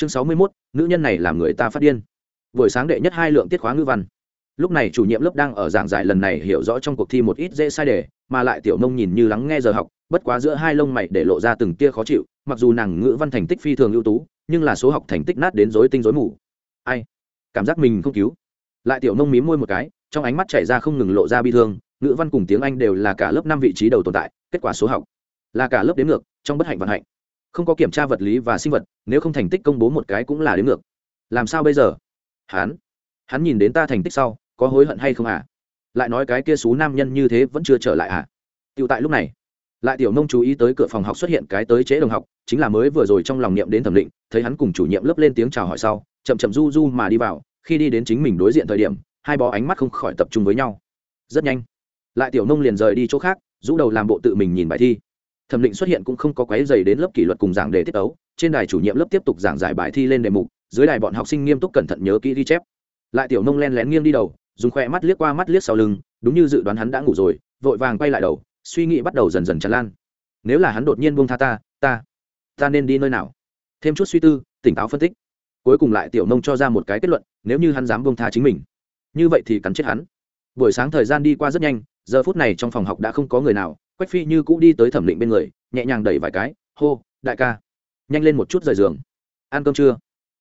chương sáu mươi mốt, nữ nhân này làm người ta phát điên. Buổi sáng đệ nhất hai lượng tiết khóa ngữ văn. Lúc này chủ nhiệm lớp đang ở giảng giải lần này hiểu rõ trong cuộc thi một ít dễ sai đề, mà lại tiểu nông nhìn như lắng nghe giờ học, bất quá giữa hai lông mày để lộ ra từng tia khó chịu, mặc dù nàng ngữ văn thành tích phi thường ưu tú, nhưng là số học thành tích nát đến rối tinh rối mù. Ai? Cảm giác mình không cứu. Lại tiểu nông mím môi một cái, trong ánh mắt chảy ra không ngừng lộ ra bi thương, ngữ văn cùng tiếng anh đều là cả lớp năm vị trí đầu tồn tại, kết quả số học là cả lớp đến ngược, trong bất hạnh vận hạnh không có kiểm tra vật lý và sinh vật, nếu không thành tích công bố một cái cũng là đến ngược. Làm sao bây giờ? Hắn hắn nhìn đến ta thành tích sau, có hối hận hay không à lại nói cái kia xú nam nhân như thế vẫn chưa trở lại à tựu tại lúc này, lại tiểu nông chú ý tới cửa phòng học xuất hiện cái tới chế đồng học, chính là mới vừa rồi trong lòng niệm đến thẩm định, thấy hắn cùng chủ nhiệm lớp lên tiếng chào hỏi sau, chậm chậm du du mà đi vào, khi đi đến chính mình đối diện thời điểm, hai bó ánh mắt không khỏi tập trung với nhau. Rất nhanh, lại tiểu nông liền rời đi chỗ khác, rũ đầu làm bộ tự mình nhìn bài thi thẩm định xuất hiện cũng không có quái dày đến lớp kỷ luật cùng giảng đề tiết ấu trên đài chủ nhiệm lớp tiếp tục giảng giải bài thi lên đề mục, dưới đài bọn học sinh nghiêm túc cẩn thận nhớ kỹ ghi chép. Lại tiểu nông len lén nghiêng đi đầu, dùng khoe mắt liếc qua mắt liếc sau lưng, đúng như dự đoán hắn đã ngủ rồi, vội vàng quay lại đầu, suy nghĩ bắt đầu dần dần tràn lan. Nếu là hắn đột nhiên buông tha ta ta ta nên đi nơi nào? Thêm chút suy tư, tỉnh táo phân tích. Cuối cùng lại tiểu nông cho ra một cái kết luận, nếu như hắn dám buông tha chính mình, như vậy thì cắn chết hắn. Buổi sáng thời gian đi qua rất nhanh giờ phút này trong phòng học đã không có người nào, quách phi như cũ đi tới thẩm định bên người, nhẹ nhàng đẩy vài cái, hô, đại ca. Nhanh lên một chút rời giường. Ăn cơm chưa?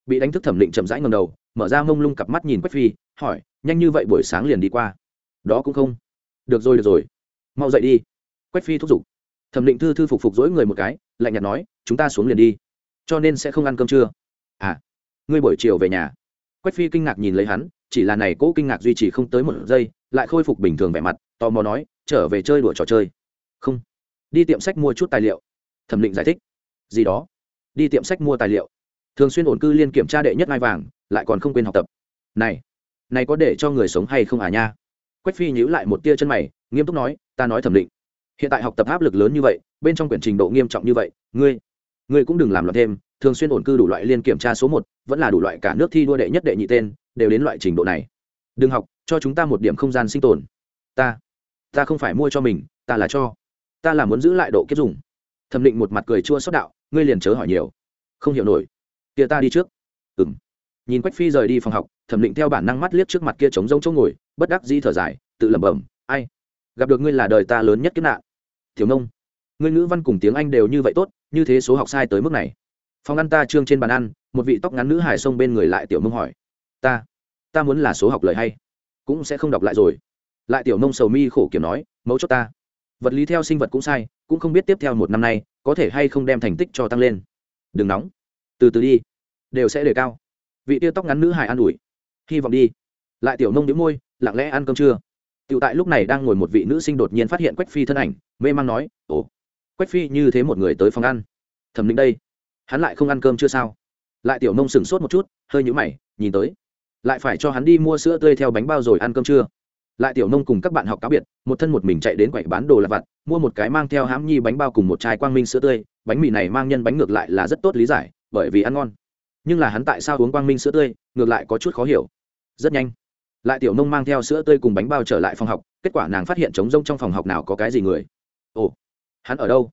Bị đánh thức thẩm định chậm rãi ngầm đầu, mở ra mông lung cặp mắt nhìn quách phi, hỏi, nhanh như vậy buổi sáng liền đi qua? Đó cũng không. Được rồi được rồi. Mau dậy đi. Quách phi thúc giục. Thẩm định thư thư phục phục dỗi người một cái, lạnh nhạt nói, chúng ta xuống liền đi. Cho nên sẽ không ăn cơm trưa. À ngươi buổi chiều về nhà. Quách phi kinh ngạc nhìn lấy hắn, chỉ là này cỗ kinh ngạc duy trì không tới một giây, lại khôi phục bình thường vẻ mặt tò mò nói, trở về chơi đùa trò chơi. Không. Đi tiệm sách mua chút tài liệu. Thẩm định giải thích. Gì đó? Đi tiệm sách mua tài liệu. Thường xuyên ổn cư liên kiểm tra đệ nhất ngai vàng, lại còn không quên học tập. Này này có để cho người sống hay không à nha? Quách phi nhíu lại một tia chân mày, nghiêm túc nói, ta nói thẩm định. Hiện tại học tập áp lực lớn như vậy, bên trong quyển trình độ nghiêm trọng như vậy, ngươi ngươi cũng đừng làm loạn thêm, thường xuyên ổn cư đủ loại liên kiểm tra số một, vẫn là đủ loại cả nước thi đua đệ nhất đệ nhị tên, đều đến loại trình độ này. Đừng học, cho chúng ta một điểm không gian sinh tồn. Ta ta không phải mua cho mình, ta là cho. Ta là muốn giữ lại độ kiếp dùng. Thẩm định một mặt cười chua xót đạo, ngươi liền chớ hỏi nhiều. Không hiểu nổi. Kia ta đi trước. Ừng nhìn quách phi rời đi phòng học, thẩm định theo bản năng mắt liếc trước mặt kia trống rông chỗ ngồi, bất đắc dĩ thở dài, tự lẩm bẩm, ai? Gặp được ngươi là đời ta lớn nhất kiếp nạn. Thiếu nông, ngươi ngữ văn cùng tiếng anh đều như vậy tốt, như thế số học sai tới mức này. Phòng ăn ta trương trên bàn ăn, một vị tóc ngắn nữ hải xông bên người lại tiểu mông hỏi, ta ta muốn là số học lời hay, cũng sẽ không đọc lại rồi lại tiểu nông sầu mi khổ kiểm nói mấu chốt ta vật lý theo sinh vật cũng sai cũng không biết tiếp theo một năm nay có thể hay không đem thành tích cho tăng lên đừng nóng từ từ đi đều sẽ đề cao vị tia tóc ngắn nữ hải an ủi hy vọng đi lại tiểu nông đĩu môi lặng lẽ ăn cơm trưa Tiểu tại lúc này đang ngồi một vị nữ sinh đột nhiên phát hiện Quách Phi thân ảnh, mê mang nói, "Ồ, Quách Phi như thế một người tới phòng ăn. Thẩm định đây, hắn lại không ăn cơm chưa sao?" Lại tiểu nông sửng sốt một chút, hơi nhíu mày, nhìn tới, lại phải cho hắn đi mua sữa tươi theo bánh bao rồi ăn cơm trưa. Lại tiểu nông cùng các bạn học cáo biệt, một thân một mình chạy đến quầy bán đồ lặt vặt, mua một cái mang theo hãm nhi bánh bao cùng một chai quang minh sữa tươi, bánh mì này mang nhân bánh ngược lại là rất tốt lý giải, bởi vì ăn ngon. Nhưng là hắn tại sao uống quang minh sữa tươi ngược lại có chút khó hiểu. Rất nhanh lại tiểu nông mang theo sữa tươi cùng bánh bao trở lại phòng học kết quả nàng phát hiện trống rông trong phòng học nào có cái gì người. Ồ hắn ở đâu?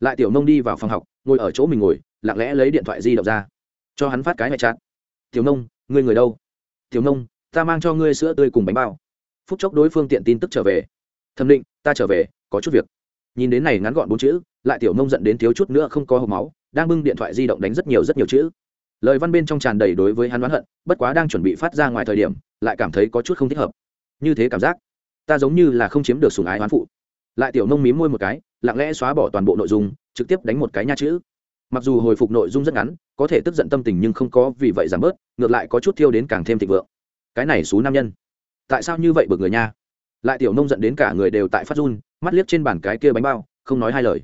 Lại tiểu nông đi vào phòng học ngồi ở chỗ mình ngồi lặng lẽ lấy điện thoại di động ra cho hắn phát cái mẹ chát tiểu nông ngươi người đâu? Tiểu nông ta mang cho ngươi sữa tươi cùng bánh bao phút chốc đối phương tiện tin tức trở về. Thẩm định, ta trở về, có chút việc. Nhìn đến này ngắn gọn bốn chữ, lại tiểu nông giận đến thiếu chút nữa không có hộp máu, đang bưng điện thoại di động đánh rất nhiều rất nhiều chữ. Lời văn bên trong tràn đầy đối với hắn đoán hận, bất quá đang chuẩn bị phát ra ngoài thời điểm, lại cảm thấy có chút không thích hợp. Như thế cảm giác, ta giống như là không chiếm được sùng ái hoán phụ. Lại tiểu nông mím môi một cái, lặng lẽ xóa bỏ toàn bộ nội dung, trực tiếp đánh một cái nha chữ. Mặc dù hồi phục nội dung rất ngắn, có thể tức giận tâm tình nhưng không có vì vậy giảm bớt, ngược lại có chút thiêu đến càng thêm thịnh vượng. Cái này xú nam nhân tại sao như vậy bực người nha? Lại tiểu nông giận đến cả người đều tại phát run, mắt liếc trên bàn cái kia bánh bao, không nói hai lời.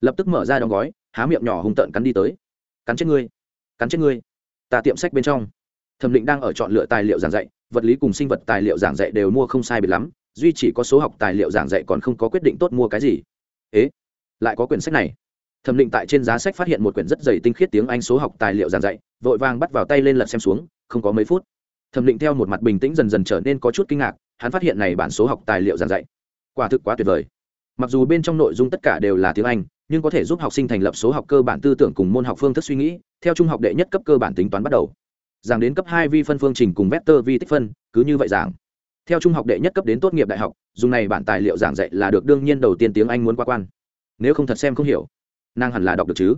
Lập tức mở ra đóng gói, há miệng nhỏ hung tợn cắn đi tới. Cắn chết ngươi, cắn chết ngươi. Ta tiệm sách bên trong. Thẩm định đang ở chọn lựa tài liệu giảng dạy, vật lý cùng sinh vật tài liệu giảng dạy đều mua không sai biệt lắm, duy chỉ có số học tài liệu giảng dạy còn không có quyết định tốt mua cái gì. Ế, lại có quyển sách này. Thẩm định tại trên giá sách phát hiện một quyển rất dày tinh khiết tiếng anh số học tài liệu giảng dạy, vội vàng bắt vào tay lên lật xem xuống, không có mấy phút thẩm định theo một mặt bình tĩnh dần dần trở nên có chút kinh ngạc, hắn phát hiện này bản số học tài liệu giảng dạy, quả thực quá tuyệt vời. Mặc dù bên trong nội dung tất cả đều là tiếng anh, nhưng có thể giúp học sinh thành lập số học cơ bản tư tưởng cùng môn học phương thức suy nghĩ, theo trung học đệ nhất cấp cơ bản tính toán bắt đầu. Giảng đến cấp hai vi phân phương trình cùng vector vi tích phân, cứ như vậy giảng. Theo trung học đệ nhất cấp đến tốt nghiệp đại học, dùng này bản tài liệu giảng dạy là được đương nhiên đầu tiên tiếng anh muốn qua quan. Nếu không thật xem không hiểu, nàng hẳn là đọc được chứ.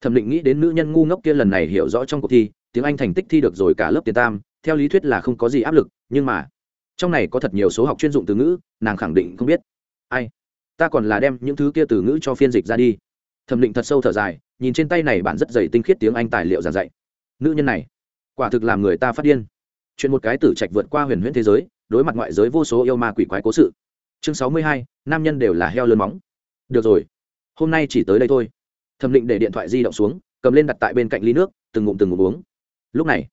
Thẩm định nghĩ đến nữ nhân ngu ngốc kia lần này hiểu rõ trong cuộc thi, tiếng anh thành tích thi được rồi cả lớp tiền tam theo lý thuyết là không có gì áp lực, nhưng mà trong này có thật nhiều số học chuyên dụng từ ngữ, nàng khẳng định không biết. Ai? Ta còn là đem những thứ kia từ ngữ cho phiên dịch ra đi. Thẩm định thật sâu thở dài, nhìn trên tay này bạn rất dày tinh khiết tiếng anh tài liệu giảng dạy. Nữ nhân này, quả thực làm người ta phát điên. Chuyện một cái tử trạch vượt qua huyền huyễn thế giới, đối mặt ngoại giới vô số yêu ma quỷ quái cố sự. Chương sáu mươi hai, nam nhân đều là heo lớn móng. Được rồi, hôm nay chỉ tới đây thôi. Thẩm định để điện thoại di động xuống, cầm lên đặt tại bên cạnh ly nước, từng ngụm từng ngụm uống. Lúc này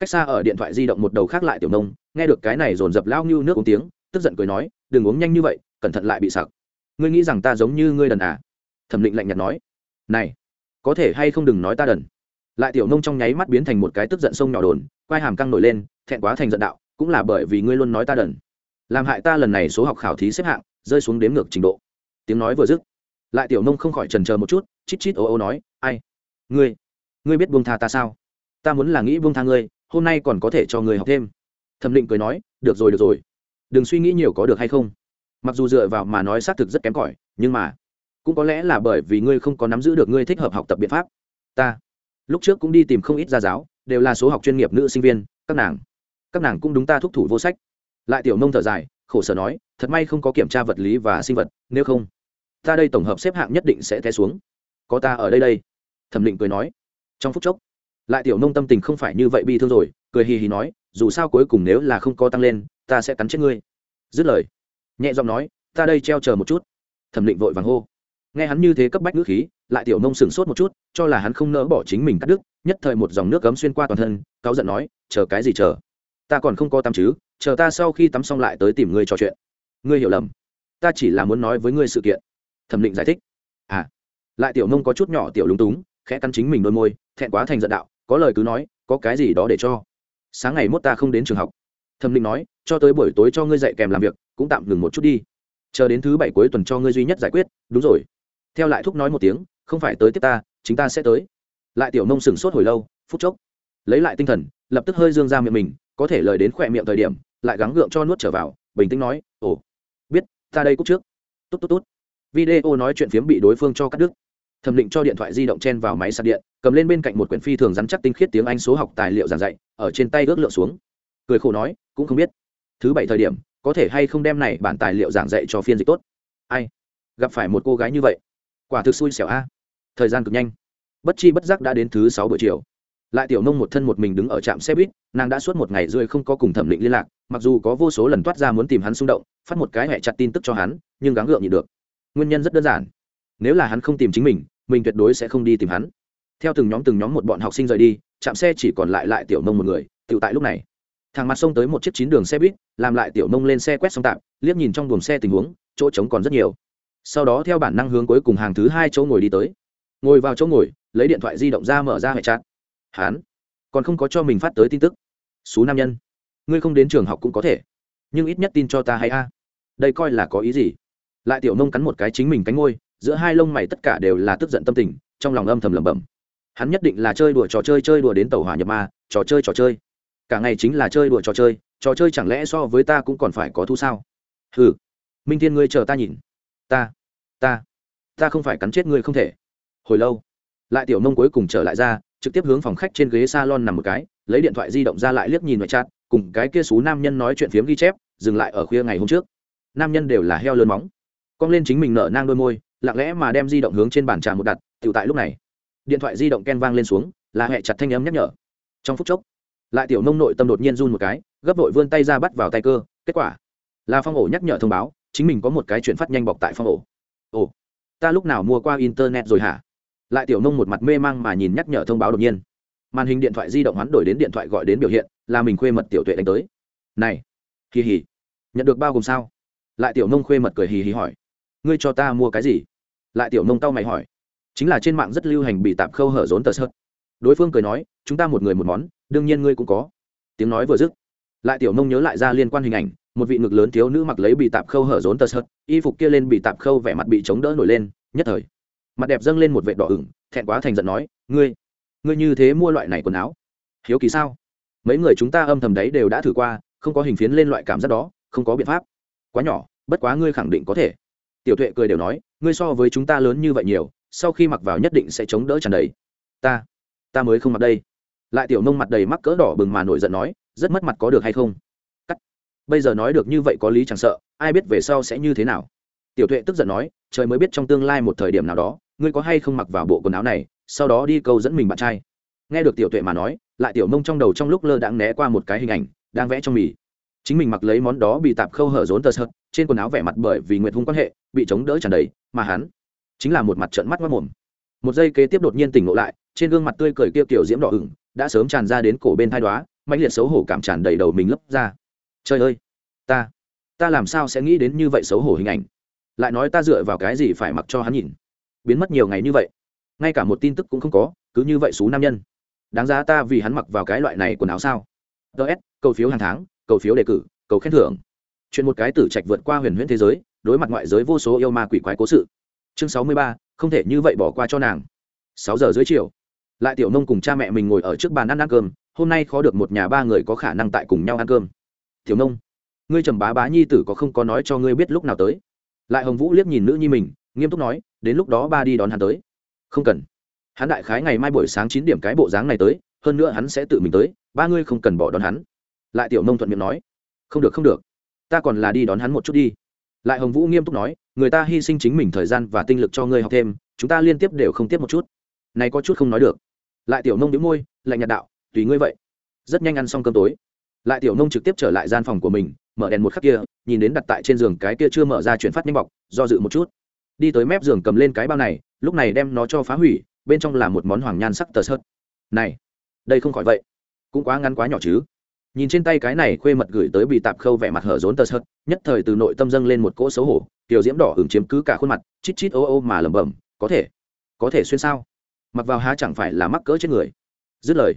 cách xa ở điện thoại di động một đầu khác lại tiểu nông, nghe được cái này dồn dập lao như nước uống tiếng, tức giận cười nói, đừng uống nhanh như vậy, cẩn thận lại bị sặc. Ngươi nghĩ rằng ta giống như ngươi đần à? Thẩm định lạnh nhạt nói, này, có thể hay không đừng nói ta đần? Lại tiểu nông trong nháy mắt biến thành một cái tức giận sông nhỏ đồn, quai hàm căng nổi lên, thẹn quá thành giận đạo, cũng là bởi vì ngươi luôn nói ta đần. Làm hại ta lần này số học khảo thí xếp hạng, rơi xuống đếm ngược trình độ. Tiếng nói vừa dứt, lại tiểu nông không khỏi trần chờ một chút, chít chít ô ô nói, ai? Ngươi ngươi biết buông tha ta sao? Ta muốn là nghĩ buông tha ngươi hôm nay còn có thể cho người học thêm. Thẩm định cười nói, được rồi được rồi. Đừng suy nghĩ nhiều có được hay không. Mặc dù dựa vào mà nói xác thực rất kém cỏi, nhưng mà cũng có lẽ là bởi vì ngươi không có nắm giữ được ngươi thích hợp học tập biện pháp. Ta lúc trước cũng đi tìm không ít gia giáo, đều là số học chuyên nghiệp nữ sinh viên, các nàng các nàng cũng đúng ta thúc thủ vô sách. Lại tiểu nông thở dài, khổ sở nói, thật may không có kiểm tra vật lý và sinh vật, nếu không, ta đây tổng hợp xếp hạng nhất định sẽ té xuống. Có ta ở đây đây. Thẩm định cười nói. Trong phút chốc lại tiểu nông tâm tình không phải như vậy bi thương rồi, cười hì hì nói, dù sao cuối cùng nếu là không có tăng lên, ta sẽ cắn chết ngươi. Dứt lời, nhẹ giọng nói, ta đây treo chờ một chút. Thẩm định vội vàng hô. Nghe hắn như thế cấp bách ngữ khí, lại tiểu nông sửng sốt một chút, cho là hắn không nỡ bỏ chính mình cắt đứt, nhất thời một dòng nước cấm xuyên qua toàn thân, cáu giận nói, chờ cái gì chờ? Ta còn không có tắm chứ, chờ ta sau khi tắm xong lại tới tìm ngươi trò chuyện. Ngươi hiểu lầm. Ta chỉ là muốn nói với ngươi sự kiện. Thẩm định giải thích. À. Lại tiểu nông có chút nhỏ tiểu lúng túng, khẽ cắn chính mình đôi môi, thẹn quá thành giận đạo có lời cứ nói, có cái gì đó để cho. Sáng ngày mốt ta không đến trường học. Thẩm định nói, cho tới buổi tối cho ngươi dạy kèm làm việc, cũng tạm ngừng một chút đi. Chờ đến thứ bảy cuối tuần cho ngươi duy nhất giải quyết, đúng rồi. Theo lại thúc nói một tiếng, không phải tới tiếp ta, chính ta sẽ tới. Lại tiểu nông sửng sốt hồi lâu, phút chốc. Lấy lại tinh thần, lập tức hơi dương ra miệng mình, có thể lời đến khỏe miệng thời điểm, lại gắng gượng cho nuốt trở vào, bình tĩnh nói, ồ, biết, ta đây cúc trước. Tốt tốt tốt. Video nói chuyện phiếm bị đối phương cho cắt đứt thẩm định cho điện thoại di động chen vào máy sạc điện, cầm lên bên cạnh một quyển phi thường rắn chắc tinh khiết tiếng anh số học tài liệu giảng dạy, ở trên tay ước lượng xuống. Cười khổ nói, cũng không biết. Thứ bảy thời điểm, có thể hay không đem này bản tài liệu giảng dạy cho phiên dịch tốt? Ai? Gặp phải một cô gái như vậy. Quả thực xui xẻo a. Thời gian cực nhanh. Bất chi bất giác đã đến thứ sáu buổi chiều. Lại tiểu nông một thân một mình đứng ở trạm xe buýt, nàng đã suốt một ngày rưỡi không có cùng thẩm định liên lạc, mặc dù có vô số lần toát ra muốn tìm hắn xung động, phát một cái hẹ chặt tin tức cho hắn, nhưng gắng gượng nhịn được. Nguyên nhân rất đơn giản nếu là hắn không tìm chính mình mình tuyệt đối sẽ không đi tìm hắn. Theo từng nhóm từng nhóm một bọn học sinh rời đi chạm xe chỉ còn lại lại tiểu nông một người tự tại lúc này. Thằng mặt xông tới một chiếc chín đường xe buýt làm lại tiểu nông lên xe quét xong tạm liếc nhìn trong buồng xe tình huống chỗ trống còn rất nhiều. Sau đó theo bản năng hướng cuối cùng hàng thứ hai chỗ ngồi đi tới. Ngồi vào chỗ ngồi lấy điện thoại di động ra mở ra hệ trạng, hán còn không có cho mình phát tới tin tức. Số nam nhân ngươi không đến trường học cũng có thể nhưng ít nhất tin cho ta hay a. Đây coi là có ý gì? Lại tiểu nông cắn một cái chính mình cánh ngôi giữa hai lông mày tất cả đều là tức giận tâm tình, trong lòng âm thầm lẩm bẩm. Hắn nhất định là chơi đùa trò chơi chơi đùa đến tàu hỏa nhập ma, trò chơi trò chơi. Cả ngày chính là chơi đùa, trò chơi trò chơi chẳng lẽ so với ta cũng còn phải có thu sao? Ừ minh thiên ngươi chờ ta nhìn. Ta ta ta không phải cắn chết ngươi không thể. Hồi lâu, lại tiểu nông cuối cùng trở lại ra, trực tiếp hướng phòng khách trên ghế salon nằm một cái, lấy điện thoại di động ra lại liếc nhìn ngoại chat, cùng cái kia xú nam nhân nói chuyện phiếm ghi chép, dừng lại ở khuya ngày hôm trước. Nam nhân đều là heo lớn móng. Cong lên chính mình nở nang đôi môi lặng lẽ mà đem di động hướng trên bàn trà một đặt tự tại lúc này, điện thoại di động ken vang lên xuống, là hẹ chặt thanh âm nhắc nhở. Trong phút chốc, lại tiểu nông nội tâm đột nhiên run một cái, gấp vội vươn tay ra bắt vào tay cơ, kết quả, là phong ổ nhắc nhở thông báo, chính mình có một cái chuyện phát nhanh bọc tại phong ổ. Ồ, ta lúc nào mua qua internet rồi hả? Lại tiểu nông một mặt mê mang mà nhìn nhắc nhở thông báo đột nhiên. Màn hình điện thoại di động hoán đổi đến điện thoại gọi đến biểu hiện, là mình khuê mật tiểu tuệ đánh tới. Này kỳ hỉ nhận được bao gồm sao? Lại tiểu nông khuê mật cười hì hì hỏi ngươi cho ta mua cái gì? Lại tiểu nông tao mày hỏi. Chính là trên mạng rất lưu hành bị tạp khâu hở rốn tờ sợt. Đối phương cười nói, chúng ta một người một món, đương nhiên ngươi cũng có. Tiếng nói vừa dứt, lại tiểu nông nhớ lại ra liên quan hình ảnh, một vị ngực lớn thiếu nữ mặc lấy bị tạp khâu hở rốn tờ sợt, y phục kia lên bị tạp khâu vẻ mặt bị chống đỡ nổi lên, nhất thời, mặt đẹp dâng lên một vệ đỏ ửng, thẹn quá thành giận nói, ngươi ngươi như thế mua loại này quần áo, hiếu kỳ sao? Mấy người chúng ta âm thầm đấy đều đã thử qua, không có hình phiến lên loại cảm giác đó, không có biện pháp. Quá nhỏ, bất quá ngươi khẳng định có thể tiểu tuệ cười đều nói, ngươi so với chúng ta lớn như vậy nhiều, sau khi mặc vào nhất định sẽ chống đỡ tràn đầy. Ta ta mới không mặc đây. Lại tiểu nông mặt đầy mắc cỡ đỏ bừng mà nổi giận nói, rất mất mặt có được hay không? Cắt. Bây giờ nói được như vậy có lý chẳng sợ, ai biết về sau sẽ như thế nào? Tiểu tuệ tức giận nói, trời mới biết trong tương lai một thời điểm nào đó, ngươi có hay không mặc vào bộ quần áo này, sau đó đi câu dẫn mình bạn trai. Nghe được tiểu tuệ mà nói, lại tiểu nông trong đầu trong lúc lơ đãng né qua một cái hình ảnh, đang vẽ trong mì. Chính mình mặc lấy món đó bị tạp khâu hở rốn tờ sợt trên quần áo vẻ mặt bởi vì nguyệt hung quan hệ bị chống đỡ tràn đầy, mà hắn chính là một mặt trận mắt mất mồm. Một giây kế tiếp đột nhiên tỉnh ngộ lại, trên gương mặt tươi cười kia kiểu diễm đỏ ửng đã sớm tràn ra đến cổ bên thai đoá mạnh liệt xấu hổ cảm tràn đầy đầu mình lấp ra. Trời ơi, ta ta làm sao sẽ nghĩ đến như vậy xấu hổ hình ảnh? Lại nói ta dựa vào cái gì phải mặc cho hắn nhìn? Biến mất nhiều ngày như vậy, ngay cả một tin tức cũng không có, cứ như vậy xú nam nhân. Đáng giá ta vì hắn mặc vào cái loại này quần áo sao? Ts cầu phiếu hàng tháng, cầu phiếu đề cử, cầu khen thưởng chuyện một cái tử trạch vượt qua huyền huyễn thế giới, đối mặt ngoại giới vô số yêu ma quỷ quái cố sự. Chương sáu mươi ba, không thể như vậy bỏ qua cho nàng. Sáu giờ dưới chiều, lại tiểu nông cùng cha mẹ mình ngồi ở trước bàn ăn ăn cơm, hôm nay khó được một nhà ba người có khả năng tại cùng nhau ăn cơm. Tiểu nông, ngươi trầm bá bá nhi tử có không có nói cho ngươi biết lúc nào tới? Lại hồng vũ liếc nhìn nữ nhi mình, nghiêm túc nói, đến lúc đó ba đi đón hắn tới. Không cần. Hắn đại khái ngày mai buổi sáng chín điểm cái bộ dáng này tới, hơn nữa hắn sẽ tự mình tới, ba ngươi không cần bỏ đón hắn. Lại tiểu nông thuận miệng nói, không được không được ta còn là đi đón hắn một chút đi. Lại hồng vũ nghiêm túc nói, người ta hy sinh chính mình thời gian và tinh lực cho ngươi học thêm, chúng ta liên tiếp đều không tiếp một chút. Này có chút không nói được. Lại tiểu nông đĩu môi, lạnh nhạt đạo, tùy ngươi vậy. Rất nhanh ăn xong cơm tối. Lại tiểu nông trực tiếp trở lại gian phòng của mình, mở đèn một khắc kia, nhìn đến đặt tại trên giường cái kia chưa mở ra chuyển phát nhanh bọc, do dự một chút. Đi tới mép giường cầm lên cái bao này, lúc này đem nó cho phá hủy, bên trong là một món hoàng nhan sắc tờ sớt này, đây không khỏi vậy. Cũng quá ngắn quá nhỏ chứ nhìn trên tay cái này khuê mật gửi tới bị tạp khâu vẻ mặt hở rốn tờ sợt, nhất thời từ nội tâm dâng lên một cỗ xấu hổ, tiểu diễm đỏ hưởng chiếm cứ cả khuôn mặt, chít chít ô ô mà lẩm bẩm, có thể có thể xuyên sao? Mặc vào há chẳng phải là mắc cỡ chết người. Dứt lời,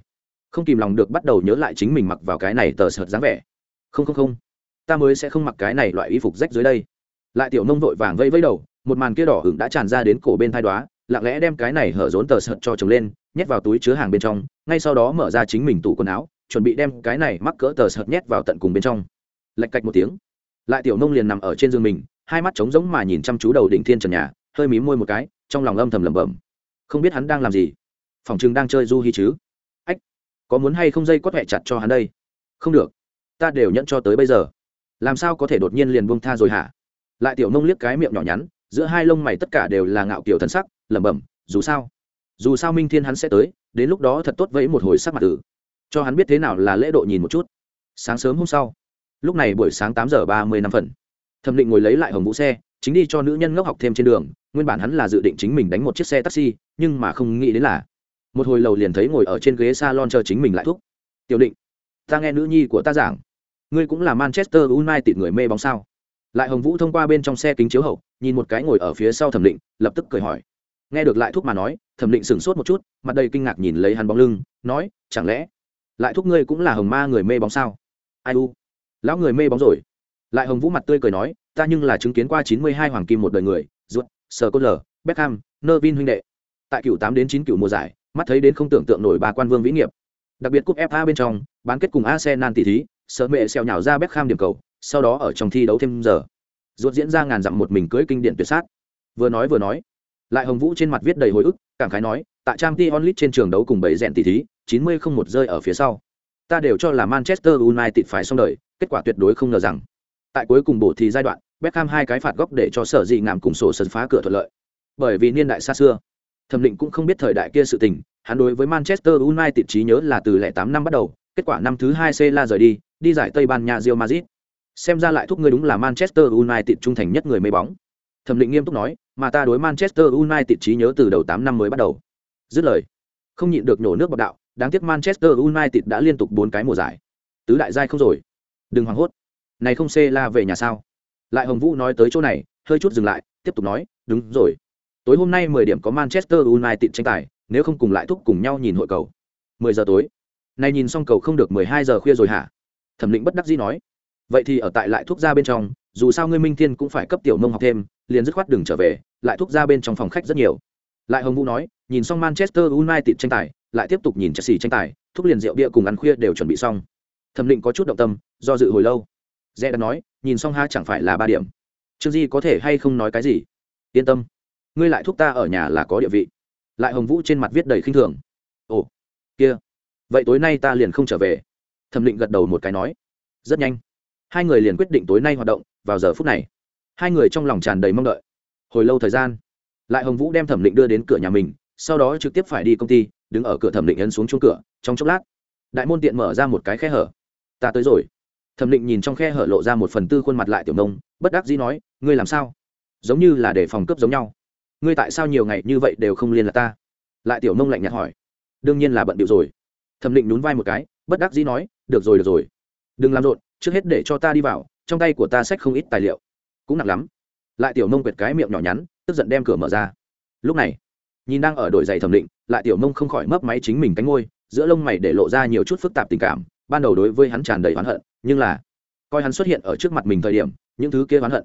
không kìm lòng được bắt đầu nhớ lại chính mình mặc vào cái này tờ sợt dáng vẻ. Không không không, ta mới sẽ không mặc cái này loại y phục rách dưới đây. Lại tiểu nông vội vàng vây vây đầu, một màn kia đỏ hửng đã tràn ra đến cổ bên thai đoá lặng lẽ đem cái này hở rốn tờ sợt cho chồng lên, nhét vào túi chứa hàng bên trong, ngay sau đó mở ra chính mình tủ quần áo chuẩn bị đem cái này mắc cỡ tờ sợt nhét vào tận cùng bên trong. Lạch cạch một tiếng, lại tiểu nông liền nằm ở trên giường mình, hai mắt trống rỗng mà nhìn chăm chú đầu đỉnh thiên trần nhà, hơi mí môi một cái, trong lòng âm thầm lẩm bẩm. Không biết hắn đang làm gì? Phòng chừng đang chơi du hi chứ? Ách, có muốn hay không dây quất hẹ chặt cho hắn đây? Không được, ta đều nhận cho tới bây giờ. Làm sao có thể đột nhiên liền buông tha rồi hả? Lại tiểu nông liếc cái miệng nhỏ nhắn, giữa hai lông mày tất cả đều là ngạo kiểu thần sắc, lẩm bẩm, dù sao dù sao minh thiên hắn sẽ tới, đến lúc đó thật tốt vẫy một hồi sắc mặt tử cho hắn biết thế nào là lễ độ nhìn một chút. Sáng sớm hôm sau, lúc này buổi sáng tám giờ ba mươi năm phần, thẩm định ngồi lấy lại hồng vũ xe, chính đi cho nữ nhân ngốc học thêm trên đường, nguyên bản hắn là dự định chính mình đánh một chiếc xe taxi, nhưng mà không nghĩ đến là, một hồi lầu liền thấy ngồi ở trên ghế salon chờ chính mình lại thúc. Tiểu định, ta nghe nữ nhi của ta giảng, ngươi cũng là manchester united người mê bóng sao? Lại hồng vũ thông qua bên trong xe kính chiếu hậu, nhìn một cái ngồi ở phía sau thẩm định, lập tức cười hỏi. Nghe được lại thúc mà nói, thẩm định sửng sốt một chút, mặt đầy kinh ngạc nhìn lấy hắn bóng lưng, nói, chẳng lẽ lại thúc ngươi cũng là hồng ma người mê bóng sao? Ai u? Lão người mê bóng rồi. Lại hồng vũ mặt tươi cười nói, ta nhưng là chứng kiến qua chín mươi hai hoàng kim một đời người, ruột sờ cốt lờ, beckham nơ vin huynh đệ. Tại cựu tám đến chín cựu mùa giải, mắt thấy đến không tưởng tượng nổi ba quan vương vĩ nghiệp. Đặc biệt cúp fa bên trong, bán kết cùng arsenal tỷ thí, sợ mẹ xèo nhào ra beckham điểm cầu, sau đó ở trong thi đấu thêm giờ. Ruột diễn ra ngàn dặm một mình cưới kinh điển tuyệt sát. Vừa nói vừa nói, lại hồng vũ trên mặt viết đầy hồi ức, cảm khái nói tại trang League trên trường đấu cùng bảy rèn tỷ thí, chín mươi không một rơi ở phía sau. Ta đều cho là manchester united phải xong đời, kết quả tuyệt đối không ngờ rằng, tại cuối cùng bổ thì giai đoạn, Beckham hai cái phạt góc để cho sở dị ngạm cùng sổ sân phá cửa thuận lợi. Bởi vì niên đại xa xưa, thẩm định cũng không biết thời đại kia sự tình, hắn đối với manchester united trí nhớ là từ lẻ tám năm bắt đầu, kết quả năm thứ hai c la rời đi đi giải tây ban nha Real Madrid. Xem ra lại thúc ngươi đúng là manchester united trung thành nhất người mê bóng. Thẩm định nghiêm túc nói, mà ta đối manchester united trí nhớ từ đầu tám năm mới bắt đầu dứt lời, không nhịn được nhổ nước bọt đạo, đáng tiếc manchester united đã liên tục bốn cái mùa giải. Tứ đại giai không rồi. Đừng hoảng hốt. Này không xê la về nhà sao? Lại hồng vũ nói tới chỗ này, hơi chút dừng lại, tiếp tục nói, đúng rồi. Tối hôm nay mười điểm có manchester united tranh tài, nếu không cùng lại thúc cùng nhau nhìn hội cầu. mười giờ tối. Này nhìn xong cầu không được mười hai giờ khuya rồi hả? Thẩm định bất đắc dĩ nói. Vậy thì ở tại lại thuốc ra bên trong, dù sao ngươi minh thiên cũng phải cấp tiểu mông học thêm, liền dứt khoát đừng trở về, lại thuốc ra bên trong phòng khách rất nhiều lại hồng vũ nói, nhìn xong manchester united tranh tài, lại tiếp tục nhìn chelsea tranh tài, thúc liền rượu bia cùng ăn khuya đều chuẩn bị xong. Thẩm định có chút động tâm, do dự hồi lâu. Dễ đã nói, nhìn xong ha chẳng phải là ba điểm. Trương di có thể hay không nói cái gì? Yên tâm. Ngươi lại thúc ta ở nhà là có địa vị. Lại hồng vũ trên mặt viết đầy khinh thường. Ồ, kia. Vậy tối nay ta liền không trở về. Thẩm định gật đầu một cái nói. Rất nhanh. Hai người liền quyết định tối nay hoạt động, vào giờ phút này. Hai người trong lòng tràn đầy mong đợi. Hồi lâu thời gian lại hồng vũ đem thẩm định đưa đến cửa nhà mình, sau đó trực tiếp phải đi công ty, đứng ở cửa thẩm định ấn xuống chung cửa, trong chốc lát, đại môn tiện mở ra một cái khe hở. Ta tới rồi. Thẩm định nhìn trong khe hở lộ ra một phần tư khuôn mặt lại tiểu nông, bất đắc dĩ nói, ngươi làm sao? Giống như là để phòng cướp giống nhau. Ngươi tại sao nhiều ngày như vậy đều không liên lạc ta? Lại tiểu nông lạnh nhạt hỏi. Đương nhiên là bận điệu rồi. Thẩm định nhún vai một cái, bất đắc dĩ nói, được rồi được rồi. Đừng làm rộn, trước hết để cho ta đi vào, trong tay của ta sách không ít tài liệu. Cũng nặng lắm lại tiểu nông quệt cái miệng nhỏ nhắn, tức giận đem cửa mở ra. Lúc này, nhìn đang ở đổi giày thẩm định, lại tiểu nông không khỏi mấp máy chính mình cánh ngôi, giữa lông mày để lộ ra nhiều chút phức tạp tình cảm, ban đầu đối với hắn tràn đầy oán hận, nhưng là, coi hắn xuất hiện ở trước mặt mình thời điểm, những thứ kia oán hận,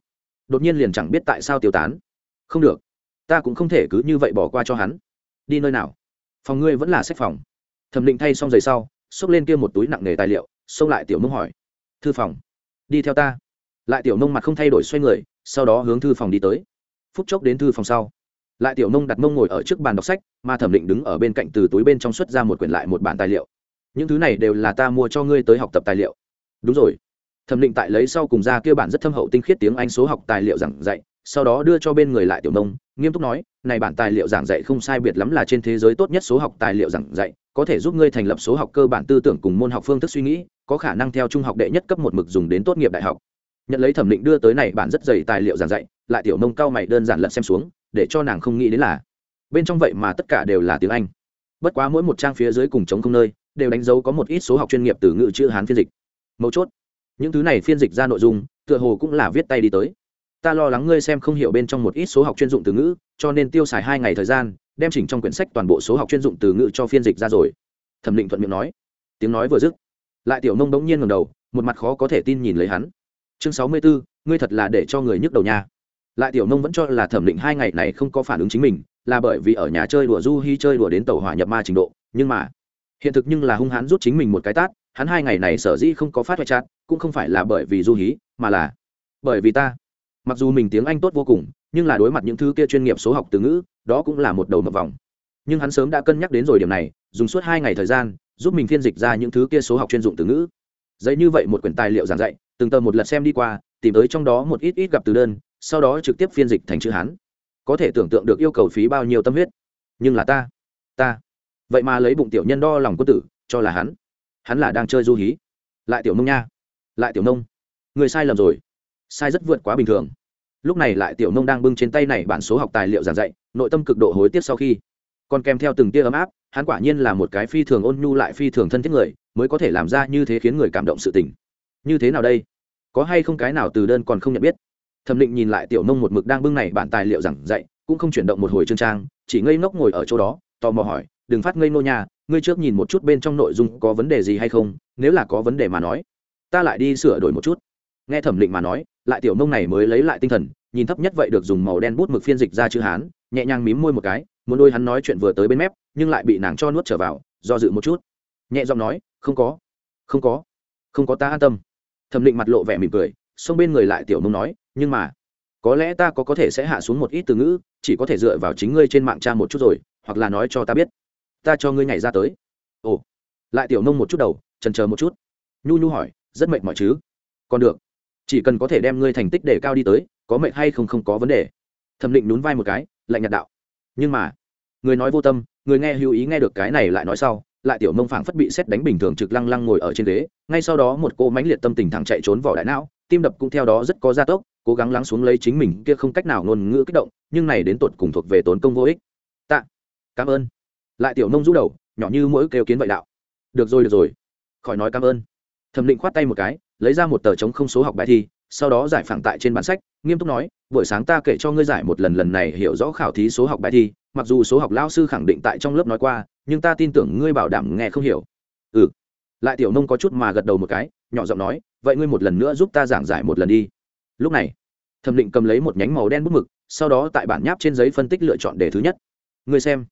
đột nhiên liền chẳng biết tại sao tiêu tán. Không được, ta cũng không thể cứ như vậy bỏ qua cho hắn. Đi nơi nào? Phòng ngươi vẫn là sách phòng. Thẩm định thay xong giày sau, xốc lên kia một túi nặng nề tài liệu, xông lại tiểu nông hỏi. Thư phòng. Đi theo ta. Lại tiểu nông mặt không thay đổi xoay người sau đó hướng thư phòng đi tới. Phút chốc đến thư phòng sau, lại tiểu nông đặt mông ngồi ở trước bàn đọc sách, mà thẩm định đứng ở bên cạnh từ túi bên trong xuất ra một quyển lại một bản tài liệu. Những thứ này đều là ta mua cho ngươi tới học tập tài liệu. Đúng rồi. Thẩm định tại lấy sau cùng ra kia bản rất thâm hậu tinh khiết tiếng anh số học tài liệu giảng dạy, sau đó đưa cho bên người lại tiểu nông, nghiêm túc nói, này bản tài liệu giảng dạy không sai biệt lắm là trên thế giới tốt nhất số học tài liệu giảng dạy, có thể giúp ngươi thành lập số học cơ bản tư tưởng cùng môn học phương thức suy nghĩ, có khả năng theo trung học đệ nhất cấp một mực dùng đến tốt nghiệp đại học nhận lấy thẩm định đưa tới này bản rất dày tài liệu giảng dạy, lại tiểu nông cao mày đơn giản lật xem xuống, để cho nàng không nghĩ đến là, bên trong vậy mà tất cả đều là tiếng anh. Bất quá mỗi một trang phía dưới cùng chống không nơi, đều đánh dấu có một ít số học chuyên nghiệp từ ngữ chữ hán phiên dịch. Mấu chốt, những thứ này phiên dịch ra nội dung, tựa hồ cũng là viết tay đi tới. Ta lo lắng ngươi xem không hiểu bên trong một ít số học chuyên dụng từ ngữ, cho nên tiêu xài hai ngày thời gian, đem chỉnh trong quyển sách toàn bộ số học chuyên dụng từ ngữ cho phiên dịch ra rồi. Thẩm định thuận miệng nói. Tiếng nói vừa dứt, lại tiểu nông đống nhiên ngầm đầu, một mặt khó có thể tin nhìn lấy hắn chương sáu mươi bốn ngươi thật là để cho người nhức đầu nha. Lại tiểu nông vẫn cho là thẩm định hai ngày này không có phản ứng chính mình là bởi vì ở nhà chơi đùa du hi chơi đùa đến tàu hỏa nhập ma trình độ nhưng mà hiện thực nhưng là hung hãn rút chính mình một cái tát hắn hai ngày này sở dĩ không có phát hoại chát, cũng không phải là bởi vì du hí mà là bởi vì ta. Mặc dù mình tiếng anh tốt vô cùng nhưng là đối mặt những thứ kia chuyên nghiệp số học từ ngữ đó cũng là một đầu mập vòng. Nhưng hắn sớm đã cân nhắc đến rồi điểm này dùng suốt hai ngày thời gian giúp mình phiên dịch ra những thứ kia số học chuyên dụng từ ngữ. Dạy như vậy một quyển tài liệu giảng dạy từng tờ một lần xem đi qua, tìm tới trong đó một ít ít gặp từ đơn, sau đó trực tiếp phiên dịch thành chữ hán. Có thể tưởng tượng được yêu cầu phí bao nhiêu tâm huyết. Nhưng là ta ta. Vậy mà lấy bụng tiểu nhân đo lòng quân tử, cho là hắn hắn là đang chơi du hí. Lại tiểu nông nha, lại tiểu nông. Người sai lầm rồi. Sai rất vượt quá bình thường. Lúc này lại tiểu nông đang bưng trên tay này bản số học tài liệu giảng dạy, nội tâm cực độ hối tiếc sau khi. Còn kèm theo từng tia ấm áp, hắn quả nhiên là một cái phi thường ôn nhu lại phi thường thân thiết người, mới có thể làm ra như thế khiến người cảm động sự tình như thế nào đây? Có hay không cái nào từ đơn còn không nhận biết? Thẩm định nhìn lại tiểu nông một mực đang bưng này bản tài liệu giảng dạy, cũng không chuyển động một hồi chương trang, chỉ ngây ngốc ngồi ở chỗ đó, tò mò hỏi, đừng phát ngây nô nhà ngươi trước nhìn một chút bên trong nội dung có vấn đề gì hay không, nếu là có vấn đề mà nói, ta lại đi sửa đổi một chút. Nghe thẩm định mà nói, lại tiểu nông này mới lấy lại tinh thần, nhìn thấp nhất vậy được dùng màu đen bút mực phiên dịch ra chữ hán, nhẹ nhàng mím môi một cái, muốn đôi hắn nói chuyện vừa tới bên mép, nhưng lại bị nàng cho nuốt trở vào, do dự một chút. Nhẹ giọng nói, không có không có không có, ta an tâm thẩm định mặt lộ vẻ mỉm cười xông bên người lại tiểu nông nói, nhưng mà, có lẽ ta có có thể sẽ hạ xuống một ít từ ngữ, chỉ có thể dựa vào chính ngươi trên mạng tra một chút rồi, hoặc là nói cho ta biết. Ta cho ngươi nhảy ra tới. Ồ. Lại tiểu nông một chút đầu, trần chờ một chút. Nhu nhu hỏi, rất mệt mỏi chứ? Còn được. Chỉ cần có thể đem ngươi thành tích để cao đi tới, có mệt hay không không có vấn đề. Thẩm định nhún vai một cái, lạnh nhạt đạo. Nhưng mà, người nói vô tâm, người nghe hữu ý nghe được cái này lại nói sau lại tiểu mông phảng phất bị xét đánh bình thường trực lăng lăng ngồi ở trên ghế, ngay sau đó một cô mãnh liệt tâm tình thẳng chạy trốn vào đại não, tim đập cũng theo đó rất có gia tốc, cố gắng lắng xuống lấy chính mình, kia không cách nào ngôn ngữ kích động, nhưng này đến tột cùng thuộc về tốn công vô ích. Tạ, cảm ơn. Lại tiểu nông rũ đầu, nhỏ như mỗi kêu kiến vậy đạo. Được rồi được rồi. Khỏi nói cảm ơn. Thẩm định khoát tay một cái, lấy ra một tờ chống không số học bài thi, sau đó giải phẳng tại trên bản sách, nghiêm túc nói, buổi sáng ta kể cho ngươi giải một lần lần này hiểu rõ khảo thí số học bài thi, mặc dù số học lao sư khẳng định tại trong lớp nói qua nhưng ta tin tưởng ngươi bảo đảm nghe không hiểu. Ừ. Lại tiểu nông có chút mà gật đầu một cái, nhỏ giọng nói, vậy ngươi một lần nữa giúp ta giảng giải một lần đi. Lúc này, thẩm định cầm lấy một nhánh màu đen bút mực, sau đó tại bản nháp trên giấy phân tích lựa chọn đề thứ nhất. Ngươi xem.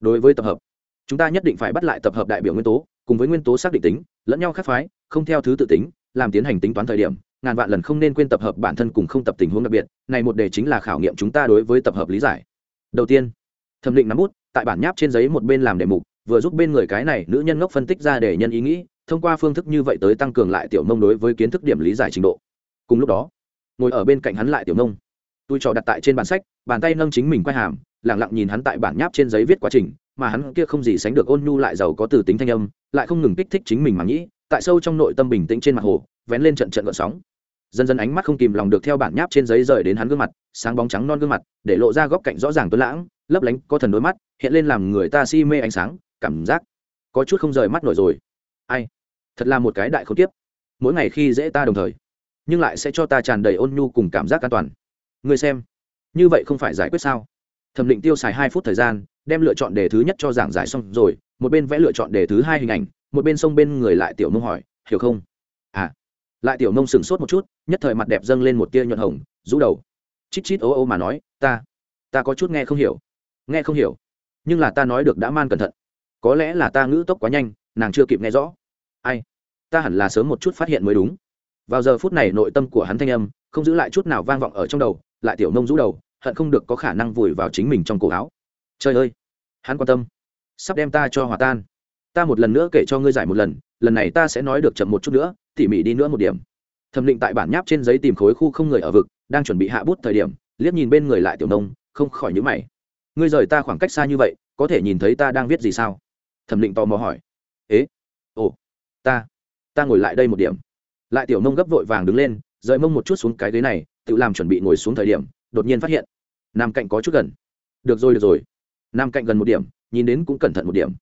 Đối với tập hợp, chúng ta nhất định phải bắt lại tập hợp đại biểu nguyên tố, cùng với nguyên tố xác định tính, lẫn nhau khác phái, không theo thứ tự tính, làm tiến hành tính toán thời điểm, ngàn vạn lần không nên quên tập hợp bản thân cùng không tập tình huống đặc biệt, này một đề chính là khảo nghiệm chúng ta đối với tập hợp lý giải. Đầu tiên, thẩm định nắm bút tại bản nháp trên giấy một bên làm đề mục, vừa giúp bên người cái này nữ nhân ngốc phân tích ra để nhân ý nghĩ, thông qua phương thức như vậy tới tăng cường lại tiểu nông đối với kiến thức điểm lý giải trình độ. Cùng lúc đó, ngồi ở bên cạnh hắn lại tiểu nông tôi trò đặt tại trên bản sách, bàn tay nâng chính mình quay hàm lẳng lặng nhìn hắn tại bản nháp trên giấy viết quá trình, mà hắn kia không gì sánh được ôn nhu lại giàu có từ tính thanh âm, lại không ngừng kích thích chính mình mà nghĩ, tại sâu trong nội tâm bình tĩnh trên mặt hồ, vén lên trận trận gợn sóng. Dần dần ánh mắt không kìm lòng được theo bản nháp trên giấy rời đến hắn gương mặt, sáng bóng trắng non gương mặt, để lộ ra góc cạnh rõ ràng tuấn lãng lấp lánh, có thần đôi mắt, hiện lên làm người ta si mê ánh sáng, cảm giác có chút không rời mắt nổi rồi. Ai? Thật là một cái đại không tiếp mỗi ngày khi dễ ta đồng thời, nhưng lại sẽ cho ta tràn đầy ôn nhu cùng cảm giác an toàn. Người xem, như vậy không phải giải quyết sao? Thẩm định tiêu xài hai phút thời gian, đem lựa chọn đề thứ nhất cho giảng giải xong rồi, một bên vẽ lựa chọn đề thứ hai hình ảnh, một bên sông bên người lại tiểu nông hỏi, hiểu không? À. Lại tiểu nông sửng sốt một chút, nhất thời mặt đẹp dâng lên một tia nhuận hồng, rũ đầu. Chít chít ố ô mà nói, ta ta có chút nghe không hiểu nghe không hiểu. Nhưng là ta nói được đã man cẩn thận. Có lẽ là ta ngữ tốc quá nhanh, nàng chưa kịp nghe rõ. Ai? Ta hẳn là sớm một chút phát hiện mới đúng. Vào giờ phút này nội tâm của hắn thanh âm không giữ lại chút nào vang vọng ở trong đầu, lại tiểu nông rũ đầu, hận không được có khả năng vùi vào chính mình trong cổ áo. Trời ơi! Hắn quan tâm. Sắp đem ta cho hòa tan. Ta một lần nữa kể cho ngươi giải một lần lần này ta sẽ nói được chậm một chút nữa, tỉ mỉ đi nữa một điểm. Thẩm định tại bản nháp trên giấy tìm khối khu không người ở vực, đang chuẩn bị hạ bút thời điểm, liếc nhìn bên người lại tiểu nông, không khỏi nhữ mày ngươi rời ta khoảng cách xa như vậy, có thể nhìn thấy ta đang viết gì sao? Thẩm định tò mò hỏi. Ế, ồ, ta ta ngồi lại đây một điểm. Lại tiểu nông gấp vội vàng đứng lên, rời mông một chút xuống cái ghế này, tự làm chuẩn bị ngồi xuống thời điểm, đột nhiên phát hiện nam cạnh có chút gần. Được rồi được rồi. Nam cạnh gần một điểm, nhìn đến cũng cẩn thận một điểm.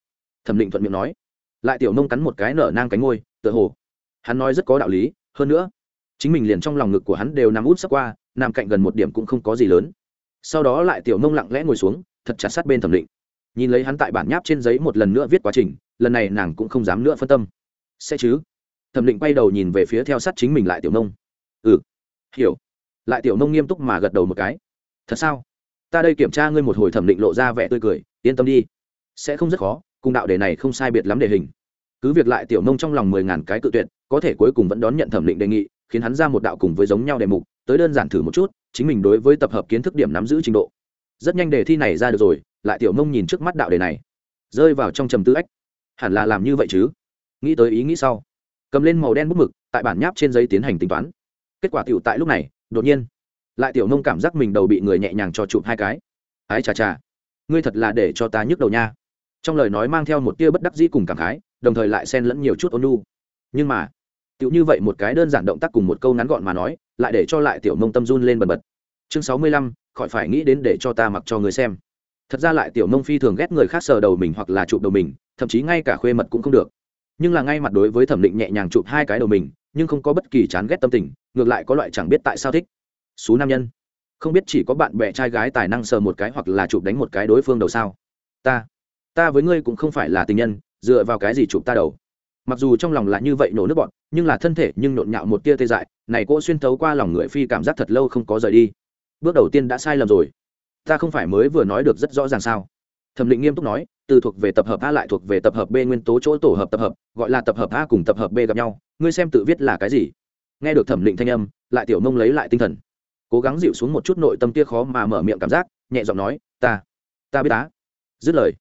Thẩm định thuận miệng nói. Lại tiểu nông cắn một cái nở nang cánh ngôi tựa hồ. Hắn nói rất có đạo lý, hơn nữa, chính mình liền trong lòng ngực của hắn đều nằm út sắp qua nam cạnh gần một điểm cũng không có gì lớn sau đó lại tiểu nông lặng lẽ ngồi xuống, thật chặt sát bên thẩm định. Nhìn lấy hắn tại bản nháp trên giấy một lần nữa viết quá trình, lần này nàng cũng không dám nữa phân tâm. Sẽ chứ? Thẩm định quay đầu nhìn về phía theo sát chính mình lại tiểu nông ừ hiểu. Lại tiểu nông nghiêm túc mà gật đầu một cái. Thật sao? Ta đây kiểm tra ngươi một hồi thẩm định lộ ra vẻ tươi cười, yên tâm đi. Sẽ không rất khó, cùng đạo đề này không sai biệt lắm đề hình. Cứ việc lại tiểu nông trong lòng mười ngàn cái cự tuyệt, có thể cuối cùng vẫn đón nhận thẩm định đề nghị, khiến hắn ra một đạo cùng với giống nhau đề mục, tới đơn giản thử một chút chính mình đối với tập hợp kiến thức điểm nắm giữ trình độ. Rất nhanh đề thi này ra được rồi, lại tiểu mông nhìn trước mắt đạo đề này. Rơi vào trong trầm tư ách. Hẳn là làm như vậy chứ? Nghĩ tới ý nghĩ sau. Cầm lên màu đen bút mực, tại bản nháp trên giấy tiến hành tính toán. Kết quả tiểu tại lúc này, đột nhiên, lại tiểu mông cảm giác mình đầu bị người nhẹ nhàng cho chụp hai cái. Ái chà chà. Ngươi thật là để cho ta nhức đầu nha. Trong lời nói mang theo một tia bất đắc dĩ cùng cảm khái, đồng thời lại xen lẫn nhiều chút ôn nu nhưng mà, tiểu như vậy một cái đơn giản động tác cùng một câu ngắn gọn mà nói lại để cho lại tiểu nông tâm run lên bần bật. Chương sáu mươi lăm, khỏi phải nghĩ đến để cho ta mặc cho người xem. Thật ra lại tiểu nông phi thường ghét người khác sờ đầu mình hoặc là chụp đầu mình, thậm chí ngay cả khuê mật cũng không được. Nhưng là ngay mặt đối với thẩm định nhẹ nhàng chụp hai cái đầu mình, nhưng không có bất kỳ chán ghét tâm tình, ngược lại có loại chẳng biết tại sao thích. Xú nam nhân, không biết chỉ có bạn bè trai gái tài năng sờ một cái hoặc là chụp đánh một cái đối phương đầu sao? Ta ta với ngươi cũng không phải là tình nhân, dựa vào cái gì chụp ta đầu? Mặc dù trong lòng là như vậy nổ nước bọn nhưng là thân thể nhưng nộn nhạo một tia tê dại, này cỗ xuyên thấu qua lòng người phi cảm giác thật lâu không có rời đi. Bước đầu tiên đã sai lầm rồi. Ta không phải mới vừa nói được rất rõ ràng sao? Thẩm định nghiêm túc nói, từ thuộc về tập hợp a lại thuộc về tập hợp b nguyên tố chỗ tổ hợp tập hợp, gọi là tập hợp a cùng tập hợp b gặp nhau. Ngươi xem tự viết là cái gì? Nghe được thẩm định thanh âm, lại tiểu mông lấy lại tinh thần. Cố gắng dịu xuống một chút nội tâm tia khó mà mở miệng cảm giác, nhẹ giọng nói, ta ta biết á. Dứt lời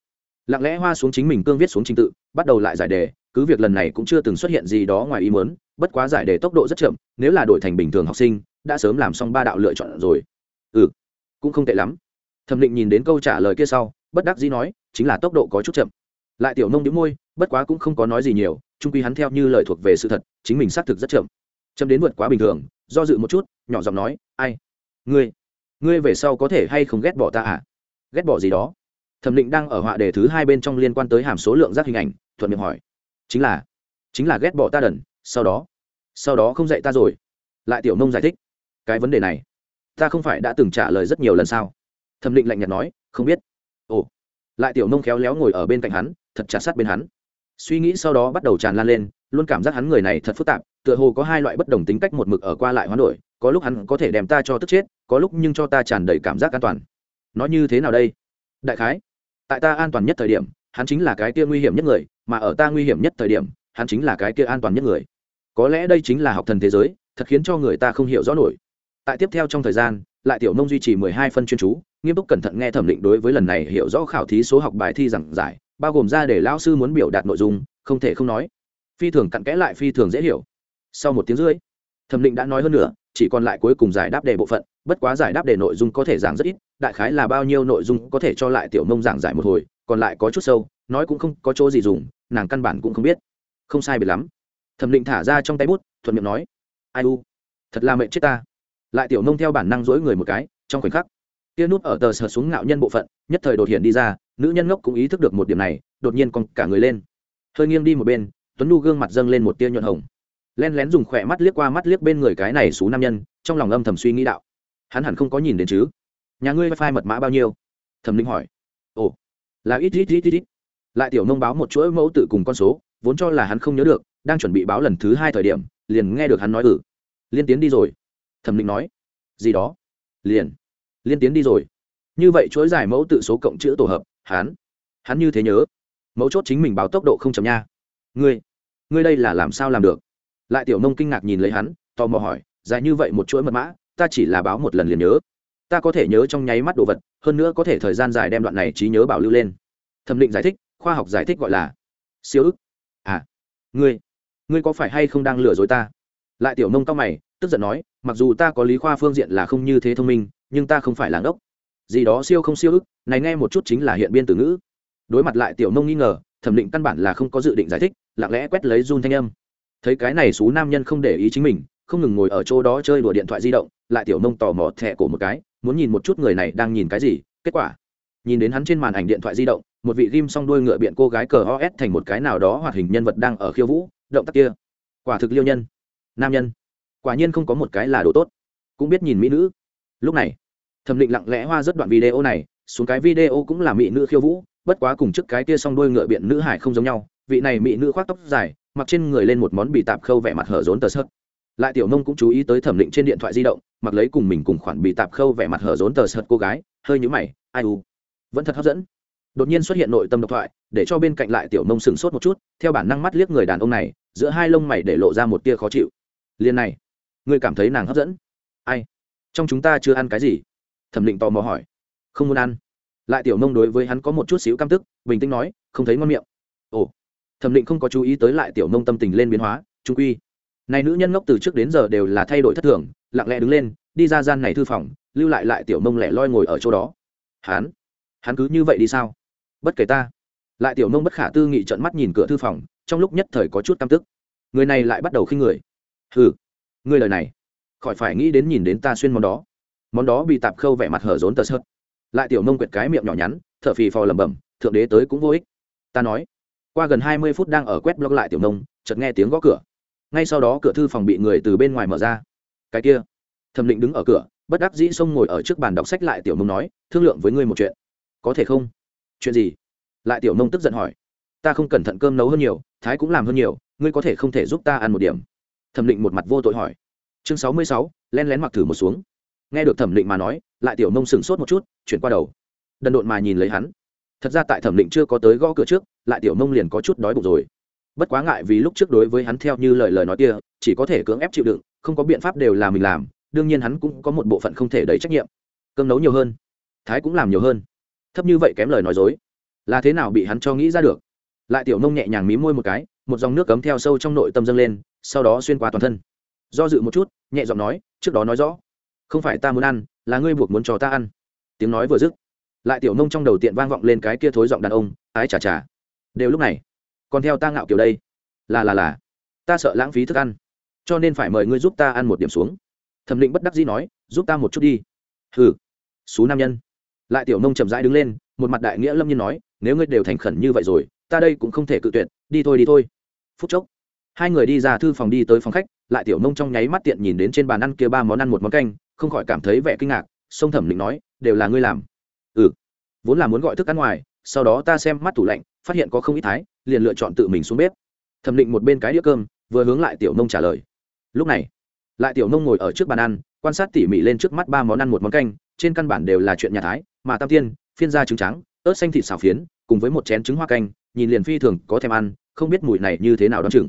lặng lẽ hoa xuống chính mình cương viết xuống trình tự, bắt đầu lại giải đề, cứ việc lần này cũng chưa từng xuất hiện gì đó ngoài ý muốn, bất quá giải đề tốc độ rất chậm, nếu là đổi thành bình thường học sinh, đã sớm làm xong ba đạo lựa chọn rồi. Ừ cũng không tệ lắm. Thẩm định nhìn đến câu trả lời kia sau, bất đắc dĩ nói, chính là tốc độ có chút chậm. Lại tiểu nông đĩu môi, bất quá cũng không có nói gì nhiều trung quy hắn theo như lời thuộc về sự thật, chính mình xác thực rất chậm. Chậm đến vượt quá bình thường, do dự một chút, nhỏ giọng nói, ai? Ngươi? Ngươi về sau có thể hay không ghét bỏ ta à? Ghét bỏ gì đó? Thẩm định đang ở họa đề thứ hai bên trong liên quan tới hàm số lượng rác hình ảnh, thuận miệng hỏi. Chính là chính là ghét bỏ ta đần, sau đó sau đó không dạy ta rồi. Lại tiểu nông giải thích, cái vấn đề này, ta không phải đã từng trả lời rất nhiều lần sao? Thẩm định lạnh nhạt nói, không biết. Ồ, lại tiểu nông khéo léo ngồi ở bên cạnh hắn, thật chả sát bên hắn. Suy nghĩ sau đó bắt đầu tràn lan lên, luôn cảm giác hắn người này thật phức tạp, tựa hồ có hai loại bất đồng tính cách một mực ở qua lại hoán đổi, có lúc hắn có thể đem ta cho tức chết, có lúc nhưng cho ta tràn đầy cảm giác an toàn. Nói như thế nào đây? Đại khái, tại ta an toàn nhất thời điểm, hắn chính là cái kia nguy hiểm nhất người, mà ở ta nguy hiểm nhất thời điểm, hắn chính là cái kia an toàn nhất người. Có lẽ đây chính là học thần thế giới, thật khiến cho người ta không hiểu rõ nổi. Tại tiếp theo trong thời gian, lại tiểu nông duy trì mười hai phân chuyên chú, nghiêm túc cẩn thận nghe thẩm định đối với lần này hiểu rõ khảo thí số học bài thi giảng giải, bao gồm ra để lão sư muốn biểu đạt nội dung, không thể không nói. Phi thường cặn kẽ lại phi thường dễ hiểu. Sau một tiếng rưỡi, thẩm định đã nói hơn nữa chỉ còn lại cuối cùng giải đáp đề bộ phận bất quá giải đáp đề nội dung có thể giảng rất ít, đại khái là bao nhiêu nội dung có thể cho lại tiểu mông giảng giải một hồi, còn lại có chút sâu, nói cũng không có chỗ gì dùng, nàng căn bản cũng không biết. Không sai biệt lắm. Thẩm định thả ra trong tay bút, thuận miệng nói, ai u, thật là mệnh chết ta. Lại tiểu nông theo bản năng dỗi người một cái, trong khoảnh khắc kia nút ở tờ sờ xuống ngạo nhân bộ phận, nhất thời đột hiện đi ra, nữ nhân ngốc cũng ý thức được một điểm này, đột nhiên còn cả người lên. Hơi nghiêng đi một bên, tuấn nu gương mặt dâng lên một tia nhuận hồng. Len lén dùng khỏe mắt liếc qua mắt liếc bên người cái này xú nam nhân, trong lòng âm thầm suy nghĩ đạo hắn hẳn không có nhìn đến chứ? Nhà ngươi wifi mật mã bao nhiêu? Thẩm linh hỏi. Ồ, là ít ít ít ít ít. Lại tiểu nông báo một chuỗi mẫu tự cùng con số, vốn cho là hắn không nhớ được, đang chuẩn bị báo lần thứ hai thời điểm, liền nghe được hắn nói ừ. Liên tiến đi rồi. Thẩm linh nói. Gì đó? Liền. Liên tiến đi rồi. Như vậy chuỗi giải mẫu tự số cộng chữ tổ hợp, hắn. Hắn như thế nhớ. Mẫu chốt chính mình báo tốc độ không chậm nha. Ngươi ngươi đây là làm sao làm được? Lại tiểu nông kinh ngạc nhìn lấy hắn, tò mò hỏi, dài như vậy một chuỗi mật mã ta chỉ là báo một lần liền nhớ. Ta có thể nhớ trong nháy mắt đồ vật, hơn nữa có thể thời gian dài đem đoạn này trí nhớ bảo lưu lên. Thẩm định giải thích, khoa học giải thích gọi là siêu ức. À ngươi ngươi có phải hay không đang lừa dối ta? Lại tiểu nông cao mày, tức giận nói, mặc dù ta có lý khoa phương diện là không như thế thông minh, nhưng ta không phải làng ốc gì đó siêu không siêu ức, này nghe một chút chính là hiện biên từ ngữ. Đối mặt lại tiểu nông nghi ngờ, thẩm định căn bản là không có dự định giải thích, lặng lẽ quét lấy run thanh âm. Thấy cái này xú nam nhân không để ý chính mình không ngừng ngồi ở chỗ đó chơi đùa điện thoại di động, lại tiểu nông tò mò thẹ cổ một cái, muốn nhìn một chút người này đang nhìn cái gì, kết quả, nhìn đến hắn trên màn ảnh điện thoại di động, một vị ghim xong đuôi ngựa biện cô gái cờ os thành một cái nào đó hoạt hình nhân vật đang ở khiêu vũ, động tác kia, quả thực liêu nhân, nam nhân, quả nhiên không có một cái là đồ tốt, cũng biết nhìn mỹ nữ. Lúc này, thẩm định lặng lẽ hoa rất đoạn video này, xuống cái video cũng là mỹ nữ khiêu vũ, bất quá cùng trước cái kia xong đuôi ngựa biện nữ hải không giống nhau, vị này mỹ nữ khoác tóc dài, mặc trên người lên một món bị tạp khâu vẻ mặt hở rốn tờ sớt lại tiểu nông cũng chú ý tới thẩm định trên điện thoại di động, mặc lấy cùng mình cùng khoản bị tạp khâu vẻ mặt hở rốn tờ sợt cô gái, hơi nhũ mày, ai u? Vẫn thật hấp dẫn. Đột nhiên xuất hiện nội tâm độc thoại, để cho bên cạnh lại tiểu nông sừng sốt một chút, theo bản năng mắt liếc người đàn ông này, giữa hai lông mày để lộ ra một tia khó chịu. Liền này, ngươi cảm thấy nàng hấp dẫn? Ai? Trong chúng ta chưa ăn cái gì? Thẩm định tò mò hỏi. Không muốn ăn. Lại tiểu nông đối với hắn có một chút xíu căm tức, bình tĩnh nói, không thấy ngon miệng. Ồ. Thẩm định không có chú ý tới lại tiểu nông tâm tình lên biến hóa, trung quy này nữ nhân ngốc từ trước đến giờ đều là thay đổi thất thường, lặng lẽ đứng lên, đi ra gian này thư phòng, lưu lại lại tiểu nông lẻ loi ngồi ở chỗ đó. Hắn? Hắn cứ như vậy đi sao? Bất kể ta. Lại tiểu nông bất khả tư nghị trận mắt nhìn cửa thư phòng, trong lúc nhất thời có chút căm tức. Người này lại bắt đầu khinh người. Ừ người lời này. Khỏi phải nghĩ đến nhìn đến ta xuyên món đó. Món đó bị tạp khâu vẻ mặt hở rốn tờ sợt. Lại tiểu nông quyệt cái miệng nhỏ nhắn, thở phì phò lẩm bẩm, thượng đế tới cũng vô ích. Ta nói, qua gần hai mươi phút đang ở quét blog lại tiểu nông chợt nghe tiếng gõ cửa ngay sau đó cửa thư phòng bị người từ bên ngoài mở ra. Cái kia, thẩm định đứng ở cửa, bất đắc dĩ xông ngồi ở trước bàn đọc sách lại tiểu nông nói, thương lượng với ngươi một chuyện. Có thể không? Chuyện gì? Lại tiểu nông tức giận hỏi. Ta không cẩn thận cơm nấu hơn nhiều, thái cũng làm hơn nhiều, ngươi có thể không thể giúp ta ăn một điểm? Thẩm định một mặt vô tội hỏi. Chương sáu mươi sáu len lén mặc thử một xuống. Nghe được thẩm định mà nói, lại tiểu nông sừng sốt một chút, chuyển qua đầu. Đần độn mà nhìn lấy hắn. Thật ra tại thẩm định chưa có tới gõ cửa trước, lại tiểu nông liền có chút đói bụng rồi bất quá ngại vì lúc trước đối với hắn theo như lời lời nói kia, chỉ có thể cưỡng ép chịu đựng, không có biện pháp đều là mình làm, đương nhiên hắn cũng có một bộ phận không thể đầy trách nhiệm. Cơm nấu nhiều hơn, thái cũng làm nhiều hơn. Thấp như vậy kém lời nói dối, là thế nào bị hắn cho nghĩ ra được? Lại tiểu nông nhẹ nhàng mí môi một cái, một dòng nước cấm theo sâu trong nội tâm dâng lên, sau đó xuyên qua toàn thân. Do dự một chút, nhẹ giọng nói, trước đó nói rõ, không phải ta muốn ăn, là ngươi buộc muốn cho ta ăn. Tiếng nói vừa dứt, lại tiểu nông trong đầu tiện vang vọng lên cái kia thối giọng đàn ông, ái chà chà. Đều lúc này còn theo ta ngạo kiểu đây. Là là là. Ta sợ lãng phí thức ăn. Cho nên phải mời ngươi giúp ta ăn một điểm xuống. Thẩm định bất đắc dĩ nói, giúp ta một chút đi. Hừ. Xú nam nhân. Lại tiểu nông chậm rãi đứng lên, một mặt đại nghĩa lâm nhiên nói, nếu ngươi đều thành khẩn như vậy rồi, ta đây cũng không thể cự tuyệt, đi thôi đi thôi. Phút chốc, hai người đi ra thư phòng đi tới phòng khách, lại tiểu nông trong nháy mắt tiện nhìn đến trên bàn ăn kia ba món ăn một món canh, không khỏi cảm thấy vẻ kinh ngạc sông thẩm định nói, đều là ngươi làm. Ừ. Vốn là muốn gọi thức ăn ngoài, sau đó ta xem mắt tủ lạnh, phát hiện có không ít thái liền lựa chọn tự mình xuống bếp. Thẩm định một bên cái đĩa cơm, vừa hướng lại tiểu nông trả lời. Lúc này, lại tiểu nông ngồi ở trước bàn ăn, quan sát tỉ mỉ lên trước mắt ba món ăn một món canh, trên căn bản đều là chuyện nhà thái, mà tam tiên, phiên gia trứng trắng, ớt xanh thịt xào phiến, cùng với một chén trứng hoa canh, nhìn liền phi thường có thèm ăn, không biết mùi này như thế nào đ o á n chừng.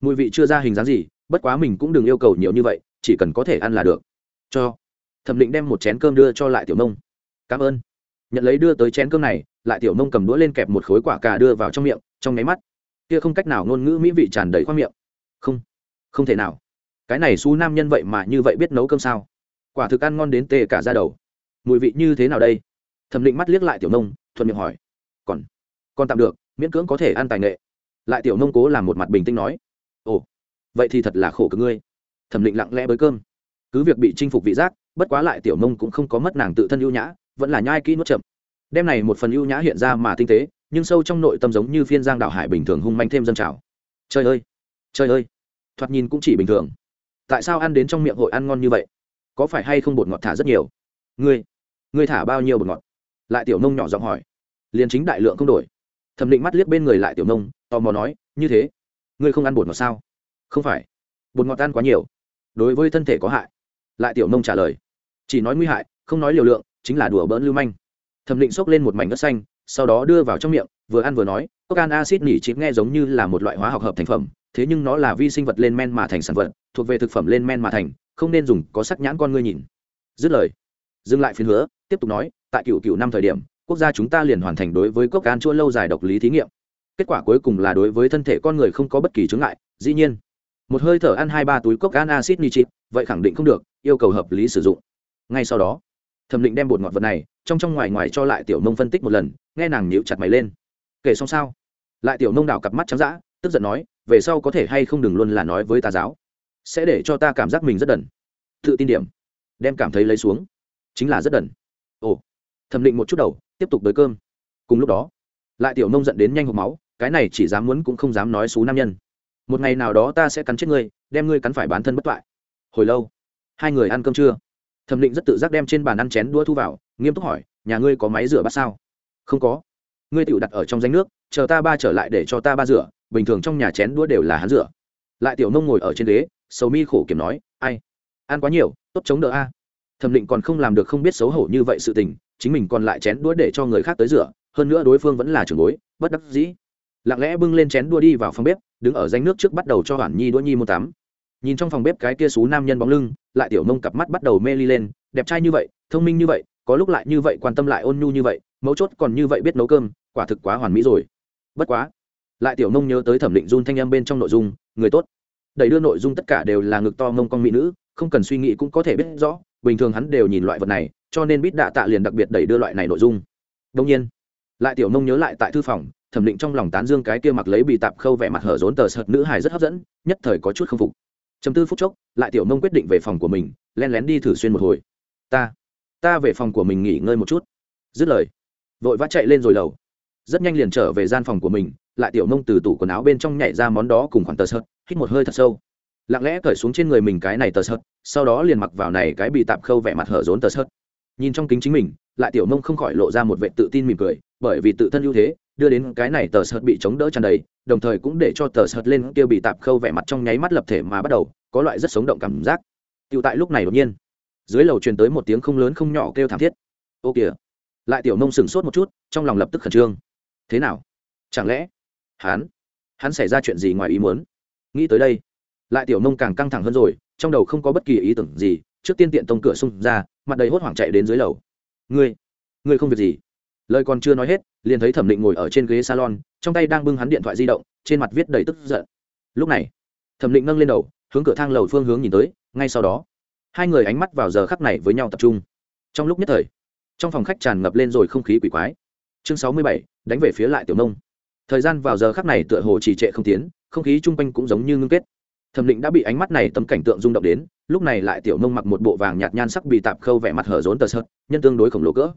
Mùi vị chưa ra hình dáng gì, bất quá mình cũng đừng yêu cầu nhiều như vậy, chỉ cần có thể ăn là được. Cho. Thẩm định đem một chén cơm đưa cho lại tiểu nông. Cảm ơn. Nhận lấy đưa tới chén cơm này lại tiểu nông cầm đũa lên kẹp một khối quả cà đưa vào trong miệng, trong nháy mắt, kia không cách nào ngôn ngữ mỹ vị tràn đầy khoang miệng. Không không thể nào. Cái này su nam nhân vậy mà như vậy biết nấu cơm sao? Quả thực ăn ngon đến tê cả ra đầu. Mùi vị như thế nào đây? Thẩm định mắt liếc lại tiểu nông thuận miệng hỏi. Còn còn tạm được, miễn cưỡng có thể ăn tài nghệ. Lại tiểu nông cố làm một mặt bình tĩnh nói. Ồ, vậy thì thật là khổ cực ngươi. Thẩm định lặng lẽ bới cơm. Cứ việc bị chinh phục vị giác, bất quá lại tiểu nông cũng không có mất nàng tự thân ưu nhã, vẫn là nhai kỹ nuốt chậm đem này một phần ưu nhã hiện ra mà tinh tế, nhưng sâu trong nội tâm giống như phiên giang đạo hải bình thường hung manh thêm dân trào. Trời ơi! Trời ơi! Thoạt nhìn cũng chỉ bình thường. Tại sao ăn đến trong miệng hội ăn ngon như vậy? Có phải hay không bột ngọt thả rất nhiều? Ngươi ngươi thả bao nhiêu bột ngọt? Lại tiểu nông nhỏ giọng hỏi. Liền chính đại lượng không đổi. Thẩm định mắt liếc bên người lại tiểu nông, tò mò nói, như thế, ngươi không ăn bột ngọt sao? Không phải. Bột ngọt ăn quá nhiều. Đối với thân thể có hại. Lại tiểu nông trả lời. Chỉ nói nguy hại, không nói liều lượng, chính là đùa bỡn lưu manh thẩm định xốc lên một mảnh đất xanh sau đó đưa vào trong miệng vừa ăn vừa nói cốc an acid nỉ chít nghe giống như là một loại hóa học hợp thành phẩm thế nhưng nó là vi sinh vật lên men mà thành sản vật thuộc về thực phẩm lên men mà thành không nên dùng có sắc nhãn con ngươi nhìn. Dứt lời dừng lại phiên hứa tiếp tục nói tại cựu cựu năm thời điểm quốc gia chúng ta liền hoàn thành đối với cốc an chua lâu dài độc lý thí nghiệm. Kết quả cuối cùng là đối với thân thể con người không có bất kỳ chướng ngại dĩ nhiên một hơi thở ăn hai ba túi cốc an acid nitrit, vậy khẳng định không được yêu cầu hợp lý sử dụng. Ngay sau đó thẩm định đem bột ngọt vật này trong trong ngoài ngoài cho lại tiểu nông phân tích một lần, nghe nàng nhíu chặt mày lên. Kể xong sao? Lại tiểu nông đảo cặp mắt trắng d tức giận nói, về sau có thể hay không đừng luôn là nói với tà giáo. Sẽ để cho ta cảm giác mình rất đần. Tự tin điểm. Đem cảm thấy lấy xuống. Chính là rất đần. Ồ. Thẩm định một chút đầu, tiếp tục tới cơm. Cùng lúc đó, lại tiểu nông dẫn đến nhanh hộp máu, cái này chỉ dám muốn cũng không dám nói xú nam nhân. Một ngày nào đó ta sẽ cắn chết ngươi, đem ngươi cắn phải bán thân bất toại. Hồi lâu, hai người ăn cơm trưa. Thẩm định rất tự giác đem trên bàn ăn chén đua thu vào nghiêm túc hỏi, nhà ngươi có máy rửa bát sao? Không có. Ngươi tựu đặt ở trong danh nước, chờ ta ba trở lại để cho ta ba rửa, bình thường trong nhà chén đũa đều là hắn rửa. Lại tiểu nông ngồi ở trên ghế, sầu mi khổ kiểm nói, ai, ăn quá nhiều, tốt chống đỡ a. Thẩm định còn không làm được không biết xấu hổ như vậy sự tình, chính mình còn lại chén đũa để cho người khác tới rửa, hơn nữa đối phương vẫn là trưởng bối, bất đắc dĩ. Lặng lẽ bưng lên chén đua đi vào phòng bếp, đứng ở danh nước trước bắt đầu cho hoàn nhi đũa nhi môn tắm. Nhìn trong phòng bếp cái kia xú nam nhân bóng lưng, lại tiểu nông cặp mắt bắt đầu mê ly lên, đẹp trai như vậy, thông minh như vậy có lúc lại như vậy quan tâm lại ôn nhu như vậy, mấu chốt còn như vậy biết nấu cơm, quả thực quá hoàn mỹ rồi. Bất quá, lại tiểu nông nhớ tới thẩm định run thanh em bên trong nội dung, người tốt. Đẩy đưa nội dung tất cả đều là ngực to mông con mỹ nữ, không cần suy nghĩ cũng có thể biết rõ, bình thường hắn đều nhìn loại vật này, cho nên bít đạ tạ liền đặc biệt đẩy đưa loại này nội dung. Đông nhiên, lại tiểu nông nhớ lại tại thư phòng, thẩm định trong lòng tán dương cái kia mặc lấy bị tạp khâu vẻ mặt hở rốn tờ sợt nữ hài rất hấp dẫn, nhất thời có chút k phục. Chấm tư phút chốc, lại tiểu nông quyết định về phòng của mình len lén đi thử xuyên một hồi. Ta ta về phòng của mình nghỉ ngơi một chút. Dứt lời, vội vã chạy lên rồi lầu. Rất nhanh liền trở về gian phòng của mình, lại tiểu nông từ tủ quần áo bên trong nhảy ra món đó cùng khoản tờ sợt, hít một hơi thật sâu. Lặng lẽ cởi xuống trên người mình cái này tờ sợt, sau đó liền mặc vào này cái bị tạp khâu vẻ mặt hở rốn tờ sợt. Nhìn trong kính chính mình, lại tiểu nông không khỏi lộ ra một vệ tự tin mỉm cười, bởi vì tự thân ưu thế, đưa đến cái này tờ sợt bị chống đỡ tràn đầy, đồng thời cũng để cho tờ sợt lên kia bị tạp khâu vẻ mặt trong nháy mắt lập thể mà bắt đầu, có loại rất sống động cảm giác. Tựu tại lúc này đột nhiên dưới lầu truyền tới một tiếng không lớn không nhỏ kêu thảm thiết. Ô kìa. Lại tiểu nông sửng sốt một chút, trong lòng lập tức khẩn trương. Thế nào? Chẳng lẽ hắn hắn xảy ra chuyện gì ngoài ý muốn? Nghĩ tới đây, lại tiểu nông càng căng thẳng hơn rồi, trong đầu không có bất kỳ ý tưởng gì, trước tiên tiện tông cửa xung ra, mặt đầy hốt hoảng chạy đến dưới lầu. Ngươi ngươi không việc gì. Lời còn chưa nói hết, liền thấy thẩm định ngồi ở trên ghế salon, trong tay đang bưng hắn điện thoại di động, trên mặt viết đầy tức giận. Lúc này, thẩm định nâng lên đầu, hướng cửa thang lầu phương hướng nhìn tới, ngay sau đó hai người ánh mắt vào giờ khắc này với nhau tập trung. Trong lúc nhất thời, trong phòng khách tràn ngập lên rồi không khí quỷ quái. Chương sáu mươi bảy, đánh về phía lại tiểu nông. Thời gian vào giờ khắc này tựa hồ trì trệ không tiến, không khí chung quanh cũng giống như ngưng kết. Thẩm định đã bị ánh mắt này tấm cảnh tượng rung động đến, lúc này lại tiểu nông mặc một bộ vàng nhạt nhan sắc bị tạp khâu vẻ mặt hở rốn tờ sợt, nhân tương đối khổng lồ cỡ.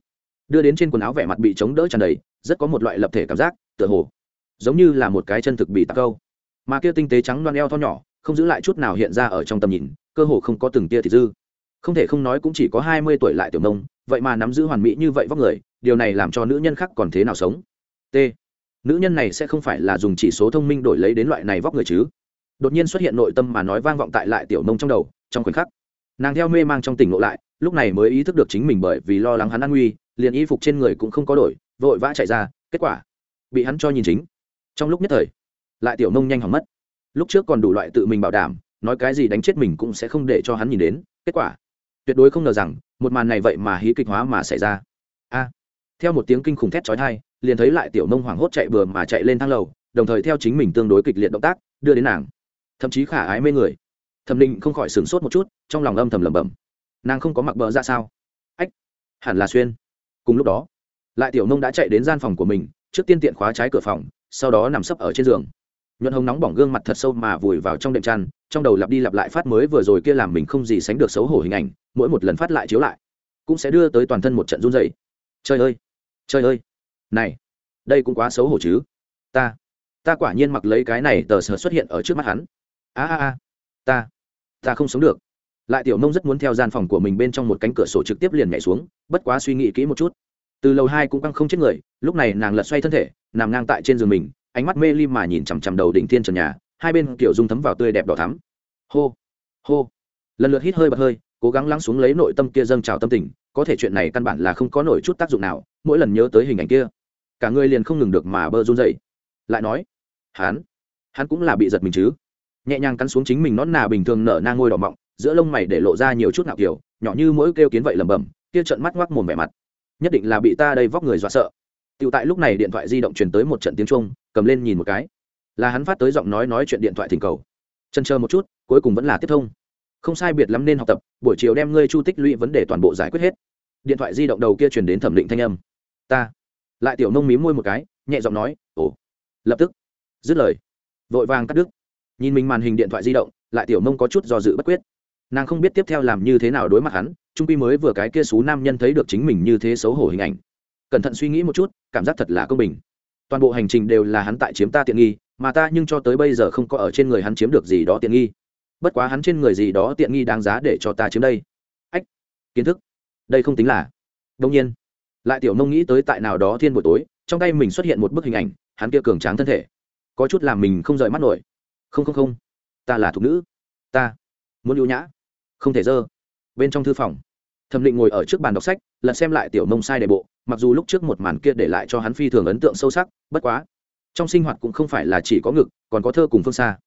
Đưa đến trên quần áo vẻ mặt bị chống đỡ tràn đầy, rất có một loại lập thể cảm giác, tựa hồ giống như là một cái chân thực bị tạp câu mà kia tinh tế trắng loan eo to nhỏ, không giữ lại chút nào hiện ra ở trong tầm nhìn cơ hồ không có từng tia thì dư. Không thể không nói cũng chỉ có hai mươi tuổi lại tiểu nông, vậy mà nắm giữ hoàn mỹ như vậy vóc người, điều này làm cho nữ nhân khác còn thế nào sống? T. Nữ nhân này sẽ không phải là dùng chỉ số thông minh đổi lấy đến loại này vóc người chứ? Đột nhiên xuất hiện nội tâm mà nói vang vọng tại lại tiểu nông trong đầu, trong khoảnh khắc. Nàng theo mê mang trong tỉnh lộ lại, lúc này mới ý thức được chính mình bởi vì lo lắng hắn an nguy, liền y phục trên người cũng không có đổi, vội vã chạy ra, kết quả bị hắn cho nhìn chính. Trong lúc nhất thời, lại tiểu nông nhanh hỏng mất. Lúc trước còn đủ loại tự mình bảo đảm nói cái gì đánh chết mình cũng sẽ không để cho hắn nhìn đến, kết quả, tuyệt đối không ngờ rằng, một màn này vậy mà hí kịch hóa mà xảy ra. A, theo một tiếng kinh khủng thét chói tai, liền thấy lại tiểu nông hoảng hốt chạy bừa mà chạy lên thang lầu, đồng thời theo chính mình tương đối kịch liệt động tác, đưa đến nàng, thậm chí khả ái mê người. Thẩm định không khỏi sửng sốt một chút, trong lòng âm thầm lẩm bẩm. Nàng không có mặc bờ ra sao? Ách, hẳn là xuyên. Cùng lúc đó, lại tiểu nông đã chạy đến gian phòng của mình, trước tiên tiện khóa trái cửa phòng, sau đó nằm sấp ở trên giường nhuận hồng nóng bỏng gương mặt thật sâu mà vùi vào trong đệm chăn, trong đầu lặp đi lặp lại phát mới vừa rồi kia làm mình không gì sánh được xấu hổ hình ảnh, mỗi một lần phát lại chiếu lại, cũng sẽ đưa tới toàn thân một trận run dày trời ơi! Trời ơi! Này! Đây cũng quá xấu hổ chứ. Ta! Ta quả nhiên mặc lấy cái này tờ sờ xuất hiện ở trước mắt hắn. A a a! Ta! Ta không sống được. Lại tiểu nông rất muốn theo gian phòng của mình bên trong một cánh cửa sổ trực tiếp liền nhảy xuống, bất quá suy nghĩ kỹ một chút. Từ lầu hai cũng căng không chết người, lúc này nàng lật xoay thân thể, nằm ngang tại trên giường mình ánh mắt mê ly mà nhìn chằm chằm đầu đỉnh thiên trần nhà, hai bên kiểu dung thấm vào tươi đẹp đỏ thắm. Hô hô. Lần lượt hít hơi bật hơi, cố gắng lắng xuống lấy nội tâm kia dâng trào tâm tình, có thể chuyện này căn bản là không có nổi chút tác dụng nào, mỗi lần nhớ tới hình ảnh kia, cả người liền không ngừng được mà bơ run dậy lại nói, hắn hắn cũng là bị giật mình chứ. Nhẹ nhàng cắn xuống chính mình nón nà bình thường nở nang ngôi đỏ mọng, giữa lông mày để lộ ra nhiều chút ngạo kiểu, nhỏ như mỗi kêu kiến vậy lẩm bẩm, kia trận mắt ngoác mồm vẻ mặt. Nhất định là bị ta đây vóc người dọa sợ. Tiểu tại lúc này điện thoại di động truyền tới một trận tiếng chuông, cầm lên nhìn một cái. Là hắn phát tới giọng nói nói chuyện điện thoại thỉnh cầu. Chần chờ một chút cuối cùng vẫn là tiếp thông. Không sai biệt lắm nên học tập buổi chiều đem ngươi chu tích lũy vấn đề toàn bộ giải quyết hết. Điện thoại di động đầu kia truyền đến thẩm định thanh âm. Ta. Lại tiểu nông mí môi một cái nhẹ giọng nói ồ. Lập tức. Dứt lời. Vội vàng cắt đứt. Nhìn mình màn hình điện thoại di động lại tiểu nông có chút do dự bất quyết. Nàng không biết tiếp theo làm như thế nào đối mặt hắn trung quy mới vừa cái kia số nam nhân thấy được chính mình như thế xấu hổ hình ảnh cẩn thận suy nghĩ một chút, cảm giác thật là công bình. Toàn bộ hành trình đều là hắn tại chiếm ta tiện nghi, mà ta nhưng cho tới bây giờ không có ở trên người hắn chiếm được gì đó tiện nghi. Bất quá hắn trên người gì đó tiện nghi đáng giá để cho ta chiếm đây. Ách, kiến thức. Đây không tính là. Đông nhiên. Lại tiểu nông nghĩ tới tại nào đó thiên buổi tối, trong tay mình xuất hiện một bức hình ảnh, hắn kia cường tráng thân thể. Có chút làm mình không rời mắt nổi. Không không không. Ta là thục nữ. Ta muốn ưu nhã. Không thể dơ. Bên trong thư phòng, thẩm định ngồi ở trước bàn đọc sách, lật xem lại tiểu nông sai đề bộ mặc dù lúc trước một màn kia để lại cho hắn phi thường ấn tượng sâu sắc, bất quá, trong sinh hoạt cũng không phải là chỉ có ngực, còn có thơ cùng phương xa.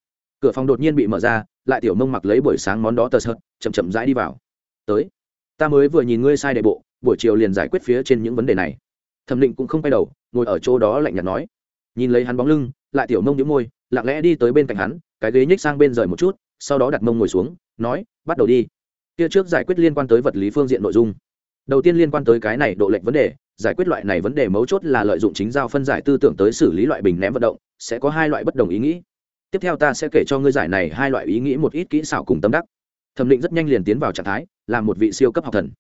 Cửa phòng đột nhiên bị mở ra, lại tiểu nông mặc lấy buổi sáng món đó tờ sợt, chậm chậm rãi đi vào. Tới, ta mới vừa nhìn ngươi sai đệ bộ, buổi chiều liền giải quyết phía trên những vấn đề này. Thẩm định cũng không quay đầu, ngồi ở chỗ đó lạnh nhạt nói. Nhìn lấy hắn bóng lưng, lại tiểu nông những môi, lặng lẽ đi tới bên cạnh hắn, cái ghế nhích sang bên rời một chút, sau đó đặt mông ngồi xuống, nói, bắt đầu đi. Kia trước giải quyết liên quan tới vật lý phương diện nội dung. Đầu tiên liên quan tới cái này độ lệch vấn đề giải quyết loại này vấn đề mấu chốt là lợi dụng chính giao phân giải tư tưởng tới xử lý loại bình ném vận động, sẽ có hai loại bất đồng ý nghĩ. Tiếp theo ta sẽ kể cho ngươi giải này hai loại ý nghĩ một ít kỹ xảo cùng tâm đắc. Thẩm định rất nhanh liền tiến vào trạng thái, là một vị siêu cấp học thần.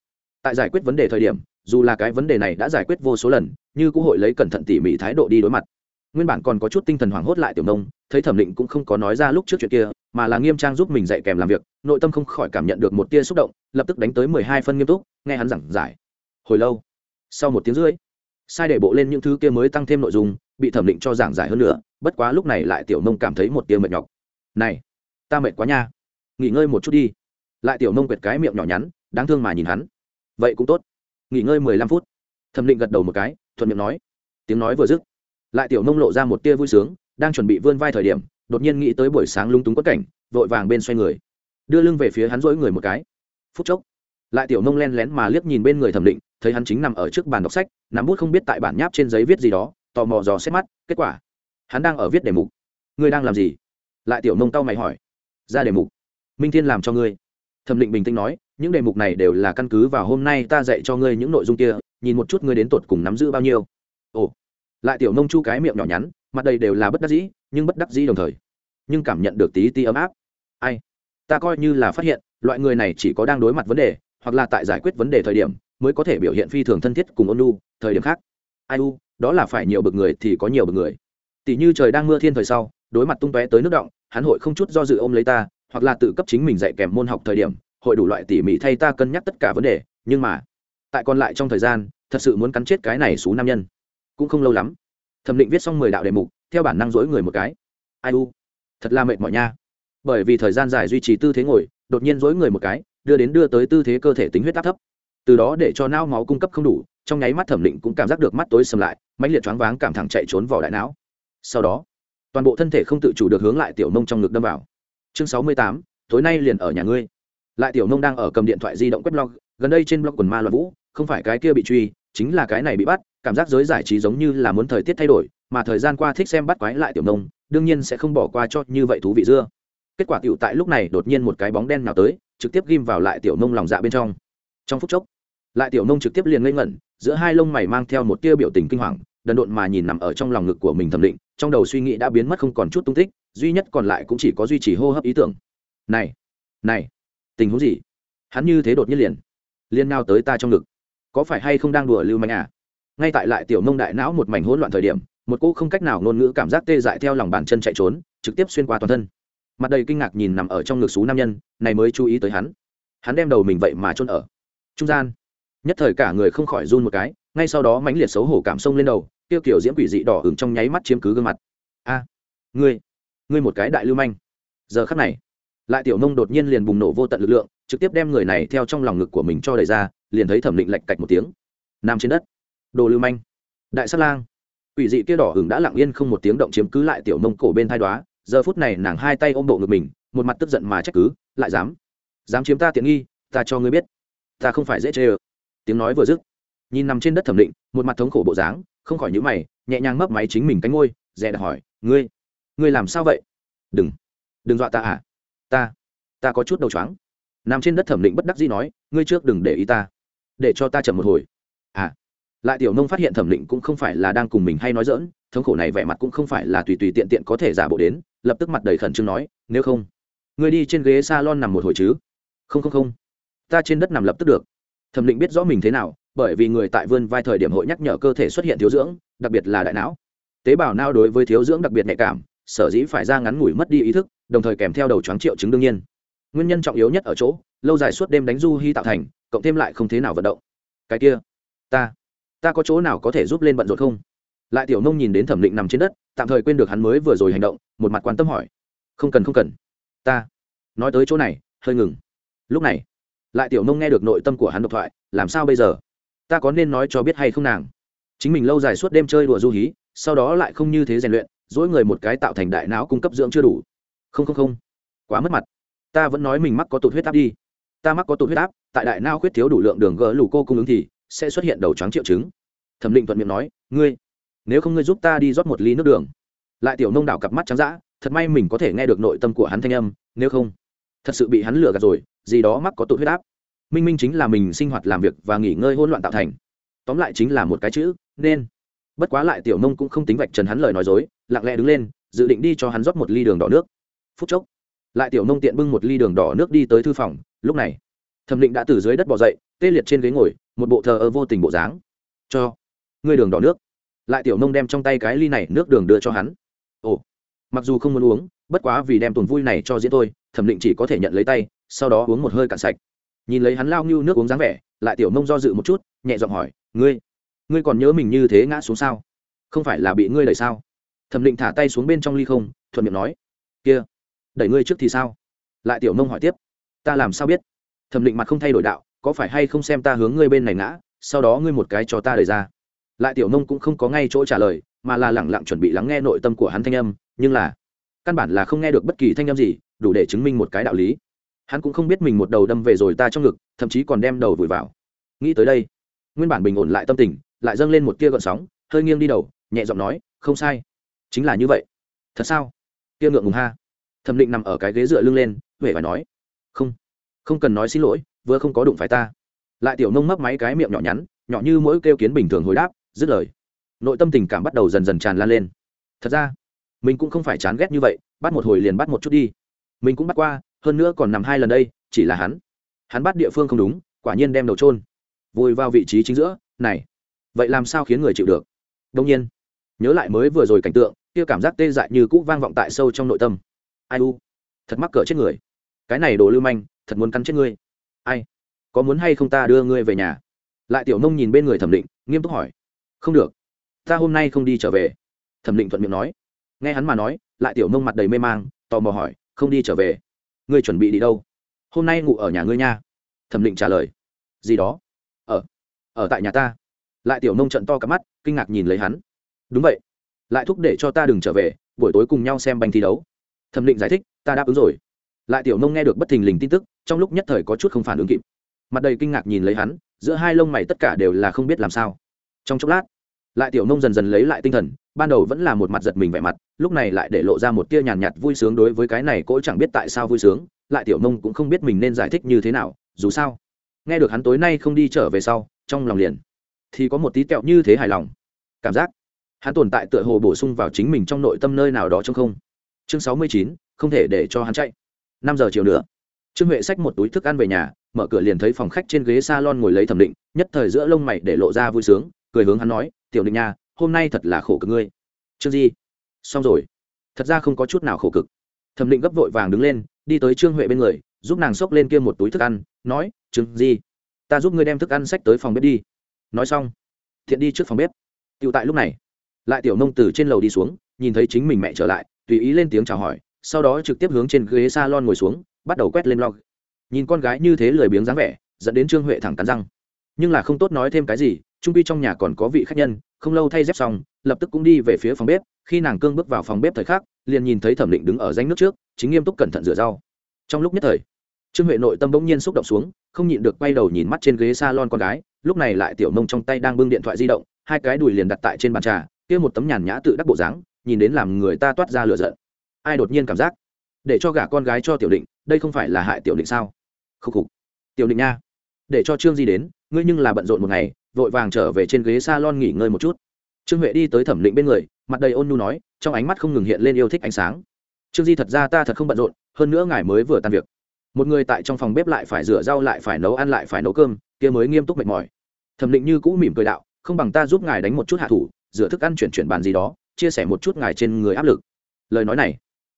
Tại giải quyết vấn đề thời điểm, dù là cái vấn đề này đã giải quyết vô số lần, như cũng hội lấy cẩn thận tỉ mỉ thái độ đi đối mặt. Nguyên bản còn có chút tinh thần hoảng hốt lại tiểu nông, thấy thẩm định cũng không có nói ra lúc trước chuyện kia, mà là nghiêm trang giúp mình dạy kèm làm việc, nội tâm không khỏi cảm nhận được một tia xúc động, lập tức đánh tới mười hai phân nghiêm túc, nghe hắn giảng giải. Hồi lâu sau một tiếng rưỡi, sai để bộ lên những thứ kia mới tăng thêm nội dung, bị thẩm định cho giảng giải hơn nữa, bất quá lúc này lại tiểu nông cảm thấy một tia mệt nhọc. Này, ta mệt quá nha. Nghỉ ngơi một chút đi. Lại tiểu nông quệt cái miệng nhỏ nhắn, đáng thương mà nhìn hắn. Vậy cũng tốt. Nghỉ ngơi mười lăm phút. Thẩm định gật đầu một cái, thuận miệng nói. Tiếng nói vừa dứt, lại tiểu nông lộ ra một tia vui sướng, đang chuẩn bị vươn vai thời điểm, đột nhiên nghĩ tới buổi sáng lung túng quất cảnh, vội vàng bên xoay người. Đưa lưng về phía hắn rỗi người một cái. Phút chốc, lại tiểu nông len lén mà liếc nhìn bên người thẩm định thấy hắn chính nằm ở trước bàn đọc sách, nắm bút không biết tại bản nháp trên giấy viết gì đó, tò mò dò xét mắt, kết quả, hắn đang ở viết đề mục. Ngươi đang làm gì? Lại tiểu nông tao mày hỏi. Ra đề mục. Minh thiên làm cho ngươi. Thẩm định bình tĩnh nói, những đề mục này đều là căn cứ vào hôm nay ta dạy cho ngươi những nội dung kia, nhìn một chút ngươi đến tột cùng nắm giữ bao nhiêu. Ồ. Lại tiểu nông chu cái miệng nhỏ nhắn, mặt đầy đều là bất đắc dĩ, nhưng bất đắc dĩ đồng thời, nhưng cảm nhận được tí tí ấm áp. Ai? Ta coi như là phát hiện, loại người này chỉ có đang đối mặt vấn đề, hoặc là tại giải quyết vấn đề thời điểm mới có thể biểu hiện phi thường thân thiết cùng ôn lu thời điểm khác. Ai u, đó là phải nhiều bực người thì có nhiều bực người. Tỷ như trời đang mưa thiên thời sau, đối mặt tung tóe tới nước động, hắn hội không chút do dự ôm lấy ta, hoặc là tự cấp chính mình dạy kèm môn học thời điểm, hội đủ loại tỉ mỉ thay ta cân nhắc tất cả vấn đề, nhưng mà, tại còn lại trong thời gian, thật sự muốn cắn chết cái này xú nam nhân. Cũng không lâu lắm, thẩm định viết xong mười đạo đề mục, theo bản năng dối người một cái. Ai u, thật là mệt mỏi nha. Bởi vì thời gian dài duy trì tư thế ngồi, đột nhiên dối người một cái, đưa đến đưa tới tư thế cơ thể tính huyết áp thấp từ đó để cho não máu cung cấp không đủ, trong nháy mắt thẩm định cũng cảm giác được mắt tối sầm lại, mãnh liệt choáng váng cảm thẳng chạy trốn vào đại não. Sau đó, toàn bộ thân thể không tự chủ được hướng lại tiểu nông trong ngực đâm vào. Chương sáu mươi tám, tối nay liền ở nhà ngươi. Lại tiểu nông đang ở cầm điện thoại di động quét blog, gần đây trên blog quần ma loạn vũ, không phải cái kia bị truy, chính là cái này bị bắt, cảm giác giới giải trí giống như là muốn thời tiết thay đổi, mà thời gian qua thích xem bắt quái lại tiểu nông, đương nhiên sẽ không bỏ qua cho như vậy thú vị dưa. Kết quả tiểu tại lúc này đột nhiên một cái bóng đen nào tới, trực tiếp ghim vào lại tiểu nông lòng dạ bên trong. Trong phút chốc lại tiểu nông trực tiếp liền ngây ngẩn, giữa hai lông mày mang theo một tia biểu tình kinh hoàng, đần độn mà nhìn nằm ở trong lòng ngực của mình thẩm định, trong đầu suy nghĩ đã biến mất không còn chút tung tích, duy nhất còn lại cũng chỉ có duy trì hô hấp ý tưởng. Này này, tình huống gì? Hắn như thế đột nhiên liền liên nào tới ta trong ngực. Có phải hay không đang đùa lưu manh à? Ngay tại lại tiểu nông đại não một mảnh hỗn loạn thời điểm, một cô không cách nào ngôn ngữ cảm giác tê dại theo lòng bàn chân chạy trốn, trực tiếp xuyên qua toàn thân. Mặt đầy kinh ngạc nhìn nằm ở trong ngực xú nam nhân, này mới chú ý tới hắn. Hắn đem đầu mình vậy mà trôn ở trung gian nhất thời cả người không khỏi run một cái, ngay sau đó mãnh liệt xấu hổ cảm xông lên đầu tiêu kiểu diễm quỷ dị đỏ ửng trong nháy mắt chiếm cứ gương mặt. A, ngươi ngươi một cái đại lưu manh. Giờ khắc này, lại tiểu nông đột nhiên liền bùng nổ vô tận lực lượng, trực tiếp đem người này theo trong lòng ngực của mình cho đẩy ra, liền thấy thẩm định lạch cạch một tiếng. Nằm trên đất, đồ lưu manh. Đại sát lang. Quỷ dị kia đỏ hừng đã lặng yên không một tiếng động chiếm cứ lại tiểu nông cổ bên thai đoá, giờ phút này nàng hai tay ôm bộ ngực mình, một mặt tức giận mà trách cứ, lại dám dám chiếm ta tiện nghi, ta cho ngươi biết, ta không phải dễ chê ơ tiếng nói vừa dứt, nhìn nằm trên đất thẩm định, một mặt thống khổ bộ dáng, không khỏi nhữ mày, nhẹ nhàng mấp máy chính mình cánh ngôi dè đặt hỏi, ngươi ngươi làm sao vậy? Đừng đừng dọa ta à? Ta ta có chút đầu chóng nằm trên đất thẩm định bất đắc dĩ nói, ngươi trước đừng để ý ta, để cho ta chậm một hồi. À lại tiểu nông phát hiện thẩm định cũng không phải là đang cùng mình hay nói dỡn thống khổ này vẻ mặt cũng không phải là tùy tùy tiện tiện có thể giả bộ đến, lập tức mặt đầy khẩn trương nói, nếu không, ngươi đi trên ghế s a lon nằm một hồi chứ? Không không không, ta trên đất nằm lập tức được thẩm định biết rõ mình thế nào, bởi vì người tại vươn vai thời điểm hội nhắc nhở cơ thể xuất hiện thiếu dưỡng, đặc biệt là đại não. Tế bào não đối với thiếu dưỡng đặc biệt nhạy cảm, sở dĩ phải ra ngắn ngủi mất đi ý thức, đồng thời kèm theo đầu choáng triệu chứng đương nhiên. Nguyên nhân trọng yếu nhất ở chỗ, lâu dài suốt đêm đánh du hy tạo thành, cộng thêm lại không thế nào vận động. Cái kia, ta ta có chỗ nào có thể giúp lên bận rộn không? Lại tiểu nông nhìn đến thẩm định nằm trên đất, tạm thời quên được hắn mới vừa rồi hành động, một mặt quan tâm hỏi. Không cần không cần. Ta, nói tới chỗ này, hơi ngừng. Lúc này lại tiểu nông nghe được nội tâm của hắn độc thoại, làm sao bây giờ? Ta có nên nói cho biết hay không nàng? Chính mình lâu dài suốt đêm chơi đùa du hí, sau đó lại không như thế rèn luyện, dỗi người một cái tạo thành đại não cung cấp dưỡng chưa đủ. Không không không. Quá mất mặt. Ta vẫn nói mình mắc có tụt huyết áp đi. Ta mắc có tụt huyết áp, tại đại não khuyết thiếu đủ lượng đường gỡ lù cô cung ứng thì sẽ xuất hiện đầu chóng triệu chứng. Thẩm định thuận miệng nói, ngươi, nếu không ngươi giúp ta đi rót một ly nước đường. Lại tiểu nông đảo cặp mắt trắng d thật may mình có thể nghe được nội tâm của hắn thanh âm, nếu không thật sự bị hắn lừa gạt rồi, gì đó mắc có tụ huyết áp. Minh minh chính là mình sinh hoạt làm việc và nghỉ ngơi hỗn loạn tạo thành. Tóm lại chính là một cái chữ, nên. Bất quá lại tiểu nông cũng không tính vạch trần hắn lời nói dối, lặng lẽ đứng lên, dự định đi cho hắn rót một ly đường đỏ nước. Phút chốc, lại tiểu nông tiện bưng một ly đường đỏ nước đi tới thư phòng, lúc này, thẩm định đã từ dưới đất bỏ dậy, tê liệt trên ghế ngồi, một bộ thờ ơ vô tình bộ dáng. Cho, ngươi đường đỏ nước. Lại tiểu nông đem trong tay cái ly này nước đường đưa cho hắn. Ồ, mặc dù không muốn uống, bất quá vì đem tuần vui này cho diễn tôi thẩm định chỉ có thể nhận lấy tay, sau đó uống một hơi cạn sạch. Nhìn lấy hắn lao như nước uống dáng vẻ, lại tiểu Mông do dự một chút, nhẹ giọng hỏi, ngươi ngươi còn nhớ mình như thế ngã xuống sao? Không phải là bị ngươi đẩy sao? Thẩm định thả tay xuống bên trong ly không, thuận miệng nói, kia, đẩy ngươi trước thì sao? Lại tiểu Mông hỏi tiếp, ta làm sao biết? Thẩm định mặt không thay đổi đạo, có phải hay không xem ta hướng ngươi bên này ngã, sau đó ngươi một cái cho ta đẩy ra? Lại tiểu Mông cũng không có ngay chỗ trả lời, mà là lẳng lặng chuẩn bị lắng nghe nội tâm của hắn thanh âm, nhưng là căn bản là không nghe được bất kỳ thanh âm gì, đủ để chứng minh một cái đạo lý. Hắn cũng không biết mình một đầu đâm về rồi ta trong ngực, thậm chí còn đem đầu vùi vào. Nghĩ tới đây, nguyên bản bình ổn lại tâm tình, lại dâng lên một tia gợn sóng, hơi nghiêng đi đầu, nhẹ giọng nói, không sai, chính là như vậy. Thật sao? Tia ngượng ngùng ha. Thẩm định nằm ở cái ghế dựa lưng lên huệ phải nói, không không cần nói xin lỗi, vừa không có đụng phải ta. Lại tiểu nông mấp máy cái miệng nhỏ nhắn, nhỏ như mỗi kêu kiến bình thường hồi đáp, dứt lời. Nội tâm tình cảm bắt đầu dần dần tràn lan lên. Thật ra mình cũng không phải chán ghét như vậy, bắt một hồi liền bắt một chút đi. Mình cũng bắt qua, hơn nữa còn nằm hai lần đây, chỉ là hắn. Hắn bắt địa phương không đúng, quả nhiên đem đầu trôn vùi vào vị trí chính giữa, này. Vậy làm sao khiến người chịu được? Đông nhiên, nhớ lại mới vừa rồi cảnh tượng, kia cảm giác tê dại như cũ vang vọng tại sâu trong nội tâm. Ai u? Thật mắc cỡ chết người. Cái này đồ lưu manh, thật muốn cắn chết ngươi. Ai? Có muốn hay không ta đưa ngươi về nhà? Lại tiểu nông nhìn bên người thẩm định, nghiêm túc hỏi. Không được. Ta hôm nay không đi trở về. Thẩm định thuận miệng nói nghe hắn mà nói, lại tiểu nông mặt đầy mê mang, tò mò hỏi, không đi trở về? Ngươi chuẩn bị đi đâu? Hôm nay ngủ ở nhà ngươi nha. Thẩm định trả lời, gì đó. Ở ở tại nhà ta. Lại tiểu nông trận to cả mắt, kinh ngạc nhìn lấy hắn. Đúng vậy. Lại thúc để cho ta đừng trở về, buổi tối cùng nhau xem banh thi đấu. Thẩm định giải thích, ta đáp ứng rồi. Lại tiểu nông nghe được bất thình lình tin tức, trong lúc nhất thời có chút không phản ứng kịp. Mặt đầy kinh ngạc nhìn lấy hắn, giữa hai lông mày tất cả đều là không biết làm sao. Trong chốc lát, lại tiểu nông dần dần lấy lại tinh thần ban đầu vẫn là một mặt giật mình vẻ mặt lúc này lại để lộ ra một tia nhàn nhạt, nhạt vui sướng đối với cái này cỗ chẳng biết tại sao vui sướng lại tiểu mông cũng không biết mình nên giải thích như thế nào dù sao nghe được hắn tối nay không đi trở về sau trong lòng liền thì có một tí tẹo như thế hài lòng. Cảm giác hắn tồn tại tựa hồ bổ sung vào chính mình trong nội tâm nơi nào đó trong không. Chương sáu mươi chín không thể để cho hắn chạy. Năm giờ chiều nữa trương huệ xách một túi thức ăn về nhà mở cửa liền thấy phòng khách trên ghế s a lon ngồi lấy thẩm định nhất thời giữa lông mày để lộ ra vui sướng cười hướng hắn nói tiểu định nha hôm nay thật là khổ cực ngươi. Trương di, xong rồi. Thật ra không có chút nào khổ cực. Thẩm định gấp vội vàng đứng lên, đi tới trương huệ bên người, giúp nàng xốc lên kia một túi thức ăn, nói, trương di, ta giúp ngươi đem thức ăn sách tới phòng bếp đi. Nói xong, thiện đi trước phòng bếp. Tựu tại lúc này, lại tiểu nông từ trên lầu đi xuống, nhìn thấy chính mình mẹ trở lại, tùy ý lên tiếng chào hỏi, sau đó trực tiếp hướng trên ghế s a lon ngồi xuống, bắt đầu quét lên log. Nhìn con gái như thế lười biếng dáng vẻ, dẫn đến trương huệ thẳng cắn răng nhưng là không tốt nói thêm cái gì, trung pi trong nhà còn có vị khách nhân, không lâu thay dép xong, lập tức cũng đi về phía phòng bếp, khi nàng cương bước vào phòng bếp thời khắc, liền nhìn thấy thẩm định đứng ở danh nước trước, chính nghiêm túc cẩn thận rửa rau. Trong lúc nhất thời, trương huệ nội tâm bỗng nhiên xúc động xuống, không nhịn được quay đầu nhìn mắt trên ghế s a lon con gái, lúc này lại tiểu mông trong tay đang bưng điện thoại di động, hai cái đùi liền đặt tại trên bàn trà, kia một tấm nhàn nhã tự đắc bộ dáng, nhìn đến làm người ta toát ra lửa giận. Ai đột nhiên cảm giác, để cho gả con gái cho tiểu định, đây không phải là hại tiểu định sao? Khúc khục. Tiểu định nha, để cho trương di đến ngươi nhưng là bận rộn một ngày, vội vàng trở về trên ghế s a lon nghỉ ngơi một chút. Trương huệ đi tới thẩm định bên người, mặt đầy ôn nhu nói, trong ánh mắt không ngừng hiện lên yêu thích ánh sáng. Trương di thật ra ta thật không bận rộn, hơn nữa ngài mới vừa tan việc. Một người tại trong phòng bếp lại phải rửa rau lại phải nấu ăn lại phải nấu cơm, kia mới nghiêm túc mệt mỏi. Thẩm định như cũ mỉm cười đạo, không bằng ta giúp ngài đánh một chút hạ thủ, rửa thức ăn chuyển chuyển bàn gì đó, chia sẻ một chút ngài trên người áp lực. Lời nói này,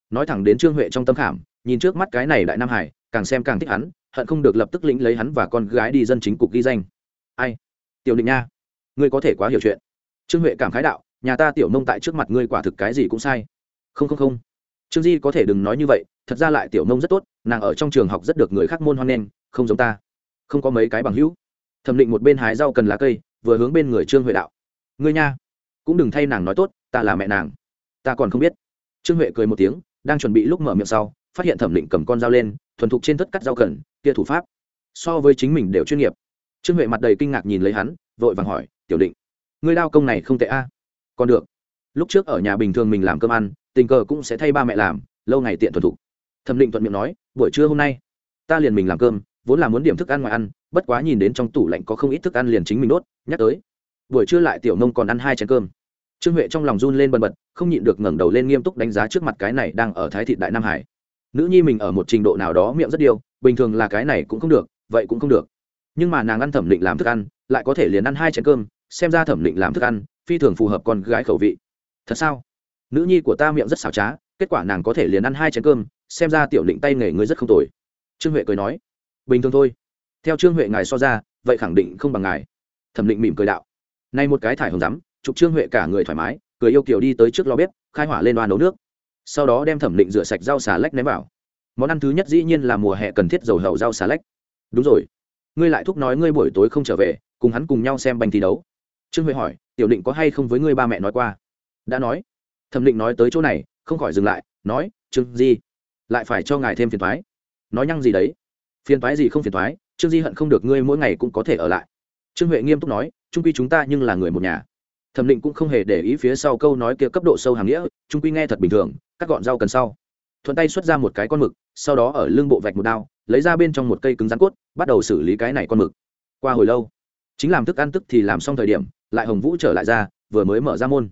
nói thẳng đến trương huệ trong tâm khảm, nhìn trước mắt cái này đại nam hải càng xem càng thích hắn hận không được lập tức lĩnh lấy hắn và con gái đi dân chính cục ghi danh. Ai? Tiểu định nha. Ngươi có thể quá hiểu chuyện. Trương huệ cảm khái đạo, nhà ta tiểu nông tại trước mặt ngươi quả thực cái gì cũng sai. Không không không. Trương di có thể đừng nói như vậy, thật ra lại tiểu nông rất tốt, nàng ở trong trường học rất được người khác môn hoan nghênh, không giống ta. Không có mấy cái bằng hữu. Thẩm định một bên hái rau cần lá cây, vừa hướng bên người trương huệ đạo. Ngươi nha, cũng đừng thay nàng nói tốt, ta là mẹ nàng. Ta còn không biết. Trương huệ cười một tiếng, đang chuẩn bị lúc mở miệng sau, phát hiện thẩm định cầm con dao lên, thuần thục trên tất cắt rau cần kia thủ pháp, so với chính mình đều chuyên nghiệp. Trương huệ mặt đầy kinh ngạc nhìn lấy hắn, vội vàng hỏi, tiểu định, ngươi đao công này không tệ a? Còn được. Lúc trước ở nhà bình thường mình làm cơm ăn, tình cờ cũng sẽ thay ba mẹ làm, lâu ngày tiện thuần thục. Thẩm định thuận miệng nói, buổi trưa hôm nay, ta liền mình làm cơm, vốn là muốn điểm thức ăn ngoài ăn, bất quá nhìn đến trong tủ lạnh có không ít thức ăn liền chính mình đốt, nhắc tới. Buổi trưa lại tiểu nông còn ăn hai chén cơm. Trương huệ trong lòng run lên bần bật, không nhịn được ngẩng đầu lên nghiêm túc đánh giá trước mặt cái này đang ở thái thị đại nam hải. Nữ nhi mình ở một trình độ nào đó miệng rất điêu bình thường là cái này cũng không được, vậy cũng không được. Nhưng mà nàng ăn thẩm định làm thức ăn, lại có thể liền ăn hai chén cơm, xem ra thẩm định làm thức ăn, phi thường phù hợp con gái khẩu vị. Thật sao? Nữ nhi của ta miệng rất xảo trá, kết quả nàng có thể liền ăn hai chén cơm, xem ra tiểu định tay nghề ngươi rất không tồi. Trương huệ cười nói, bình thường thôi. Theo trương huệ ngài so ra, vậy khẳng định không bằng ngài. Thẩm định mỉm cười đạo, nay một cái thải hồng rắm, chụp trương huệ cả người thoải mái, cười yêu kiều đi tới trước lò bếp, khai hỏa lên đoan nấu nước. Sau đó đem thẩm định rửa sạch rau xà lách ném vào món ăn thứ nhất dĩ nhiên là mùa hè cần thiết dầu hậu rau xà lách. Đúng rồi. Ngươi lại thúc nói ngươi buổi tối không trở về, cùng hắn cùng nhau xem banh thi đấu. Trương huệ hỏi, tiểu định có hay không với ngươi ba mẹ nói qua? Đã nói. Thẩm định nói tới chỗ này, không khỏi dừng lại, nói, trương di, lại phải cho ngài thêm phiền thoái nói nhăng gì đấy? Phiền thoái gì không phiền thoái trương di hận không được ngươi mỗi ngày cũng có thể ở lại. Trương huệ nghiêm túc nói, trung quy chúng ta nhưng là người một nhà. Thẩm định cũng không hề để ý phía sau câu nói kia cấp độ sâu hàng nghĩa, trung quy nghe thật bình thường cắt gọn rau cần sau thuận tay xuất ra một cái con mực, sau đó ở lưng bộ vạch một đao, lấy ra bên trong một cây cứng rắn cốt, bắt đầu xử lý cái này con mực. Qua hồi lâu, chính làm thức ăn tức thì làm xong thời điểm, lại hồng vũ trở lại ra, vừa mới mở ra môn.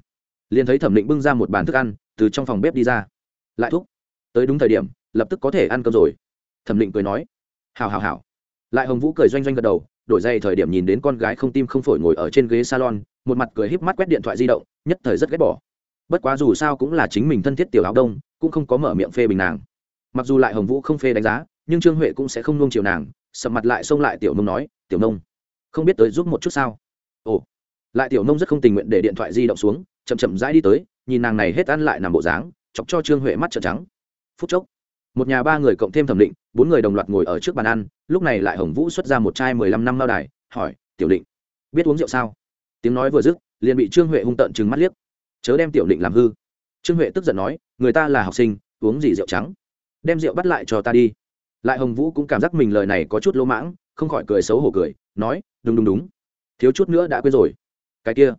Liền thấy thẩm định bưng ra một bàn thức ăn, từ trong phòng bếp đi ra. Lại thúc, tới đúng thời điểm, lập tức có thể ăn cơm rồi. Thẩm định cười nói hào hào hào lại hồng vũ cười doanh doanh gật đầu, đổi dây thời điểm nhìn đến con gái không tim không phổi ngồi ở trên ghế salon, một mặt cười híp mắt quét điện thoại di động, nhất thời rất ghét bỏ. Bất quá dù sao cũng là chính mình thân thiết tiểu áo đông cũng không có mở miệng phê bình nàng. Mặc dù lại hồng vũ không phê đánh giá, nhưng trương huệ cũng sẽ không nung chiều nàng, sầm mặt lại xông lại tiểu nông nói, tiểu nông, không biết tới giúp một chút sao? Ồ. Lại tiểu nông rất không tình nguyện để điện thoại di động xuống, chậm chậm rãi đi tới, nhìn nàng này hết ăn lại nằm bộ dáng, chọc cho trương huệ mắt trợn trắng. Phút chốc, một nhà ba người cộng thêm thẩm định, bốn người đồng loạt ngồi ở trước bàn ăn, lúc này lại hồng vũ xuất ra một chai mười lăm năm lao đài, hỏi, tiểu định, biết uống rượu sao? Tiếng nói vừa dứt, liền bị trương huệ hung tợn chừng mắt liếc. Chớ đem tiểu định làm hư trương huệ tức giận nói, người ta là học sinh, uống gì rượu trắng? Đem rượu bắt lại cho ta đi. Lại hồng vũ cũng cảm giác mình lời này có chút lỗ mãng, không khỏi cười xấu hổ cười, nói, đúng đúng đúng. Thiếu chút nữa đã quên rồi. Cái kia,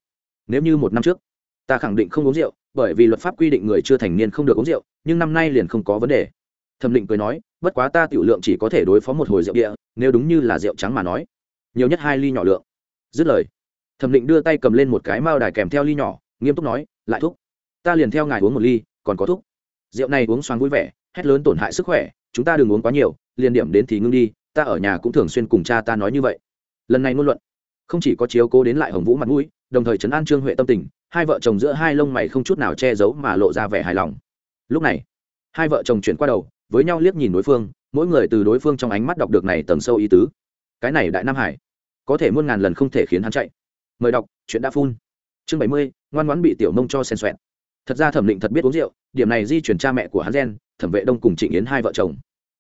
nếu như một năm trước, ta khẳng định không uống rượu, bởi vì luật pháp quy định người chưa thành niên không được uống rượu, nhưng năm nay liền không có vấn đề. Thẩm định cười nói, bất quá ta tiểu lượng chỉ có thể đối phó một hồi rượu địa, nếu đúng như là rượu trắng mà nói. Nhiều nhất hai ly nhỏ lượng. Dứt lời, thẩm định đưa tay cầm lên một cái mao đài kèm theo ly nhỏ, nghiêm túc nói, lại thúc ta liền theo ngài uống một ly, còn có thuốc. rượu này uống xoắn vui vẻ, hét lớn tổn hại sức khỏe, chúng ta đừng uống quá nhiều, liền điểm đến thì ngưng đi, ta ở nhà cũng thường xuyên cùng cha ta nói như vậy. Lần này ngôn luận, không chỉ có chiếu cố đến lại hồng vũ mặt mũi, đồng thời chấn an trương huệ tâm tình, hai vợ chồng giữa hai lông mày không chút nào che giấu mà lộ ra vẻ hài lòng. Lúc này, hai vợ chồng chuyển qua đầu, với nhau liếc nhìn đối phương, mỗi người từ đối phương trong ánh mắt đọc được này tầng sâu ý tứ. Cái này đại nam hải, có thể muôn ngàn lần không thể khiến hắn chạy. Mời đọc, chuyện đã phun. Chương bảy mươi, ngoan ngoãn bị tiểu mông cho xen xoẹn thật ra thẩm định thật biết uống rượu, điểm này di chuyển cha mẹ của hắn gen, thẩm vệ đông cùng trịnh yến hai vợ chồng.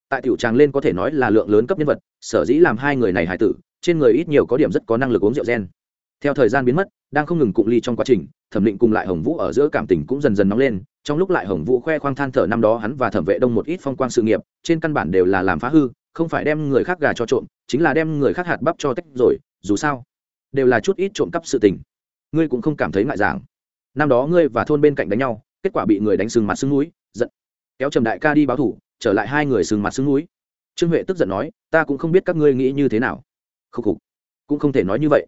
Tại tiểu tràng lên có thể nói là lượng lớn cấp nhân vật, sở dĩ làm hai người này hài tử, trên người ít nhiều có điểm rất có năng lực uống rượu gen. Theo thời gian biến mất, đang không ngừng cụng ly trong quá trình, thẩm định cùng lại hồng vũ ở giữa cảm tình cũng dần dần nóng lên, trong lúc lại hồng vũ khoe khoang than thở năm đó hắn và thẩm vệ đông một ít phong quang sự nghiệp, trên căn bản đều là làm phá hư, không phải đem người khác gà cho trộm, chính là đem người khác hạt bắp cho tách rồi, dù sao, đều là chút ít trộm cắp sự tình. Ngươi cũng không cảm thấy ngại giảng năm đó ngươi và thôn bên cạnh đánh nhau, kết quả bị người đánh sừng mặt sưng núi, giận. Kéo trầm đại ca đi báo thủ, trở lại hai người sừng mặt sưng núi. Trương huệ tức giận nói, ta cũng không biết các ngươi nghĩ như thế nào. Khúc khục. Cũng không thể nói như vậy.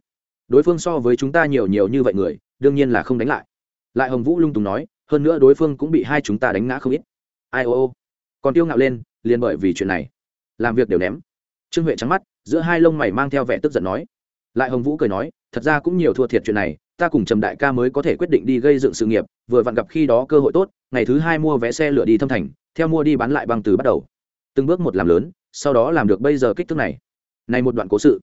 Đối phương so với chúng ta nhiều nhiều như vậy người, đương nhiên là không đánh lại. Lại hồng vũ lung tùng nói, hơn nữa đối phương cũng bị hai chúng ta đánh ngã không ít. Ai, ô ô. Còn tiêu ngạo lên, liền bởi vì chuyện này, làm việc đều ném. Trương huệ trắng mắt, giữa hai lông mày mang theo vẻ tức giận nói. Lại hồng vũ cười nói, thật ra cũng nhiều thua thiệt chuyện này ta cùng trầm đại ca mới có thể quyết định đi gây dựng sự nghiệp, vừa vặn gặp khi đó cơ hội tốt, ngày thứ hai mua vé xe lửa đi thâm thành, theo mua đi bán lại băng từ bắt đầu. Từng bước một làm lớn, sau đó làm được bây giờ kích thước này. Này một đoạn cố sự.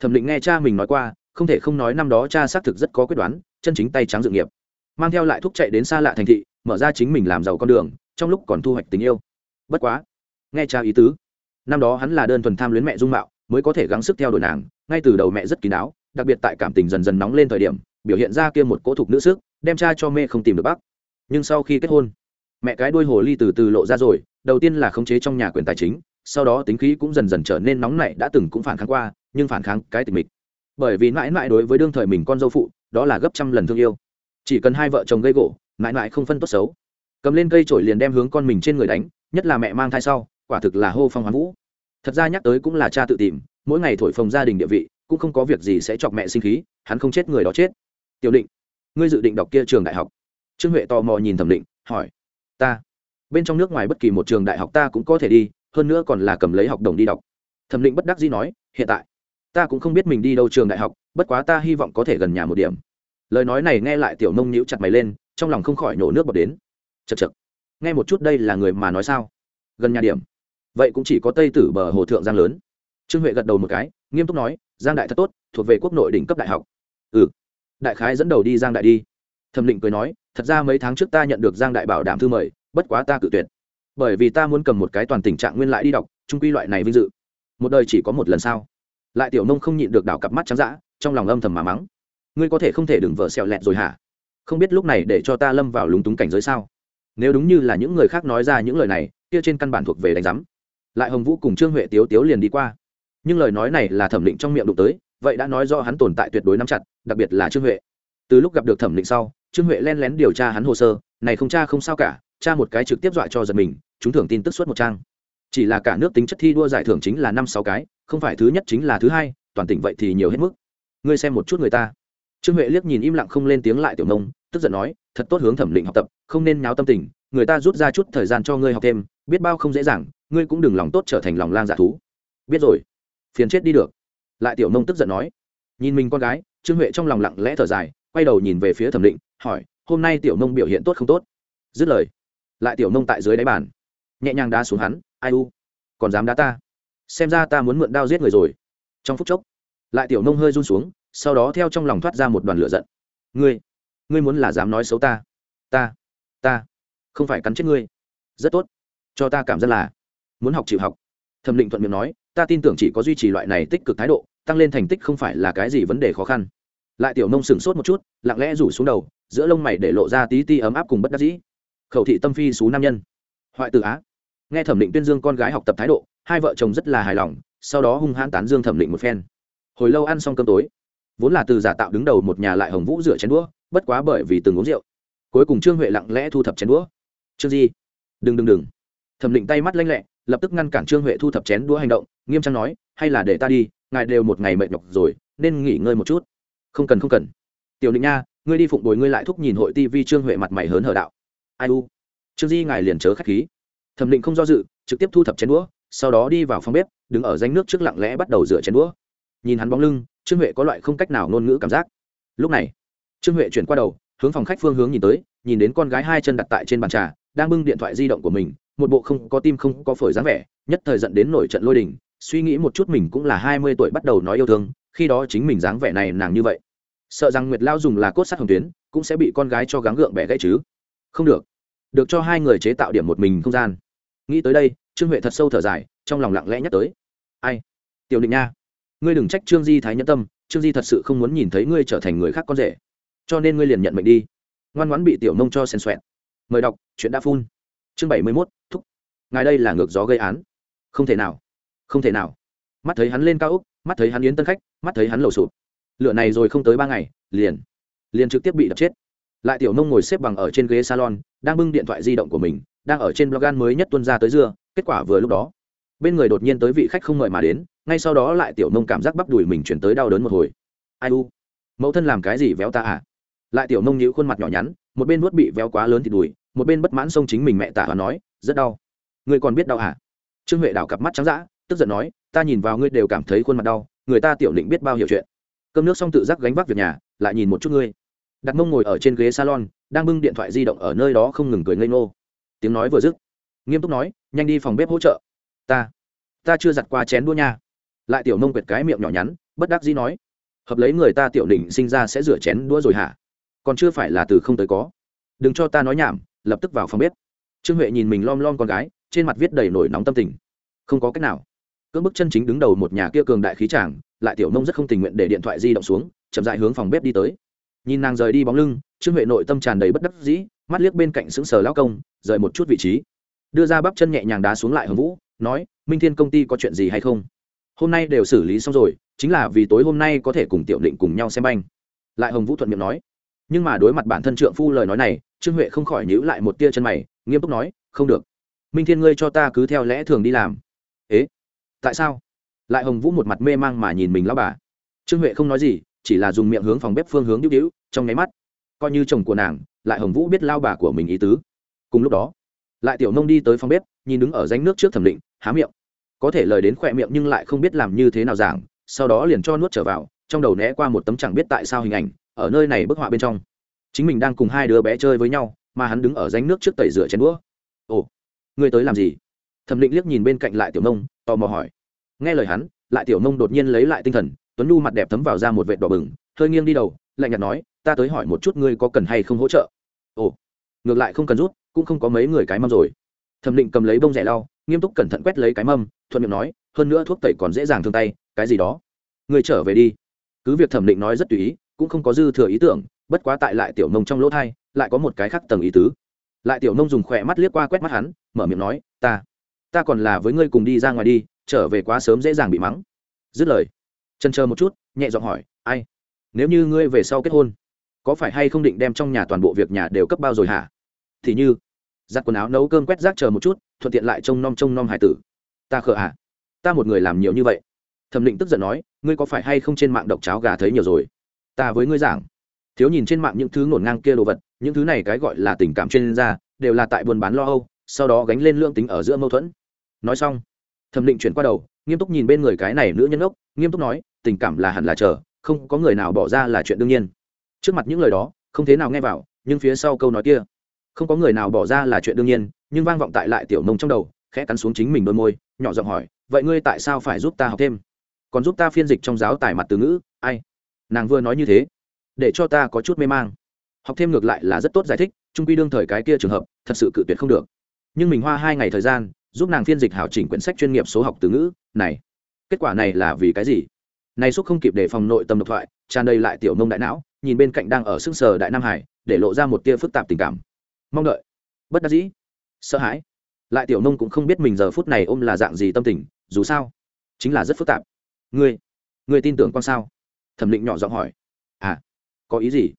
Thẩm định nghe cha mình nói qua, không thể không nói năm đó cha xác thực rất có quyết đoán, chân chính tay trắng dự nghiệp. Mang theo lại thúc chạy đến xa lạ thành thị, mở ra chính mình làm giàu con đường, trong lúc còn thu hoạch tình yêu. Bất quá, nghe cha ý tứ, năm đó hắn là đơn thuần tham luyến mẹ dung mạo, mới có thể gắng sức theo đuổi nàng, ngay từ đầu mẹ rất kín đáo, đặc biệt tại cảm tình dần dần nóng lên thời điểm biểu hiện ra kia một cố thục nữ sức, đem cha cho mê không tìm được bác. Nhưng sau khi kết hôn, mẹ cái đuôi hồ ly từ từ lộ ra rồi, đầu tiên là khống chế trong nhà quyền tài chính, sau đó tính khí cũng dần dần trở nên nóng nảy, đã từng cũng phản kháng qua, nhưng phản kháng cái tình mình bởi vì mãi mãi đối với đương thời mình con dâu phụ, đó là gấp trăm lần thương yêu. Chỉ cần hai vợ chồng gây gỗ, mãi mãi không phân tốt xấu. Cầm lên cây trổi liền đem hướng con mình trên người đánh, nhất là mẹ mang thai sau, quả thực là hô phong hoán vũ. Thật ra nhắc tới cũng là cha tự tìm, mỗi ngày thổi phồng gia đình địa vị, cũng không có việc gì sẽ chọc mẹ sinh khí, hắn không chết người đó chết tiểu định, ngươi dự định đọc kia trường đại học? Trương huệ tò mò nhìn thẩm định, hỏi. Ta. Bên trong nước ngoài bất kỳ một trường đại học ta cũng có thể đi, hơn nữa còn là cầm lấy học đồng đi đọc. Thẩm định bất đắc dĩ nói, hiện tại, ta cũng không biết mình đi đâu trường đại học, bất quá ta hy vọng có thể gần nhà một điểm. Lời nói này nghe lại tiểu nông nhíu chặt mày lên, trong lòng không khỏi nổ nước bọt đến. Chật chật nghe một chút đây là người mà nói sao? Gần nhà điểm. Vậy cũng chỉ có tây tử bờ hồ thượng giang lớn. Trương huệ gật đầu một cái, nghiêm túc nói, giang đại thật tốt, thuộc về quốc nội đỉnh cấp đại học. Ừ đại khái dẫn đầu đi giang đại đi. Thẩm định cười nói, thật ra mấy tháng trước ta nhận được giang đại bảo đảm thư mời, bất quá ta cự tuyệt. Bởi vì ta muốn cầm một cái toàn tình trạng nguyên lại đi đọc, trung quy loại này vinh dự. Một đời chỉ có một lần sao? Lại tiểu nông không nhịn được đảo cặp mắt trắng dã, trong lòng âm thầm mà mắng. Ngươi có thể không thể đừng vợ xẹo lẹt rồi hả? Không biết lúc này để cho ta lâm vào lúng túng cảnh giới sao? Nếu đúng như là những người khác nói ra những lời này, kia trên căn bản thuộc về đánh giám. Lại hồng vũ cùng trương huệ tiếu tiếu liền đi qua. Nhưng lời nói này là thẩm định trong miệng đụng tới, vậy đã nói do hắn tồn tại tuyệt đối nắm chặt đặc biệt là trương huệ. Từ lúc gặp được thẩm định sau, trương huệ len lén điều tra hắn hồ sơ, này không cha không sao cả, cha một cái trực tiếp dọa cho giật mình, chúng thưởng tin tức suốt một trang. Chỉ là cả nước tính chất thi đua giải thưởng chính là năm sáu cái, không phải thứ nhất chính là thứ hai, toàn tỉnh vậy thì nhiều hết mức. Ngươi xem một chút người ta. Trương huệ liếc nhìn im lặng không lên tiếng lại tiểu nông, tức giận nói, thật tốt hướng thẩm định học tập, không nên nháo tâm tình, người ta rút ra chút thời gian cho ngươi học thêm, biết bao không dễ dàng, ngươi cũng đừng lòng tốt trở thành lòng lang giả thú. Biết rồi. Phiền chết đi được. Lại tiểu nông tức giận nói nhìn mình con gái, trương huệ trong lòng lặng lẽ thở dài, quay đầu nhìn về phía thẩm định, hỏi, hôm nay tiểu nông biểu hiện tốt không tốt? Dứt lời, lại tiểu nông tại dưới đáy bàn. Nhẹ nhàng đá xuống hắn, ai u, còn dám đá ta? Xem ra ta muốn mượn đao giết người rồi. Trong phút chốc, lại tiểu nông hơi run xuống, sau đó theo trong lòng thoát ra một đoàn lửa giận. Ngươi ngươi muốn là dám nói xấu ta ta ta, không phải cắn chết ngươi. Rất tốt, cho ta cảm giác là muốn học chịu học. Thẩm định thuận miệng nói, ta tin tưởng chỉ có duy trì loại này tích cực thái độ tăng lên thành tích không phải là cái gì vấn đề khó khăn. Lại tiểu nông sửng sốt một chút, lặng lẽ rủ xuống đầu, giữa lông mày để lộ ra tí ti ấm áp cùng bất đắc dĩ. Khẩu thị tâm phi xú nam nhân. Hoại tử á. Nghe thẩm định tuyên dương con gái học tập thái độ, hai vợ chồng rất là hài lòng, sau đó hung hãn tán dương thẩm định một phen. Hồi lâu ăn xong cơm tối, vốn là từ giả tạo đứng đầu một nhà lại hồng vũ rửa chén đũa, bất quá bởi vì từng uống rượu. Cuối cùng trương huệ lặng lẽ thu thập chén đũa. Trương di, đừng đừng đừng. Thẩm định tay mắt lanh lẹ, lập tức ngăn cản trương huệ thu thập chén đũa hành động, nghiêm trang nói, hay là để ta đi ngài đều một ngày mệt nhọc rồi, nên nghỉ ngơi một chút. Không cần không cần. Tiểu định nha, ngươi đi phụng bồi ngươi lại thúc nhìn hội tivi trương huệ mặt mày hớn hở đạo. Ai u? Trương di ngài liền chớ khách khí. Thẩm định không do dự, trực tiếp thu thập chén đũa, sau đó đi vào phòng bếp, đứng ở danh nước trước lặng lẽ bắt đầu rửa chén đũa. Nhìn hắn bóng lưng, trương huệ có loại không cách nào ngôn ngữ cảm giác. Lúc này, trương huệ chuyển qua đầu, hướng phòng khách phương hướng nhìn tới, nhìn đến con gái hai chân đặt tại trên bàn trà, đang bưng điện thoại di động của mình, một bộ không có tim không có phổi dáng vẻ, nhất thời dẫn đến nổi trận lôi đình suy nghĩ một chút mình cũng là hai mươi tuổi bắt đầu nói yêu thương, khi đó chính mình dáng vẻ này nàng như vậy. Sợ rằng nguyệt lao dùng là cốt sắt hồng tuyến, cũng sẽ bị con gái cho gắng gượng bẻ gãy chứ. Không được. Được cho hai người chế tạo điểm một mình không gian. Nghĩ tới đây, trương huệ thật sâu thở dài, trong lòng lặng lẽ nhắc tới. Ai? Tiểu định nha. Ngươi đừng trách trương di thái nhẫn tâm, trương di thật sự không muốn nhìn thấy ngươi trở thành người khác con rể. Cho nên ngươi liền nhận mệnh đi. Ngoan ngoãn bị tiểu nông cho xen xoẹn mời đọc, chuyện đã phun chương bảy mươi mốt, thúc. Ngài đây là ngược gió gây án. Không thể nào không thể nào. Mắt thấy hắn lên cao úc, mắt thấy hắn yến tân khách, mắt thấy hắn lầu sụp. Lửa này rồi không tới ba ngày, liền liền trực tiếp bị đập chết. Lại tiểu nông ngồi xếp bằng ở trên ghế salon, đang bưng điện thoại di động của mình, đang ở trên blog mới nhất tuân ra tới dưa, kết quả vừa lúc đó, bên người đột nhiên tới vị khách không mời mà đến, ngay sau đó lại tiểu nông cảm giác bắp đùi mình chuyển tới đau đớn một hồi. Ai u? Mẫu thân làm cái gì véo ta à? Lại tiểu nông nhíu khuôn mặt nhỏ nhắn, một bên nuốt bị véo quá lớn thì đùi, một bên bất mãn xông chính mình mẹ tả và nói, rất đau. Ngươi còn biết đau à? Trương huệ đảo cặp mắt trắng dã tức giận nói, ta nhìn vào ngươi đều cảm thấy khuôn mặt đau, người ta tiểu định biết bao hiểu chuyện. Cơm nước xong tự giác gánh vác việc nhà, lại nhìn một chút ngươi. Đặt mông ngồi ở trên ghế salon, đang bưng điện thoại di động ở nơi đó không ngừng cười ngây ngô. Tiếng nói vừa dứt, nghiêm túc nói, nhanh đi phòng bếp hỗ trợ. Ta ta chưa giặt qua chén đũa nha. Lại tiểu nông quyệt cái miệng nhỏ nhắn, bất đắc dĩ nói, hợp lấy người ta tiểu định sinh ra sẽ rửa chén đũa rồi hả? Còn chưa phải là từ không tới có. Đừng cho ta nói nhảm, lập tức vào phòng bếp. Trương huệ nhìn mình lom lom con gái, trên mặt viết đầy nổi nóng tâm tình. Không có cách nào cưỡng bức chân chính đứng đầu một nhà kia cường đại khí tràng lại tiểu nông rất không tình nguyện để điện thoại di động xuống, chậm dại hướng phòng bếp đi tới. Nhìn nàng rời đi bóng lưng, trương huệ nội tâm tràn đầy bất đắc dĩ, mắt liếc bên cạnh sững sờ lao công, rời một chút vị trí. Đưa ra bắp chân nhẹ nhàng đá xuống lại hồng vũ, nói, minh thiên công ty có chuyện gì hay không? Hôm nay đều xử lý xong rồi, chính là vì tối hôm nay có thể cùng tiểu định cùng nhau xem banh. Lại hồng vũ thuận miệng nói. Nhưng mà đối mặt bản thân trượng phu lời nói này, trương huệ không khỏi nhữ lại một tia chân mày, nghiêm túc nói, không được. Minh thiên ngươi cho ta cứ theo lẽ thường đi làm tại sao? Lại hồng vũ một mặt mê mang mà nhìn mình lao bà. Trương huệ không nói gì, chỉ là dùng miệng hướng phòng bếp phương hướng đĩu đĩu trong nháy mắt, coi như chồng của nàng, lại hồng vũ biết lao bà của mình ý tứ. Cùng lúc đó, lại tiểu nông đi tới phòng bếp, nhìn đứng ở ránh nước trước thẩm định, há miệng. Có thể lời đến khỏe miệng nhưng lại không biết làm như thế nào giảng, sau đó liền cho nuốt trở vào, trong đầu né qua một tấm chẳng biết tại sao hình ảnh, ở nơi này bức họa bên trong. Chính mình đang cùng hai đứa bé chơi với nhau, mà hắn đứng ở ránh nước trước tẩy rửa chén đũa. Ồ, ngươi tới làm gì? Thẩm định liếc nhìn bên cạnh lại tiểu nông tò mò hỏi. Nghe lời hắn, lại tiểu nông đột nhiên lấy lại tinh thần, tuấn nhu mặt đẹp thấm vào ra một vệt đỏ bừng, hơi nghiêng đi đầu, lạnh nhạt nói, ta tới hỏi một chút ngươi có cần hay không hỗ trợ? Ồ, ngược lại không cần rút, cũng không có mấy người cái mâm rồi. Thẩm định cầm lấy bông rẻ lau, nghiêm túc cẩn thận quét lấy cái mâm, thuận miệng nói, hơn nữa thuốc tẩy còn dễ dàng thương tay, cái gì đó. Ngươi trở về đi. Cứ việc thẩm định nói rất tùy ý, cũng không có dư thừa ý tưởng, bất quá tại lại tiểu nông trong lỗ thai, lại có một cái khác tầng ý tứ. Lại tiểu nông dùng khỏe mắt liếc qua quét mắt hắn, mở miệng nói, ta ta còn là với ngươi cùng đi ra ngoài đi, trở về quá sớm dễ dàng bị mắng. Dứt lời chân chờ một chút, nhẹ giọng hỏi, ai? Nếu như ngươi về sau kết hôn, có phải hay không định đem trong nhà toàn bộ việc nhà đều cấp bao rồi hả? Thì như, giặt quần áo nấu cơm quét rác chờ một chút, thuận tiện lại trông nom trông nom hải tử. Ta khờ hả ta một người làm nhiều như vậy. Thẩm định tức giận nói, ngươi có phải hay không trên mạng độc cháo gà thấy nhiều rồi? Ta với ngươi giảng. Thiếu nhìn trên mạng những thứ ngổn ngang kia đồ vật, những thứ này cái gọi là tình cảm chuyên gia, đều là tại buôn bán lo âu, sau đó gánh lên lương tính ở giữa mâu thuẫn nói xong, thẩm định chuyển qua đầu, nghiêm túc nhìn bên người cái này nữ nhân ốc, nghiêm túc nói, tình cảm là hẳn là chờ, không có người nào bỏ ra là chuyện đương nhiên. Trước mặt những lời đó, không thế nào nghe vào, nhưng phía sau câu nói kia, không có người nào bỏ ra là chuyện đương nhiên, nhưng vang vọng tại lại tiểu nông trong đầu, khẽ cắn xuống chính mình đôi môi, nhỏ giọng hỏi, vậy ngươi tại sao phải giúp ta học thêm? Còn giúp ta phiên dịch trong giáo tài mặt từ ngữ, ai? Nàng vừa nói như thế, để cho ta có chút mê mang. Học thêm ngược lại là rất tốt giải thích, trung quy đương thời cái kia trường hợp, thật sự cự tuyệt không được. Nhưng mình hoa hai ngày thời gian giúp nàng phiên dịch hảo chỉnh quyển sách chuyên nghiệp số học từ ngữ, này, kết quả này là vì cái gì? Này xúc không kịp để phòng nội tâm độc thoại, tràn đầy lại tiểu nông đại não, nhìn bên cạnh đang ở xương sờ đại nam hải, để lộ ra một tia phức tạp tình cảm. Mong đợi. Bất đắc dĩ. Sợ hãi. Lại tiểu nông cũng không biết mình giờ phút này ôm là dạng gì tâm tình, dù sao, chính là rất phức tạp. Ngươi ngươi tin tưởng con sao? Thẩm định nhỏ giọng hỏi. À có ý gì?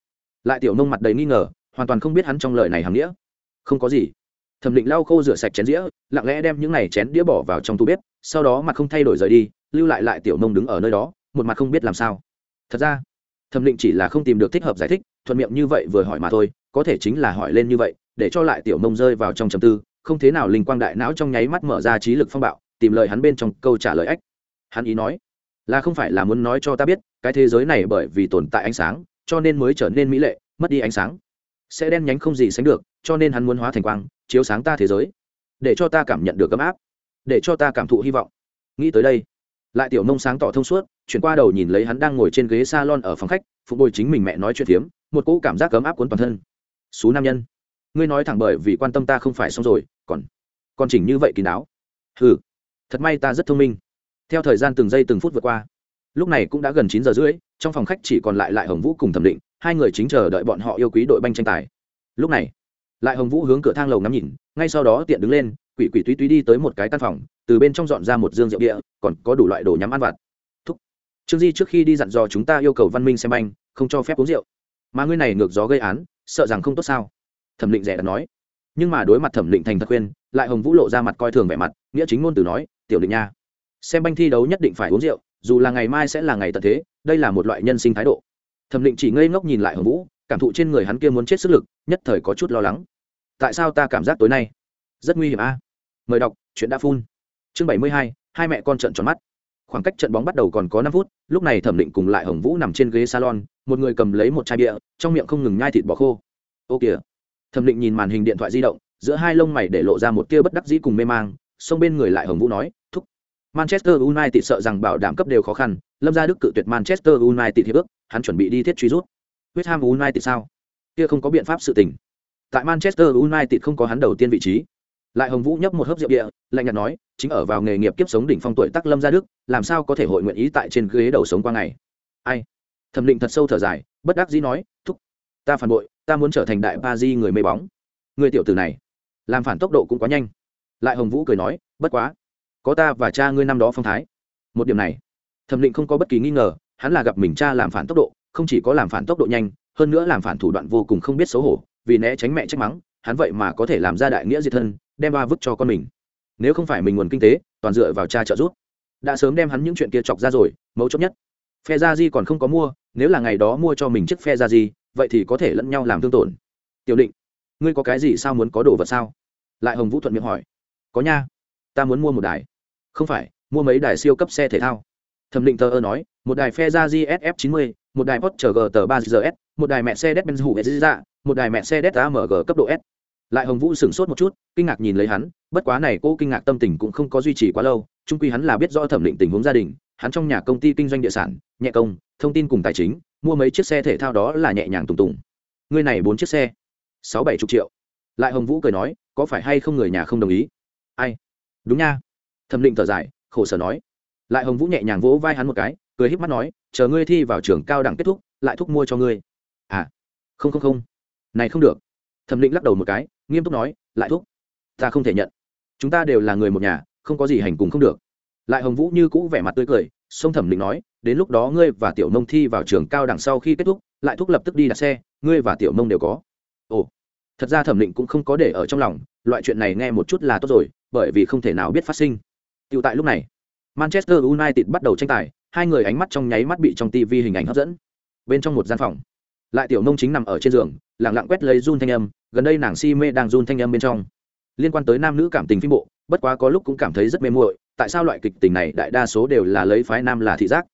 Lại tiểu nông mặt đầy nghi ngờ, hoàn toàn không biết hắn trong lời này hàm nghĩa. Không có gì thẩm định lau khô rửa sạch chén dĩa, lặng lẽ đem những này chén đĩa bỏ vào trong tủ bếp, sau đó mặt không thay đổi rời đi, lưu lại lại tiểu nông đứng ở nơi đó, một mặt không biết làm sao. Thật ra, thẩm định chỉ là không tìm được thích hợp giải thích, thuận miệng như vậy vừa hỏi mà thôi, có thể chính là hỏi lên như vậy, để cho lại tiểu nông rơi vào trong trầm tư, không thế nào linh quang đại não trong nháy mắt mở ra trí lực phong bạo, tìm lời hắn bên trong câu trả lời ách. Hắn ý nói, là không phải là muốn nói cho ta biết, cái thế giới này bởi vì tồn tại ánh sáng, cho nên mới trở nên mỹ lệ, mất đi ánh sáng sẽ đen nhánh không gì sánh được, cho nên hắn muốn hóa thành quang, chiếu sáng ta thế giới. Để cho ta cảm nhận được ấm áp. Để cho ta cảm thụ hy vọng. Nghĩ tới đây, lại tiểu nông sáng tỏ thông suốt, chuyển qua đầu nhìn lấy hắn đang ngồi trên ghế salon ở phòng khách, phục bồi chính mình mẹ nói chuyện phiếm, một cỗ cảm giác ấm áp cuốn toàn thân. Xú nam nhân, ngươi nói thẳng bởi vì quan tâm ta không phải xong rồi, còn còn chỉnh như vậy kỳ đáo. Ừ thật may ta rất thông minh. Theo thời gian từng giây từng phút vượt qua, lúc này cũng đã gần chín giờ rưỡi, trong phòng khách chỉ còn lại lại hồng vũ cùng thẩm định hai người chính chờ đợi bọn họ yêu quý đội banh tranh tài. Lúc này, lại hồng vũ hướng cửa thang lầu ngắm nhìn, ngay sau đó tiện đứng lên, quỷ quỷ túy túy đi tới một cái căn phòng, từ bên trong dọn ra một dương rượu địa còn có đủ loại đồ nhắm ăn vặt. Thúc. Trương di trước khi đi dặn dò chúng ta yêu cầu văn minh xem banh, không cho phép uống rượu. Mà ngươi này ngược gió gây án, sợ rằng không tốt sao? Thẩm định rẻ đã nói. Nhưng mà đối mặt thẩm định thành thật khuyên, lại hồng vũ lộ ra mặt coi thường vẻ mặt, nghĩa chính ngôn từ nói, tiểu định nha, xem banh thi đấu nhất định phải uống rượu, dù là ngày mai sẽ là ngày tận thế, đây là một loại nhân sinh thái độ thẩm định chỉ ngây ngốc nhìn lại hồng vũ, cảm thụ trên người hắn kia muốn chết sức lực, nhất thời có chút lo lắng. Tại sao ta cảm giác tối nay? Rất nguy hiểm a. Mời đọc, chuyện đã phun. Chương bảy mươi hai hai mẹ con trận tròn mắt. Khoảng cách trận bóng bắt đầu còn có năm phút, lúc này thẩm định cùng lại hồng vũ nằm trên ghế salon, một người cầm lấy một chai bia, trong miệng không ngừng nhai thịt bò khô. Ô kìa. Thẩm định nhìn màn hình điện thoại di động, giữa hai lông mày để lộ ra một tia bất đắc dĩ cùng mê mang xông bên người lại hồng vũ nói, thúc, manchester united sợ rằng bảo đảm cấp đều khó khăn lâm gia đức cự tuyệt manchester united hiệp ước hắn chuẩn bị đi thiết truy rút West Ham United sao? Kia không có biện pháp sự tình. Tại Manchester United không có hắn đầu tiên vị trí. Lại Hồng Vũ nhấp một hớp rượu địa, lạnh nhạt nói, chính ở vào nghề nghiệp kiếp sống đỉnh phong tuổi tác Lâm gia Đức, làm sao có thể hội nguyện ý tại trên ghế đầu sống qua ngày. Ai? Thẩm Định thật sâu thở dài, bất đắc dĩ nói, thúc, ta phản bội, ta muốn trở thành đại Paris người mê bóng. Người tiểu tử này, làm phản tốc độ cũng quá nhanh. Lại Hồng Vũ cười nói, bất quá, có ta và cha ngươi năm đó phong thái. Một điểm này, Thẩm Định không có bất kỳ nghi ngờ, hắn là gặp mình cha làm phản tốc độ, không chỉ có làm phản tốc độ nhanh hơn nữa làm phản thủ đoạn vô cùng không biết xấu hổ vì né tránh mẹ trách mắng hắn vậy mà có thể làm ra đại nghĩa diệt thân đem ba vứt cho con mình. Nếu không phải mình nguồn kinh tế toàn dựa vào cha trợ giúp. Đã sớm đem hắn những chuyện kia chọc ra rồi mấu chốt nhất. Phe gia di còn không có mua nếu là ngày đó mua cho mình chiếc phe gia di vậy thì có thể lẫn nhau làm thương tổn. Tiểu định ngươi có cái gì sao muốn có đồ vật sao? Lại hồng vũ thuận miệng hỏi. Có nha ta muốn mua một đài. Không phải mua mấy đài siêu cấp xe thể thao thẩm định thờ ơ nói một đài phe ra gsf 90 một đài Porsche GT 3 GS, một đài mẹ xe Mercedes-Benz hủ dạ, một đài mẹ xe AMG cấp độ S. Lại Hồng Vũ sửng sốt một chút, kinh ngạc nhìn lấy hắn, bất quá này cô kinh ngạc tâm tình cũng không có duy trì quá lâu, chung quy hắn là biết rõ thẩm định tình huống gia đình, hắn trong nhà công ty kinh doanh địa sản, nhẹ công, thông tin cùng tài chính, mua mấy chiếc xe thể thao đó là nhẹ nhàng tùng tùng. Người này bốn chiếc xe, sáu bảy chục triệu. Lại Hồng Vũ cười nói, có phải hay không người nhà không đồng ý? Ai? Đúng nha. Thẩm định thở dài, khổ sở nói. Lại Hồng Vũ nhẹ nhàng vỗ vai hắn một cái, cười híp mắt nói, chờ ngươi thi vào trường cao đẳng kết thúc lại thúc mua cho ngươi. À không không không. Này không được. Thẩm định lắc đầu một cái nghiêm túc nói lại thúc. Ta không thể nhận. Chúng ta đều là người một nhà không có gì hành cùng không được. Lại hồng vũ như cũ vẻ mặt tươi cười sông thẩm định nói đến lúc đó ngươi và tiểu nông thi vào trường cao đẳng sau khi kết thúc lại thúc lập tức đi đặt xe ngươi và tiểu nông đều có. Ồ. Thật ra thẩm định cũng không có để ở trong lòng loại chuyện này nghe một chút là tốt rồi bởi vì không thể nào biết phát sinh. Tựu tại lúc này manchester united bắt đầu tranh tài, hai người ánh mắt trong nháy mắt bị trong TV hình ảnh hấp dẫn. Bên trong một gian phòng, lại tiểu nông chính nằm ở trên giường lẳng lặng quét lấy run thanh âm, gần đây nàng si mê đang run thanh âm bên trong. Liên quan tới nam nữ cảm tình phim bộ, bất quá có lúc cũng cảm thấy rất mê muội, tại sao loại kịch tình này đại đa số đều là lấy phái nam là thị giác?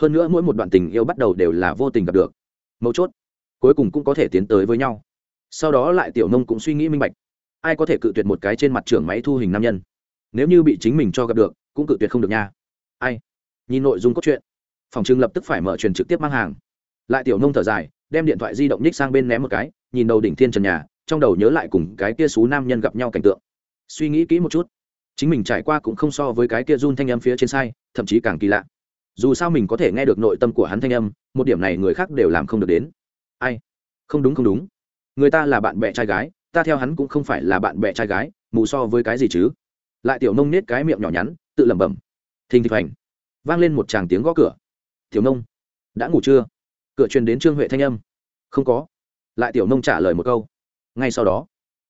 Hơn nữa mỗi một đoạn tình yêu bắt đầu đều là vô tình gặp được. Mấu chốt, cuối cùng cũng có thể tiến tới với nhau. Sau đó lại tiểu nông cũng suy nghĩ minh bạch, ai có thể cự tuyệt một cái trên mặt trưởng máy thu hình nam nhân? Nếu như bị chính mình cho gặp được cũng cự tuyệt không được nha. Ai? Nhìn nội dung cốt truyện. Phòng trưng lập tức phải mở truyền trực tiếp mang hàng. Lại tiểu nông thở dài, đem điện thoại di động nhích sang bên ném một cái, nhìn đầu đỉnh thiên trần nhà, trong đầu nhớ lại cùng cái kia xú nam nhân gặp nhau cảnh tượng. Suy nghĩ kỹ một chút. Chính mình trải qua cũng không so với cái kia run thanh âm phía trên sai, thậm chí càng kỳ lạ. Dù sao mình có thể nghe được nội tâm của hắn thanh âm, một điểm này người khác đều làm không được đến. Ai? Không đúng không đúng. Người ta là bạn bè trai gái, ta theo hắn cũng không phải là bạn bè trai gái, mù so với cái gì chứ? Lại tiểu nông nết cái miệng nhỏ nhắn, tự lẩm bẩm. Thình thịch hoành. Vang lên một tràng tiếng gõ cửa. Tiểu nông, đã ngủ chưa? Cửa truyền đến trương huệ thanh âm. Không có. Lại tiểu nông trả lời một câu. Ngay sau đó,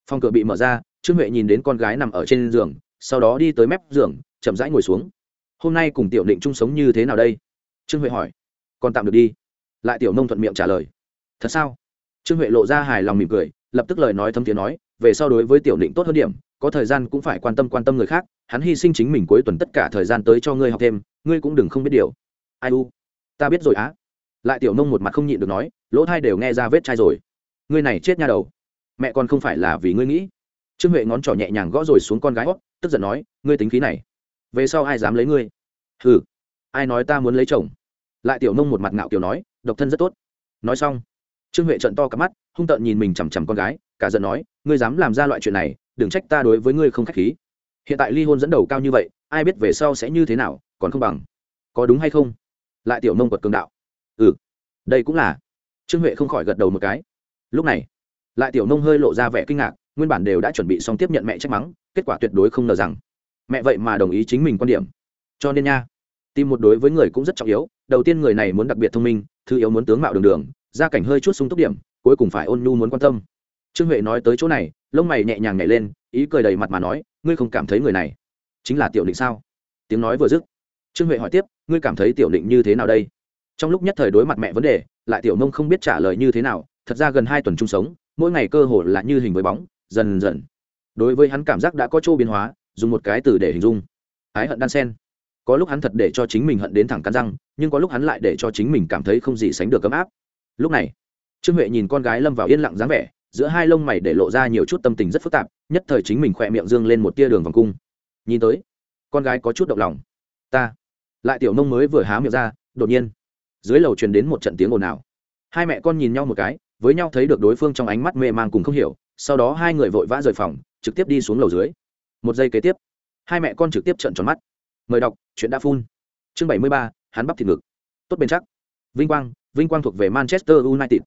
phòng cửa bị mở ra, trương huệ nhìn đến con gái nằm ở trên giường, sau đó đi tới mép giường, chậm rãi ngồi xuống. Hôm nay cùng tiểu định chung sống như thế nào đây? Trương huệ hỏi. Còn tạm được đi. Lại tiểu nông thuận miệng trả lời. Thật sao? Trương huệ lộ ra hài lòng mỉm cười, lập tức lời nói thâm tiếng nói, về sau đối với tiểu định tốt hơn điểm có thời gian cũng phải quan tâm quan tâm người khác, hắn hy sinh chính mình cuối tuần tất cả thời gian tới cho ngươi học thêm, ngươi cũng đừng không biết điều. Ai u? Ta biết rồi á. Lại tiểu nông một mặt không nhịn được nói, lỗ thai đều nghe ra vết chai rồi. Ngươi này chết nha đầu. Mẹ con không phải là vì ngươi nghĩ. Trương huệ ngón trỏ nhẹ nhàng gõ rồi xuống con gái hót tức giận nói, ngươi tính khí này. Về sau ai dám lấy ngươi? Ừ ai nói ta muốn lấy chồng? Lại tiểu nông một mặt ngạo kiểu nói, độc thân rất tốt. Nói xong, trương huệ trận to cả mắt, hung tợn nhìn mình chằm chằm con gái, cả giận nói, ngươi dám làm ra loại chuyện này đừng trách ta đối với ngươi không khách khí. Hiện tại ly hôn dẫn đầu cao như vậy, ai biết về sau sẽ như thế nào, còn không bằng. Có đúng hay không? Lại tiểu nông quật cường đạo. Ừ đây cũng là. Trương huệ không khỏi gật đầu một cái. Lúc này, lại tiểu nông hơi lộ ra vẻ kinh ngạc, nguyên bản đều đã chuẩn bị xong tiếp nhận mẹ trách mắng, kết quả tuyệt đối không ngờ rằng, mẹ vậy mà đồng ý chính mình quan điểm. Cho nên nha, tìm một đối với người cũng rất trọng yếu, đầu tiên người này muốn đặc biệt thông minh, thứ yếu muốn tướng mạo đường đường, gia cảnh hơi chút sung túc điểm, cuối cùng phải ôn nhu muốn quan tâm trương huệ nói tới chỗ này, lông mày nhẹ nhàng nhảy lên, ý cười đầy mặt mà nói, ngươi không cảm thấy người này chính là tiểu định sao? Tiếng nói vừa dứt, trương huệ hỏi tiếp, ngươi cảm thấy tiểu định như thế nào đây? Trong lúc nhất thời đối mặt mẹ vấn đề, lại tiểu nông không biết trả lời như thế nào, thật ra gần hai tuần chung sống, mỗi ngày cơ hồ là như hình với bóng, dần dần. Đối với hắn cảm giác đã có chỗ biến hóa, dùng một cái từ để hình dung. Ái hận đan sen. Có lúc hắn thật để cho chính mình hận đến thẳng cắn răng, nhưng có lúc hắn lại để cho chính mình cảm thấy không gì sánh được ấm áp. Lúc này, trương huệ nhìn con gái lâm vào yên lặng dáng vẻ giữa hai lông mày để lộ ra nhiều chút tâm tình rất phức tạp, nhất thời chính mình khỏe miệng dương lên một tia đường vòng cung. Nhìn tới, con gái có chút động lòng. Ta, lại tiểu nông mới vừa há miệng ra, đột nhiên, dưới lầu truyền đến một trận tiếng ồn ào. Hai mẹ con nhìn nhau một cái, với nhau thấy được đối phương trong ánh mắt mê man cùng không hiểu, sau đó hai người vội vã rời phòng, trực tiếp đi xuống lầu dưới. Một giây kế tiếp, hai mẹ con trực tiếp trận tròn mắt. Mời đọc, chuyện đã phun. Chương bảy mươi ba, hắn bắp thịt ngực. Tốt bền chắc. Vinh quang vinh quang thuộc về manchester united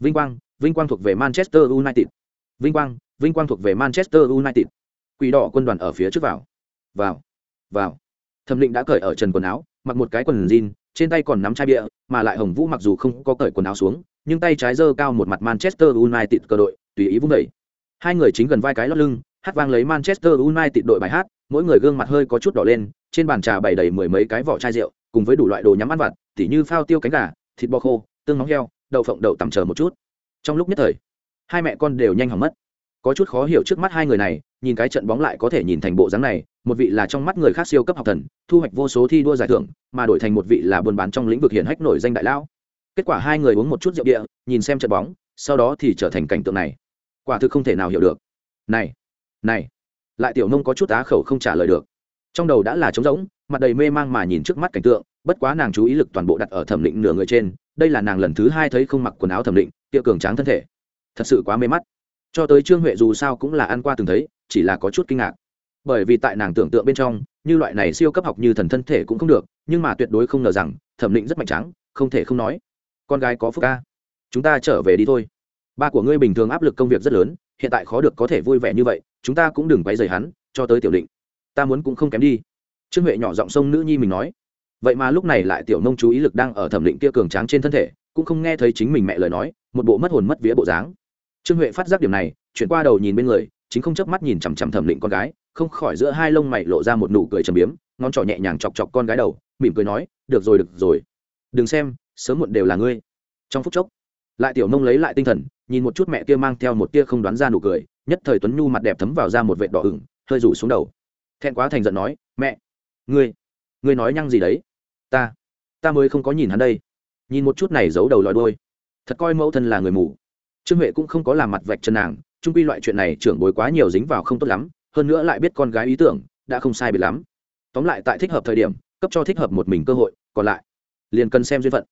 vinh quang vinh quang thuộc về manchester united. Vinh quang vinh quang thuộc về manchester united. Quỷ đỏ quân đoàn ở phía trước vào. Vào vào. Thẩm định đã cởi ở trần quần áo, mặc một cái quần jean, trên tay còn nắm chai bia, mà lại hồng vũ mặc dù không có cởi quần áo xuống, nhưng tay trái giơ cao một mặt manchester united cờ đội, tùy ý vung đẩy hai người chính gần vai cái lót lưng, hát vang lấy manchester united đội bài hát, mỗi người gương mặt hơi có chút đỏ lên, trên bàn trà bày đầy mười mấy cái vỏ chai rượu, cùng với đủ loại đồ nhắm ăn vặt, tỉ như phao tiêu cánh gà, thịt bò khô, tương nóng heo đậu phộng đậu tằm chờ một chút. Trong lúc nhất thời, hai mẹ con đều nhanh hỏng mất. Có chút khó hiểu trước mắt hai người này, nhìn cái trận bóng lại có thể nhìn thành bộ dáng này, một vị là trong mắt người khác siêu cấp học thần, thu hoạch vô số thi đua giải thưởng, mà đổi thành một vị là buôn bán trong lĩnh vực hiển hách nổi danh đại lao kết quả hai người uống một chút rượu địa, nhìn xem trận bóng, sau đó thì trở thành cảnh tượng này. Quả thực không thể nào hiểu được. Này này, lại tiểu nông có chút á khẩu không trả lời được. Trong đầu đã là trống rỗng, mặt đầy mê mang mà nhìn trước mắt cảnh tượng, bất quá nàng chú ý lực toàn bộ đặt ở thẩm định nửa người trên đây là nàng lần thứ hai thấy không mặc quần áo thẩm định tiệu cường tráng thân thể. Thật sự quá mê mắt. Cho tới trương huệ dù sao cũng là ăn qua từng thấy, chỉ là có chút kinh ngạc. Bởi vì tại nàng tưởng tượng bên trong, như loại này siêu cấp học như thần thân thể cũng không được, nhưng mà tuyệt đối không ngờ rằng, thẩm định rất mạnh trắng không thể không nói. Con gái có phúc ca. Chúng ta trở về đi thôi. Ba của ngươi bình thường áp lực công việc rất lớn, hiện tại khó được có thể vui vẻ như vậy, chúng ta cũng đừng quay dày hắn, cho tới tiểu định. Ta muốn cũng không kém đi. Trương huệ nhỏ giọng sông nữ nhi mình nói vậy mà lúc này lại tiểu nông chú ý lực đang ở thẩm định kia cường tráng trên thân thể, cũng không nghe thấy chính mình mẹ lời nói, một bộ mất hồn mất vía bộ dáng. Trương huệ phát giác điểm này, chuyển qua đầu nhìn bên người, chính không chớp mắt nhìn chằm chằm thẩm định con gái, không khỏi giữa hai lông mày lộ ra một nụ cười trầm biếm, ngón trỏ nhẹ nhàng chọc chọc con gái đầu, mỉm cười nói, được rồi được rồi. Đừng xem, sớm muộn đều là ngươi. Trong phút chốc, lại tiểu nông lấy lại tinh thần, nhìn một chút mẹ kia mang theo một tia không đoán ra nụ cười, nhất thời tuấn nhu mặt đẹp thấm vào ra một vệt đỏ ửng, hơi rủ xuống đầu. Thẹn quá thành giận nói, mẹ, ngươi ngươi nói nhăng gì đấy? Ta ta mới không có nhìn hắn đây. Nhìn một chút này giấu đầu lòi đôi thật coi mẫu thân là người mù. Trương huệ cũng không có làm mặt vạch chân nàng trung quy loại chuyện này trưởng bối quá nhiều dính vào không tốt lắm, hơn nữa lại biết con gái ý tưởng, đã không sai biệt lắm. Tóm lại tại thích hợp thời điểm, cấp cho thích hợp một mình cơ hội, còn lại, liền cần xem duyên phận.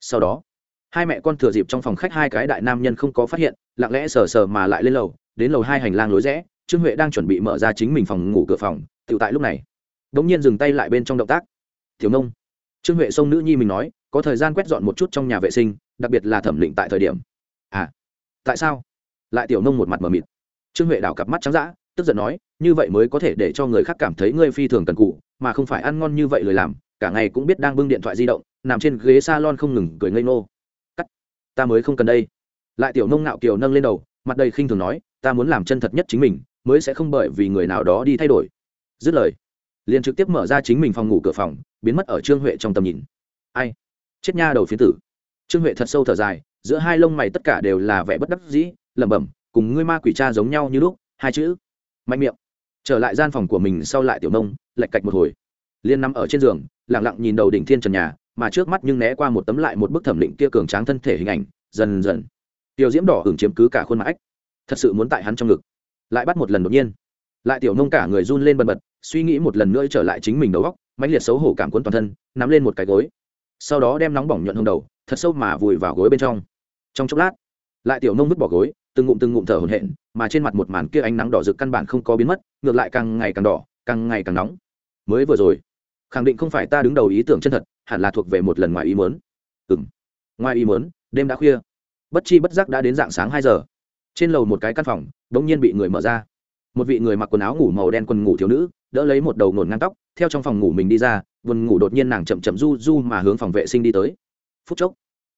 Sau đó, hai mẹ con thừa dịp trong phòng khách hai cái đại nam nhân không có phát hiện, lặng lẽ sờ sờ mà lại lên lầu, đến lầu hai hành lang lối rẽ, trương huệ đang chuẩn bị mở ra chính mình phòng ngủ cửa phòng tự tại lúc này đ ỗ n g nhiên dừng tay lại bên trong động tác. Thiếu nông trương huệ xông nữ nhi mình nói, có thời gian quét dọn một chút trong nhà vệ sinh, đặc biệt là thẩm định tại thời điểm. À tại sao? Lại tiểu nông một mặt mờ mịt. Trương huệ đảo cặp mắt trắng d ã tức giận nói, như vậy mới có thể để cho người khác cảm thấy ngươi phi thường cần cụ, mà không phải ăn ngon như vậy lời làm, cả ngày cũng biết đang bưng điện thoại di động, nằm trên ghế s a lon không ngừng cười ngây nô cắt, ta mới không cần đây. Lại tiểu nông nạo kiều nâng lên đầu, mặt đầy khinh thường nói, ta muốn làm chân thật nhất chính mình, mới sẽ không bởi vì người nào đó đi thay đổi. Dứt lời liền trực tiếp mở ra chính mình phòng ngủ cửa phòng, biến mất ở trương huệ trong tầm nhìn. Ai? Chết nha đầu phiến tử. Trương huệ thật sâu thở dài, giữa hai lông mày tất cả đều là vẻ bất đắc dĩ, lẩm bẩm, cùng ngươi ma quỷ cha giống nhau như lúc, hai chữ. Mạnh miệng. Trở lại gian phòng của mình sau lại tiểu nông, lạch cạch một hồi. Liên nằm ở trên giường lẳng lặng nhìn đầu đỉnh thiên trần nhà, mà trước mắt nhưng né qua một tấm lại một bức thẩm định kia cường tráng thân thể hình ảnh, dần dần. Tiểu diễm đỏ hưởng chiếm cứ cả khuôn mặt ách. Thật sự muốn tại hắn trong ngực. Lại bắt một lần đột nhiên. Lại tiểu nông cả người run lên bần bật suy nghĩ một lần nữa trở lại chính mình đầu góc, mãnh liệt xấu hổ cảm cuốn toàn thân, nắm lên một cái gối. Sau đó đem nóng bỏng nhuận hông đầu, thật sâu mà vùi vào gối bên trong. Trong chốc lát, lại tiểu nông vứt bỏ gối, từng ngụm từng ngụm thở hổn hển, mà trên mặt một màn kia ánh nắng đỏ rực căn bản không có biến mất, ngược lại càng ngày càng đỏ, càng ngày càng nóng. Mới vừa rồi, khẳng định không phải ta đứng đầu ý tưởng chân thật, hẳn là thuộc về một lần ngoài ý mớn ừng ngoài ý mớn đêm đã khuya. Bất chi bất giác đã đến dạng sáng hai giờ. Trên lầu một cái căn phòng đ ỗ n g nhiên bị người mở ra. Một vị người mặc quần áo ngủ màu đen quần ngủ thiếu nữ đỡ lấy một đầu nổn ngang tóc, theo trong phòng ngủ mình đi ra vườn ngủ đột nhiên nàng chậm chậm du du mà hướng phòng vệ sinh đi tới. Phút chốc,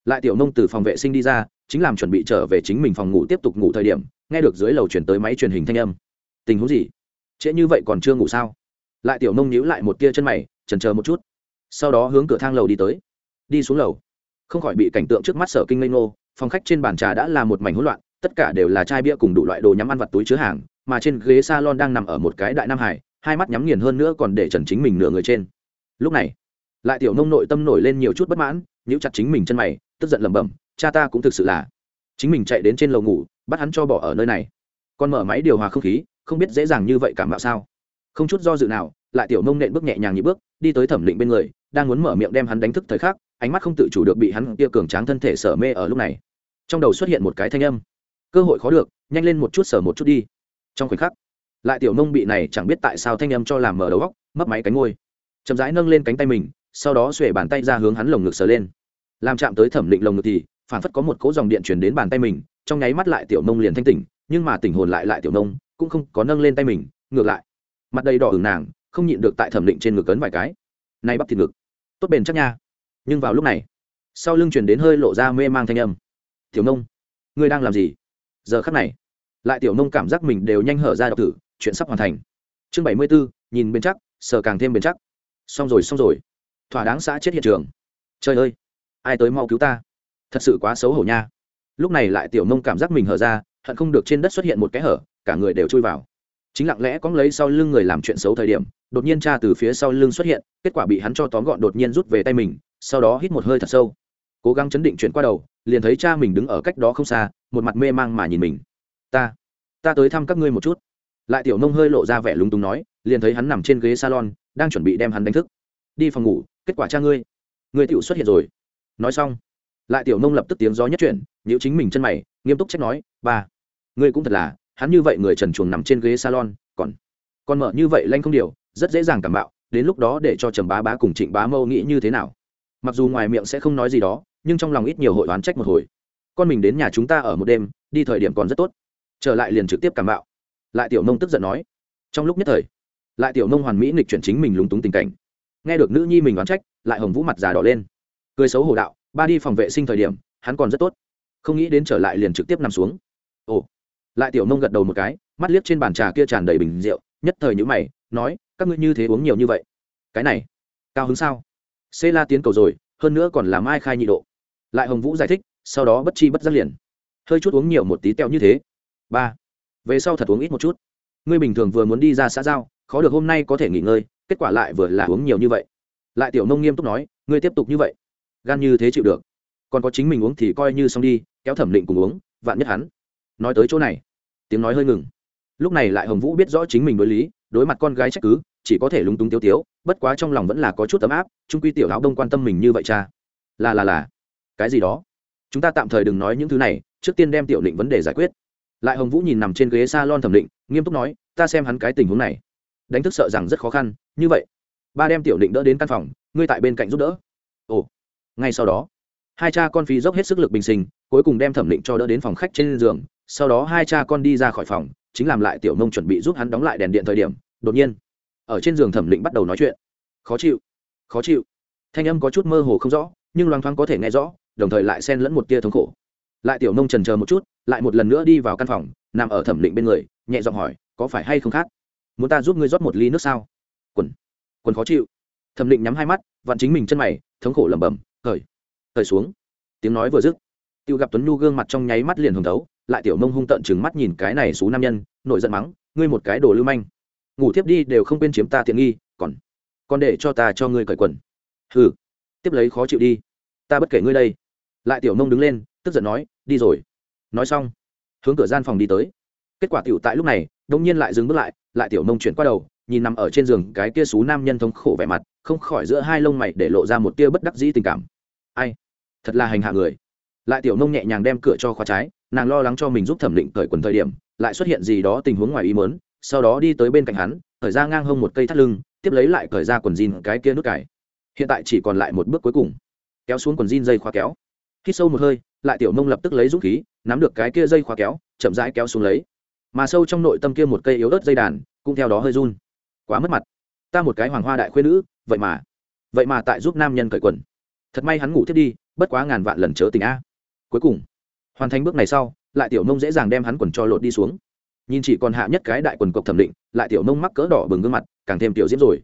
lại tiểu nông từ phòng vệ sinh đi ra, chính làm chuẩn bị trở về chính mình phòng ngủ tiếp tục ngủ thời điểm, nghe được dưới lầu chuyển tới máy truyền hình thanh âm. Tình huống gì? Trễ như vậy còn chưa ngủ sao? Lại tiểu nông nhíu lại một tia chân mày, chần chờ một chút. Sau đó hướng cửa thang lầu đi tới. Đi xuống lầu. Không khỏi bị cảnh tượng trước mắt sở kinh ngây ngô, phòng khách trên bàn trà đã là một mảnh hỗn loạn, tất cả đều là chai bia cùng đủ loại đồ nhắm ăn vặt túi chứa hàng, mà trên ghế salon đang nằm ở một cái đại nam hải hai mắt nhắm nghiền hơn nữa còn để trần chính mình nửa người trên. Lúc này, lại tiểu nông nội tâm nổi lên nhiều chút bất mãn, nhíu chặt chính mình chân mày, tức giận lẩm bẩm, cha ta cũng thực sự là. Chính mình chạy đến trên lầu ngủ, bắt hắn cho bỏ ở nơi này. Còn mở máy điều hòa không khí, không biết dễ dàng như vậy cảm bạo sao. Không chút do dự nào, lại tiểu nông nện bước nhẹ nhàng nhị bước, đi tới thẩm định bên người, đang muốn mở miệng đem hắn đánh thức thời khắc, ánh mắt không tự chủ được bị hắn kia cường tráng thân thể sở mê ở lúc này. Trong đầu xuất hiện một cái thanh âm. Cơ hội khó được, nhanh lên một chút sở một chút đi. Trong khoảnh khắc lại tiểu nông bị này chẳng biết tại sao thanh âm cho làm mở đầu góc mất máy cánh ngôi. Chậm rãi nâng lên cánh tay mình, sau đó xuể bàn tay ra hướng hắn lồng ngực sờ lên. Làm chạm tới thẩm định lồng ngực thì phản phất có một cỗ dòng điện chuyển đến bàn tay mình, trong nháy mắt lại tiểu nông liền thanh tỉnh, nhưng mà tỉnh hồn lại lại tiểu nông, cũng không có nâng lên tay mình, ngược lại. Mặt đầy đỏ ửng nàng, không nhịn được tại thẩm định trên ngực cấn vài cái. Nay bắp thịt ngực, tốt bền chắc nha. Nhưng vào lúc này, sau lưng chuyển đến hơi lộ ra mê mang thanh âm. Tiểu nông, ngươi đang làm gì? Giờ khắc này, lại tiểu nông cảm giác mình đều nhanh hở ra đọc tử chuyện sắp hoàn thành. Chương bảy mươi bốn nhìn bên chắc sở càng thêm bền chắc. Xong rồi xong rồi. Thỏa đáng xã chết hiện trường. Trời ơi, ai tới mau cứu ta? Thật sự quá xấu hổ nha. Lúc này lại tiểu nông cảm giác mình hở ra, hận không được trên đất xuất hiện một cái hở, cả người đều chui vào. Chính lặng lẽ cóng lấy sau lưng người làm chuyện xấu thời điểm, đột nhiên cha từ phía sau lưng xuất hiện, kết quả bị hắn cho tóm gọn đột nhiên rút về tay mình, sau đó hít một hơi thật sâu. Cố gắng chấn định chuyển qua đầu, liền thấy cha mình đứng ở cách đó không xa, một mặt mê mang mà nhìn mình. Ta ta tới thăm các ngươi một chút lại tiểu nông hơi lộ ra vẻ lúng túng nói, liền thấy hắn nằm trên ghế salon, đang chuẩn bị đem hắn đánh thức. Đi phòng ngủ, kết quả cha ngươi. Ngươi tiểu xuất hiện rồi. Nói xong, lại tiểu nông lập tức tiếng gió nhất chuyển nhữ chính mình chân mày, nghiêm túc trách nói, ba, ngươi cũng thật là, hắn như vậy người trần chuồng nằm trên ghế salon, còn còn mở như vậy lanh không điều, rất dễ dàng cảm bạo, đến lúc đó để cho trầm bá bá cùng trịnh bá mâu nghĩ như thế nào? Mặc dù ngoài miệng sẽ không nói gì đó, nhưng trong lòng ít nhiều hội đoán trách một hồi. Con mình đến nhà chúng ta ở một đêm, đi thời điểm còn rất tốt. Trở lại liền trực tiếp cảm bạo lại tiểu nông tức giận nói, trong lúc nhất thời, lại tiểu nông hoàn mỹ nghịch chuyển chính mình lúng túng tình cảnh. Nghe được nữ nhi mình đoán trách, lại hồng vũ mặt già đỏ lên. Cười xấu hổ đạo, ba đi phòng vệ sinh thời điểm, hắn còn rất tốt. Không nghĩ đến trở lại liền trực tiếp nằm xuống. Ồ. Lại tiểu nông gật đầu một cái, mắt liếc trên bàn trà kia tràn đầy bình rượu, nhất thời nhữ mày, nói, các ngươi như thế uống nhiều như vậy? Cái này, cao hứng sao? Xê la tiến cầu rồi, hơn nữa còn làm ai khai nhị độ. Lại hồng vũ giải thích, sau đó bất chi bất giác liền. Hơi chút uống nhiều một tí teo như thế. Ba về sau thật uống ít một chút. Ngươi bình thường vừa muốn đi ra xã giao, khó được hôm nay có thể nghỉ ngơi, kết quả lại vừa là uống nhiều như vậy. Lại tiểu nông nghiêm túc nói, ngươi tiếp tục như vậy, gan như thế chịu được. Còn có chính mình uống thì coi như xong đi, kéo thẩm định cùng uống, vạn nhất hắn. Nói tới chỗ này, tiếng nói hơi ngừng. Lúc này lại hồng vũ biết rõ chính mình đối lý, đối mặt con gái trách cứ, chỉ có thể lúng túng tiêu tiếu, bất quá trong lòng vẫn là có chút ấm áp trung quy tiểu áo đông quan tâm mình như vậy cha. Là là là. Cái gì đó? Chúng ta tạm thời đừng nói những thứ này, trước tiên đem tiểu định vấn đề giải quyết lại hồng vũ nhìn nằm trên ghế s a lon thẩm định, nghiêm túc nói, ta xem hắn cái tình huống này. Đánh thức sợ rằng rất khó khăn, như vậy, ba đem tiểu định đỡ đến căn phòng, ngươi tại bên cạnh giúp đỡ. Ồ. Ngay sau đó, hai cha con phi dốc hết sức lực bình sinh, cuối cùng đem thẩm định cho đỡ đến phòng khách trên giường, sau đó hai cha con đi ra khỏi phòng, chính làm lại tiểu nông chuẩn bị giúp hắn đóng lại đèn điện thời điểm, đột nhiên, ở trên giường thẩm định bắt đầu nói chuyện. Khó chịu khó chịu. Thanh âm có chút mơ hồ không rõ, nhưng loang thoáng có thể nghe rõ, đồng thời lại xen lẫn một tia thống khổ. Lại tiểu nông trần chờ một chút lại một lần nữa đi vào căn phòng, nằm ở thẩm định bên người, nhẹ giọng hỏi, có phải hay không khác? Muốn ta giúp ngươi rót một ly nước sao? Quần quần khó chịu. Thẩm định nhắm hai mắt, vặn chính mình chân mày, thống khổ lẩm bẩm khởi khởi xuống. Tiếng nói vừa dứt, tiêu gặp tuấn nhu gương mặt trong nháy mắt liền hồng thấu, lại tiểu mông hung tợn chừng mắt nhìn cái này xú nam nhân, nổi giận mắng, ngươi một cái đồ lưu manh. Ngủ tiếp đi đều không quên chiếm ta tiện nghi, còn còn để cho ta cho ngươi cởi quần. Hừ, tiếp lấy khó chịu đi, ta bất kể ngươi đây. Lại tiểu mông đứng lên, tức giận nói, đi rồi nói xong, hướng cửa gian phòng đi tới. Kết quả tiểu tại lúc này, đông nhiên lại dừng bước lại lại tiểu mông chuyển qua đầu, nhìn nằm ở trên giường cái kia xú nam nhân thống khổ vẻ mặt, không khỏi giữa hai lông mày để lộ ra một tia bất đắc dĩ tình cảm. Ai? Thật là hành hạ người. Lại tiểu nông nhẹ nhàng đem cửa cho khóa trái, nàng lo lắng cho mình giúp thẩm định cởi quần thời điểm, lại xuất hiện gì đó tình huống ngoài ý mớn sau đó đi tới bên cạnh hắn cởi ra ngang hông một cây thắt lưng, tiếp lấy lại cởi ra quần jean cái kia nút cải hiện tại chỉ còn lại một bước cuối cùng. Kéo xuống quần jean dây khóa kéo. Khi sâu một hơi, lại tiểu nông lập tức lấy dũng khí nắm được cái kia dây khóa kéo, chậm rãi kéo xuống lấy. Mà sâu trong nội tâm kia một cây yếu ớt dây đàn, cũng theo đó hơi run. Quá mất mặt. Ta một cái hoàng hoa đại khuyên nữ, vậy mà vậy mà tại giúp nam nhân cởi quần. Thật may hắn ngủ thiết đi, bất quá ngàn vạn lần chớ tình a. Cuối cùng, hoàn thành bước này sau, lại tiểu nông dễ dàng đem hắn quần cho lột đi xuống. Nhìn chỉ còn hạ nhất cái đại quần cộc thẩm định, lại tiểu nông mắc cỡ đỏ bừng gương mặt, càng thêm tiểu diễm rồi.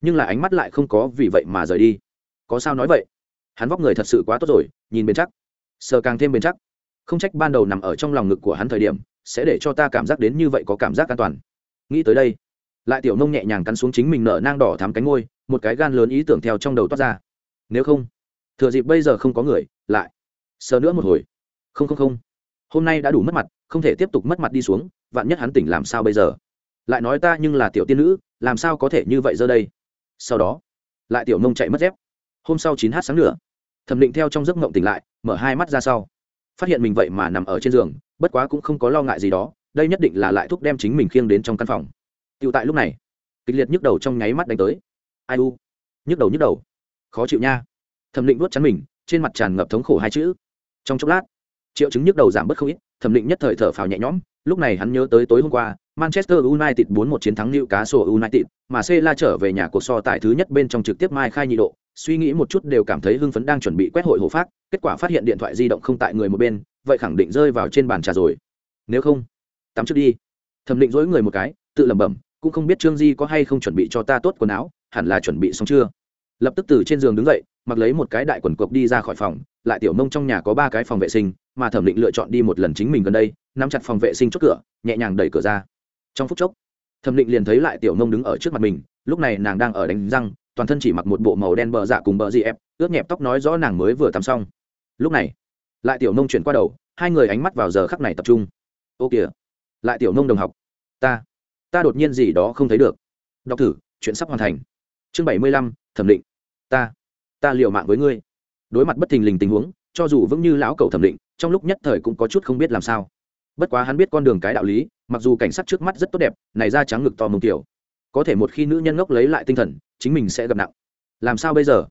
Nhưng là ánh mắt lại không có vì vậy mà rời đi. Có sao nói vậy? Hắn vóc người thật sự quá tốt rồi, nhìn bền chắc. Sờ càng thêm bền chắc không trách ban đầu nằm ở trong lòng ngực của hắn thời điểm, sẽ để cho ta cảm giác đến như vậy có cảm giác an toàn. Nghĩ tới đây, lại tiểu nông nhẹ nhàng cắn xuống chính mình nở nang đỏ thắm cánh ngôi, một cái gan lớn ý tưởng theo trong đầu toát ra. Nếu không, thừa dịp bây giờ không có người, lại sờ nữa một hồi. Không không không. Hôm nay đã đủ mất mặt, không thể tiếp tục mất mặt đi xuống, vạn nhất hắn tỉnh làm sao bây giờ? Lại nói ta nhưng là tiểu tiên nữ, làm sao có thể như vậy giờ đây? Sau đó, lại tiểu nông chạy mất dép. Hôm sau chín h sáng nữa, thẩm định theo trong giấc mộng tỉnh lại, mở hai mắt ra sau phát hiện mình vậy mà nằm ở trên giường, bất quá cũng không có lo ngại gì đó, đây nhất định là lại thúc đem chính mình khiêng đến trong căn phòng. Tựu tại lúc này, kịch liệt nhức đầu trong nháy mắt đánh tới. Ai u? Nhức đầu nhức đầu. Khó chịu nha. Thẩm định vuốt chắn mình, trên mặt tràn ngập thống khổ hai chữ. Trong chốc lát, triệu chứng nhức đầu giảm bớt không ít, thẩm định nhất thời thở phào nhẹ nhõm, lúc này hắn nhớ tới tối hôm qua, manchester united 4-1 chiến thắng newcastle united, mà c la trở về nhà cuộc so tại thứ nhất bên trong trực tiếp mai khai nhị độ suy nghĩ một chút đều cảm thấy hưng phấn đang chuẩn bị quét hội hộ phát, kết quả phát hiện điện thoại di động không tại người một bên, vậy khẳng định rơi vào trên bàn trà rồi. Nếu không, tắm trước đi. Thẩm định dối người một cái, tự lẩm bẩm, cũng không biết trương di có hay không chuẩn bị cho ta tốt quần áo, hẳn là chuẩn bị xong chưa? Lập tức từ trên giường đứng dậy, mặc lấy một cái đại quần cộc đi ra khỏi phòng, lại tiểu nông trong nhà có ba cái phòng vệ sinh, mà thẩm định lựa chọn đi một lần chính mình gần đây, nắm chặt phòng vệ sinh chốt cửa, nhẹ nhàng đẩy cửa ra. Trong phút chốc, thẩm định liền thấy lại tiểu nông đứng ở trước mặt mình, lúc này nàng đang ở đánh răng toàn thân chỉ mặc một bộ màu đen bờ dạ cùng bờ dị ép, ướt nhẹp tóc nói rõ nàng mới vừa tắm xong. Lúc này, lại tiểu nông chuyển qua đầu, hai người ánh mắt vào giờ khắc này tập trung. Ô kìa, lại tiểu nông đồng học, ta ta đột nhiên gì đó không thấy được. Đọc thử, chuyện sắp hoàn thành. Chương bảy mươi lăm, thẩm định. Ta ta liều mạng với ngươi. Đối mặt bất thình lình tình huống, cho dù vững như lão cầu thẩm định, trong lúc nhất thời cũng có chút không biết làm sao. Bất quá hắn biết con đường cái đạo lý, mặc dù cảnh sát trước mắt rất tốt đẹp, này da trắng ngực to mông tiểu có thể một khi nữ nhân ngốc lấy lại tinh thần, chính mình sẽ gặp nặng. Làm sao bây giờ?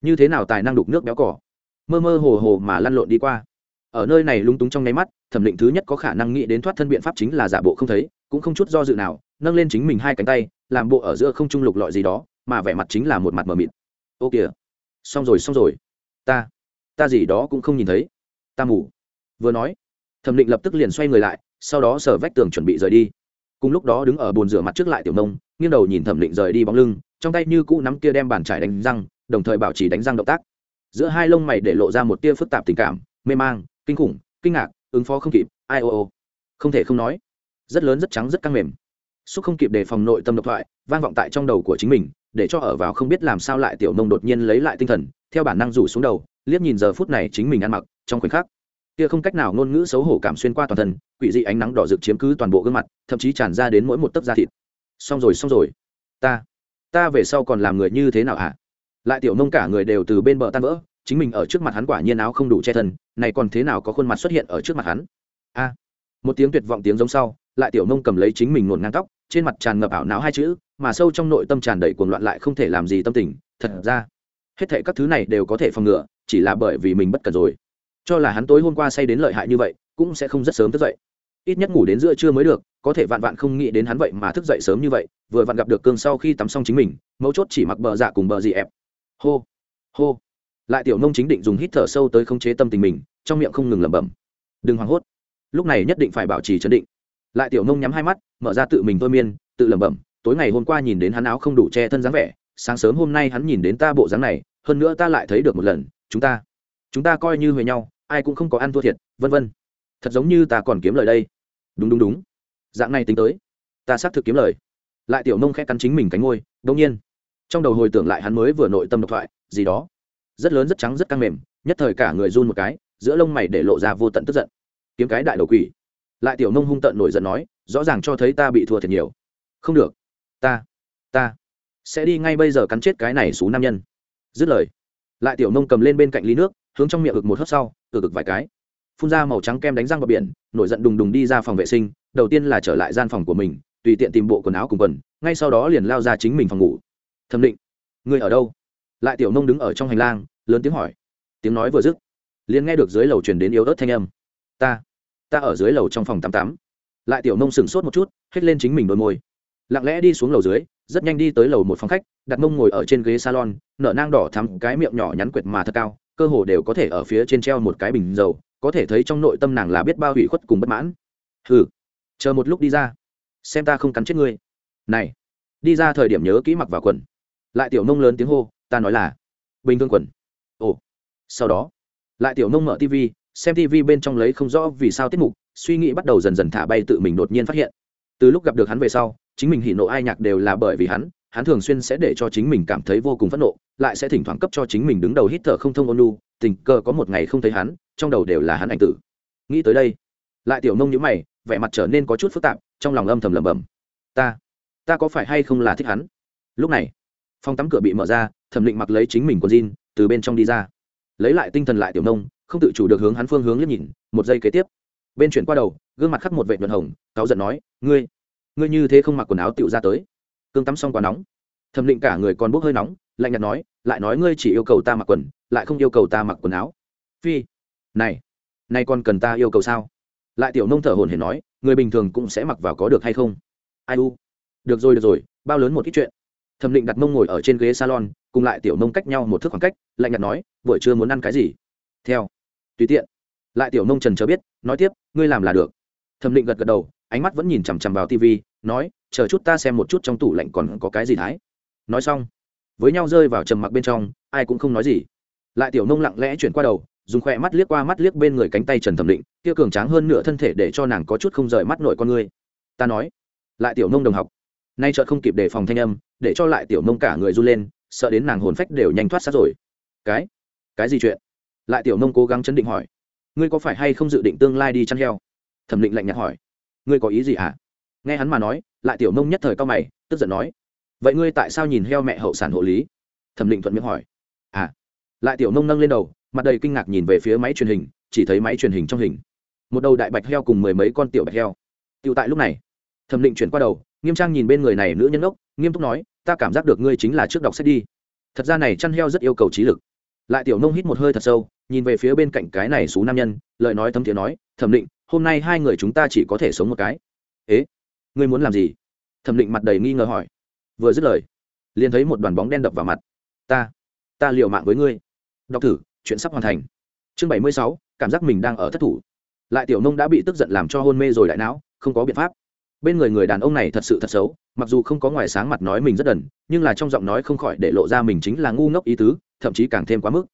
Như thế nào tài năng đục nước béo cỏ mơ mơ hồ hồ mà lăn lộn đi qua. Ở nơi này lúng túng trong nháy mắt, thẩm định thứ nhất có khả năng nghĩ đến thoát thân biện pháp chính là giả bộ không thấy, cũng không chút do dự nào, nâng lên chính mình hai cánh tay, làm bộ ở giữa không trung lục lọi gì đó, mà vẻ mặt chính là một mặt mờ mịt. Ô kìa. Xong rồi xong rồi. Ta ta gì đó cũng không nhìn thấy. Ta mù vừa nói, thẩm định lập tức liền xoay người lại, sau đó sờ vách tường chuẩn bị rời đi. Cùng lúc đó đứng ở bồn rửa mặt trước lại tiểu nông nghiêng đầu nhìn thẩm định rời đi bóng lưng, trong tay như cũ nắm kia đem bàn trải đánh răng, đồng thời bảo trì đánh răng động tác. Giữa hai lông mày để lộ ra một tia phức tạp tình cảm, mê mang, kinh khủng, kinh ngạc, ứng phó không kịp, ai ô ô. Không thể không nói, rất lớn, rất trắng, rất căng mềm. Xúc không kịp đề phòng nội tâm độc thoại, vang vọng tại trong đầu của chính mình, để cho ở vào không biết làm sao lại tiểu nông đột nhiên lấy lại tinh thần, theo bản năng rủ xuống đầu, liếc nhìn giờ phút này chính mình ăn mặc, trong khoảnh khắc, kia không cách nào ngôn ngữ xấu hổ cảm xuyên qua toàn thân, quỷ dị ánh nắng đỏ rực chiếm cứ toàn bộ gương mặt, thậm chí tràn ra đến mỗi một tấc da thịt xong rồi xong rồi. Ta ta về sau còn làm người như thế nào hả? Lại tiểu nông cả người đều từ bên bờ tan vỡ, chính mình ở trước mặt hắn quả nhiên áo không đủ che thân, này còn thế nào có khuôn mặt xuất hiện ở trước mặt hắn? A, một tiếng tuyệt vọng tiếng giống sau, lại tiểu nông cầm lấy chính mình nổn ngang tóc, trên mặt tràn ngập ảo não hai chữ, mà sâu trong nội tâm tràn đầy cuồng loạn lại không thể làm gì tâm tình, thật ra, hết thệ các thứ này đều có thể phòng ngừa, chỉ là bởi vì mình bất cần rồi. Cho là hắn tối hôm qua say đến lợi hại như vậy, cũng sẽ không rất sớm thức dậy ít nhất ngủ đến giữa trưa mới được, có thể vạn vạn không nghĩ đến hắn vậy mà thức dậy sớm như vậy, vừa vặn gặp được cương sau khi tắm xong chính mình, mấu chốt chỉ mặc bờ dạ cùng bờ dị ép hô hô. Lại tiểu nông chính định dùng hít thở sâu tới khống chế tâm tình mình, trong miệng không ngừng lẩm bẩm. Đừng hoảng hốt. Lúc này nhất định phải bảo trì chấn định. Lại tiểu nông nhắm hai mắt, mở ra tự mình thôi miên, tự lẩm bẩm, tối ngày hôm qua nhìn đến hắn áo không đủ che thân dáng vẻ, sáng sớm hôm nay hắn nhìn đến ta bộ dáng này, hơn nữa ta lại thấy được một lần, chúng ta chúng ta coi như huề nhau, ai cũng không có ăn thua thiệt, vân vân. Thật giống như ta còn kiếm lời đây đúng đúng đúng. Dạng này tính tới, ta xác thực kiếm lời. Lại tiểu nông khẽ cắn chính mình cánh ngôi đông nhiên. Trong đầu hồi tưởng lại hắn mới vừa nội tâm độc thoại, gì đó. Rất lớn, rất trắng, rất căng mềm, nhất thời cả người run một cái, giữa lông mày để lộ ra vô tận tức giận. Kiếm cái đại đầu quỷ. Lại tiểu nông hung tận nổi giận nói, rõ ràng cho thấy ta bị thua thiệt nhiều. Không được. Ta ta sẽ đi ngay bây giờ cắn chết cái này xú nam nhân. Dứt lời, lại tiểu nông cầm lên bên cạnh ly nước, hướng trong miệng ực một hớp sau, ực ực vài cái phun ra màu trắng kem đánh răng vào biển, nổi giận đùng đùng đi ra phòng vệ sinh, đầu tiên là trở lại gian phòng của mình, tùy tiện tìm bộ quần áo cùng quần, ngay sau đó liền lao ra chính mình phòng ngủ. Thẩm định người ở đâu? Lại tiểu nông đứng ở trong hành lang, lớn tiếng hỏi. Tiếng nói vừa dứt, liền nghe được dưới lầu truyền đến yếu ớt thanh âm. Ta ta ở dưới lầu trong phòng tám tám. Lại tiểu nông sửng sốt một chút hết lên chính mình đôi môi. Lặng lẽ đi xuống lầu dưới, rất nhanh đi tới lầu một phòng khách, đặt mông ngồi ở trên ghế salon, nở nang đỏ thắm cái miệng nhỏ nhắn quệt mà thật cao, cơ hồ đều có thể ở phía trên treo một cái bình dầu có thể thấy trong nội tâm nàng là biết bao hủy khuất cùng bất mãn. Hừ, chờ một lúc đi ra, xem ta không cắn chết ngươi. Này, đi ra thời điểm nhớ kỹ mặc vào quần. Lại tiểu nông lớn tiếng hô, ta nói là, bình thường quần. Ồ, sau đó, lại tiểu nông mở tv xem tv bên trong lấy không rõ vì sao tiết mục, suy nghĩ bắt đầu dần dần thả bay tự mình đột nhiên phát hiện. Từ lúc gặp được hắn về sau, chính mình hỉ nộ ai nhạc đều là bởi vì hắn hắn thường xuyên sẽ để cho chính mình cảm thấy vô cùng phẫn nộ, lại sẽ thỉnh thoảng cấp cho chính mình đứng đầu hít thở không thông ôn lu tình cờ có một ngày không thấy hắn trong đầu đều là hắn ảnh tử. Nghĩ tới đây, lại tiểu nông nhữ mày, vẻ mặt trở nên có chút phức tạp, trong lòng âm thầm lẩm bẩm. Ta ta có phải hay không là thích hắn? Lúc này, phòng tắm cửa bị mở ra, thẩm định mặc lấy chính mình quần jean, từ bên trong đi ra. Lấy lại tinh thần lại tiểu nông, không tự chủ được hướng hắn phương hướng liếc nhìn, một giây kế tiếp, bên chuyển qua đầu, gương mặt khắc một vệ nhuận hồng, cáu giận nói, ngươi ngươi như thế không mặc quần áo tựu ra tới. Cương tắm xong quá nóng, thẩm định cả người còn bốc hơi nóng, lạnh nhạt nói, lại nói ngươi chỉ yêu cầu ta mặc quần, lại không yêu cầu ta mặc quần áo. Phi này này còn cần ta yêu cầu sao? Lại tiểu nông thở hồn hển nói, người bình thường cũng sẽ mặc vào có được hay không? Ai u? Được rồi được rồi, bao lớn một ít chuyện. Thẩm định đặt mông ngồi ở trên ghế salon, cùng lại tiểu nông cách nhau một thước khoảng cách, lạnh nhạt nói, buổi trưa muốn ăn cái gì? Theo. Tùy tiện. Lại tiểu nông trần chờ biết, nói tiếp, ngươi làm là được. Thẩm định gật gật đầu, ánh mắt vẫn nhìn chằm chằm vào tv nói, chờ chút ta xem một chút trong tủ lạnh còn có cái gì thái. Nói xong, với nhau rơi vào trầm mặc bên trong, ai cũng không nói gì. Lại tiểu nông lặng lẽ chuyển qua đầu dùng khỏe mắt liếc qua mắt liếc bên người cánh tay trần thẩm định, kia cường tráng hơn nửa thân thể để cho nàng có chút không rời mắt nội con ngươi ta nói, lại tiểu nông đồng học. Nay chợt không kịp đề phòng thanh âm, để cho lại tiểu nông cả người run lên, sợ đến nàng hồn phách đều nhanh thoát sát rồi. Cái cái gì chuyện? Lại tiểu nông cố gắng chấn định hỏi. Ngươi có phải hay không dự định tương lai đi chăn heo? Thẩm định lạnh nhạt hỏi. Ngươi có ý gì hả? Nghe hắn mà nói, lại tiểu nông nhất thời cao mày, tức giận nói. Vậy ngươi tại sao nhìn heo mẹ hậu sản hộ lý? Thẩm định thuận miệng hỏi. À lại tiểu nông nâng lên đầu mặt đầy kinh ngạc nhìn về phía máy truyền hình, chỉ thấy máy truyền hình trong hình. Một đầu đại bạch heo cùng mười mấy con tiểu bạch heo. Tựu tại lúc này, thẩm định chuyển qua đầu, nghiêm trang nhìn bên người này nữ nhân ốc, nghiêm túc nói, ta cảm giác được ngươi chính là trước đọc sách đi. Thật ra này chăn heo rất yêu cầu trí lực. Lại tiểu nông hít một hơi thật sâu, nhìn về phía bên cạnh cái này xú nam nhân, lời nói thấm thiế nói, thẩm định, hôm nay hai người chúng ta chỉ có thể sống một cái. Ế, ngươi muốn làm gì? Thẩm định mặt đầy nghi ngờ hỏi. Vừa dứt lời, liền thấy một đoàn bóng đen đập vào mặt. Ta ta liều mạng với ngươi. Đọc thử chuyện sắp hoàn thành. Chương bảy mươi sáu, cảm giác mình đang ở thất thủ. Lại tiểu nông đã bị tức giận làm cho hôn mê rồi đại não, không có biện pháp. Bên người người đàn ông này thật sự thật xấu, mặc dù không có ngoài sáng mặt nói mình rất đần, nhưng là trong giọng nói không khỏi để lộ ra mình chính là ngu ngốc ý tứ, thậm chí càng thêm quá mức.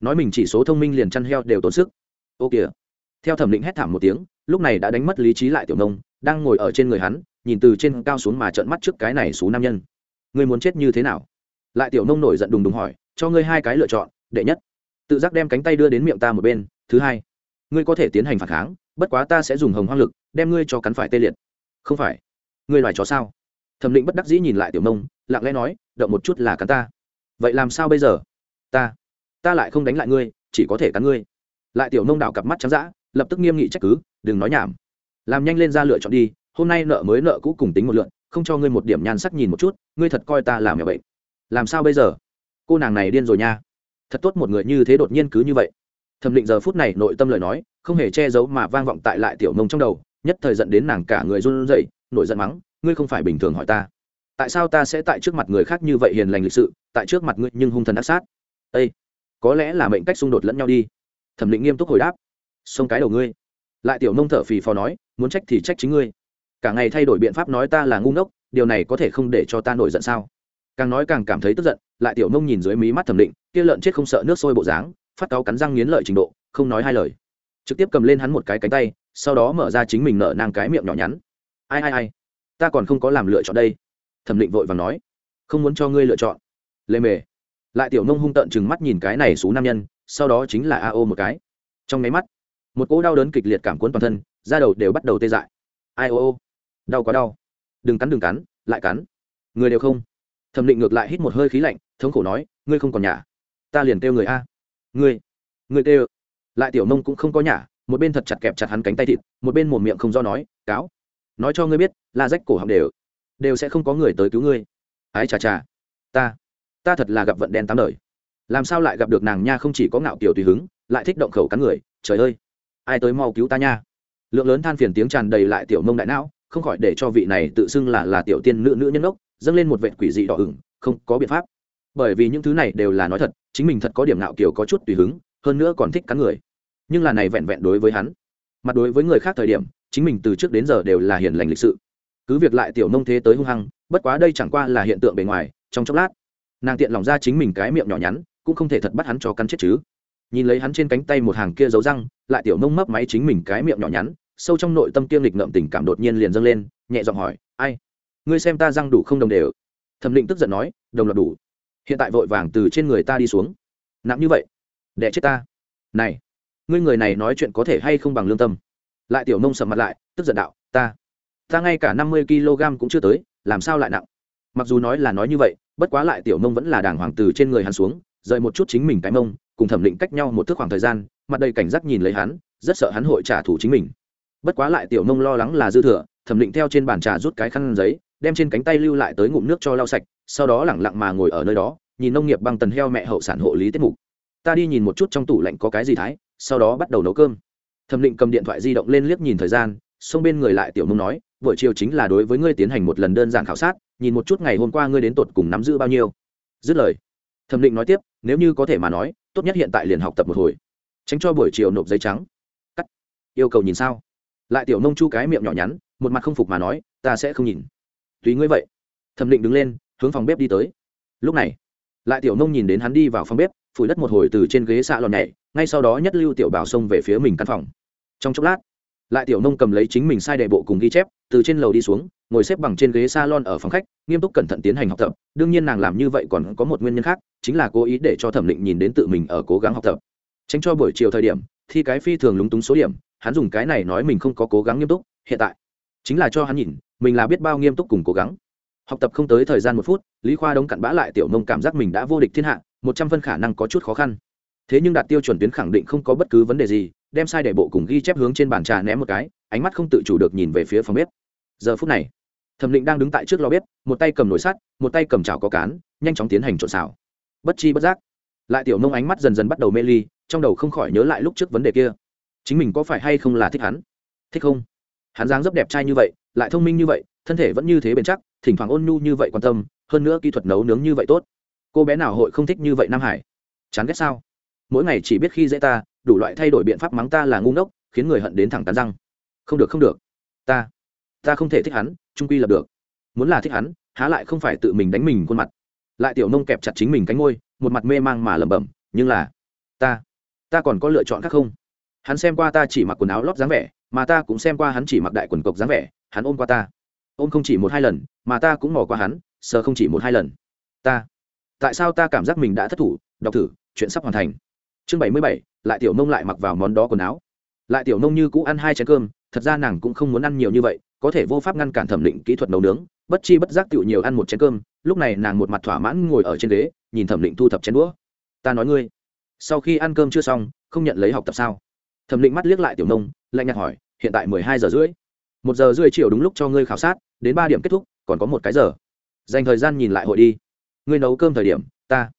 Nói mình chỉ số thông minh liền chăn heo đều tốn sức. Ô kìa. Theo thẩm định hét thảm một tiếng, lúc này đã đánh mất lý trí lại tiểu nông, đang ngồi ở trên người hắn, nhìn từ trên cao xuống mà trợn mắt trước cái này xú nam nhân. Ngươi muốn chết như thế nào? Lại tiểu nông nổi giận đùng đùng hỏi, cho ngươi hai cái lựa chọn, đệ nhất tự giác đem cánh tay đưa đến miệng ta một bên, thứ hai, ngươi có thể tiến hành phản kháng, bất quá ta sẽ dùng hồng hoang lực, đem ngươi cho cắn phải tê liệt. Không phải. Ngươi loài chó sao? Thẩm định bất đắc dĩ nhìn lại tiểu nông lặng lẽ nói, động một chút là cắn ta. Vậy làm sao bây giờ? Ta ta lại không đánh lại ngươi, chỉ có thể cắn ngươi. Lại tiểu nông đảo cặp mắt trắng d lập tức nghiêm nghị trách cứ, đừng nói nhảm. Làm nhanh lên ra lựa chọn đi, hôm nay nợ mới nợ cũ cùng tính một lượn, không cho ngươi một điểm nhan sắc nhìn một chút, ngươi thật coi ta làm mèo bệnh. Làm sao bây giờ? Cô nàng này điên rồi nha thật tốt một người như thế đột nhiên cứ như vậy. Thẩm định giờ phút này nội tâm lời nói, không hề che giấu mà vang vọng tại lại tiểu mông trong đầu, nhất thời giận đến nàng cả người run rẩy, nổi giận mắng, ngươi không phải bình thường hỏi ta. Tại sao ta sẽ tại trước mặt người khác như vậy hiền lành lịch sự, tại trước mặt ngươi nhưng hung thần ác sát? Ây có lẽ là mệnh cách xung đột lẫn nhau đi. Thẩm định nghiêm túc hồi đáp, xông cái đầu ngươi. Lại tiểu nông thở phì phò nói, muốn trách thì trách chính ngươi. Cả ngày thay đổi biện pháp nói ta là ngu ngốc, điều này có thể không để cho ta nổi giận sao? Càng nói càng cảm thấy tức giận lại tiểu nông nhìn dưới mí mắt thẩm định, kia lợn chết không sợ nước sôi bộ dáng, phát cáo cắn răng nghiến lợi trình độ, không nói hai lời. Trực tiếp cầm lên hắn một cái cánh tay, sau đó mở ra chính mình nở nang cái miệng nhỏ nhắn. Ai ai ai? Ta còn không có làm lựa chọn đây. Thẩm định vội và nói. Không muốn cho ngươi lựa chọn. Lê mề. Lại tiểu nông hung tợn chừng mắt nhìn cái này xú nam nhân, sau đó chính là a ô một cái. Trong nháy mắt, một cỗ đau đớn kịch liệt cảm cuốn toàn thân, da đầu đều bắt đầu tê dại. Ai ô ô? Đau quá đau. Đừng cắn đừng cắn, lại cắn. Người đều không. Thẩm định ngược lại hít một hơi khí lạnh thống khổ nói, ngươi không còn nhà, ta liền kêu người a. Ngươi ngươi kêu. Lại tiểu nông cũng không có nhà, một bên thật chặt kẹp chặt hắn cánh tay thịt, một bên mồm miệng không do nói, cáo, nói cho ngươi biết là rách cổ họng đều đều sẽ không có người tới cứu ngươi. Ái chà chà, ta ta thật là gặp vận đen tám đời. Làm sao lại gặp được nàng nha không chỉ có ngạo kiểu tùy hứng, lại thích động khẩu cắn người, trời ơi, ai tới mau cứu ta nha? Lượng lớn than phiền tiếng tràn đầy lại tiểu mông đại não, không khỏi để cho vị này tự xưng là là tiểu tiên nữ nữ nhân ốc, dâng lên một vệ quỷ dị đỏ ửng, không có biện pháp bởi vì những thứ này đều là nói thật, chính mình thật có điểm ngạo kiểu có chút tùy hứng, hơn nữa còn thích cắn người. Nhưng là này vẹn vẹn đối với hắn. Mặt đối với người khác thời điểm, chính mình từ trước đến giờ đều là hiền lành lịch sự. Cứ việc lại tiểu nông thế tới hung hăng, bất quá đây chẳng qua là hiện tượng bề ngoài, trong chốc lát, nàng tiện lòng ra chính mình cái miệng nhỏ nhắn, cũng không thể thật bắt hắn cho cắn chết chứ. Nhìn lấy hắn trên cánh tay một hàng kia dấu răng, lại tiểu nông mấp máy chính mình cái miệng nhỏ nhắn, sâu trong nội tâm kiêng lịch ngậm tình cảm đột nhiên liền dâng lên, nhẹ giọng hỏi, ai? Ngươi xem ta răng đủ không đồng đều? Thẩm định tức giận nói, đồng loạt đủ hiện tại vội vàng từ trên người ta đi xuống. Nặng như vậy? Đẻ chết ta. Này, ngươi người này nói chuyện có thể hay không bằng lương tâm? Lại tiểu nông sầm mặt lại, tức giận đạo, ta ta ngay cả năm mươi kg cũng chưa tới, làm sao lại nặng? Mặc dù nói là nói như vậy, bất quá lại tiểu nông vẫn là đàng hoàng từ trên người hắn xuống, rời một chút chính mình cái mông, cùng thẩm định cách nhau một thước khoảng thời gian, mặt đầy cảnh giác nhìn lấy hắn, rất sợ hắn hội trả thù chính mình. Bất quá lại tiểu nông lo lắng là dư thừa, thẩm định theo trên bàn trà rút cái khăn giấy, đem trên cánh tay lưu lại tới ngụm nước cho lau sạch sau đó lẳng lặng mà ngồi ở nơi đó, nhìn nông nghiệp bằng tần heo mẹ hậu sản hộ lý tiết mục. Ta đi nhìn một chút trong tủ lạnh có cái gì thái, sau đó bắt đầu nấu cơm. Thẩm định cầm điện thoại di động lên liếc nhìn thời gian xông bên người lại tiểu mông nói, buổi chiều chính là đối với ngươi tiến hành một lần đơn giản khảo sát, nhìn một chút ngày hôm qua ngươi đến tột cùng nắm giữ bao nhiêu. Dứt lời, thẩm định nói tiếp, nếu như có thể mà nói, tốt nhất hiện tại liền học tập một hồi, tránh cho buổi chiều nộp giấy trắng. Cắt. Yêu cầu nhìn sao? Lại tiểu nông chu cái miệng nhỏ nhắn, một mặt không phục mà nói, ta sẽ không nhìn. Tùy ngươi vậy. Thẩm định đứng lên hướng phòng bếp đi tới. Lúc này, lại tiểu nông nhìn đến hắn đi vào phòng bếp, phủi đất một hồi từ trên ghế xạ lòn nhảy, ngay sau đó nhất lưu tiểu bảo xông về phía mình căn phòng. Trong chốc lát, lại tiểu nông cầm lấy chính mình sai đệ bộ cùng ghi chép, từ trên lầu đi xuống, ngồi xếp bằng trên ghế salon ở phòng khách, nghiêm túc cẩn thận tiến hành học tập. Đương nhiên nàng làm như vậy còn có một nguyên nhân khác, chính là cố ý để cho thẩm định nhìn đến tự mình ở cố gắng học tập. Tránh cho buổi chiều thời điểm, thi cái phi thường lúng túng số điểm, hắn dùng cái này nói mình không có cố gắng nghiêm túc, hiện tại, chính là cho hắn nhìn, mình là biết bao nghiêm túc cùng cố gắng học tập không tới thời gian một phút, lý khoa đống cặn bã lại tiểu nông cảm giác mình đã vô địch thiên hạ, một trăm phân khả năng có chút khó khăn. Thế nhưng đạt tiêu chuẩn tuyến khẳng định không có bất cứ vấn đề gì, đem sai để bộ cùng ghi chép hướng trên bàn trà ném một cái, ánh mắt không tự chủ được nhìn về phía phòng bếp. Giờ phút này, thẩm định đang đứng tại trước lò bếp, một tay cầm nồi sắt, một tay cầm chảo có cán, nhanh chóng tiến hành trộn xào. Bất chi bất giác, lại tiểu nông ánh mắt dần dần bắt đầu mê ly, trong đầu không khỏi nhớ lại lúc trước vấn đề kia. Chính mình có phải hay không là thích hắn? Thích không? Hắn dáng dấp đẹp trai như vậy, lại thông minh như vậy, thân thể vẫn như thế bền chắc thỉnh thoảng ôn nhu như vậy quan tâm, hơn nữa kỹ thuật nấu nướng như vậy tốt. Cô bé nào hội không thích như vậy nam hải? Chán ghét sao? Mỗi ngày chỉ biết khi dễ ta, đủ loại thay đổi biện pháp mắng ta là ngu ngốc, khiến người hận đến thẳng tán răng. Không được không được. Ta ta không thể thích hắn, trung quy lập được. Muốn là thích hắn, há lại không phải tự mình đánh mình khuôn mặt. Lại tiểu nông kẹp chặt chính mình cánh ngôi một mặt mê mang mà lẩm bẩm, nhưng là, ta ta còn có lựa chọn khác không? Hắn xem qua ta chỉ mặc quần áo lót dáng vẻ, mà ta cũng xem qua hắn chỉ mặc đại quần cộc dáng vẻ, hắn ôm qua ta ôm không chỉ một hai lần, mà ta cũng mò qua hắn, sờ không chỉ một hai lần. Ta, tại sao ta cảm giác mình đã thất thủ? Đọc thử, chuyện sắp hoàn thành. Chương bảy mươi bảy, lại tiểu nông lại mặc vào món đó quần áo. Lại tiểu nông như cũ ăn hai chén cơm, thật ra nàng cũng không muốn ăn nhiều như vậy, có thể vô pháp ngăn cản thẩm định kỹ thuật nấu nướng, bất chi bất giác tiểu nhiều ăn một chén cơm, lúc này nàng một mặt thỏa mãn ngồi ở trên ghế, nhìn thẩm định thu thập chén đũa. Ta nói ngươi, sau khi ăn cơm chưa xong, không nhận lấy học tập sao? Thẩm định mắt liếc lại tiểu nông, lạnh nhạt hỏi, hiện tại mười hai giờ rưỡi. Một giờ rưỡi chiều đúng lúc cho ngươi khảo sát đến ba điểm kết thúc, còn có một cái giờ. Dành thời gian nhìn lại hội đi. Ngươi nấu cơm thời điểm, ta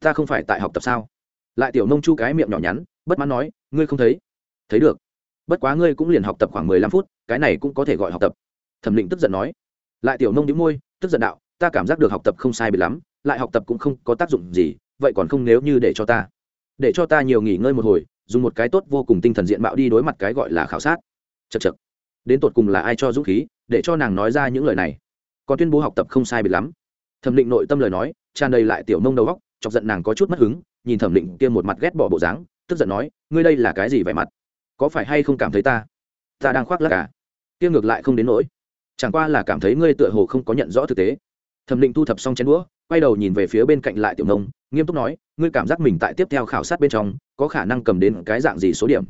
ta không phải tại học tập sao? Lại tiểu nông chu cái miệng nhỏ nhắn, bất mãn nói, ngươi không thấy. Thấy được. Bất quá ngươi cũng liền học tập khoảng mười lăm phút, cái này cũng có thể gọi học tập. Thẩm định tức giận nói. Lại tiểu nông đĩu môi, tức giận đạo, ta cảm giác được học tập không sai bị lắm, lại học tập cũng không có tác dụng gì, vậy còn không nếu như để cho ta. Để cho ta nhiều nghỉ ngơi một hồi, dùng một cái tốt vô cùng tinh thần diện mạo đi đối mặt cái gọi là khảo sát. Chật chật đến tột cùng là ai cho dũng khí? Để cho nàng nói ra những lời này. Còn tuyên bố học tập không sai bị lắm. Thẩm định nội tâm lời nói, tràn đầy lại tiểu mông đầu góc chọc giận nàng có chút mất hứng, nhìn thẩm định kia một mặt ghét bỏ bộ dáng, tức giận nói, ngươi đây là cái gì vẻ mặt? Có phải hay không cảm thấy ta ta đang khoác lắc cả à? kia ngược lại không đến nỗi. Chẳng qua là cảm thấy ngươi tựa hồ không có nhận rõ thực tế. Thẩm định thu thập xong chén đũa, quay đầu nhìn về phía bên cạnh lại tiểu nông nghiêm túc nói, ngươi cảm giác mình tại tiếp theo khảo sát bên trong, có khả năng cầm đến cái dạng gì số điểm?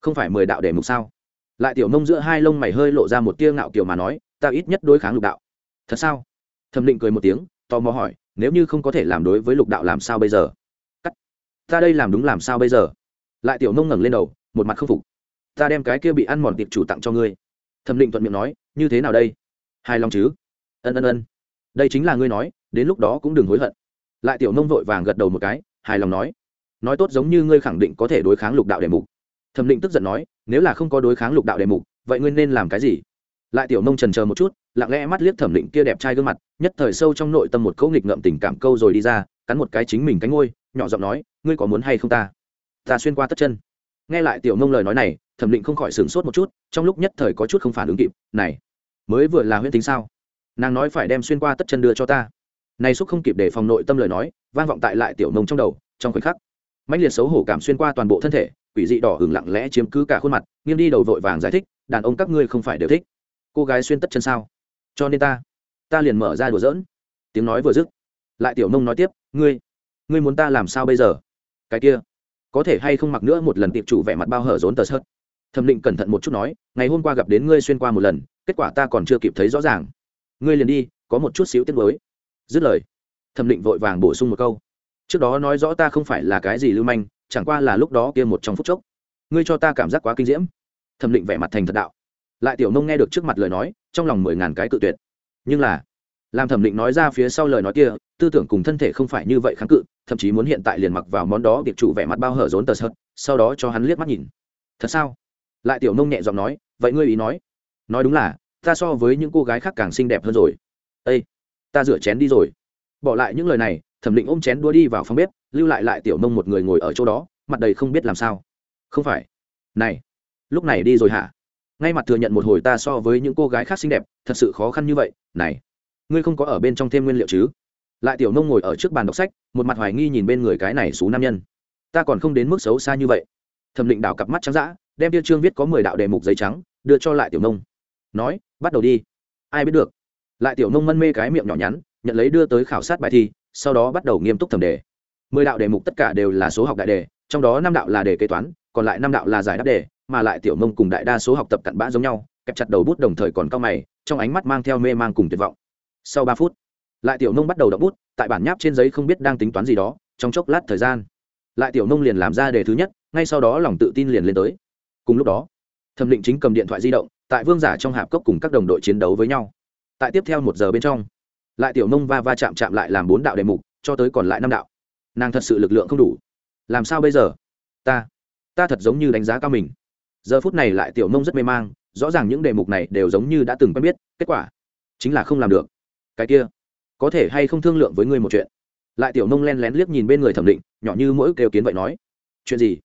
Không phải mười đạo đề mục sao? Lại tiểu nông giữa hai lông mày hơi lộ ra một tia ngạo kiều mà nói, ta ít nhất đối kháng lục đạo. Thật sao? Thẩm định cười một tiếng, tò mò hỏi, nếu như không có thể làm đối với lục đạo làm sao bây giờ? Cắt, ta đây làm đúng làm sao bây giờ? Lại tiểu nông ngẩng lên đầu, một mặt k phục, ta đem cái kia bị ăn mòn tiệp chủ tặng cho ngươi. Thẩm định thuận miệng nói, như thế nào đây? Hài lòng chứ? Ân ân ân. Đây chính là ngươi nói, đến lúc đó cũng đừng hối hận. Lại tiểu nông vội vàng gật đầu một cái, hài lòng nói nói tốt giống như ngươi khẳng định có thể đối kháng lục đạo đề mục thẩm định tức giận nói, nếu là không có đối kháng lục đạo đề mục, vậy ngươi nên làm cái gì? Lại tiểu nông trần chờ một chút, lặng lẽ mắt liếc thẩm định kia đẹp trai gương mặt, nhất thời sâu trong nội tâm một câu nghịch ngợm tình cảm câu rồi đi ra, cắn một cái chính mình cánh ngôi nhỏ giọng nói, ngươi có muốn hay không ta? Ta xuyên qua tất chân. Nghe lại tiểu nông lời nói này, thẩm định không khỏi sửng sốt một chút, trong lúc nhất thời có chút không phản ứng kịp, này, mới vừa là huyễn tính sao? Nàng nói phải đem xuyên qua tất chân đưa cho ta. Này xúc không kịp để phòng nội tâm lời nói, vang vọng tại lại tiểu nông trong đầu, trong khoảnh khắc mạnh liệt xấu hổ cảm xuyên qua toàn bộ thân thể quỷ dị đỏ hừng lặng lẽ chiếm cứ cả khuôn mặt, nghiêng đi đầu vội vàng giải thích, đàn ông các ngươi không phải đều thích. Cô gái xuyên tất chân sao? Cho nên ta ta liền mở ra đùa giỡn. Tiếng nói vừa dứt, lại tiểu nông nói tiếp, ngươi ngươi muốn ta làm sao bây giờ? Cái kia, có thể hay không mặc nữa một lần tiệp chủ vẻ mặt bao hở rốn tờ sớt thẩm định cẩn thận một chút nói, ngày hôm qua gặp đến ngươi xuyên qua một lần, kết quả ta còn chưa kịp thấy rõ ràng. Ngươi liền đi, có một chút xíu tiếc mới dứt lời, thẩm định vội vàng bổ sung một câu, trước đó nói rõ ta không phải là cái gì lưu manh chẳng qua là lúc đó kia một trong phút chốc. Ngươi cho ta cảm giác quá kinh diễm. Thẩm định vẻ mặt thành thật đạo. Lại tiểu nông nghe được trước mặt lời nói, trong lòng mười ngàn cái cự tuyệt. Nhưng là, làm thẩm định nói ra phía sau lời nói kia, tư tưởng cùng thân thể không phải như vậy kháng cự, thậm chí muốn hiện tại liền mặc vào món đó việc chủ vẻ mặt bao hở rốn tờ sợt, sau đó cho hắn liếc mắt nhìn. Thật sao? Lại tiểu nông nhẹ giọng nói, vậy ngươi ý nói. Nói đúng là, ta so với những cô gái khác càng xinh đẹp hơn rồi. Ây ta rửa chén đi rồi. Bỏ lại những lời này thẩm định ôm chén đua đi vào phòng bếp, lưu lại lại tiểu nông một người ngồi ở chỗ đó, mặt đầy không biết làm sao. Không phải. Này, lúc này đi rồi hả? Ngay mặt thừa nhận một hồi ta so với những cô gái khác xinh đẹp, thật sự khó khăn như vậy. Này, ngươi không có ở bên trong thêm nguyên liệu chứ? Lại tiểu nông ngồi ở trước bàn đọc sách, một mặt hoài nghi nhìn bên người cái này xú nam nhân. Ta còn không đến mức xấu xa như vậy. Thẩm định đảo cặp mắt trắng d ã đem tiêu chương viết có mười đạo đề mục giấy trắng, đưa cho lại tiểu nông nói, bắt đầu đi. Ai biết được. Lại tiểu nông mân mê cái miệng nhỏ nhắn, nhận lấy đưa tới khảo sát bài thi sau đó bắt đầu nghiêm túc thẩm đề. Mười đạo đề mục tất cả đều là số học đại đề, trong đó năm đạo là đề kế toán, còn lại năm đạo là giải đáp đề, mà lại tiểu Mông cùng đại đa số học tập cặn bã giống nhau, kẹp chặt đầu bút đồng thời còn cao mày, trong ánh mắt mang theo mê mang cùng tuyệt vọng. Sau ba phút, lại tiểu nông bắt đầu đọc bút, tại bản nháp trên giấy không biết đang tính toán gì đó, trong chốc lát thời gian, lại tiểu nông liền làm ra đề thứ nhất, ngay sau đó lòng tự tin liền lên tới. Cùng lúc đó, thẩm định chính cầm điện thoại di động, tại vương giả trong hạp cốc cùng các đồng đội chiến đấu với nhau. Tại tiếp theo một giờ bên trong lại tiểu nông va va chạm chạm lại làm bốn đạo đề mục, cho tới còn lại năm đạo. Nàng thật sự lực lượng không đủ. Làm sao bây giờ? Ta ta thật giống như đánh giá cao mình. Giờ phút này lại tiểu nông rất mê mang, rõ ràng những đề mục này đều giống như đã từng quen biết, kết quả chính là không làm được. Cái kia, có thể hay không thương lượng với ngươi một chuyện? Lại tiểu nông len lén liếc nhìn bên người thẩm định, nhỏ như mỗi kêu kiến vậy nói. Chuyện gì?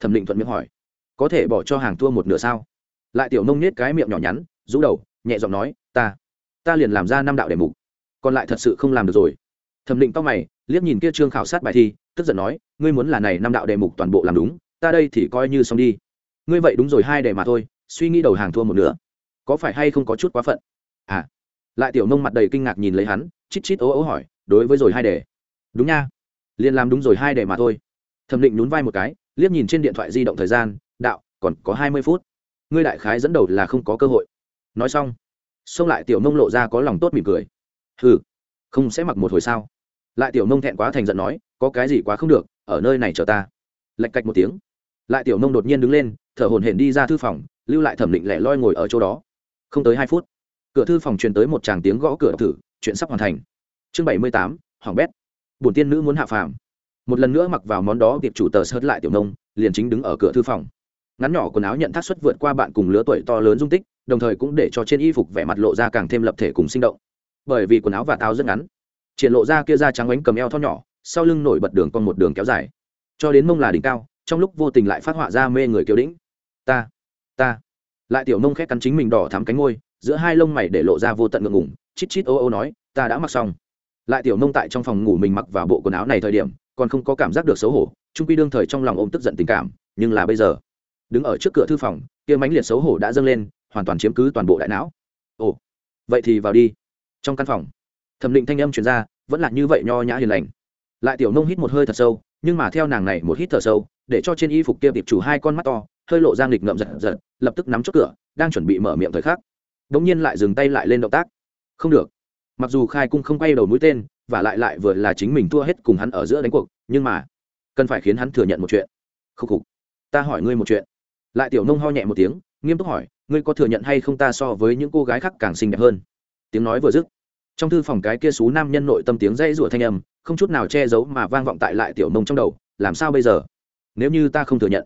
Thẩm định thuận miệng hỏi. Có thể bỏ cho hàng thua một nửa sao? Lại tiểu nông nết cái miệng nhỏ nhắn, rũ đầu, nhẹ giọng nói, ta ta liền làm ra năm đạo đề mục còn lại thật sự không làm được rồi. Thẩm định to mày, liếc nhìn kia trương khảo sát bài thi, tức giận nói, ngươi muốn là này năm đạo đề mục toàn bộ làm đúng, ta đây thì coi như xong đi. Ngươi vậy đúng rồi hai đề mà thôi, suy nghĩ đầu hàng thua một nửa. Có phải hay không có chút quá phận? À. Lại tiểu nông mặt đầy kinh ngạc nhìn lấy hắn, chít chít ố ố hỏi, đối với rồi hai đề? Đúng nha. Liền làm đúng rồi hai đề mà thôi. Thẩm định nhún vai một cái, liếc nhìn trên điện thoại di động thời gian, đạo, còn có hai mươi phút. Ngươi đại khái dẫn đầu là không có cơ hội. Nói xong, xông lại tiểu nông lộ ra có lòng tốt mỉm cười ừ không sẽ mặc một hồi sao? Lại tiểu nông thẹn quá thành giận nói, có cái gì quá không được, ở nơi này chờ ta. Lạch cạch một tiếng. Lại tiểu nông đột nhiên đứng lên, thở hổn hển đi ra thư phòng, lưu lại thẩm định lẻ loi ngồi ở chỗ đó. Không tới hai phút, cửa thư phòng truyền tới một tràng tiếng gõ cửa thử, chuyện sắp hoàn thành. Chương bảy mươi tám hoàng bét. Bổn tiên nữ muốn hạ phàm. Một lần nữa mặc vào món đó, tiệp chủ tờ sớt lại tiểu nông, liền chính đứng ở cửa thư phòng. Ngắn nhỏ quần áo nhận thác xuất vượt qua bạn cùng lứa tuổi to lớn dung tích, đồng thời cũng để cho trên y phục vẻ mặt lộ ra càng thêm lập thể cùng sinh động bởi vì quần áo và táo rất ngắn. Triển lộ ra kia da trắng bánh cầm eo thon nhỏ, sau lưng nổi bật đường con một đường kéo dài. Cho đến mông là đỉnh cao, trong lúc vô tình lại phát họa ra mê người kiều đĩnh. Ta ta. Lại tiểu nông khét cắn chính mình đỏ thắm cánh ngôi giữa hai lông mày để lộ ra vô tận ngượng ngủng chít chít ô ô nói, ta đã mặc xong. Lại tiểu nông tại trong phòng ngủ mình mặc vào bộ quần áo này thời điểm, còn không có cảm giác được xấu hổ, trung quy đương thời trong lòng ôm tức giận tình cảm, nhưng là bây giờ, đứng ở trước cửa thư phòng, kia mánh liệt xấu hổ đã dâng lên, hoàn toàn chiếm cứ toàn bộ đại não. Ồ, vậy thì vào đi trong căn phòng. Thẩm định thanh âm truyền ra, vẫn là như vậy nho nhã hiền lành. Lại tiểu nông hít một hơi thật sâu, nhưng mà theo nàng này một hít thở sâu, để cho trên y phục kia tiệp chủ hai con mắt to, hơi lộ ra nghịch ngậm giật giật, lập tức nắm chốt cửa, đang chuẩn bị mở miệng thời khắc. Đ ỗ n g nhiên lại dừng tay lại lên động tác. Không được. Mặc dù khai cung không quay đầu mũi tên, và lại lại vừa là chính mình thua hết cùng hắn ở giữa đánh cuộc, nhưng mà cần phải khiến hắn thừa nhận một chuyện. Khúc khục. Ta hỏi ngươi một chuyện. Lại tiểu nông ho nhẹ một tiếng, nghiêm túc hỏi, ngươi có thừa nhận hay không ta so với những cô gái khác càng xinh đẹp hơn? Tiếng nói vừa dứt trong thư phòng cái kia xú nam nhân nội tâm tiếng dãy rủa thanh âm, không chút nào che giấu mà vang vọng tại lại tiểu mông trong đầu, làm sao bây giờ? Nếu như ta không thừa nhận,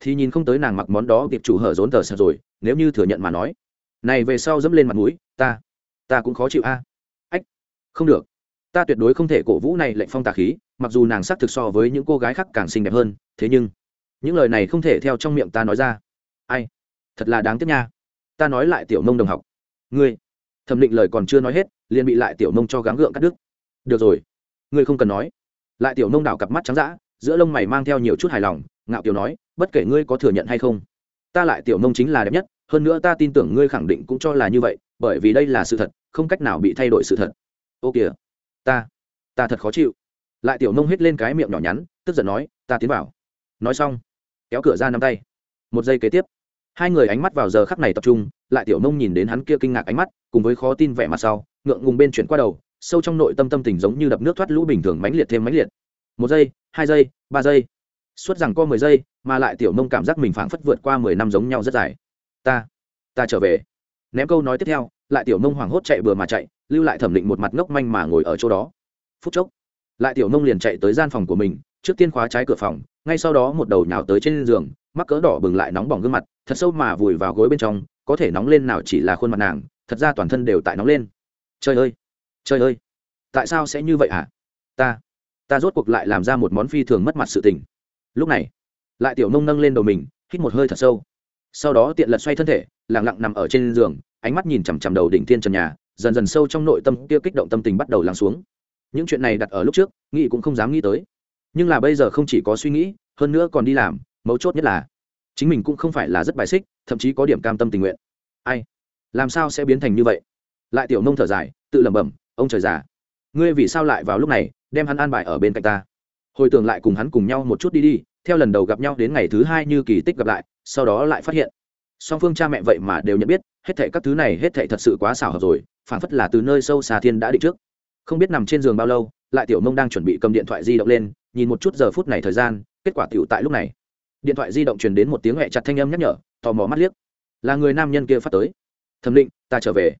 thì nhìn không tới nàng mặc món đó tiệp chủ hở rốn tờ sợ rồi, nếu như thừa nhận mà nói. Này về sau dẫm lên mặt mũi, ta ta cũng khó chịu a. Ách, không được. Ta tuyệt đối không thể cổ vũ này lệnh phong tà khí, mặc dù nàng sắc thực so với những cô gái khác càng xinh đẹp hơn, thế nhưng, những lời này không thể theo trong miệng ta nói ra. Ai, thật là đáng tiếc nha. Ta nói lại tiểu nông đồng học. Ngươi thẩm định lời còn chưa nói hết, liền bị lại tiểu nông cho gắng gượng cắt đứt. Được rồi, ngươi không cần nói. Lại tiểu nông đảo cặp mắt trắng d ã giữa lông mày mang theo nhiều chút hài lòng, ngạo tiểu nói, bất kể ngươi có thừa nhận hay không, ta lại tiểu nông chính là đẹp nhất, hơn nữa ta tin tưởng ngươi khẳng định cũng cho là như vậy, bởi vì đây là sự thật, không cách nào bị thay đổi sự thật. Ô kìa, ta ta thật khó chịu. Lại tiểu nông hết lên cái miệng nhỏ nhắn, tức giận nói, ta tiến vào. Nói xong, kéo cửa ra nắm tay. Một giây kế tiếp, hai người ánh mắt vào giờ khắc này tập trung lại tiểu nông nhìn đến hắn kia kinh ngạc ánh mắt, cùng với khó tin vẻ mặt sau, ngượng ngùng bên chuyển qua đầu, sâu trong nội tâm tâm tình giống như đập nước thoát lũ bình thường mãnh liệt thêm mãnh liệt. Một giây, hai giây, ba giây. Suốt rằng co mười giây, mà lại tiểu nông cảm giác mình phảng phất vượt qua mười năm giống nhau rất dài. Ta ta trở về. Ném câu nói tiếp theo, lại tiểu nông hoảng hốt chạy bừa mà chạy, lưu lại thẩm định một mặt ngốc manh mà ngồi ở chỗ đó. Phút chốc, lại tiểu nông liền chạy tới gian phòng của mình, trước tiên khóa trái cửa phòng, ngay sau đó một đầu nhào tới trên giường mắc cỡ đỏ bừng lại nóng bỏng gương mặt, thật sâu mà vùi vào gối bên trong có thể nóng lên nào chỉ là khuôn mặt nàng, thật ra toàn thân đều tại nóng lên. Trời ơi trời ơi, tại sao sẽ như vậy hả? Ta ta rốt cuộc lại làm ra một món phi thường mất mặt sự tình. Lúc này, lại tiểu nông nâng lên đầu mình, hít một hơi thật sâu. Sau đó tiện lật xoay thân thể lẳng lặng nằm ở trên giường, ánh mắt nhìn chằm chằm đầu đỉnh thiên trần nhà, dần dần sâu trong nội tâm kia kích động tâm tình bắt đầu lắng xuống. Những chuyện này đặt ở lúc trước, nghĩ cũng không dám nghĩ tới. Nhưng là bây giờ không chỉ có suy nghĩ, hơn nữa còn đi làm, mấu chốt nhất là chính mình cũng không phải là rất bài xích, thậm chí có điểm cam tâm tình nguyện. Ai? Làm sao sẽ biến thành như vậy? Lại tiểu nông thở dài, tự lẩm bẩm, ông trời già, ngươi vì sao lại vào lúc này, đem hắn an bài ở bên cạnh ta? Hồi tưởng lại cùng hắn cùng nhau một chút đi đi, theo lần đầu gặp nhau đến ngày thứ hai như kỳ tích gặp lại, sau đó lại phát hiện, song phương cha mẹ vậy mà đều nhận biết, hết thệ các thứ này hết thệ thật sự quá xảo hợp rồi phản phất là từ nơi sâu xa thiên đã định trước. Không biết nằm trên giường bao lâu, lại tiểu mông đang chuẩn bị cầm điện thoại di động lên, nhìn một chút giờ phút này thời gian, kết quả tiểu tại lúc này điện thoại di động truyền đến một tiếng hẹ chặt thanh âm nhắc nhở, tò mò mắt liếc. Là người nam nhân kia phát tới. Thẩm định, ta trở về.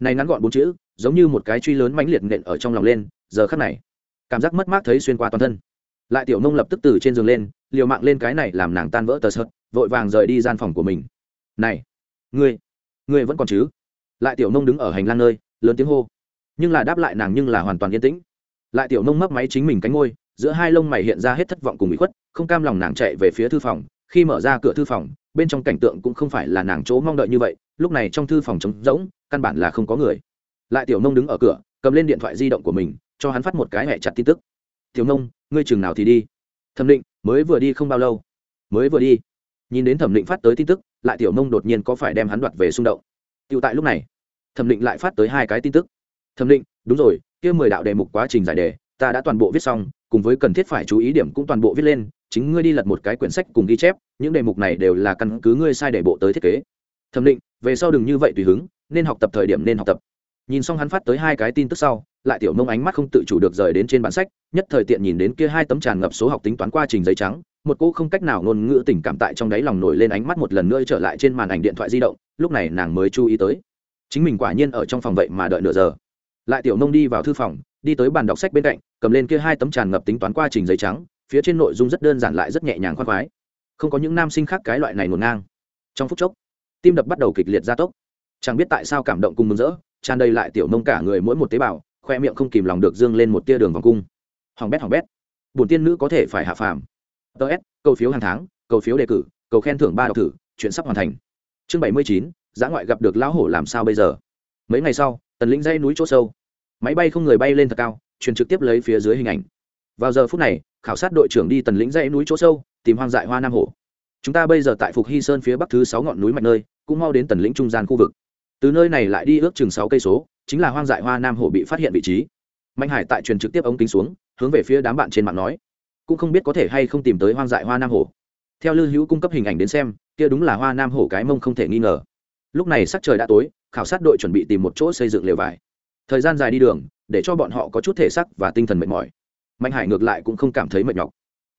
Này ngắn gọn bốn chữ, giống như một cái truy lớn mãnh liệt nện ở trong lòng lên, giờ khắc này, cảm giác mất mát thấy xuyên qua toàn thân. Lại tiểu nông lập tức từ trên giường lên, liều mạng lên cái này làm nàng tan vỡ tờ sợt, vội vàng rời đi gian phòng của mình. Này, ngươi ngươi vẫn còn chứ? Lại tiểu nông đứng ở hành lang nơi, lớn tiếng hô. Nhưng là đáp lại nàng nhưng là hoàn toàn yên tĩnh. Lại tiểu nông mấp máy chính mình cánh ngôi, giữa hai lông mày hiện ra hết thất vọng cùng bị khuất không cam lòng nàng chạy về phía thư phòng, khi mở ra cửa thư phòng, bên trong cảnh tượng cũng không phải là nàng chỗ mong đợi như vậy, lúc này trong thư phòng trống rỗng, căn bản là không có người. Lại tiểu nông đứng ở cửa, cầm lên điện thoại di động của mình, cho hắn phát một cái hẹ chặt tin tức. Tiểu nông, ngươi chừng nào thì đi? Thẩm định, mới vừa đi không bao lâu. Mới vừa đi. Nhìn đến thẩm định phát tới tin tức, lại tiểu nông đột nhiên có phải đem hắn đoạt về xung động. Tựu tại lúc này, thẩm định lại phát tới hai cái tin tức. Thẩm định, đúng rồi, kia mười đạo đề mục quá trình giải đề, ta đã toàn bộ viết xong, cùng với cần thiết phải chú ý điểm cũng toàn bộ viết lên chính ngươi đi lật một cái quyển sách cùng ghi chép, những đề mục này đều là căn cứ ngươi sai để bộ tới thiết kế. Thẩm định, về sau đừng như vậy tùy hứng, nên học tập thời điểm nên học tập. Nhìn xong hắn phát tới hai cái tin tức sau, lại tiểu nông ánh mắt không tự chủ được rời đến trên bản sách, nhất thời tiện nhìn đến kia hai tấm tràn ngập số học tính toán qua trình giấy trắng, một cô không cách nào ngôn ngữ tình cảm tại trong đáy lòng nổi lên ánh mắt một lần nữa trở lại trên màn ảnh điện thoại di động, lúc này nàng mới chú ý tới. Chính mình quả nhiên ở trong phòng vậy mà đợi nửa giờ. Lại tiểu nông đi vào thư phòng, đi tới bàn đọc sách bên cạnh, cầm lên kia hai tấm tràn ngập tính toán qua trình giấy trắng phía trên nội dung rất đơn giản lại rất nhẹ nhàng khoan khoái. Không có những nam sinh khác cái loại này ngổn ngang. Trong phút chốc, tim đập bắt đầu kịch liệt gia tốc. Chẳng biết tại sao cảm động cùng mừng rỡ, tràn đầy lại tiểu nông cả người mỗi một tế bào, khoe miệng không kìm lòng được dương lên một tia đường vòng cung. Hỏng bét hỏng bét. Bổn tiên nữ có thể phải hạ phàm. Ts cầu phiếu hàng tháng, cầu phiếu đề cử, cầu khen thưởng ba đọc thử, chuyện sắp hoàn thành. Chương bảy mươi chín, giã ngoại gặp được lão hổ làm sao bây giờ? Mấy ngày sau, tần lĩnh dây núi chỗ sâu. Máy bay không người bay lên thật cao, truyền trực tiếp lấy phía dưới hình ảnh. Vào giờ phút này khảo sát đội trưởng đi tần lĩnh dãy núi chỗ sâu, tìm hoang dại hoa nam hổ chúng ta bây giờ tại phục hy sơn phía bắc thứ sáu ngọn núi mạch nơi, cũng mau đến tần lĩnh trung gian khu vực. Từ nơi này lại đi ước chừng sáu cây số, chính là hoang dại hoa nam hổ bị phát hiện vị trí. Mạnh hải tại truyền trực tiếp ống kính xuống, hướng về phía đám bạn trên mạng nói, cũng không biết có thể hay không tìm tới hoang dại hoa nam hổ theo lưu hữu cung cấp hình ảnh đến xem, kia đúng là hoa nam hổ cái mông không thể nghi ngờ. Lúc này sắc trời đã tối, khảo sát đội chuẩn bị tìm một chỗ xây dựng lều vải. Thời gian dài đi đường, để cho bọn họ có chút thể sắc và tinh thần mệt mỏi mạnh hải ngược lại cũng không cảm thấy mệt nhọc.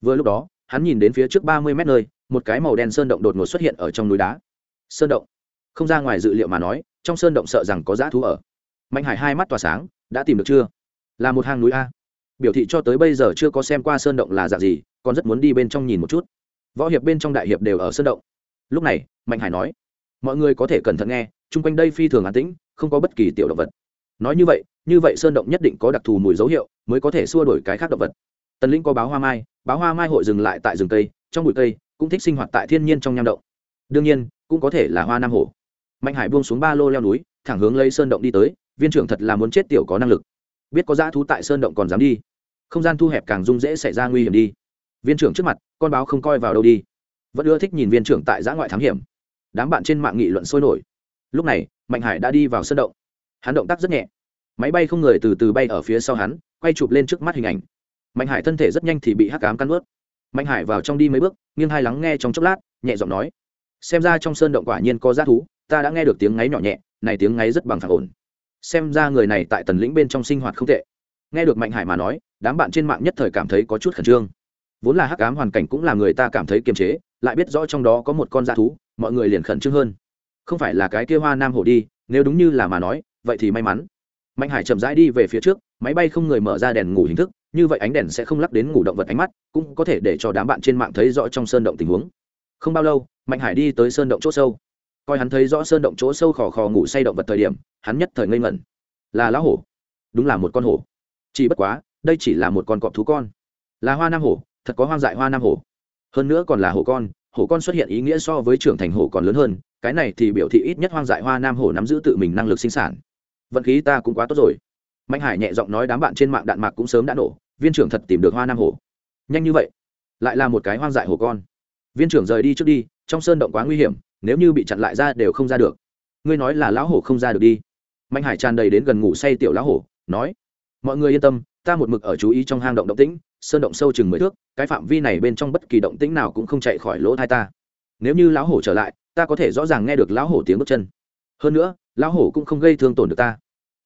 Vừa lúc đó, hắn nhìn đến phía trước ba mươi mét nơi, một cái màu đen sơn động đột ngột xuất hiện ở trong núi đá. Sơn động? Không ra ngoài dự liệu mà nói, trong sơn động sợ rằng có dã thú ở. Mạnh hải hai mắt tỏa sáng, đã tìm được chưa? Là một hang núi a. Biểu thị cho tới bây giờ chưa có xem qua sơn động là dạng gì, còn rất muốn đi bên trong nhìn một chút. Võ hiệp bên trong đại hiệp đều ở sơn động. Lúc này, mạnh hải nói, mọi người có thể cẩn thận nghe, chung quanh đây phi thường an tĩnh, không có bất kỳ tiểu động vật. Nói như vậy như vậy sơn động nhất định có đặc thù mùi dấu hiệu, mới có thể xua đổi cái khác động vật. Tần lĩnh có báo hoa mai, báo hoa mai hội dừng lại tại rừng cây, trong bụi cây, cũng thích sinh hoạt tại thiên nhiên trong nham động. Đương nhiên, cũng có thể là hoa nam hổ. Mạnh hải buông xuống ba lô leo núi, thẳng hướng lấy sơn động đi tới, viên trưởng thật là muốn chết tiểu có năng lực. Biết có dã thú tại sơn động còn dám đi, không gian thu hẹp càng dung dễ xảy ra nguy hiểm đi. Viên trưởng trước mặt, con báo không coi vào đâu đi. Vẫn ưa thích nhìn viên trưởng tại giã ngoại thám hiểm. Đám bạn trên mạng nghị luận sôi nổi. Lúc này, mạnh hải đã đi vào sân động. Hắn động tác rất nhẹ máy bay không người từ từ bay ở phía sau hắn, quay chụp lên trước mắt hình ảnh. Mạnh hải thân thể rất nhanh thì bị hắc cám cắn ướt mạnh hải vào trong đi mấy bước, nghiêng hai lắng nghe trong chốc lát, nhẹ giọng nói, xem ra trong sơn động quả nhiên có g thú, ta đã nghe được tiếng ngáy nhỏ nhẹ, này tiếng ngáy rất bằng phản ổn. Xem ra người này tại tần lĩnh bên trong sinh hoạt không tệ. Nghe được mạnh hải mà nói, đám bạn trên mạng nhất thời cảm thấy có chút khẩn trương. Vốn là hắc ám hoàn cảnh cũng là người ta cảm thấy kiềm chế, lại biết rõ trong đó có một con dã thú, mọi người liền khẩn trương hơn. Không phải là cái kia hoa nam hổ đi, nếu đúng như là mà nói, vậy thì may mắn mạnh hải chậm rãi đi về phía trước, máy bay không người mở ra đèn ngủ hình thức, như vậy ánh đèn sẽ không lắc đến ngủ động vật ánh mắt, cũng có thể để cho đám bạn trên mạng thấy rõ trong sơn động tình huống. Không bao lâu, mạnh hải đi tới sơn động chỗ sâu. Coi hắn thấy rõ sơn động chỗ sâu khò khò ngủ say động vật thời điểm, hắn nhất thời ngây ngẩn. Là lão hổ. Đúng là một con hổ. Chỉ bất quá, đây chỉ là một con cọp thú con. Là hoa nam hổ, thật có hoang dại hoa nam hổ. Hơn nữa còn là hổ con hổ con xuất hiện ý nghĩa so với trưởng thành hổ còn lớn hơn, cái này thì biểu thị ít nhất hoang dại hoa nam hổ nắm giữ tự mình năng lực sinh sản vận khí ta cũng quá tốt rồi. Mạnh hải nhẹ giọng nói đám bạn trên mạng đạn mạc cũng sớm đã nổ, viên trưởng thật tìm được hoa nam hồ. nhanh như vậy? Lại là một cái hoang dại hồ con. Viên trưởng rời đi trước đi, trong sơn động quá nguy hiểm, nếu như bị chặn lại ra đều không ra được. Ngươi nói là lão hổ không ra được đi. Mạnh hải tràn đầy đến gần ngủ say tiểu lão hổ, nói, mọi người yên tâm, ta một mực ở chú ý trong hang động động tĩnh, sơn động sâu chừng mười thước, cái phạm vi này bên trong bất kỳ động tĩnh nào cũng không chạy khỏi lỗ thai ta. Nếu như lão hổ trở lại, ta có thể rõ ràng nghe được lão hổ tiếng bước chân. Hơn nữa, lão hổ cũng không gây thương tổn được ta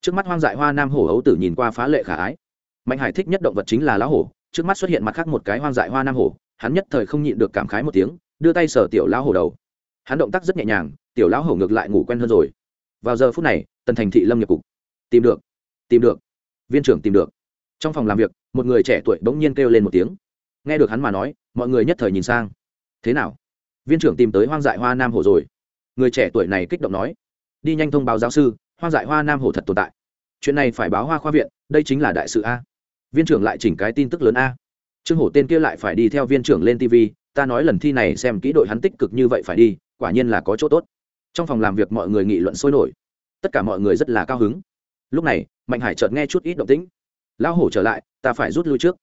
trước mắt hoang dại hoa nam hổ ấu tử nhìn qua phá lệ khả ái. Mạnh hải thích nhất động vật chính là lão hổ, trước mắt xuất hiện mặt khác một cái hoang dại hoa nam hổ, hắn nhất thời không nhịn được cảm khái một tiếng, đưa tay sờ tiểu lão hổ đầu. Hắn động tác rất nhẹ nhàng, tiểu lão hổ ngược lại ngủ quen hơn rồi. Vào giờ phút này, tần thành thị lâm nhập cục. Tìm được tìm được. Viên trưởng tìm được. Trong phòng làm việc, một người trẻ tuổi bỗng nhiên kêu lên một tiếng. Nghe được hắn mà nói, mọi người nhất thời nhìn sang. Thế nào? Viên trưởng tìm tới hoang dại hoa nam hổ rồi. Người trẻ tuổi này kích động nói. Đi nhanh thông báo giáo sư. Hoa dại hoa nam hồ thật tồn tại. Chuyện này phải báo hoa khoa viện, đây chính là đại sự a. Viên trưởng lại chỉnh cái tin tức lớn a. Trương hổ tên kia lại phải đi theo viên trưởng lên tv ta nói lần thi này xem kỹ đội hắn tích cực như vậy phải đi, quả nhiên là có chỗ tốt. Trong phòng làm việc mọi người nghị luận sôi nổi. Tất cả mọi người rất là cao hứng. Lúc này, mạnh hải chợt nghe chút ít động tĩnh. Lão hổ trở lại, ta phải rút lui trước.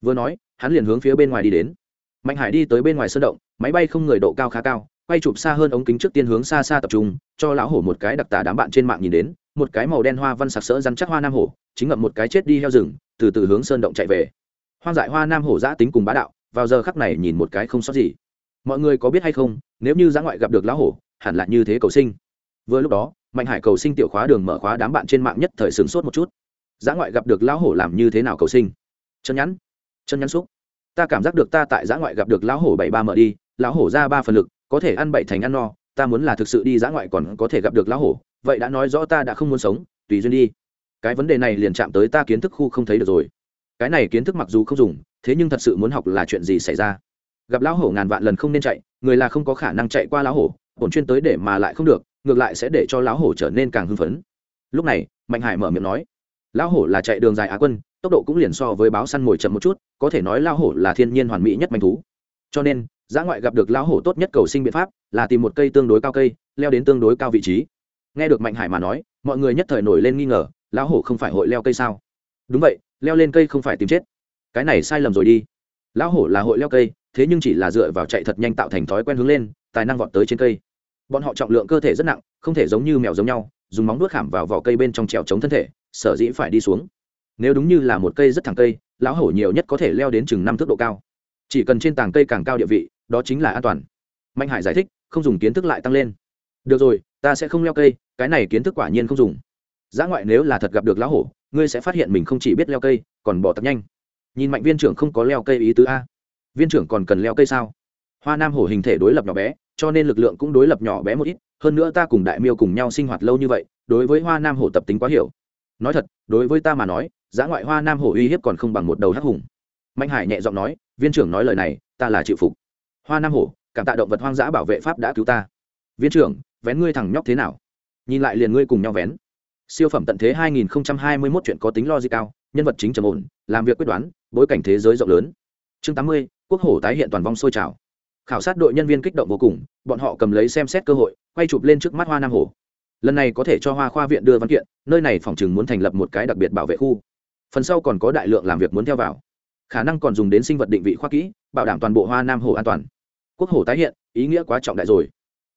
Vừa nói, hắn liền hướng phía bên ngoài đi đến. Mạnh hải đi tới bên ngoài sơn động, máy bay không người độ cao khá cao quay chụp xa hơn ống kính trước tiên hướng xa xa tập trung, cho lão hổ một cái đặc tả đám bạn trên mạng nhìn đến, một cái màu đen hoa văn sặc sỡ rắn chắc hoa nam hổ, chính ngậm một cái chết đi heo rừng, từ từ hướng sơn động chạy về. Hoang dại hoa nam hổ giã tính cùng bá đạo, vào giờ khắc này nhìn một cái không sót gì. Mọi người có biết hay không, nếu như giã ngoại gặp được lão hổ, hẳn là như thế cầu sinh. Vừa lúc đó, mạnh hải cầu sinh tiểu khóa đường mở khóa đám bạn trên mạng nhất thời sửng sốt một chút. Giã ngoại gặp được lão hổ làm như thế nào cầu sinh? Chân nhắn chân nhắn xúc. Ta cảm giác được ta tại giã ngoại gặp được lão hổ bảy ba mở đi, lão hổ ra ba phần lực có thể ăn bảy thành ăn no, ta muốn là thực sự đi dã ngoại còn có thể gặp được lão hổ, vậy đã nói rõ ta đã không muốn sống, tùy duyên đi. Cái vấn đề này liền chạm tới ta kiến thức khu không thấy được rồi. Cái này kiến thức mặc dù không dùng, thế nhưng thật sự muốn học là chuyện gì xảy ra? Gặp lão hổ ngàn vạn lần không nên chạy, người là không có khả năng chạy qua lão hổ ổn chuyên tới để mà lại không được, ngược lại sẽ để cho lão hổ trở nên càng hưng phấn. Lúc này, mạnh hải mở miệng nói, lão hổ là chạy đường dài á quân, tốc độ cũng liền so với báo săn mồi chậm một chút, có thể nói lão hổ là thiên nhiên hoàn mỹ nhất manh thú. Cho nên giã ngoại gặp được lão hổ tốt nhất cầu sinh biện pháp là tìm một cây tương đối cao cây, leo đến tương đối cao vị trí. Nghe được mạnh hải mà nói, mọi người nhất thời nổi lên nghi ngờ, lão hổ không phải hội leo cây sao? Đúng vậy, leo lên cây không phải tìm chết. Cái này sai lầm rồi đi. Lão hổ là hội leo cây, thế nhưng chỉ là dựa vào chạy thật nhanh tạo thành thói quen hướng lên, tài năng vọt tới trên cây. Bọn họ trọng lượng cơ thể rất nặng, không thể giống như mèo giống nhau, dùng móng đuốt khảm vào vỏ cây bên trong trèo chống thân thể, sở dĩ phải đi xuống. Nếu đúng như là một cây rất thẳng cây, lão hổ nhiều nhất có thể leo đến chừng năm thước độ cao. Chỉ cần trên tảng cây càng cao địa vị đó chính là an toàn. Mạnh hải giải thích, không dùng kiến thức lại tăng lên. Được rồi, ta sẽ không leo cây, cái này kiến thức quả nhiên không dùng. Giã ngoại nếu là thật gặp được lão hổ, ngươi sẽ phát hiện mình không chỉ biết leo cây, còn bỏ tập nhanh. Nhìn mạnh viên trưởng không có leo cây ý tứ a. Viên trưởng còn cần leo cây sao? Hoa nam hổ hình thể đối lập nhỏ bé, cho nên lực lượng cũng đối lập nhỏ bé một ít, hơn nữa ta cùng đại miêu cùng nhau sinh hoạt lâu như vậy, đối với hoa nam hổ tập tính quá hiểu. Nói thật, đối với ta mà nói, giã ngoại hoa nam hổ uy hiếp còn không bằng một đầu hắc hùng. Mạnh hải nhẹ giọng nói, viên trưởng nói lời này, ta là chịu phục hoa nam hổ cảm tạ động vật hoang dã bảo vệ pháp đã cứu ta viên trưởng vén ngươi thằng nhóc thế nào nhìn lại liền ngươi cùng nhau vén siêu phẩm tận thế 2021 chuyện có tính logic cao nhân vật chính trầm ổn làm việc quyết đoán bối cảnh thế giới rộng lớn chương 80, quốc hổ tái hiện toàn vong sôi trào khảo sát đội nhân viên kích động vô cùng bọn họ cầm lấy xem xét cơ hội quay chụp lên trước mắt hoa nam hổ lần này có thể cho hoa khoa viện đưa văn kiện nơi này phòng chừng muốn thành lập một cái đặc biệt bảo vệ khu phần sau còn có đại lượng làm việc muốn theo vào khả năng còn dùng đến sinh vật định vị khoa kỹ bảo đảm toàn bộ hoa nam hồ an toàn. Quốc hồ tái hiện ý nghĩa quá trọng đại rồi.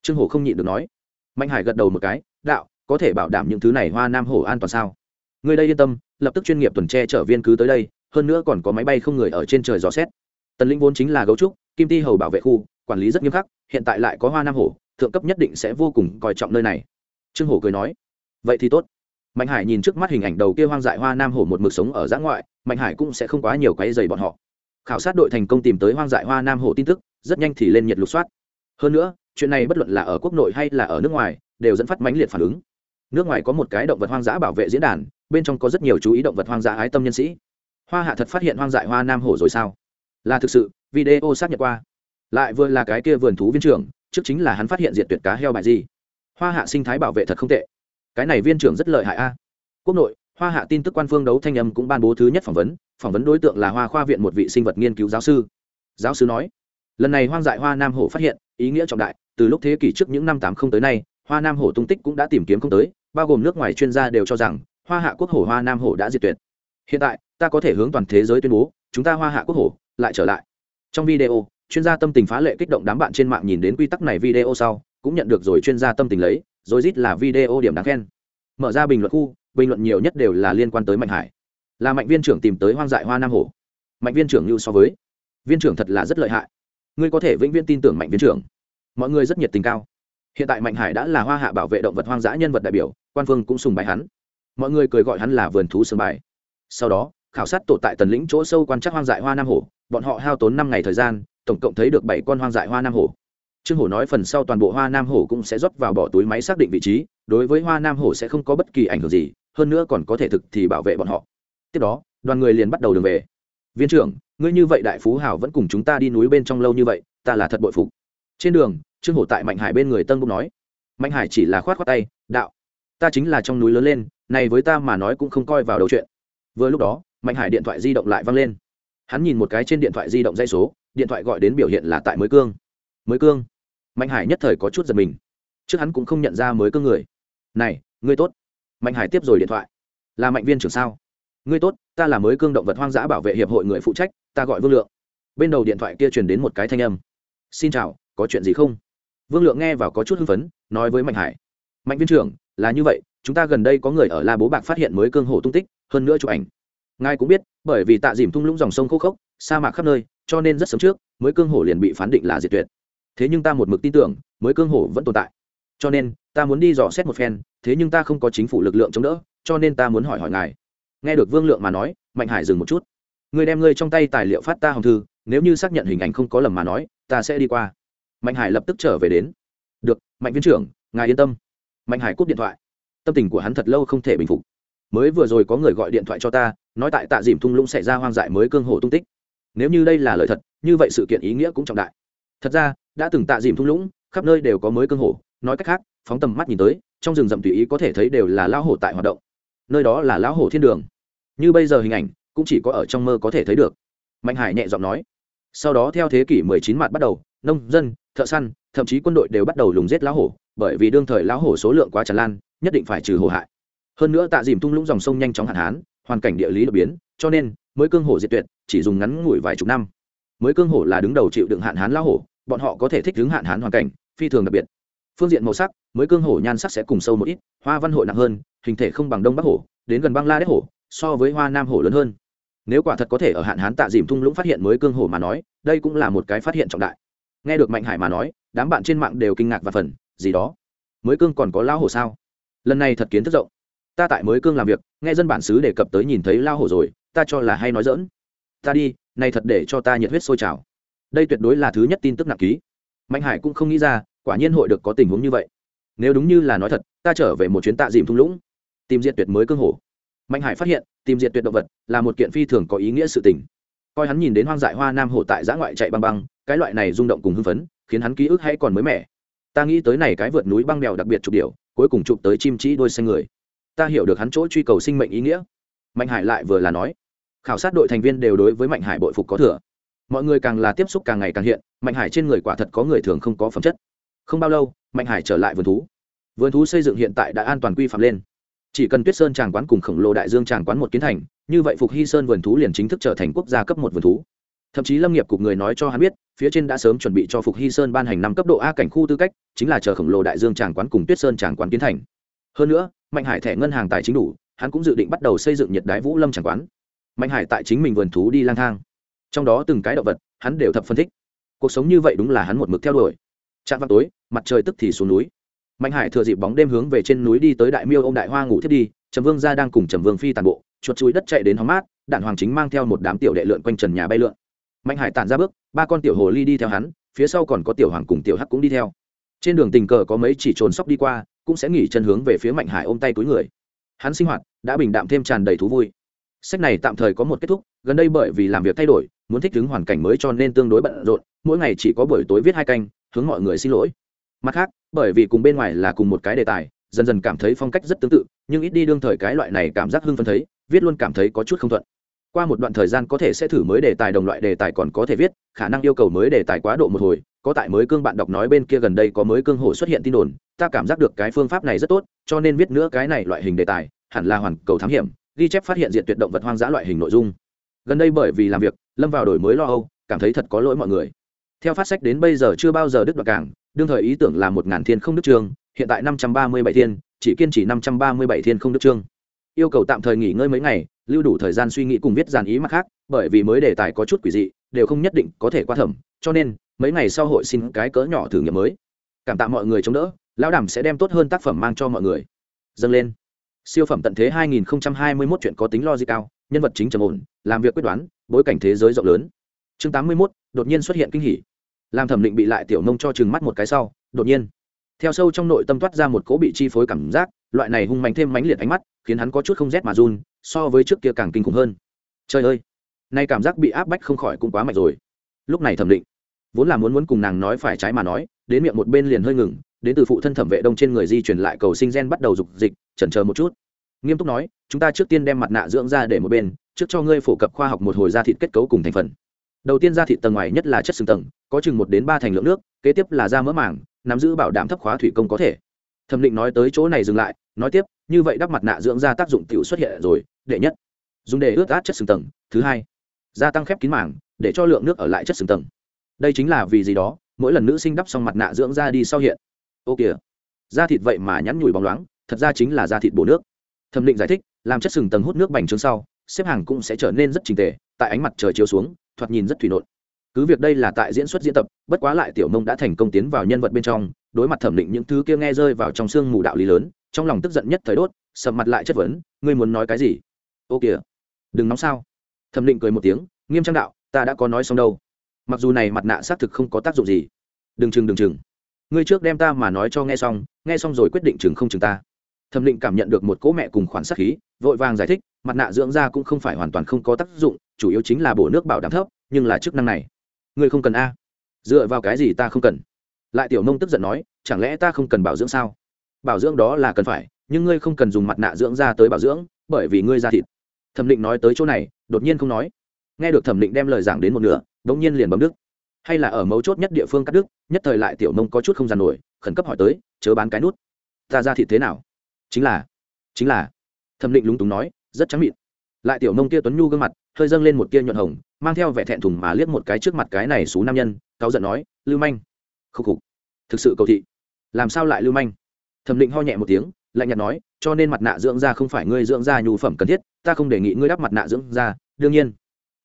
Trương hổ không nhịn được nói. Mạnh hải gật đầu một cái đạo có thể bảo đảm những thứ này hoa nam hồ an toàn sao? Người đây yên tâm lập tức chuyên nghiệp tuần tre chở viên cứ tới đây hơn nữa còn có máy bay không người ở trên trời dò xét. Tần linh vốn chính là gấu trúc kim ti hầu bảo vệ khu quản lý rất nghiêm khắc hiện tại lại có hoa nam hồ, thượng cấp nhất định sẽ vô cùng coi trọng nơi này. Trương hổ cười nói. Vậy thì tốt mạnh hải nhìn trước mắt hình ảnh đầu kia hoang dại hoa nam hổ một mực sống ở giã ngoại, mạnh hải cũng sẽ không quá nhiều quáy dày bọn họ. Khảo sát đội thành công tìm tới hoang dại hoa nam hổ tin tức, rất nhanh thì lên nhiệt lục soát. Hơn nữa, chuyện này bất luận là ở quốc nội hay là ở nước ngoài, đều dẫn phát mãnh liệt phản ứng. Nước ngoài có một cái động vật hoang dã bảo vệ diễn đàn, bên trong có rất nhiều chú ý động vật hoang dã ái tâm nhân sĩ. Hoa hạ thật phát hiện hoang dại hoa nam hổ rồi sao? Là thực sự, video xác nhận qua. Lại vừa là cái kia vườn thú viên trưởng, trước chính là hắn phát hiện diệt tuyệt cá heo bài gì. Hoa hạ sinh thái bảo vệ thật không tệ cái này viên trưởng rất lợi hại a. Quốc nội, hoa hạ tin tức quan phương đấu thanh âm cũng ban bố thứ nhất phỏng vấn phỏng vấn đối tượng là hoa khoa viện một vị sinh vật nghiên cứu giáo sư. Giáo sư nói, lần này hoang dại hoa nam hổ phát hiện, ý nghĩa trọng đại, từ lúc thế kỷ trước những năm tám không tới nay, hoa nam hổ tung tích cũng đã tìm kiếm không tới, bao gồm nước ngoài chuyên gia đều cho rằng, hoa hạ quốc hổ hoa nam hổ đã diệt tuyệt. Hiện tại, ta có thể hướng toàn thế giới tuyên bố, chúng ta hoa hạ quốc hổ lại trở lại. Trong video, chuyên gia tâm tình phá lệ kích động đám bạn trên mạng nhìn đến quy tắc này video sau, cũng nhận được rồi chuyên gia tâm tình lấy rồi rít là video điểm đáng khen. Mở ra bình luận khu, bình luận nhiều nhất đều là liên quan tới mạnh hải. Là mạnh viên trưởng tìm tới hoang dại hoa nam hổ mạnh viên trưởng như so với. Viên trưởng thật là rất lợi hại. Ngươi có thể vĩnh viễn tin tưởng mạnh viên trưởng. Mọi người rất nhiệt tình cao. Hiện tại mạnh hải đã là hoa hạ bảo vệ động vật hoang dã nhân vật đại biểu, quan phương cũng sùng bài hắn. Mọi người cười gọi hắn là vườn thú sương bài. Sau đó, khảo sát tổ tại tần lĩnh chỗ sâu quan trắc hoang dại hoa nam hổ bọn họ hao tốn năm ngày thời gian, tổng cộng thấy được bảy con hoang dại hoa nam hổ trương hổ nói phần sau toàn bộ hoa nam hổ cũng sẽ rót vào bỏ túi máy xác định vị trí, đối với hoa nam hổ sẽ không có bất kỳ ảnh hưởng gì, hơn nữa còn có thể thực thì bảo vệ bọn họ. Tiếp đó, đoàn người liền bắt đầu đường về. Viên trưởng, ngươi như vậy đại phú hảo vẫn cùng chúng ta đi núi bên trong lâu như vậy, ta là thật bội phục. Trên đường, trương hổ tại mạnh hải bên người tân bốc nói, mạnh hải chỉ là khoát khoát tay, đạo, ta chính là trong núi lớn lên, này với ta mà nói cũng không coi vào đầu chuyện. Vừa lúc đó, mạnh hải điện thoại di động lại văng lên. Hắn nhìn một cái trên điện thoại di động dây số, điện thoại gọi đến biểu hiện là tại mới cương. Mới cương mạnh hải nhất thời có chút giật mình. Trước hắn cũng không nhận ra mới cương người. Này, ngươi tốt. Mạnh hải tiếp rồi điện thoại. Là mạnh viên trưởng sao? Ngươi tốt, ta là mới cương động vật hoang dã bảo vệ hiệp hội người phụ trách, ta gọi vương lượng. Bên đầu điện thoại kia truyền đến một cái thanh âm. Xin chào, có chuyện gì không? Vương lượng nghe vào có chút hưng phấn, nói với mạnh hải. Mạnh viên trưởng, là như vậy, chúng ta gần đây có người ở la bố bạc phát hiện mới cương hổ tung tích, hơn nữa chụp ảnh. Ngài cũng biết, bởi vì tạ dìm thung lũng dòng sông khô khốc, sa mạc khắp nơi, cho nên rất sớm trước, mới cương hổ liền bị phán định là diệt tuyệt thế nhưng ta một mực tin tưởng, mới cương hổ vẫn tồn tại. Cho nên, ta muốn đi dò xét một phen, thế nhưng ta không có chính phủ lực lượng chống đỡ, cho nên ta muốn hỏi hỏi ngài. Nghe được vương lượng mà nói, mạnh hải dừng một chút. Người đem ngươi trong tay tài liệu phát ta hồng thư, nếu như xác nhận hình ảnh không có lầm mà nói, ta sẽ đi qua. Mạnh hải lập tức trở về đến. Được, mạnh viên trưởng, ngài yên tâm. Mạnh hải cúp điện thoại. Tâm tình của hắn thật lâu không thể bình phục. Mới vừa rồi có người gọi điện thoại cho ta, nói tại tạ dìm thung lũng xảy ra hoang dại mới cương hồ tung tích. Nếu như đây là lời thật, như vậy sự kiện ý nghĩa cũng trọng đại thật ra, đã từng tạ dìm thung lũng, khắp nơi đều có mới cương hổ. nói cách khác, phóng tầm mắt nhìn tới, trong rừng rậm tùy ý có thể thấy đều là lão hổ tại hoạt động. Nơi đó là lão hổ thiên đường. Như bây giờ hình ảnh, cũng chỉ có ở trong mơ có thể thấy được. Mạnh hải nhẹ giọng nói. Sau đó theo thế kỷ 19 mặt bắt đầu, nông dân, thợ săn, thậm chí quân đội đều bắt đầu lùng giết lão hổ, bởi vì đương thời lão hổ số lượng quá tràn lan, nhất định phải trừ hổ hại. Hơn nữa tạ dìm thung lũng dòng sông nhanh chóng hạn hán, hoàn cảnh địa lý đột biến, cho nên mới cương hổ diệt tuyệt, chỉ dùng ngắn ngủi vài chục năm mới cương hổ là đứng đầu chịu đựng hạn hán lao hổ, bọn họ có thể thích ứng hạn hán hoàn cảnh, phi thường đặc biệt. Phương diện màu sắc, mới cương hổ nhan sắc sẽ cùng sâu một ít, hoa văn hội nặng hơn, hình thể không bằng đông bắc hổ, đến gần băng la đét hổ, so với hoa nam hổ lớn hơn. Nếu quả thật có thể ở hạn hán tạ dìm thung lũng phát hiện mới cương hổ mà nói, đây cũng là một cái phát hiện trọng đại. Nghe được mạnh hải mà nói, đám bạn trên mạng đều kinh ngạc và phần gì đó? Mới cương còn có lao hổ sao? Lần này thật kiến thức rộng. Ta tại mới cương làm việc, nghe dân bản xứ đề cập tới nhìn thấy lao hổ rồi, ta cho là hay nói dỡn ta đi này thật để cho ta nhiệt huyết sôi trào. Đây tuyệt đối là thứ nhất tin tức nặng ký. Mạnh hải cũng không nghĩ ra quả nhiên hội được có tình huống như vậy. Nếu đúng như là nói thật ta trở về một chuyến tạ dìm thung lũng. Tìm diệt tuyệt mới cương hổ mạnh hải phát hiện tìm diệt tuyệt động vật là một kiện phi thường có ý nghĩa sự tình. Coi hắn nhìn đến hoang dại hoa nam hổ tại giã ngoại chạy băng băng cái loại này rung động cùng hưng phấn khiến hắn ký ức hay còn mới mẻ. Ta nghĩ tới này cái vượt núi băng bèo đặc biệt chụp điều, cuối cùng chụp tới chim chỉ đôi xanh người. Ta hiểu được hắn chỗ truy cầu sinh mệnh ý nghĩa. Mạnh hải lại vừa là nói khảo sát đội thành viên đều đối với mạnh hải bội phục có thừa. Mọi người càng là tiếp xúc càng ngày càng hiện, mạnh hải trên người quả thật có người thường không có phẩm chất. Không bao lâu, mạnh hải trở lại vườn thú. Vườn thú xây dựng hiện tại đã an toàn quy phạm lên. Chỉ cần tuyết sơn tràng quán cùng khổng lồ đại dương tràng quán một kiến thành, như vậy phục hy sơn vườn thú liền chính thức trở thành quốc gia cấp một vườn thú. Thậm chí lâm nghiệp cục người nói cho hắn biết, phía trên đã sớm chuẩn bị cho phục hy sơn ban hành năm cấp độ a cảnh khu tư cách, chính là chờ khổng lồ đại dương tràng quán cùng tuyết sơn tràng quán kiến thành. Hơn nữa, mạnh hải thẻ ngân hàng tài chính đủ, hắn cũng dự định bắt đầu xây dựng nhiệt đái vũ lâm tràng quán mạnh hải tại chính mình vườn thú đi lang thang. Trong đó từng cái động vật, hắn đều thập phân thích. Cuộc sống như vậy đúng là hắn một mực theo đuổi. Trạm vào tối, mặt trời tức thì xuống núi. Mạnh hải thừa dịp bóng đêm hướng về trên núi đi tới đại miêu ô m đại hoa ngủ thiết đi, trầm vương gia đang cùng trầm vương phi tàn bộ, chuột chuối đất chạy đến hóng mát, đạn hoàng chính mang theo một đám tiểu đệ lượn quanh trần nhà bay lượn. Mạnh hải tản ra bước, ba con tiểu hồ ly đi theo hắn, phía sau còn có tiểu hoàng cùng tiểu hắc cũng đi theo. Trên đường tình cờ có mấy chỉ trồn sóc đi qua, cũng sẽ nghỉ chân hướng về phía mạnh hải ôm tay túi người. Hắn sinh hoạt, đã bình đạm thêm tràn đầy thú vui sách này tạm thời có một kết thúc, gần đây bởi vì làm việc thay đổi, muốn thích ứng hoàn cảnh mới cho nên tương đối bận rộn, mỗi ngày chỉ có buổi tối viết hai canh, hướng mọi người xin lỗi. Mặt khác, bởi vì cùng bên ngoài là cùng một cái đề tài, dần dần cảm thấy phong cách rất tương tự, nhưng ít đi đương thời cái loại này cảm giác hưng phấn thấy, viết luôn cảm thấy có chút không thuận. Qua một đoạn thời gian có thể sẽ thử mới đề tài đồng loại đề tài còn có thể viết, khả năng yêu cầu mới đề tài quá độ một hồi, có tại mới cương bạn đọc nói bên kia gần đây có mới cương hồ xuất hiện tin đồn, ta cảm giác được cái phương pháp này rất tốt, cho nên viết nữa cái này loại hình đề tài, hẳn là hoàn cầu thám hiểm ghi chép phát hiện diện tuyệt động vật hoang dã loại hình nội dung. Gần đây bởi vì làm việc, lâm vào đổi mới lo âu, cảm thấy thật có lỗi mọi người. Theo phát sách đến bây giờ chưa bao giờ đứt đoạt cảng, đương thời ý tưởng là một ngàn thiên không đức trương hiện tại năm trăm ba mươi bảy thiên, chỉ kiên trì năm trăm ba mươi bảy thiên không đức trương yêu cầu tạm thời nghỉ ngơi mấy ngày, lưu đủ thời gian suy nghĩ cùng viết dàn ý mặt khác, bởi vì mới đề tài có chút quỷ dị, đều không nhất định có thể qua thẩm, cho nên, mấy ngày sau hội xin cái cỡ nhỏ thử nghiệm mới. Cảm tạ mọi người chống đỡ, lão đảm sẽ đem tốt hơn tác phẩm mang cho mọi người. Dâng lên siêu phẩm tận thế 2021 chuyện có tính logic cao nhân vật chính trầm ổn làm việc quyết đoán bối cảnh thế giới rộng lớn. Chương 81, đột nhiên xuất hiện kinh hỉ. Làm thẩm định bị lại tiểu nông cho chừng mắt một cái sau đột nhiên. Theo sâu trong nội tâm toát ra một cỗ bị chi phối cảm giác loại này hung mạnh thêm mãnh liệt ánh mắt khiến hắn có chút không rét mà run so với trước kia càng kinh khủng hơn. Trời ơi! Nay cảm giác bị áp bách không khỏi cũng quá mạnh rồi. Lúc này thẩm định vốn là muốn muốn cùng nàng nói phải trái mà nói đến miệng một bên liền hơi ngừng đến từ phụ thân thẩm vệ đông trên người di chuyển lại cầu sinh gen bắt đầu dục dịch, chần chờ một chút. Nghiêm túc nói, chúng ta trước tiên đem mặt nạ dưỡng ra để một bên, trước cho ngươi phổ cập khoa học một hồi da thịt kết cấu cùng thành phần. Đầu tiên da thịt tầng ngoài nhất là chất xương tầng, có chừng một đến ba thành lượng nước, kế tiếp là da mỡ màng, nắm giữ bảo đảm thấp khóa thủy công có thể. Thẩm định nói tới chỗ này dừng lại, nói tiếp, như vậy đắp mặt nạ dưỡng da tác dụng t xuất hiện rồi, đệ nhất. Dùng để ướt át chất xương tầng. Thứ hai, gia tăng khép kín màng, để cho lượng nước ở lại chất xương tầng. Đây chính là vì gì đó, mỗi lần nữ sinh đắp xong mặt nạ dưỡng da đi sau hiện ô kìa. Da thịt vậy mà nhắn nhủi bóng loáng, thật ra chính là da thịt bổ nước. Thẩm định giải thích, làm chất sừng tầng hút nước bành trướng sau, xếp hàng cũng sẽ trở nên rất trình tề, tại ánh mặt trời chiếu xuống, thoạt nhìn rất thủy nộn. Cứ việc đây là tại diễn xuất diễn tập, bất quá lại tiểu mông đã thành công tiến vào nhân vật bên trong, đối mặt thẩm định những thứ kia nghe rơi vào trong xương mù đạo lý lớn, trong lòng tức giận nhất thời đốt sầm mặt lại chất vấn, ngươi muốn nói cái gì? Ô kìa, đừng nóng sao? Thẩm định cười một tiếng, nghiêm trang đạo, ta đã có nói xong đâu. Mặc dù này mặt nạ xác thực không có tác dụng gì. Đừng chừng đừng chừng ngươi trước đem ta mà nói cho nghe xong nghe xong rồi quyết định chừng không chừng ta. Thẩm định cảm nhận được một cỗ mẹ cùng khoản sắc khí, vội vàng giải thích, mặt nạ dưỡng da cũng không phải hoàn toàn không có tác dụng, chủ yếu chính là bổ nước bảo đảm thấp, nhưng là chức năng này, ngươi không cần a. Dựa vào cái gì ta không cần? Lại tiểu nông tức giận nói, chẳng lẽ ta không cần bảo dưỡng sao? Bảo dưỡng đó là cần phải, nhưng ngươi không cần dùng mặt nạ dưỡng da tới bảo dưỡng, bởi vì ngươi da thịt. Thẩm định nói tới chỗ này, đột nhiên không nói. Nghe được thẩm định đem lời giảng đến một nửa đ ỗ n g nhiên liền bấm đức hay là ở mấu chốt nhất địa phương cắt đứt, nhất thời lại tiểu nông có chút không giàn nổi khẩn cấp hỏi tới chớ bán cái nút. Ta ra thịt thế nào? Chính là chính là thẩm định lúng túng nói rất trắng mịn. Lại tiểu nông kia tuấn nhu gương mặt hơi dâng lên một tia nhuận hồng mang theo vẻ thẹn thùng mà liếc một cái trước mặt cái này xú nam nhân cáu giận nói lưu manh. Khúc khục thực sự cầu thị. Làm sao lại lưu manh? Thẩm định ho nhẹ một tiếng lạnh nhạt nói cho nên mặt nạ dưỡng da không phải ngươi dưỡng da nhu phẩm cần thiết ta không đề nghị ngươi đắp mặt nạ dưỡng da đương nhiên.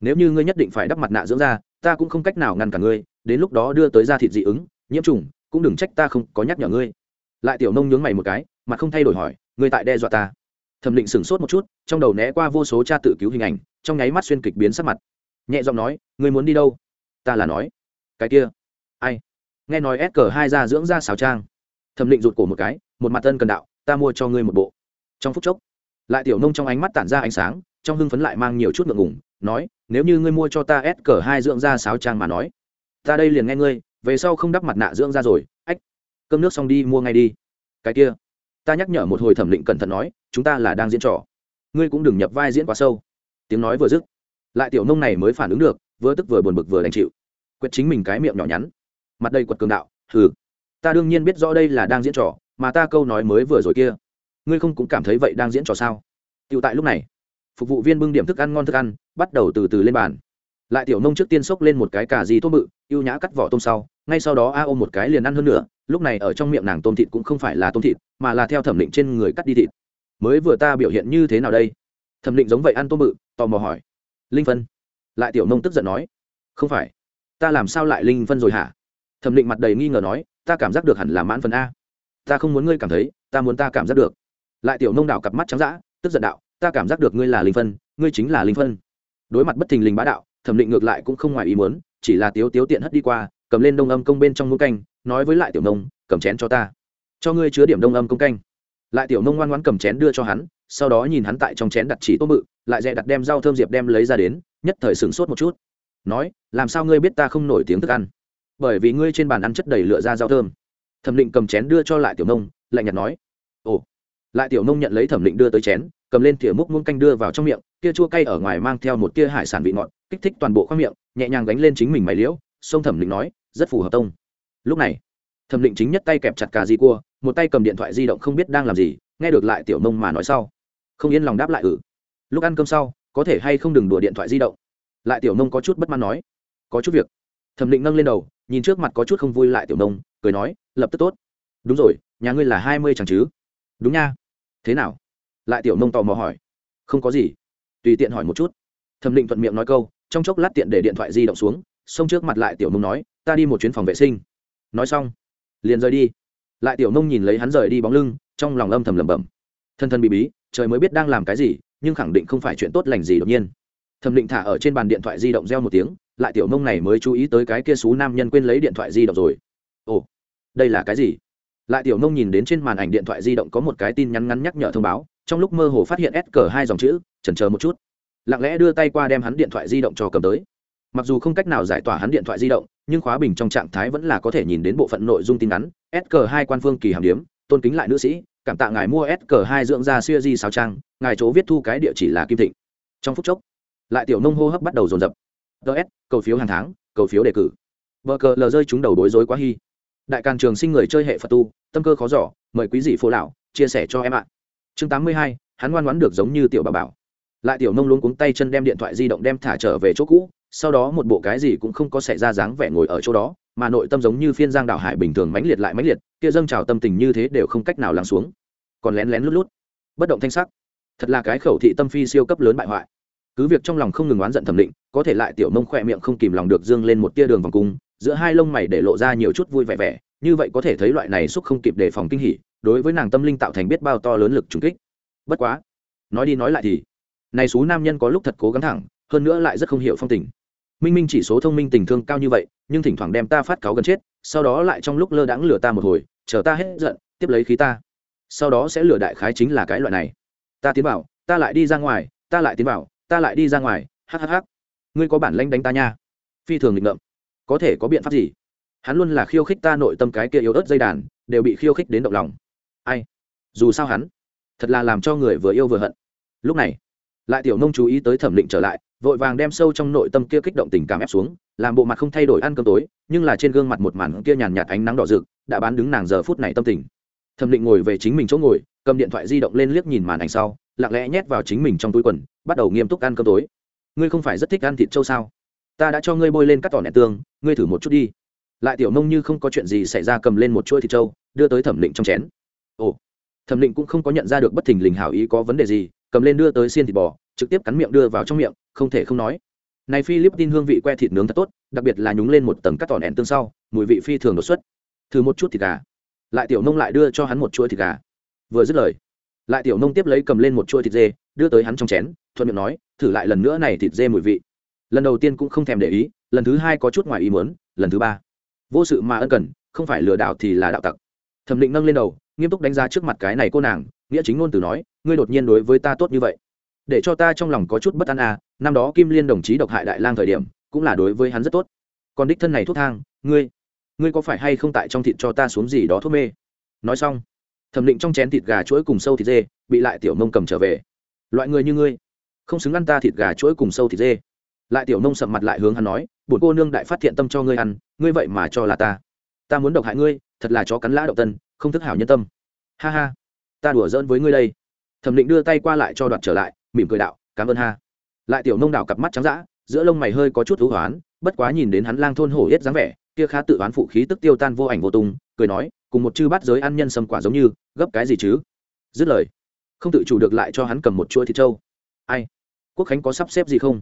Nếu như ngươi nhất định phải đắp mặt nạ dưỡng da ta cũng không cách nào ngăn cả ngươi, đến lúc đó đưa tới da thịt dị ứng, nhiễm trùng, cũng đừng trách ta không có nhắc nhở ngươi. Lại tiểu nông nhướng mày một cái, mặt không thay đổi hỏi, ngươi tại đe dọa ta? Thẩm định sửng sốt một chút, trong đầu né qua vô số cha tự cứu hình ảnh, trong nháy mắt xuyên kịch biến sắc mặt. Nhẹ giọng nói, ngươi muốn đi đâu? Ta là nói. Cái kia. Ai? Nghe nói s cờ hai ra dưỡng ra xào trang. Thẩm định rụt cổ một cái, một mặt tân cần đạo, ta mua cho ngươi một bộ. Trong phút chốc, lại tiểu nông trong ánh mắt tản ra ánh sáng trong hưng phấn lại mang nhiều chút ngượng ngùng, nói, nếu như ngươi mua cho ta s cờ hai dưỡng da sáo trang mà nói, ta đây liền nghe ngươi, về sau không đắp mặt nạ dưỡng da rồi, ách, cơm nước xong đi mua ngay đi. Cái kia, ta nhắc nhở một hồi thẩm định cẩn thận nói, chúng ta là đang diễn trò, ngươi cũng đừng nhập vai diễn quá sâu. Tiếng nói vừa dứt, lại tiểu nông này mới phản ứng được, vừa tức vừa buồn bực vừa đành chịu quyết chính mình cái miệng nhỏ nhắn, mặt đây quật cường đạo, hừ, ta đương nhiên biết rõ đây là đang diễn trò, mà ta câu nói mới vừa rồi kia, ngươi không cũng cảm thấy vậy đang diễn trò sao? Tựu tại lúc này phục vụ viên bưng điểm thức ăn ngon thức ăn, bắt đầu từ từ lên bàn. Lại tiểu nông trước tiên xốc lên một cái cà gì tôm bự ưu nhã cắt vỏ tôm sau, ngay sau đó a ôm một cái liền ăn hơn nữa, lúc này ở trong miệng nàng tôm thịt cũng không phải là tôm thịt, mà là theo thẩm định trên người cắt đi thịt. Mới vừa ta biểu hiện như thế nào đây? Thẩm định giống vậy ăn tôm bự, tò mò hỏi. Linh phân. Lại tiểu nông tức giận nói. Không phải. Ta làm sao lại linh phân rồi hả? Thẩm định mặt đầy nghi ngờ nói, ta cảm giác được hẳn là mãn phần a. Ta không muốn ngươi cảm thấy, ta muốn ta cảm giác được. Lại tiểu nông đảo cặp mắt trắng d tức giận đạo ta cảm giác được ngươi là linh phân, ngươi chính là linh phân. Đối mặt bất thình lình bá đạo, thẩm định ngược lại cũng không ngoài ý muốn, chỉ là tiếu tiếu tiện hất đi qua, cầm lên đông âm công bên trong mũi canh, nói với lại tiểu nông, cầm chén cho ta. Cho ngươi chứa điểm đông âm công canh. Lại tiểu nông ngoan ngoãn cầm chén đưa cho hắn, sau đó nhìn hắn tại trong chén đặt chỉ tô mự lại dè đặt đem rau thơm diệp đem lấy ra đến, nhất thời sửng sốt một chút. Nói, làm sao ngươi biết ta không nổi tiếng thức ăn? Bởi vì ngươi trên bàn ăn chất đầy lựa ra rau thơm. Thẩm định cầm chén đưa cho lại tiểu nông, lạnh nhạt nói. Ồ. Lại tiểu nông nhận lấy thẩm định đưa tới chén cầm lên thìa múc muỗng canh đưa vào trong miệng, kia chua cay ở ngoài mang theo một tia hải sản vị ngọt, kích thích toàn bộ khoang miệng, nhẹ nhàng gánh lên chính mình mày liễu, sông thẩm định nói, rất phù hợp tông. Lúc này, thẩm định chính nhất tay kẹp chặt cà di cua, một tay cầm điện thoại di động không biết đang làm gì, nghe được lại tiểu nông mà nói sau, không yên lòng đáp lại ừ. lúc ăn cơm sau, có thể hay không đừng đùa điện thoại di động? Lại tiểu nông có chút bất mãn nói, có chút việc. Thẩm định nâng lên đầu, nhìn trước mặt có chút không vui lại tiểu nông cười nói, lập tức tốt. Đúng rồi, nhà ngươi là hai mươi chẳng chứ? Đúng nha. Thế nào? Lại tiểu nông tò mò hỏi, không có gì. Tùy tiện hỏi một chút. Thẩm định thuận miệng nói câu, trong chốc lát tiện để điện thoại di động xuống xông trước mặt lại tiểu nông nói, ta đi một chuyến phòng vệ sinh. Nói xong, liền rời đi. Lại tiểu nông nhìn lấy hắn rời đi bóng lưng, trong lòng âm thầm lẩm bẩm. Thân thân bị bí, trời mới biết đang làm cái gì, nhưng khẳng định không phải chuyện tốt lành gì đột nhiên. Thẩm định thả ở trên bàn điện thoại di động reo một tiếng, lại tiểu nông này mới chú ý tới cái kia xú nam nhân quên lấy điện thoại di động rồi. Ồ, đây là cái gì? Lại tiểu nông nhìn đến trên màn ảnh điện thoại di động có một cái tin nhắn ngắn nhắc nhở thông báo, trong lúc mơ hồ phát hiện s cờ hai dòng chữ, chần chờ một chút. Lặng lẽ đưa tay qua đem hắn điện thoại di động cho cầm tới. Mặc dù không cách nào giải tỏa hắn điện thoại di động, nhưng khóa bình trong trạng thái vẫn là có thể nhìn đến bộ phận nội dung tin ngắn s cờ hai quan phương kỳ hàm điếm tôn kính lại nữ sĩ, cảm tạ ngài mua s cờ hai dưỡng da xuya di sao trang, ngài chỗ viết thu cái địa chỉ là kim thịnh. Trong phút chốc, lại tiểu nông hô hấp bắt đầu dồn dập. Ts cầu phiếu hàng tháng, cầu phiếu đề cử. Vợ cờ lờ rơi chúng đầu bối rối quá hy đại càn trường sinh người chơi hệ phật tu, tâm cơ khó giỏ mời quý dị phố lão, chia sẻ cho em ạ. Chương tám mươi hai, hắn ngoan ngoãn được giống như tiểu bà bảo. Lại tiểu nông luôn cuống tay chân đem điện thoại di động đem thả trở về chỗ cũ, sau đó một bộ cái gì cũng không có xảy ra dáng vẻ ngồi ở chỗ đó, mà nội tâm giống như phiên giang đảo hải bình thường mãnh liệt lại mãnh liệt, kia dâng trào tâm tình như thế đều không cách nào lắng xuống. Còn lén lén lút lút. Bất động thanh sắc. Thật là cái khẩu thị tâm phi siêu cấp lớn bại hoại. Cứ việc trong lòng không ngừng oán giận thẩm định, có thể lại tiểu nông khỏe miệng không kìm lòng được dương lên một tia đường vòng cung giữa hai lông mày để lộ ra nhiều chút vui vẻ vẻ, như vậy có thể thấy loại này xúc không kịp đề phòng kinh hỉ, đối với nàng tâm linh tạo thành biết bao to lớn lực trùng kích. Bất quá, nói đi nói lại thì, này số nam nhân có lúc thật cố gắng thẳng, hơn nữa lại rất không hiểu phong tình. Minh minh chỉ số thông minh tình thương cao như vậy, nhưng thỉnh thoảng đem ta phát cáo gần chết, sau đó lại trong lúc lơ đãng lừa ta một hồi, chờ ta hết giận, tiếp lấy khí ta. Sau đó sẽ lừa đại khái chính là cái loại này. Ta tiến vào, ta lại đi ra ngoài, ta lại tiến vào, ta lại đi ra ngoài hhh ngươi có bản lanh đánh ta nha. Phi thường nghịch ngậm có thể có biện pháp gì? Hắn luôn là khiêu khích ta nội tâm cái kia yếu ớt dây đàn, đều bị khiêu khích đến động lòng. Ai? Dù sao hắn, thật là làm cho người vừa yêu vừa hận. Lúc này, lại tiểu nông chú ý tới thẩm định trở lại, vội vàng đem sâu trong nội tâm kia kích động tình cảm ép xuống, làm bộ mặt không thay đổi ăn cơm tối, nhưng là trên gương mặt một màn kia nhàn nhạt ánh nắng đỏ rực, đã bán đứng nàng giờ phút này tâm tình. Thẩm định ngồi về chính mình chỗ ngồi, cầm điện thoại di động lên liếc nhìn màn ảnh sau, lặng lẽ nhét vào chính mình trong túi quần, bắt đầu nghiêm túc ăn cơm tối. Ngươi không phải rất thích ăn thịt trâu sao? Ta đã cho ngươi bôi lên cắt tỏ nẹt tương, ngươi thử một chút đi. Lại tiểu nông như không có chuyện gì xảy ra cầm lên một chuỗi thịt trâu, đưa tới thẩm định trong chén. Ồ, thẩm định cũng không có nhận ra được bất thình lình hảo ý có vấn đề gì, cầm lên đưa tới xiên thịt bò, trực tiếp cắn miệng đưa vào trong miệng, không thể không nói. Này philippines hương vị que thịt nướng thật tốt, đặc biệt là nhúng lên một tầng cắt tỏ nẹn tương sau, mùi vị phi thường đột xuất. Thử một chút thịt gà. Lại tiểu nông lại đưa cho hắn một chuỗi thịt gà. Vừa dứt lời, lại tiểu nông tiếp lấy cầm lên một chuỗi thịt dê, đưa tới hắn trong chén, thuận miệng nói, thử lại lần nữa này thịt dê mùi vị lần đầu tiên cũng không thèm để ý, lần thứ hai có chút ngoài ý muốn, lần thứ ba. Vô sự mà ân cần, không phải lừa đảo thì là đạo tặc. Thẩm định nâng lên đầu, nghiêm túc đánh giá trước mặt cái này cô nàng, nghĩa chính ngôn từ nói, ngươi đột nhiên đối với ta tốt như vậy, để cho ta trong lòng có chút bất an à năm đó kim liên đồng chí độc hại đại lang thời điểm, cũng là đối với hắn rất tốt. Còn đích thân này thuốc thang, ngươi ngươi có phải hay không tại trong thịt cho ta xuống gì đó thuốc mê? Nói xong, thẩm định trong chén thịt gà chuỗi cùng sâu thịt dê, bị lại tiểu mông cầm trở về. Loại người như ngươi, không xứng ăn ta thịt gà chuỗi cùng sâu thịt dê lại tiểu nông sầm mặt lại hướng hắn nói, bổn cô nương đại phát thiện tâm cho ngươi ăn, ngươi vậy mà cho là ta. Ta muốn độc hại ngươi, thật là chó cắn lã động tân, không thức hảo nhân tâm. Ha ha, ta đùa giỡn với ngươi đây. Thẩm định đưa tay qua lại cho đoạt trở lại, mỉm cười đạo, cảm ơn ha. Lại tiểu nông đào cặp mắt trắng dã, giữa lông mày hơi có chút thú hoán, bất quá nhìn đến hắn lang thôn hổ yết dáng vẻ, kia khá tự oán phụ khí tức tiêu tan vô ảnh vô tung, cười nói, cùng một chư bát giới ăn nhân sâm quả giống như, gấp cái gì chứ? Dứt lời, không tự chủ được lại cho hắn cầm một chuỗi thịt trâu. Ai, quốc khánh có sắp xếp gì không?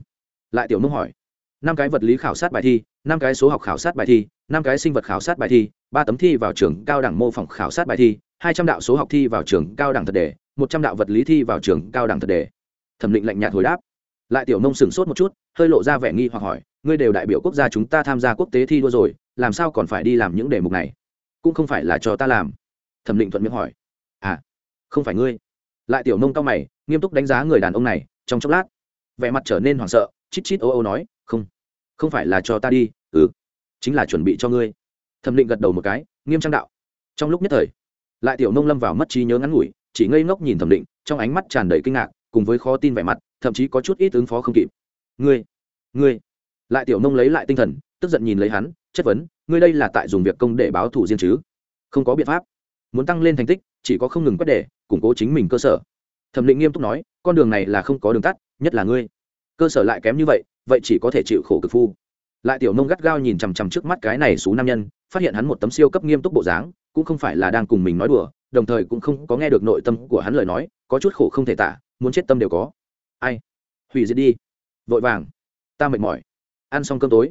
Lại tiểu nông hỏi. Năm cái vật lý khảo sát bài thi, năm cái số học khảo sát bài thi, năm cái sinh vật khảo sát bài thi, ba tấm thi vào trường cao đẳng mô phỏng khảo sát bài thi, hai trăm đạo số học thi vào trường cao đẳng thật đề, một trăm đạo vật lý thi vào trường cao đẳng thật đề. Thẩm định lạnh nhạt hồi đáp. Lại tiểu nông sửng sốt một chút, hơi lộ ra vẻ nghi hoặc hỏi, ngươi đều đại biểu quốc gia chúng ta tham gia quốc tế thi đua rồi, làm sao còn phải đi làm những đề mục này? Cũng không phải là cho ta làm. Thẩm định thuận miệng hỏi. À không phải ngươi. Lại tiểu nông cao mày, nghiêm túc đánh giá người đàn ông này, trong chốc lát vẻ mặt trở nên hoảng sợ chít chít ô ô nói không không phải là cho ta đi ừ chính là chuẩn bị cho ngươi. Thẩm định gật đầu một cái nghiêm trang đạo. Trong lúc nhất thời lại tiểu nông lâm vào mất trí nhớ ngắn ngủi chỉ ngây ngốc nhìn thẩm định trong ánh mắt tràn đầy kinh ngạc cùng với khó tin vẻ mặt thậm chí có chút ít ứng phó không kịp. Ngươi ngươi. Lại tiểu nông lấy lại tinh thần tức giận nhìn lấy hắn chất vấn ngươi đây là tại dùng việc công để báo thủ riêng chứ? Không có biện pháp. Muốn tăng lên thành tích chỉ có không ngừng quét đề, củng cố chính mình cơ sở. Thẩm định nghiêm túc nói con đường này là không có đường tắt nhất là ngươi. Cơ sở lại kém như vậy vậy chỉ có thể chịu khổ cực phu. Lại tiểu nông gắt gao nhìn chằm chằm trước mắt cái này xú nam nhân, phát hiện hắn một tấm siêu cấp nghiêm túc bộ dáng, cũng không phải là đang cùng mình nói đùa, đồng thời cũng không có nghe được nội tâm của hắn lời nói, có chút khổ không thể tả, muốn chết tâm đều có. Ai? Hủy diệt đi. Vội vàng. Ta mệt mỏi. Ăn xong cơm tối.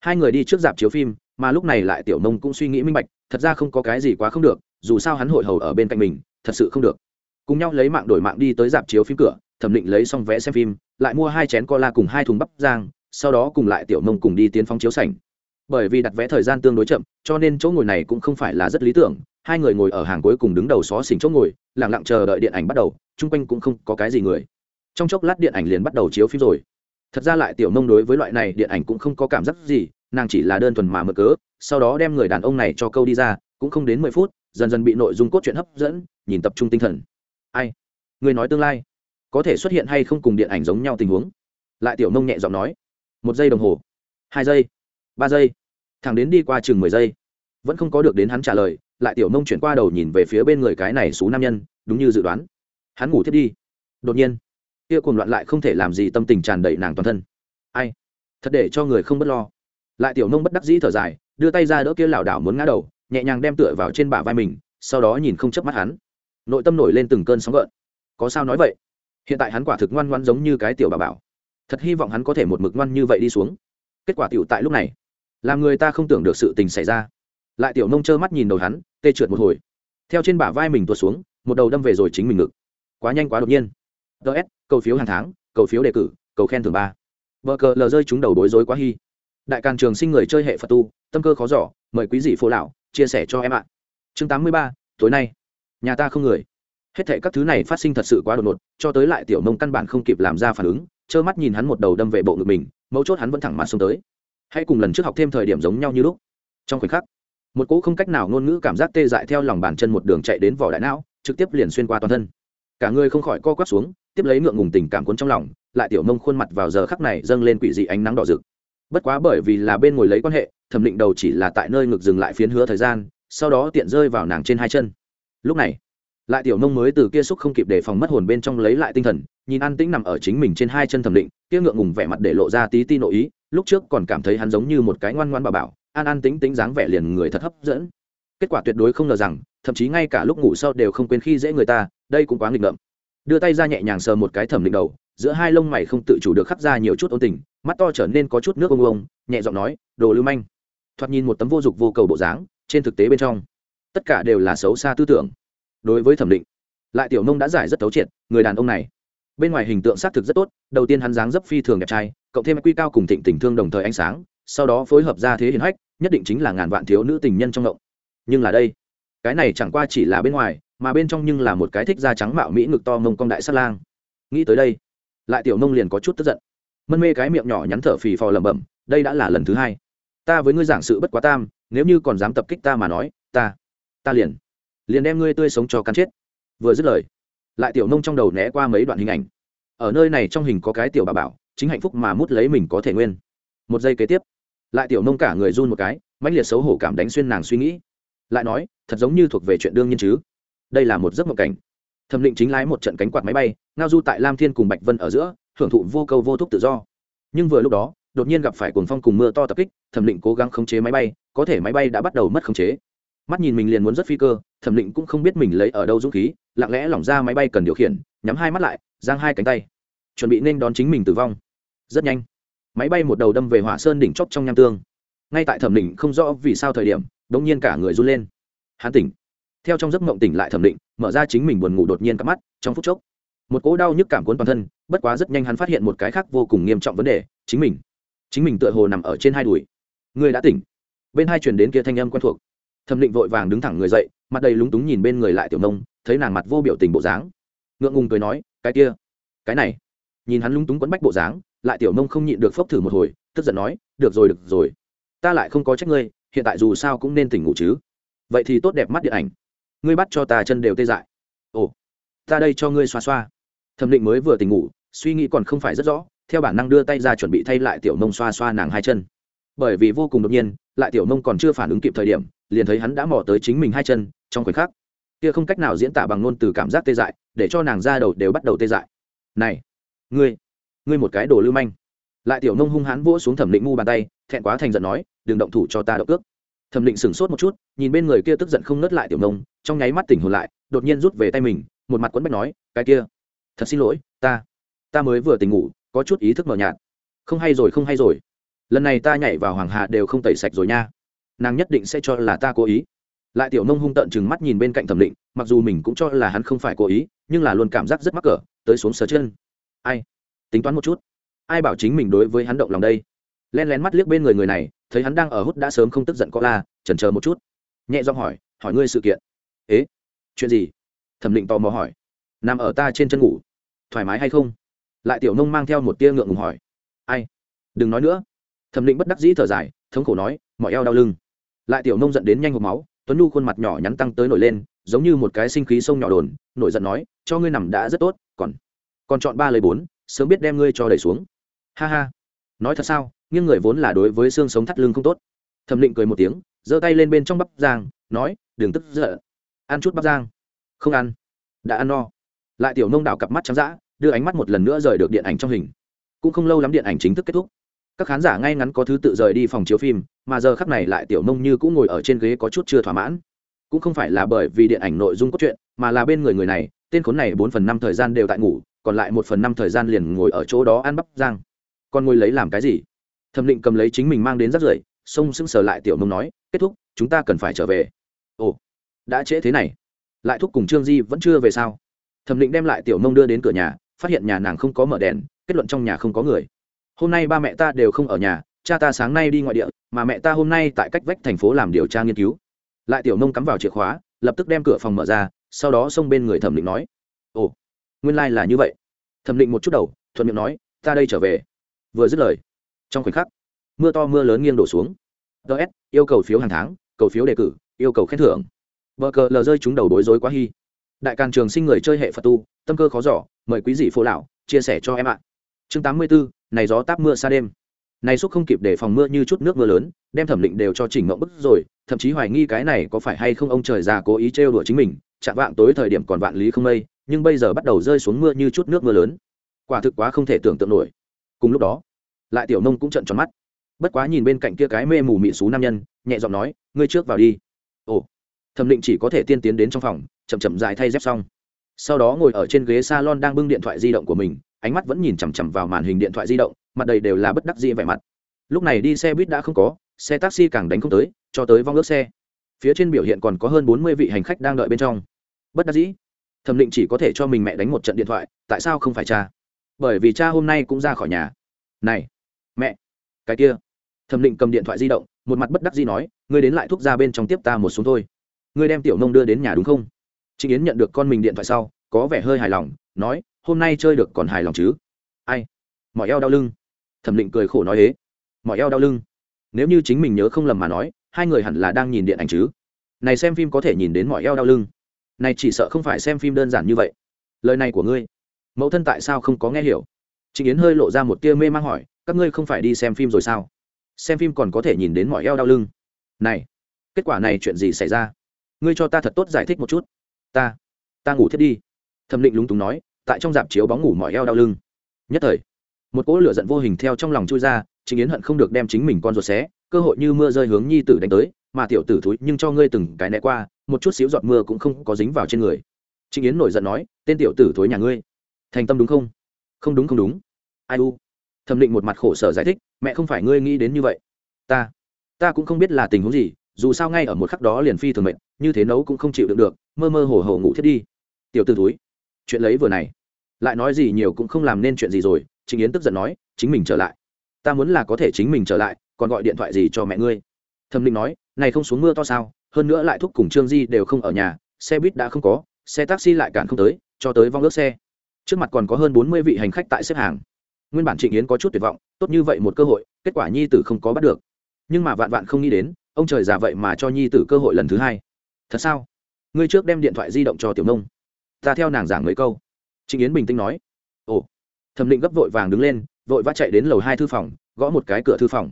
Hai người đi trước dạp chiếu phim, mà lúc này lại tiểu nông cũng suy nghĩ minh bạch, thật ra không có cái gì quá không được, dù sao hắn hội hầu ở bên cạnh mình, thật sự không được. Cùng nhau lấy mạng đổi mạng đi tới dạp chiếu phim cửa thẩm định lấy xong vé xem phim, lại mua hai chén cola cùng hai thùng bắp giang sau đó cùng lại tiểu nông cùng đi tiến phóng chiếu sảnh. Bởi vì đặt vé thời gian tương đối chậm, cho nên chỗ ngồi này cũng không phải là rất lý tưởng, hai người ngồi ở hàng cuối cùng đứng đầu xó xỉnh chỗ ngồi lẳng lặng chờ đợi điện ảnh bắt đầu, chung quanh cũng không có cái gì người. Trong chốc lát điện ảnh liền bắt đầu chiếu phim rồi. Thật ra lại tiểu nông đối với loại này điện ảnh cũng không có cảm giác gì, nàng chỉ là đơn thuần mà mở cớ, sau đó đem người đàn ông này cho câu đi ra, cũng không đến mười phút, dần dần bị nội dung cốt truyện hấp dẫn, nhìn tập trung tinh thần. Ai? Người nói tương lai có thể xuất hiện hay không cùng điện ảnh giống nhau tình huống? Lại tiểu nông nhẹ giọng nói. Một giây đồng hồ. Hai giây. Ba giây. Thẳng đến đi qua chừng mười giây. Vẫn không có được đến hắn trả lời, lại tiểu nông chuyển qua đầu nhìn về phía bên người cái này xú nam nhân, đúng như dự đoán. Hắn ngủ thiết đi. Đột nhiên, kia cuồng loạn lại không thể làm gì tâm tình tràn đầy nàng toàn thân. Ai? Thật để cho người không b ấ t lo. Lại tiểu nông bất đắc dĩ thở dài, đưa tay ra đỡ kia lảo đảo muốn ngã đầu, nhẹ nhàng đem tựa vào trên bả vai mình, sau đó nhìn không chớp mắt hắn. Nội tâm nổi lên từng cơn sóng gợn. Có sao nói vậy? Hiện tại hắn quả thực ngoan ngoan giống như cái tiểu bà bảo. Thật hy vọng hắn có thể một mực ngoan như vậy đi xuống. Kết quả tiểu tại lúc này, làm người ta không tưởng được sự tình xảy ra. Lại tiểu nông trơ mắt nhìn đầu hắn, tê trượt một hồi. Theo trên bả vai mình tuột xuống, một đầu đâm về rồi chính mình ngực. Quá nhanh quá đột nhiên. Ts cầu phiếu hàng tháng, cầu phiếu đề cử, cầu khen thưởng ba. Vợ cờ lờ rơi chúng đầu đối rối quá hy đại càng trường sinh người chơi hệ phật tu, tâm cơ khó giỏ mời quý dị phố lão, chia sẻ cho em ạ. Chương tám mươi ba, tối nay. Nhà ta không người hết thệ các thứ này phát sinh thật sự quá đột ngột, cho tới lại tiểu Mông căn bản không kịp làm ra phản ứng, trơ mắt nhìn hắn một đầu đâm về bộ ngực mình, mấu chốt hắn vẫn thẳng mặt xuống tới. Hãy cùng lần trước học thêm thời điểm giống nhau như lúc. Trong khoảnh khắc, một cỗ không cách nào ngôn ngữ cảm giác tê dại theo lòng bàn chân một đường chạy đến vỏ đại não, trực tiếp liền xuyên qua toàn thân. Cả người không khỏi co quắp xuống, tiếp lấy ngượng ngùng tình cảm cuốn trong lòng, lại tiểu Mông khuôn mặt vào giờ khắc này dâng lên quỷ dị ánh nắng đỏ rực. Bất quá bởi vì là bên ngồi lấy quan hệ, thẩm định đầu chỉ là tại nơi ngực dừng lại phiến hứa thời gian, sau đó tiện rơi vào nàng trên hai chân. Lúc này lại tiểu nông mới từ kia xúc không kịp để phòng mất hồn bên trong lấy lại tinh thần, nhìn an tĩnh nằm ở chính mình trên hai chân thẩm định, kia ngượng ngùng vẻ mặt để lộ ra tí ti nội ý, lúc trước còn cảm thấy hắn giống như một cái ngoan ngoan bà bảo, an an tính tính dáng vẻ liền người thật hấp dẫn. Kết quả tuyệt đối không ngờ rằng, thậm chí ngay cả lúc ngủ sau đều không quên khi dễ người ta, đây cũng quá nghịch ngợm. Đưa tay ra nhẹ nhàng sờ một cái thẩm định đầu, giữa hai lông mày không tự chủ được khắc ra nhiều chút ôn tình, mắt to trở nên có chút nước ông ông nhẹ giọng nói, đồ lưu manh. Thoạt nhìn một tấm vô dục vô cầu bộ dáng, trên thực tế bên trong, tất cả đều là xấu xa tư tưởng đối với thẩm định. Lại tiểu nông đã giải rất thấu triệt, người đàn ông này. Bên ngoài hình tượng xác thực rất tốt, đầu tiên hắn dáng dấp phi thường đẹp trai, cộng thêm quy cao cùng thịnh tình thương đồng thời ánh sáng, sau đó phối hợp ra thế hiển hách, nhất định chính là ngàn vạn thiếu nữ tình nhân trong động nhưng là đây, cái này chẳng qua chỉ là bên ngoài, mà bên trong nhưng là một cái thích da trắng mạo mỹ ngực to mông cong đại sát lang. Nghĩ tới đây, lại tiểu nông liền có chút tức giận. Mân mê cái miệng nhỏ nhắn thở phì phò lẩm bẩm, đây đã là lần thứ hai. Ta với ngươi giảng sự bất quá tam, nếu như còn dám tập kích ta mà nói, ta ta liền liền đem ngươi tươi sống cho cắn chết. Vừa dứt lời, lại tiểu nông trong đầu né qua mấy đoạn hình ảnh. Ở nơi này trong hình có cái tiểu bà bảo, chính hạnh phúc mà mút lấy mình có thể nguyên. Một giây kế tiếp, lại tiểu nông cả người run một cái, mãnh liệt xấu hổ cảm đánh xuyên nàng suy nghĩ. Lại nói, thật giống như thuộc về chuyện đương nhiên chứ. Đây là một giấc mộng cảnh. Thẩm định chính lái một trận cánh quạt máy bay, ngao du tại lam thiên cùng bạch vân ở giữa, hưởng thụ vô câu vô thúc tự do. Nhưng vừa lúc đó, đột nhiên gặp phải cuồng phong cùng mưa to tập kích, thẩm định cố gắng khống chế máy bay, có thể máy bay đã bắt đầu mất khống chế mắt nhìn mình liền muốn rất phi cơ, thẩm định cũng không biết mình lấy ở đâu dũng khí, lặng lẽ lỏng ra máy bay cần điều khiển, nhắm hai mắt lại, giang hai cánh tay. Chuẩn bị nên đón chính mình tử vong. Rất nhanh, máy bay một đầu đâm về hỏa sơn đỉnh chóp trong nham tương. Ngay tại thẩm định không rõ vì sao thời điểm đ ỗ n g nhiên cả người run lên. Hắn tỉnh. Theo trong giấc mộng tỉnh lại thẩm định mở ra chính mình buồn ngủ đột nhiên cắp mắt, trong phút chốc, một cỗ đau nhức cảm cuốn toàn thân, bất quá rất nhanh hắn phát hiện một cái khác vô cùng nghiêm trọng vấn đề, chính mình. Chính mình tựa hồ nằm ở trên hai đùi. Người đã tỉnh. Bên hai chuyển đến kia thanh âm quen thuộc thẩm định vội vàng đứng thẳng người dậy, mặt đầy lúng túng nhìn bên người lại tiểu nông, thấy nàng mặt vô biểu tình bộ dáng. Ngượng ngùng cười nói, cái kia, cái này. Nhìn hắn lúng túng quấn bách bộ dáng, lại tiểu nông không nhịn được phốc thử một hồi, tức giận nói, được rồi được rồi. Ta lại không có trách ngươi, hiện tại dù sao cũng nên tỉnh ngủ chứ. Vậy thì tốt đẹp mắt điện ảnh. Ngươi bắt cho ta chân đều tê dại. Ồ, ta đây cho ngươi xoa xoa. Thẩm định mới vừa tỉnh ngủ, suy nghĩ còn không phải rất rõ, theo bản năng đưa tay ra chuẩn bị thay lại tiểu nông xoa xoa nàng hai chân. Bởi vì vô cùng đột nhiên, lại tiểu nông còn chưa phản ứng kịp thời điểm liền thấy hắn đã mò tới chính mình hai chân, trong khoảnh khắc, kia không cách nào diễn tả bằng ngôn từ cảm giác tê dại, để cho nàng ra đầu đều bắt đầu tê dại. Này, ngươi ngươi một cái đồ lưu manh. Lại tiểu nông hung hãn vỗ xuống thẩm định ngu bàn tay, thẹn quá thành giận nói, đừng động thủ cho ta động cước. thẩm định sửng sốt một chút, nhìn bên người kia tức giận không nớt lại tiểu nông, trong nháy mắt tỉnh hồn lại, đột nhiên rút về tay mình, một mặt quấn bách nói, cái kia, thật xin lỗi, ta ta mới vừa tỉnh ngủ, có chút ý thức mờ nhạt. Không hay rồi, không hay rồi. Lần này ta nhảy vào hoàng hà đều không tẩy sạch rồi nha nàng nhất định sẽ cho là ta cố ý. Lại tiểu nông hung tợn chừng mắt nhìn bên cạnh thẩm định, mặc dù mình cũng cho là hắn không phải cố ý, nhưng là luôn cảm giác rất mắc cỡ, tới xuống sờ chân. Ai? Tính toán một chút. Ai bảo chính mình đối với hắn động lòng đây? Len lén mắt liếc bên người người này, thấy hắn đang ở hút đã sớm không tức giận có la, chần chờ một chút. Nhẹ giọng hỏi hỏi ngươi sự kiện. Ế? Chuyện gì? Thẩm định tò mò hỏi. Nằm ở ta trên chân ngủ. Thoải mái hay không? Lại tiểu nông mang theo một tia ngượng ngùng hỏi. Ai? Đừng nói nữa. Thẩm định bất đắc dĩ thở dài, thống khổ nói mọi eo đau lưng lại tiểu nông giận đến nhanh hộp máu, tuấn nhu khuôn mặt nhỏ nhắn tăng tới nổi lên, giống như một cái sinh khí sông nhỏ đồn, nổi giận nói, cho ngươi nằm đã rất tốt, còn còn chọn ba lời bốn, sớm biết đem ngươi cho đẩy xuống. Ha ha. Nói thật sao nhưng người vốn là đối với xương sống thắt lưng không tốt. Thẩm định cười một tiếng, giơ tay lên bên trong bắp giang, nói, đừng tức giận. Ăn chút bắp giang. Không ăn. Đã ăn no. Lại tiểu nông đảo cặp mắt trắng d đưa ánh mắt một lần nữa rời được điện ảnh trong hình. Cũng không lâu lắm điện ảnh chính thức kết thúc các khán giả ngay ngắn có thứ tự rời đi phòng chiếu phim, mà giờ khắc này lại tiểu nông như cũng ngồi ở trên ghế có chút chưa thỏa mãn. Cũng không phải là bởi vì điện ảnh nội dung cốt truyện, mà là bên người người này, tên khốn này bốn phần năm thời gian đều tại ngủ, còn lại một phần năm thời gian liền ngồi ở chỗ đó ăn bắp giang còn ngồi lấy làm cái gì? Thẩm định cầm lấy chính mình mang đến rắt rưởi xông sững sờ lại tiểu nông nói, kết thúc, chúng ta cần phải trở về. Ồ, đã trễ thế này. Lại thúc cùng trương di vẫn chưa về sao? Thẩm định đem lại tiểu nông đưa đến cửa nhà, phát hiện nhà nàng không có mở đèn, kết luận trong nhà không có người hôm nay ba mẹ ta đều không ở nhà, cha ta sáng nay đi ngoại địa, mà mẹ ta hôm nay tại cách vách thành phố làm điều tra nghiên cứu. Lại tiểu nông cắm vào chìa khóa, lập tức đem cửa phòng mở ra, sau đó xông bên người thẩm định nói, ồ, nguyên lai、like、là như vậy. Thẩm định một chút đầu, thuận miệng nói, ta đây trở về. Vừa dứt lời, trong khoảnh khắc, mưa to mưa lớn nghiêng đổ xuống. Ts yêu cầu phiếu hàng tháng, cầu phiếu đề cử, yêu cầu khen thưởng. Vợ cờ lờ rơi chúng đầu bối rối quá hy đại càng trường sinh người chơi hệ phật tu, tâm cơ khó giỏ mời quý dị phố lão, chia sẻ cho em ạ chương tám mươi bốn, này gió táp mưa xa đêm. Này xúc không kịp để phòng mưa như chút nước mưa lớn, đem thẩm định đều cho chỉnh ngộng bức rồi, thậm chí hoài nghi cái này có phải hay không ông trời già cố ý trêu đùa chính mình, chạm vạng tối thời điểm còn vạn lý không mây, nhưng bây giờ bắt đầu rơi xuống mưa như chút nước mưa lớn. Quả thực quá không thể tưởng tượng nổi. Cùng lúc đó, lại tiểu nông cũng trận tròn mắt. Bất quá nhìn bên cạnh kia cái mê mù mị xú nam nhân, nhẹ giọng nói, ngươi trước vào đi. Ồ, thẩm định chỉ có thể tiên tiến đến trong phòng, chậm chậm dài thay dép xong. Sau đó ngồi ở trên ghế salon đang bưng điện thoại di động của mình ánh mắt vẫn nhìn chằm chằm vào màn hình điện thoại di động, mặt đầy đều là bất đắc dĩ vẻ mặt. Lúc này đi xe buýt đã không có, xe taxi càng đánh không tới, cho tới vong ước xe. Phía trên biểu hiện còn có hơn bốn mươi vị hành khách đang đợi bên trong. Bất đắc dĩ. Thẩm định chỉ có thể cho mình mẹ đánh một trận điện thoại, tại sao không phải cha? Bởi vì cha hôm nay cũng ra khỏi nhà. Này, mẹ, cái kia. Thẩm định cầm điện thoại di động, một mặt bất đắc dĩ nói, ngươi đến lại thuốc ra bên trong tiếp ta một xuống thôi. Ngươi đem tiểu nông đưa đến nhà đúng không? Trịnh yến nhận được con mình điện thoại sau, có vẻ hơi hài lòng, nói hôm nay chơi được còn hài lòng chứ? Ai? Mọi eo đau lưng. Thẩm định cười khổ nói hế mọi eo đau lưng. Nếu như chính mình nhớ không lầm mà nói, hai người hẳn là đang nhìn điện ảnh chứ. Này xem phim có thể nhìn đến mọi eo đau lưng. Này chỉ sợ không phải xem phim đơn giản như vậy. Lời này của ngươi, mẫu thân tại sao không có nghe hiểu? Trịnh yến hơi lộ ra một tia mê mang hỏi, các ngươi không phải đi xem phim rồi sao? Xem phim còn có thể nhìn đến mọi eo đau lưng. Này, kết quả này chuyện gì xảy ra? Ngươi cho ta thật tốt giải thích một chút. Ta ta ngủ thiết đi. Thẩm định lúng túng nói tại trong dạp chiếu bóng ngủ mỏi eo đau lưng. Nhất thời, một cỗ lửa giận vô hình theo trong lòng chui ra chính yến hận không được đem chính mình con ruột xé, cơ hội như mưa rơi hướng nhi tử đánh tới, mà tiểu tử thúi nhưng cho ngươi từng cái né qua, một chút xíu giọt mưa cũng không có dính vào trên người. Trịnh yến nổi giận nói, tên tiểu tử thối nhà ngươi, thành tâm đúng không? Không đúng không đúng. Ai u? Thẩm định một mặt khổ sở giải thích, mẹ không phải ngươi nghĩ đến như vậy. Ta ta cũng không biết là tình huống gì, dù sao ngay ở một khắc đó liền phi thường mệnh như thế nấu cũng không chịu được được, mơ mơ hồ hồ ngủ thiết đi. Tiểu t ử túi chuyện lấy vừa này lại nói gì nhiều cũng không làm nên chuyện gì rồi trịnh yến tức giận nói, chính mình trở lại. Ta muốn là có thể chính mình trở lại, còn gọi điện thoại gì cho mẹ ngươi? Thẩm định nói, này không xuống mưa to sao, hơn nữa lại thúc cùng trương di đều không ở nhà, xe buýt đã không có, xe taxi lại cản không tới, cho tới vong ước xe. Trước mặt còn có hơn bốn mươi vị hành khách tại xếp hàng. Nguyên bản trịnh yến có chút tuyệt vọng, tốt như vậy một cơ hội, kết quả nhi tử không có bắt được. Nhưng mà vạn vạn không nghĩ đến, ông trời già vậy mà cho nhi tử cơ hội lần thứ hai. Thật sao? Ngươi trước đem điện thoại di động cho tiểu nông. Ta theo nàng giảng mấy câu trịnh yến bình tĩnh nói, ồ. Thẩm định gấp vội vàng đứng lên, vội vã chạy đến lầu hai thư phòng, gõ một cái cửa thư phòng.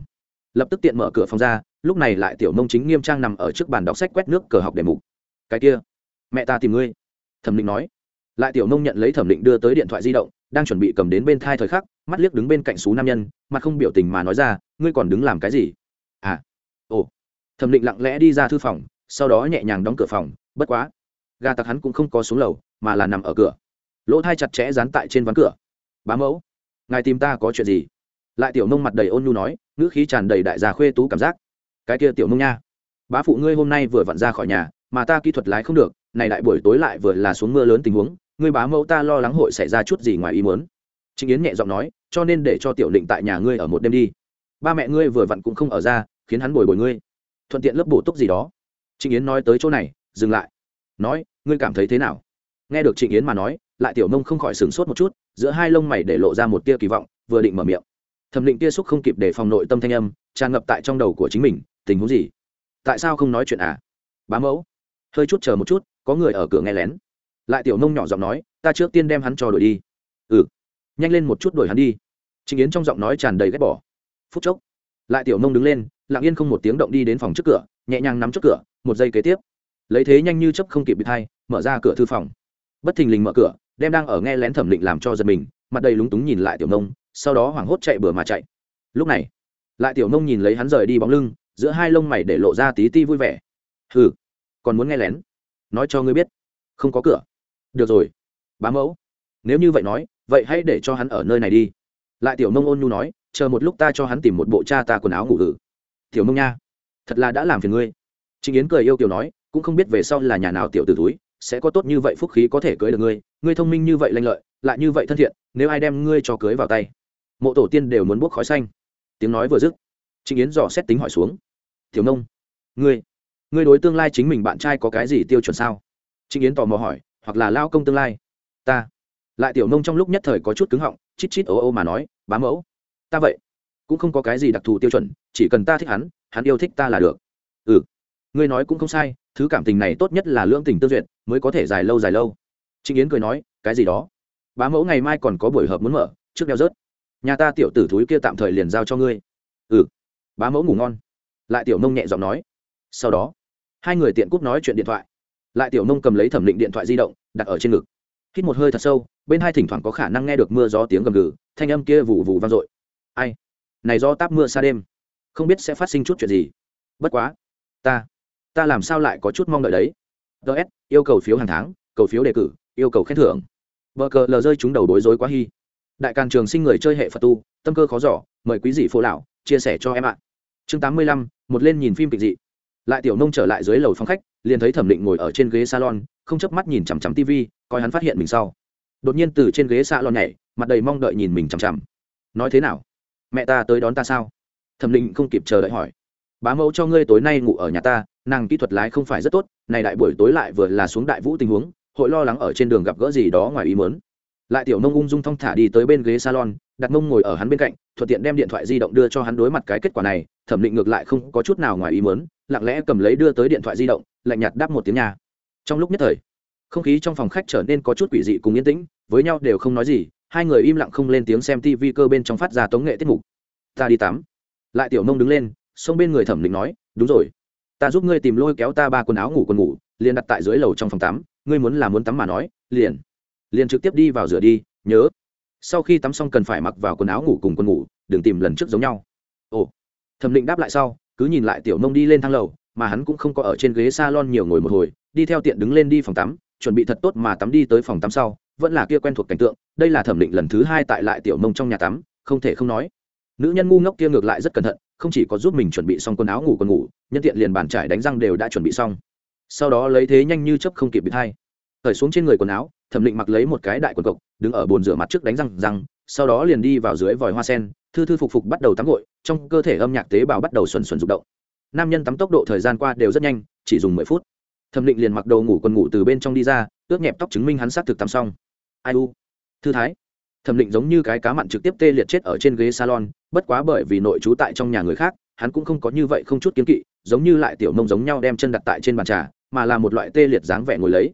Lập tức tiện mở cửa phòng ra, lúc này lại tiểu nông chính nghiêm trang nằm ở trước bàn đọc sách quét nước cờ học để mục. Cái kia, mẹ ta tìm ngươi. Thẩm định nói. Lại tiểu nông nhận lấy thẩm định đưa tới điện thoại di động, đang chuẩn bị cầm đến bên thai thời khắc, mắt liếc đứng bên cạnh xú nam nhân, mặt không biểu tình mà nói ra, ngươi còn đứng làm cái gì? À ồ. Thẩm định lặng lẽ đi ra thư phòng, sau đó nhẹ nhàng đóng cửa phòng, bất quá, gà tặc hắn cũng không có xuống lầu, mà là nằm ở cửa lỗ thai chặt chẽ dán tại trên ván cửa. Bá mẫu, ngài tìm ta có chuyện gì? Lại tiểu nông mặt đầy ôn nhu nói, ngữ khí tràn đầy đại già khuê tú cảm giác. Cái kia tiểu nông nha, bá phụ ngươi hôm nay vừa vặn ra khỏi nhà, mà ta kỹ thuật lái không được, này đại buổi tối lại vừa là xuống mưa lớn tình huống, ngươi bá mẫu ta lo lắng hội xảy ra chút gì ngoài ý muốn. Trịnh yến nhẹ giọng nói, cho nên để cho tiểu định tại nhà ngươi ở một đêm đi. Ba mẹ ngươi vừa vặn cũng không ở ra, khiến hắn bồi bồi ngươi. Thuận tiện lớp bổ túc gì đó. Trịnh yến nói tới chỗ này, dừng lại. Nói, ngươi cảm thấy thế nào? Nghe được trịnh yến mà nói lại tiểu nông không khỏi sửng sốt một chút, giữa hai lông mày để lộ ra một tia kỳ vọng, vừa định mở miệng. Thẩm định tia xúc không kịp để phòng nội tâm thanh âm, tràn ngập tại trong đầu của chính mình, tình huống gì? Tại sao không nói chuyện à? Bá mẫu, hơi chút chờ một chút, có người ở cửa nghe lén. Lại tiểu nông nhỏ giọng nói, ta trước tiên đem hắn cho đuổi đi. Ừ nhanh lên một chút đuổi hắn đi. Trịnh yến trong giọng nói tràn đầy ghét bỏ. Phút chốc, lại tiểu nông đứng lên, lặng yên không một tiếng động đi đến phòng trước cửa, nhẹ nhàng nắm trước cửa, một giây kế tiếp. Lấy thế nhanh như chấp không kịp bị thay, mở ra cửa thư phòng bất thình lình mở cửa, đem đang ở nghe lén thẩm định làm cho giật mình, mặt đầy lúng túng nhìn lại tiểu nông, sau đó hoảng hốt chạy bừa mà chạy. Lúc này, lại tiểu nông nhìn lấy hắn rời đi bóng lưng, giữa hai lông mày để lộ ra tí ti vui vẻ. Hừ, còn muốn nghe lén? Nói cho ngươi biết, không có cửa. Được rồi, bá mẫu. Nếu như vậy nói, vậy hãy để cho hắn ở nơi này đi. Lại tiểu nông ôn nhu nói, chờ một lúc ta cho hắn tìm một bộ cha ta quần áo ngủ gử tiểu nông nha, thật là đã làm phiền ngươi. Trịnh yến cười yêu kiểu nói, cũng không biết về sau là nhà nào tiểu t ử túi sẽ có tốt như vậy phúc khí có thể cưới được ngươi ngươi thông minh như vậy lanh lợi, lại như vậy thân thiện, nếu ai đem ngươi cho cưới vào tay, mộ tổ tiên đều muốn bốc khói xanh. Tiếng nói vừa dứt, trịnh yến dò xét tính hỏi xuống. Thiếu nông, ngươi ngươi đối tương lai chính mình bạn trai có cái gì tiêu chuẩn sao? Trịnh yến tò mò hỏi, hoặc là lao công tương lai? Ta. Lại tiểu nông trong lúc nhất thời có chút cứng họng, chít chít ô ô mà nói, bá mẫu, ta vậy cũng không có cái gì đặc thù tiêu chuẩn, chỉ cần ta thích hắn hắn yêu thích ta là được. Ừ. Ngươi nói cũng không sai thứ cảm tình này tốt nhất là lưỡng tình tương duyệt, mới có thể dài lâu dài lâu. Trịnh yến cười nói, cái gì đó? Bá mẫu ngày mai còn có buổi họp muốn mở, trước đeo rớt. Nhà ta tiểu tử thúi kia tạm thời liền giao cho ngươi. Ừ. Bá mẫu ngủ ngon. Lại tiểu nông nhẹ giọng nói. Sau đó, hai người tiện cúp nói chuyện điện thoại. Lại tiểu nông cầm lấy thẩm định điện thoại di động, đặt ở trên ngực. Hít một hơi thật sâu, bên hai thỉnh thoảng có khả năng nghe được mưa gió tiếng gầm gừ, thanh âm kia vù vù vang dội. Ai? Này do táp mưa xa đêm. Không biết sẽ phát sinh chút chuyện gì. Bất quá, ta ta làm sao lại có chút mong đợi đấy? Ts yêu cầu phiếu hàng tháng, cầu phiếu đề cử, yêu cầu khen thưởng. Vợ cờ lờ rơi chúng đầu bối rối quá hy đại càng trường sinh người chơi hệ phật tu, tâm cơ khó giỏ mời quý dị phố lão, chia sẻ cho em ạ. Chương tám mươi lăm, một lên nhìn phim kịch dị. Lại tiểu nông trở lại dưới lầu phòng khách, liền thấy thẩm định ngồi ở trên ghế salon, không chớp mắt nhìn chằm chằm tv coi hắn phát hiện mình sau. Đột nhiên từ trên ghế salon nhảy, mặt đầy mong đợi nhìn mình chằm chằm. Nói thế nào? Mẹ ta tới đón ta sao? Thẩm định không kịp chờ đợi hỏi. Bá mẫu cho ngươi tối nay ngủ ở nhà ta nàng kỹ thuật lái không phải rất tốt, này đại buổi tối lại vừa là xuống đại vũ tình huống, hội lo lắng ở trên đường gặp gỡ gì đó ngoài ý mớn lại tiểu nông ung dung thong thả đi tới bên ghế salon, đặt mông ngồi ở hắn bên cạnh, thuận tiện đem điện thoại di động đưa cho hắn đối mặt cái kết quả này, thẩm định ngược lại không có chút nào ngoài ý mớn lặng lẽ cầm lấy đưa tới điện thoại di động, lạnh nhạt đáp một tiếng nhà trong lúc nhất thời, không khí trong phòng khách trở nên có chút quỷ dị cùng yên tĩnh, với nhau đều không nói gì, hai người im lặng không lên tiếng xem tv cơ bên trong phát ra tống nghệ tiết mục. Ta đi tắm. Lại tiểu nông đứng lên, xông bên người thẩm định nói, đúng rồi ta giúp ngươi tìm lôi kéo ta ba quần áo ngủ quần ngủ, liền đặt tại dưới lầu trong phòng tắm, ngươi muốn là muốn tắm mà nói, liền liền trực tiếp đi vào rửa đi, nhớ. Sau khi tắm xong cần phải mặc vào quần áo ngủ cùng quần ngủ, đừng tìm lần trước giống nhau. Ồ. Thẩm định đáp lại sau, cứ nhìn lại tiểu mông đi lên thang lầu, mà hắn cũng không có ở trên ghế s a lon nhiều ngồi một hồi, đi theo tiện đứng lên đi phòng tắm, chuẩn bị thật tốt mà tắm đi tới phòng tắm sau, vẫn là kia quen thuộc cảnh tượng, đây là thẩm định lần thứ hai tại lại tiểu mông trong nhà tắm, không thể không nói. Nữ nhân ngu ngốc kia ngược lại rất cẩn thận không chỉ có giúp mình chuẩn bị xong quần áo ngủ còn ngủ, nhân tiện liền bàn trải đánh răng đều đã chuẩn bị xong. Sau đó lấy thế nhanh như chấp không kịp bị thay. Thời xuống trên người quần áo, thẩm định mặc lấy một cái đại quần cộc, đứng ở bồn rửa mặt trước đánh răng răng, sau đó liền đi vào dưới vòi hoa sen, thư thư phục phục bắt đầu tắm gội, trong cơ thể âm nhạc tế bào bắt đầu xuẩn xuẩn rụng động. Nam nhân tắm tốc độ thời gian qua đều rất nhanh, chỉ dùng mười phút. Thẩm định liền mặc đầu ngủ quần ngủ từ bên trong đi ra, ướt nhẹp tóc chứng minh hắn xác thực tắm xong. Ai u? Thư thái thẩm định giống như cái cá mặn trực tiếp tê liệt chết ở trên ghế salon, bất quá bởi vì nội trú tại trong nhà người khác, hắn cũng không có như vậy không chút kiến kỵ, giống như lại tiểu nông giống nhau đem chân đặt tại trên bàn trà, mà là một loại tê liệt dáng vẻ ngồi lấy.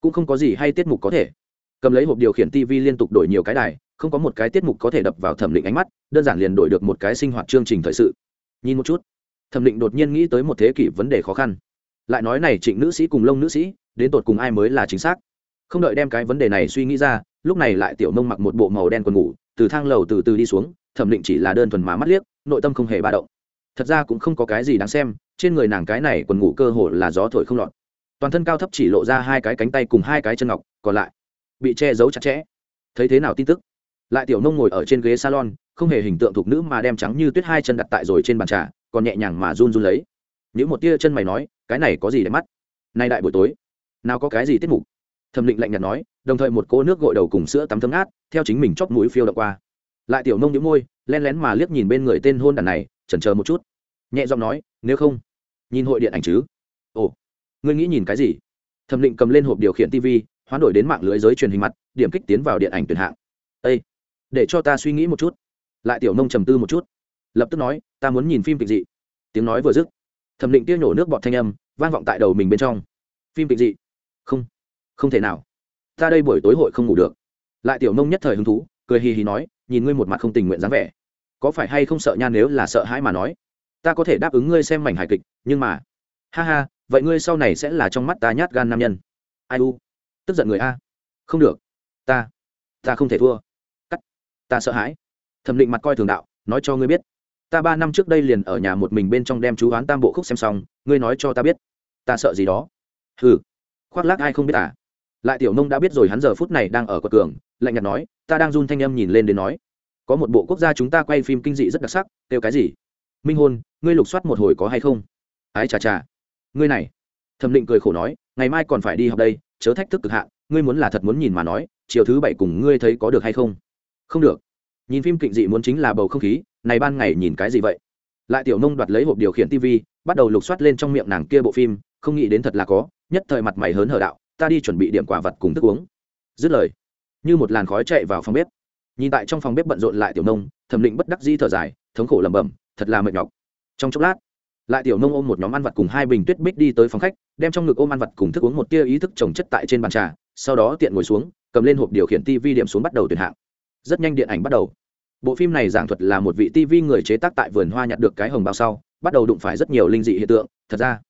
Cũng không có gì hay tiết mục có thể. Cầm lấy hộp điều khiển tv liên tục đổi nhiều cái đài, không có một cái tiết mục có thể đập vào thẩm định ánh mắt, đơn giản liền đổi được một cái sinh hoạt chương trình thời sự. Nhìn một chút. Thẩm định đột nhiên nghĩ tới một thế kỷ vấn đề khó khăn. Lại nói này trịnh nữ sĩ cùng lông nữ sĩ, đến tột cùng ai mới là chính xác? Không đợi đem cái vấn đề này suy nghĩ ra lúc này lại tiểu nông mặc một bộ màu đen quần ngủ, từ thang lầu từ từ đi xuống, thẩm định chỉ là đơn thuần má mắt liếc, nội tâm không hề ba động. Thật ra cũng không có cái gì đáng xem, trên người nàng cái này quần ngủ cơ hồ là gió thổi không lọt. Toàn thân cao thấp chỉ lộ ra hai cái cánh tay cùng hai cái chân ngọc, còn lại bị che giấu chặt chẽ. Thấy thế nào tin tức? Lại tiểu nông ngồi ở trên ghế salon, không hề hình tượng thuộc nữ mà đem trắng như tuyết hai chân đặt tại rồi trên bàn trà, còn nhẹ nhàng mà run run lấy. Những một tia chân mày nói, cái này có gì để mắt? Nay đại buổi tối, nào có cái gì tiết mục? Thẩm định lạnh nhạt nói, đồng thời một cô nước gội đầu cùng sữa tắm thấm át theo chính mình chóp mũi phiêu đ qua. Lại tiểu nông nhũ môi len lén mà liếc nhìn bên người tên hôn đàn này, chần chờ một chút. Nhẹ giọng nói, nếu không, nhìn hội điện ảnh chứ? Ồ, ngươi nghĩ nhìn cái gì? Thẩm định cầm lên hộp điều khiển tv hoán đổi đến mạng lưới giới truyền hình mặt, điểm kích tiến vào điện ảnh tuyển hạng. Â để cho ta suy nghĩ một chút. Lại tiểu nông trầm tư một chút. Lập tức nói, ta muốn nhìn phim kịch dị. Tiếng nói vừa dứt, thẩm định tiêu nhổ nước bọt thanh âm vang vọng tại đầu mình bên trong. Phim kịch dị? Không không thể nào. Ta đây buổi tối hội không ngủ được. Lại tiểu nông nhất thời hứng thú, cười hì hì nói, nhìn ngươi một mặt không tình nguyện dáng vẻ. Có phải hay không sợ nha nếu là sợ hãi mà nói? Ta có thể đáp ứng ngươi xem mảnh hài kịch, nhưng mà ha ha, vậy ngươi sau này sẽ là trong mắt ta nhát gan nam nhân. Ai u? Tức giận người a. Không được. Ta ta không thể thua. Cắt. Ta sợ hãi. Thẩm định mặt coi thường đạo, nói cho ngươi biết. Ta ba năm trước đây liền ở nhà một mình bên trong đem chú oán tam bộ khúc xem xong, ngươi nói cho ta biết. Ta sợ gì đó. Hừ. Khoác lác ai không biết à? Lại tiểu nông đã biết rồi hắn giờ phút này đang ở cột cường, lạnh nhạt nói, ta đang run thanh âm nhìn lên đến nói, có một bộ quốc gia chúng ta quay phim kinh dị rất đặc sắc, kêu cái gì? Minh hôn ngươi lục soát một hồi có hay không? Ái chà chà. Ngươi này. Thẩm định cười khổ nói, ngày mai còn phải đi học đây, chớ thách thức cực hạn, ngươi muốn là thật muốn nhìn mà nói, chiều thứ bảy cùng ngươi thấy có được hay không? Không được. Nhìn phim kinh dị muốn chính là bầu không khí, này ban ngày nhìn cái gì vậy? Lại tiểu nông đoạt lấy hộp điều khiển tv bắt đầu lục soát lên trong miệng nàng kia bộ phim, không nghĩ đến thật là có, nhất thời mặt mày hớn hở đạo ta đi chuẩn bị điểm quả vật cùng thức uống. Dứt lời, như một làn khói chạy vào phòng bếp. Nhìn tại trong phòng bếp bận rộn lại tiểu nông, thẩm định bất đắc di thở dài, thống khổ lẩm bẩm, thật là mệt nhọc. Trong chốc lát, lại tiểu nông ôm một nhóm ăn vặt cùng hai bình tuyết bích đi tới phòng khách, đem trong ngực ôm ăn vặt cùng thức uống một tia ý thức trồng chất tại trên bàn trà, sau đó tiện ngồi xuống, cầm lên hộp điều khiển tv điểm xuống bắt đầu tuyển hạng. Rất nhanh điện ảnh bắt đầu. Bộ phim này giảng thuật là một vị tv người chế tác tại vườn hoa nhặt được cái hồng bao sau, bắt đầu đụng phải rất nhiều linh dị hiện tượng, thật ra,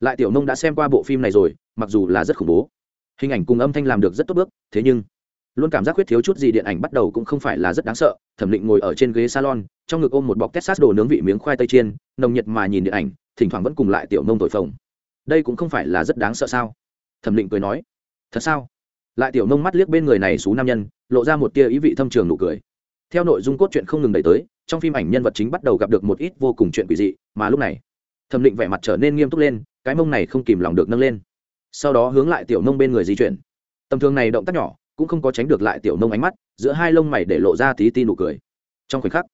lại tiểu nông đã xem qua bộ phim này rồi, mặc dù là rất khủng bố hình ảnh cùng âm thanh làm được rất tốt bước, thế nhưng, luôn cảm giác khuyết thiếu chút gì điện ảnh bắt đầu cũng không phải là rất đáng sợ. Thẩm định ngồi ở trên ghế salon, trong ngực ôm một bọc texas đồ nướng vị miếng khoai tây chiên, nồng nhiệt mà nhìn điện ảnh, thỉnh thoảng vẫn cùng lại tiểu nông thổi phồng. Đây cũng không phải là rất đáng sợ sao? Thẩm định cười nói. Thật sao? Lại tiểu nông mắt liếc bên người này xú nam nhân, lộ ra một tia ý vị thâm trường nụ cười. Theo nội dung cốt truyện không ngừng đẩy tới, trong phim ảnh nhân vật chính bắt đầu gặp được một ít vô cùng chuyện quỷ dị, mà lúc này, thẩm định vẻ mặt trở nên nghiêm túc lên, cái mông này không kìm lòng được nâng lên sau đó hướng lại tiểu nông bên người di chuyển. Tầm thường này động tác nhỏ, cũng không có tránh được lại tiểu nông ánh mắt, giữa hai lông mày để lộ ra tí ti nụ cười. Trong khoảnh khắc,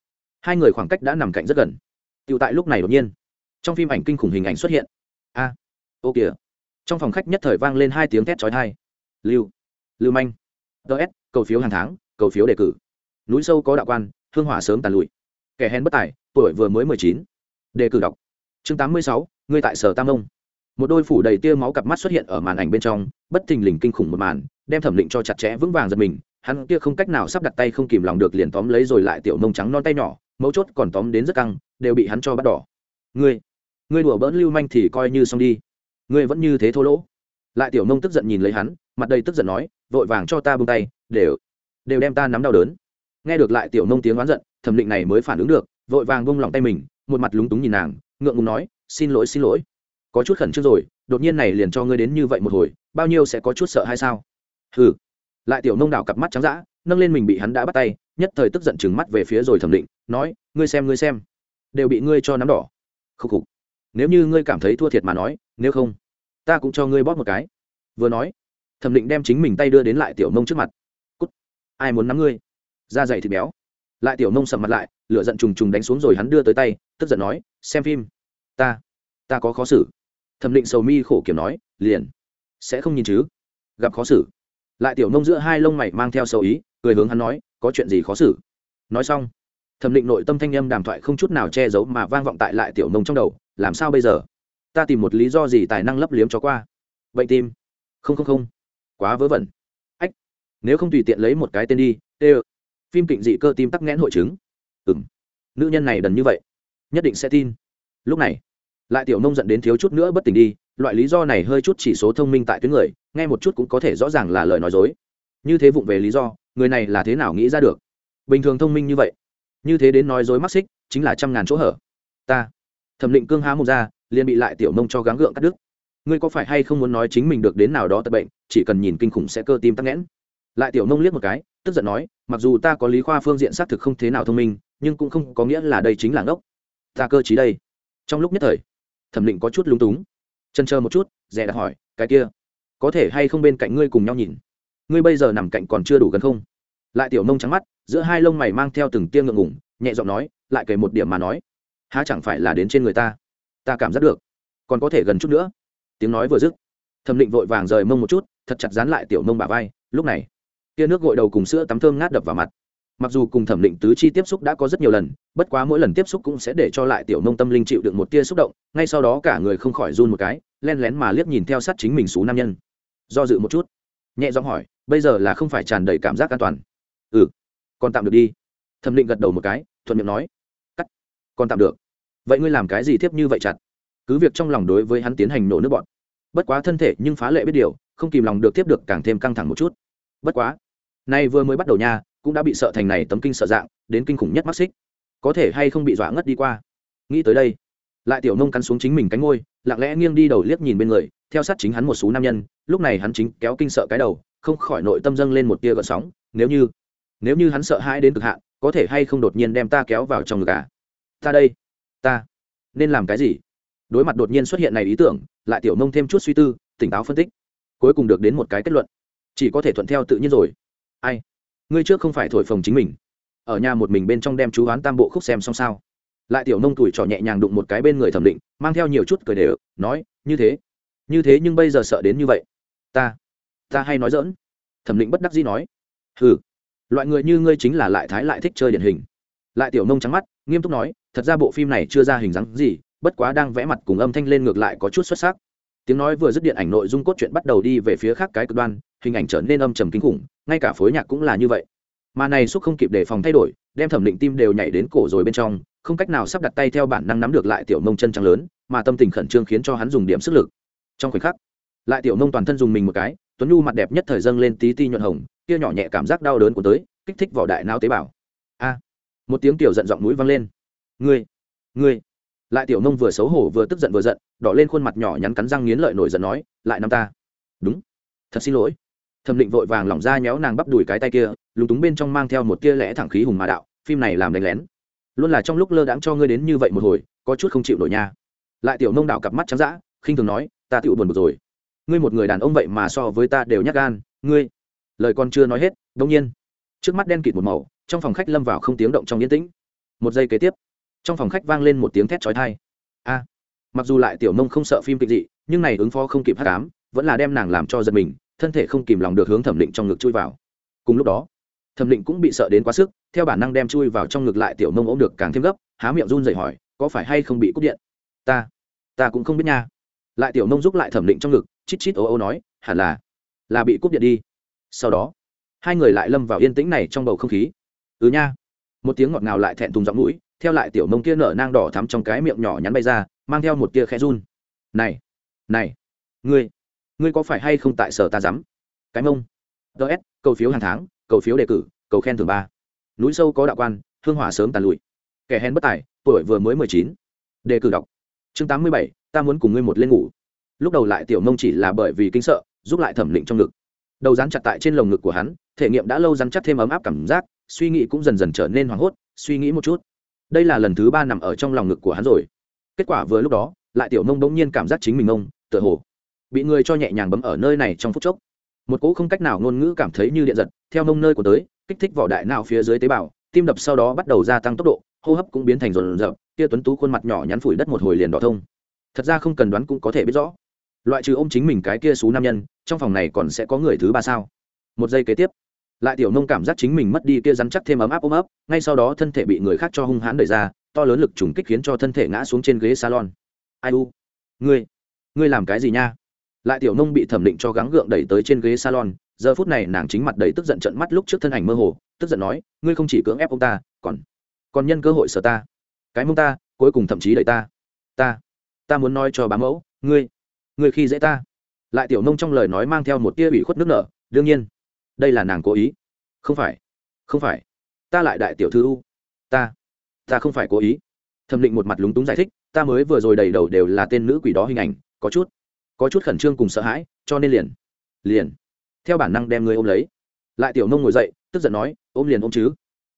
hai người khoảng cách đã nằm cạnh rất gần. Tựu tại lúc này đột nhiên, trong phim ảnh kinh khủng hình ảnh xuất hiện. A, ô kìa. Trong phòng khách nhất thời vang lên hai tiếng thét trói thai lưu lưu manh. Ts cầu phiếu hàng tháng, cầu phiếu đề cử. Núi sâu có đạo quan, hương hỏa sớm tàn lụi. Kẻ hèn bất tài, tuổi vừa mới mười chín. Đề cử đọc. Chương tám mươi sáu, ngươi tại sở tam ông một đôi phủ đầy tia máu cặp mắt xuất hiện ở màn ảnh bên trong, bất thình lình kinh khủng một màn, đem thẩm định cho chặt chẽ vững vàng giật mình, hắn kia không cách nào sắp đặt tay không kìm lòng được liền tóm lấy rồi lại tiểu nông trắng non tay nhỏ, mấu chốt còn tóm đến rất căng, đều bị hắn cho bắt đỏ. Ngươi ngươi đùa bỡn lưu manh thì coi như xong đi. Ngươi vẫn như thế thô lỗ. Lại tiểu nông tức giận nhìn lấy hắn, mặt đầy tức giận nói, vội vàng cho ta bung tay, đều đều đem ta nắm đau đớn. Nghe được lại tiểu nông tiếng oán giận, thẩm định này mới phản ứng được, vội vàng bung lòng tay mình, một mặt lúng túng nhìn nàng, ngượng ngùng nói, xin lỗi xin lỗi có chút khẩn trương rồi, đột nhiên này liền cho ngươi đến như vậy một hồi, bao nhiêu sẽ có chút sợ hay sao? Hừ. Lại tiểu nông đảo cặp mắt trắng dã, nâng lên mình bị hắn đã bắt tay, nhất thời tức giận chừng mắt về phía rồi thẩm định, nói, ngươi xem ngươi xem. Đều bị ngươi cho nắm đỏ. Khúc khục. Nếu như ngươi cảm thấy thua thiệt mà nói, nếu không, ta cũng cho ngươi bóp một cái. Vừa nói, thẩm định đem chính mình tay đưa đến lại tiểu nông trước mặt. Cút. Ai muốn nắm ngươi? Da dày thịt béo. Lại tiểu nông sầm mặt lại, lửa giận trùng trùng đánh xuống rồi hắn đưa tới tay, tức giận nói, xem phim. Ta ta có khó xử thẩm định sầu mi khổ kiểm nói, liền. Sẽ không nhìn chứ? Gặp khó xử. Lại tiểu nông giữa hai lông mày mang theo sầu ý, cười hướng hắn nói, có chuyện gì khó xử? Nói xong, thẩm định nội tâm thanh âm đàm thoại không chút nào che giấu mà vang vọng tại lại tiểu nông trong đầu, làm sao bây giờ? Ta tìm một lý do gì tài năng lấp liếm cho qua. Bệnh tim không không không. Quá vớ vẩn. Ách. Nếu không tùy tiện lấy một cái tên đi, tê phim kịnh dị cơ tim tắc nghẽn hội chứng. Ừ m nữ nhân này đần như vậy, nhất định sẽ tin. Lúc này lại tiểu nông dẫn đến thiếu chút nữa bất tỉnh đi, loại lý do này hơi chút chỉ số thông minh tại tuyến người, nghe một chút cũng có thể rõ ràng là lời nói dối. Như thế vụng về lý do, người này là thế nào nghĩ ra được? Bình thường thông minh như vậy, như thế đến nói dối mắc xích, chính là trăm ngàn chỗ hở. Ta, thẩm định cương há một ra, liền bị lại tiểu nông cho gắng gượng cắt đứt. Ngươi có phải hay không muốn nói chính mình được đến nào đó tật bệnh, chỉ cần nhìn kinh khủng sẽ cơ tim tắc nghẽn? Lại tiểu nông liếc một cái, tức giận nói, mặc dù ta có lý khoa phương diện xác thực không thế nào thông minh, nhưng cũng không có nghĩa là đây chính là ngốc. Ta cơ chí đây. Trong lúc nhất thời thẩm định có chút lúng túng. Chân chờ một chút dè đã hỏi, cái kia, có thể hay không bên cạnh ngươi cùng nhau nhìn? Ngươi bây giờ nằm cạnh còn chưa đủ gần không? Lại tiểu nông trắng mắt, giữa hai lông mày mang theo từng tia ngượng ngủng nhẹ giọng nói, lại kể một điểm mà nói, há chẳng phải là đến trên người ta? Ta cảm giác được. Còn có thể gần chút nữa. Tiếng nói vừa dứt, thẩm định vội vàng rời mông một chút, thật chặt dán lại tiểu mông bà vai. Lúc này, tia nước gội đầu cùng sữa tắm thơm ngát đập vào mặt mặc dù cùng thẩm định tứ chi tiếp xúc đã có rất nhiều lần, bất quá mỗi lần tiếp xúc cũng sẽ để cho lại tiểu nông tâm linh chịu được một tia xúc động, ngay sau đó cả người không khỏi run một cái, len lén mà liếc nhìn theo sát chính mình xú nam nhân. Do dự một chút, nhẹ giọng hỏi, bây giờ là không phải tràn đầy cảm giác an toàn? Ừ còn tạm được đi. Thẩm định gật đầu một cái, thuận miệng nói, cắt còn tạm được. Vậy ngươi làm cái gì tiếp như vậy chặt? Cứ việc trong lòng đối với hắn tiến hành nổ nước bọn bất quá thân thể nhưng phá lệ biết điều, không kìm lòng được tiếp được càng thêm căng thẳng một chút. Bất quá, nay vừa mới bắt đầu nha cũng đã bị sợ thành này tấm kinh sợ dạng, đến kinh khủng nhất mắc xích. Có thể hay không bị dọa ngất đi qua? Nghĩ tới đây, lại tiểu nông cắn xuống chính mình cánh ngôi, lặng lẽ nghiêng đi đầu liếc nhìn bên người, theo sát chính hắn một số nam nhân, lúc này hắn chính kéo kinh sợ cái đầu, không khỏi nội tâm dâng lên một tia gợn sóng, nếu như nếu như hắn sợ hãi đến cực hạn, có thể hay không đột nhiên đem ta kéo vào trong ngực à? Ta đây, ta nên làm cái gì? Đối mặt đột nhiên xuất hiện này ý tưởng, lại tiểu nông thêm chút suy tư, tỉnh táo phân tích. Cuối cùng được đến một cái kết luận. Chỉ có thể thuận theo tự nhiên rồi. Ai? Ngươi trước không phải thổi phồng chính mình. Ở nhà một mình bên trong đem chú hoán tam bộ khúc xem xong sao? Lại tiểu nông tuổi trò nhẹ nhàng đụng một cái bên người thẩm định, mang theo nhiều chút cười đều, nói, như thế như thế nhưng bây giờ sợ đến như vậy. Ta ta hay nói dỡn thẩm định bất đắc dĩ nói. Ừ loại người như ngươi chính là lại thái lại thích chơi điển hình. Lại tiểu nông trắng mắt, nghiêm túc nói, thật ra bộ phim này chưa ra hình dáng gì, bất quá đang vẽ mặt cùng âm thanh lên ngược lại có chút xuất sắc. Tiếng nói vừa dứt điện ảnh nội dung cốt truyện bắt đầu đi về phía khác cái cực đoan hình ảnh trở nên âm trầm kinh khủng, ngay cả phối nhạc cũng là như vậy. Mà này xúc không kịp đề phòng thay đổi, đem thẩm định tim đều nhảy đến cổ rồi bên trong, không cách nào sắp đặt tay theo bản năng nắm được lại tiểu mông chân trắng lớn, mà tâm tình khẩn trương khiến cho hắn dùng điểm sức lực. Trong khoảnh khắc, lại tiểu mông toàn thân dùng mình một cái, tuấn nhu mặt đẹp nhất thời dâng lên tí ti nhuận hồng, kia nhỏ nhẹ cảm giác đau đớn của tới, kích thích vào đại não tế bào. A! Một tiếng tiểu giận giọng mũi vang lên. Ngươi! Ngươi! Lại tiểu mông vừa xấu hổ vừa tức giận vừa giận, đỏ lên khuôn mặt nhỏ nhắn cắn răng nghiến lợi nổi giận nói, lại năm ta. Đúng. Thật xin lỗi thẩm định vội vàng lỏng ra nhéo nàng bắp đùi cái tay kia, lúng túng bên trong mang theo một tia lẽ thẳng khí hùng mà đạo, phim này làm đánh lén. Luôn là trong lúc lơ đãng cho ngươi đến như vậy một hồi, có chút không chịu nổi nha. Lại tiểu nông đạo cặp mắt trắng dã, khinh thường nói, ta tựu buồn bực rồi. Ngươi một người đàn ông vậy mà so với ta đều nhắc gan, ngươi. Lời con chưa nói hết đông nhiên, trước mắt đen kịt một màu, trong phòng khách lâm vào không tiếng động trong yên tĩnh. Một giây kế tiếp, trong phòng khách vang lên một tiếng thét trói thai a, mặc dù lại tiểu nông không sợ phim kịch dị, nhưng này ứng phó không kịp hát cám, vẫn là đem nàng làm cho giật mình thân thể không kìm lòng được hướng thẩm định trong ngực chui vào. Cùng lúc đó, thẩm định cũng bị sợ đến quá sức, theo bản năng đem chui vào trong ngực lại tiểu mông ôm được càng thêm gấp, há miệng run dậy hỏi, có phải hay không bị cúp điện? Ta ta cũng không biết nha. Lại tiểu mông giúp lại thẩm định trong ngực, chít chít ô ô nói, hẳn là là bị cúp điện đi. Sau đó, hai người lại lâm vào yên tĩnh này trong bầu không khí. Ừ nha. Một tiếng ngọt ngào lại thẹn thùng giọng mũi, theo lại tiểu mông kia nở nang đỏ thắm trong cái miệng nhỏ nhắn bay ra, mang theo một tia khẽ run. Này này, ngươi ngươi có phải hay không tại sở ta dám cái mông. Ts cầu phiếu hàng tháng, cầu phiếu đề cử, cầu khen thưởng ba. Núi sâu có đạo quan, hương hỏa sớm tàn lụi. Kẻ hèn bất tài, tuổi vừa mới mười chín. Đề cử đọc. Chương tám mươi bảy, ta muốn cùng ngươi một lên ngủ. Lúc đầu lại tiểu mông chỉ là bởi vì kinh sợ, giúp lại thẩm định trong ngực. Đầu dán chặt tại trên lồng ngực của hắn, thể nghiệm đã lâu dán chắc thêm ấm áp cảm giác, suy nghĩ cũng dần dần trở nên hoảng hốt, suy nghĩ một chút. Đây là lần thứ ba nằm ở trong lòng ngực của hắn rồi. Kết quả vừa lúc đó, lại tiểu mông bỗng nhiên cảm giác chính mình mông, tựa hồ bị người cho nhẹ nhàng bấm ở nơi này trong phút chốc. Một cỗ không cách nào ngôn ngữ cảm thấy như điện giật, theo mông nơi của tới, kích thích vỏ đại não phía dưới tế bào, tim đập sau đó bắt đầu gia tăng tốc độ, hô hấp cũng biến thành rồn rợp kia tuấn tú khuôn mặt nhỏ nhắn phủi đất một hồi liền đỏ thông. Thật ra không cần đoán cũng có thể biết rõ. Loại trừ ô m chính mình cái kia xú nam nhân, trong phòng này còn sẽ có người thứ ba sao? Một giây kế tiếp, lại tiểu nông cảm giác chính mình mất đi kia rắn chắc thêm ấm áp ôm ấp, ngay sau đó thân thể bị người khác cho hung hãn đẩy ra, to lớn lực trùng kích khiến cho thân thể ngã xuống trên ghế salon. Ai u? Ngươi ngươi làm cái gì nha? Lại tiểu nông bị thẩm định cho gắng gượng đẩy tới trên ghế salon, giờ phút này nàng chính mặt đầy tức giận trận mắt lúc trước thân ảnh mơ hồ, tức giận nói, ngươi không chỉ cưỡng ép ông ta, còn còn nhân cơ hội sở ta. Cái mông ta, cuối cùng thậm chí đẩy ta. Ta ta muốn nói cho bá mẫu, ngươi ngươi khi dễ ta. Lại tiểu nông trong lời nói mang theo một tia ủy khuất nước nở, đương nhiên, đây là nàng cố ý. Không phải không phải, ta lại đại tiểu thư u, ta ta không phải cố ý. Thẩm định một mặt lúng túng giải thích, ta mới vừa rồi đầy đầu đều là tên nữ quỷ đó hình ảnh, có chút có chút khẩn trương cùng sợ hãi, cho nên liền liền, theo bản năng đem người ôm lấy. Lại tiểu nông ngồi dậy, tức giận nói, ôm liền ôm chứ.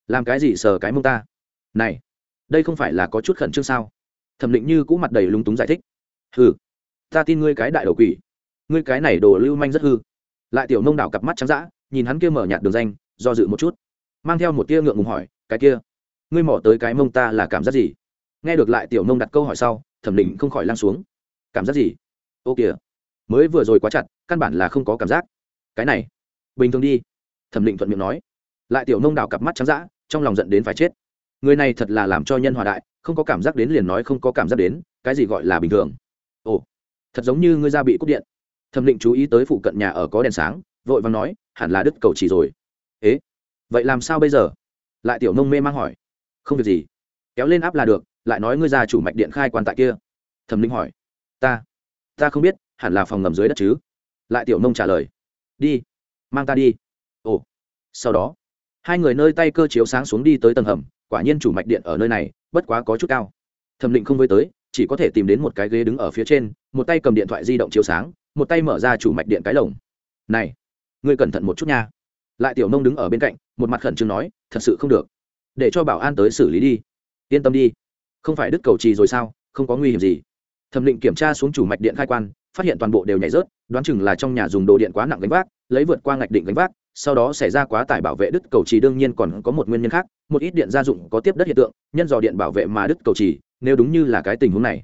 Làm cái gì sờ cái mông ta? Này, đây không phải là có chút khẩn trương sao? Thẩm định như cũng mặt đầy lúng túng giải thích. Hừ, ta tin ngươi cái đại đầu quỷ. Ngươi cái này đồ lưu manh rất hư. Lại tiểu nông đảo cặp mắt trắng dã, nhìn hắn kia mở nhạt đường danh, do dự một chút. Mang theo một tia ngượng ngùng hỏi, cái kia, ngươi mỏ tới cái mông ta là cảm giác gì? Nghe được lại tiểu nông đặt câu hỏi sau, thẩm định không khỏi lan xuống. Cảm giác gì? Ô kìa, mới vừa rồi quá chặt, căn bản là không có cảm giác. Cái này, bình thường đi, thẩm định thuận miệng nói. Lại tiểu nông đào cặp mắt trắng d ã trong lòng giận đến phải chết. Người này thật là làm cho nhân hòa đại, không có cảm giác đến liền nói không có cảm giác đến, cái gì gọi là bình thường? Ồ, thật giống như ngươi ra bị cúp điện. Thẩm định chú ý tới phụ cận nhà ở có đèn sáng, vội vàng nói, hẳn là đứt cầu chỉ rồi. Ế, vậy làm sao bây giờ? Lại tiểu nông mê mang hỏi. Không việc gì, kéo lên áp là được, lại nói ngươi ra chủ mạch điện khai quan tại kia. Thẩm định hỏi. Ta ta không biết, hẳn là phòng ngầm dưới đất chứ. Lại tiểu nông trả lời. Đi, mang ta đi. Ồ. Sau đó, hai người nơi tay cơ chiếu sáng xuống đi tới tầng hầm, quả nhiên chủ mạch điện ở nơi này, bất quá có chút cao. Thẩm định không với tới, chỉ có thể tìm đến một cái ghế đứng ở phía trên, một tay cầm điện thoại di động chiếu sáng, một tay mở ra chủ mạch điện cái lồng. Này, ngươi cẩn thận một chút nha. Lại tiểu nông đứng ở bên cạnh, một mặt khẩn trương nói, thật sự không được. Để cho bảo an tới xử lý đi. Yên tâm đi. Không phải đứt cầu trì rồi sao? Không có nguy hiểm gì thẩm định kiểm tra xuống chủ mạch điện khai quan, phát hiện toàn bộ đều nhảy rớt, đoán chừng là trong nhà dùng đồ điện quá nặng gánh vác, lấy vượt qua ngạch định gánh vác, sau đó xảy ra quá tải bảo vệ đứt cầu trì đương nhiên còn có một nguyên nhân khác, một ít điện gia dụng có tiếp đất hiện tượng, nhân dò điện bảo vệ mà đứt cầu trì, nếu đúng như là cái tình huống này,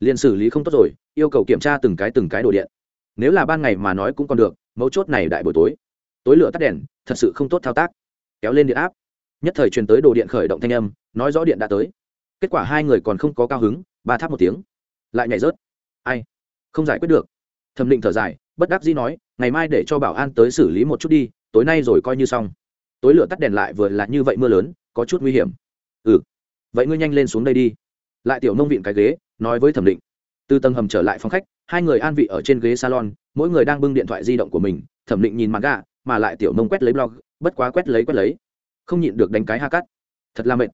liền xử lý không tốt rồi, yêu cầu kiểm tra từng cái từng cái đồ điện. Nếu là ban ngày mà nói cũng còn được, mấu chốt này đại buổi tối. Tối lửa tắt đèn, thật sự không tốt thao tác. Kéo lên điện áp. Nhất thời truyền tới đồ điện khởi động thanh âm, nói rõ điện đã tới. Kết quả hai người còn không có cao hứng, ba tháp một tiếng lại nhảy rớt. Ai? Không giải quyết được. Thẩm định thở dài, bất đắc dĩ nói, ngày mai để cho bảo an tới xử lý một chút đi, tối nay rồi coi như xong. Tối lửa tắt đèn lại vừa là như vậy mưa lớn, có chút nguy hiểm. Ừ vậy ngươi nhanh lên xuống đây đi. Lại tiểu nông viện cái ghế, nói với thẩm định. Từ tầng hầm trở lại phòng khách, hai người an vị ở trên ghế salon, mỗi người đang bưng điện thoại di động của mình, thẩm định nhìn mặt gà, mà lại tiểu nông quét lấy blog, bất quá quét lấy quét lấy. Không nhịn được đánh cái ha cắt. Thật là mệt,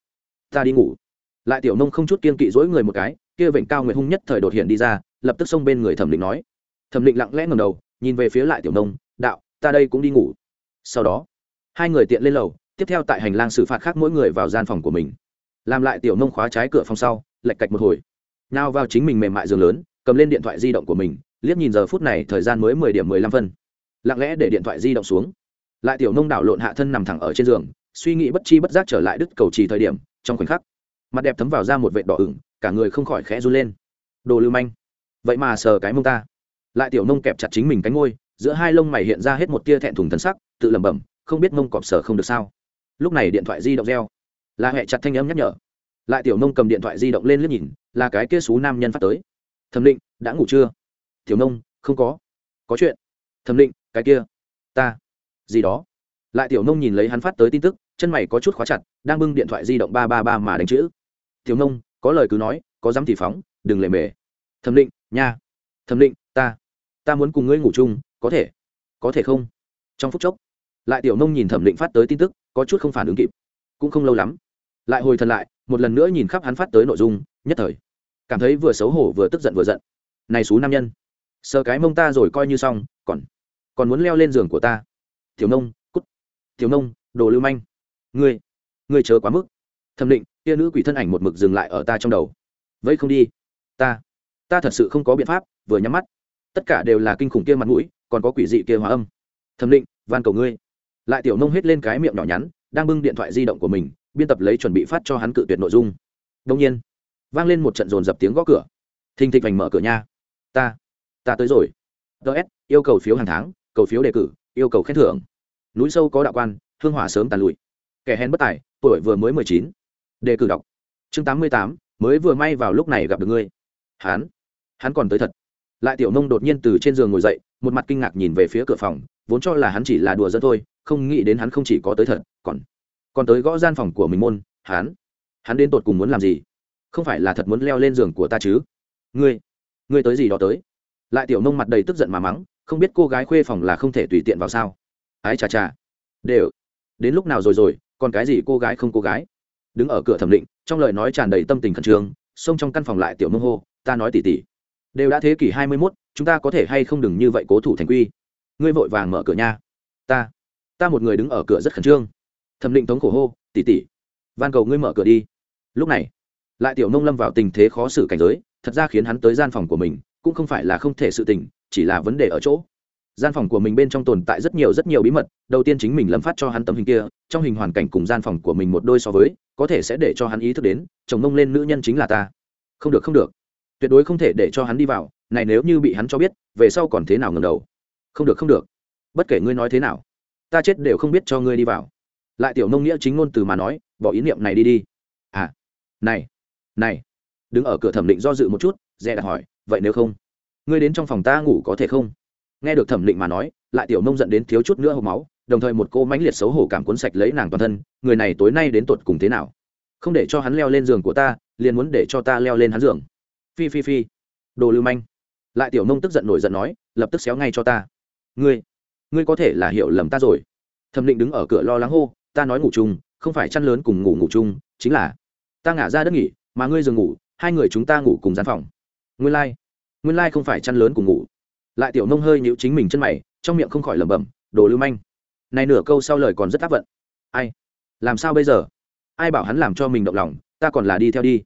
ta đi ngủ. Lại tiểu nông không chút kiên kỵ dỗi người một cái kia vịnh cao nguyệt hung nhất thời đột hiện đi ra, lập tức xông bên người thẩm định nói. Thẩm định lặng lẽ ngầm đầu, nhìn về phía lại tiểu nông, đạo, ta đây cũng đi ngủ. Sau đó, hai người tiện lên lầu, tiếp theo tại hành lang xử phạt khác mỗi người vào gian phòng của mình. Làm lại tiểu nông khóa trái cửa phòng sau lạch cạch một hồi. Nào vào chính mình mềm mại giường lớn, cầm lên điện thoại di động của mình, liếc nhìn giờ phút này thời gian mới mười điểm mười lăm phân. Lặng lẽ để điện thoại di động xuống. Lại tiểu nông đảo lộn hạ thân nằm thẳng ở trên giường, suy nghĩ bất chi bất giác trở lại đứt cầu trì thời điểm, trong khoảnh khắc, mặt đẹp thấm vào ra một vệ đỏ ửng cả người không khỏi khẽ run lên. Đồ lưu manh. Vậy mà sờ cái mông ta. Lại tiểu nông kẹp chặt chính mình cánh ngôi giữa hai lông mày hiện ra hết một tia thẹn thùng thân sắc, tự lẩm bẩm, không biết mông cọp sờ không được sao. Lúc này điện thoại di động reo. Là hẹ chặt thanh âm nhắc nhở. Lại tiểu nông cầm điện thoại di động lên liếc nhìn, là cái kia xú nam nhân phát tới. Thẩm định, đã ngủ chưa? Tiểu nông không có. Có chuyện. Thẩm định, cái kia. Ta. Gì đó. Lại tiểu nông nhìn lấy hắn phát tới tin tức, chân mày có chút khóa chặt, đang bưng điện thoại di động ba ba ba mà đánh chữ. Tiểu nông có lời cứ nói, có dám thì phóng, đừng lề mề. Thẩm định, nha. Thẩm định, ta ta muốn cùng ngươi ngủ chung, có thể có thể không? Trong phút chốc, lại tiểu nông nhìn thẩm định phát tới tin tức, có chút không phản ứng kịp. Cũng không lâu lắm, lại hồi thần lại, một lần nữa nhìn khắp hắn phát tới nội dung, nhất thời. Cảm thấy vừa xấu hổ vừa tức giận vừa giận. Này xú nam nhân, sờ cái mông ta rồi coi như xong, còn còn muốn leo lên giường của ta. Tiểu nông, cút. Tiểu nông, đồ lưu manh. Ngươi ngươi chờ quá mức. Thẩm định kia nữ quỷ thân ảnh một mực dừng lại ở ta trong đầu. Vậy không đi. Ta ta thật sự không có biện pháp, vừa nhắm mắt. Tất cả đều là kinh khủng kia mặt mũi, còn có quỷ dị kia hóa âm. Thẩm định, van cầu ngươi. Lại tiểu nông hết lên cái miệng nhỏ nhắn, đang bưng điện thoại di động của mình, biên tập lấy chuẩn bị phát cho hắn cự tuyệt nội dung. Đông nhiên, vang lên một trận dồn dập tiếng gõ cửa. Thình thịch vành mở cửa nha. Ta ta tới rồi. Ts yêu cầu phiếu hàng tháng, cầu phiếu đề cử, yêu cầu khen thưởng. Núi sâu có đạo quan, hương hỏa sớm tàn lụi. Kẻ hèn bất tài, tuổi vừa mới mười chín đề cử đọc. Chương tám mươi tám, mới vừa may vào lúc này gặp được ngươi. Hắn hắn còn tới thật. Lại tiểu nông đột nhiên từ trên giường ngồi dậy, một mặt kinh ngạc nhìn về phía cửa phòng, vốn cho là hắn chỉ là đùa dẫn thôi, không nghĩ đến hắn không chỉ có tới thật, còn còn tới gõ gian phòng của mình môn. Hắn hắn đến tột cùng muốn làm gì? Không phải là thật muốn leo lên giường của ta chứ? Ngươi ngươi tới gì đó tới? Lại tiểu nông mặt đầy tức giận mà mắng, không biết cô gái khuê phòng là không thể tùy tiện vào sao? Ái chà chà. Đều. Đến lúc nào rồi rồi, còn cái gì cô gái không cô gái? Đứng ở cửa thẩm định, trong lời nói tràn đầy tâm tình khẩn trương, xông trong căn phòng lại tiểu mông hô, ta nói tỉ tỉ, đều đã thế kỷ hai mươi mốt, chúng ta có thể hay không đừng như vậy cố thủ thành quy? Ngươi vội vàng mở cửa nha. Ta ta một người đứng ở cửa rất khẩn trương. Thẩm định thống khổ hô, tỉ tỉ, van cầu ngươi mở cửa đi. Lúc này, lại tiểu nông lâm vào tình thế khó xử cảnh giới, thật ra khiến hắn tới gian phòng của mình, cũng không phải là không thể sự tình, chỉ là vấn đề ở chỗ gian phòng của mình bên trong tồn tại rất nhiều rất nhiều bí mật, đầu tiên chính mình lâm phát cho hắn tấm hình kia, trong hình hoàn cảnh cùng gian phòng của mình một đôi so với, có thể sẽ để cho hắn ý thức đến, chồng mông lên nữ nhân chính là ta. Không được không được. Tuyệt đối không thể để cho hắn đi vào, này nếu như bị hắn cho biết, về sau còn thế nào ngầm đầu? Không được không được. Bất kể ngươi nói thế nào, ta chết đều không biết cho ngươi đi vào. Lại tiểu nông nghĩa chính ngôn từ mà nói, bỏ ý niệm này đi đi. À này này. Đứng ở cửa thẩm định do dự một chút, dè đặt hỏi, vậy nếu không, ngươi đến trong phòng ta ngủ có thể không? Nghe được thẩm định mà nói, lại tiểu nông dẫn đến thiếu chút nữa hộp máu, đồng thời một cô mãnh liệt xấu hổ cảm cuốn sạch lấy nàng toàn thân, người này tối nay đến tột cùng thế nào? Không để cho hắn leo lên giường của ta, liền muốn để cho ta leo lên hắn giường. Phi phi phi. Đồ lưu manh. Lại tiểu nông tức giận nổi giận nói, lập tức xéo ngay cho ta. Ngươi ngươi có thể là hiểu lầm ta rồi. Thẩm định đứng ở cửa lo lắng hô, ta nói ngủ chung, không phải chăn lớn cùng ngủ ngủ chung, chính là ta ngả ra đất nghỉ, mà ngươi giường ngủ, hai người chúng ta ngủ cùng gian phòng. Nguyên lai、like. nguyên lai、like、không phải chăn lớn cùng ngủ lại tiểu nông hơi nhíu chính mình chân mày, trong miệng không khỏi lẩm bẩm, đồ lưu manh. Này nửa câu sau lời còn rất áp vận. Ai? Làm sao bây giờ? Ai bảo hắn làm cho mình động lòng, ta còn là đi theo đi.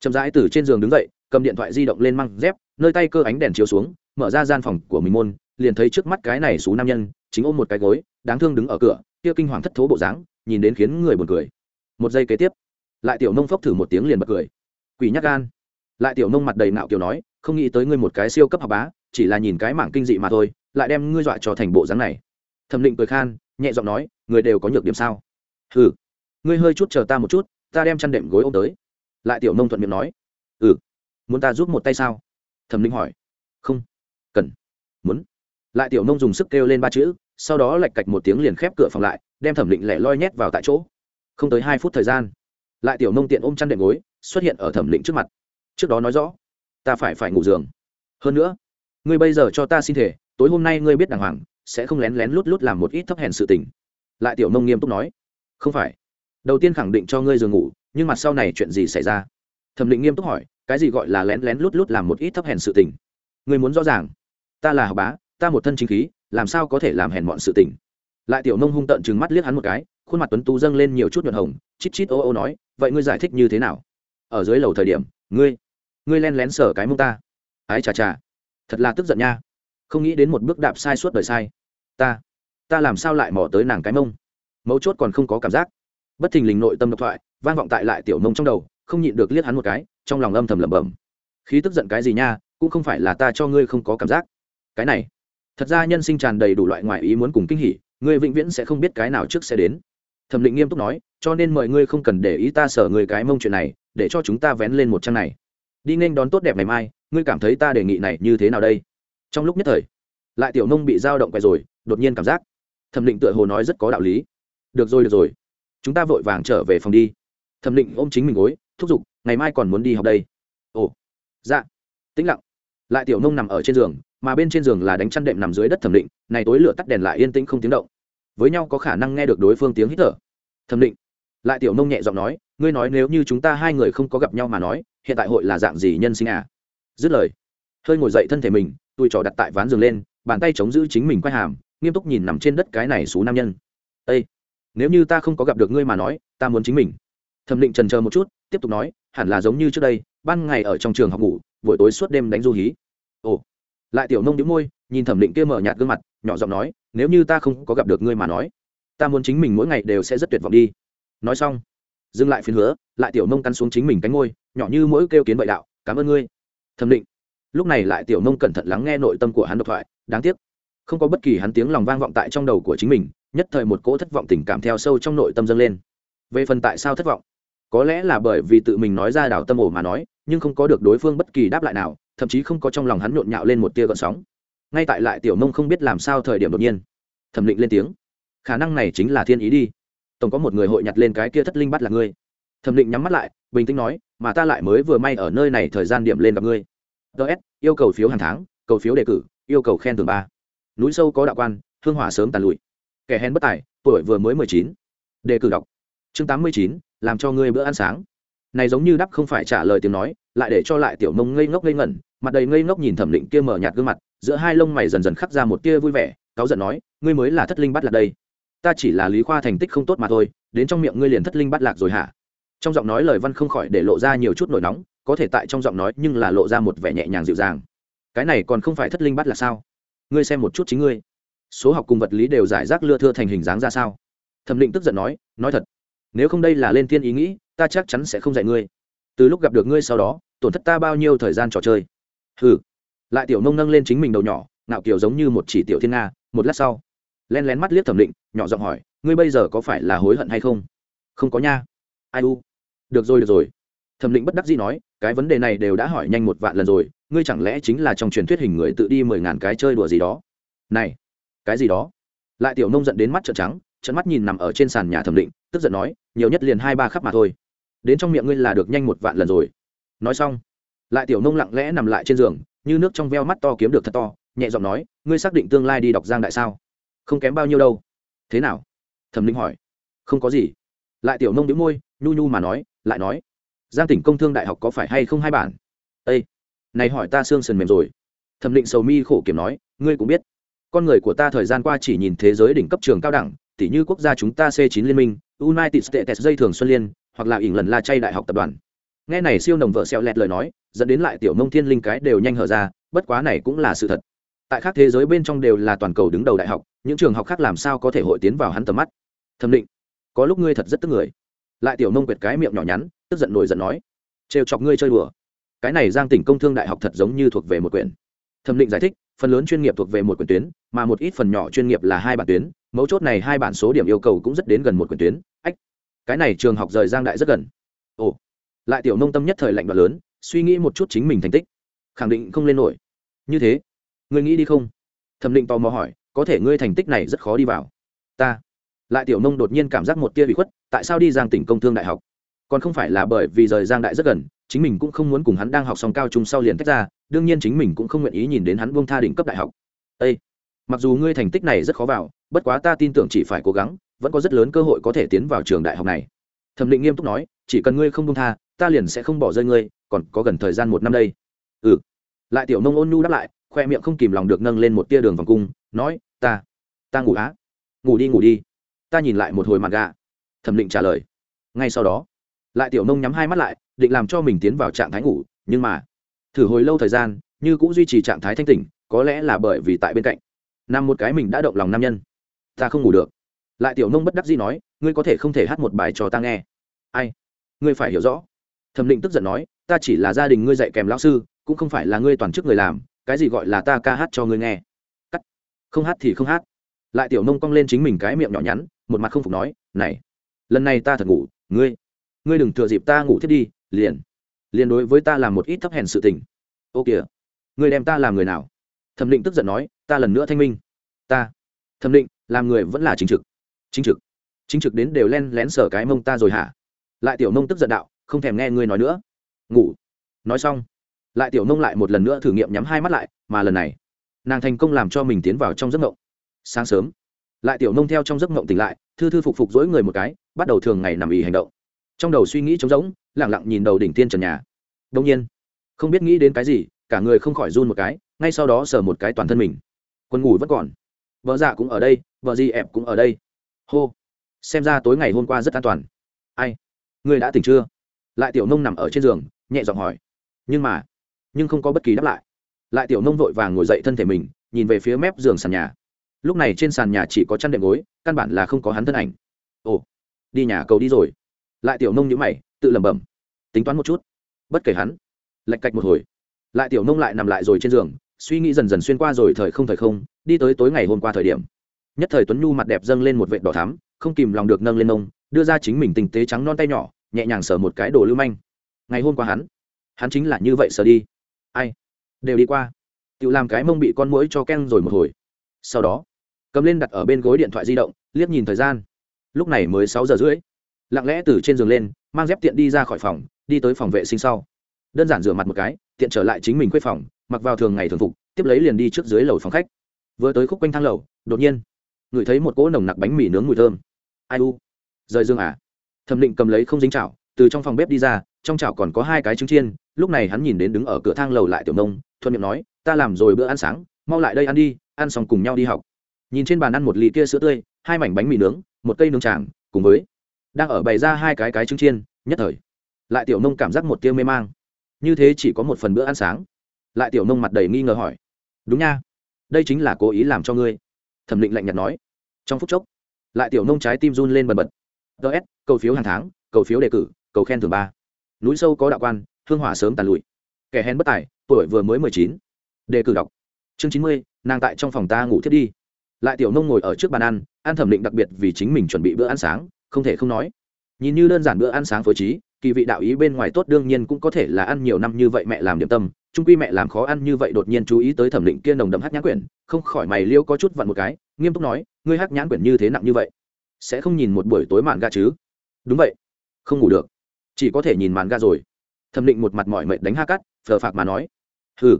Chậm rãi từ trên giường đứng dậy, cầm điện thoại di động lên măng dép, nơi tay cơ ánh đèn chiếu xuống, mở ra gian phòng của mình môn, liền thấy trước mắt cái này xú nam nhân, chính ôm một cái gối, đáng thương đứng ở cửa, kia kinh hoàng thất thố bộ dáng, nhìn đến khiến người buồn cười. Một giây kế tiếp, lại tiểu nông phốc thử một tiếng liền bật cười. Quỷ nhắc gan. Lại tiểu nông mặt đầy nạo kiểu nói, không nghĩ tới ngươi một cái siêu cấp học bá chỉ là nhìn cái mảng kinh dị mà thôi, lại đem ngươi dọa cho thành bộ dáng này. Thẩm định cười khan, nhẹ giọng nói, người đều có nhược điểm sao? Ừ ngươi hơi chút chờ ta một chút, ta đem chăn đệm gối ô m tới. Lại tiểu nông thuận miệng nói ừ muốn ta giúp một tay sao? Thẩm định hỏi, không, cần, muốn. Lại tiểu nông dùng sức kêu lên ba chữ, sau đó lạch cạch một tiếng liền khép cửa phòng lại, đem thẩm định lẻ loi nhét vào tại chỗ. Không tới hai phút thời gian, lại tiểu nông tiện ôm chăn đệm gối, xuất hiện ở thẩm định trước mặt. Trước đó nói rõ, ta phải phải ngủ giường. Hơn nữa ngươi bây giờ cho ta xin thể tối hôm nay ngươi biết đàng hoàng, sẽ không lén lén lút lút làm một ít thấp hèn sự tình. Lại tiểu nông nghiêm túc nói. Không phải. Đầu tiên khẳng định cho ngươi giường ngủ, nhưng mặt sau này chuyện gì xảy ra? Thẩm định nghiêm túc hỏi. Cái gì gọi là lén lén lút lút làm một ít thấp hèn sự tình? Ngươi muốn rõ ràng. Ta là học bá, ta một thân chính khí, làm sao có thể làm hèn mọn sự tình? Lại tiểu nông hung tợn chừng mắt liếc hắn một cái, khuôn mặt tuấn tú dâng lên nhiều chút nhuận hồng, chít chít ô ô nói. Vậy ngươi giải thích như thế nào? Ở dưới lầu thời điểm, ngươi ngươi len lén sở cái mông ta. Ái chà chà thật là tức giận nha. Không nghĩ đến một bước đạp sai suốt đời sai. Ta ta làm sao lại mò tới nàng cái mông? Mấu chốt còn không có cảm giác. Bất thình lình nội tâm độc thoại, vang vọng tại lại tiểu mông trong đầu, không nhịn được liếc hắn một cái, trong lòng âm thầm lẩm bẩm. Khí tức giận cái gì nha, cũng không phải là ta cho ngươi không có cảm giác. Cái này, thật ra nhân sinh tràn đầy đủ loại ngoại ý muốn cùng kinh hỉ, ngươi vĩnh viễn sẽ không biết cái nào trước sẽ đến. Thẩm định nghiêm túc nói, cho nên mời ngươi không cần để ý ta sở người cái mông chuyện này, để cho chúng ta vén lên một trang này. Đi nên đón tốt đẹp ngày mai ngươi cảm thấy ta đề nghị này như thế nào đây? Trong lúc nhất thời, lại tiểu nông bị dao động quay rồi, đột nhiên cảm giác, thẩm định tựa hồ nói rất có đạo lý. Được rồi được rồi. Chúng ta vội vàng trở về phòng đi. Thẩm định ôm chính mình gối, thúc giục, ngày mai còn muốn đi học đây. Ồ dạ. Tĩnh lặng. Lại tiểu nông nằm ở trên giường, mà bên trên giường là đánh chăn đệm nằm dưới đất thẩm định, này tối lửa tắt đèn lại yên tĩnh không tiếng động. Với nhau có khả năng nghe được đối phương tiếng hít thở. Thẩm định, lại tiểu nông nhẹ giọng nói, ngươi nói nếu như chúng ta hai người không có gặp nhau mà nói, hiện tại hội là dạng gì nhân sinh à? Dứt lời, hơi ngồi dậy thân thể mình tôi trỏ đặt tại ván giường lên, bàn tay chống giữ chính mình quay hàm, nghiêm túc nhìn nằm trên đất cái này xú nam nhân. Ây nếu như ta không có gặp được ngươi mà nói, ta muốn chính mình. Thẩm định trần chờ một chút, tiếp tục nói, hẳn là giống như trước đây, ban ngày ở trong trường học ngủ, buổi tối suốt đêm đánh du hí. Ồ. Lại tiểu nông đĩu môi, nhìn thẩm định kia mở nhạt gương mặt, nhỏ giọng nói, nếu như ta không có gặp được ngươi mà nói, ta muốn chính mình mỗi ngày đều sẽ rất tuyệt vọng đi. Nói xong, dừng lại phiến hứa, lại tiểu nông cắn xuống chính mình cánh ngôi nhỏ như mỗi kêu kiến bậy đạo, cảm ơn ngươi thẩm định. Lúc này lại tiểu nông cẩn thận lắng nghe nội tâm của hắn độc thoại, đáng tiếc. Không có bất kỳ hắn tiếng lòng vang vọng tại trong đầu của chính mình, nhất thời một cỗ thất vọng tình cảm theo sâu trong nội tâm dâng lên. Về phần tại sao thất vọng? Có lẽ là bởi vì tự mình nói ra đảo tâm ổ mà nói, nhưng không có được đối phương bất kỳ đáp lại nào, thậm chí không có trong lòng hắn nhộn nhạo lên một tia gợn sóng. Ngay tại lại tiểu mông không biết làm sao thời điểm đột nhiên, thẩm định lên tiếng. Khả năng này chính là thiên ý đi. Tổng có một người hội nhặt lên cái kia thất linh bắt là ngươi. Thẩm định nhắm mắt lại, bình tĩnh nói mà ta lại mới vừa may ở nơi này thời gian điểm lên gặp ngươi. Ts yêu cầu phiếu hàng tháng, cầu phiếu đề cử, yêu cầu khen thưởng ba. Núi sâu có đạo quan, hương hỏa sớm tàn lụi. Kẻ hèn bất tài, tuổi vừa mới mười chín. Đề cử đọc. Chương tám mươi chín, làm cho ngươi bữa ăn sáng. Này giống như đắp không phải trả lời tiếng nói, lại để cho lại tiểu mông ngây ngốc ngây ngẩn, mặt đầy ngây ngốc nhìn thẩm định kia mở nhạt gương mặt, giữa hai lông mày dần dần khắc ra một tia vui vẻ, cáu giận nói, ngươi mới là thất linh bắt lạc đây. Ta chỉ là lý khoa thành tích không tốt mà thôi, đến trong miệng ngươi liền thất linh bắt lạc rồi hả? Trong giọng nói lời văn không khỏi để lộ ra nhiều chút nổi nóng, có thể tại trong giọng nói nhưng là lộ ra một vẻ nhẹ nhàng dịu dàng. Cái này còn không phải thất linh bắt là sao? Ngươi xem một chút chính ngươi. Số học cùng vật lý đều giải rác lưa thưa thành hình dáng ra sao? Thẩm định tức giận nói nói thật, nếu không đây là lên tiên ý nghĩ, ta chắc chắn sẽ không dạy ngươi. Từ lúc gặp được ngươi sau đó, tổn thất ta bao nhiêu thời gian trò chơi? Hừ. Lại tiểu nông nâng lên chính mình đầu nhỏ nạo kiểu giống như một chỉ tiểu thiên nga, một lát sau, len lén mắt liếc thẩm định, nhỏ giọng hỏi, ngươi bây giờ có phải là hối hận hay không? Không có nha. Ai u? Được rồi được rồi. Thẩm định bất đắc dĩ nói, cái vấn đề này đều đã hỏi nhanh một vạn lần rồi, ngươi chẳng lẽ chính là trong truyền thuyết hình người tự đi mười ngàn cái chơi đùa gì đó? Này, cái gì đó? Lại tiểu nông giận đến mắt trợn trắng, trợn mắt nhìn nằm ở trên sàn nhà thẩm định tức giận nói, nhiều nhất liền hai ba khắp mà thôi. Đến trong miệng ngươi là được nhanh một vạn lần rồi. Nói xong, lại tiểu nông lặng lẽ nằm lại trên giường, như nước trong veo mắt to kiếm được thật to, nhẹ giọng nói, ngươi xác định tương lai đi đọc giang đại sao? Không kém bao nhiêu đâu. Thế nào? Thẩm linh hỏi. Không có gì. Lại tiểu nông đĩu môi, nhu nhu mà nói lại nói, giang tỉnh công thương đại học có phải hay không hai bản? Â này hỏi ta xương sần mềm rồi. Thẩm định sầu mi khổ kiểm nói, ngươi cũng biết, con người của ta thời gian qua chỉ nhìn thế giới đỉnh cấp trường cao đẳng, tỉ như quốc gia chúng ta c 9 liên minh, united states dây thường xuân liên, hoặc là ỉn lần la chay đại học tập đoàn. Nghe này siêu nồng vợ xẹo lẹt lời nói, dẫn đến lại tiểu mông thiên linh cái đều nhanh hở ra, bất quá này cũng là sự thật. Tại khác thế giới bên trong đều là toàn cầu đứng đầu đại học, những trường học khác làm sao có thể hội tiến vào hắn tầm mắt? Thẩm định, có lúc ngươi thật rất tức người lại tiểu nông quyệt cái miệng nhỏ nhắn, tức giận nổi giận nói, trêu chọc ngươi chơi đùa. Cái này giang tỉnh công thương đại học thật giống như thuộc về một quyển. Thẩm định giải thích, phần lớn chuyên nghiệp thuộc về một quyển tuyến, mà một ít phần nhỏ chuyên nghiệp là hai bản tuyến, mấu chốt này hai bản số điểm yêu cầu cũng rất đến gần một quyển tuyến. Ách, cái này trường học rời giang đại rất gần. Ồ. Lại tiểu nông tâm nhất thời lạnh và lớn, suy nghĩ một chút chính mình thành tích. Khẳng định không lên nổi. Như thế, ngươi nghĩ đi không? Thẩm định tò mò hỏi, có thể ngươi thành tích này rất khó đi vào. Ta lại tiểu nông đột nhiên cảm giác một tia bị khuất, tại sao đi giang tỉnh công thương đại học? Còn không phải là bởi vì rời giang đại rất gần, chính mình cũng không muốn cùng hắn đang học xong cao trung sau liền tách ra, đương nhiên chính mình cũng không nguyện ý nhìn đến hắn buông tha đỉnh cấp đại học. Ê! mặc dù ngươi thành tích này rất khó vào, bất quá ta tin tưởng chỉ phải cố gắng, vẫn có rất lớn cơ hội có thể tiến vào trường đại học này. Thẩm định nghiêm túc nói, chỉ cần ngươi không buông tha, ta liền sẽ không bỏ rơi ngươi, còn có gần thời gian một năm đây. Ừ. Lại tiểu nông ôn nhu đáp lại, khoe miệng không kìm lòng được nâng lên một tia đường vòng cung, nói, ta ta ngủ á. Ngủ đi ngủ đi ta nhìn lại một hồi mặt gà. Thẩm định trả lời. Ngay sau đó, lại tiểu nông nhắm hai mắt lại, định làm cho mình tiến vào trạng thái ngủ, nhưng mà, thử hồi lâu thời gian, như cũng duy trì trạng thái thanh tỉnh, có lẽ là bởi vì tại bên cạnh, nằm một cái mình đã động lòng nam nhân. Ta không ngủ được. Lại tiểu nông bất đắc dĩ nói, ngươi có thể không thể hát một bài cho ta nghe. Ai? Ngươi phải hiểu rõ. Thẩm định tức giận nói, ta chỉ là gia đình ngươi dạy kèm lão sư, cũng không phải là ngươi toàn chức người làm, cái gì gọi là ta ca hát cho ngươi nghe. Cắt. Không hát thì không hát. Lại tiểu nông cong lên chính mình cái miệng nhỏ nhắn một mặt không phục nói, này, lần này ta thật ngủ, ngươi ngươi đừng thừa dịp ta ngủ thiết đi, liền liền đối với ta làm một ít thấp hèn sự tình. Ô kìa, ngươi đem ta làm người nào? Thẩm định tức giận nói, ta lần nữa thanh minh, ta, thẩm định, làm người vẫn là chính trực chính trực chính trực đến đều len lén sở cái mông ta rồi hả? Lại tiểu nông tức giận đạo, không thèm nghe ngươi nói nữa, ngủ, nói xong. Lại tiểu nông lại một lần nữa thử nghiệm nhắm hai mắt lại, mà lần này, nàng thành công làm cho mình tiến vào trong giấc ngộng. Sáng sớm lại tiểu nông theo trong giấc ngộng tỉnh lại, thư thư phục phục dỗi người một cái, bắt đầu thường ngày nằm ì hành động. Trong đầu suy nghĩ trống rỗng, lẳng lặng nhìn đầu đỉnh tiên trần nhà. Đông nhiên, không biết nghĩ đến cái gì, cả người không khỏi run một cái, ngay sau đó sờ một cái toàn thân mình. Quân ngủ vẫn còn. Vợ dạ cũng ở đây, vợ gì ẹp cũng ở đây. Hô. Xem ra tối ngày hôm qua rất an toàn. Ai? Người đã tỉnh chưa? Lại tiểu nông nằm ở trên giường, nhẹ giọng hỏi. Nhưng mà, nhưng không có bất kỳ đáp lại. Lại tiểu nông vội vàng ngồi dậy thân thể mình, nhìn về phía mép giường sàn nhà lúc này trên sàn nhà chỉ có chăn đệm gối, căn bản là không có hắn thân ảnh. Ồ, đi nhà cầu đi rồi. Lại tiểu nông nhữ mày, tự lẩm bẩm. Tính toán một chút. Bất kể hắn. Lạch cạch một hồi. Lại tiểu nông lại nằm lại rồi trên giường, suy nghĩ dần dần xuyên qua rồi thời không thời không, đi tới tối ngày hôm qua thời điểm. Nhất thời tuấn nhu mặt đẹp dâng lên một vệt đỏ thắm, không kìm lòng được nâng lên nông đưa ra chính mình tình tế trắng non tay nhỏ, nhẹ nhàng sờ một cái đồ lưu manh. Ngày hôm qua hắn hắn chính là như vậy sờ đi. Ai? Đều đi qua. Tự làm cái mông bị con mũi cho ken rồi một hồi sau đó, cầm lên đặt ở bên gối điện thoại di động, liếc nhìn thời gian. Lúc này mới sáu giờ rưỡi. Lặng lẽ từ trên giường lên, mang dép tiện đi ra khỏi phòng, đi tới phòng vệ sinh sau. Đơn giản rửa mặt một cái, tiện trở lại chính mình quê phòng, mặc vào thường ngày thường phục, tiếp lấy liền đi trước dưới lầu phòng khách. Vừa tới khúc quanh thang lầu, đột nhiên, ngửi thấy một cỗ nồng nặc bánh mì nướng mùi thơm. Ai u? Rời dương à? Thẩm định cầm lấy không dính chảo, từ trong phòng bếp đi ra, trong chảo còn có hai cái trứng chiên, lúc này hắn nhìn đến đứng ở cửa thang lầu lại tiểu nông, thuận miệng nói, ta làm rồi bữa ăn sáng, mau lại đây ăn đi ăn xong cùng nhau đi học. Nhìn trên bàn ăn một lì kia sữa tươi, hai mảnh bánh mì nướng, một cây nướng tràng, cùng với đang ở bày ra hai cái cái trứng chiên, nhất thời, lại tiểu nông cảm giác một tiêu mê mang. Như thế chỉ có một phần bữa ăn sáng. Lại tiểu nông mặt đầy nghi ngờ hỏi, đúng nha, đây chính là cố ý làm cho ngươi. Thẩm định lạnh nhạt nói. Trong phút chốc, lại tiểu nông trái tim run lên bần bật. Ts cầu phiếu hàng tháng, cầu phiếu đề cử, cầu khen thường ba. Núi sâu có đạo quan, hương hỏa sớm tàn lụi. Kẻ hèn bất tài, tuổi vừa mới mười chín. Đề cử đọc. Chương chín mươi nàng tại trong phòng ta ngủ thiết đi. Lại tiểu nông ngồi ở trước bàn ăn ăn thẩm định đặc biệt vì chính mình chuẩn bị bữa ăn sáng, không thể không nói. Nhìn như đơn giản bữa ăn sáng phối trí, kỳ vị đạo ý bên ngoài tốt đương nhiên cũng có thể là ăn nhiều năm như vậy mẹ làm điểm tâm trung quy mẹ làm khó ăn như vậy đột nhiên chú ý tới thẩm định kia nồng đậm hát nhãn quyển, không khỏi mày liêu có chút vặn một cái, nghiêm túc nói, ngươi hát nhãn quyển như thế nặng như vậy, sẽ không nhìn một buổi tối mạn ga chứ? Đúng vậy, không ngủ được, chỉ có thể nhìn màn ga rồi. Thẩm định một mặt mỏi mệt đánh ha cắt, phờ phạc mà nói, hừ,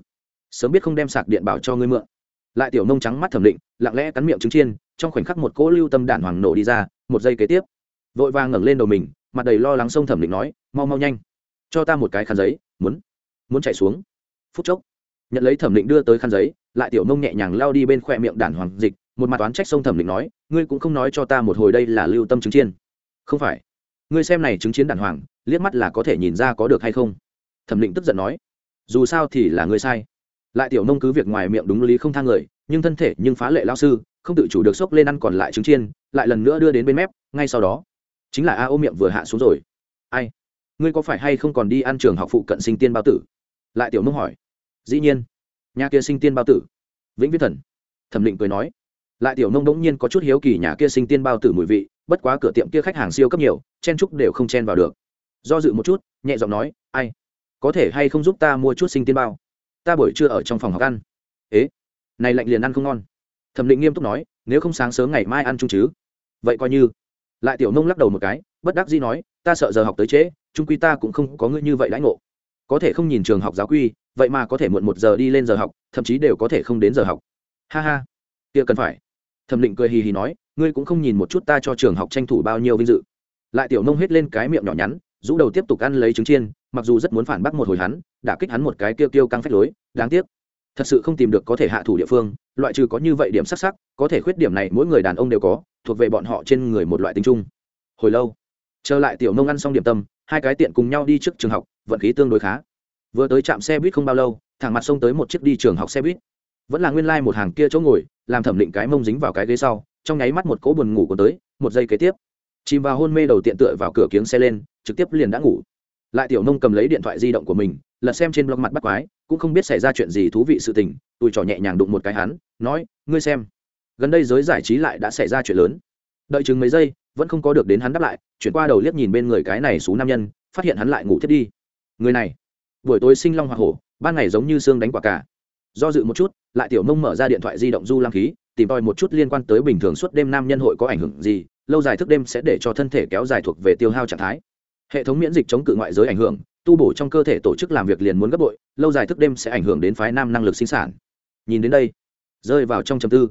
sớm biết không đem sạc điện bảo cho ngươi mượn lại tiểu nông trắng mắt thẩm định, lặng lẽ cắn miệng trứng chiên, trong khoảnh khắc một cỗ lưu tâm đản hoàng nổ đi ra, một giây kế tiếp. Vội vàng ngẩng lên đầu mình, mặt đầy lo lắng sông thẩm định nói, mau mau nhanh, cho ta một cái khăn giấy, muốn muốn chạy xuống. Phút chốc, nhận lấy thẩm định đưa tới khăn giấy, lại tiểu nông nhẹ nhàng lao đi bên khoe miệng đản hoàng dịch, một mặt oán trách sông thẩm định nói, ngươi cũng không nói cho ta một hồi đây là lưu tâm trứng chiên. Không phải, ngươi xem này chứng chiến đản hoàng, liếc mắt là có thể nhìn ra có được hay không? Thẩm định tức giận nói, dù sao thì là ngươi sai lại tiểu nông cứ việc ngoài miệng đúng lý không thang người, nhưng thân thể nhưng phá lệ lao sư, không tự chủ được xốc lên ăn còn lại trứng chiên, lại lần nữa đưa đến bên mép, ngay sau đó, chính là a ô miệng vừa hạ xuống rồi. Ai? Ngươi có phải hay không còn đi ăn trường học phụ cận sinh tiên bao tử? Lại tiểu nông hỏi. Dĩ nhiên. Nhà kia sinh tiên bao tử. Vĩnh viết thần. Thẩm định cười nói. Lại tiểu nông đống nhiên có chút hiếu kỳ nhà kia sinh tiên bao tử mùi vị, bất quá cửa tiệm kia khách hàng siêu cấp nhiều, chen trúc đều không chen vào được. Do dự một chút, nhẹ giọng nói, ai? Có thể hay không giúp ta mua chút sinh tiên bao? Ta buổi trưa ở trong phòng học ăn. Ế, này lạnh liền ăn không ngon. Thẩm định nghiêm túc nói, nếu không sáng sớm ngày mai ăn chung chứ. Vậy coi như. Lại tiểu nông lắc đầu một cái, bất đắc dĩ nói, ta sợ giờ học tới trễ trung quy ta cũng không có ngươi như vậy lãnh ngộ. Có thể không nhìn trường học giáo quy, vậy mà có thể muộn một giờ đi lên giờ học, thậm chí đều có thể không đến giờ học. Ha ha. Kia cần phải. Thẩm định cười hì hì nói, ngươi cũng không nhìn một chút ta cho trường học tranh thủ bao nhiêu vinh dự. Lại tiểu nông hết lên cái miệng nhỏ nhắn, rũ đầu tiếp tục ăn lấy trứng chiên mặc dù rất muốn phản bác một hồi hắn đã kích hắn một cái kêu kêu căng phách lối, đáng tiếc. Thật sự không tìm được có thể hạ thủ địa phương, loại trừ có như vậy điểm sắc sắc, có thể khuyết điểm này mỗi người đàn ông đều có, thuộc về bọn họ trên người một loại tính chung. Hồi lâu, trở lại tiểu nông ăn xong điểm tâm, hai cái tiện cùng nhau đi trước trường học, vận khí tương đối khá. Vừa tới trạm xe buýt không bao lâu, thẳng mặt xông tới một chiếc đi trường học xe buýt. Vẫn là nguyên lai、like、một hàng kia chỗ ngồi, làm thẩm định cái mông dính vào cái ghế sau, trong nháy mắt một cỗ buồn ngủ của tới, một giây kế tiếp. Chìm vào hôn mê đầu tiện tựa vào cửa kiếng xe lên, trực tiếp liền đã ngủ lại tiểu nông cầm lấy điện thoại di động của mình, lật xem trên blog mặt bắt quái, cũng không biết xảy ra chuyện gì thú vị sự tình, tôi trò nhẹ nhàng đụng một cái hắn, nói, ngươi xem, gần đây giới giải trí lại đã xảy ra chuyện lớn. Đợi chừng mấy giây, vẫn không có được đến hắn đáp lại, chuyển qua đầu liếc nhìn bên người cái này xú nam nhân, phát hiện hắn lại ngủ thiết đi. Người này, buổi tối sinh long hoa hổ, ban ngày giống như xương đánh quả cả. Do dự một chút, lại tiểu mông mở ra điện thoại di động du lam khí, tìm tòi một chút liên quan tới bình thường suốt đêm nam nhân hội có ảnh hưởng gì, lâu dài thức đêm sẽ để cho thân thể kéo dài thuộc về tiêu hao trạng thái hệ thống miễn dịch chống cự ngoại giới ảnh hưởng, tu bổ trong cơ thể tổ chức làm việc liền muốn gấp bội, lâu dài thức đêm sẽ ảnh hưởng đến phái nam năng lực sinh sản. Nhìn đến đây, rơi vào trong chầm tư.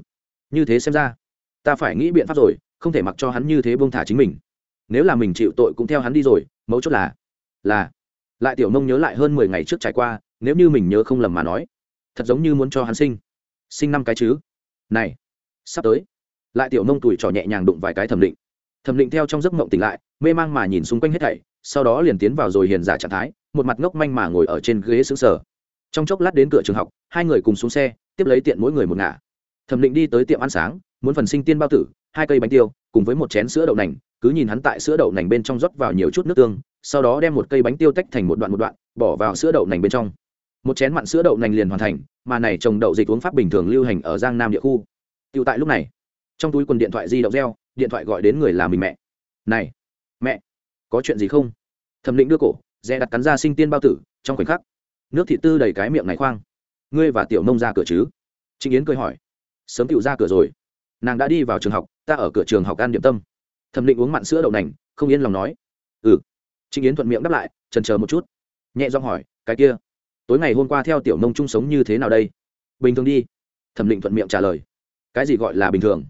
Như thế xem ra, ta phải nghĩ biện pháp rồi, không thể mặc cho hắn như thế buông thả chính mình. Nếu là mình chịu tội cũng theo hắn đi rồi, mấu chốt là là, lại tiểu nông nhớ lại hơn mười ngày trước trải qua, nếu như mình nhớ không lầm mà nói, thật giống như muốn cho hắn sinh sinh năm cái chứ. Này, sắp tới, lại tiểu nông tuổi trò nhẹ nhàng đụng vài cái thẩm định. Thẩm định theo trong giấc mộng tỉnh lại mê mang mà nhìn xung quanh hết thảy, sau đó liền tiến vào rồi hiền giả trạng thái, một mặt ngốc manh mà ngồi ở trên ghế xứng sở trong chốc lát đến cửa trường học, hai người cùng xuống xe, tiếp lấy tiện mỗi người một ngả. Thẩm định đi tới tiệm ăn sáng, muốn phần sinh tiên bao tử, hai cây bánh tiêu, cùng với một chén sữa đậu nành, cứ nhìn hắn tại sữa đậu nành bên trong rót vào nhiều chút nước tương, sau đó đem một cây bánh tiêu tách thành một đoạn một đoạn, bỏ vào sữa đậu nành bên trong. Một chén mặn sữa đậu nành liền hoàn thành, mà này trồng đậu dịch uống pháp bình thường lưu hành ở giang nam địa khu. Tiêu tại lúc này, trong túi quần điện thoại di động reo, điện thoại gọi đến người là mình mẹ. Này mẹ, có chuyện gì không? Thẩm định đưa cổ, dè đặt cắn ra sinh tiên bao tử, trong khoảnh khắc, nước thị tư đầy cái miệng này khoang. Ngươi và tiểu nông ra cửa chứ? Trịnh yến cười hỏi. Sớm tựu ra cửa rồi. Nàng đã đi vào trường học, ta ở cửa trường học ăn điểm tâm. Thẩm định uống mặn sữa đậu nành, không yên lòng nói. Ừ. Trịnh yến thuận miệng đáp lại, trần chờ một chút. Nhẹ giọng hỏi, cái kia, tối ngày hôm qua theo tiểu nông chung sống như thế nào đây? Bình thường đi. Thẩm định thuận miệng trả lời. Cái gì gọi là bình thường?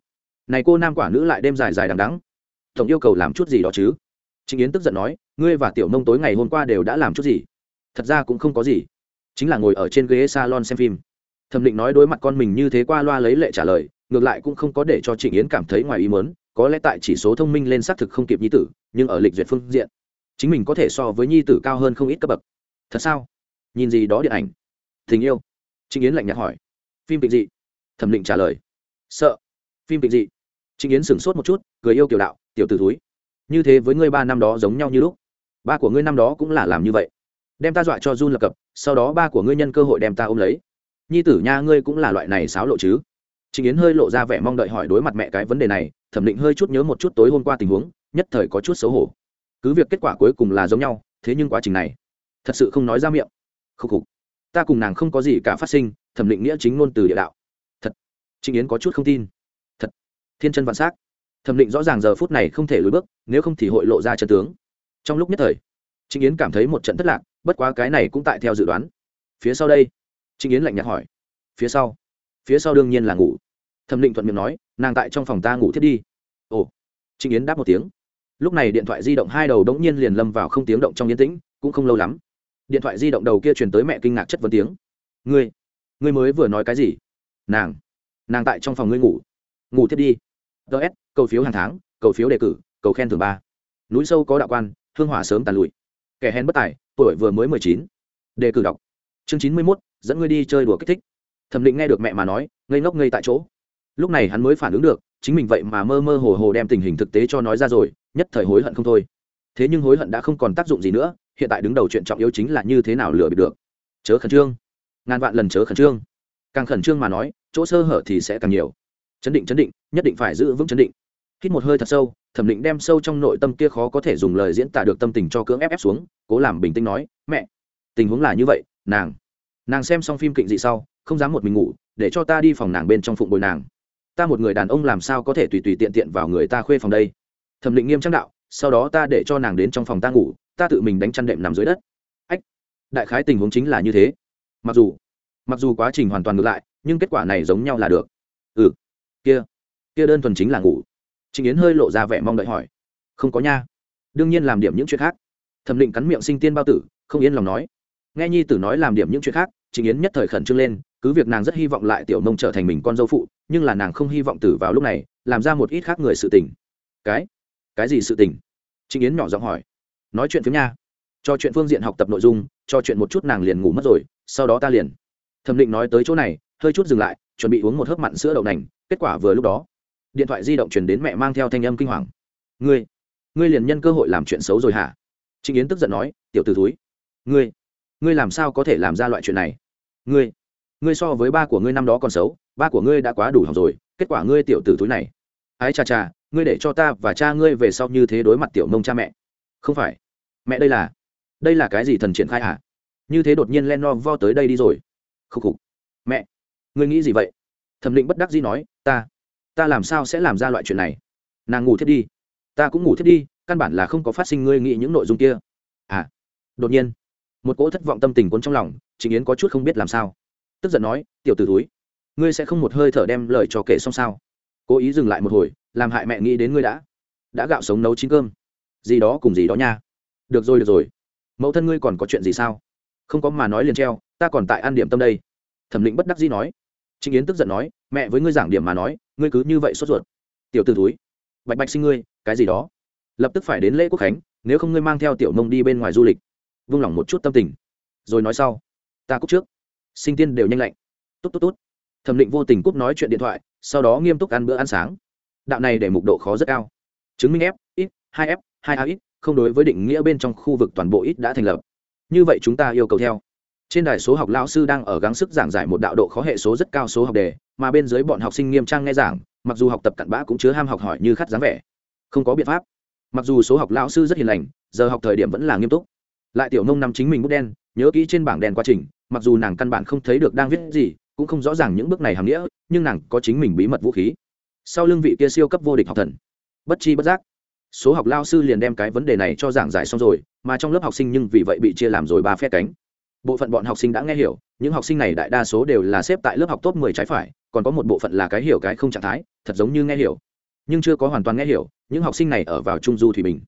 Này cô nam quả nữ lại đêm dài dài đằng đắng tổng yêu cầu làm chút gì đó chứ? Chính yến tức giận nói, ngươi và tiểu nông tối ngày hôm qua đều đã làm chút gì? Thật ra cũng không có gì. Chính là ngồi ở trên ghế salon xem phim. Thẩm định nói đối mặt con mình như thế qua loa lấy lệ trả lời, ngược lại cũng không có để cho trịnh yến cảm thấy ngoài ý mớn có lẽ tại chỉ số thông minh lên xác thực không kịp nhi tử, nhưng ở lịch duyệt phương diện, chính mình có thể so với nhi tử cao hơn không ít cấp bậc. Thật sao? Nhìn gì đó điện ảnh. Tình yêu. Trịnh yến lạnh nhạt hỏi. Phim kịch dị thẩm định trả lời. Sợ. Phim kịch dị trịnh yến sửng sốt một chút, cười yêu kiểu đạo tiểu t ử thúi. Như thế với ngươi ba năm đó giống nhau như lúc. Ba của ngươi năm đó cũng là làm như vậy. Đem ta dọa cho run lập cập, sau đó ba của ngươi nhân cơ hội đem ta ôm lấy. Nhi tử nha ngươi cũng là loại này xáo lộ chứ. Trịnh yến hơi lộ ra vẻ mong đợi hỏi đối mặt mẹ cái vấn đề này, thẩm định hơi chút nhớ một chút tối hôm qua tình huống, nhất thời có chút xấu hổ. Cứ việc kết quả cuối cùng là giống nhau, thế nhưng quá trình này, thật sự không nói ra miệng. Khúc khục. Ta cùng nàng không có gì cả phát sinh, thẩm định nghĩa chính ngôn từ địa đạo. Thật. Trịnh yến có chút không tin. Thật. Thiên chân vạn s á c thẩm định rõ ràng giờ phút này không thể lùi bước, nếu không thì hội lộ ra chân tướng. Trong lúc nhất thời, trịnh yến cảm thấy một trận thất lạc, bất quá cái này cũng tại theo dự đoán. Phía sau đây, trịnh yến lạnh nhạt hỏi, phía sau? Phía sau đương nhiên là ngủ. Thẩm định thuận miệng nói, nàng tại trong phòng ta ngủ thiết đi. Ồ. Trịnh yến đáp một tiếng. Lúc này điện thoại di động hai đầu đống nhiên liền lâm vào không tiếng động trong yên tĩnh, cũng không lâu lắm, điện thoại di động đầu kia truyền tới mẹ kinh ngạc chất vấn tiếng. Ngươi ngươi mới vừa nói cái gì? Nàng nàng tại trong phòng ngươi ngủ. Ngủ thiết đi ts cầu phiếu hàng tháng, cầu phiếu đề cử, cầu khen thường ba. Núi sâu có đạo quan, hương hỏa sớm tàn lụi. Kẻ hèn bất tài, tuổi vừa mới mười chín. Đề cử đọc. Chương chín mươi mốt, dẫn ngươi đi chơi đùa kích thích. Thẩm định nghe được mẹ mà nói, ngây ngốc ngây tại chỗ. Lúc này hắn mới phản ứng được, chính mình vậy mà mơ mơ hồ hồ đem tình hình thực tế cho nói ra rồi, nhất thời hối hận không thôi. Thế nhưng hối hận đã không còn tác dụng gì nữa, hiện tại đứng đầu chuyện trọng yếu chính là như thế nào lừa bịp được. Chớ khẩn trương. Ngàn vạn lần chớ khẩn trương. Càng khẩn trương mà nói, chỗ sơ hở thì sẽ càng nhiều chấn định chấn định, nhất định phải giữ vững chấn định. Hít một hơi thật sâu, thẩm định đem sâu trong nội tâm kia khó có thể dùng lời diễn tả được tâm tình cho cưỡng ép ép xuống, cố làm bình tĩnh nói, mẹ, tình huống là như vậy, nàng nàng xem xong phim kịnh dị sau, không dám một mình ngủ, để cho ta đi phòng nàng bên trong phụng bồi nàng. Ta một người đàn ông làm sao có thể tùy tùy tiện tiện vào người ta khuê phòng đây? Thẩm định nghiêm trang đạo, sau đó ta để cho nàng đến trong phòng ta ngủ, ta tự mình đánh chăn đệm nằm dưới đất. Ách, đại khái tình huống chính là như thế. Mặc dù mặc dù quá trình hoàn toàn ngược lại, nhưng kết quả này giống nhau là được. Ừ kia kia đơn thuần chính là ngủ. Trịnh yến hơi lộ ra vẻ mong đợi hỏi. Không có nha. Đương nhiên làm điểm những chuyện khác. Thẩm định cắn miệng sinh tiên bao tử, không yên lòng nói. Nghe nhi tử nói làm điểm những chuyện khác, trịnh yến nhất thời khẩn trương lên, cứ việc nàng rất hy vọng lại tiểu nông trở thành mình con dâu phụ, nhưng là nàng không hy vọng tử vào lúc này, làm ra một ít khác người sự tình. Cái? Cái gì sự tình? Trịnh yến nhỏ giọng hỏi. Nói chuyện phiếm nha. Cho chuyện phương diện học tập nội dung, cho chuyện một chút nàng liền ngủ mất rồi, sau đó ta liền. Thẩm định nói tới chỗ này, hơi chút dừng lại chuẩn bị uống một hớp mặn sữa đậu nành, kết quả vừa lúc đó, điện thoại di động truyền đến mẹ mang theo thanh âm kinh hoàng. Ngươi ngươi liền nhân cơ hội làm chuyện xấu rồi hả? Trịnh yến tức giận nói, tiểu t ử túi ngươi ngươi làm sao có thể làm ra loại chuyện này? Ngươi ngươi so với ba của ngươi năm đó còn xấu, ba của ngươi đã quá đủ học rồi, kết quả ngươi tiểu t ử túi này, ái cha cha ngươi để cho ta và cha ngươi về sau như thế đối mặt tiểu mông cha mẹ. Không phải, mẹ đây là đây là cái gì thần triển khai hả? Như thế đột nhiên len no vo tới đây đi rồi. Khúc khục, mẹ ngươi nghĩ gì vậy? Thẩm định bất đắc dĩ nói, ta ta làm sao sẽ làm ra loại chuyện này? Nàng ngủ thiết đi. Ta cũng ngủ thiết đi, căn bản là không có phát sinh ngươi nghĩ những nội dung kia. À đột nhiên, một cỗ thất vọng tâm tình cuốn trong lòng trịnh yến có chút không biết làm sao. Tức giận nói, tiểu t ử túi ngươi sẽ không một hơi thở đem lời cho kể xong sao? Cố ý dừng lại một hồi, làm hại mẹ nghĩ đến ngươi đã đã gạo sống nấu chín cơm. Gì đó cùng gì đó nha. Được rồi được rồi. Mẫu thân ngươi còn có chuyện gì sao? Không có mà nói liền treo, ta còn tại ăn điểm tâm đây. Thẩm định bất đắc dĩ nói trịnh yến tức giận nói, mẹ với ngươi giảng điểm mà nói, ngươi cứ như vậy sốt ruột. Tiểu t ử túi bạch bạch sinh ngươi, cái gì đó? Lập tức phải đến lễ quốc khánh, nếu không ngươi mang theo tiểu mông đi bên ngoài du lịch. Vung lòng một chút tâm tình, rồi nói sau, ta cúc trước, sinh tiên đều nhanh lạnh. Tốt tốt tốt thẩm định vô tình cúc nói chuyện điện thoại, sau đó nghiêm túc ăn bữa ăn sáng. Đạo này để mục độ khó rất cao. Chứng minh f ít hai f, hai a ít không đối với định nghĩa bên trong khu vực toàn bộ ít đã thành lập. Như vậy chúng ta yêu cầu theo trên đài số học lão sư đang ở gắng sức giảng giải một đạo độ khó hệ số rất cao số học đề, mà bên dưới bọn học sinh nghiêm trang nghe giảng, mặc dù học tập cặn bã cũng chứa ham học hỏi như khát dáng vẻ. Không có biện pháp. Mặc dù số học lão sư rất hiền lành, giờ học thời điểm vẫn là nghiêm túc. Lại tiểu nông nằm chính mình bút đen, nhớ kỹ trên bảng đèn quá trình, mặc dù nàng căn bản không thấy được đang viết gì, cũng không rõ ràng những bước này hàm nghĩa, nhưng nàng có chính mình bí mật vũ khí. Sau lưng vị kia siêu cấp vô địch học thần. Bất chi bất giác, số học lao sư liền đem cái vấn đề này cho giảng giải xong rồi, mà trong lớp học sinh nhưng vì vậy bị chia làm rồi ba phe cánh bộ phận bọn học sinh đã nghe hiểu, những học sinh này đại đa số đều là xếp tại lớp học top 10 trái phải, còn có một bộ phận là cái hiểu cái không trạng thái, thật giống như nghe hiểu. Nhưng chưa có hoàn toàn nghe hiểu, những học sinh này ở vào trung du thủy bình.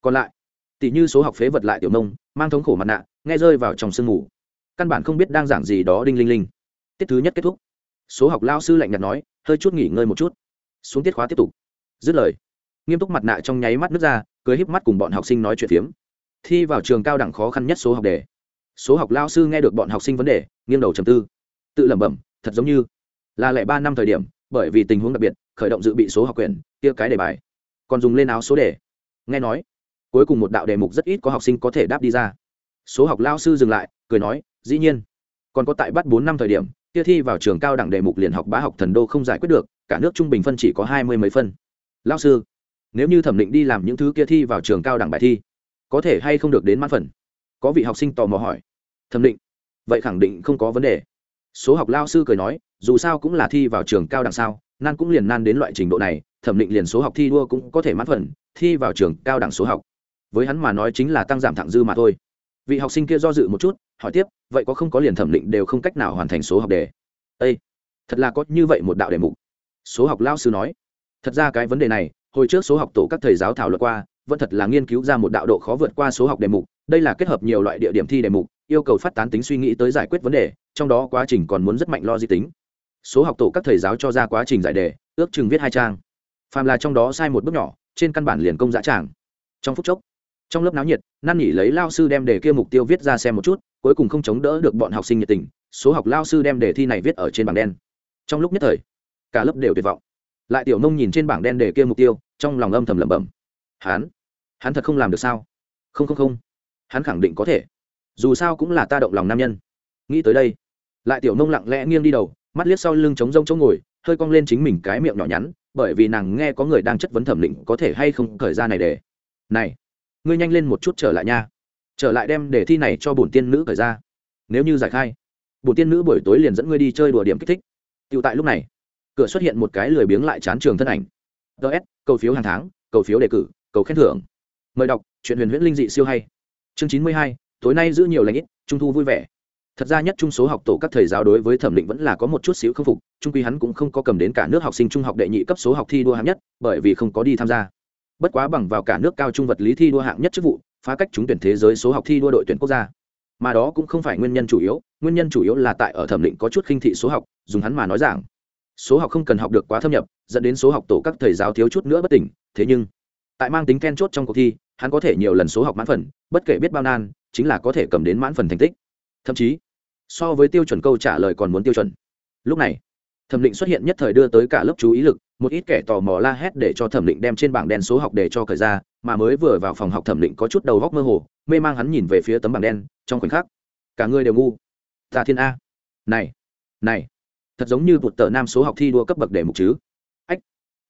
Còn lại, tỷ như số học phế vật lại tiểu nông, mang thống khổ mặt nạ, nghe rơi vào trong sương ngủ căn bản không biết đang giảng gì đó đinh linh linh. Tiết thứ nhất kết thúc. Số học lao sư lạnh nhạt nói, hơi chút nghỉ ngơi một chút. Xuống tiết khóa tiếp tục. Dứt lời, nghiêm túc mặt nạ trong nháy mắt nước ra cưới híp mắt cùng bọn học sinh nói chuyện phiếm. Thi vào trường cao đẳng khó khăn nhất số học đề số học lao sư nghe được bọn học sinh vấn đề, nghiêng đầu trầm tư. Tự lẩm bẩm, thật giống như là lẻ ba năm thời điểm, bởi vì tình huống đặc biệt, khởi động dự bị số học quyền kia cái đề bài, còn dùng lên áo số đề. Nghe nói, cuối cùng một đạo đề mục rất ít có học sinh có thể đáp đi ra. Số học lao sư dừng lại, cười nói, dĩ nhiên, còn có tại bắt bốn năm thời điểm, kia thi vào trường cao đẳng đề mục liền học bá học thần đô không giải quyết được, cả nước trung bình phân chỉ có hai mươi mấy phân. Lao sư, nếu như thẩm định đi làm những thứ kia thi vào trường cao đẳng bài thi, có thể hay không được đến mãn phần? Có vị học sinh tò mò hỏi. Thẩm định. Vậy khẳng định không có vấn đề. Số học lao sư cười nói, dù sao cũng là thi vào trường cao đẳng sao, nan cũng liền nan đến loại trình độ này, thẩm định liền số học thi đua cũng có thể mãn phần, thi vào trường cao đẳng số học. Với hắn mà nói chính là tăng giảm thẳng dư mà thôi. Vị học sinh kia do dự một chút, hỏi tiếp, vậy có không có liền thẩm định đều không cách nào hoàn thành số học đề? Â thật là có như vậy một đạo đề mục. Số học lao sư nói, thật ra cái vấn đề này, hồi trước số học tổ các thầy giáo thảo luận qua vẫn thật là nghiên cứu ra một đạo độ khó vượt qua số học đề mục, đây là kết hợp nhiều loại địa điểm thi đề mục, yêu cầu phát tán tính suy nghĩ tới giải quyết vấn đề, trong đó quá trình còn muốn rất mạnh lo di tính. Số học tổ các thầy giáo cho ra quá trình giải đề, ước chừng viết hai trang. Phàm là trong đó sai một bước nhỏ, trên căn bản liền công dã tràng. Trong phút chốc, trong lớp náo nhiệt, năn nỉ lấy lao sư đem đề kia mục tiêu viết ra xem một chút, cuối cùng không chống đỡ được bọn học sinh nhiệt tình, số học lao sư đem đề thi này viết ở trên bảng đen. Trong lúc nhất thời, cả lớp đều tuyệt vọng. Lại tiểu nông nhìn trên bảng đen đề kia mục tiêu, trong lòng âm thầm lẩm bẩm hắn? Hắn thật không làm được sao? Không không không. Hắn khẳng định có thể. Dù sao cũng là ta động lòng nam nhân. Nghĩ tới đây, lại tiểu nông lặng lẽ nghiêng đi đầu, mắt liếc sau lưng trống rông chỗ ngồi, hơi cong lên chính mình cái miệng nhỏ nhắn, bởi vì nàng nghe có người đang chất vấn thẩm định có thể hay không khởi ra này để. Này, ngươi nhanh lên một chút trở lại nha. Trở lại đem đề thi này cho bổn tiên nữ khởi ra. Nếu như giải khai, bổn tiên nữ buổi tối liền dẫn ngươi đi chơi đùa điểm kích thích. Tựu tại lúc này, cửa xuất hiện một cái lười biếng lại chán trường thân ảnh. Ts cầu phiếu hàng tháng, cầu phiếu đề cử cầu khen thưởng. Mời đọc, chuyện huyền huyễn linh dị siêu hay. Chương chín mươi hai, tối nay giữ nhiều lãnh ít, trung thu vui vẻ. Thật ra nhất trung số học tổ các thầy giáo đối với thẩm định vẫn là có một chút xíu k phục, trung quy hắn cũng không có cầm đến cả nước học sinh trung học đệ nhị cấp số học thi đua hạng nhất, bởi vì không có đi tham gia. Bất quá bằng vào cả nước cao trung vật lý thi đua hạng nhất chức vụ, phá cách trúng tuyển thế giới số học thi đua đội tuyển quốc gia. Mà đó cũng không phải nguyên nhân chủ yếu, nguyên nhân chủ yếu là tại ở thẩm định có chút khinh thị số học, dùng hắn mà nói rằng số học không cần học được quá thâm nhập, dẫn đến số học tổ các thầy giáo thiếu chút nữa bất tỉnh, thế nhưng tại mang tính then chốt trong cuộc thi, hắn có thể nhiều lần số học mãn phần, bất kể biết bao nan, chính là có thể cầm đến mãn phần thành tích. Thậm chí, so với tiêu chuẩn câu trả lời còn muốn tiêu chuẩn. Lúc này, thẩm định xuất hiện nhất thời đưa tới cả lớp chú ý lực, một ít kẻ tò mò la hét để cho thẩm định đem trên bảng đen số học để cho khởi ra, mà mới vừa vào phòng học thẩm định có chút đầu góc mơ hồ, mê mang hắn nhìn về phía tấm bảng đen, trong khoảnh khắc, cả người đều ngu. Ta thiên a. Này này, thật giống như một tờ nam số học thi đua cấp bậc đề mục chứ. Ách,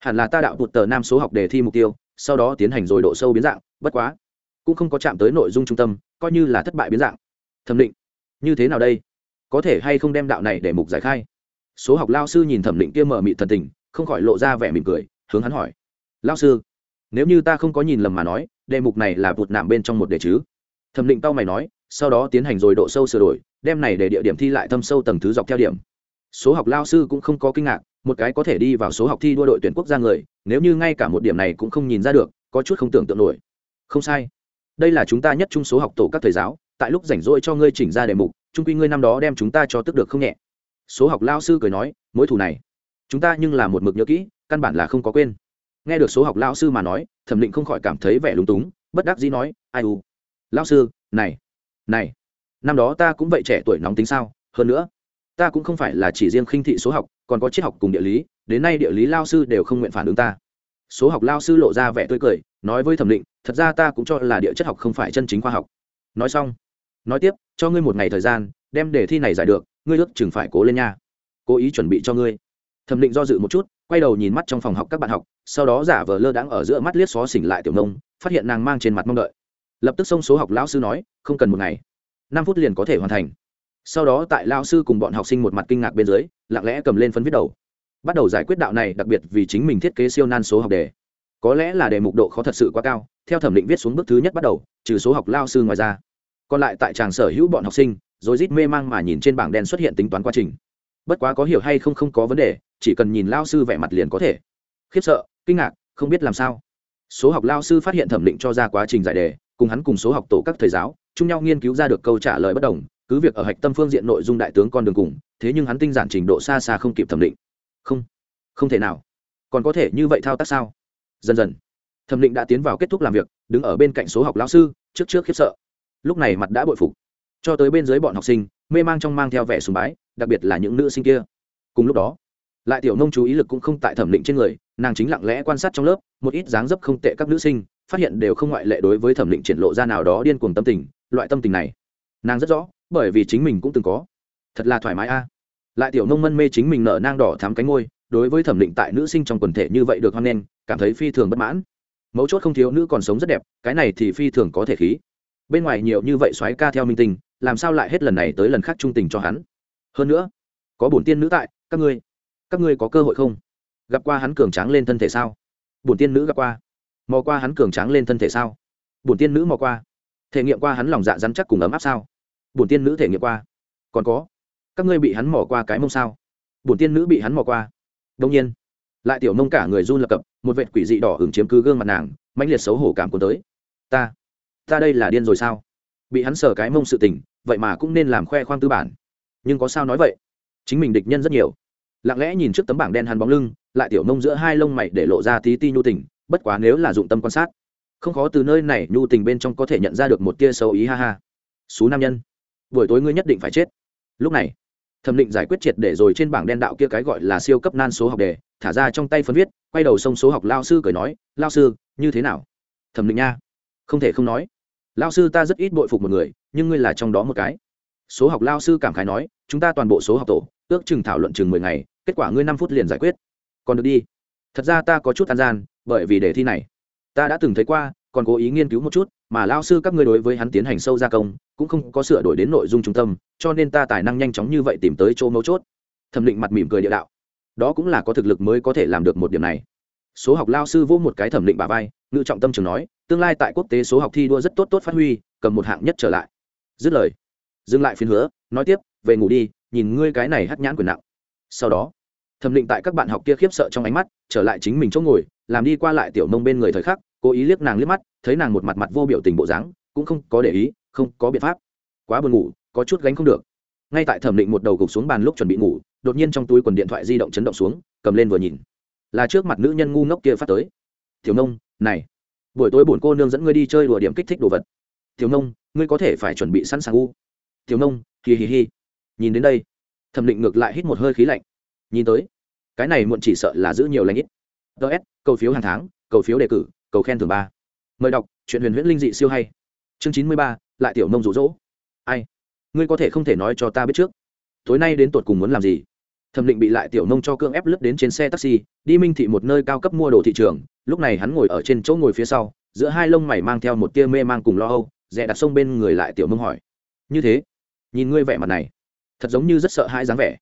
hẳn là ta đạo một tờ nam số học đề thi mục tiêu sau đó tiến hành rồi độ sâu biến dạng, bất quá, cũng không có chạm tới nội dung trung tâm, coi như là thất bại biến dạng. Thẩm định, như thế nào đây? Có thể hay không đem đạo này để mục giải khai? Số học lao sư nhìn thẩm định kia mở mị thần tình, không khỏi lộ ra vẻ mỉm cười, hướng hắn hỏi. Lao sư, nếu như ta không có nhìn lầm mà nói, đề mục này là vụt nạm bên trong một đề chứ? Thẩm định tao mày nói, sau đó tiến hành rồi độ sâu sửa đổi, đem này để địa điểm thi lại thâm sâu tầng thứ dọc theo điểm. Số học lao sư cũng không có kinh ngạc một cái có thể đi vào số học thi đua đội tuyển quốc gia người, nếu như ngay cả một điểm này cũng không nhìn ra được, có chút không tưởng tượng nổi. Không sai. Đây là chúng ta nhất trung số học tổ các thầy giáo, tại lúc rảnh rỗi cho ngươi chỉnh ra đề mục trung quy ngươi năm đó đem chúng ta cho tức được không nhẹ. Số học lao sư cười nói, mối thù này, chúng ta nhưng là một mực nhớ kỹ, căn bản là không có quên. Nghe được số học lao sư mà nói, thẩm định không khỏi cảm thấy vẻ lúng túng, bất đắc dĩ nói, ai u, lao sư, này này, năm đó ta cũng vậy trẻ tuổi nóng tính sao? Hơn nữa, ta cũng không phải là chỉ riêng khinh thị số học còn có triết học cùng địa lý, đến nay địa lý lao sư đều không nguyện phản ứng ta. Số học lao sư lộ ra vẻ tươi cười, nói với thẩm định, thật ra ta cũng cho là địa chất học không phải chân chính khoa học. Nói xong, nói tiếp, cho ngươi một ngày thời gian, đem đề thi này giải được, ngươi ước chừng phải cố lên nha. Cố ý chuẩn bị cho ngươi. Thẩm định do dự một chút, quay đầu nhìn mắt trong phòng học các bạn học, sau đó giả vờ lơ đãng ở giữa mắt liếc xó xỉnh lại tiểu nông, phát hiện nàng mang trên mặt mong đợi. Lập tức xông số học lão sư nói, không cần một ngày, năm phút liền có thể hoàn thành. Sau đó tại lao sư cùng bọn học sinh một mặt kinh ngạc bên dưới lặng lẽ cầm lên phân viết đầu. Bắt đầu giải quyết đạo này, đặc biệt vì chính mình thiết kế siêu nan số học đề. Có lẽ là đề mục độ khó thật sự quá cao, theo thẩm định viết xuống bước thứ nhất bắt đầu, trừ số học lao sư ngoài ra. Còn lại tại tràng sở hữu bọn học sinh, rồi rít mê mang mà nhìn trên bảng đen xuất hiện tính toán quá trình. Bất quá có hiểu hay không không có vấn đề, chỉ cần nhìn lao sư vẻ mặt liền có thể. Khiếp sợ, kinh ngạc, không biết làm sao. Số học lao sư phát hiện thẩm định cho ra quá trình giải đề, cùng hắn cùng số học tổ các thầy giáo, chung nhau nghiên cứu ra được câu trả lời bất đồng cứ việc ở hạch tâm phương diện nội dung đại tướng con đường cùng, thế nhưng hắn tinh giản trình độ xa xa không kịp thẩm định. Không không thể nào. Còn có thể như vậy thao tác sao? Dần dần, thẩm định đã tiến vào kết thúc làm việc, đứng ở bên cạnh số học lão sư, trước trước khiếp sợ. Lúc này mặt đã bội phục. Cho tới bên dưới bọn học sinh, mê mang trong mang theo vẻ sùng bái, đặc biệt là những nữ sinh kia. Cùng lúc đó, lại tiểu nông chú ý lực cũng không tại thẩm định trên người, nàng chính lặng lẽ quan sát trong lớp, một ít dáng dấp không tệ các nữ sinh, phát hiện đều không ngoại lệ đối với thẩm định triển lộ ra nào đó điên cuồng tâm tình, loại tâm tình này, nàng rất rõ bởi vì chính mình cũng từng có. Thật là thoải mái a. Lại tiểu nông mân mê chính mình nở nang đỏ thắm cánh ngôi đối với thẩm định tại nữ sinh trong quần thể như vậy được hoan nghênh, cảm thấy phi thường bất mãn. Mấu chốt không thiếu nữ còn sống rất đẹp, cái này thì phi thường có thể khí. Bên ngoài nhiều như vậy xoáy ca theo minh tình, làm sao lại hết lần này tới lần khác trung tình cho hắn? Hơn nữa, có bổn tiên nữ tại, các ngươi các ngươi có cơ hội không? Gặp qua hắn cường tráng lên thân thể sao? Bổn tiên nữ gặp qua. Mò qua hắn cường tráng lên thân thể sao? Bổn tiên nữ mò qua. Thể nghiệm qua hắn lòng dạ rắn chắc cùng ấm áp sao? Bổn tiên nữ thể nghiệm qua. Còn có, các ngươi bị hắn mò qua cái mông sao? Bổn tiên nữ bị hắn mò qua. Đông nhiên, lại tiểu mông cả người run lập cập, một vệt quỷ dị đỏ hưởng chiếm cứ gương mặt nàng, mãnh liệt xấu hổ cảm cuốn tới. Ta ta đây là điên rồi sao? Bị hắn sờ cái mông sự tình, vậy mà cũng nên làm khoe khoang tư bản. Nhưng có sao nói vậy? Chính mình địch nhân rất nhiều. Lặng lẽ nhìn trước tấm bảng đen hắn bóng lưng, lại tiểu mông giữa hai lông mày để lộ ra tí ti nhu tình, bất quá nếu là dụng tâm quan sát, không khó từ nơi này nhu tình bên trong có thể nhận ra được một tia sâu ý ha ha. Số nam nhân buổi tối ngươi nhất định phải chết. Lúc này, thẩm định giải quyết triệt để rồi trên bảng đen đạo kia cái gọi là siêu cấp nan số học đề, thả ra trong tay phân viết, quay đầu sông số học lao sư cười nói, lao sư, như thế nào? Thẩm định nha, không thể không nói, lao sư ta rất ít bội phục một người, nhưng ngươi là trong đó một cái. Số học lao sư cảm khái nói, chúng ta toàn bộ số học tổ, ước chừng thảo luận chừng mười ngày, kết quả ngươi năm phút liền giải quyết. Còn được đi. Thật ra ta có chút an gian, bởi vì đề thi này, ta đã từng thấy qua còn cố ý nghiên cứu một chút, mà lao sư các ngươi đối với hắn tiến hành sâu gia công, cũng không có sửa đổi đến nội dung trung tâm, cho nên ta tài năng nhanh chóng như vậy tìm tới chỗ mấu chốt. Thẩm định mặt mỉm cười địa đạo. Đó cũng là có thực lực mới có thể làm được một điểm này. Số học lao sư vỗ một cái thẩm định bà vai, ngự trọng tâm trường nói, tương lai tại quốc tế số học thi đua rất tốt tốt phát huy, cầm một hạng nhất trở lại. Dứt lời, dừng lại phiên hứa, nói tiếp, về ngủ đi, nhìn ngươi cái này hắt nhãn quyền nặng. Sau đó, thẩm định tại các bạn học kia khiếp sợ trong ánh mắt, trở lại chính mình chỗ ngồi, làm đi qua lại tiểu mông bên người thời khắc cố ý liếc nàng liếc mắt, thấy nàng một mặt mặt vô biểu tình bộ dáng, cũng không có để ý, không có biện pháp. Quá buồn ngủ, có chút gánh không được. Ngay tại thẩm định một đầu gục xuống bàn lúc chuẩn bị ngủ, đột nhiên trong túi quần điện thoại di động chấn động xuống, cầm lên vừa nhìn. Là trước mặt nữ nhân ngu ngốc kia phát tới. Tiểu nông, này, buổi tối bổn cô nương dẫn ngươi đi chơi đùa điểm kích thích đồ vật. Tiểu nông, ngươi có thể phải chuẩn bị sẵn sàng u. Tiểu nông hì hì hì nhìn đến đây, thẩm định ngược lại hít một hơi khí lạnh. Nhìn tới, cái này muộn chỉ sợ là giữ nhiều lãnh ít. Ts cầu phiếu hàng tháng, cầu phiếu đề cử cầu khen thưởng ba. Mời đọc, chuyện huyền huyễn linh dị siêu hay. Chương chín mươi ba, lại tiểu nông rụ rỗ. Ai? Ngươi có thể không thể nói cho ta biết trước. Tối nay đến tột cùng muốn làm gì? Thẩm định bị lại tiểu nông cho cương ép lướt đến trên xe taxi, đi minh thị một nơi cao cấp mua đồ thị trường. Lúc này hắn ngồi ở trên chỗ ngồi phía sau, giữa hai lông mày mang theo một tia mê mang cùng lo âu, rẽ đặt sông bên người lại tiểu nông hỏi. Như thế, nhìn ngươi vẻ mặt này, thật giống như rất sợ hãi dáng vẻ.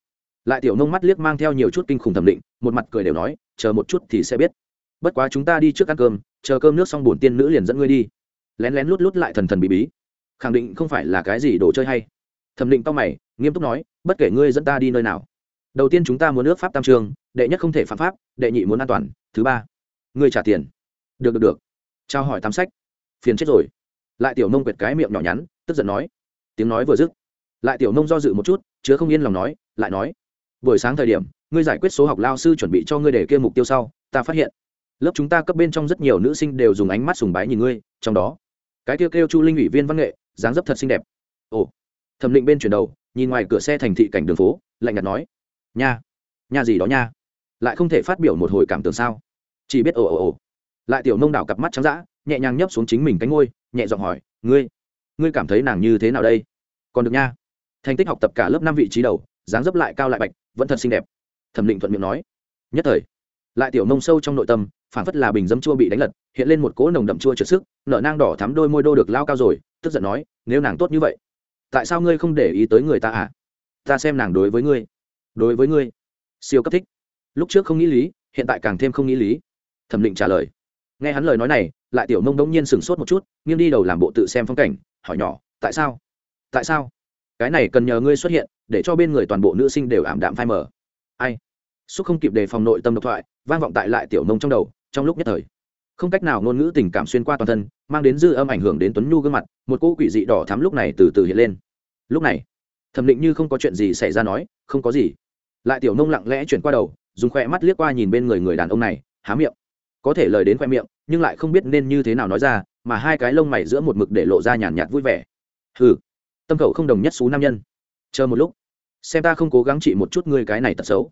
Lại tiểu nông mắt liếc mang theo nhiều chút kinh khủng thẩm định, một mặt cười đều nói, chờ một chút thì sẽ biết bất quá chúng ta đi trước ăn cơm, chờ cơm nước xong bổn tiên nữ liền dẫn ngươi đi. Lén lén lút lút lại thần thần bí bí. Khẳng định không phải là cái gì đồ chơi hay. Thẩm định tao mày, nghiêm túc nói, bất kể ngươi dẫn ta đi nơi nào, đầu tiên chúng ta muốn nước pháp tam trường, đệ nhất không thể phạm pháp, đệ nhị muốn an toàn, thứ ba, ngươi trả tiền. Được được được. Trao hỏi tám sách. Phiền chết rồi. Lại tiểu nông quệt cái miệng nhỏ nhắn, tức giận nói. Tiếng nói vừa dứt, lại tiểu nông do dự một chút, chứa không yên lòng nói, lại nói, buổi sáng thời điểm, ngươi giải quyết số học lao sư chuẩn bị cho ngươi để kia mục tiêu sau, ta phát hiện lớp chúng ta cấp bên trong rất nhiều nữ sinh đều dùng ánh mắt sùng bái nhìn ngươi, trong đó, cái kêu kêu chu linh ủy viên văn nghệ, dáng dấp thật xinh đẹp. Ồ, thẩm định bên chuyển đầu, nhìn ngoài cửa xe thành thị cảnh đường phố, lạnh nhạt nói, nha nha gì đó nha, lại không thể phát biểu một hồi cảm tưởng sao? Chỉ biết ồ ồ ồ. Lại tiểu nông đảo cặp mắt trắng d nhẹ nhàng nhấp xuống chính mình cánh ngôi, nhẹ giọng hỏi, ngươi ngươi cảm thấy nàng như thế nào đây? Còn được nha. Thành tích học tập cả lớp năm vị trí đầu, dáng dấp lại cao lại bạch, vẫn thật xinh đẹp. Thẩm định thuận miệng nói, nhất thời lại tiểu nông sâu trong nội tâm phản phất là bình dấm chua bị đánh lật, hiện lên một cỗ nồng đậm chua trượt sức nợ nang đỏ thắm đôi môi đô được lao cao rồi, tức giận nói, nếu nàng tốt như vậy, tại sao ngươi không để ý tới người ta à? Ta xem nàng đối với ngươi, đối với ngươi, siêu cấp thích. Lúc trước không nghĩ lý, hiện tại càng thêm không nghĩ lý. Thẩm định trả lời. Nghe hắn lời nói này, lại tiểu mông đông nhiên sửng sốt một chút, nghiêng đi đầu làm bộ tự xem phong cảnh, hỏi nhỏ, tại sao? Tại sao? Cái này cần nhờ ngươi xuất hiện, để cho bên người toàn bộ nữ sinh đều ảm đạm phai mờ. Ai? Xúc không kịp đề phòng nội tâm độc thoại vang vọng tại lại tiểu nông trong đầu, trong lúc nhất thời. Không cách nào ngôn ngữ tình cảm xuyên qua toàn thân, mang đến dư âm ảnh hưởng đến tuấn nhu gương mặt, một cô quỷ dị đỏ thắm lúc này từ từ hiện lên. Lúc này, thẩm định như không có chuyện gì xảy ra nói, không có gì. Lại tiểu nông lặng lẽ chuyển qua đầu, dùng khoe mắt liếc qua nhìn bên người người đàn ông này, há miệng. Có thể lời đến khoe miệng, nhưng lại không biết nên như thế nào nói ra, mà hai cái lông mày giữa một mực để lộ ra nhàn nhạt vui vẻ. Hừ, tâm khẩu không đồng nhất xú nam nhân. Chờ một lúc, xem ta không cố gắng trị một chút ngươi cái này tật xấu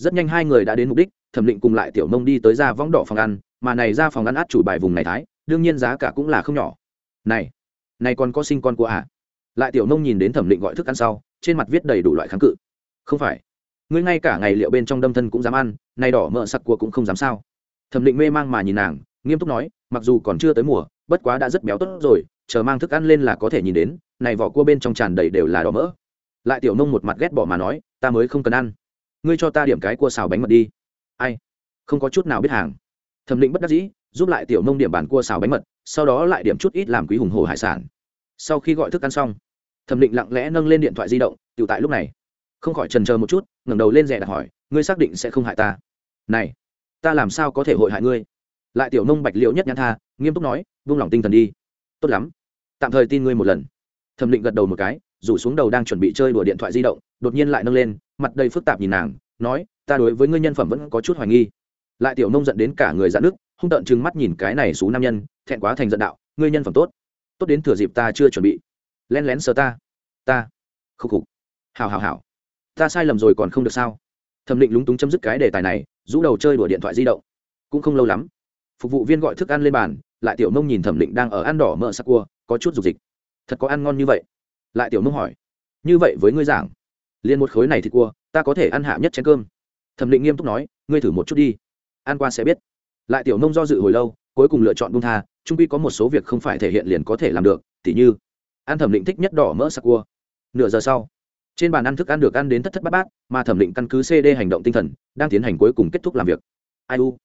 rất nhanh hai người đã đến mục đích, thẩm định cùng lại tiểu mông đi tới ra võng đỏ phòng ăn, mà này ra phòng ăn át chủ bài vùng này thái, đương nhiên giá cả cũng là không nhỏ. Này này còn có sinh con của à? Lại tiểu nông nhìn đến thẩm định gọi thức ăn sau, trên mặt viết đầy đủ loại kháng cự. Không phải. Ngươi ngay cả ngày liệu bên trong đâm thân cũng dám ăn nay đỏ mỡ sặc cua cũng không dám sao. Thẩm định mê mang mà nhìn nàng, nghiêm túc nói, mặc dù còn chưa tới mùa, bất quá đã rất béo tốt rồi, chờ mang thức ăn lên là có thể nhìn đến, này vỏ cua bên trong tràn đầy đều là đỏ mỡ. Lại tiểu nông một mặt ghét bỏ mà nói, ta mới không cần ăn ngươi cho ta điểm cái cua xào bánh mật đi. Ai? Không có chút nào biết hàng. Thẩm định bất đắc dĩ, giúp lại tiểu nông điểm bản cua xào bánh mật, sau đó lại điểm chút ít làm quý hùng hồ hải sản. Sau khi gọi thức ăn xong, thẩm định lặng lẽ nâng lên điện thoại di động tự tại lúc này. Không khỏi trần chờ một chút, ngẩng đầu lên rẻ đặt hỏi, ngươi xác định sẽ không hại ta? Này, ta làm sao có thể hội hại ngươi? Lại tiểu nông bạch liễu nhất nhãn tha, nghiêm túc nói, vung lòng tinh thần đi. Tốt lắm. Tạm thời tin ngươi một lần. Thẩm định gật đầu một cái rủ xuống đầu đang chuẩn bị chơi đùa điện thoại di động, đột nhiên lại nâng lên, mặt đầy phức tạp nhìn nàng, nói, ta đối với ngươi nhân phẩm vẫn có chút hoài nghi. Lại tiểu nông giận đến cả người dạn nước hung tợn chừng mắt nhìn cái này xú nam nhân, thẹn quá thành giận đạo, ngươi nhân phẩm tốt tốt đến thừa dịp ta chưa chuẩn bị. Len lén sờ ta ta khúc khục hào hào hào ta sai lầm rồi còn không được sao? Thẩm định lúng túng chấm dứt cái đề tài này, rũ đầu chơi đùa điện thoại di động. Cũng không lâu lắm, phục vụ viên gọi thức ăn lên bàn, lại tiểu nông nhìn thẩm định đang ở ăn đỏ mỡ sắc cua, có chút dục dịch. Thật có ăn ngon như vậy lại tiểu mông hỏi, như vậy với ngươi giảng, liền một khối này thì cua, ta có thể ăn hạ nhất chén cơm. Thẩm định nghiêm túc nói, ngươi thử một chút đi, ăn qua sẽ biết. Lại tiểu nông do dự hồi lâu, cuối cùng lựa chọn bung tha trung quy có một số việc không phải thể hiện liền có thể làm được, tỉ như, ăn thẩm định thích nhất đỏ mỡ sặc cua. Nửa giờ sau, trên bàn ăn thức ăn được ăn đến thất thất bát bát, mà thẩm định căn cứ cd hành động tinh thần, đang tiến hành cuối cùng kết thúc làm việc. Ai u,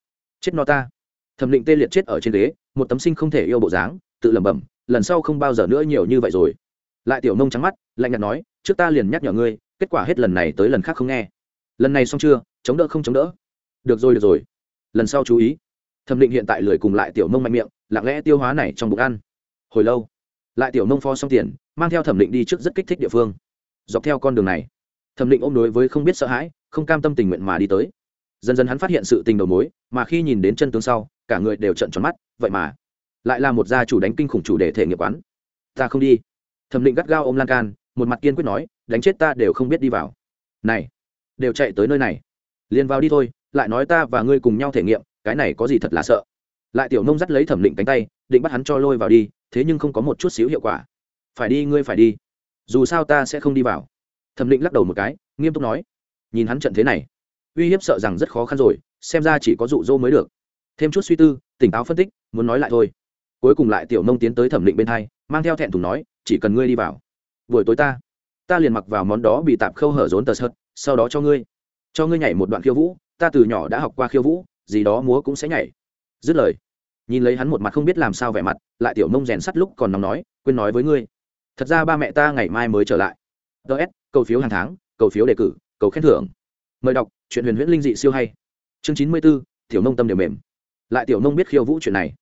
chết no ta. Thẩm định tê liệt chết ở trên ghế, một tấm sinh không thể yêu bộ dáng, tự lẩm bẩm, lần sau không bao giờ nữa nhiều như vậy rồi lại tiểu nông trắng mắt, lạnh nhạt nói, trước ta liền nhắc nhở ngươi, kết quả hết lần này tới lần khác không nghe. Lần này xong chưa, chống đỡ không chống đỡ? Được rồi được rồi. Lần sau chú ý. Thẩm định hiện tại lười cùng lại tiểu nông mạnh miệng, lặng lẽ tiêu hóa này trong bụng ăn. Hồi lâu, lại tiểu nông pho xong tiền, mang theo thẩm định đi trước rất kích thích địa phương. Dọc theo con đường này, thẩm định ôm đối với không biết sợ hãi, không cam tâm tình nguyện mà đi tới. Dần dần hắn phát hiện sự tình đầu mối, mà khi nhìn đến chân tướng sau, cả người đều trận tròn mắt, vậy mà, lại là một gia chủ đánh kinh khủng chủ để thể nghiệp quán. Ta không đi thẩm định gắt gao ôm lan can, một mặt kiên quyết nói, đánh chết ta đều không biết đi vào. Này, đều chạy tới nơi này. Liền vào đi thôi, lại nói ta và ngươi cùng nhau thể nghiệm, cái này có gì thật là sợ. Lại tiểu nông dắt lấy thẩm định cánh tay, định bắt hắn cho lôi vào đi, thế nhưng không có một chút xíu hiệu quả. Phải đi, ngươi phải đi. Dù sao ta sẽ không đi vào. Thẩm định lắc đầu một cái, nghiêm túc nói. Nhìn hắn trận thế này, uy hiếp sợ rằng rất khó khăn rồi, xem ra chỉ có dụ dỗ mới được. Thêm chút suy tư, tỉnh táo phân tích, muốn nói lại thôi. Cuối cùng lại tiểu nông tiến tới thẩm định bên hai, mang theo thẹn thùng nói chỉ cần ngươi đi vào. Buổi tối ta ta liền mặc vào món đó bị tạp khâu hở rốn tờ sợt, sau đó cho ngươi. Cho ngươi nhảy một đoạn khiêu vũ, ta từ nhỏ đã học qua khiêu vũ, gì đó múa cũng sẽ nhảy. Dứt lời, nhìn lấy hắn một mặt không biết làm sao vẻ mặt, lại tiểu nông rèn sắt lúc còn nóng nói, quên nói với ngươi. Thật ra ba mẹ ta ngày mai mới trở lại. Ts cầu phiếu hàng tháng, cầu phiếu đề cử, cầu khen thưởng. Mời đọc, chuyện huyền huyễn linh dị siêu hay. Chương chín mươi b ố tiểu nông tâm đều mềm. Lại tiểu nông biết khiêu vũ chuyện này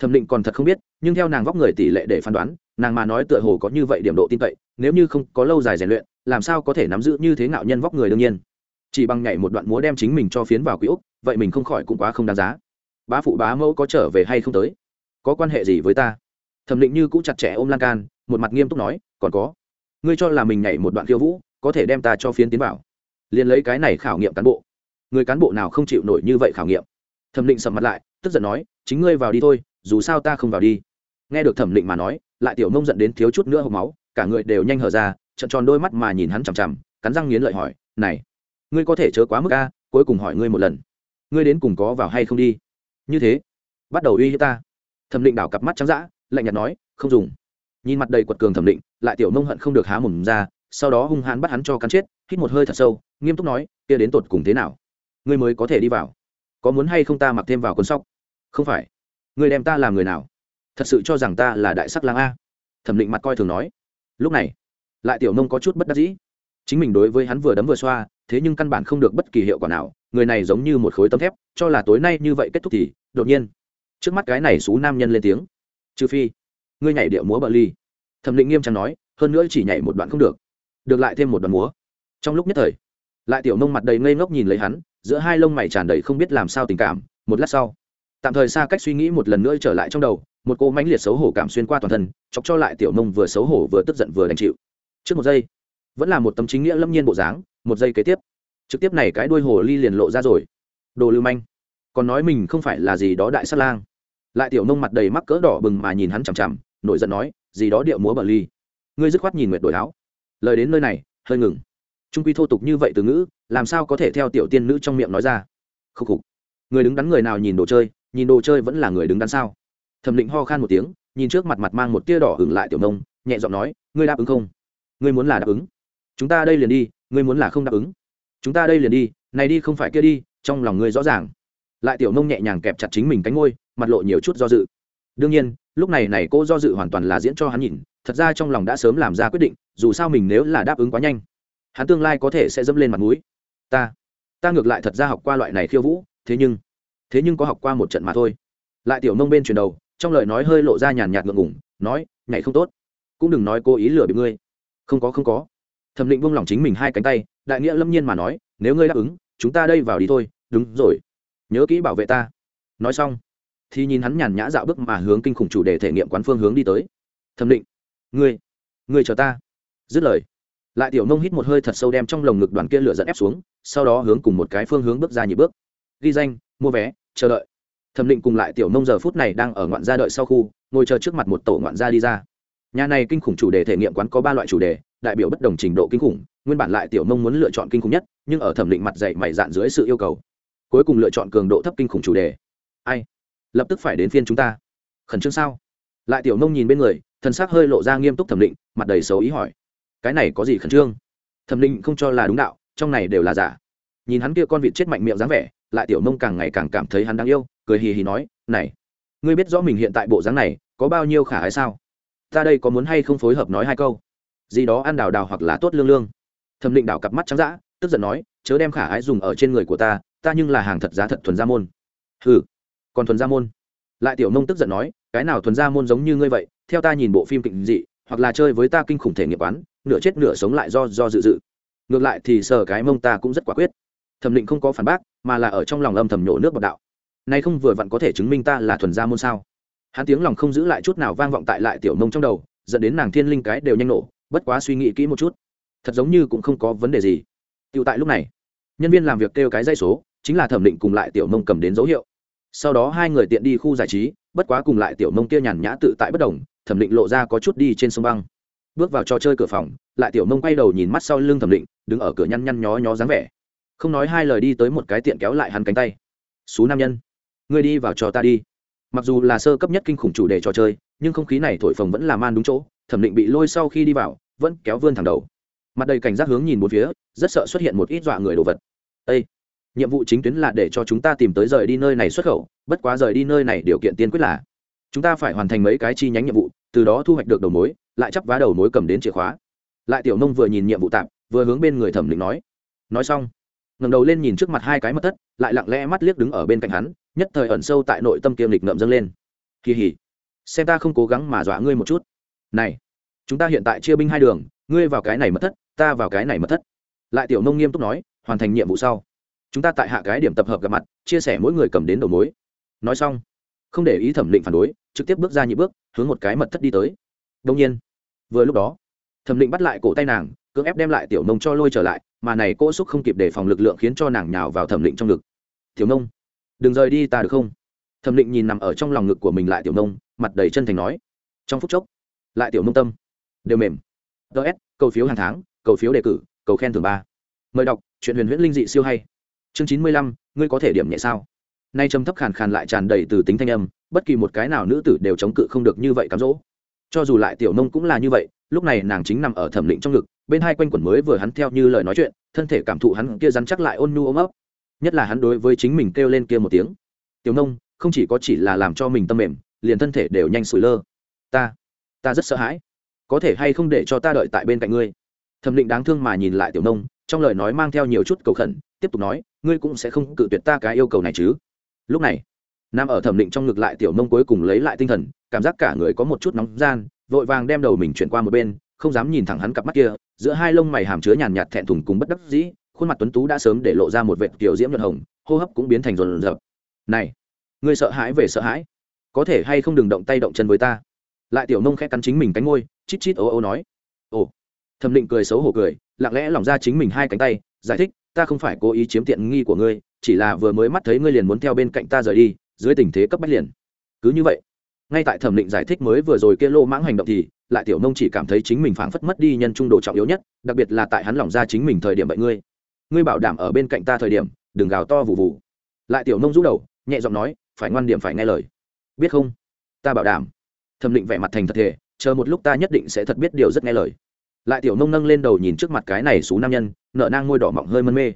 thẩm định còn thật không biết, nhưng theo nàng vóc người tỷ lệ để phán đoán, nàng mà nói tựa hồ có như vậy điểm độ tin cậy, nếu như không có lâu dài rèn luyện, làm sao có thể nắm giữ như thế ngạo nhân vóc người đương nhiên. Chỉ bằng nhảy một đoạn múa đem chính mình cho phiến vào quỹ úc, vậy mình không khỏi cũng quá không đáng giá. Bá phụ bá mẫu có trở về hay không tới? Có quan hệ gì với ta? Thẩm định như cũng chặt chẽ ôm lan can, một mặt nghiêm túc nói, còn có. Ngươi cho là mình nhảy một đoạn khiêu vũ, có thể đem ta cho phiến tiến vào. Liền lấy cái này khảo nghiệm cán bộ. Người cán bộ nào không chịu nổi như vậy khảo nghiệm? Thẩm định sầm mặt lại, tức giận nói, chính ngươi vào đi thôi dù sao ta không vào đi. Nghe được thẩm định mà nói, lại tiểu mông giận đến thiếu chút nữa hộp máu, cả người đều nhanh hở ra trận tròn đôi mắt mà nhìn hắn chằm chằm, cắn răng nghiến lợi hỏi, này, ngươi có thể chớ quá mức a, cuối cùng hỏi ngươi một lần. Ngươi đến cùng có vào hay không đi? Như thế. Bắt đầu uy hiếp ta. Thẩm định đảo cặp mắt trắng d ã lạnh nhạt nói, không dùng. Nhìn mặt đầy quật cường thẩm định lại tiểu mông hận không được há mồm ra, sau đó hung hãn bắt hắn cho cắn chết, hít một hơi thật sâu, nghiêm túc nói, kia đến tột cùng thế nào? Ngươi mới có thể đi vào. Có muốn hay không ta mặc thêm vào con sóc? Không phải ngươi đem ta làm người nào? Thật sự cho rằng ta là đại sắc lang a? Thẩm định mặt coi thường nói. Lúc này, lại tiểu nông có chút bất đắc dĩ. Chính mình đối với hắn vừa đấm vừa xoa, thế nhưng căn bản không được bất kỳ hiệu quả nào. Người này giống như một khối tấm thép, cho là tối nay như vậy kết thúc thì, đột nhiên, trước mắt cái này xú nam nhân lên tiếng. Trừ phi, ngươi nhảy điệu múa bờ ly thẩm định nghiêm trang nói, hơn nữa chỉ nhảy một đoạn không được. Được lại thêm một đoạn múa. Trong lúc nhất thời, lại tiểu nông mặt đầy ngây ngốc nhìn lấy hắn, giữa hai lông mày tràn đầy không biết làm sao tình cảm. Một lát sau tạm thời xa cách suy nghĩ một lần nữa trở lại trong đầu, một cô mãnh liệt xấu hổ cảm xuyên qua toàn thân, chọc cho lại tiểu nông vừa xấu hổ vừa tức giận vừa đành chịu. Trước một giây, vẫn là một tấm chính nghĩa lâm nhiên bộ dáng, một giây kế tiếp, trực tiếp này cái đuôi hồ ly liền lộ ra rồi. Đồ lưu manh, còn nói mình không phải là gì đó đại sát lang. Lại tiểu nông mặt đầy mắc cỡ đỏ bừng mà nhìn hắn chằm chằm, nổi giận nói, gì đó điệu múa bờ ly. Ngươi dứt khoát nhìn nguyệt đổi áo. Lời đến nơi này, hơi ngừng. Trung quy thô tục như vậy từ ngữ, làm sao có thể theo tiểu tiên nữ trong miệng nói ra? Khúc khục. Người đứng đắn người nào nhìn đồ chơi nhìn đồ chơi vẫn là người đứng đắn sao? Thẩm định ho khan một tiếng, nhìn trước mặt mặt mang một tia đỏ hửng lại tiểu nông, nhẹ giọng nói, ngươi đáp ứng không? Ngươi muốn là đáp ứng. Chúng ta đây liền đi, ngươi muốn là không đáp ứng. Chúng ta đây liền đi, này đi không phải kia đi, trong lòng ngươi rõ ràng. Lại tiểu nông nhẹ nhàng kẹp chặt chính mình cánh ngôi, mặt lộ nhiều chút do dự. Đương nhiên, lúc này này cô do dự hoàn toàn là diễn cho hắn nhìn, thật ra trong lòng đã sớm làm ra quyết định, dù sao mình nếu là đáp ứng quá nhanh, hắn tương lai có thể sẽ dẫm lên mặt mũi. Ta ta ngược lại thật ra học qua loại này khiêu vũ, thế nhưng thế nhưng có học qua một trận mà thôi. Lại tiểu nông bên chuyển đầu, trong lời nói hơi lộ ra nhàn nhạt ngượng ngủng nói, nhảy không tốt, cũng đừng nói cố ý lừa bị ngươi. Không có không có. Thẩm định buông lỏng chính mình hai cánh tay, đại nghĩa lâm nhiên mà nói, nếu ngươi đáp ứng, chúng ta đây vào đi thôi, đúng rồi, nhớ kỹ bảo vệ ta. Nói xong, thì nhìn hắn nhàn nhã dạo bước mà hướng kinh khủng chủ đề thể nghiệm quán phương hướng đi tới. Thẩm định, ngươi ngươi chờ ta. Dứt lời, lại tiểu nông hít một hơi thật sâu đem trong lồng ngực đoàn kia lửa dẫn ép xuống, sau đó hướng cùng một cái phương hướng bước ra nhịp bước. Ghi danh, mua vé chờ đợi. Thẩm định cùng lại tiểu nông giờ phút này đang ở ngoạn gia đợi sau khu, ngồi chờ trước mặt một tổ ngoạn gia đi ra. Nhà này kinh khủng chủ đề thể nghiệm quán có ba loại chủ đề, đại biểu bất đồng trình độ kinh khủng, nguyên bản lại tiểu mông muốn lựa chọn kinh khủng nhất, nhưng ở thẩm định mặt dạy mày dạn dưới sự yêu cầu, cuối cùng lựa chọn cường độ thấp kinh khủng chủ đề. Ai? Lập tức phải đến phiên chúng ta. Khẩn trương sao? Lại tiểu mông nhìn bên người thân xác hơi lộ ra nghiêm túc thẩm định, mặt đầy xấu ý hỏi. Cái này có gì khẩn trương? Thẩm định không cho là đúng đạo, trong này đều là giả nhìn hắn kia con vịt chết mạnh miệng dáng vẻ, lại tiểu mông càng ngày càng cảm thấy hắn đáng yêu, cười hì hì nói, này, ngươi biết rõ mình hiện tại bộ dáng này, có bao nhiêu khả ái sao? Ta đây có muốn hay không phối hợp nói hai câu? Gì đó ăn đào đào hoặc là tốt lương lương. Thẩm định đảo cặp mắt trắng d ã tức giận nói, chớ đem khả ái dùng ở trên người của ta ta nhưng là hàng thật giá thật thuần gia môn. Ừ còn thuần gia môn? Lại tiểu mông tức giận nói, cái nào thuần gia môn giống như ngươi vậy, theo ta nhìn bộ phim kịch dị, hoặc là chơi với ta kinh khủng thể nghiệp quán, nửa chết nửa sống lại do do dự dự. Ngược lại thì sờ cái mông ta cũng rất quả quyết thẩm định không có phản bác, mà là ở trong lòng âm thầm nhổ nước bọc đạo. Nay không vừa vặn có thể chứng minh ta là thuần gia môn sao? Hắn tiếng lòng không giữ lại chút nào vang vọng tại lại tiểu mông trong đầu, dẫn đến nàng thiên linh cái đều nhanh nổ, bất quá suy nghĩ kỹ một chút. Thật giống như cũng không có vấn đề gì. Tựu tại lúc này, nhân viên làm việc kêu cái dây số, chính là thẩm định cùng lại tiểu mông cầm đến dấu hiệu. Sau đó hai người tiện đi khu giải trí, bất quá cùng lại tiểu mông kia nhàn nhã tự tại bất đồng, thẩm định lộ ra có chút đi trên sông băng. Bước vào trò chơi cửa phòng, lại tiểu mông quay đầu nhìn mắt sau lưng thẩm định, đứng ở cửa nhăn nhăn nhó nhó dáng vẻ không nói hai lời đi tới một cái tiện kéo lại hắn cánh tay. Xú nam nhân, ngươi đi vào trò ta đi. Mặc dù là sơ cấp nhất kinh khủng chủ đề trò chơi, nhưng không khí này thổi phồng vẫn là man đúng chỗ, thẩm định bị lôi sau khi đi vào, vẫn kéo vươn thẳng đầu. Mặt đầy cảnh giác hướng nhìn một phía, rất sợ xuất hiện một ít dọa người đồ vật. Â nhiệm vụ chính tuyến là để cho chúng ta tìm tới rời đi nơi này xuất khẩu, bất quá rời đi nơi này điều kiện tiên quyết là, chúng ta phải hoàn thành mấy cái chi nhánh nhiệm vụ, từ đó thu hoạch được đầu mối, lại chắp vá đầu mối cầm đến chìa khóa. Lại tiểu nông vừa nhìn nhiệm vụ tạm, vừa hướng bên người thẩm định nói. Nói xong ngẩng đầu lên nhìn trước mặt hai cái mất thất, lại lặng lẽ mắt liếc đứng ở bên cạnh hắn, nhất thời ẩn sâu tại nội tâm kiêm lịch ngậm dâng lên. Kỳ hỉ, xem ta không cố gắng mà dọa ngươi một chút. Này, chúng ta hiện tại chia binh hai đường, ngươi vào cái này mất thất, ta vào cái này mất thất. Lại tiểu nông nghiêm túc nói, hoàn thành nhiệm vụ sau. Chúng ta tại hạ cái điểm tập hợp gặp mặt, chia sẻ mỗi người cầm đến đầu mối. Nói xong, không để ý thẩm định phản đối, trực tiếp bước ra nhị bước, hướng một cái mật thất đi tới. Đông nhiên, vừa lúc đó, thẩm định bắt lại cổ tay nàng cưỡng ép đem lại tiểu nông cho lôi trở lại, mà này cô xúc không kịp đề phòng lực lượng khiến cho nàng nhào vào thẩm định trong ngực. Tiểu nông, đừng rời đi ta được không? Thẩm định nhìn nằm ở trong lòng ngực của mình lại tiểu nông, mặt đầy chân thành nói. Trong phút chốc, lại tiểu nông tâm, đều mềm. Ts cầu phiếu hàng tháng, cầu phiếu đề cử, cầu khen thưởng ba. Mời đọc, chuyện huyền huyễn linh dị siêu hay. Chương chín mươi lăm, ngươi có thể điểm nhẹ sao? Nay trầm thấp khàn khàn lại tràn đầy từ tính thanh âm, bất kỳ một cái nào nữ tử đều chống cự không được như vậy cám dỗ. Cho dù lại tiểu nông cũng là như vậy lúc này nàng chính nằm ở thẩm định trong ngực, bên hai quanh quẩn mới vừa hắn theo như lời nói chuyện, thân thể cảm thụ hắn kia rắn chắc lại ôn nhu ôm ấp. Nhất là hắn đối với chính mình kêu lên kia một tiếng. Tiểu nông, không chỉ có chỉ là làm cho mình tâm mềm, liền thân thể đều nhanh sủi lơ. Ta ta rất sợ hãi. Có thể hay không để cho ta đợi tại bên cạnh ngươi? Thẩm định đáng thương mà nhìn lại tiểu nông, trong lời nói mang theo nhiều chút cầu khẩn, tiếp tục nói, ngươi cũng sẽ không cự tuyệt ta cái yêu cầu này chứ. Lúc này nam ở thẩm định trong ngực lại tiểu nông cuối cùng lấy lại tinh thần, cảm giác cả người có một chút nóng gian vội vàng đem đầu mình chuyển qua một bên, không dám nhìn thẳng hắn cặp mắt kia, giữa hai lông mày hàm chứa nhàn nhạt thẹn thùng cùng bất đắc dĩ, khuôn mặt tuấn tú đã sớm để lộ ra một vệt kiểu diễm nhuận hồng, hô hấp cũng biến thành rồn rập. Này, ngươi sợ hãi về sợ hãi? Có thể hay không đừng động tay động chân với ta? Lại tiểu nông khẽ cắn chính mình cánh ngôi chít chít ố ô nói. Ồ. Thẩm định cười xấu hổ cười, lặng lẽ lỏng ra chính mình hai cánh tay, giải thích, ta không phải cố ý chiếm tiện nghi của ngươi, chỉ là vừa mới mắt thấy ngươi liền muốn theo bên cạnh ta rời đi, dưới tình thế cấp bách liền. Cứ như vậy ngay tại thẩm định giải thích mới vừa rồi kia lô mãng hành động thì, lại tiểu nông chỉ cảm thấy chính mình phảng phất mất đi nhân trung đồ trọng yếu nhất, đặc biệt là tại hắn lỏng ra chính mình thời điểm vậy ngươi. Ngươi bảo đảm ở bên cạnh ta thời điểm, đừng gào to vụ vụ lại tiểu nông rũ đầu, nhẹ giọng nói, phải ngoan điểm phải nghe lời. Biết không? Ta bảo đảm. Thẩm định vẻ mặt thành thật thể chờ một lúc ta nhất định sẽ thật biết điều rất nghe lời. Lại tiểu nông nâng lên đầu nhìn trước mặt cái này xú nam nhân nợ nang môi đỏ mọng hơi mân mê.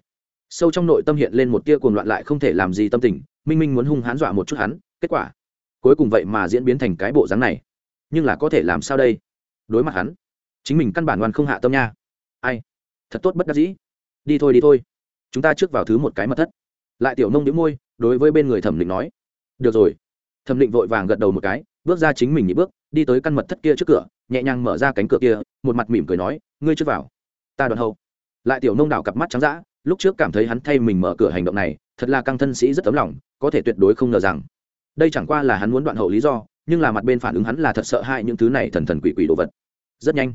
Sâu trong nội tâm hiện lên một tia cuồng loạn lại không thể làm gì tâm tình, minh minh muốn hung hán dọa một chút hắn, kết quả cuối cùng vậy mà diễn biến thành cái bộ dáng này. Nhưng là có thể làm sao đây? Đối mặt hắn, chính mình căn bản ngoan không hạ tâm nha. Ai? Thật tốt bất đắc dĩ. Đi thôi đi thôi. Chúng ta trước vào thứ một cái mật thất. Lại tiểu nông đĩu môi, đối với bên người thẩm định nói. Được rồi. Thẩm định vội vàng gật đầu một cái, bước ra chính mình nhị bước, đi tới căn mật thất kia trước cửa, nhẹ nhàng mở ra cánh cửa kia, một mặt mỉm cười nói, ngươi trước vào. Ta đoàn hậu. Lại tiểu nông đảo cặp mắt trắng d lúc trước cảm thấy hắn thay mình mở cửa hành động này, thật là căng thân sĩ rất tấm lòng, có thể tuyệt đối không ngờ rằng đây chẳng qua là hắn muốn đoạn hậu lý do, nhưng là mặt bên phản ứng hắn là thật sợ hãi những thứ này thần thần quỷ quỷ đồ vật. Rất nhanh,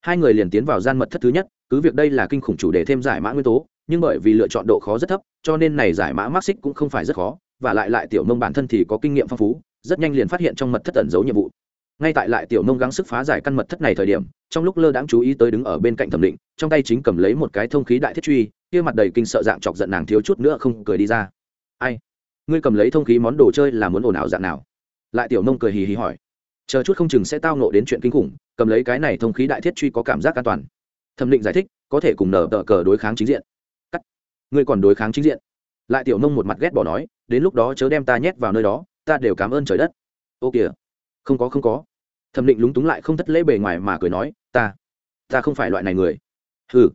hai người liền tiến vào gian mật thất thứ nhất, cứ việc đây là kinh khủng chủ đề thêm giải mã nguyên tố, nhưng bởi vì lựa chọn độ khó rất thấp, cho nên này giải mã mắc xích cũng không phải rất khó, và lại lại tiểu nông bản thân thì có kinh nghiệm phong phú, rất nhanh liền phát hiện trong mật thất tẩn giấu nhiệm vụ. Ngay tại lại tiểu nông gắng sức phá giải căn mật thất này thời điểm, trong lúc lơ đãng chú ý tới đứng ở bên cạnh thẩm định, trong tay chính cầm lấy một cái thông khí đại thiết truy, kia mặt đầy kinh sợ dạng chọc giận nàng thiếu chút nữa không cười đi ra. Ai? Ngươi cầm lấy thông khí món đồ chơi là muốn ồn ào dạng nào? Lại tiểu nông cười hì hì hỏi. Chờ chút không chừng sẽ tao nộ đến chuyện kinh khủng, cầm lấy cái này thông khí đại thiết truy có cảm giác an toàn. Thẩm định giải thích, có thể cùng nở tờ cờ đối kháng chính diện. Cắt. Ngươi còn đối kháng chính diện. Lại tiểu nông một mặt ghét bỏ nói, đến lúc đó chớ đem ta nhét vào nơi đó, ta đều cảm ơn trời đất. Ô kìa. Không có không có. Thẩm định lúng túng lại không thất lễ bề ngoài mà cười nói, ta ta không phải loại này người. Hừ.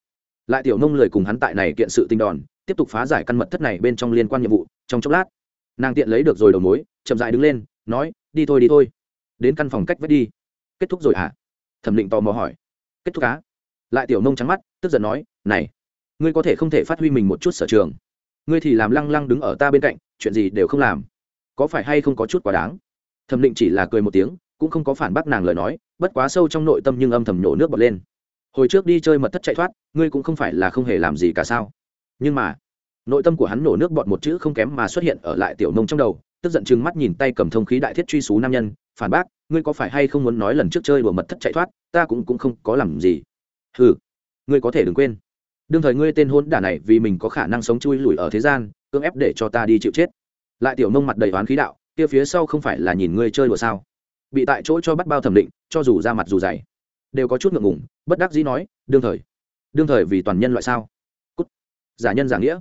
Lại tiểu nông lời cùng hắn tại này kiện sự tinh đòn, tiếp tục phá giải căn mật thất này bên trong liên quan nhiệm vụ, trong chốc lát nàng tiện lấy được rồi đầu mối, chậm dại đứng lên, nói, đi thôi đi thôi. Đến căn phòng cách vết đi. Kết thúc rồi hả? Thẩm định tò mò hỏi. Kết thúc cá lại tiểu nông trắng mắt, tức giận nói, này, ngươi có thể không thể phát huy mình một chút sở trường. Ngươi thì làm lăng lăng đứng ở ta bên cạnh, chuyện gì đều không làm. Có phải hay không có chút quá đáng? Thẩm định chỉ là cười một tiếng, cũng không có phản bác nàng lời nói, bất quá sâu trong nội tâm nhưng âm thầm nhổ nước bọt lên. Hồi trước đi chơi mật thất chạy thoát, ngươi cũng không phải là không hề làm gì cả sao? Nhưng mà nội tâm của hắn nổ nước bọt một chữ không kém mà xuất hiện ở lại tiểu nông trong đầu, tức giận chừng mắt nhìn tay cầm thông khí đại thiết truy xú nam nhân, phản bác, ngươi có phải hay không muốn nói lần trước chơi đùa mật thất chạy thoát, ta cũng cũng không có làm gì. Hừ, ngươi có thể đừng quên. Đương thời ngươi tên hôn đả này vì mình có khả năng sống chui lủi ở thế gian, cưỡng ép để cho ta đi chịu chết. Lại tiểu nông mặt đầy oán khí đạo, kia phía sau không phải là nhìn ngươi chơi đùa sao? Bị tại chỗ cho bắt bao thẩm định, cho dù ra mặt dù dày, đều có chút ngượng ngùng, bất đắc dĩ nói, đương thời đương thời vì toàn nhân loại sao? Cút. Giả nhân giả nghĩa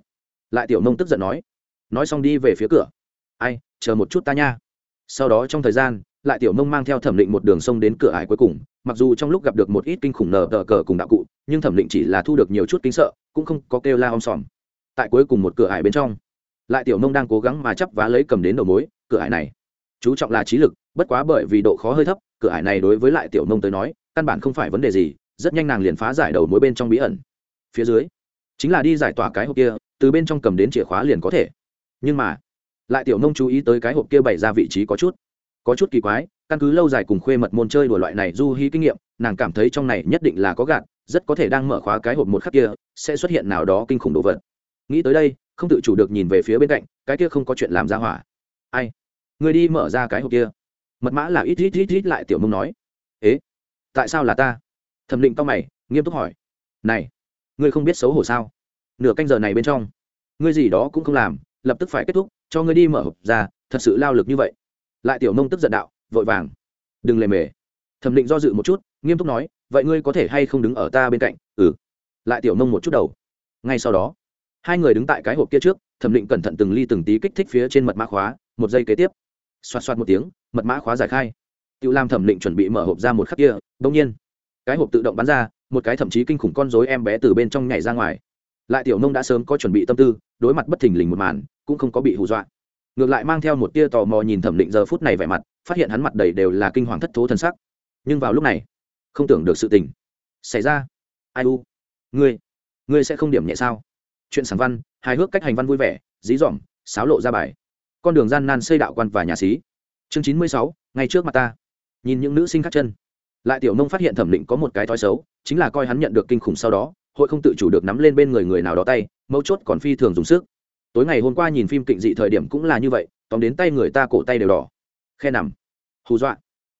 lại tiểu nông tức giận nói nói xong đi về phía cửa. Ai, chờ một chút ta nha. Sau đó trong thời gian, lại tiểu nông mang theo thẩm định một đường sông đến cửa ải cuối cùng, mặc dù trong lúc gặp được một ít kinh khủng nở tờ cờ cùng đạo cụ, nhưng thẩm định chỉ là thu được nhiều chút kính sợ, cũng không có kêu la om sòm. Tại cuối cùng một cửa ải bên trong, lại tiểu nông đang cố gắng mà chấp vá lấy cầm đến đầu mối, cửa ải này, chú trọng là trí lực, bất quá bởi vì độ khó hơi thấp, cửa ải này đối với lại tiểu nông tới nói, căn bản không phải vấn đề gì, rất nhanh nàng liền phá giải đầu mối bên trong bí ẩn. Phía dưới, chính là đi giải tỏa cái hộp kia từ bên trong cầm đến chìa khóa liền có thể. Nhưng mà, lại tiểu nông chú ý tới cái hộp kia bày ra vị trí có chút. Có chút kỳ quái, căn cứ lâu dài cùng khuê mật môn chơi đùa loại này du hy kinh nghiệm, nàng cảm thấy trong này nhất định là có gạt, rất có thể đang mở khóa cái hộp một khắc kia, sẽ xuất hiện nào đó kinh khủng đồ vật. Nghĩ tới đây, không tự chủ được nhìn về phía bên cạnh, cái kia không có chuyện làm ra hỏa. Ai? Người đi mở ra cái hộp kia. Mật mã là ít ít ít ít lại tiểu mông nói. Ế? Tại sao là ta? Thẩm định tao mày, nghiêm túc hỏi. Này, ngươi không biết xấu hổ sao? Nửa canh giờ này bên trong. Ngươi gì đó cũng không làm, lập tức phải kết thúc, cho ngươi đi mở hộp ra, thật sự lao lực như vậy. Lại tiểu mông tức giận đạo, vội vàng. Đừng lề mề. Thẩm định do dự một chút, nghiêm túc nói, vậy ngươi có thể hay không đứng ở ta bên cạnh? Ừ. Lại tiểu mông một chút đầu. Ngay sau đó, hai người đứng tại cái hộp kia trước, thẩm định cẩn thận từng ly từng tí kích thích phía trên mật mã khóa, một giây kế tiếp. Xoạt xoạt một tiếng, mật mã khóa giải khai. Tự làm thẩm định chuẩn bị mở hộp ra một khắc kia đông nhiên, cái hộp tự động bắn ra, một cái thậm chí kinh khủng con dối em bé từ bên trong nhảy ra ngoài lại tiểu nông đã sớm có chuẩn bị tâm tư, đối mặt bất thình lình một màn, cũng không có bị hù dọa. Ngược lại mang theo một tia tò mò nhìn thẩm định giờ phút này vẻ mặt, phát hiện hắn mặt đầy đều là kinh hoàng thất thố thân sắc. Nhưng vào lúc này, không tưởng được sự tình xảy ra. Ai u? Ngươi ngươi sẽ không điểm nhẹ sao? Chuyện sản văn, hài hước cách hành văn vui vẻ, dí dỏm sáo lộ ra bài. Con đường gian nan xây đạo quan và nhà xí. Chương chín mươi sáu, ngay trước mặt ta. Nhìn những nữ sinh khác chân. Lại tiểu nông phát hiện thẩm định có một cái thói xấu, chính là coi hắn nhận được kinh khủng sau đó hội không tự chủ được nắm lên bên người người nào đó tay, mấu chốt còn phi thường dùng sức. Tối ngày hôm qua nhìn phim kịnh dị thời điểm cũng là như vậy, tóm đến tay người ta cổ tay đều đỏ. Khe nằm. Hù dọa.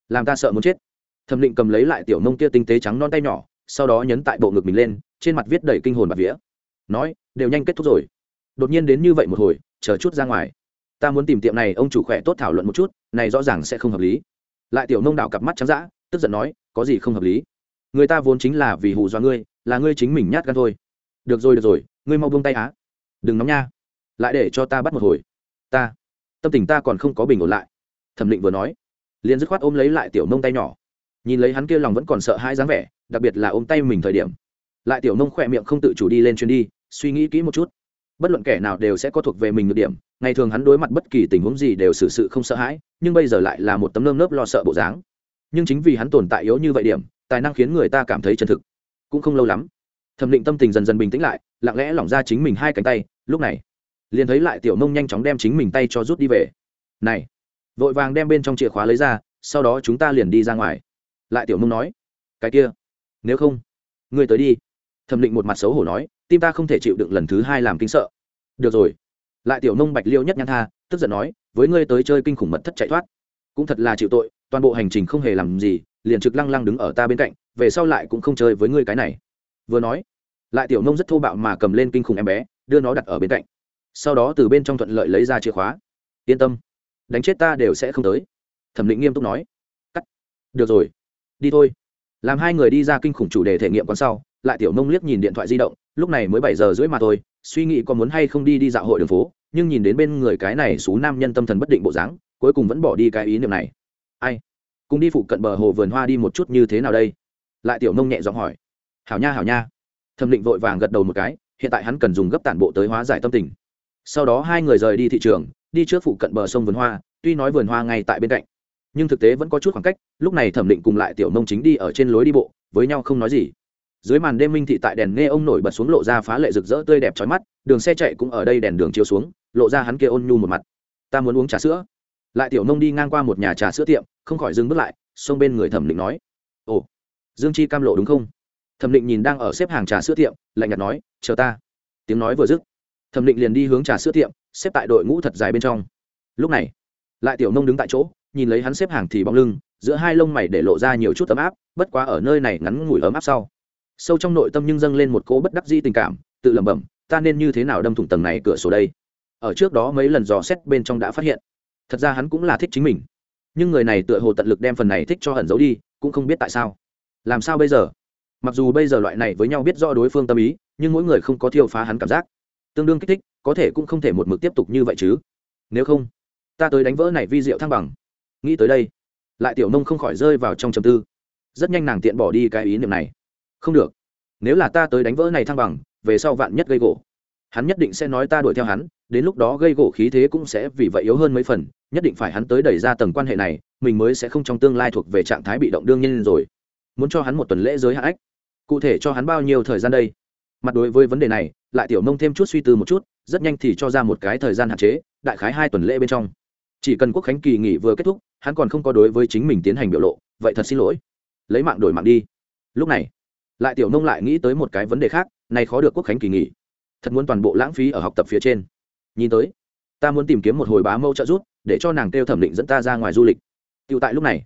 Làm ta sợ muốn chết. Thẩm định cầm lấy lại tiểu nông kia tinh tế trắng non tay nhỏ, sau đó nhấn tại bộ ngực mình lên, trên mặt viết đầy kinh hồn bạt vía. Nói, đều nhanh kết thúc rồi. Đột nhiên đến như vậy một hồi, chờ chút ra ngoài. Ta muốn tìm tiệm này, ông chủ khỏe tốt thảo luận một chút, này rõ ràng sẽ không hợp lý. Lại tiểu nông đào cặp mắt trắng d tức giận nói, có gì không hợp lý? Người ta vốn chính là vì hù dọa ngươi là ngươi chính mình nhát gan thôi. Được rồi được rồi, ngươi mau buông tay á. Đừng nóng nha. Lại để cho ta bắt một hồi. Ta, tâm tình ta còn không có bình ổn lại. Thẩm định vừa nói, liền dứt khoát ôm lấy lại tiểu nông tay nhỏ. Nhìn lấy hắn kia lòng vẫn còn sợ hãi dáng vẻ, đặc biệt là ôm tay mình thời điểm. Lại tiểu nông khỏe miệng không tự chủ đi lên chuyến đi, suy nghĩ kỹ một chút. Bất luận kẻ nào đều sẽ có thuộc về mình được điểm, ngày thường hắn đối mặt bất kỳ tình huống gì đều xử sự không sợ hãi, nhưng bây giờ lại là một tấm nơm nớp lo sợ bộ dáng. Nhưng chính vì hắn tồn tại yếu như vậy điểm, tài năng khiến người ta cảm thấy chân thực cũng không lâu lắm, thẩm định tâm tình dần dần bình tĩnh lại, lặng lẽ lỏng ra chính mình hai cánh tay, lúc này, liền thấy lại tiểu Mông nhanh chóng đem chính mình tay cho rút đi về. Này, vội vàng đem bên trong chìa khóa lấy ra, sau đó chúng ta liền đi ra ngoài. Lại tiểu Mông nói, cái kia, nếu không, ngươi tới đi. Thẩm định một mặt xấu hổ nói, tim ta không thể chịu đựng lần thứ hai làm kinh sợ. Được rồi. Lại tiểu nông bạch liêu nhất nhăn tha, tức giận nói, với ngươi tới chơi kinh khủng mật thất chạy thoát, cũng thật là chịu tội, toàn bộ hành trình không hề làm gì liền trực lăng lăng đứng ở ta bên cạnh, về sau lại cũng không chơi với ngươi cái này. Vừa nói, lại tiểu nông rất thô bạo mà cầm lên kinh khủng em bé, đưa nó đặt ở bên cạnh. Sau đó từ bên trong thuận lợi lấy ra chìa khóa. Yên tâm, đánh chết ta đều sẽ không tới. Thẩm định nghiêm túc nói. Cắt. Được rồi. Đi thôi. Làm hai người đi ra kinh khủng chủ đề thể nghiệm quán sau, lại tiểu nông liếc nhìn điện thoại di động, lúc này mới bảy giờ rưỡi mà thôi, suy nghĩ có muốn hay không đi đi dạo hội đường phố, nhưng nhìn đến bên người cái này xú nam nhân tâm thần bất định bộ dáng, cuối cùng vẫn bỏ đi cái ý niệm này. Ai? Cùng đi phụ cận bờ hồ vườn hoa đi một chút như thế nào đây? Lại tiểu nông nhẹ giọng hỏi. Hảo nha hảo nha. Thẩm định vội vàng gật đầu một cái, hiện tại hắn cần dùng gấp tản bộ tới hóa giải tâm tình. Sau đó hai người rời đi thị trường, đi trước phụ cận bờ sông vườn hoa, tuy nói vườn hoa ngay tại bên cạnh, nhưng thực tế vẫn có chút khoảng cách, lúc này thẩm định cùng lại tiểu nông chính đi ở trên lối đi bộ, với nhau không nói gì. Dưới màn đêm minh thị tại đèn nghe ông nổi bật xuống lộ ra phá lệ rực rỡ tươi đẹp trói mắt, đường xe chạy cũng ở đây đèn đường chiếu xuống, lộ ra hắn kia ôn nhu một mặt. Ta muốn uống trà sữa lại tiểu nông đi ngang qua một nhà trà sữa tiệm, không khỏi dừng bước lại, xông bên người thẩm định nói, ồ, dương chi cam lộ đúng không? Thẩm định nhìn đang ở xếp hàng trà sữa tiệm, lạnh nhạt nói, chờ ta. Tiếng nói vừa dứt, thẩm định liền đi hướng trà sữa tiệm, xếp tại đội ngũ thật dài bên trong. Lúc này, lại tiểu nông đứng tại chỗ, nhìn lấy hắn xếp hàng thì bóng lưng, giữa hai lông mày để lộ ra nhiều chút ấm áp, bất quá ở nơi này ngắn ngủi ấm áp sau. Sâu trong nội tâm nhưng dâng lên một cỗ bất đắc di tình cảm, tự lẩm bẩm, ta nên như thế nào đâm thủng tầng này cửa sổ đây? Ở trước đó mấy lần dò xét bên trong đã phát hiện thật ra hắn cũng là thích chính mình. Nhưng người này tựa hồ tận lực đem phần này thích cho hận giấu đi, cũng không biết tại sao. Làm sao bây giờ? Mặc dù bây giờ loại này với nhau biết rõ đối phương tâm ý, nhưng mỗi người không có thiêu phá hắn cảm giác. Tương đương kích thích, có thể cũng không thể một mực tiếp tục như vậy chứ. Nếu không, ta tới đánh vỡ này vi diệu thăng bằng. Nghĩ tới đây, lại tiểu nông không khỏi rơi vào trong trầm tư. Rất nhanh nàng tiện bỏ đi cái ý niệm này. Không được. Nếu là ta tới đánh vỡ này thăng bằng, về sau vạn nhất gây gỗ, hắn nhất định sẽ nói ta đuổi theo hắn đến lúc đó gây gỗ khí thế cũng sẽ vì vậy yếu hơn mấy phần, nhất định phải hắn tới đẩy ra tầng quan hệ này, mình mới sẽ không trong tương lai thuộc về trạng thái bị động đương nhiên rồi. Muốn cho hắn một tuần lễ giới hạn ách, cụ thể cho hắn bao nhiêu thời gian đây? Mặt đối với vấn đề này, lại tiểu nông thêm chút suy tư một chút, rất nhanh thì cho ra một cái thời gian hạn chế, đại khái hai tuần lễ bên trong. Chỉ cần quốc khánh kỳ nghỉ vừa kết thúc, hắn còn không có đối với chính mình tiến hành biểu lộ, vậy thật xin lỗi. Lấy mạng đổi mạng đi. Lúc này, lại tiểu nông lại nghĩ tới một cái vấn đề khác này khó được quốc khánh kỳ nghỉ. Thật muốn toàn bộ lãng phí ở học tập phía trên nhìn tới, ta muốn tìm kiếm một hồi bá mâu trợ giúp, để cho nàng kêu thẩm định dẫn ta ra ngoài du lịch. Tựu tại lúc này,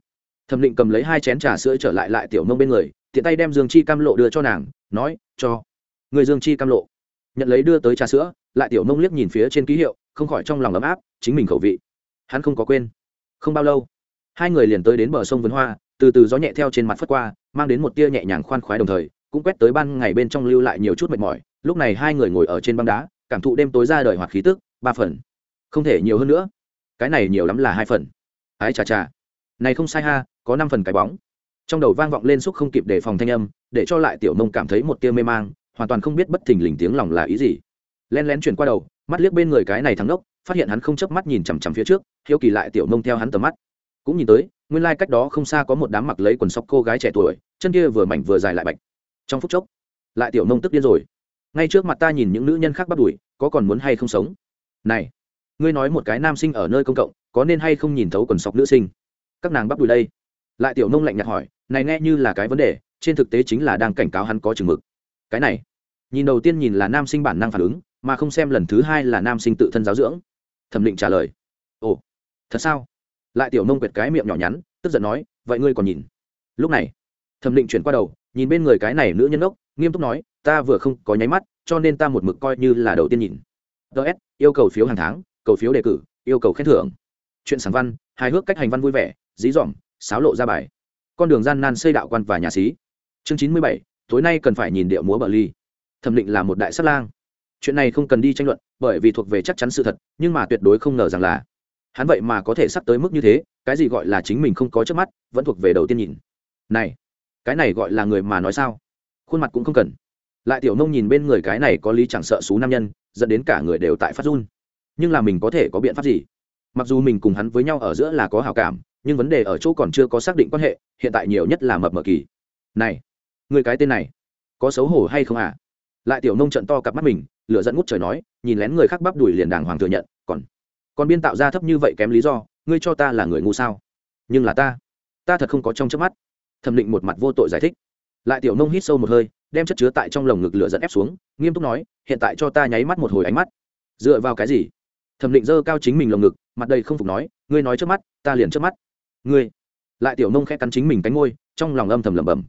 thẩm định cầm lấy hai chén trà sữa trở lại lại tiểu mông bên người, tiện tay đem dương chi cam lộ đưa cho nàng, nói, cho. Người dương chi cam lộ nhận lấy đưa tới trà sữa, lại tiểu mông liếc nhìn phía trên ký hiệu, không khỏi trong lòng ấm áp, chính mình khẩu vị. Hắn không có quên. Không bao lâu, hai người liền tới đến bờ sông vườn hoa, từ từ gió nhẹ theo trên mặt phất qua, mang đến một tia nhẹ nhàng khoan khoái đồng thời, cũng quét tới ban ngày bên trong lưu lại nhiều chút mệt mỏi. Lúc này hai người ngồi ở trên băng đá cảm thụ đêm tối ra đời hoạt khí tức, ba phần. Không thể nhiều hơn nữa. Cái này nhiều lắm là hai phần. Ái chà chà. Này không sai ha, có năm phần cái bóng. Trong đầu vang vọng lên xúc không kịp đề phòng thanh âm, để cho lại tiểu nông cảm thấy một tia mê mang, hoàn toàn không biết bất thình lình tiếng lòng là ý gì. Len lén chuyển qua đầu, mắt liếc bên người cái này thắng đốc phát hiện hắn không chớp mắt nhìn chằm chằm phía trước, hiếu kỳ lại tiểu nông theo hắn tầm mắt. Cũng nhìn tới, nguyên lai cách đó không xa có một đám mặc lấy quần sóc cô gái trẻ tuổi, chân kia vừa mảnh vừa dài lại bạch. Trong phút chốc, lại tiểu nông tức điên rồi ngay trước mặt ta nhìn những nữ nhân khác bắt đuổi, có còn muốn hay không sống? Này, ngươi nói một cái nam sinh ở nơi công cộng, có nên hay không nhìn thấu quần sọc nữ sinh? Các nàng bắt đuổi đây. Lại tiểu nông lạnh nhạt hỏi, này nghe như là cái vấn đề, trên thực tế chính là đang cảnh cáo hắn có chừng mực. Cái này, nhìn đầu tiên nhìn là nam sinh bản năng phản ứng, mà không xem lần thứ hai là nam sinh tự thân giáo dưỡng. Thẩm định trả lời, ồ, thật sao? Lại tiểu nông quệt cái miệng nhỏ nhắn, tức giận nói, vậy ngươi còn nhìn? Lúc này, thẩm định chuyển qua đầu, nhìn bên người cái này nữ nhân ốc nghiêm túc nói ta vừa không có nháy mắt, cho nên ta một mực coi như là đầu tiên nhìn. Ts yêu cầu phiếu hàng tháng, cầu phiếu đề cử, yêu cầu khen thưởng. Chuyện sản văn, hài hước cách hành văn vui vẻ, dí dỏm sáo lộ ra bài. Con đường gian nan xây đạo quan và nhà sĩ. chương chín mươi bảy, tối nay cần phải nhìn điệu múa bờ ly thẩm định là một đại sát lang. Chuyện này không cần đi tranh luận, bởi vì thuộc về chắc chắn sự thật, nhưng mà tuyệt đối không ngờ rằng là, hắn vậy mà có thể sắp tới mức như thế, cái gì gọi là chính mình không có trước mắt, vẫn thuộc về đầu tiên nhìn. Này, cái này gọi là người mà nói sao? Khuôn mặt cũng không cần lại tiểu nông nhìn bên người cái này có lý chẳng sợ xú nam nhân, dẫn đến cả người đều tại phát run. Nhưng là mình có thể có biện pháp gì? Mặc dù mình cùng hắn với nhau ở giữa là có hào cảm, nhưng vấn đề ở chỗ còn chưa có xác định quan hệ, hiện tại nhiều nhất là mập mờ kỳ. Này, người cái tên này, có xấu hổ hay không à? Lại tiểu nông trận to cặp mắt mình, lửa dẫn ngút trời nói, nhìn lén người khác bắp đùi liền đàng hoàng thừa nhận, còn còn biên tạo ra thấp như vậy kém lý do, ngươi cho ta là người ngu sao? Nhưng là ta ta thật không có trong chớp mắt. Thẩm định một mặt vô tội giải thích. Lại tiểu nông hít sâu một hơi đem chất chứa tại trong lồng ngực lửa dẫn ép xuống, nghiêm túc nói, hiện tại cho ta nháy mắt một hồi ánh mắt. Dựa vào cái gì? Thẩm định dơ cao chính mình lồng ngực, mặt đầy không phục nói, ngươi nói trước mắt, ta liền trước mắt. Ngươi? Lại tiểu nông khẽ cắn chính mình cánh ngôi trong lòng âm thầm lẩm bẩm.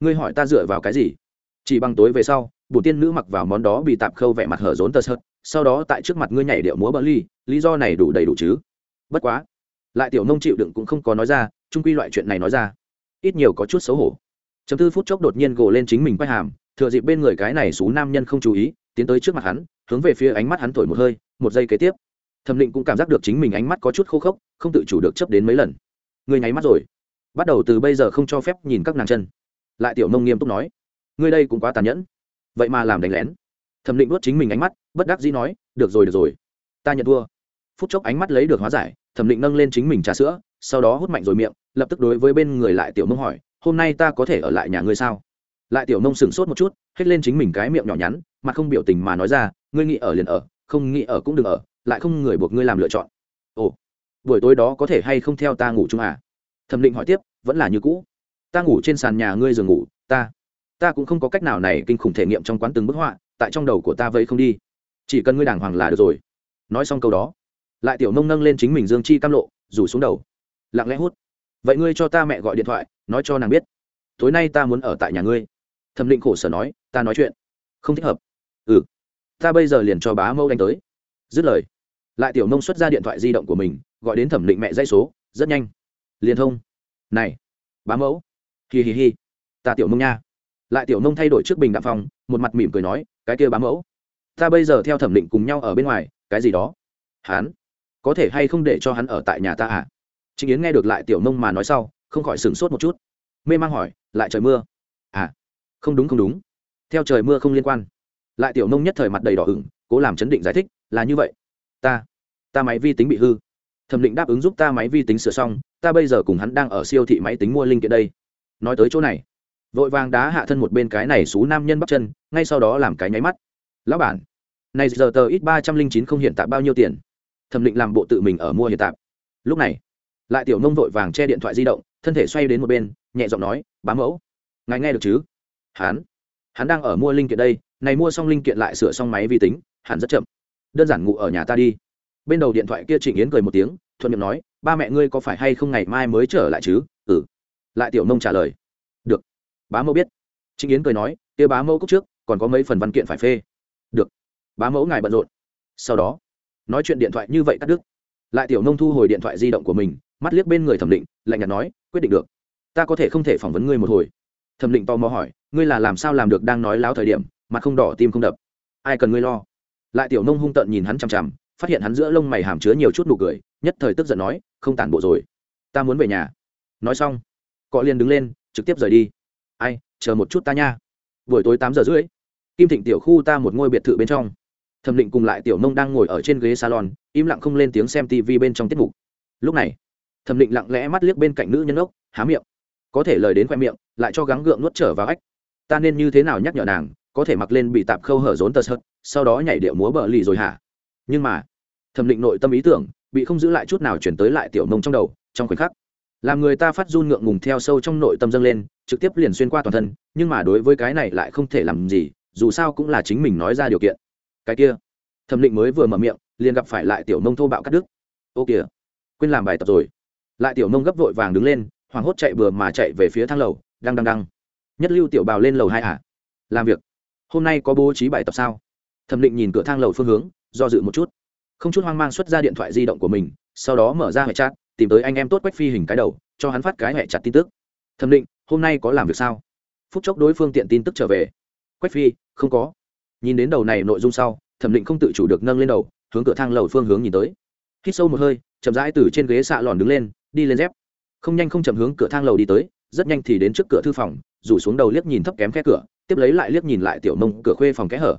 Ngươi hỏi ta dựa vào cái gì? Chỉ bằng tối về sau bù tiên nữ mặc vào món đó bị tạp khâu vẻ mặt hở rốn tơ sợt, sau đó tại trước mặt ngươi nhảy điệu múa bờ ly, lý do này đủ đầy đủ chứ? Bất quá. Lại tiểu nông chịu đựng cũng không có nói ra trung quy loại chuyện này nói ra, ít nhiều có chút xấu hổ chấm tư phút chốc đột nhiên gồ lên chính mình quay hàm, thừa dịp bên người cái này xú nam nhân không chú ý, tiến tới trước mặt hắn, hướng về phía ánh mắt hắn thổi một hơi, một giây kế tiếp. Thẩm định cũng cảm giác được chính mình ánh mắt có chút khô khốc, không tự chủ được chấp đến mấy lần. Người nháy mắt rồi. Bắt đầu từ bây giờ không cho phép nhìn các nàng chân. Lại tiểu nông nghiêm túc nói, ngươi đây cũng quá tàn nhẫn. Vậy mà làm đánh lén. Thẩm định nuốt chính mình ánh mắt, bất đắc dĩ nói, được rồi được rồi. Ta nhận thua. Phút chốc ánh mắt lấy được hóa giải, thẩm định nâng lên chính mình trà sữa, sau đó hút mạnh rồi miệng, lập tức đối với bên người lại tiểu nông hỏi hôm nay ta có thể ở lại nhà ngươi sao? Lại tiểu nông sửng sốt một chút hết lên chính mình cái miệng nhỏ nhắn mà không biểu tình mà nói ra, ngươi nghĩ ở liền ở, không nghĩ ở cũng đừng ở, lại không người buộc ngươi làm lựa chọn. Ồ, buổi tối đó có thể hay không theo ta ngủ chung à? Thẩm định hỏi tiếp, vẫn là như cũ. Ta ngủ trên sàn nhà ngươi giường ngủ, ta ta cũng không có cách nào này kinh khủng thể nghiệm trong quán từng bức họa, tại trong đầu của ta vậy không đi. Chỉ cần ngươi đàng hoàng là được rồi. Nói xong câu đó, lại tiểu nông nâng lên chính mình dương chi cam lộ, rủ xuống đầu. Lặng lẽ hút vậy ngươi cho ta mẹ gọi điện thoại, nói cho nàng biết. Tối nay ta muốn ở tại nhà ngươi. Thẩm định khổ sở nói, ta nói chuyện. Không thích hợp. Ừ. Ta bây giờ liền cho bá mâu đánh tới. Dứt lời. Lại tiểu nông xuất ra điện thoại di động của mình, gọi đến thẩm định mẹ dây số, rất nhanh. Liền thông. Này, bá mẫu. Hi hi hi. Ta tiểu nông nha. Lại tiểu nông thay đổi trước bình đạm phòng, một mặt mỉm cười nói, cái kia bá mẫu. Ta bây giờ theo thẩm định cùng nhau ở bên ngoài, cái gì đó. Hắn có thể hay không để cho hắn ở tại nhà ta à? Trịnh yến nghe được lại tiểu nông mà nói sau, không khỏi sửng sốt một chút. Mê mang hỏi, lại trời mưa? À không đúng không đúng. Theo trời mưa không liên quan. Lại tiểu nông nhất thời mặt đầy đỏ ửng, cố làm chấn định giải thích, là như vậy. Ta ta máy vi tính bị hư. Thẩm định đáp ứng giúp ta máy vi tính sửa xong, ta bây giờ cùng hắn đang ở siêu thị máy tính mua linh kiện đây. Nói tới chỗ này, vội vàng đá hạ thân một bên cái này xú nam nhân bắp chân, ngay sau đó làm cái nháy mắt. Lão bản, này giờ tờ ít ba trăm linh chín không hiện tại bao nhiêu tiền? Thẩm định làm bộ tự mình ở mua hiện tại. Lúc này lại tiểu nông vội vàng che điện thoại di động, thân thể xoay đến một bên, nhẹ giọng nói bám mẫu, ngài nghe được chứ? Hắn hắn đang ở mua linh kiện đây, này mua xong linh kiện lại sửa xong máy vi tính hắn rất chậm. Đơn giản ngủ ở nhà ta đi. Bên đầu điện thoại kia trịnh yến cười một tiếng, thuận miệng nói, ba mẹ ngươi có phải hay không ngày mai mới trở lại chứ? Ừ. Lại tiểu nông trả lời, được. Bá mẫu biết. Trịnh yến cười nói, kia bá mẫu cúc trước, còn có mấy phần văn kiện phải phê. Được. Bá mẫu ngài bận rộn. Sau đó, nói chuyện điện thoại như vậy cắt đứt. Lại tiểu nông thu hồi điện thoại di động của mình mắt liếc bên người thẩm định, lạnh nhạt nói, quyết định được. Ta có thể không thể phỏng vấn ngươi một hồi. Thẩm định tò mò hỏi, ngươi là làm sao làm được đang nói láo thời điểm, mà không đỏ tim không đập? Ai cần ngươi lo? Lại tiểu nông hung tợn nhìn hắn chằm chằm, phát hiện hắn giữa lông mày hàm chứa nhiều chút nụ cười, nhất thời tức giận nói, không tản bộ rồi. Ta muốn về nhà. Nói xong, cọ liền đứng lên, trực tiếp rời đi. Ai, chờ một chút ta nha. Buổi tối tám giờ rưỡi, kim thịnh tiểu khu ta một ngôi biệt thự bên trong. Thẩm định cùng lại tiểu nông đang ngồi ở trên ghế salon, im lặng không lên tiếng xem tv bên trong tiết mục. Lúc này thẩm định lặng lẽ mắt liếc bên cạnh nữ nhân ốc, há miệng. Có thể lời đến khoe miệng, lại cho gắng gượng nuốt trở vào ách. Ta nên như thế nào nhắc nhở nàng, có thể mặc lên bị tạp khâu hở rốn tờ sợt, sau đó nhảy điệu múa bờ lì rồi hả? Nhưng mà, thẩm định nội tâm ý tưởng, bị không giữ lại chút nào chuyển tới lại tiểu nông trong đầu, trong khoảnh khắc, làm người ta phát run ngượng ngùng theo sâu trong nội tâm dâng lên, trực tiếp liền xuyên qua toàn thân, nhưng mà đối với cái này lại không thể làm gì, dù sao cũng là chính mình nói ra điều kiện. Cái kia, thẩm định mới vừa mở miệng, liền gặp phải lại tiểu nông thô bạo cắt đứt. Ô kìa, quên làm bài tập rồi lại tiểu nông gấp vội vàng đứng lên, hoảng hốt chạy vừa mà chạy về phía thang lầu đang đang đang nhất lưu tiểu bào lên lầu hai à? Làm việc. Hôm nay có bố trí bài tập sao? Thẩm định nhìn cửa thang lầu phương hướng, do dự một chút. Không chút hoang mang xuất ra điện thoại di động của mình, sau đó mở ra hệ chat, tìm tới anh em tốt quách phi hình cái đầu, cho hắn phát cái hệ chặt tin tức. Thẩm định, hôm nay có làm việc sao? Phút chốc đối phương tiện tin tức trở về. Quách phi, không có. Nhìn đến đầu này nội dung sau, thẩm định không tự chủ được nâng lên đầu, hướng cửa thang lầu phương hướng nhìn tới. Hít sâu một hơi, chậm rãi từ trên ghế xạ lòn đứng lên đi lên dép. Không nhanh không chậm hướng cửa thang lầu đi tới, rất nhanh thì đến trước cửa thư phòng, rủ xuống đầu liếc nhìn thấp kém khe cửa, tiếp lấy lại liếc nhìn lại tiểu nông cửa khuê phòng kẽ hở.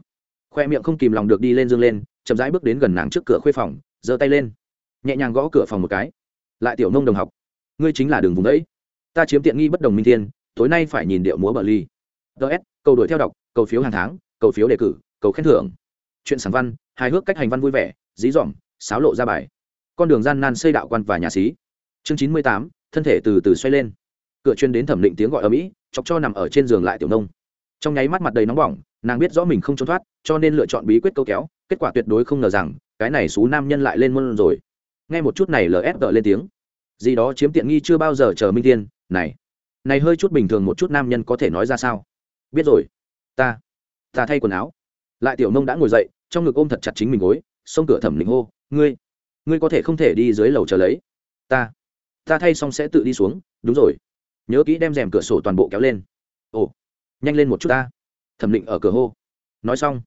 Khoe miệng không kìm lòng được đi lên dương lên, chậm rãi bước đến gần nàng trước cửa khuê phòng, giơ tay lên. Nhẹ nhàng gõ cửa phòng một cái. Lại tiểu nông đồng học. Ngươi chính là đường vùng đấy. Ta chiếm tiện nghi bất đồng minh thiên, tối nay phải nhìn điệu múa bờ ly. Ts cầu đổi theo đọc, cầu phiếu hàng tháng, cầu phiếu đề cử, cầu khen thưởng. Chuyện sản văn, hài hước cách hành văn vui vẻ, dí dỏm sáo lộ ra bài. Con đường gian nan xây đạo quan và nhà xí chương chín mươi tám, thân thể từ từ xoay lên. Cửa chuyên đến thẩm định tiếng gọi ở mỹ, chọc cho nằm ở trên giường lại tiểu nông. Trong nháy mắt mặt đầy nóng bỏng, nàng biết rõ mình không trốn thoát, cho nên lựa chọn bí quyết câu kéo, kết quả tuyệt đối không ngờ rằng, cái này xú nam nhân lại lên môn rồi. Nghe một chút này lsg lên tiếng. Gì đó chiếm tiện nghi chưa bao giờ chờ minh tiên này này hơi chút bình thường một chút nam nhân có thể nói ra sao? Biết rồi. Ta ta thay quần áo. Lại tiểu nông đã ngồi dậy, trong ngực ôm thật chặt chính mình gối, xông cửa thẩm lĩnh hô, ngươi ngươi có thể không thể đi dưới lầu chờ lấy. Ta ta thay xong sẽ tự đi xuống, đúng rồi. Nhớ kỹ đem rèm cửa sổ toàn bộ kéo lên. Ồ, nhanh lên một chút ta. Thẩm định ở cửa hô. Nói xong,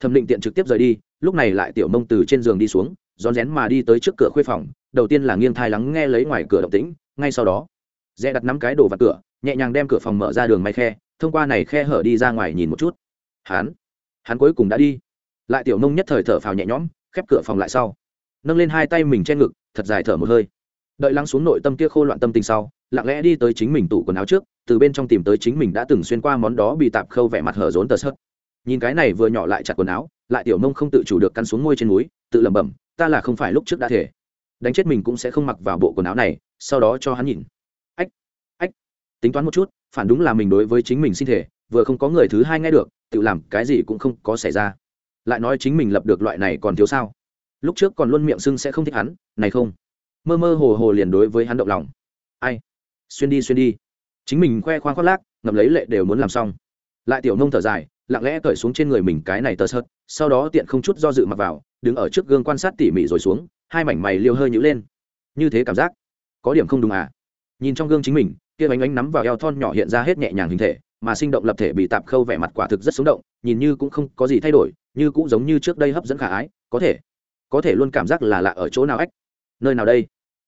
thẩm định tiện trực tiếp rời đi, lúc này lại tiểu mông từ trên giường đi xuống, rón rén mà đi tới trước cửa khuê phòng, đầu tiên là nghiêng thai lắng nghe lấy ngoài cửa động tĩnh, ngay sau đó dè đặt nắm cái đồ vào cửa, nhẹ nhàng đem cửa phòng mở ra đường may khe, thông qua này khe hở đi ra ngoài nhìn một chút. Hắn hắn cuối cùng đã đi. Lại tiểu mông nhất thời thở phào nhẹ nhõm, khép cửa phòng lại sau. Nâng lên hai tay mình che ngực, thật dài thở một hơi đợi lắng xuống nội tâm kia khô loạn tâm tình sau, lặng lẽ đi tới chính mình tủ quần áo trước, từ bên trong tìm tới chính mình đã từng xuyên qua món đó bị tạp khâu vẻ mặt hở rốn tờ sớt nhìn cái này vừa nhỏ lại chặt quần áo, lại tiểu mông không tự chủ được cắn xuống môi trên núi, tự lẩm bẩm, ta là không phải lúc trước đã thể. Đánh chết mình cũng sẽ không mặc vào bộ quần áo này, sau đó cho hắn nhìn. Ách ách. Tính toán một chút, phản đúng là mình đối với chính mình sinh thể, vừa không có người thứ hai nghe được, tự làm cái gì cũng không có xảy ra. Lại nói chính mình lập được loại này còn thiếu sao? Lúc trước còn luôn miệng sưng sẽ không thích hắn, này không mơ mơ hồ hồ liền đối với hắn động lòng. Ai? Xuyên đi xuyên đi. Chính mình khoe khoang khoác lác, ngậm lấy lệ đều muốn làm xong. Lại tiểu nông thở dài, lặng lẽ cởi xuống trên người mình cái này tờ sợt, sau đó tiện không chút do dự mặc vào, đứng ở trước gương quan sát tỉ mỉ rồi xuống, hai mảnh mày liêu hơi nhữ lên. Như thế cảm giác, có điểm không đúng à? Nhìn trong gương chính mình, kia bánh ánh nắm vào eo thon nhỏ hiện ra hết nhẹ nhàng hình thể, mà sinh động lập thể bị tạp khâu vẻ mặt quả thực rất sống động, nhìn như cũng không có gì thay đổi, như cũng giống như trước đây hấp dẫn khả ái, có thể có thể luôn cảm giác là lạ ở chỗ nào ách? Nơi nào đây?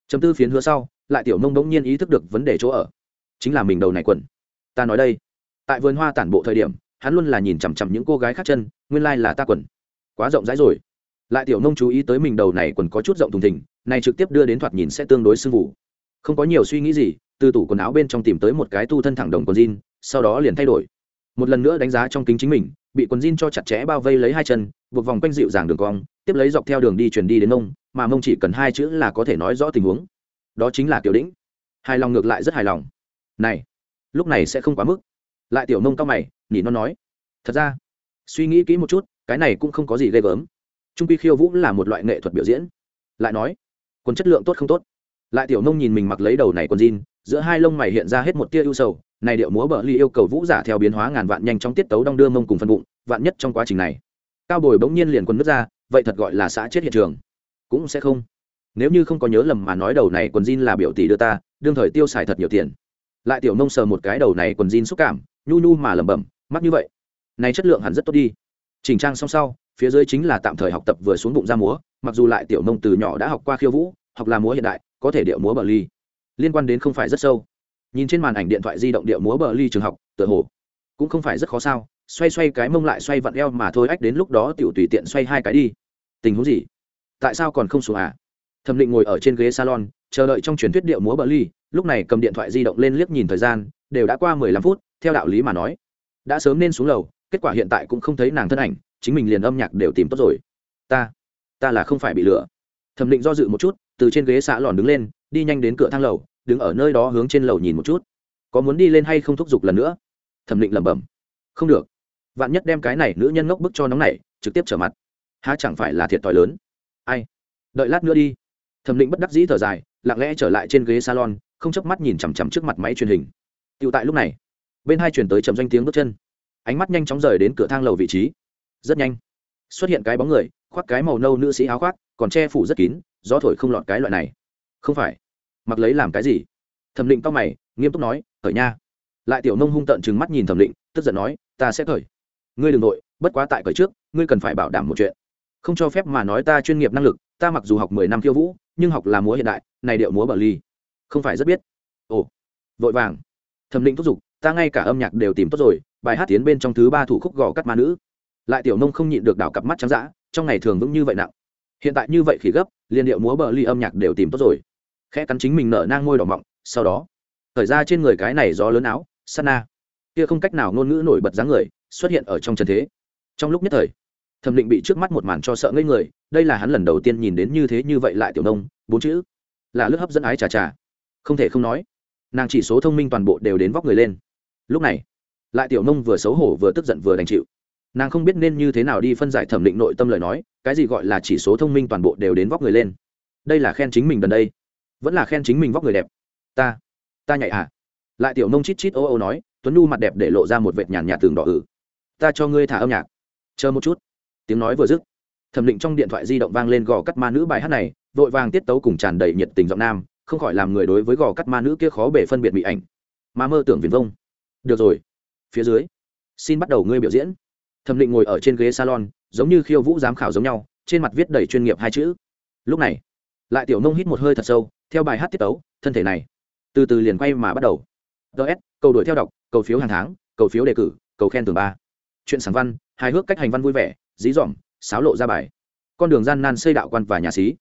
Chấm tư phiến hứa sau, lại tiểu nông bỗng nhiên ý thức được vấn đề chỗ ở. Chính là mình đầu này quần. Ta nói đây. Tại vườn hoa tản bộ thời điểm, hắn luôn là nhìn chằm chằm những cô gái khác chân, nguyên lai、like、là ta quần. Quá rộng rãi rồi. Lại tiểu nông chú ý tới mình đầu này quần có chút rộng thùng thình, này trực tiếp đưa đến thoạt nhìn sẽ tương đối sưng vụ không có nhiều suy nghĩ gì, từ tủ quần áo bên trong tìm tới một cái tu thân thẳng đồng quần jean, sau đó liền thay đổi. Một lần nữa đánh giá trong kính chính mình bị quần jean cho chặt chẽ bao vây lấy hai chân, buộc vòng quanh dịu dàng đường cong, tiếp lấy dọc theo đường đi chuyển đi đến mông mà mông chỉ cần hai chữ là có thể nói rõ tình huống. Đó chính là kiểu đĩnh. Hài lòng ngược lại rất hài lòng. Này, lúc này sẽ không quá mức. Lại tiểu mông cao mày nhỉ nó nói. Thật ra, suy nghĩ kỹ một chút, cái này cũng không có gì ghê gớm. Trung pi khiêu vũ là một loại nghệ thuật biểu diễn. Lại nói, quần chất lượng tốt không tốt. Lại tiểu nông nhìn mình mặc lấy đầu này quần jean, giữa hai lông mày hiện ra hết một tia ưu sầu này điệu múa bờ ly yêu cầu vũ giả theo biến hóa ngàn vạn nhanh trong tiết tấu đong đưa mông cùng phân bụng, vạn nhất trong quá trình này, cao bồi bỗng nhiên liền quần nước ra, vậy thật gọi là xã chết hiện trường. Cũng sẽ không. Nếu như không có nhớ lầm mà nói đầu này quần jean là biểu tỷ đưa ta, đương thời tiêu xài thật nhiều tiền. Lại tiểu nông sờ một cái đầu này quần jean xúc cảm, nhu nhu mà lẩm bẩm, mắc như vậy, này chất lượng hẳn rất tốt đi. Chỉnh trang xong sau, phía dưới chính là tạm thời học tập vừa xuống bụng ra múa, mặc dù lại tiểu nông từ nhỏ đã học qua khiêu vũ, học là múa hiện đại, có thể điệu múa bờ ly. Liên quan đến không phải rất sâu nhìn trên màn ảnh điện thoại di động điệu múa bờ ly trường học, tựa hồ cũng không phải rất khó sao. Xoay xoay cái mông lại xoay vặn eo mà thôi, ách đến lúc đó tiểu tùy tiện xoay hai cái đi. Tình huống gì? Tại sao còn không xuống à? Thẩm định ngồi ở trên ghế salon, chờ đợi trong truyền thuyết điệu múa bờ ly, lúc này cầm điện thoại di động lên liếc nhìn thời gian, đều đã qua mười lăm phút, theo đạo lý mà nói, đã sớm nên xuống lầu, kết quả hiện tại cũng không thấy nàng thân ảnh, chính mình liền âm nhạc đều tìm tốt rồi. Ta ta là không phải bị lừa. Thẩm định do dự một chút, từ trên ghế xã lòn đứng lên, đi nhanh đến cửa thang lầu đứng ở nơi đó hướng trên lầu nhìn một chút. Có muốn đi lên hay không thúc giục lần nữa? Thẩm định lẩm bẩm. Không được. Vạn nhất đem cái này nữ nhân ngốc bức cho nóng này trực tiếp trở mặt. Há chẳng phải là thiệt thòi lớn? Ai? Đợi lát nữa đi. Thẩm định bất đắc dĩ thở dài, lặng lẽ trở lại trên ghế salon, không chớp mắt nhìn chằm chằm trước mặt máy truyền hình. Tựu tại lúc này, bên hai chuyển tới trầm doanh tiếng bước chân. Ánh mắt nhanh chóng rời đến cửa thang lầu vị trí. Rất nhanh, xuất hiện cái bóng người, khoác cái màu nâu nữ sĩ áo khoác, còn che phủ rất kín, gió thổi không lọt cái loại này. Không phải mặc lấy làm cái gì? Thẩm định cao mày, nghiêm túc nói, khởi nha. Lại tiểu nông hung tận chừng mắt nhìn thẩm định tức giận nói, ta sẽ khởi. Ngươi đ ừ n g nội bất quá tại khởi trước, ngươi cần phải bảo đảm một chuyện. Không cho phép mà nói ta chuyên nghiệp năng lực, ta mặc dù học mười năm khiêu vũ, nhưng học là múa hiện đại, này điệu múa bờ ly. Không phải rất biết. Ồ, vội vàng. Thẩm định thúc giục, ta ngay cả âm nhạc đều tìm tốt rồi, bài hát tiến bên trong thứ ba thủ khúc gò cắt ma nữ. Lại tiểu nông không nhịn được đảo cặp mắt trắng d trong ngày thường vững như vậy nặng. Hiện tại như vậy khi gấp liên điệu múa bờ ly âm nhạc đều tìm tốt rồi khẽ cắn chính mình nở nang môi đỏ mọng, sau đó, thời ra trên người cái này gió lớn áo, sana. Kia không cách nào ngôn ngữ nổi bật dáng người, xuất hiện ở trong trần thế. Trong lúc nhất thời, thẩm định bị trước mắt một màn cho sợ ngây người, đây là hắn lần đầu tiên nhìn đến như thế như vậy lại tiểu nông, bốn chữ. Là lướt hấp dẫn ái trà trà. Không thể không nói, nàng chỉ số thông minh toàn bộ đều đến vóc người lên. Lúc này, lại tiểu nông vừa xấu hổ vừa tức giận vừa đành chịu. Nàng không biết nên như thế nào đi phân giải thẩm định nội tâm lời nói, cái gì gọi là chỉ số thông minh toàn bộ đều đến vóc người lên. Đây là khen chính mình gần đây vẫn là khen chính mình vóc người đẹp. Ta ta nhạy à? Lại tiểu nông chít chít ô ô nói, tuấn nhu mặt đẹp để lộ ra một vệt nhàn nhạt tường đỏ ử. Ta cho ngươi thả âm nhạc. Chờ một chút. Tiếng nói vừa dứt, thẩm định trong điện thoại di động vang lên gò cắt ma nữ bài hát này, vội vàng tiết tấu cùng tràn đầy nhiệt tình giọng nam, không khỏi làm người đối với gò cắt ma nữ kia khó bể phân biệt bị ảnh. Mà mơ tưởng viền vông. Được rồi. Phía dưới, xin bắt đầu ngươi biểu diễn. Thẩm định ngồi ở trên ghế salon, giống như khiêu vũ giám khảo giống nhau, trên mặt viết đầy chuyên nghiệp hai chữ. Lúc này, lại tiểu nông hít một hơi thật sâu theo bài hát tiết tấu, thân thể này từ từ liền quay mà bắt đầu. Ts cầu đuổi theo đọc, cầu phiếu hàng tháng, cầu phiếu đề cử, cầu khen tường ba. Chuyện sáng văn, hài hước cách hành văn vui vẻ, dí dỏm sáo lộ ra bài. Con đường gian nan xây đạo quan và nhà sĩ.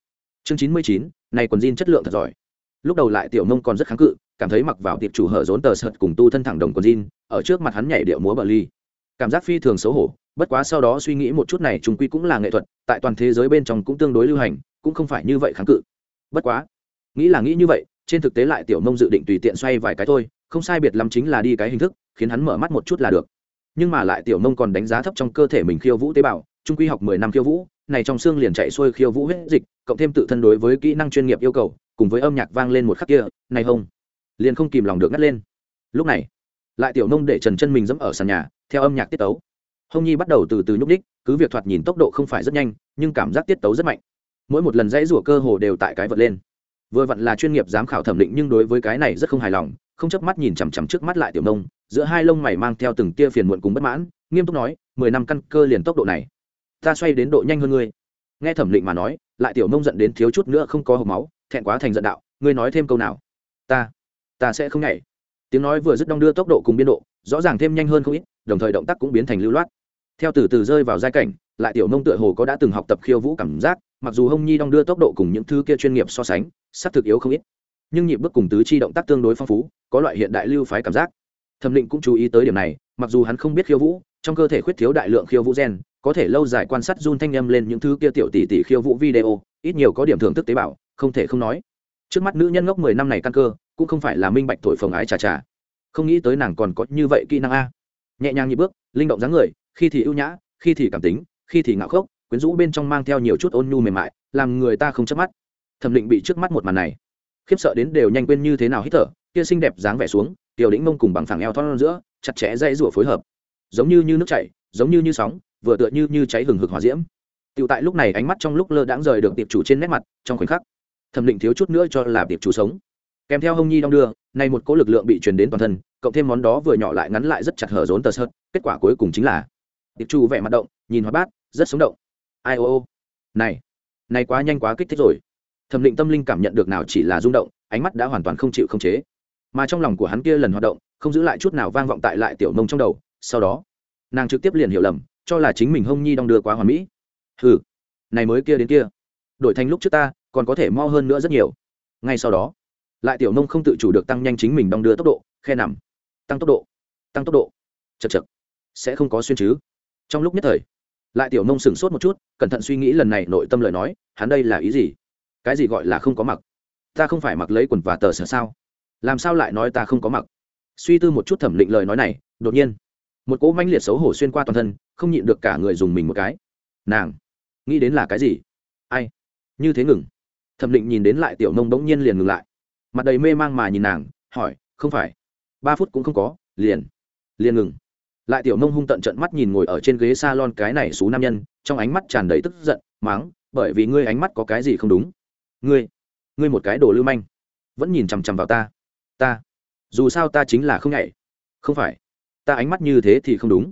chương chín mươi chín, này quần jean chất lượng thật giỏi. Lúc đầu lại tiểu nông còn rất kháng cự, cảm thấy mặc vào tiệp chủ hở rốn tờ sợt cùng tu thân thẳng đồng quần jean, ở trước mặt hắn nhảy điệu múa bờ ly. Cảm giác phi thường xấu hổ, bất quá sau đó suy nghĩ một chút này chúng quy cũng là nghệ thuật, tại toàn thế giới bên trong cũng tương đối lưu hành, cũng không phải như vậy kháng cự. Bất quá nghĩ là nghĩ như vậy, trên thực tế lại tiểu nông dự định tùy tiện xoay vài cái thôi, không sai biệt lắm chính là đi cái hình thức, khiến hắn mở mắt một chút là được. Nhưng mà lại tiểu nông còn đánh giá thấp trong cơ thể mình khiêu vũ tế bào, trung quy học mười năm khiêu vũ, này trong xương liền chạy xuôi khiêu vũ huyết dịch, cộng thêm tự thân đối với kỹ năng chuyên nghiệp yêu cầu, cùng với âm nhạc vang lên một khắc kia, này hông, liền không kìm lòng được ngắt lên. Lúc này, lại tiểu nông để trần chân mình dẫm ở sàn nhà, theo âm nhạc tiết tấu. Hông nhi bắt đầu từ từ nhúc đích cứ việc thoạt nhìn tốc độ không phải rất nhanh, nhưng cảm giác tiết tấu rất mạnh. Mỗi một lần dãy rủa cơ hồ đều tại cái vật lên vừa vặn là chuyên nghiệp giám khảo thẩm định nhưng đối với cái này rất không hài lòng, không chớp mắt nhìn chằm chằm trước mắt lại tiểu nông, giữa hai lông mày mang theo từng tia phiền muộn cùng bất mãn, nghiêm túc nói, mười năm căn cơ liền tốc độ này, ta xoay đến độ nhanh hơn ngươi. Nghe thẩm định mà nói, lại tiểu nông giận đến thiếu chút nữa không có hộp máu, thẹn quá thành giận đạo, ngươi nói thêm câu nào? Ta ta sẽ không nhảy. Tiếng nói vừa dứt đong đưa tốc độ cùng biên độ, rõ ràng thêm nhanh hơn không ít, đồng thời động tác cũng biến thành lưu loát. Theo từ từ rơi vào giai cảnh, lại tiểu nông tựa hồ có đã từng học tập khiêu vũ cảm giác mặc dù hông nhi đong đưa tốc độ cùng những thứ kia chuyên nghiệp so sánh sắc thực yếu không ít. Nhưng nhịp bước cùng tứ chi động tác tương đối phong phú, có loại hiện đại lưu phái cảm giác. Thẩm định cũng chú ý tới điểm này, mặc dù hắn không biết khiêu vũ, trong cơ thể khuyết thiếu đại lượng khiêu vũ gen, có thể lâu dài quan sát run thanh â lên những thứ kia tiểu tỷ tỷ khiêu vũ video, ít nhiều có điểm thưởng thức tế bào, không thể không nói. Trước mắt nữ nhân ngốc mười năm này căn cơ, cũng không phải là minh bạch thổi phồng ái trà trà không nghĩ tới nàng còn có như vậy kỹ năng a. Nhẹ nhàng nhịp bước, linh động dáng người, khi thì ưu nhã, khi thì cảm tính, khi thì ngạo khốc quyến rũ bên trong mang theo nhiều chút ôn nhu mềm mại, làm người ta không chớp mắt. Thẩm định bị trước mắt một màn này, khiếp sợ đến đều nhanh quên như thế nào hít thở, kia xinh đẹp dáng vẻ xuống, tiểu đĩnh mông cùng bằng phẳng eo thon giữa, chặt chẽ dây rủa phối hợp. Giống như như nước chảy, giống như như sóng, vừa tựa như như cháy hừng hực hỏa diễm. Tiểu tại lúc này ánh mắt trong lúc lơ đãng rời được tiệp chủ trên nét mặt, trong khoảnh khắc, thẩm định thiếu chút nữa cho là tiệp chủ sống. Kèm theo hông nhi đong đưa, nay một cỗ lực lượng bị truyền đến toàn thân, cộng thêm món đó vừa nhỏ lại ngắn lại rất chặt hở rốn tờ sợt, kết quả cuối cùng chính là, tiệp chủ vẻ mặt động, nhìn hóa bát, rất sống động ai, ô ô. Này này quá nhanh quá kích thích rồi. Thẩm định tâm linh cảm nhận được nào chỉ là rung động, ánh mắt đã hoàn toàn không chịu không chế. Mà trong lòng của hắn kia lần hoạt động, không giữ lại chút nào vang vọng tại lại tiểu nông trong đầu. Sau đó, nàng trực tiếp liền hiểu lầm, cho là chính mình hông nhi đong đưa quá hoàn mỹ. Hừ, này mới kia đến kia. Đổi thành lúc trước ta, còn có thể mo hơn nữa rất nhiều. Ngay sau đó, lại tiểu nông không tự chủ được tăng nhanh chính mình đong đưa tốc độ, khe nằm. Tăng tốc độ, tăng tốc độ. Chật chật sẽ không có xuyên chứ. Trong lúc nhất thời lại tiểu nông sửng sốt một chút, cẩn thận suy nghĩ lần này nội tâm lời nói, hắn đây là ý gì? Cái gì gọi là không có mặc? Ta không phải mặc lấy quần và tờ sở sao? Làm sao lại nói ta không có mặc? Suy tư một chút thẩm định lời nói này, đột nhiên, một cỗ manh liệt xấu hổ xuyên qua toàn thân, không nhịn được cả người dùng mình một cái. Nàng, nghĩ đến là cái gì? Ai? Như thế ngừng. Thẩm định nhìn đến lại tiểu nông bỗng nhiên liền ngừng lại. Mặt đầy mê mang mà nhìn nàng, hỏi, không phải. Ba phút cũng không có, liền liền ngừng lại tiểu nông hung tận trận mắt nhìn ngồi ở trên ghế s a lon cái này xú nam nhân, trong ánh mắt tràn đầy tức giận máng bởi vì ngươi ánh mắt có cái gì không đúng? Ngươi ngươi một cái đồ lưu manh, vẫn nhìn chằm chằm vào ta. Ta, dù sao ta chính là không nhảy không phải, ta ánh mắt như thế thì không đúng.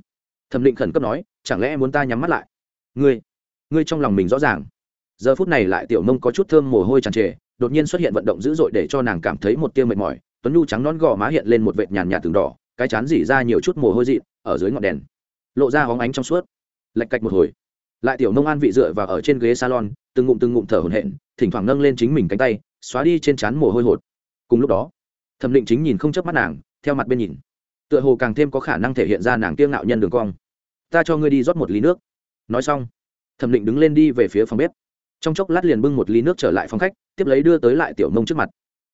Thẩm định khẩn cấp nói, chẳng lẽ muốn ta nhắm mắt lại? Ngươi ngươi trong lòng mình rõ ràng. Giờ phút này lại tiểu nông có chút thơm mồ hôi tràn trề, đột nhiên xuất hiện vận động dữ dội để cho nàng cảm thấy một tiêu mệt mỏi, tuấn nhu trắng non gò má hiện lên một vệt nhàn nhạt từng đỏ, cái chán dỉ ra nhiều chút mồ hôi dị ở dưới ngọn đèn, lộ ra hóng ánh trong suốt, lạch cạch một hồi, lại tiểu nông an vị dựa và ở trên ghế salon, từng ngụm từng ngụm thở hổn hển, thỉnh thoảng nâng lên chính mình cánh tay, xóa đi trên trán mồ hôi hột. Cùng lúc đó, thẩm định chính nhìn không chớp mắt nàng, theo mặt bên nhìn, tựa hồ càng thêm có khả năng thể hiện ra nàng kiêng ngạo nhân đường cong. Ta cho ngươi đi rót một ly nước. Nói xong, thẩm định đứng lên đi về phía phòng bếp. Trong chốc lát liền bưng một ly nước trở lại phòng khách, tiếp lấy đưa tới lại tiểu nông trước mặt.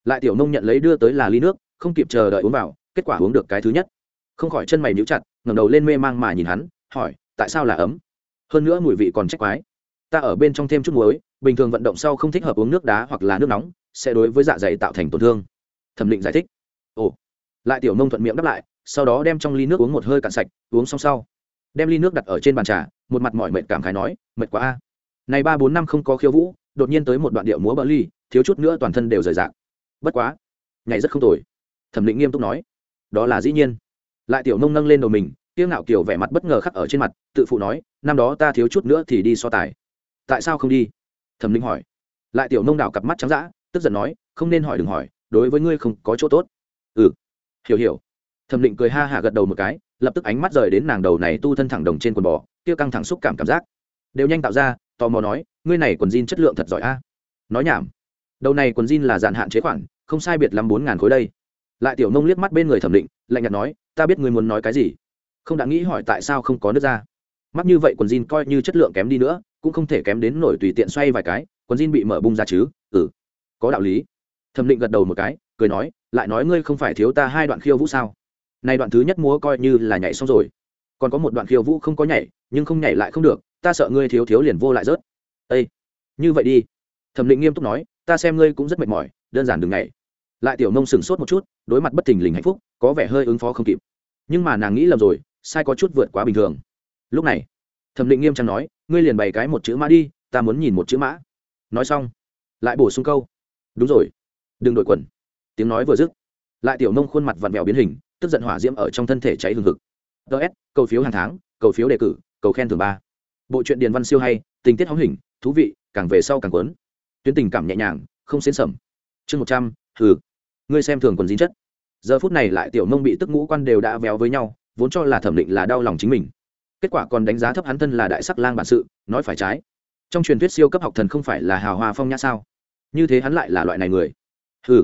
Lại tiểu nông nhận lấy đưa tới là ly nước, không kịp chờ đợi uống vào, kết quả uống được cái thứ nhất không khỏi chân mày níu chặt, ngẩng đầu lên mê mang mà nhìn hắn, hỏi, tại sao là ấm? Hơn nữa mùi vị còn trách quái. Ta ở bên trong thêm chút muối, bình thường vận động sau không thích hợp uống nước đá hoặc là nước nóng, sẽ đối với dạ dày tạo thành tổn thương. Thẩm định giải thích, ồ. Lại tiểu nông thuận miệng đáp lại, sau đó đem trong ly nước uống một hơi cạn sạch, uống xong sau, đem ly nước đặt ở trên bàn trà, một mặt mỏi mệt cảm khái nói, mệt quá a. Này ba bốn năm không có khiêu vũ, đột nhiên tới một đoạn điệu múa bờ ly, thiếu chút nữa toàn thân đều rời rạc. Bất quá, nhảy rất không tồi. Thẩm định nghiêm túc nói, đó là dĩ nhiên lại tiểu nông nâng lên đầu mình tiêu ngạo kiểu vẻ mặt bất ngờ khắc ở trên mặt, tự phụ nói, năm đó ta thiếu chút nữa thì đi so tài. Tại sao không đi? Thẩm linh hỏi. Lại tiểu nông đảo cặp mắt trắng d tức giận nói, không nên hỏi đừng hỏi, đối với ngươi không có chỗ tốt. Ừ. Hiểu hiểu. Thẩm định cười ha hạ gật đầu một cái, lập tức ánh mắt rời đến nàng đầu này tu thân thẳng đồng trên quần bò, kia căng thẳng xúc cảm cảm giác. Đều nhanh tạo ra, tò mò nói, ngươi này quần jean chất lượng thật giỏi a. Nói nhảm. Đầu này quần jean là dàn hạn chế khoản, không sai biệt lắm bốn ngàn khối đây. Lại tiểu nông liếc mắt bên người thẩm định lạnh nhạt nói ta biết ngươi muốn nói cái gì. Không đã nghĩ hỏi tại sao không có nước ra. Mắc như vậy quần jean coi như chất lượng kém đi nữa, cũng không thể kém đến nổi tùy tiện xoay vài cái, quần jean bị mở bung ra chứ? Ừ có đạo lý. Thẩm định gật đầu một cái, cười nói, lại nói ngươi không phải thiếu ta hai đoạn khiêu vũ sao? Nay đoạn thứ nhất múa coi như là nhảy xong rồi. Còn có một đoạn khiêu vũ không có nhảy, nhưng không nhảy lại không được, ta sợ ngươi thiếu thiếu liền vô lại rớt. Ây như vậy đi. Thẩm định nghiêm túc nói, ta xem ngươi cũng rất mệt mỏi, đơn giản đừng nhảy. Lại tiểu nông sừng sốt một chút đối mặt bất thình lình hạnh phúc, có vẻ hơi ứng phó không kịp. Nhưng mà nàng nghĩ lầm rồi, sai có chút vượt quá bình thường. Lúc này, thẩm định nghiêm trang nói, ngươi liền bày cái một chữ mã đi, ta muốn nhìn một chữ mã. Nói xong, lại bổ sung câu, đúng rồi, đừng đội quần. Tiếng nói vừa dứt, lại tiểu nông khuôn mặt vặn vẹo biến hình, tức giận hỏa diễm ở trong thân thể cháy hừng hực. Ts cầu phiếu hàng tháng, cầu phiếu đề cử, cầu khen thường ba. Bộ truyện điền văn siêu hay, tình tiết hóng hình, thú vị, càng về sau càng quấn tuyến tình cảm nhẹ nhàng, không xến sầm. Chương một trăm, hừ ngươi xem thường quần dính chất. Giờ phút này lại tiểu Mông bị tức ngũ quan đều đã véo với nhau, vốn cho là thẩm định là đau lòng chính mình. Kết quả còn đánh giá thấp hắn thân là đại sắc lang bản sự, nói phải trái. Trong truyền thuyết siêu cấp học thần không phải là hào hoa phong nhã sao? Như thế hắn lại là loại này người. Hừ,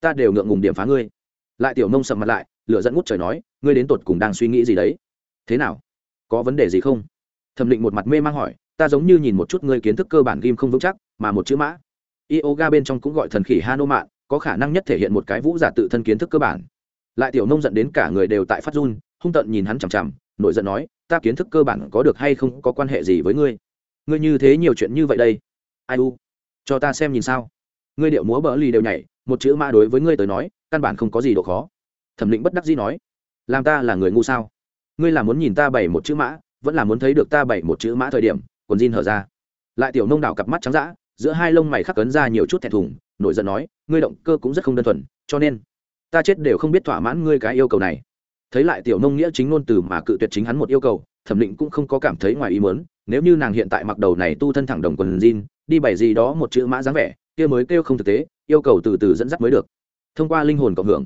ta đều ngượng ngùng điểm phá ngươi. Lại tiểu Mông sầm mặt lại, lửa dẫn ngút trời nói, ngươi đến tột cùng đang suy nghĩ gì đấy? Thế nào? Có vấn đề gì không? Thẩm định một mặt mê mang hỏi, ta giống như nhìn một chút ngươi kiến thức cơ bản ghim không vững chắc, mà một chữ mã. Yoga bên trong cũng gọi thần khỉ hano mạn có khả năng nhất thể hiện một cái vũ giả tự thân kiến thức cơ bản. Lại tiểu nông dẫn đến cả người đều tại phát run, hung tận nhìn hắn chằm chằm, nổi giận nói, ta kiến thức cơ bản có được hay không có quan hệ gì với ngươi? Ngươi như thế nhiều chuyện như vậy đây. Ai u? Cho ta xem nhìn sao. Ngươi điệu múa bỡ ly đều nhảy, một chữ mã đối với ngươi tới nói, căn bản không có gì độ khó. Thẩm định bất đắc dĩ nói, làm ta là người ngu sao? Ngươi là muốn nhìn ta bày một chữ mã, vẫn là muốn thấy được ta bày một chữ mã thời điểm? Còn jean hở ra. Lại tiểu nông đảo cặp mắt trắng dã, giữa hai lông mày khắc cấn ra nhiều chút thẹn thùng nổi giận nói, ngươi động cơ cũng rất không đơn thuần, cho nên ta chết đều không biết thỏa mãn ngươi cái yêu cầu này. Thấy lại tiểu nông nghĩa chính ngôn từ mà cự tuyệt chính hắn một yêu cầu, thẩm định cũng không có cảm thấy ngoài ý mớn nếu như nàng hiện tại mặc đầu này tu thân thẳng đồng quần jean, đi bày gì đó một chữ mã dáng vẻ, kia mới kêu không thực tế, yêu cầu từ từ dẫn dắt mới được. Thông qua linh hồn cộng hưởng.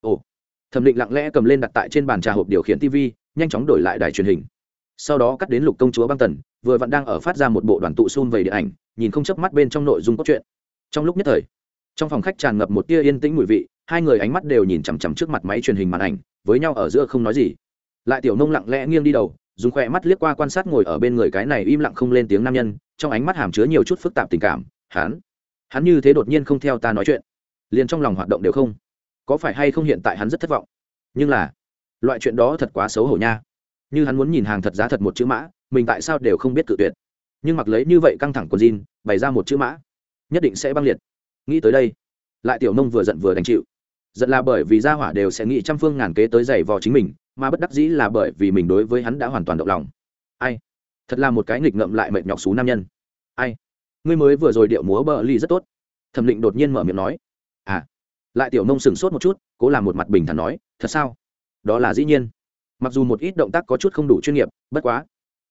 Ồ. Thẩm định lặng lẽ cầm lên đặt tại trên bàn trà hộp điều khiển tv nhanh chóng đổi lại đài truyền hình. Sau đó cắt đến lục công chúa băng tần, vừa vặn đang ở phát ra một bộ đoàn tụ xung về điện ảnh, nhìn không chớp mắt bên trong nội dung cốt truyện trong lúc nhất thời, trong phòng khách tràn ngập một tia yên tĩnh mùi vị, hai người ánh mắt đều nhìn chằm chằm trước mặt máy truyền hình màn ảnh, với nhau ở giữa không nói gì. Lại tiểu nông lặng lẽ nghiêng đi đầu, dùng khoe mắt liếc qua quan sát ngồi ở bên người cái này im lặng không lên tiếng nam nhân, trong ánh mắt hàm chứa nhiều chút phức tạp tình cảm, hắn hắn như thế đột nhiên không theo ta nói chuyện. Liền trong lòng hoạt động đều không. Có phải hay không hiện tại hắn rất thất vọng? Nhưng là, loại chuyện đó thật quá xấu hổ nha. Như hắn muốn nhìn hàng thật giá thật một chữ mã, mình tại sao đều không biết tự tuyệt. Nhưng mặc lấy như vậy căng thẳng còn jean, bày ra một chữ mã nhất định sẽ băng liệt. Nghĩ tới đây, lại tiểu nông vừa giận vừa đành chịu. Giận là bởi vì gia hỏa đều sẽ nghĩ trăm phương ngàn kế tới giày vò chính mình, mà bất đắc dĩ là bởi vì mình đối với hắn đã hoàn toàn động lòng. Ai? Thật là một cái nghịch ngậm lại mệt nhọc xú nam nhân. Ai? Ngươi mới vừa rồi điệu múa bờ ly rất tốt. Thẩm định đột nhiên mở miệng nói. À. Lại tiểu nông sửng sốt một chút, cố làm một mặt bình thản nói, thật sao? Đó là dĩ nhiên. Mặc dù một ít động tác có chút không đủ chuyên nghiệp, bất quá,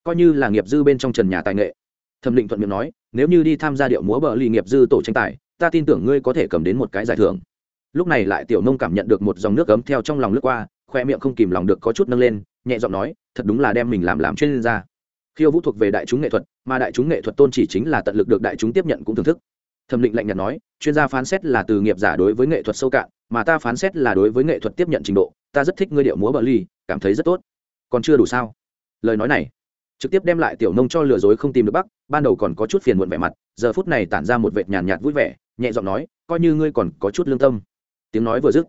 coi như là nghiệp dư bên trong trần nhà tài nghệ thẩm định thuận miệng nói, nếu như đi tham gia điệu múa bờ ly nghiệp dư tổ tranh tài, ta tin tưởng ngươi có thể cầm đến một cái giải thưởng. Lúc này lại tiểu nông cảm nhận được một dòng nước cấm theo trong lòng lướt qua, khoe miệng không kìm lòng được có chút nâng lên, nhẹ giọng nói, thật đúng là đem mình làm làm chuyên gia. Khiêu vũ thuộc về đại chúng nghệ thuật, mà đại chúng nghệ thuật tôn chỉ chính là tận lực được đại chúng tiếp nhận cũng thưởng thức. Thẩm định lạnh nhạt nói, chuyên gia phán xét là từ nghiệp giả đối với nghệ thuật sâu cạn, mà ta phán xét là đối với nghệ thuật tiếp nhận trình độ, ta rất thích ngươi điệu múa bờ ly cảm thấy rất tốt. Còn chưa đủ sao? Lời nói này trực tiếp đem lại tiểu nông cho lừa dối không tìm được bắc ban đầu còn có chút phiền muộn vẻ mặt, giờ phút này tản ra một vệt nhàn nhạt vui vẻ, nhẹ giọng nói, coi như ngươi còn có chút lương tâm. Tiếng nói vừa dứt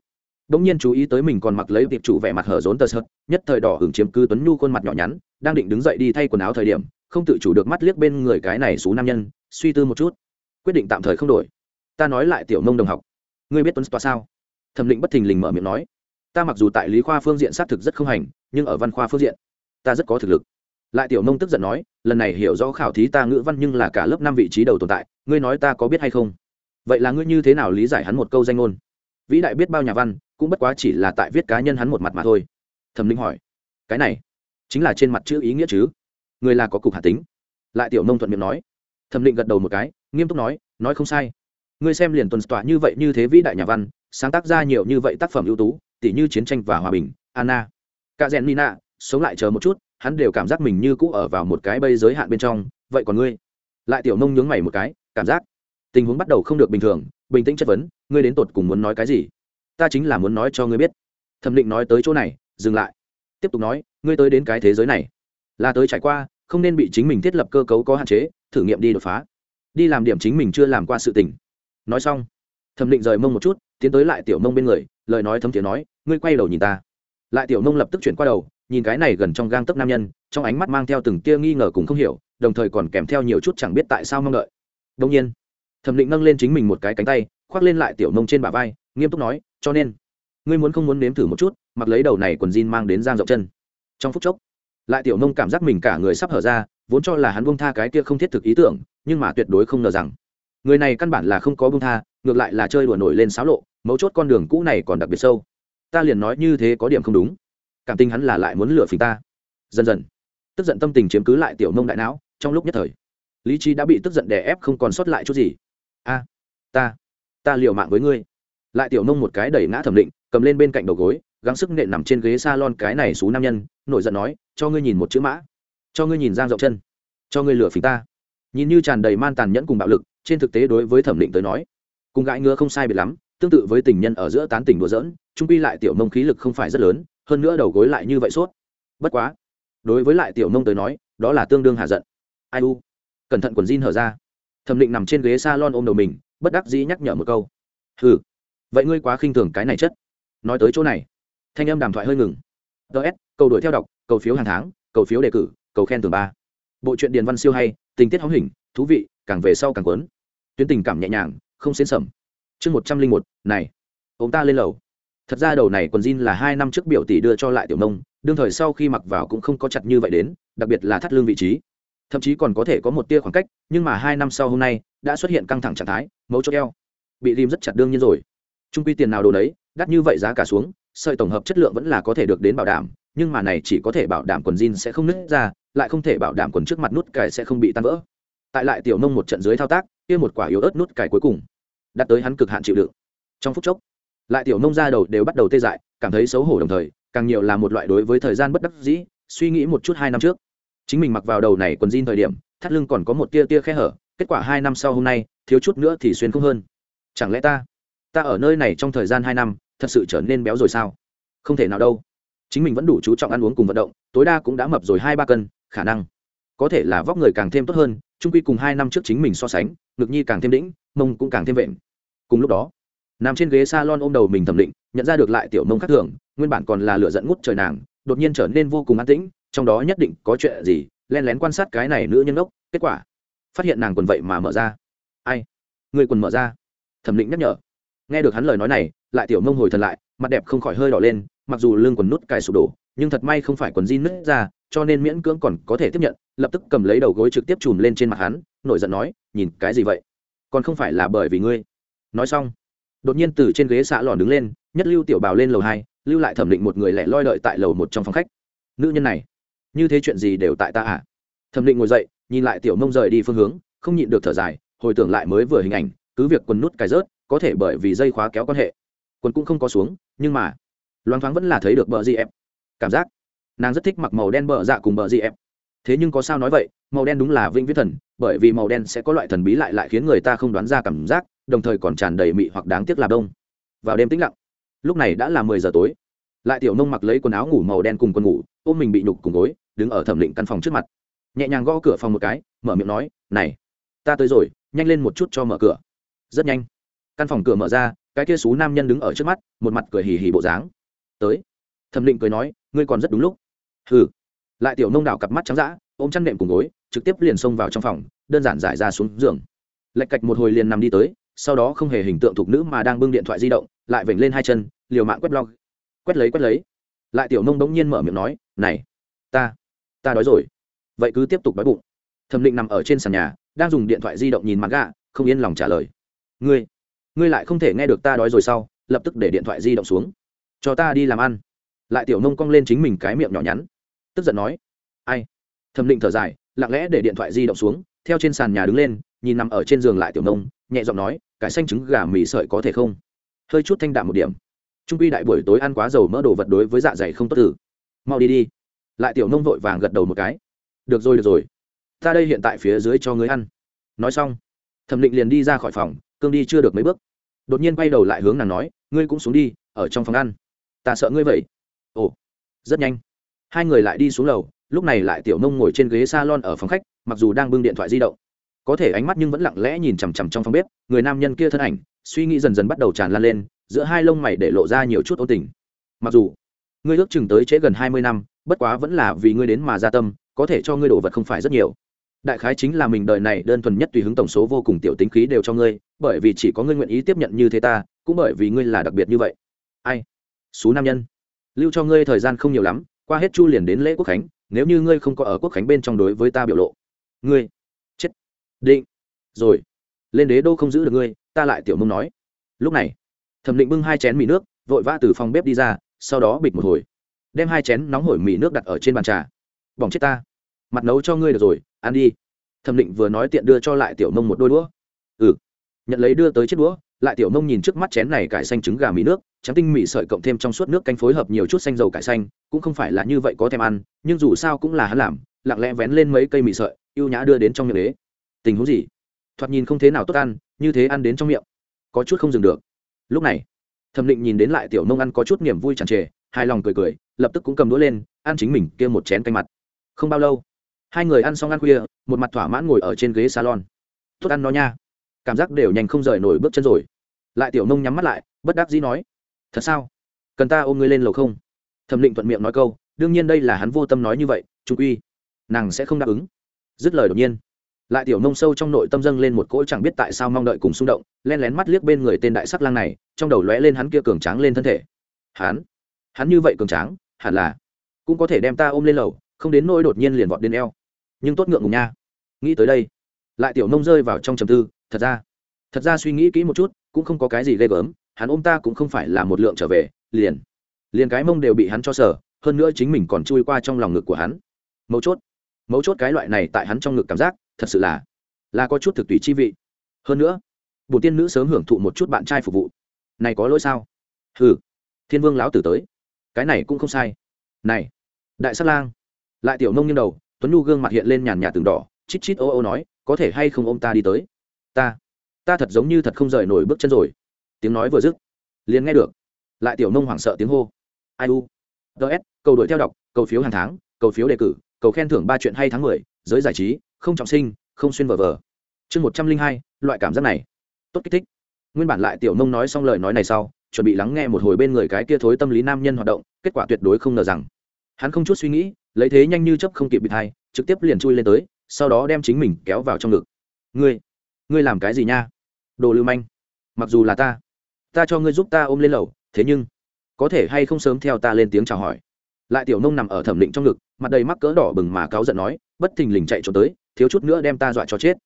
đ ỗ n g nhiên chú ý tới mình còn mặc lấy tiệp chủ vẻ mặt hở rốn tờ sợt, nhất thời đỏ hưởng chiếm cư tuấn nhu khuôn mặt nhỏ nhắn, đang định đứng dậy đi thay quần áo thời điểm, không tự chủ được mắt liếc bên người cái này xú nam nhân, suy tư một chút. Quyết định tạm thời không đổi. Ta nói lại tiểu nông đồng học. Ngươi biết tuấn tòa sao? Thẩm định bất thình lình mở miệng nói. Ta mặc dù tại lý khoa phương diện xác thực rất không hành, nhưng ở văn khoa phương diện, ta rất có thực lực lại tiểu nông tức giận nói, lần này hiểu rõ khảo thí ta ngữ văn nhưng là cả lớp năm vị trí đầu tồn tại, ngươi nói ta có biết hay không? Vậy là ngươi như thế nào lý giải hắn một câu danh ngôn? Vĩ đại biết bao nhà văn, cũng bất quá chỉ là tại viết cá nhân hắn một mặt mà thôi. Thẩm linh hỏi, cái này chính là trên mặt chữ ý nghĩa chứ? Người là có cục hà tính. Lại tiểu nông thuận miệng nói. Thẩm định gật đầu một cái, nghiêm túc nói nói không sai. Ngươi xem liền tuần tọa như vậy như thế vĩ đại nhà văn, sáng tác ra nhiều như vậy tác phẩm ưu tú, tỉ như chiến tranh và hòa bình, anna cả rèn nina sống lại chờ một chút hắn đều cảm giác mình như cũ ở vào một cái bây giới hạn bên trong, vậy còn ngươi? Lại tiểu nông nhướng mày một cái, cảm giác, tình huống bắt đầu không được bình thường, bình tĩnh chất vấn, ngươi đến tột cùng muốn nói cái gì? Ta chính là muốn nói cho ngươi biết. Thẩm định nói tới chỗ này, dừng lại. Tiếp tục nói, ngươi tới đến cái thế giới này, là tới trải qua, không nên bị chính mình thiết lập cơ cấu có hạn chế, thử nghiệm đi đột phá. Đi làm điểm chính mình chưa làm qua sự tình. Nói xong, thẩm định rời mông một chút, tiến tới lại tiểu mông bên người, lời nói thấm tiếng nói, ngươi quay đầu nhìn ta. Lại tiểu mông lập tức chuyển qua đầu nhìn cái này gần trong gang tấc nam nhân, trong ánh mắt mang theo từng tia nghi ngờ cùng không hiểu, đồng thời còn kèm theo nhiều chút chẳng biết tại sao mong đợi. Đông nhiên, thẩm định nâng lên chính mình một cái cánh tay, khoác lên lại tiểu nông trên bả vai, nghiêm túc nói, cho nên, ngươi muốn không muốn nếm thử một chút, mặc lấy đầu này quần jean mang đến giang rộng chân trong phút chốc, lại tiểu nông cảm giác mình cả người sắp hở ra, vốn cho là hắn buông tha cái kia không thiết thực ý tưởng, nhưng mà tuyệt đối không ngờ rằng, người này căn bản là không có buông tha, ngược lại là chơi đùa nổi lên xáo lộ, mấu chốt con đường cũ này còn đặc biệt sâu. Ta liền nói như thế có điểm không đúng cảm tình hắn là lại muốn lừa phình ta. Dần dần, tức giận tâm tình chiếm cứ lại tiểu nông đại não, trong lúc nhất thời, lý trí đã bị tức giận đè ép không còn sót lại chút gì. A, ta ta liều mạng với ngươi. Lại tiểu nông một cái đẩy ngã thẩm định, cầm lên bên cạnh đầu gối, gắng sức nện nằm trên ghế s a lon cái này xú nam nhân, nổi giận nói, cho ngươi nhìn một chữ mã, cho ngươi nhìn giang rộng chân, cho ngươi lửa phình ta. Nhìn như tràn đầy man tàn nhẫn cùng bạo lực, trên thực tế đối với thẩm định tới nói, cùng gãi ngứa không sai biệt lắm, tương tự với tình nhân ở giữa tán tỉnh đùa dỡn trung quy lại tiểu mông khí lực không phải rất lớn hơn nữa đầu gối lại như vậy suốt bất quá, đối với lại tiểu nông tới nói, đó là tương đương hạ giận. Ai u? Cẩn thận quần jean hở ra. Thẩm định nằm trên ghế s a lon ôm đầu mình, bất đắc dĩ nhắc nhở một câu. Ừ vậy ngươi quá khinh thường cái này chất. Nói tới chỗ này, thanh âm đàm thoại hơi ngừng. Ts cầu đuổi theo đọc, cầu phiếu hàng tháng, cầu phiếu đề cử, cầu khen tường ba. Bộ truyện điền văn siêu hay, tình tiết hóng hình, thú vị, càng về sau càng quấn tuyến tình cảm nhẹ nhàng, không xến sầm chương một trăm linh một, này, ông ta lên lầu thật ra đầu này quần jean là hai năm trước biểu tỷ đưa cho lại tiểu nông, đương thời sau khi mặc vào cũng không có chặt như vậy đến, đặc biệt là thắt lưng vị trí. Thậm chí còn có thể có một tia khoảng cách, nhưng mà hai năm sau hôm nay, đã xuất hiện căng thẳng trạng thái, mấu chốt eo. Bị rim rất chặt đương nhiên rồi. Trung quy tiền nào đồ đấy đắt như vậy giá cả xuống, sợi tổng hợp chất lượng vẫn là có thể được đến bảo đảm, nhưng mà này chỉ có thể bảo đảm quần jean sẽ không nứt ra, lại không thể bảo đảm quần trước mặt nút cài sẽ không bị tan vỡ. Tại lại tiểu nông một trận dưới thao tác, kia một quả yếu ớt nút cài cuối cùng đặt tới hắn cực hạn chịu đựng. Trong phút chốc lại tiểu nông ra đầu đều bắt đầu tê dại, cảm thấy xấu hổ đồng thời, càng nhiều là một loại đối với thời gian bất đắc dĩ, suy nghĩ một chút hai năm trước. Chính mình mặc vào đầu này quần jean thời điểm, thắt lưng còn có một tia tia khe hở, kết quả hai năm sau hôm nay, thiếu chút nữa thì xuyên không hơn. Chẳng lẽ ta ta ở nơi này trong thời gian hai năm, thật sự trở nên béo rồi sao? Không thể nào đâu. Chính mình vẫn đủ chú trọng ăn uống cùng vận động, tối đa cũng đã mập rồi hai ba cân, khả năng có thể là vóc người càng thêm tốt hơn trung quy cùng hai năm trước chính mình so sánh, ngực nhi càng thêm đĩnh, mông cũng càng thêm vện. Cùng lúc đó nằm trên ghế s a lon ôm đầu mình thẩm định, nhận ra được lại tiểu mông khác thường, nguyên bản còn là lửa dẫn ngút trời nàng, đột nhiên trở nên vô cùng an tĩnh, trong đó nhất định có chuyện gì len lén quan sát cái này nữ nhân ốc, kết quả, phát hiện nàng quần vậy mà mở ra. Ai? Người quần mở ra. Thẩm định nhắc nhở. Nghe được hắn lời nói này, lại tiểu mông hồi thần lại, mặt đẹp không khỏi hơi đỏ lên, mặc dù lương quần nút cài sụp đổ, nhưng thật may không phải quần jean nứt ra, cho nên miễn cưỡng còn có thể tiếp nhận, lập tức cầm lấy đầu gối trực tiếp chùm lên trên mặt hắn, nổi giận nói, nhìn cái gì vậy? Còn không phải là bởi vì ngươi. Nói xong đột nhiên từ trên ghế xạ lòn đứng lên, nhất lưu tiểu bào lên lầu hai, lưu lại thẩm định một người lẻ loi đợi tại lầu một trong phòng khách. Nữ nhân này, như thế chuyện gì đều tại ta à? Thẩm định ngồi dậy, nhìn lại tiểu mông rời đi phương hướng, không nhịn được thở dài, hồi tưởng lại mới vừa hình ảnh, cứ việc quần nút cài rớt, có thể bởi vì dây khóa kéo quan hệ, quần cũng không có xuống, nhưng mà, loáng thoáng vẫn là thấy được bờ gì em cảm giác, nàng rất thích mặc màu đen bờ dạ cùng bờ gì em thế nhưng có sao nói vậy, màu đen đúng là vĩnh viễn thần, bởi vì màu đen sẽ có loại thần bí lại lại khiến người ta không đoán ra cảm giác đồng thời còn tràn đầy mị hoặc đáng tiếc là đông. Vào đêm tĩnh lặng, lúc này đã là mười giờ tối. Lại tiểu nông mặc lấy quần áo ngủ màu đen cùng quần ngủ, ôm mình bị nhục cùng gối, đứng ở thẩm định căn phòng trước mặt. Nhẹ nhàng gõ cửa phòng một cái, mở miệng nói, này, ta tới rồi, nhanh lên một chút cho mở cửa. Rất nhanh, căn phòng cửa mở ra, cái kia xú nam nhân đứng ở trước mắt, một mặt cười hì hì bộ dáng. Tới. Thẩm định cười nói, ngươi còn rất đúng lúc. Hừ. Lại tiểu nông đảo cặp mắt trắng dã, ôm chăn nệm cùng gối, trực tiếp liền xông vào trong phòng, đơn giản giải ra xuống giường. Lạch cạch một hồi liền nằm đi tới sau đó không hề hình tượng thục nữ mà đang bưng điện thoại di động, lại vểnh lên hai chân, liều mạng quét blog. Quét lấy quét lấy. Lại tiểu nông bỗng nhiên mở miệng nói, này, ta ta đói rồi. Vậy cứ tiếp tục đói bụng. Thẩm định nằm ở trên sàn nhà, đang dùng điện thoại di động nhìn mặt gạ không yên lòng trả lời. Ngươi ngươi lại không thể nghe được ta đói rồi sau lập tức để điện thoại di động xuống. Cho ta đi làm ăn. Lại tiểu nông cong lên chính mình cái miệng nhỏ nhắn. Tức giận nói, ai? Thẩm định thở dài, lặng lẽ để điện thoại di động xuống, theo trên sàn nhà đứng lên, nhìn nằm ở trên giường lại tiểu nông nhẹ giọng nói cái xanh trứng gà mì sợi có thể không? Hơi chút thanh đạm một điểm. Trung quy đại buổi tối ăn quá dầu mỡ đồ vật đối với dạ dày không tốt tử mau đi đi. Lại tiểu nông vội vàng gật đầu một cái. Được rồi được rồi. Ta đây hiện tại phía dưới cho người ăn. Nói xong, thẩm định liền đi ra khỏi phòng, cương đi chưa được mấy bước. Đột nhiên quay đầu lại hướng nàng nói, ngươi cũng xuống đi, ở trong phòng ăn. Ta sợ ngươi vậy. Ồ, rất nhanh. Hai người lại đi xuống lầu, lúc này lại tiểu nông ngồi trên ghế s a lon ở phòng khách, mặc dù đang bưng điện thoại di động có thể ánh mắt nhưng vẫn lặng lẽ nhìn chằm chằm trong phòng bếp, người nam nhân kia thân ảnh, suy nghĩ dần dần bắt đầu tràn lan lên, giữa hai lông mày để lộ ra nhiều chút ôn tình. Mặc dù, ngươi ước chừng tới trễ gần hai mươi năm, bất quá vẫn là vì ngươi đến mà gia tâm, có thể cho ngươi đồ vật không phải rất nhiều. Đại khái chính là mình đời này đơn thuần nhất tùy hứng tổng số vô cùng tiểu tính khí đều cho ngươi, bởi vì chỉ có ngươi nguyện ý tiếp nhận như thế ta, cũng bởi vì ngươi là đặc biệt như vậy. Ai? Số nam nhân. Lưu cho ngươi thời gian không nhiều lắm, qua hết chu liền đến lễ quốc khánh, nếu như ngươi không có ở quốc khánh bên trong đối với ta biểu lộ. Ngươi? Định. Rồi. Lên đế đô không giữ được ngươi, ta lại tiểu mông nói. Lúc này, thẩm định bưng hai chén mì nước, vội vã từ phòng bếp đi ra, sau đó bịch một hồi. Đem hai chén nóng hổi mì nước đặt ở trên bàn trà. Bỏng chết ta. Mặt nấu cho ngươi được rồi, ăn đi. Thẩm định vừa nói tiện đưa cho lại tiểu mông một đôi đũa. Ừ. Nhận lấy đưa tới chiếc đũa, lại tiểu mông nhìn trước mắt chén này cải xanh trứng gà mì nước, trắng tinh mì sợi cộng thêm trong suốt nước canh phối hợp nhiều chút xanh dầu cải xanh, cũng không phải là như vậy có thèm ăn, nhưng dù sao cũng là hắn làm, lặng lẽ vén lên mấy cây mì sợi, ưu nhã đưa đến trong miệng đế tình huống gì? Thoạt nhìn không thế nào tốt ăn, như thế ăn đến trong miệng. Có chút không dừng được. Lúc này, thẩm định nhìn đến lại tiểu nông ăn có chút niềm vui tràn trề, hài lòng cười cười, lập tức cũng cầm đũa lên, ăn chính mình kia một chén canh mặt. Không bao lâu, hai người ăn xong ăn khuya, một mặt thỏa mãn ngồi ở trên ghế salon. Tốt ăn nó nha. Cảm giác đều nhanh không rời nổi bước chân rồi. Lại tiểu nông nhắm mắt lại, bất đắc dĩ nói, thật sao? Cần ta ôm ngươi lên lầu không? Thẩm định thuận miệng nói câu, đương nhiên đây là hắn vô tâm nói như vậy, trung uy nàng sẽ không đáp ứng. Dứt lời đột nhiên lại tiểu nông sâu trong nội tâm dâng lên một cỗ chẳng biết tại sao mong đợi cùng xung động, len lén mắt liếc bên người tên đại sắc lang này, trong đầu lóe lên hắn kia cường tráng lên thân thể. Hắn? Hắn như vậy cường tráng, hẳn là cũng có thể đem ta ôm lên lầu, không đến nỗi đột nhiên liền vọt đến eo. Nhưng tốt ngượng ngùng nha. Nghĩ tới đây, lại tiểu nông rơi vào trong trầm tư, thật ra thật ra suy nghĩ kỹ một chút, cũng không có cái gì ghê gớm, hắn ôm ta cũng không phải là một lượng trở về, liền liền cái mông đều bị hắn cho sở hơn nữa chính mình còn chui qua trong lòng ngực của hắn. Mấu chốt mấu chốt cái loại này tại hắn trong ngực cảm giác thật sự là là có chút thực tùy chi vị. Hơn nữa, bổn tiên nữ sớm hưởng thụ một chút bạn trai phục vụ. Này có lỗi sao? Hừ, thiên vương lão tử tới. Cái này cũng không sai. Này, đại sát lang, lại tiểu nông nghiêng đầu, tuấn nhu gương mặt hiện lên nhàn nhạt từng đỏ, chít chít ô ô nói, có thể hay không ôm ta đi tới? Ta ta thật giống như thật không rời nổi bước chân rồi. Tiếng nói vừa dứt, liền nghe được, lại tiểu nông hoảng sợ tiếng hô. Ai u? Ts cầu đuổi theo đọc, cầu phiếu hàng tháng, cầu phiếu đề cử, cầu khen thưởng ba chuyện hay tháng mười giới giải trí, không trọng sinh, không xuyên vờ vờ chương một trăm linh hai, loại cảm giác này. Tốt kích thích. Nguyên bản lại tiểu nông nói xong lời nói này sau, chuẩn bị lắng nghe một hồi bên người cái kia thối tâm lý nam nhân hoạt động, kết quả tuyệt đối không ngờ rằng, hắn không chút suy nghĩ, lấy thế nhanh như chấp không kịp bị thai trực tiếp liền chui lên tới, sau đó đem chính mình kéo vào trong ngực. Ngươi ngươi làm cái gì nha? Đồ lưu manh. Mặc dù là ta ta cho ngươi giúp ta ôm lên lầu, thế nhưng, có thể hay không sớm theo ta lên tiếng chào hỏi? Lại tiểu nông nằm ở thẩm định trong ngực, mặt đầy mắc cỡ đỏ bừng mà cáu giận nói bất thình lình chạy trốn tới, thiếu chút nữa đem ta dọa cho chết.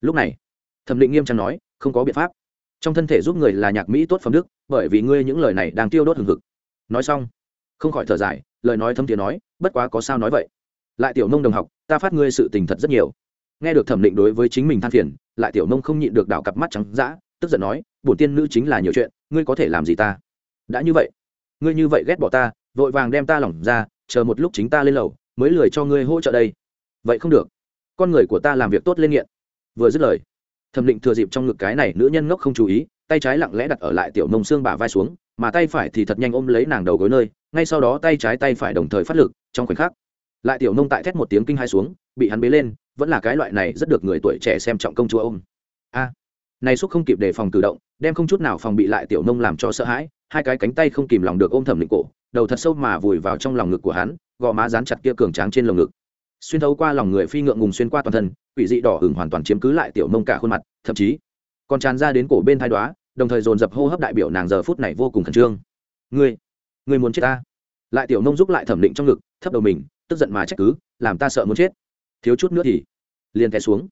Lúc này, thẩm định nghiêm trang nói, không có biện pháp. Trong thân thể giúp người là nhạc mỹ tốt phẩm đức, bởi vì ngươi những lời này đang tiêu đốt hừng hực. Nói xong, không khỏi thở dài, lời nói thâm tiếng nói, bất quá có sao nói vậy. Lại tiểu nông đồng học, ta phát ngươi sự tình thật rất nhiều. Nghe được thẩm định đối với chính mình than phiền, lại tiểu nông không nhịn được đảo cặp mắt trắng dã, tức giận nói, bổn tiên nữ chính là nhiều chuyện, ngươi có thể làm gì ta? Đã như vậy, ngươi như vậy ghét bỏ ta, vội vàng đem ta lỏng ra, chờ một lúc chính ta lên lầu, mới lười cho ngươi hỗ trợ đây vậy không được. Con người của ta làm việc tốt lên nghiện. Vừa dứt lời, thẩm định thừa dịp trong ngực cái này nữ nhân ngốc không chú ý, tay trái lặng lẽ đặt ở lại tiểu nông xương bả vai xuống, mà tay phải thì thật nhanh ôm lấy nàng đầu gối nơi, ngay sau đó tay trái tay phải đồng thời phát lực, trong khoảnh khắc, lại tiểu nông tại thét một tiếng kinh hai xuống, bị hắn bế lên, vẫn là cái loại này rất được người tuổi trẻ xem trọng công chúa ôm. A, này xúc không kịp đề phòng cử động, đem không chút nào phòng bị lại tiểu nông làm cho sợ hãi, hai cái cánh tay không kìm lòng được ôm thẩm định cổ, đầu thật sâu mà vùi vào trong lòng ngực của hắn, gò má dán chặt kia cường tráng trên lồng ngực xuyên thấu qua lòng người phi ngượng ngùng xuyên qua toàn thân, quỷ dị đỏ hừng hoàn toàn chiếm cứ lại tiểu nông cả khuôn mặt, thậm chí còn tràn ra đến cổ bên thai đoá đồng thời dồn dập hô hấp đại biểu nàng giờ phút này vô cùng khẩn trương. Ngươi ngươi muốn chết ta? Lại tiểu nông giúp lại thẩm định trong ngực, thấp đầu mình, tức giận mà trách cứ, làm ta sợ muốn chết. Thiếu chút nữa thì liền té xuống.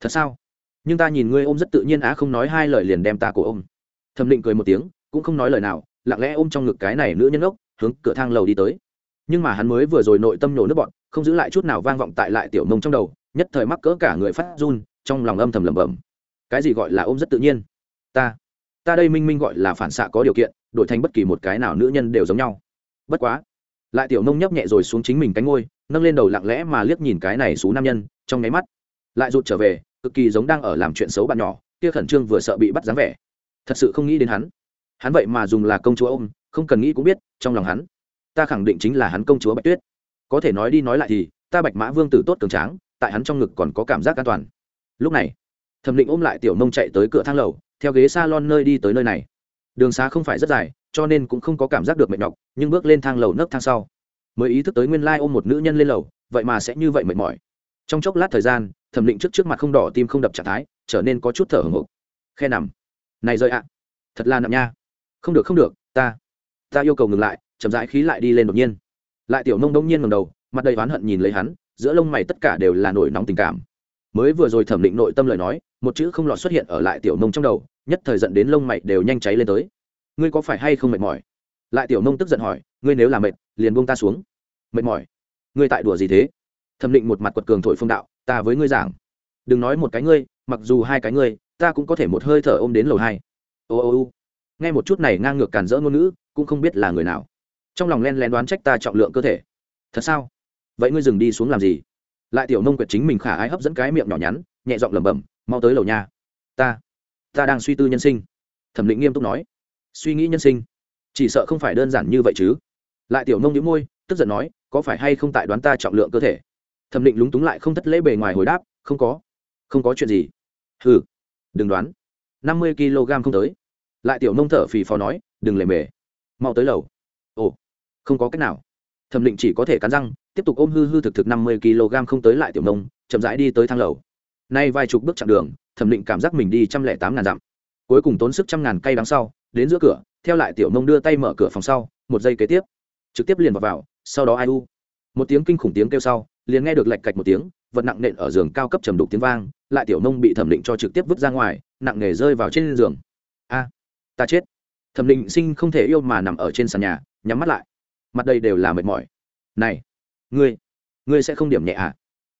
Thật sao? Nhưng ta nhìn ngươi ôm rất tự nhiên á, không nói hai lời liền đem ta cổ ôm. Thẩm định cười một tiếng, cũng không nói lời nào, lặng lẽ ôm trong ngực cái này nữ nhân ốc, hướng cửa thang lầu đi tới nhưng mà hắn mới vừa rồi nội tâm nổ nước bọn, không giữ lại chút nào vang vọng tại lại tiểu mông trong đầu, nhất thời mắc cỡ cả người phát run, trong lòng âm thầm lẩm bẩm. Cái gì gọi là ôm rất tự nhiên? Ta ta đây minh minh gọi là phản xạ có điều kiện, đổi thành bất kỳ một cái nào nữ nhân đều giống nhau. Bất quá, lại tiểu nông nhấp nhẹ rồi xuống chính mình cánh ngôi, nâng lên đầu lặng lẽ mà liếc nhìn cái này xú nam nhân, trong nháy mắt, lại rụt trở về, cực kỳ giống đang ở làm chuyện xấu bạn nhỏ, kia khẩn trương vừa sợ bị bắt dáng vẻ. Thật sự không nghĩ đến hắn. Hắn vậy mà dùng là công chúa ôm, không cần nghĩ cũng biết, trong lòng hắn ta khẳng định chính là hắn công chúa bạch tuyết. Có thể nói đi nói lại thì, ta bạch mã vương tử tốt cường tráng, tại hắn trong ngực còn có cảm giác an toàn. Lúc này, thẩm định ôm lại tiểu nông chạy tới cửa thang lầu, theo ghế s a lon nơi đi tới nơi này. Đường xá không phải rất dài, cho nên cũng không có cảm giác được mệt nhọc, nhưng bước lên thang lầu nấc thang sau, mới ý thức tới nguyên lai ôm một nữ nhân lên lầu, vậy mà sẽ như vậy mệt mỏi. Trong chốc lát thời gian, thẩm định trước trước mặt không đỏ tim không đập trạng thái, trở nên có chút thở hồng hộc khe nằm. Này rơi ạ. Thật là nằm nha. Không được không được, ta ta yêu cầu ngừng lại chậm rãi khí lại đi lên đột nhiên. Lại tiểu nông đông nhiên ngầm đầu, mặt đầy oán hận nhìn lấy hắn, giữa lông mày tất cả đều là nổi nóng tình cảm. Mới vừa rồi thẩm định nội tâm lời nói, một chữ không lọt xuất hiện ở lại tiểu nông trong đầu, nhất thời dẫn đến lông mày đều nhanh cháy lên tới. Ngươi có phải hay không mệt mỏi? Lại tiểu nông tức giận hỏi, ngươi nếu là mệt, liền buông ta xuống. Mệt mỏi? Ngươi tại đùa gì thế? Thẩm định một mặt quật cường thổi phong đạo, ta với ngươi giảng. Đừng nói một cái ngươi, mặc dù hai cái ngươi, ta cũng có thể một hơi thở ôm đến lầu hai. Ô ô ô. Nghe một chút này ngang ngược càn rỡ ngôn ngữ, cũng không biết là người nào trong lòng len lén đoán trách ta trọng lượng cơ thể. Thật sao? Vậy ngươi dừng đi xuống làm gì? Lại tiểu nông quyệt chính mình khả ái hấp dẫn cái miệng nhỏ nhắn, nhẹ giọng lẩm bẩm, mau tới lầu nhà ta ta đang suy tư nhân sinh. Thẩm định nghiêm túc nói. Suy nghĩ nhân sinh? Chỉ sợ không phải đơn giản như vậy chứ. Lại tiểu nông nhíu môi, tức giận nói, có phải hay không tại đoán ta trọng lượng cơ thể? Thẩm định lúng túng lại không thất lễ bề ngoài hồi đáp, không có không có chuyện gì. Hừ, đừng đoán, năm mươi kg không tới. Lại tiểu nông thở phì phò nói, đừng lề mề, mau tới lầu ồ không có cách nào. Thẩm định chỉ có thể cắn răng tiếp tục ôm hư hư thực thực năm mươi kg không tới lại tiểu nông chậm rãi đi tới thang lầu. Nay vài chục bước chặng đường thẩm định cảm giác mình đi trăm lẻ tám ngàn dặm. Cuối cùng tốn sức trăm ngàn cây đằng sau đến giữa cửa theo lại tiểu nông đưa tay mở cửa phòng sau một giây kế tiếp trực tiếp liền vào, vào sau đó ai u. Một tiếng kinh khủng tiếng kêu sau liền nghe được lạch cạch một tiếng vật nặng nện ở giường cao cấp trầm đục tiếng vang lại tiểu nông bị thẩm định cho trực tiếp vứt ra ngoài nặng nề rơi vào trên giường. A ta chết. Thẩm định sinh không thể yêu mà nằm ở trên sàn nhà nhắm mắt lại. Mặt đây đều là mệt mỏi. Này, ngươi ngươi sẽ không điểm nhẹ à?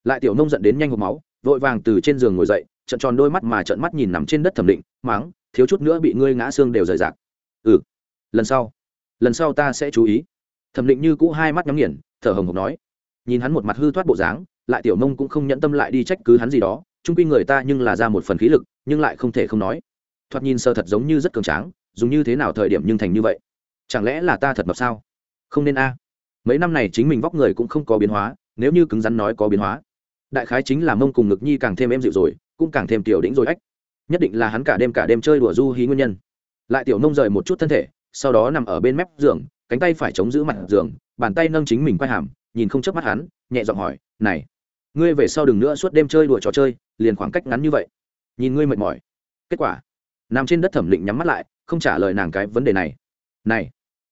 Lại tiểu nông giận đến nhanh hộp máu, vội vàng từ trên giường ngồi dậy trận tròn đôi mắt mà trận mắt nhìn nằm trên đất thẩm định, máng, thiếu chút nữa bị ngươi ngã xương đều rời rạc. Ừ lần sau lần sau ta sẽ chú ý. Thẩm định như cũ hai mắt nhắm nghiền, thở hồng hộc nói. Nhìn hắn một mặt hư thoát bộ dáng, lại tiểu nông cũng không nhẫn tâm lại đi trách cứ hắn gì đó trung quy người ta nhưng là ra một phần khí lực, nhưng lại không thể không nói. Thoạt nhìn sơ thật giống như rất cường tráng, dùng như thế nào thời điểm nhưng thành như vậy chẳng lẽ là ta thật mập sao? Không nên a. Mấy năm này chính mình vóc người cũng không có biến hóa, nếu như cứng rắn nói có biến hóa, đại khái chính là mông cùng ngực nhi càng thêm êm dịu rồi, cũng càng thêm tiểu đĩnh rồi ách. Nhất định là hắn cả đêm cả đêm chơi đùa du hí nguyên nhân. Lại tiểu nông rời một chút thân thể, sau đó nằm ở bên mép giường, cánh tay phải chống giữ mặt giường, bàn tay nâng chính mình quay hàm, nhìn không chớp mắt hắn, nhẹ giọng hỏi, này, ngươi về sau đừng nữa suốt đêm chơi đùa trò chơi, liền khoảng cách ngắn như vậy. Nhìn ngươi mệt mỏi. Kết quả, nằm trên đất thẩm định nhắm mắt lại, không trả lời nàng cái vấn đề này. Này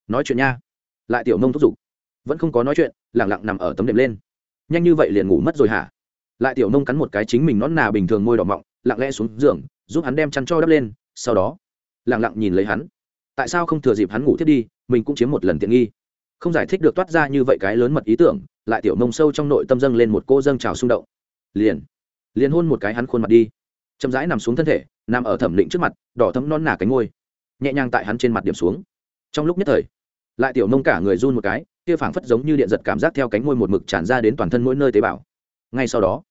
nói chuyện nha. Lại tiểu nông thúc giục. Vẫn không có nói chuyện, lẳng lặng nằm ở tấm đệm lên. Nhanh như vậy liền ngủ mất rồi hả? Lại tiểu nông cắn một cái chính mình nón nà bình thường môi đỏ mọng, lặng lẽ xuống giường, giúp hắn đem chăn cho đắp lên, sau đó, lẳng lặng nhìn lấy hắn. Tại sao không thừa dịp hắn ngủ thiết đi, mình cũng chiếm một lần tiện nghi. Không giải thích được toát ra như vậy cái lớn mật ý tưởng, lại tiểu nông sâu trong nội tâm dâng lên một cô dâng trào xung động. Liền liền hôn một cái hắn khuôn mặt đi. Chậm rãi nằm xuống thân thể, nằm ở thẩm định trước mặt, đỏ thấm non nà cánh ngôi nhẹ nhàng tại hắn trên mặt điểm xuống. Trong lúc nhất thời lại tiểu nông cả người run một cái, kia phảng phất giống như điện giật cảm giác theo cánh môi một mực tràn ra đến toàn thân mỗi nơi tế bào. Ngay sau đó,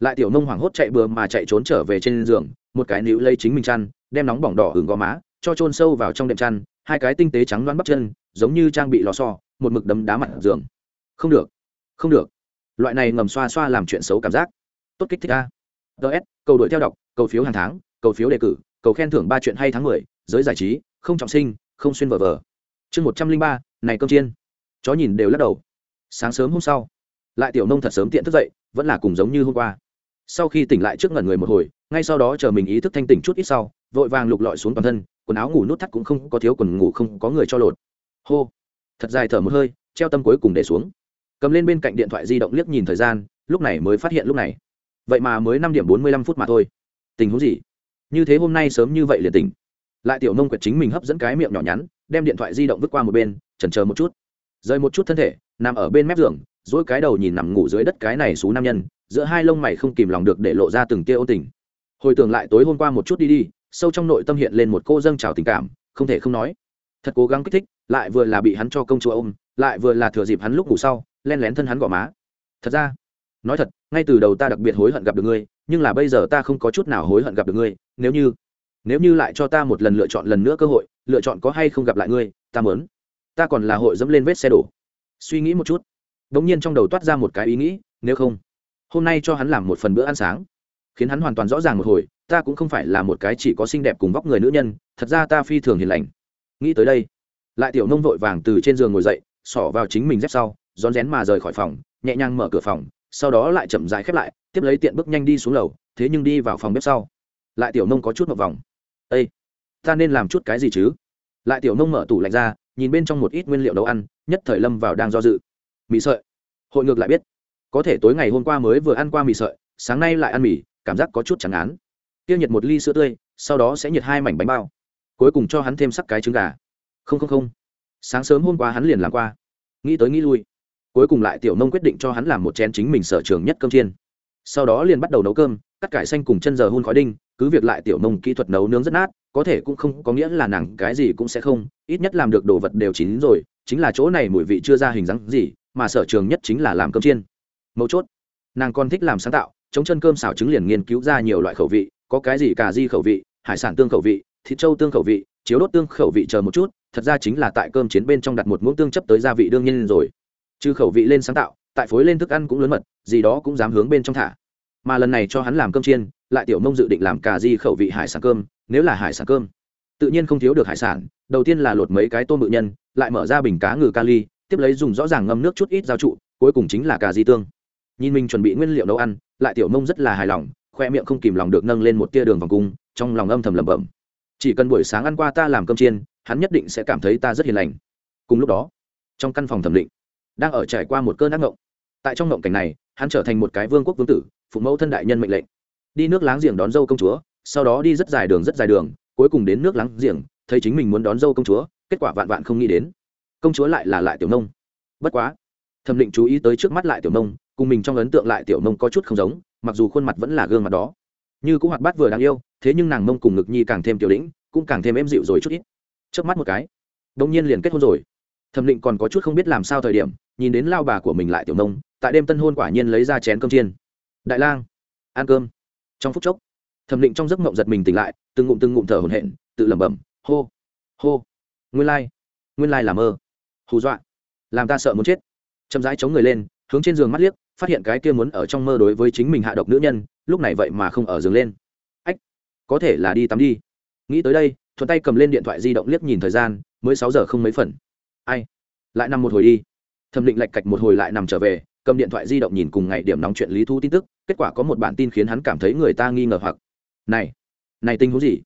lại tiểu nông hoảng hốt chạy bừa mà chạy trốn trở về trên giường, một cái níu lấy chính mình chăn, đem nóng bỏng đỏ hừng gò má, cho trôn sâu vào trong đệm chăn, hai cái tinh tế trắng loáng bắp chân, giống như trang bị lò xo, một mực đấm đá mặt giường. Không được không được. Loại này ngầm xoa xoa làm chuyện xấu cảm giác. Tốt kích thích a. Ts cầu đuổi theo đọc, cầu phiếu hàng tháng, cầu phiếu đề cử, cầu khen thưởng ba chuyện hay tháng mười, giới giải trí, không trọng sinh, không xuyên vờ vờ chương một trăm linh ba, này cơm chiên. Chó nhìn đều lắc đầu. Sáng sớm hôm sau, lại tiểu nông thật sớm tiện thức dậy, vẫn là cùng giống như hôm qua. Sau khi tỉnh lại trước ngẩn người một hồi, ngay sau đó chờ mình ý thức thanh tỉnh chút ít sau, vội vàng lục lọi xuống toàn thân, quần áo ngủ nút thắt cũng không có thiếu quần ngủ không có người cho lột. Hô. Thật dài thở một hơi, treo tâm cuối cùng để xuống. Cầm lên bên cạnh điện thoại di động liếc nhìn thời gian, lúc này mới phát hiện lúc này. Vậy mà mới năm điểm bốn mươi lăm phút mà thôi. Tình huống gì? Như thế hôm nay sớm như vậy liền tỉnh. Lại tiểu nông quyệt chính mình hấp dẫn cái miệng nhỏ nhắn đem điện thoại di động vứt qua một bên, chần chờ một chút. Rời một chút thân thể, nằm ở bên mép giường dỗi cái đầu nhìn nằm ngủ dưới đất cái này xú nam nhân, giữa hai lông mày không kìm lòng được để lộ ra từng tia ôn tình. Hồi tưởng lại tối hôm qua một chút đi đi, sâu trong nội tâm hiện lên một cô dâng trào tình cảm, không thể không nói. Thật cố gắng kích thích, lại vừa là bị hắn cho công chúa ôm, lại vừa là thừa dịp hắn lúc ngủ sau, len lén thân hắn gõ má. Thật ra, nói thật, ngay từ đầu ta đặc biệt hối hận gặp được ngươi, nhưng là bây giờ ta không có chút nào hối hận gặp được ngươi, nếu như nếu như lại cho ta một lần lựa chọn lần nữa cơ hội lựa chọn có hay không gặp lại ngươi, ta mớn ta còn là hội dẫm lên vết xe đổ. Suy nghĩ một chút. Đ ỗ n g nhiên trong đầu toát ra một cái ý nghĩ, nếu không, hôm nay cho hắn làm một phần bữa ăn sáng. Khiến hắn hoàn toàn rõ ràng một hồi, ta cũng không phải là một cái chỉ có xinh đẹp cùng vóc người nữ nhân, thật ra ta phi thường hiền lành. Nghĩ tới đây, lại tiểu nông vội vàng từ trên giường ngồi dậy, xỏ vào chính mình dép sau, rón rén mà rời khỏi phòng, nhẹ nhàng mở cửa phòng, sau đó lại chậm dài khép lại, tiếp lấy tiện bước nhanh đi xuống lầu, thế nhưng đi vào phòng bếp sau. Lại tiểu nông có chút một vòng. Ây ta nên làm chút cái gì chứ? Lại tiểu nông mở tủ lạnh ra, nhìn bên trong một ít nguyên liệu nấu ăn, nhất thời lâm vào đang do dự. Mì sợi. Hội ngược lại biết. Có thể tối ngày hôm qua mới vừa ăn qua mì sợi, sáng nay lại ăn mì, cảm giác có chút chẳng án tiêu nhiệt một ly sữa tươi, sau đó sẽ nhiệt hai mảnh bánh bao. Cuối cùng cho hắn thêm sắc cái trứng gà. Không không không. Sáng sớm hôm qua hắn liền làm qua. Nghĩ tới nghĩ lui. Cuối cùng lại tiểu nông quyết định cho hắn làm một chén chính mình sở trường nhất cơm chiên. Sau đó liền bắt đầu nấu cơm, cắt cải xanh cùng chân giờ hun khói đinh, cứ việc lại tiểu nông kỹ thuật nấu nướng rất nát có thể cũng không có nghĩa là nàng cái gì cũng sẽ không, ít nhất làm được đồ vật đều chín rồi, chính là chỗ này mùi vị chưa ra hình dáng gì, mà sở trường nhất chính là làm cơm chiên. Mấu chốt, nàng còn thích làm sáng tạo, chống chân cơm xào trứng liền nghiên cứu ra nhiều loại khẩu vị, có cái gì cà di khẩu vị, hải sản tương khẩu vị, thịt trâu tương khẩu vị, chiếu đốt tương khẩu vị chờ một chút, thật ra chính là tại cơm chiến bên trong đặt một muỗng tương chấp tới gia vị đương nhiên rồi. Chứ khẩu vị lên sáng tạo, tại phối lên thức ăn cũng lớn mật, gì đó cũng dám hướng bên trong thả. Mà lần này cho hắn làm cơm chiên lại tiểu mông dự định làm cà di khẩu vị hải sản cơm, nếu là hải sản cơm. Tự nhiên không thiếu được hải sản, đầu tiên là lột mấy cái tôm bự nhân, lại mở ra bình cá ngừ kali, tiếp lấy dùng rõ ràng ngâm nước chút ít giao trụ, cuối cùng chính là cà di tương. Nhìn mình chuẩn bị nguyên liệu nấu ăn, lại tiểu mông rất là hài lòng, khoe miệng không kìm lòng được nâng lên một tia đường vòng cung, trong lòng âm thầm lẩm bẩm. Chỉ cần buổi sáng ăn qua ta làm cơm chiên, hắn nhất định sẽ cảm thấy ta rất hiền lành. Cùng lúc đó, trong căn phòng thẩm định, đang ở trải qua một cơn ác ngộng. Tại trong ngộng cảnh này, hắn trở thành một cái vương quốc vương tử, phụ mẫu thân đại nhân mệnh lệnh đi nước láng giềng đón dâu công chúa, sau đó đi rất dài đường rất dài đường, cuối cùng đến nước láng giềng, thấy chính mình muốn đón dâu công chúa, kết quả vạn vạn không nghĩ đến. Công chúa lại là lại tiểu nông. Bất quá, thẩm định chú ý tới trước mắt lại tiểu nông, cùng mình trong ấn tượng lại tiểu nông có chút không giống, mặc dù khuôn mặt vẫn là gương mặt đó. Như cũng hoạt bát vừa đáng yêu, thế nhưng nàng mông cùng ngực nhi càng thêm tiểu lĩnh, cũng càng thêm êm dịu rồi chút ít. Trước mắt một cái đông nhiên liền kết hôn rồi. Thẩm định còn có chút không biết làm sao thời điểm, nhìn đến lao bà của mình lại tiểu nông, tại đêm tân hôn quả nhiên lấy ra chén cơm chiên. Đại lang, ăn cơm trong phút chốc thẩm định trong giấc mộng giật mình tỉnh lại từng ngụm từng ngụm thở hổn hển tự lẩm bẩm hô hô nguyên lai, nguyên lai là mơ. Hù dọa làm ta sợ muốn chết. Chậm rãi chống người lên hướng trên giường mắt liếc phát hiện cái kia muốn ở trong mơ đối với chính mình hạ độc nữ nhân lúc này vậy mà không ở giường lên. Ách có thể là đi tắm đi. Nghĩ tới đây thuận tay cầm lên điện thoại di động liếc nhìn thời gian mới sáu giờ không mấy phần. Ai lại nằm một hồi đi. Thẩm định lạch cạch một hồi lại nằm trở về cầm điện thoại di động nhìn cùng ngày điểm nóng chuyện lý thu tin tức kết quả có một bản tin khiến hắn cảm thấy người ta nghi ngờ hoặc, này này tình huống gì?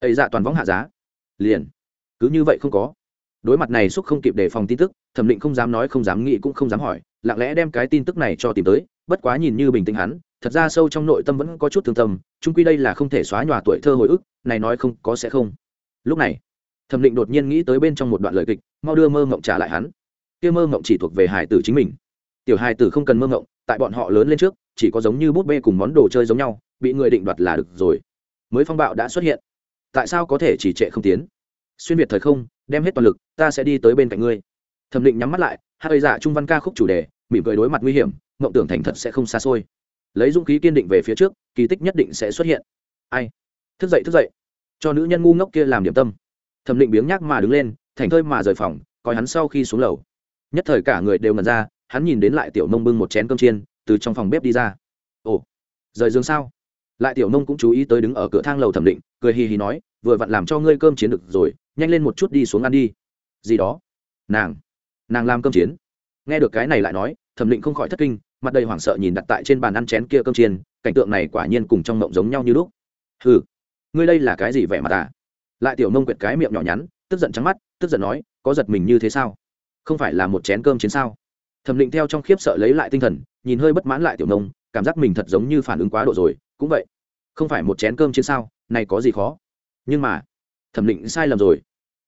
Ấy dạ toàn võng hạ giá. Liền. Cứ như vậy không có. Đối mặt này xúc không kịp đề phòng tin tức, thẩm định không dám nói, không dám nghĩ, cũng không dám hỏi, lặng lẽ đem cái tin tức này cho tìm tới, bất quá nhìn như bình tĩnh hắn, thật ra sâu trong nội tâm vẫn có chút thương tâm trung quy đây là không thể xóa nhòa tuổi thơ hồi ức, này nói không có sẽ không. Lúc này, thẩm định đột nhiên nghĩ tới bên trong một đoạn lời kịch, mau đưa mơ mộng trả lại hắn. Kia mơ mộng chỉ thuộc về hải tử chính mình. Tiểu hải tử không cần mơ mộng tại bọn họ lớn lên trước chỉ có giống như bút bê cùng món đồ chơi giống nhau, bị người định đoạt là được rồi. Mới phong bạo đã xuất hiện. Tại sao có thể chỉ trệ không tiến? Xuyên việt thời không, đem hết toàn lực, ta sẽ đi tới bên cạnh ngươi. Thẩm định nhắm mắt lại, hát ây dạ trung văn ca khúc chủ đề, mỉm cười đối mặt nguy hiểm, mộng tưởng thành thật sẽ không xa xôi. Lấy dũng khí kiên định về phía trước, kỳ tích nhất định sẽ xuất hiện. Ai? Thức dậy thức dậy. Cho nữ nhân ngu ngốc kia làm điểm tâm. Thẩm định biếng nhác mà đứng lên, thành thơi mà rời phòng, coi hắn sau khi xuống lầu. Nhất thời cả người đều ngần ra, hắn nhìn đến lại tiểu nông bưng một chén cơm chiên từ trong phòng bếp đi ra. Ồ, rời giường sao? Lại tiểu nông cũng chú ý tới đứng ở cửa thang lầu thẩm định, cười hì hì nói, vừa vặn làm cho ngươi cơm chiến được rồi, nhanh lên một chút đi xuống ăn đi. Gì đó? Nàng nàng làm cơm chiến. Nghe được cái này lại nói, thẩm định không khỏi thất kinh, mặt đầy hoảng sợ nhìn đặt tại trên bàn ăn chén kia cơm chiên, cảnh tượng này quả nhiên cùng trong mộng giống nhau như lúc. Ừ ngươi đây là cái gì vẻ mặt à? Lại tiểu nông quyệt cái miệng nhỏ nhắn, tức giận trắng mắt, tức giận nói, có giật mình như thế sao? Không phải là một chén cơm chiến sao? Thẩm định theo trong khiếp sợ lấy lại tinh thần nhìn hơi bất mãn lại tiểu nông, cảm giác mình thật giống như phản ứng quá độ rồi, cũng vậy. Không phải một chén cơm trên sao, này có gì khó? Nhưng mà, thẩm định sai lầm rồi.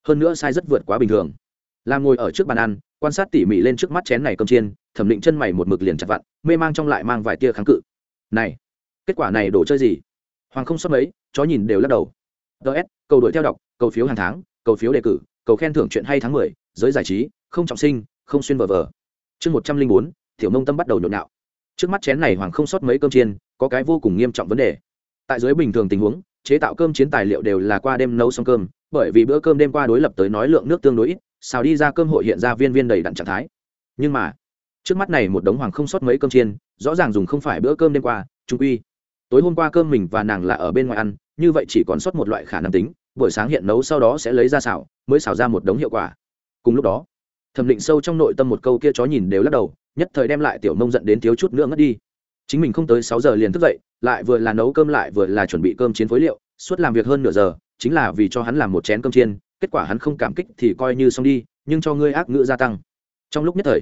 Hơn nữa sai rất vượt quá bình thường. Làm ngồi ở trước bàn ăn, quan sát tỉ mỉ lên trước mắt chén này cơm chiên, thẩm định chân mày một mực liền chặt vặn, mê mang trong lại mang vài tia kháng cự. Này, kết quả này đổ chơi gì? Hoàng không xót mấy, chó nhìn đều lắc đầu. Ts cầu đội theo đọc, cầu phiếu hàng tháng, cầu phiếu đề cử, cầu khen thưởng chuyện hay tháng mười, giới giải trí, không trọng sinh, không xuyên vờ vờ. Chương một trăm linh bốn tiểu nông tâm bắt đầu nhộn nhạo. Trước mắt chén này hoàng không sót mấy cơm chiên, có cái vô cùng nghiêm trọng vấn đề. Tại giới bình thường tình huống, chế tạo cơm chiến tài liệu đều là qua đêm nấu xong cơm, bởi vì bữa cơm đêm qua đối lập tới nói lượng nước tương đối ít, xào đi ra cơm hội hiện ra viên viên đầy đặn trạng thái. Nhưng mà, trước mắt này một đống hoàng không sót mấy cơm chiên, rõ ràng dùng không phải bữa cơm đêm qua, trung quy. Tối hôm qua cơm mình và nàng là ở bên ngoài ăn, như vậy chỉ còn sót một loại khả năng tính, buổi sáng hiện nấu sau đó sẽ lấy ra xào, mới xào ra một đống hiệu quả. Cùng lúc đó, thẩm định sâu trong nội tâm một câu kia chó nhìn đều lắc đầu nhất thời đem lại tiểu mông giận đến thiếu chút nữa ngất đi. Chính mình không tới sáu giờ liền thức dậy, lại vừa là nấu cơm lại vừa là chuẩn bị cơm chiến phối liệu, suốt làm việc hơn nửa giờ, chính là vì cho hắn làm một chén cơm chiên, kết quả hắn không cảm kích thì coi như xong đi, nhưng cho ngươi ác ngữ gia tăng. Trong lúc nhất thời,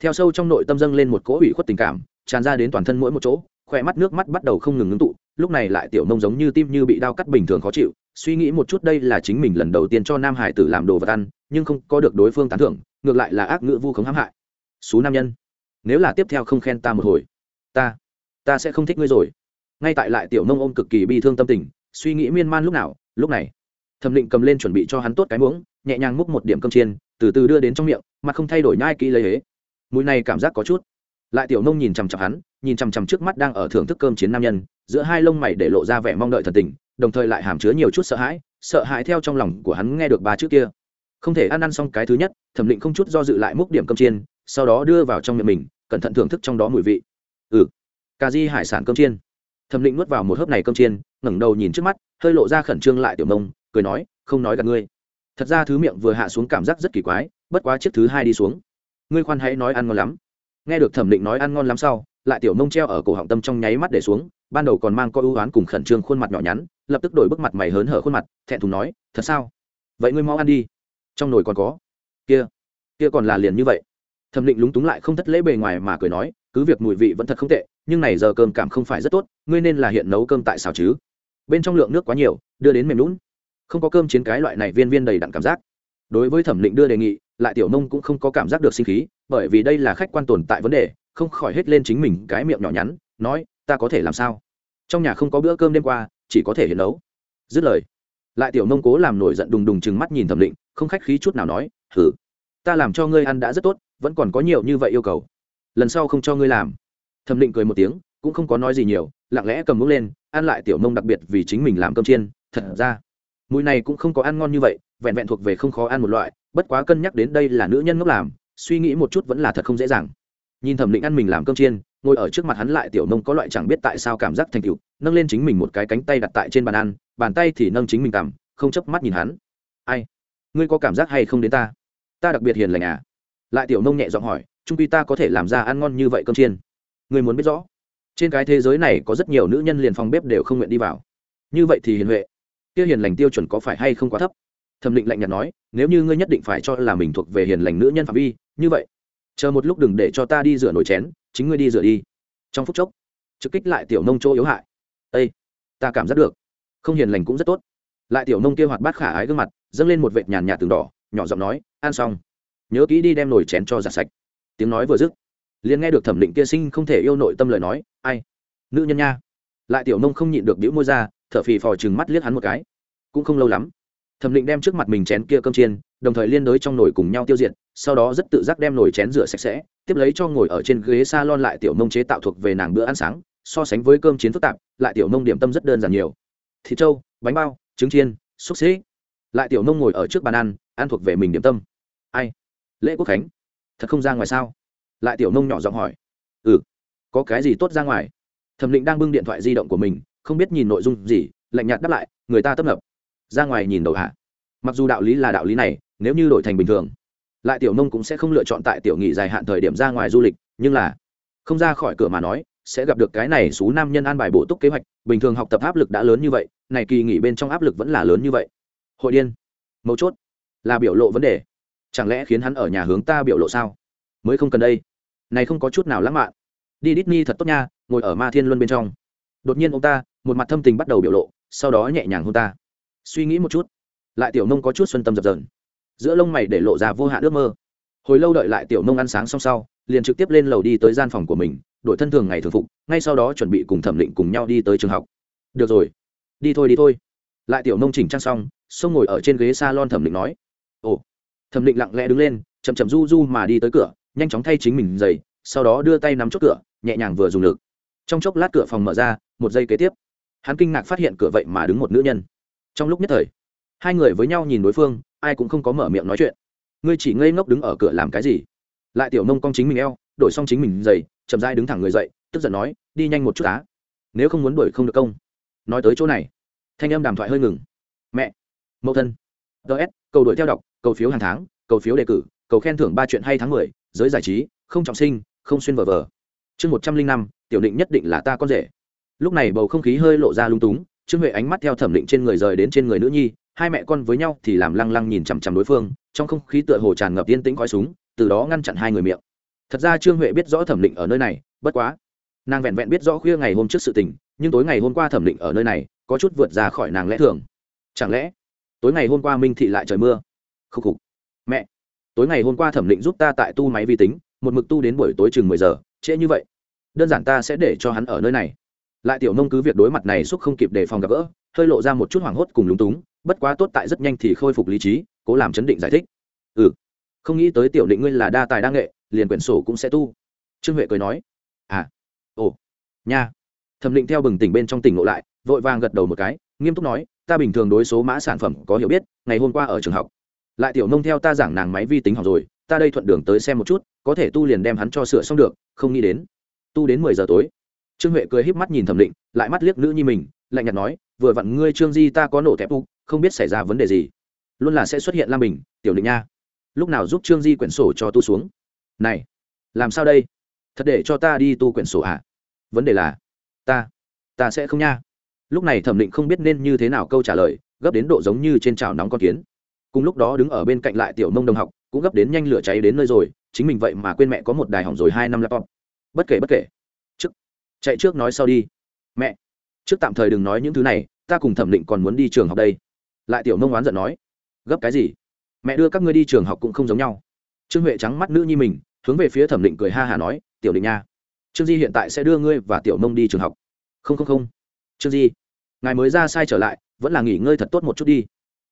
theo sâu trong nội tâm dâng lên một cỗ ủy khuất tình cảm, tràn ra đến toàn thân mỗi một chỗ, khỏe mắt nước mắt bắt đầu không ngừng ngưng tụ, lúc này lại tiểu nông giống như tim như bị đau cắt bình thường khó chịu, suy nghĩ một chút đây là chính mình lần đầu tiên cho nam hải tử làm đồ vật ăn, nhưng không có được đối phương tán thưởng, ngược lại là ác ngữ vu khống hãm hại. Xú nam nhân nếu là tiếp theo không khen ta một hồi, ta ta sẽ không thích ngươi rồi. Ngay tại lại tiểu nông ôm cực kỳ bi thương tâm tình, suy nghĩ miên man lúc nào, lúc này, thẩm định cầm lên chuẩn bị cho hắn tốt cái muỗng, nhẹ nhàng múc một điểm cơm chiên, từ từ đưa đến trong miệng, mà không thay đổi nhai kỹ lấy hế. Mùi này cảm giác có chút. Lại tiểu nông nhìn chằm chằm hắn, nhìn chằm chằm trước mắt đang ở thưởng thức cơm chiến nam nhân, giữa hai lông mày để lộ ra vẻ mong đợi thần tình, đồng thời lại hàm chứa nhiều chút sợ hãi sợ hãi theo trong lòng của hắn nghe được ba chữ kia. Không thể ăn ăn xong cái thứ nhất, thẩm định không chút do dự lại múc điểm cơm chiên sau đó đưa vào trong miệng mình, cẩn thận thưởng thức trong đó mùi vị. Ừ. Cà di hải sản cơm chiên. Thẩm định nuốt vào một hớp này cơm chiên, ngẩng đầu nhìn trước mắt, hơi lộ ra khẩn trương lại tiểu mông, cười nói, không nói gặp ngươi. Thật ra thứ miệng vừa hạ xuống cảm giác rất kỳ quái, bất quá chiếc thứ hai đi xuống. Ngươi khoan hãy nói ăn ngon lắm. Nghe được thẩm định nói ăn ngon lắm sau, lại tiểu mông treo ở cổ họng tâm trong nháy mắt để xuống, ban đầu còn mang coi ưu oán cùng khẩn trương khuôn mặt nhỏ nhắn, lập tức đổi bức mặt mày hớn hở khuôn mặt, thẹn thùng nói, thật sao? Vậy ngươi mau ăn đi. Trong nồi còn có. Kia. Kia còn là liền như vậy thẩm định lúng túng lại không thất lễ bề ngoài mà cười nói, cứ việc mùi vị vẫn thật không tệ, nhưng này giờ cơm cảm không phải rất tốt, ngươi nên là hiện nấu cơm tại sao chứ. Bên trong lượng nước quá nhiều, đưa đến mềm lún không có cơm chiến cái loại này viên viên đầy đặn cảm giác. Đối với thẩm định đưa đề nghị, lại tiểu nông cũng không có cảm giác được sinh khí, bởi vì đây là khách quan tồn tại vấn đề, không khỏi hết lên chính mình cái miệng nhỏ nhắn, nói, ta có thể làm sao? Trong nhà không có bữa cơm đêm qua, chỉ có thể hiện nấu. Dứt lời, lại tiểu nông cố làm nổi giận đùng đùng chừng mắt nhìn thẩm định, không khách khí chút nào nói thử ta làm cho ngươi ăn đã rất tốt vẫn còn có nhiều như vậy yêu cầu. Lần sau không cho ngươi làm. Thẩm định cười một tiếng, cũng không có nói gì nhiều, lặng lẽ cầm múc lên, ăn lại tiểu nông đặc biệt vì chính mình làm cơm chiên, thật ra, mùi này cũng không có ăn ngon như vậy, vẹn vẹn thuộc về không khó ăn một loại, bất quá cân nhắc đến đây là nữ nhân ngốc làm, suy nghĩ một chút vẫn là thật không dễ dàng. Nhìn thẩm định ăn mình làm cơm chiên, ngồi ở trước mặt hắn lại tiểu nông có loại chẳng biết tại sao cảm giác thành cựu nâng lên chính mình một cái cánh tay đặt tại trên bàn ăn, bàn tay thì nâng chính mình cầm không chớp mắt nhìn hắn. Ai? Ngươi có cảm giác hay không đến ta? Ta đặc biệt hiền lành à? Lại tiểu nông nhẹ giọng hỏi, trung quy ta có thể làm ra ăn ngon như vậy cơm chiên. Ngươi muốn biết rõ. Trên cái thế giới này có rất nhiều nữ nhân liền phòng bếp đều không nguyện đi vào. Như vậy thì hiền huệ. Kia hiền lành tiêu chuẩn có phải hay không quá thấp? Thẩm định lạnh nhạt nói, nếu như ngươi nhất định phải cho là mình thuộc về hiền lành nữ nhân phạm vi, như vậy, chờ một lúc đừng để cho ta đi rửa nồi chén, chính ngươi đi rửa đi. Trong phút chốc, trực kích lại tiểu nông chỗ yếu hại. Ây ta cảm giác được. Không hiền lành cũng rất tốt. Lại tiểu nông kêu hoạt bát khả ái gương mặt, dâng lên một vệt nhàn nhạt từng đỏ, nhỏ giọng nói, ăn xong nhớ kỹ đi đem nồi chén cho giặt sạch. Tiếng nói vừa dứt, liền nghe được thẩm định kia sinh không thể yêu nội tâm lời nói, ai? Nữ nhân nha. Lại tiểu nông không nhịn được đĩu môi ra, thở phì phò chừng mắt liếc hắn một cái. Cũng không lâu lắm, thẩm định đem trước mặt mình chén kia cơm chiên, đồng thời liên đối trong nồi cùng nhau tiêu diệt, sau đó rất tự giác đem nồi chén rửa sạch sẽ, tiếp lấy cho ngồi ở trên ghế s a lon lại tiểu nông chế tạo thuộc về nàng bữa ăn sáng, so sánh với cơm chiến phức tạp, lại tiểu nông điểm tâm rất đơn giản nhiều. Thịt trâu, bánh bao, trứng chiên, xúc xí lại tiểu nông ngồi ở trước bàn ăn ăn thuộc về mình điểm tâm. Ai? Lễ quốc khánh thật không ra ngoài sao lại tiểu nông nhỏ giọng hỏi ừ có cái gì tốt ra ngoài thẩm định đang bưng điện thoại di động của mình không biết nhìn nội dung gì lạnh nhạt đáp lại người ta tấp nập ra ngoài nhìn đầu hạ mặc dù đạo lý là đạo lý này nếu như đổi thành bình thường lại tiểu nông cũng sẽ không lựa chọn tại tiểu nghị dài hạn thời điểm ra ngoài du lịch nhưng là không ra khỏi cửa mà nói sẽ gặp được cái này số nam nhân an bài bổ túc kế hoạch bình thường học tập áp lực đã lớn như vậy này kỳ nghỉ bên trong áp lực vẫn là lớn như vậy hội điên mấu chốt là biểu lộ vấn đề chẳng lẽ khiến hắn ở nhà hướng ta biểu lộ sao? Mới không cần đây. Này không có chút nào lãng mạn. Đi Disney thật tốt nha, ngồi ở ma thiên luân bên trong. Đột nhiên ông ta, một mặt thâm tình bắt đầu biểu lộ, sau đó nhẹ nhàng hôn ta. Suy nghĩ một chút. Lại tiểu nông có chút xuân tâm dập dờn. Giữa lông mày để lộ ra vô hạn ước mơ. Hồi lâu đợi lại tiểu nông ăn sáng xong sau, liền trực tiếp lên lầu đi tới gian phòng của mình đội thân thường ngày thường phục, ngay sau đó chuẩn bị cùng thẩm định cùng nhau đi tới trường học. Được rồi. Đi thôi đi thôi. Lại tiểu nông chỉnh trang xong, xông ngồi ở trên ghế s a lon thẩm định nói thẩm định lặng lẽ đứng lên, chậm chầm du du mà đi tới cửa, nhanh chóng thay chính mình giày, sau đó đưa tay nắm chốt cửa, nhẹ nhàng vừa dùng lực. Trong chốc lát cửa phòng mở ra, một giây kế tiếp, hắn kinh ngạc phát hiện cửa vậy mà đứng một nữ nhân. Trong lúc nhất thời, hai người với nhau nhìn đối phương, ai cũng không có mở miệng nói chuyện. Ngươi chỉ ngây ngốc đứng ở cửa làm cái gì? Lại tiểu nông cong chính mình eo, đổi xong chính mình giày, chậm dai đứng thẳng người dậy, tức giận nói, đi nhanh một chút á. Nếu không muốn đuổi không được công. Nói tới chỗ này, thanh âm đàm thoại hơi ngừng. Mẹ, mẫu thân. Ts cầu đuổi theo đọc cầu phiếu hàng tháng, cầu phiếu đề cử, cầu khen thưởng ba chuyện hay tháng mười, giới giải trí, không trọng sinh, không xuyên vờ vờ. Chương một trăm linh năm, tiểu định nhất định là ta con rể. Lúc này bầu không khí hơi lộ ra lung túng, trương huệ ánh mắt theo thẩm định trên người rời đến trên người nữ nhi, hai mẹ con với nhau thì làm lăng lăng nhìn chằm chằm đối phương, trong không khí tựa hồ tràn ngập yên tĩnh khói súng, từ đó ngăn chặn hai người miệng. Thật ra trương huệ biết rõ thẩm định ở nơi này, bất quá, nàng vẹn vẹn biết rõ khuya ngày hôm trước sự tình, nhưng tối ngày hôm qua thẩm định ở nơi này, có chút vượt ra khỏi nàng lẽ thường. Chẳng lẽ, tối ngày hôm qua minh thị lại trời mưa? Khúc khục. Mẹ, tối ngày hôm qua thẩm định giúp ta tại tu máy vi tính, một mực tu đến buổi tối chừng mười giờ, trễ như vậy. Đơn giản ta sẽ để cho hắn ở nơi này. Lại tiểu nông cứ việc đối mặt này xúc không kịp đề phòng gặp gỡ, hơi lộ ra một chút hoảng hốt cùng lúng túng, bất quá tốt tại rất nhanh thì khôi phục lý trí, cố làm chấn định giải thích. Ừ không nghĩ tới tiểu định ngươi là đa tài đa nghệ, liền quyển sổ cũng sẽ tu. Trương huệ cười nói à ồ, nha. Thẩm định theo bừng tỉnh bên trong tỉnh ngộ lại, vội vàng gật đầu một cái, nghiêm túc nói, ta bình thường đối số mã sản phẩm có hiểu biết, ngày hôm qua ở trường học lại tiểu nông theo ta giảng nàng máy vi tính học rồi, ta đây thuận đường tới xem một chút, có thể tu liền đem hắn cho sửa xong được, không nghĩ đến. Tu đến mười giờ tối. Trương huệ cười híp mắt nhìn thẩm định, lại mắt liếc nữ nhi mình, lạnh nhạt nói, vừa vặn ngươi trương di ta có nổ thép u không biết xảy ra vấn đề gì. Luôn là sẽ xuất hiện lam bình, tiểu định nha. Lúc nào giúp trương di quyển sổ cho tu xuống? Này, làm sao đây? Thật để cho ta đi tu quyển sổ à? Vấn đề là, ta ta sẽ không nha. Lúc này thẩm định không biết nên như thế nào câu trả lời, gấp đến độ giống như trên chảo nóng con kiến cùng lúc đó đứng ở bên cạnh lại tiểu mông đồng học, cũng gấp đến nhanh lửa cháy đến nơi rồi, chính mình vậy mà quên mẹ có một đài hỏng rồi hai năm laptop. Bất kể bất kể. Trước. Chạy trước nói sau đi. Mẹ. Trước tạm thời đừng nói những thứ này, ta cùng thẩm định còn muốn đi trường học đây. Lại tiểu nông oán giận nói. Gấp cái gì? Mẹ đưa các ngươi đi trường học cũng không giống nhau. Trương huệ trắng mắt nữ nhi mình, hướng về phía thẩm định cười ha hả nói, tiểu định nha, trương di hiện tại sẽ đưa ngươi và tiểu nông đi trường học. Không không không. Trương di, ngài mới ra sai trở lại, vẫn là nghỉ ngơi thật tốt một chút đi.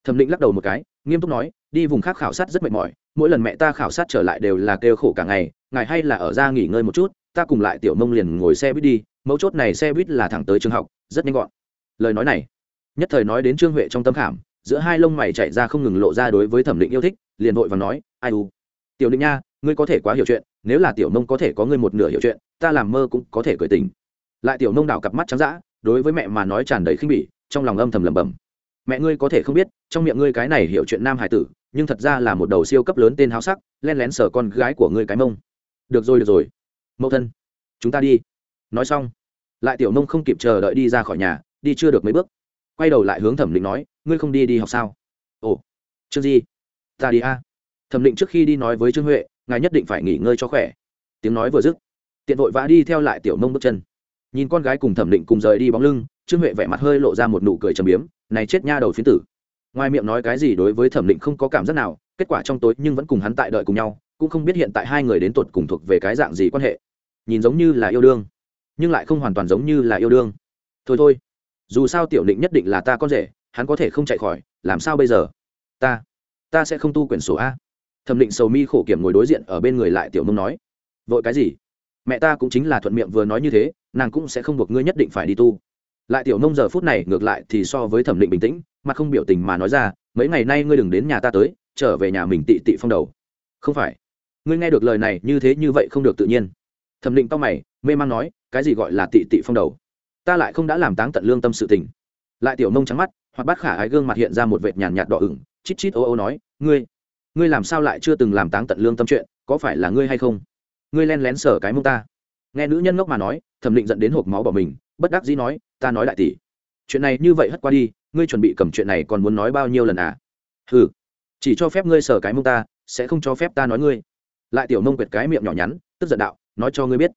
Thẩm định lắc đầu một cái nghiêm túc nói, đi vùng khác khảo sát rất mệt mỏi, mỗi lần mẹ ta khảo sát trở lại đều là kêu khổ cả ngày, ngài hay là ở ra nghỉ ngơi một chút, ta cùng lại tiểu nông liền ngồi xe buýt đi, mấu chốt này xe buýt là thẳng tới trường học, rất nhanh gọn. Lời nói này, nhất thời nói đến trương huệ trong tâm khảm, giữa hai lông mày chạy ra không ngừng lộ ra đối với thẩm định yêu thích, liền vội và nói, ai u, tiểu định nha, ngươi có thể quá hiểu chuyện, nếu là tiểu nông có thể có ngươi một nửa hiểu chuyện, ta làm mơ cũng có thể cười tình. Lại tiểu nông đảo cặp mắt trắng d đối với mẹ mà nói tràn đầy khinh bỉ, trong lòng âm thầm lẩm bẩm mẹ ngươi có thể không biết, trong miệng ngươi cái này hiểu chuyện nam hải tử, nhưng thật ra là một đầu siêu cấp lớn tên háo sắc, len lén sờ con gái của ngươi cái mông. Được rồi được rồi. Mẫu thân, chúng ta đi. Nói xong, lại tiểu nông không kịp chờ đợi đi ra khỏi nhà, đi chưa được mấy bước. Quay đầu lại hướng thẩm định nói, ngươi không đi đi học sao? Ồ, trương di, ta đi a. Thẩm định trước khi đi nói với trương huệ, ngài nhất định phải nghỉ ngơi cho khỏe. Tiếng nói vừa dứt, tiện vội vã đi theo lại tiểu nông bước chân. Nhìn con gái cùng thẩm định cùng rời đi bóng lưng, trương huệ vẻ mặt hơi lộ ra một nụ cười trầm biếm này chết nha đầu phiến tử. Ngoài miệng nói cái gì đối với thẩm định không có cảm giác nào, kết quả trong tối nhưng vẫn cùng hắn tại đợi cùng nhau, cũng không biết hiện tại hai người đến tột cùng thuộc về cái dạng gì quan hệ. Nhìn giống như là yêu đương, nhưng lại không hoàn toàn giống như là yêu đương. Thôi thôi, dù sao tiểu định nhất định là ta con rể, hắn có thể không chạy khỏi, làm sao bây giờ? Ta ta sẽ không tu quyển sổ a. Thẩm định sầu mi khổ kiểm ngồi đối diện ở bên người lại tiểu mông nói, vội cái gì? Mẹ ta cũng chính là thuận miệng vừa nói như thế, nàng cũng sẽ không buộc ngươi nhất định phải đi tu lại tiểu nông giờ phút này ngược lại thì so với thẩm định bình tĩnh mà không biểu tình mà nói ra, mấy ngày nay ngươi đừng đến nhà ta tới, trở về nhà mình tị tị phong đầu. Không phải. Ngươi nghe được lời này như thế như vậy không được tự nhiên. Thẩm định to mày, mê man nói, cái gì gọi là tị tị phong đầu? Ta lại không đã làm táng tận lương tâm sự tình. Lại tiểu nông trắng mắt, hoặc bát khả ái gương mặt hiện ra một vệt nhàn nhạt đỏ ửng, chít chít ô ô nói, ngươi ngươi làm sao lại chưa từng làm táng tận lương tâm chuyện, có phải là ngươi hay không? Ngươi len lén sở cái mông ta. Nghe nữ nhân ngốc mà nói, thẩm định dẫn đến hộp máu bỏ mình, bất đắc dĩ nói ta nói đại tỷ. Chuyện này như vậy hất qua đi, ngươi chuẩn bị cầm chuyện này còn muốn nói bao nhiêu lần à? Ừ chỉ cho phép ngươi sờ cái mông ta, sẽ không cho phép ta nói ngươi. Lại tiểu nông quệt cái miệng nhỏ nhắn, tức giận đạo, nói cho ngươi biết.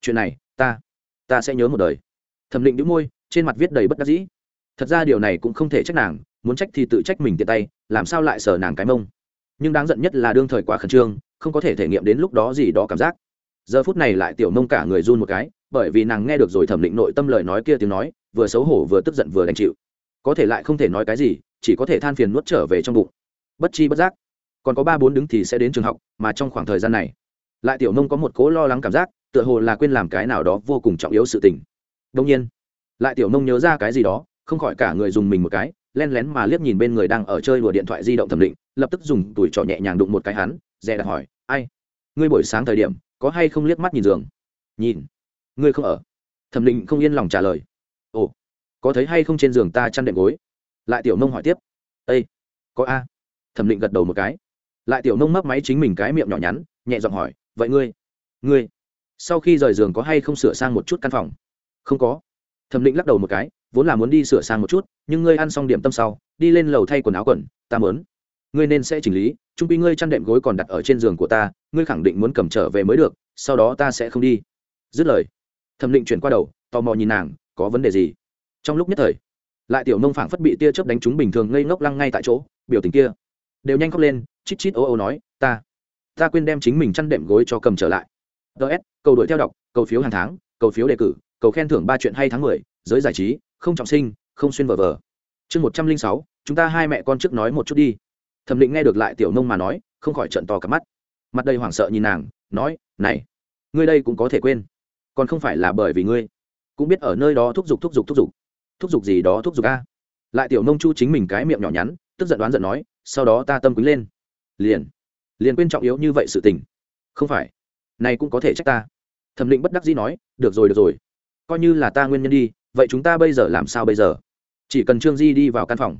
Chuyện này, ta ta sẽ nhớ một đời. Thẩm định đĩu môi, trên mặt viết đầy bất đắc dĩ. Thật ra điều này cũng không thể trách nàng, muốn trách thì tự trách mình tiện tay, làm sao lại sờ nàng cái mông? Nhưng đáng giận nhất là đương thời quá khẩn trương, không có thể thể nghiệm đến lúc đó gì đó cảm giác. Giờ phút này lại tiểu nông cả người run một cái bởi vì nàng nghe được rồi thẩm định nội tâm lời nói kia tiếng nói, vừa xấu hổ vừa tức giận vừa đành chịu. Có thể lại không thể nói cái gì, chỉ có thể than phiền nuốt trở về trong bụng. Bất chi bất giác, còn có ba bốn đứng thì sẽ đến trường học, mà trong khoảng thời gian này, lại tiểu nông có một cố lo lắng cảm giác, tựa hồ là quên làm cái nào đó vô cùng trọng yếu sự tình. Đông nhiên, lại tiểu nông nhớ ra cái gì đó, không khỏi cả người dùng mình một cái len lén mà liếc nhìn bên người đang ở chơi đùa điện thoại di động thẩm định, lập tức dùng tuổi trọ nhẹ nhàng đụng một cái hắn, dè đặt hỏi, ai? Ngươi buổi sáng thời điểm, có hay không liếc mắt nhìn giường? Nhìn ngươi không ở. Thẩm định không yên lòng trả lời. Ồ, có thấy hay không trên giường ta chăn đệm gối? Lại tiểu nông hỏi tiếp. Â có a. Thẩm định gật đầu một cái. Lại tiểu nông mấp máy chính mình cái miệng nhỏ nhắn, nhẹ giọng hỏi, vậy ngươi ngươi, sau khi rời giường có hay không sửa sang một chút căn phòng? Không có. Thẩm định lắc đầu một cái, vốn là muốn đi sửa sang một chút, nhưng ngươi ăn xong điểm tâm sau, đi lên lầu thay quần áo quần, ta mớn ngươi nên sẽ chỉnh lý, trung pi ngươi chăn đệm gối còn đặt ở trên giường của ta, ngươi khẳng định muốn cầm trở về mới được, sau đó ta sẽ không đi. Dứt lời thẩm định chuyển qua đầu, tò mò nhìn nàng, có vấn đề gì? Trong lúc nhất thời, lại tiểu nông phảng phất bị tia chớp đánh trúng bình thường ngây ngốc lăng ngay tại chỗ, biểu tình kia đều nhanh khóc lên, chít chít ô ô nói, ta ta quên đem chính mình chăn đệm gối cho cầm trở lại. Ts cầu đuổi theo đọc, cầu phiếu hàng tháng, cầu phiếu đề cử, cầu khen thưởng ba chuyện hay tháng mười, giới giải trí, không trọng sinh, không xuyên vờ vờ chương một trăm linh sáu, chúng ta hai mẹ con trước nói một chút đi. Thẩm định nghe được lại tiểu nông mà nói, không khỏi trận to cả mắt. Mặt đầy hoảng sợ nhìn nàng, nói, này, ngươi đây cũng có thể quên còn không phải là bởi vì ngươi. Cũng biết ở nơi đó thúc giục thúc giục thúc giục. Thúc giục gì đó, thúc giục a. Lại tiểu nông chu chính mình cái miệng nhỏ nhắn, tức giận đoán giận nói, sau đó ta tâm quýnh lên. Liền. Liền quên trọng yếu như vậy sự tình. Không phải. Này cũng có thể trách ta. Thẩm định bất đắc dĩ nói, được rồi được rồi. Coi như là ta nguyên nhân đi, vậy chúng ta bây giờ làm sao bây giờ? Chỉ cần trương di đi vào căn phòng,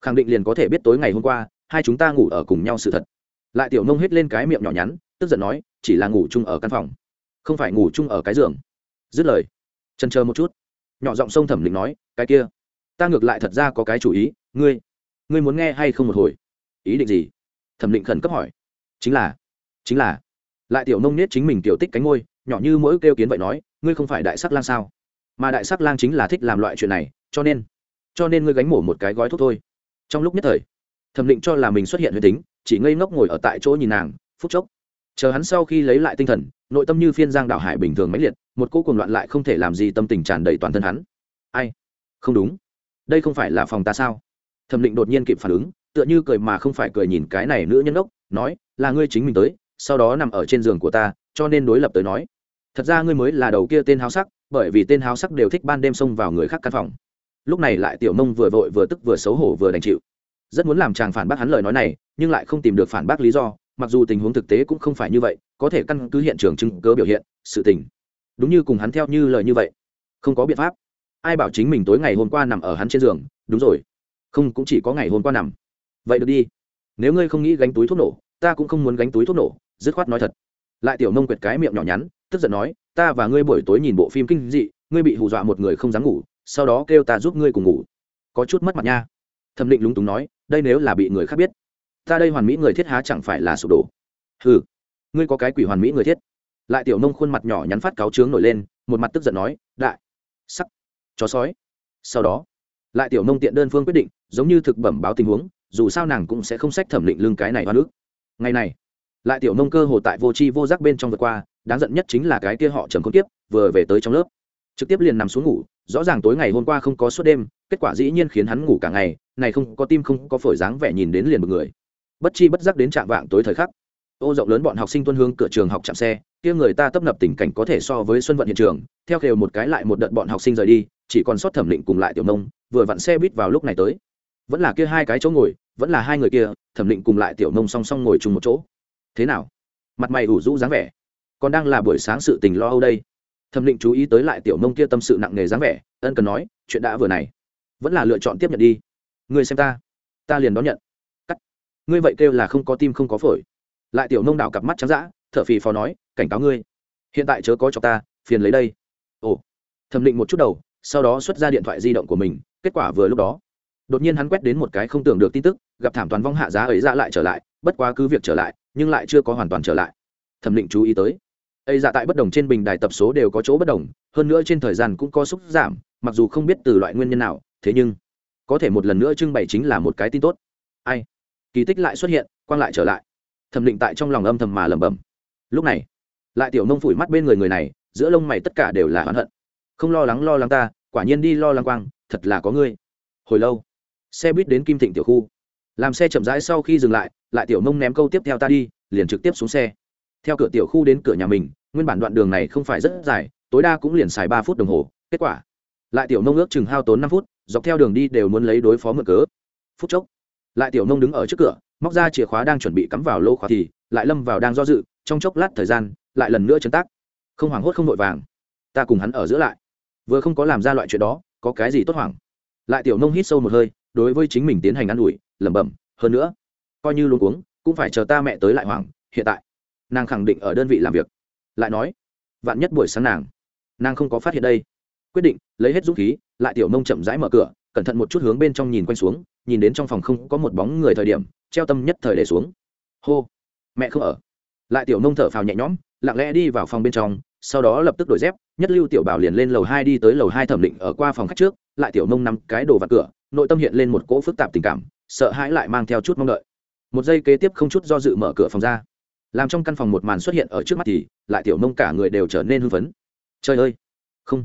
khẳng định liền có thể biết tối ngày hôm qua, hai chúng ta ngủ ở cùng nhau sự thật. Lại tiểu nông hết lên cái miệng nhỏ nhắn, tức giận nói, chỉ là ngủ chung ở căn phòng không phải ngủ chung ở cái giường. Dứt lời trần chờ một chút. Nhỏ giọng sông thẩm định nói, cái kia, ta ngược lại thật ra có cái chủ ý, ngươi ngươi muốn nghe hay không một hồi? Ý định gì? Thẩm định khẩn cấp hỏi. Chính là chính là. Lại tiểu nông nết chính mình tiểu tích cánh ngôi nhỏ như mỗi kêu kiến vậy nói, ngươi không phải đại sắc lang sao? Mà đại sắc lang chính là thích làm loại chuyện này, cho nên cho nên ngươi gánh mổ một cái gói thuốc thôi. Trong lúc nhất thời, thẩm định cho là mình xuất hiện huyền tính, chỉ ngây ngốc ngồi ở tại chỗ nhìn nàng, phút chốc chờ hắn sau khi lấy lại tinh thần, nội tâm như phiên giang đạo hải bình thường mãnh liệt, một cô cuồng loạn lại không thể làm gì tâm tình tràn đầy toàn thân hắn. Ai? Không đúng. Đây không phải là phòng ta sao? Thẩm định đột nhiên kịp phản ứng, tựa như cười mà không phải cười nhìn cái này nữ nhân ốc nói, là ngươi chính mình tới, sau đó nằm ở trên giường của ta, cho nên đối lập tới nói. Thật ra ngươi mới là đầu kia tên háo sắc, bởi vì tên háo sắc đều thích ban đêm xông vào người khác căn phòng. Lúc này lại tiểu mông vừa vội vừa tức vừa xấu hổ vừa đành chịu. Rất muốn làm chàng phản bác hắn lời nói này, nhưng lại không tìm được phản bác lý do mặc dù tình huống thực tế cũng không phải như vậy, có thể căn cứ hiện trường chứng cớ biểu hiện, sự tình, đúng như cùng hắn theo như lời như vậy, không có biện pháp. Ai bảo chính mình tối ngày hôm qua nằm ở hắn trên giường, đúng rồi, không cũng chỉ có ngày hôm qua nằm. Vậy được đi, nếu ngươi không nghĩ gánh túi thuốc nổ, ta cũng không muốn gánh túi thuốc nổ, dứt khoát nói thật. Lại tiểu nông quyệt cái miệng nhỏ nhắn, tức giận nói, ta và ngươi buổi tối nhìn bộ phim kinh dị, ngươi bị hù dọa một người không dám ngủ, sau đó kêu ta giúp ngươi cùng ngủ. Có chút mất mặt nha. Thẩm định lúng túng nói, đây nếu là bị người khác biết ta đây hoàn mỹ người thiết há chẳng phải là sụp đổ. Hừ, ngươi có cái quỷ hoàn mỹ người thiết. Lại tiểu nông khuôn mặt nhỏ nhắn phát cáo trướng nổi lên một mặt tức giận nói đại sắc chó sói. Sau đó lại tiểu nông tiện đơn phương quyết định giống như thực bẩm báo tình huống dù sao nàng cũng sẽ không sách thẩm định lương cái này hoa nước ngày này lại tiểu nông cơ hồ tại vô tri vô giác bên trong vượt qua đáng giận nhất chính là cái kia họ trầm không tiếp vừa về tới trong lớp. Trực tiếp liền nằm xuống ngủ rõ ràng tối ngày hôm qua không có suốt đêm kết quả dĩ nhiên khiến hắn ngủ cả ngày này không có tim không có phổi dáng vẻ nhìn đến liền một người bất chi bất giác đến trạm vạng tối thời khắc. Ô rộng lớn bọn học sinh tuân hướng cửa trường học chạm xe, kia người ta tấp nập tình cảnh có thể so với xuân vận hiện trường, theo khều một cái lại một đợt bọn học sinh rời đi, chỉ còn sót thẩm định cùng lại tiểu nông, vừa vặn xe buýt vào lúc này tới. Vẫn là kia hai cái chỗ ngồi, vẫn là hai người kia, thẩm định cùng lại tiểu nông song song ngồi chung một chỗ. Thế nào? Mặt mày ủ rũ dáng vẻ. Còn đang là buổi sáng sự tình lo âu đây. Thẩm định chú ý tới lại tiểu nông kia tâm sự nặng nề dáng vẻ, ân cần nói, chuyện đã vừa này. Vẫn là lựa chọn tiếp nhận đi. Người xem ta. Ta liền đón nhận ngươi vậy kêu là không có tim không có phổi. Lại tiểu nông đảo cặp mắt trắng d ã t h ở phì phò nói, cảnh cáo ngươi. Hiện tại chớ có cho ta, phiền lấy đây. Ồ. Thẩm định một chút đầu, sau đó xuất ra điện thoại di động của mình, kết quả vừa lúc đó. Đột nhiên hắn quét đến một cái không tưởng được tin tức, gặp thảm toàn vong hạ giá ấy ra lại trở lại, bất quá cứ việc trở lại, nhưng lại chưa có hoàn toàn trở lại. Thẩm định chú ý tới. Ấy dạ tại bất đồng trên bình đài tập số đều có chỗ bất đồng, hơn nữa trên thời gian cũng có xúc giảm, mặc dù không biết từ loại nguyên nhân nào, thế nhưng có thể một lần nữa trưng bày chính là một cái tin tốt. Ai? Kỳ tích lại xuất hiện, quang lại trở lại. Thẩm định tại trong lòng âm thầm mà lẩm bẩm. Lúc này, lại tiểu nông phủi mắt bên người người này, giữa lông mày tất cả đều là oán hận. Không lo lắng lo lắng ta, quả nhiên đi lo lắng quang, thật là có ngươi. Hồi lâu, xe buýt đến kim thịnh tiểu khu. Làm xe chậm rãi sau khi dừng lại lại tiểu nông ném câu tiếp theo ta đi, liền trực tiếp xuống xe. Theo cửa tiểu khu đến cửa nhà mình, nguyên bản đoạn đường này không phải rất dài, tối đa cũng liền xài ba phút đồng hồ, kết quả. Lại tiểu nông ước chừng hao tốn năm phút, dọc theo đường đi đều muốn lấy đối phó mượn cớ. Phút chốc lại tiểu nông đứng ở trước cửa, móc ra chìa khóa đang chuẩn bị cắm vào lô khóa thì lại lâm vào đang do dự, trong chốc lát thời gian, lại lần nữa chấn tác không hoảng hốt không vội vàng, ta cùng hắn ở giữa lại. Vừa không có làm ra loại chuyện đó, có cái gì tốt hoảng? Lại tiểu nông hít sâu một hơi, đối với chính mình tiến hành ă n ủi, lẩm bẩm, hơn nữa, coi như luôn uống cũng phải chờ ta mẹ tới lại hoảng, hiện tại. Nàng khẳng định ở đơn vị làm việc. Lại nói, vạn nhất buổi sáng nàng nàng không có phát hiện đây. Quyết định, lấy hết dũng khí, lại tiểu nông chậm rãi mở cửa, cẩn thận một chút hướng bên trong nhìn quanh xuống nhìn đến trong phòng không có một bóng người thời điểm, treo tâm nhất thời để xuống. Hô, mẹ không ở. Lại tiểu nông thở phào nhẹ nhõm, lặng lẽ đi vào phòng bên trong, sau đó lập tức đổi dép, nhất lưu tiểu bảo liền lên lầu hai đi tới lầu hai thẩm định ở qua phòng khách trước, lại tiểu nông nắm cái đồ vặt cửa, nội tâm hiện lên một cỗ phức tạp tình cảm, sợ hãi lại mang theo chút mong đợi. Một giây kế tiếp không chút do dự mở cửa phòng ra. Làm trong căn phòng một màn xuất hiện ở trước mắt thì, lại tiểu nông cả người đều trở nên hưng phấn. Trời ơi! Không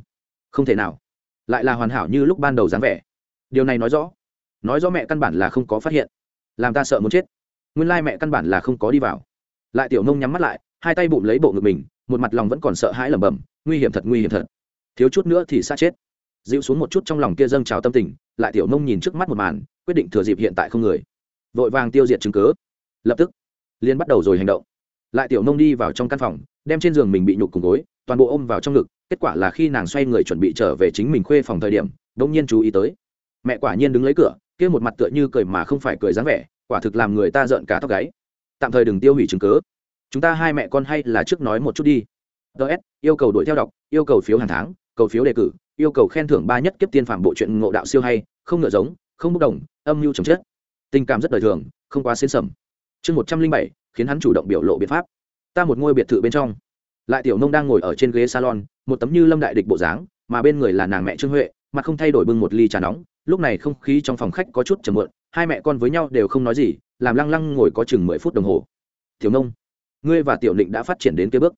không thể nào. Lại là hoàn hảo như lúc ban đầu dáng vẻ. Điều này nói rõ nói rõ mẹ căn bản là không có phát hiện. Làm ta sợ muốn chết. Nguyên lai mẹ căn bản là không có đi vào. Lại tiểu nông nhắm mắt lại, hai tay bụng lấy bộ ngực mình, một mặt lòng vẫn còn sợ hãi lẩm bẩm, nguy hiểm thật, nguy hiểm thật. Thiếu chút nữa thì sát chết. Dịu xuống một chút trong lòng kia dâng trào tâm tình, lại tiểu nông nhìn trước mắt một màn, quyết định thừa dịp hiện tại không người. Vội vàng tiêu diệt chứng cứ. lập tức liên bắt đầu rồi hành động. Lại tiểu nông đi vào trong căn phòng, đem trên giường mình bị nhục cùng gối, toàn bộ ôm vào trong ngực, kết quả là khi nàng xoay người chuẩn bị trở về chính mình khuê phòng thời điểm đông nhiên chú ý tới. Mẹ quả nhiên đứng lấy cửa kia một mặt tựa như cười mà không phải cười dáng vẻ, quả thực làm người ta rợn cả tóc gáy. Tạm thời đừng tiêu hủy chứng cớ chúng ta hai mẹ con hay là trước nói một chút đi. Ts yêu cầu đuổi theo đọc, yêu cầu phiếu hàng tháng, cầu phiếu đề cử, yêu cầu khen thưởng ba nhất kiếp tiên phạm bộ truyện ngộ đạo siêu hay, không ngựa giống, không bốc đồng, âm mưu chồng chết. Tình cảm rất đời thường, không quá xến sầm. Chương một trăm linh bảy, khiến hắn chủ động biểu lộ biện pháp. Ta một ngôi biệt thự bên trong. Lại tiểu nông đang ngồi ở trên ghế salon, một tấm như lâm đại địch bộ dáng, mà bên người là nàng mẹ trương huệ mà không thay đổi bưng một ly trà nóng lúc này không khí trong phòng khách có chút chầm mượn hai mẹ con với nhau đều không nói gì, làm lăng lăng ngồi có chừng mười phút đồng hồ. Tiểu nông, ngươi và tiểu định đã phát triển đến kia bước.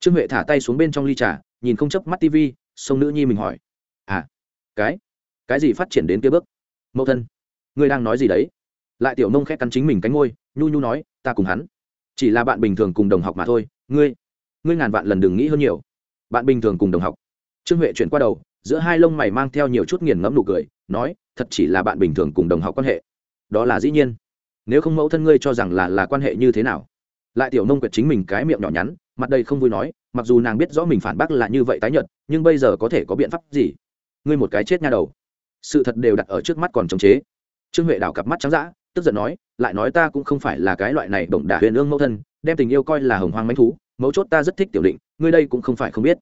Trương huệ thả tay xuống bên trong ly trà, nhìn không chấp mắt tv sông nữ nhi mình hỏi. À cái cái gì phát triển đến kia bước? Mẫu thân, ngươi đang nói gì đấy? Lại tiểu nông khét cắn chính mình cánh ngôi nhu nhu nói, ta cùng hắn, chỉ là bạn bình thường cùng đồng học mà thôi. Ngươi ngươi ngàn vạn lần đừng nghĩ hơn nhiều. Bạn bình thường cùng đồng học. Trương huệ chuyển qua đầu giữa hai lông mày mang theo nhiều chút nghiền ngẫm nụ cười, nói, thật chỉ là bạn bình thường cùng đồng học quan hệ. Đó là dĩ nhiên. Nếu không mẫu thân ngươi cho rằng là là quan hệ như thế nào? Lại tiểu nông quyệt chính mình cái miệng nhỏ nhắn, mặt đây không vui nói, mặc dù nàng biết rõ mình phản bác là như vậy tái nhợt, nhưng bây giờ có thể có biện pháp gì? Ngươi một cái chết nha đầu. Sự thật đều đặt ở trước mắt còn chống chế. Trương huệ đảo cặp mắt trắng d tức giận nói, lại nói ta cũng không phải là cái loại này bổng đả huyền ương mẫu thân, đem tình yêu coi là hồng hoang manh thú, mấu chốt ta rất thích tiểu định, ngươi đây cũng không phải không biết.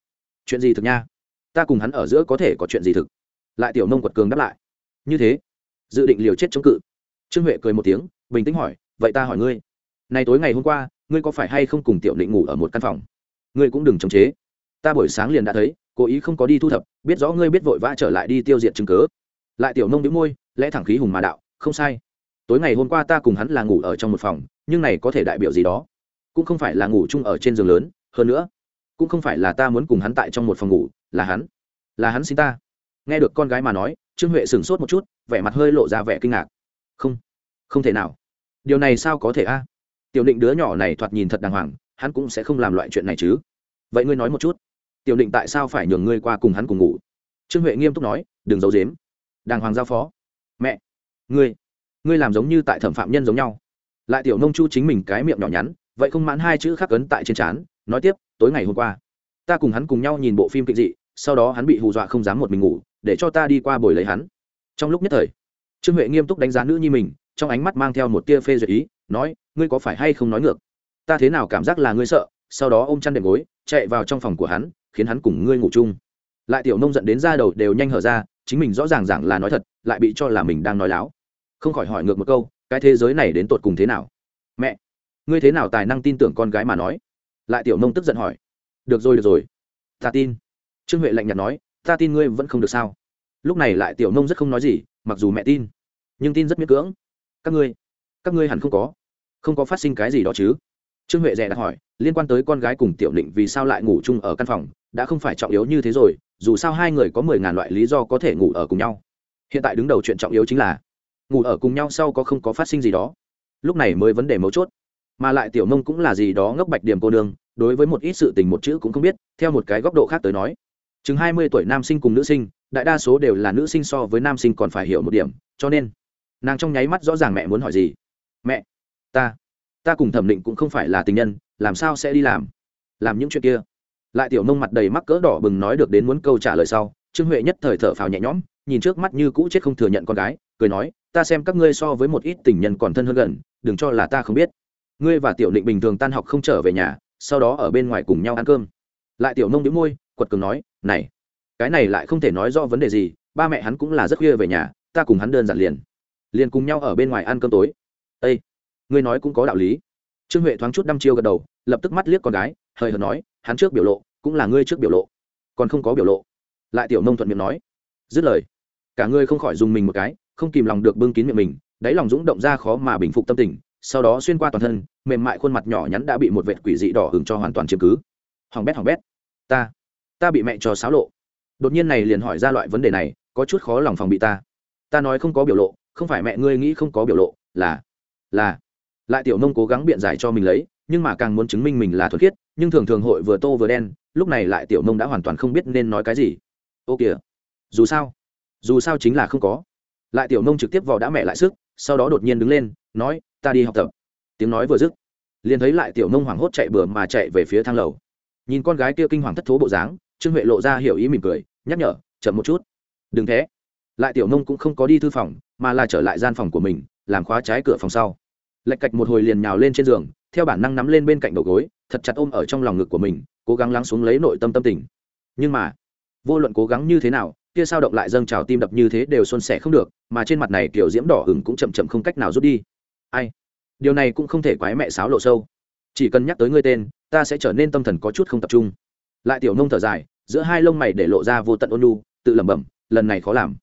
Chuyện gì thực nha? Ta cùng hắn ở giữa có thể có chuyện gì thực? Lại tiểu nông quật cường đáp lại. Như thế, dự định liều chết chống cự. Trương huệ cười một tiếng, bình tĩnh hỏi, vậy ta hỏi ngươi, này tối ngày hôm qua, ngươi có phải hay không cùng tiểu định ngủ ở một căn phòng? Ngươi cũng đừng chống chế. Ta buổi sáng liền đã thấy, cố ý không có đi thu thập, biết rõ ngươi biết vội vã trở lại đi tiêu diệt chứng cớ. Lại tiểu nông đĩu môi, lẽ thẳng khí hùng mà đạo, không sai. Tối ngày hôm qua ta cùng hắn là ngủ ở trong một phòng, nhưng này có thể đại biểu gì đó? Cũng không phải là ngủ chung ở trên giường lớn, hơn nữa cũng không phải là ta muốn cùng hắn tại trong một phòng ngủ, là hắn là hắn xin ta. Nghe được con gái mà nói, trương huệ sửng sốt một chút, vẻ mặt hơi lộ ra vẻ kinh ngạc. Không không thể nào. Điều này sao có thể a? Tiểu định đứa nhỏ này thoạt nhìn thật đàng hoàng, hắn cũng sẽ không làm loại chuyện này chứ. Vậy ngươi nói một chút. Tiểu định tại sao phải nhường ngươi qua cùng hắn cùng ngủ? Trương huệ nghiêm túc nói, đừng giấu dếm đàng hoàng giao phó. Mẹ, ngươi ngươi làm giống như tại thẩm phạm nhân giống nhau. Lại tiểu nông chu chính mình cái miệng nhỏ nhắn, vậy không mãn hai chữ khắc ấn tại trên trán, nói tiếp tối ngày hôm qua. Ta cùng hắn cùng nhau nhìn bộ phim kịch dị, sau đó hắn bị hù dọa không dám một mình ngủ, để cho ta đi qua bồi lấy hắn. Trong lúc nhất thời, trương huệ nghiêm túc đánh giá nữ nhi mình, trong ánh mắt mang theo một tia phê duyệt ý, nói, ngươi có phải hay không nói ngược? Ta thế nào cảm giác là ngươi sợ? Sau đó ôm chăn đệm gối, chạy vào trong phòng của hắn, khiến hắn cùng ngươi ngủ chung. Lại tiểu nông dẫn đến ra đầu đều nhanh hở ra, chính mình rõ ràng rằng là nói thật, lại bị cho là mình đang nói láo. Không khỏi hỏi ngược một câu, cái thế giới này đến tột cùng thế nào? Mẹ, ngươi thế nào tài năng tin tưởng con gái mà nói? Lại tiểu nông tức giận hỏi, được rồi được rồi, ta tin. Trương huệ lạnh nhạt nói, ta tin ngươi vẫn không được sao? Lúc này lại tiểu nông rất không nói gì, mặc dù mẹ tin, nhưng tin rất miễn cưỡng. Các ngươi các ngươi hẳn không có không có phát sinh cái gì đó chứ? Trương huệ dè đặt hỏi, liên quan tới con gái cùng tiểu định vì sao lại ngủ chung ở căn phòng, đã không phải trọng yếu như thế rồi, dù sao hai người có mười ngàn loại lý do có thể ngủ ở cùng nhau. Hiện tại đứng đầu chuyện trọng yếu chính là, ngủ ở cùng nhau sau có không có phát sinh gì đó. Lúc này mới vấn đề mấu chốt mà lại tiểu nông cũng là gì đó ngốc bạch điểm cô đường đối với một ít sự tình một chữ cũng không biết, theo một cái góc độ khác tới nói. Chừng hai mươi tuổi nam sinh cùng nữ sinh, đại đa số đều là nữ sinh so với nam sinh còn phải hiểu một điểm, cho nên, nàng trong nháy mắt rõ ràng mẹ muốn hỏi gì. Mẹ, ta ta cùng thẩm định cũng không phải là tình nhân, làm sao sẽ đi làm? Làm những chuyện kia. Lại tiểu nông mặt đầy mắc cỡ đỏ bừng nói được đến muốn câu trả lời sau, trương huệ nhất thời thở phào nhẹ nhõm, nhìn trước mắt như cũ chết không thừa nhận con gái, cười nói, ta xem các ngươi so với một ít tình nhân còn thân hơn gần, đừng cho là ta không biết ngươi và tiểu định bình thường tan học không trở về nhà, sau đó ở bên ngoài cùng nhau ăn cơm. Lại tiểu nông đĩu môi, quật cường nói, này, cái này lại không thể nói do vấn đề gì, ba mẹ hắn cũng là rất khuya về nhà, ta cùng hắn đơn giản liền liền cùng nhau ở bên ngoài ăn cơm tối. Ây ngươi nói cũng có đạo lý. Trương huệ thoáng chút đăm chiêu gật đầu, lập tức mắt liếc con gái, hời hợt nói, hắn trước biểu lộ, cũng là ngươi trước biểu lộ, còn không có biểu lộ. Lại tiểu nông thuận miệng nói, dứt lời. Cả ngươi không khỏi dùng mình một cái, không kìm lòng được bưng kín miệng mình, đáy lòng dũng động ra khó mà bình phục tâm tình sau đó xuyên qua toàn thân, mềm mại khuôn mặt nhỏ nhắn đã bị một vệt quỷ dị đỏ hừng cho hoàn toàn chiếm cứ. Hỏng bét hỏng bét. Ta ta bị mẹ cho xáo lộ. Đột nhiên này liền hỏi ra loại vấn đề này, có chút khó lòng phòng bị ta. Ta nói không có biểu lộ, không phải mẹ ngươi nghĩ không có biểu lộ, là là. Lại tiểu nông cố gắng biện giải cho mình lấy, nhưng mà càng muốn chứng minh mình là thuật khiết, nhưng thường thường hội vừa tô vừa đen, lúc này lại tiểu nông đã hoàn toàn không biết nên nói cái gì. Ô kìa, dù sao dù sao chính là không có. Lại tiểu nông trực tiếp vào đã mẹ lại sức, sau đó đột nhiên đứng lên, nói ta đi học tập. Tiếng nói vừa dứt, liền thấy lại tiểu nông hoảng hốt chạy bừa mà chạy về phía thang lầu. Nhìn con gái kia kinh hoàng thất thố bộ dáng, trương huệ lộ ra hiểu ý mỉm cười, nhắc nhở, chậm một chút. Đừng thế. Lại tiểu nông cũng không có đi thư phòng, mà là trở lại gian phòng của mình, làm khóa trái cửa phòng sau. Lạch cạch một hồi liền nhào lên trên giường, theo bản năng nắm lên bên cạnh đầu gối, thật chặt ôm ở trong lòng ngực của mình, cố gắng lắng xuống lấy nội tâm tâm tình. Nhưng mà, vô luận cố gắng như thế nào, kia sao động lại dâng trào tim đập như thế đều xuân sẻ không được, mà trên mặt này kiểu diễm đỏ hừng cũng chậm chậm không cách nào rút đi ai? Điều này cũng không thể quái mẹ sáo lộ sâu. Chỉ cần nhắc tới ngươi tên, ta sẽ trở nên tâm thần có chút không tập trung. Lại tiểu nông thở dài, giữa hai lông mày để lộ ra vô tận ôn lu tự lẩm bẩm, lần này khó làm.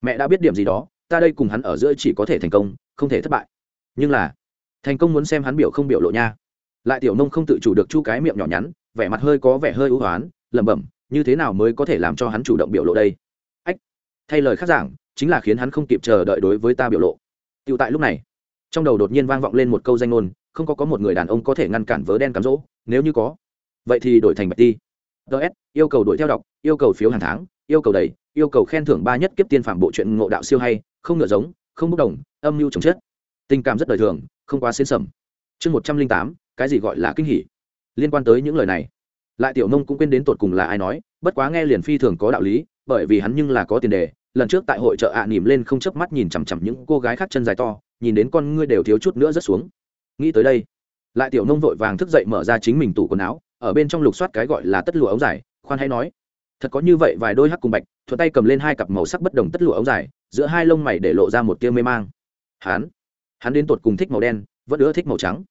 Mẹ đã biết điểm gì đó, ta đây cùng hắn ở giữa chỉ có thể thành công, không thể thất bại. Nhưng là, thành công muốn xem hắn biểu không biểu lộ nha. Lại tiểu nông không tự chủ được chu cái miệng nhỏ nhắn, vẻ mặt hơi có vẻ hơi ưu hoán, lẩm bẩm, như thế nào mới có thể làm cho hắn chủ động biểu lộ đây? Ách, thay lời khác giảng, chính là khiến hắn không kịp chờ đợi đối với ta biểu lộ. Tựu tại lúc này trong đầu đột nhiên vang vọng lên một câu danh ngôn, không có có một người đàn ông có thể ngăn cản vớ đen cám dỗ, nếu như có, vậy thì đổi thành bạch ti. Ts yêu cầu đổi theo đọc, yêu cầu phiếu hàng tháng, yêu cầu đầy yêu cầu khen thưởng ba nhất kiếp tiên phạm bộ truyện ngộ đạo siêu hay, không ngựa giống, không bốc đồng, âm mưu chồng chết. Tình cảm rất đời thường, không quá xến sầm. Chương một trăm linh tám, cái gì gọi là kinh hỉ? Liên quan tới những lời này, lại tiểu nông cũng quên đến tột cùng là ai nói, bất quá nghe liền phi thường có đạo lý, bởi vì hắn nhưng là có tiền đề, lần trước tại hội trợ ạ à nỉm lên không chớp mắt nhìn chằm chằm những cô gái khác chân dài to nhìn đến con ngươi đều thiếu chút nữa rất xuống. Nghĩ tới đây, lại tiểu nông vội vàng thức dậy mở ra chính mình tủ quần áo, ở bên trong lục soát cái gọi là tất lụa ống dài, khoan hay nói, thật có như vậy vài đôi hắc cùng bạch, thuận tay cầm lên hai cặp màu sắc bất đồng tất lụa ống dài, giữa hai lông mày để lộ ra một tia mê mang. Hắn hắn đến tột cùng thích màu đen, vẫn ưa thích màu trắng.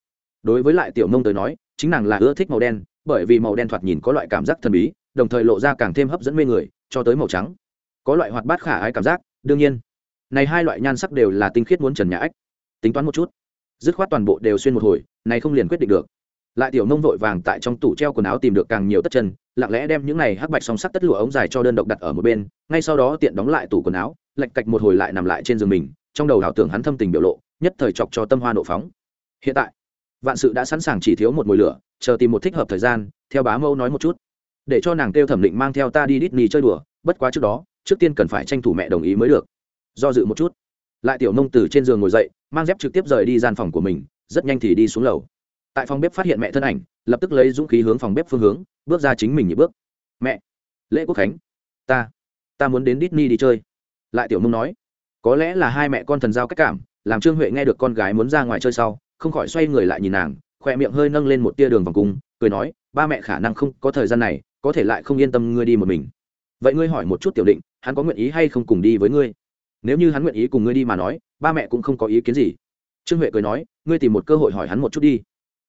Đối với lại tiểu nông tới nói, chính nàng là ưa thích màu đen, bởi vì màu đen thoạt nhìn có loại cảm giác thần bí, đồng thời lộ ra càng thêm hấp dẫn mê người, cho tới màu trắng. Có loại hoạt bát khả ái cảm giác, đương nhiên này hai loại nhan sắc đều là tinh khiết muốn trần nhà ách. Tính toán một chút. Dứt khoát toàn bộ đều xuyên một hồi, này không liền quyết định được. Lại tiểu nông vội vàng tại trong tủ treo quần áo tìm được càng nhiều tất chân, lặng lẽ đem những này hắc bạch song sắc tất lụa ống dài cho đơn độc đặt ở một bên, ngay sau đó tiện đóng lại tủ quần áo, lạch cạch một hồi lại nằm lại trên giường mình, trong đầu ảo tưởng hắn thâm tình biểu lộ, nhất thời chọc cho tâm hoa nộ phóng. Hiện tại, vạn sự đã sẵn sàng chỉ thiếu một mùi lửa, chờ tìm một thích hợp thời gian, theo bá mẫu nói một chút. Để cho nàng kêu thẩm định mang theo ta đi Disney chơi đùa, bất quá trước đó, trước tiên cần phải tranh thủ mẹ đồng ý mới được do dự một chút. Lại tiểu nông từ trên giường ngồi dậy, mang dép trực tiếp rời đi gian phòng của mình, rất nhanh thì đi xuống lầu. Tại phòng bếp phát hiện mẹ thân ảnh, lập tức lấy dũng khí hướng phòng bếp phương hướng, bước ra chính mình nhị bước. Mẹ, lễ quốc khánh. Ta ta muốn đến Disney đi chơi. Lại tiểu nông nói. Có lẽ là hai mẹ con thần giao cách cảm, làm trương huệ nghe được con gái muốn ra ngoài chơi sau, không khỏi xoay người lại nhìn nàng khoe miệng hơi nâng lên một tia đường vòng cung, cười nói, ba mẹ khả năng không có thời gian này, có thể lại không yên tâm ngươi đi một mình. Vậy ngươi hỏi một chút tiểu định, hắn có nguyện ý hay không cùng đi với ngươi? Nếu như hắn nguyện ý cùng ngươi đi mà nói, ba mẹ cũng không có ý kiến gì. Trương huệ cười nói, ngươi tìm một cơ hội hỏi hắn một chút đi.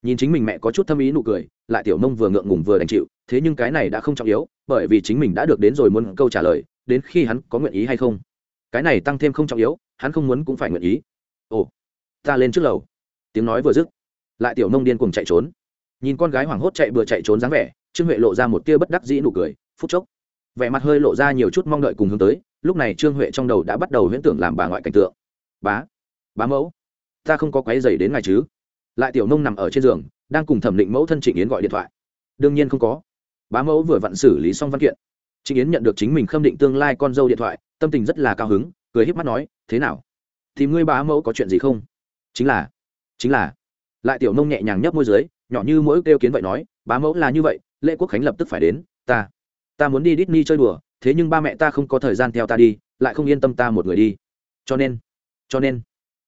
Nhìn chính mình mẹ có chút thâm ý nụ cười, lại tiểu nông vừa ngượng ngùng vừa đành chịu, thế nhưng cái này đã không trọng yếu, bởi vì chính mình đã được đến rồi muốn câu trả lời, đến khi hắn có nguyện ý hay không. Cái này tăng thêm không trọng yếu, hắn không muốn cũng phải nguyện ý. Ồ, ta lên trước lầu. Tiếng nói vừa dứt, lại tiểu nông điên cùng chạy trốn. Nhìn con gái hoảng hốt chạy vừa chạy trốn dáng vẻ, trương huệ lộ ra một tia bất đắc dĩ nụ cười, phút chốc vẻ mặt hơi lộ ra nhiều chút mong đợi cùng hướng tới, lúc này trương huệ trong đầu đã bắt đầu huyễn tưởng làm bà ngoại cảnh tượng. Bá bá mẫu, ta không có quái dày đến ngày chứ? Lại tiểu nông nằm ở trên giường, đang cùng thẩm định mẫu thân trịnh yến gọi điện thoại. Đương nhiên không có. Bá mẫu vừa vặn xử lý xong văn kiện. Trịnh yến nhận được chính mình khâm định tương lai con dâu điện thoại, tâm tình rất là cao hứng, cười híp mắt nói, thế nào? Thì ngươi bá mẫu có chuyện gì không? Chính là chính là. Lại tiểu nông nhẹ nhàng nhấp môi dưới, nhỏ như mỗi kêu kiến vậy nói, bá mẫu là như vậy, lễ quốc khánh lập tức phải đến, ta ta muốn đi Disney chơi đùa, thế nhưng ba mẹ ta không có thời gian theo ta đi, lại không yên tâm ta một người đi. Cho nên cho nên,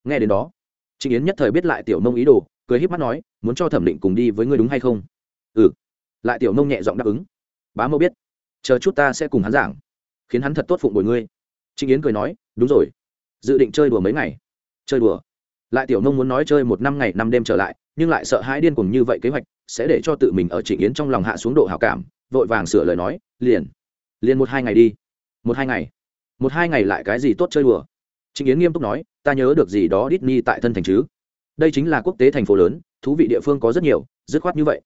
nghe đến đó, trịnh yến nhất thời biết lại tiểu nông ý đồ, cười híp mắt nói, muốn cho thẩm định cùng đi với ngươi đúng hay không? Ừ. Lại tiểu nông nhẹ giọng đáp ứng. Bá mẫu biết, chờ chút ta sẽ cùng hắn giảng, khiến hắn thật tốt phụng bồi ngươi. Trịnh yến cười nói, đúng rồi. Dự định chơi đùa mấy ngày? Chơi đùa. Lại tiểu nông muốn nói chơi một năm ngày năm đêm trở lại, nhưng lại sợ hãi điên cuồng như vậy kế hoạch, sẽ để cho tự mình ở trịnh yến trong lòng hạ xuống độ hảo cảm vội vàng sửa lời nói, liền liền một hai ngày đi. Một hai ngày? Một hai ngày lại cái gì tốt chơi đùa? Trịnh yến nghiêm túc nói, ta nhớ được gì đó Disney tại thân thành chứ. Đây chính là quốc tế thành phố lớn, thú vị địa phương có rất nhiều, dứt khoát như vậy.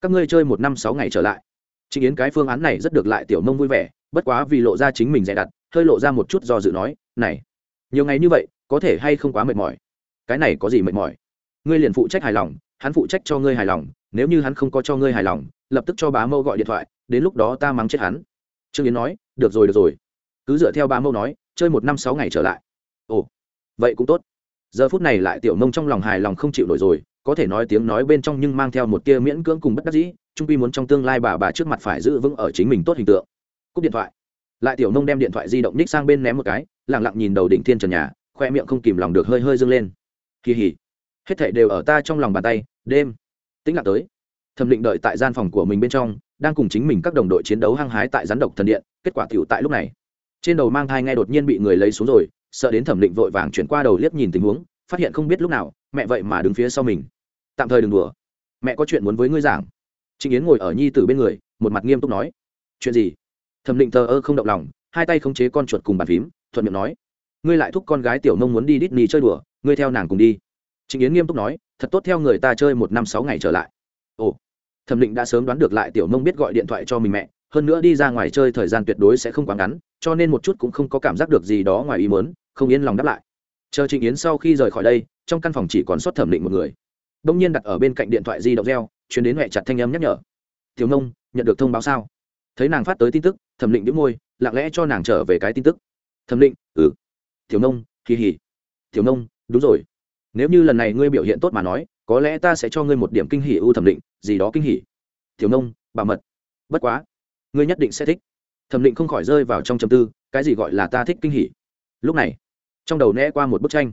Các ngươi chơi một năm sáu ngày trở lại. Trịnh yến cái phương án này rất được lại tiểu nông vui vẻ, bất quá vì lộ ra chính mình dè đặt hơi lộ ra một chút do dự nói, này, nhiều ngày như vậy, có thể hay không quá mệt mỏi? Cái này có gì mệt mỏi? Ngươi liền phụ trách hài lòng, hắn phụ trách cho ngươi hài lòng, nếu như hắn không có cho ngươi hài lòng lập tức cho bá mâu gọi điện thoại, đến lúc đó ta mắng chết hắn. Trương yến nói, được rồi được rồi. Cứ dựa theo bá mâu nói, chơi một năm sáu ngày trở lại. Ồ, vậy cũng tốt. Giờ phút này lại tiểu mông trong lòng hài lòng không chịu nổi rồi, có thể nói tiếng nói bên trong nhưng mang theo một tia miễn cưỡng cùng bất đắc dĩ, trung quy muốn trong tương lai bà bà trước mặt phải giữ vững ở chính mình tốt hình tượng. Cúp điện thoại. Lại tiểu nông đem điện thoại di động ních sang bên ném một cái lẳng lặng nhìn đầu đỉnh thiên trần nhà, khoe miệng không kìm lòng được hơi hơi dâng lên. Kỳ hỉ. Hết thảy đều ở ta trong lòng bàn tay, đêm. Tĩnh lặng tới thẩm định đợi tại gian phòng của mình bên trong, đang cùng chính mình các đồng đội chiến đấu hăng hái tại rắn độc thần điện, kết quả tiểu tại lúc này. Trên đầu mang thai ngay đột nhiên bị người lấy xuống rồi, sợ đến thẩm định vội vàng chuyển qua đầu liếc nhìn tình huống, phát hiện không biết lúc nào, mẹ vậy mà đứng phía sau mình. Tạm thời đừng đùa. Mẹ có chuyện muốn với ngươi giảng. Trịnh yến ngồi ở nhi tử bên người, một mặt nghiêm túc nói. Chuyện gì? Thẩm định thờ ơ không động lòng, hai tay khống chế con chuột cùng bàn phím, thuận miệng nói. Ngươi lại thúc con gái tiểu nông muốn đi đít nì chơi đùa, ngươi theo nàng cùng đi. Trịnh yến nghiêm túc nói, thật tốt theo người ta chơi một năm sáu ngày trở lại. Ồ thẩm định đã sớm đoán được lại tiểu nông biết gọi điện thoại cho mình mẹ, hơn nữa đi ra ngoài chơi thời gian tuyệt đối sẽ không quá ngắn, cho nên một chút cũng không có cảm giác được gì đó ngoài ý muốn, không yên lòng đáp lại. Chờ trịnh yến sau khi rời khỏi đây, trong căn phòng chỉ còn xuất thẩm định một người. Đông nhiên đặt ở bên cạnh điện thoại di động reo chuyến đến mẹ chặt thanh âm nhắc nhở. Tiểu nông nhận được thông báo sao? Thấy nàng phát tới tin tức, thẩm định đĩu môi, lặng lẽ cho nàng trở về cái tin tức. Thẩm định ừ. Tiểu nông kỳ hỉ tiểu nông đúng rồi. Nếu như lần này ngươi biểu hiện tốt mà nói có lẽ ta sẽ cho ngươi một điểm kinh hỉ ưu thẩm định, gì đó kinh hỉ. Thiếu nông, bảo mật. Bất quá, ngươi nhất định sẽ thích. Thẩm định không khỏi rơi vào trong chầm tư, cái gì gọi là ta thích kinh hỉ? Lúc này, trong đầu né qua một bức tranh.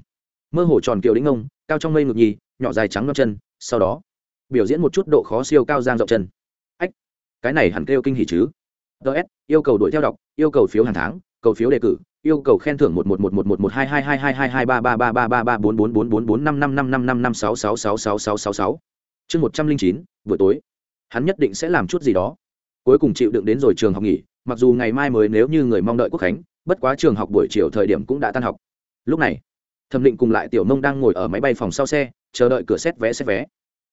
Mơ hồ tròn kiều đĩnh ông cao trong mây ngực nhì, nhỏ dài trắng ngâm chân, sau đó, biểu diễn một chút độ khó siêu cao giang rộng chân. Ách, cái này hẳn kêu kinh hỉ chứ? Ts yêu cầu đuổi theo đọc, yêu cầu phiếu hàng tháng, cầu phiếu đề cử yêu cầu khen thưởng một một một một một một hai hai hai hai hai hai ba ba ba ba ba ba bốn bốn bốn bốn bốn năm năm năm năm năm năm sáu sáu sáu sáu sáu sáu sáu. Chương một trăm linh chín, buổi tối. Hắn nhất định sẽ làm chút gì đó. Cuối cùng chịu đựng đến rồi trường học nghỉ, mặc dù ngày mai mới nếu như người mong đợi quốc khánh, bất quá trường học buổi chiều thời điểm cũng đã tan học. Lúc này, thẩm định cùng lại tiểu mông đang ngồi ở máy bay phòng sau xe, chờ đợi cửa xét vé xét vé.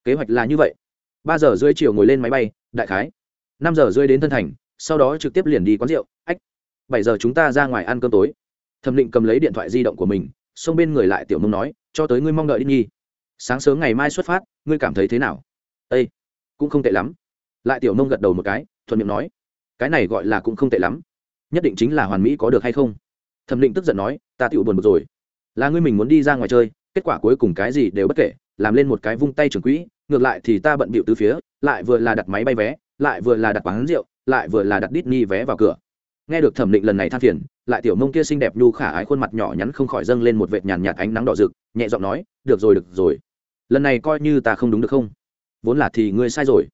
Kế hoạch là như vậy. Ba giờ rưỡi chiều ngồi lên máy bay, đại khái. Năm giờ rưỡi đến thân thành, sau đó trực tiếp liền đi quán rượu, ách bảy giờ chúng ta ra ngoài ăn cơm tối. Thẩm định cầm lấy điện thoại di động của mình, xông bên người lại tiểu nông nói, cho tới ngươi mong đợi đi nhi. Sáng sớm ngày mai xuất phát, ngươi cảm thấy thế nào? Ây cũng không tệ lắm. Lại tiểu nông gật đầu một cái, thuận miệng nói, cái này gọi là cũng không tệ lắm. Nhất định chính là hoàn mỹ có được hay không? Thẩm định tức giận nói, ta tựu buồn bực rồi. Là ngươi mình muốn đi ra ngoài chơi, kết quả cuối cùng cái gì đều bất kể, làm lên một cái vung tay trường quỹ, ngược lại thì ta bận bịu từ phía, lại vừa là đặt máy bay vé, lại vừa là đặt quán rượu, lại vừa là đặt Disney vé vào cửa nghe được thẩm định lần này than phiền, lại tiểu mông kia xinh đẹp nhu khả ái khuôn mặt nhỏ nhắn không khỏi dâng lên một vệt nhàn nhạt ánh nắng đỏ rực, nhẹ giọng nói, được rồi được rồi. Lần này coi như ta không đúng được không? Vốn là thì ngươi sai rồi.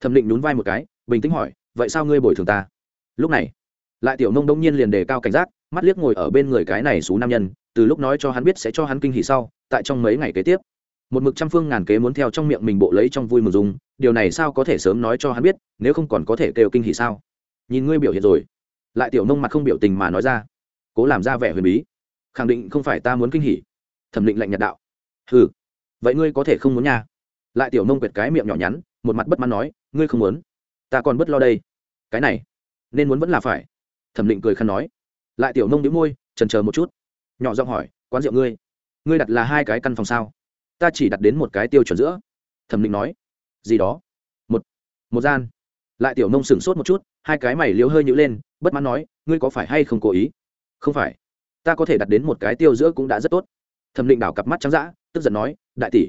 Thẩm định nhún vai một cái, bình tĩnh hỏi, vậy sao ngươi bồi thường ta? Lúc này, lại tiểu nông đông nhiên liền đề cao cảnh giác, mắt liếc ngồi ở bên người cái này xú nam nhân, từ lúc nói cho hắn biết sẽ cho hắn kinh hỉ sau, tại trong mấy ngày kế tiếp, một mực trăm phương ngàn kế muốn theo trong miệng mình bộ lấy trong vui mừng dùng, điều này sao có thể sớm nói cho hắn biết, nếu không còn có thể kêu kinh hỉ sao? Nhìn ngươi biểu hiện rồi lại tiểu nông mặt không biểu tình mà nói ra, cố làm ra vẻ huyền bí. Khẳng định không phải ta muốn kinh hỉ. Thẩm định lạnh nhạt đạo. Ừ vậy ngươi có thể không muốn nha. Lại tiểu nông quệt cái miệng nhỏ nhắn, một mặt bất mãn nói, ngươi không muốn. Ta còn bất lo đây. Cái này, nên muốn vẫn là phải. Thẩm định cười khăn nói. Lại tiểu nông đĩu môi, trần chờ một chút. Nhỏ giọng hỏi, quán rượu ngươi ngươi đặt là hai cái căn phòng sao? Ta chỉ đặt đến một cái tiêu chuẩn giữa. Thẩm định nói. Gì đó? Một một gian. Lại tiểu nông sửng sốt một chút hai cái mày liễu hơi nhữ lên, bất mãn nói, ngươi có phải hay không cố ý? Không phải. Ta có thể đặt đến một cái tiêu giữa cũng đã rất tốt. Thẩm định đảo cặp mắt trắng d ã tức giận nói, đại tỷ,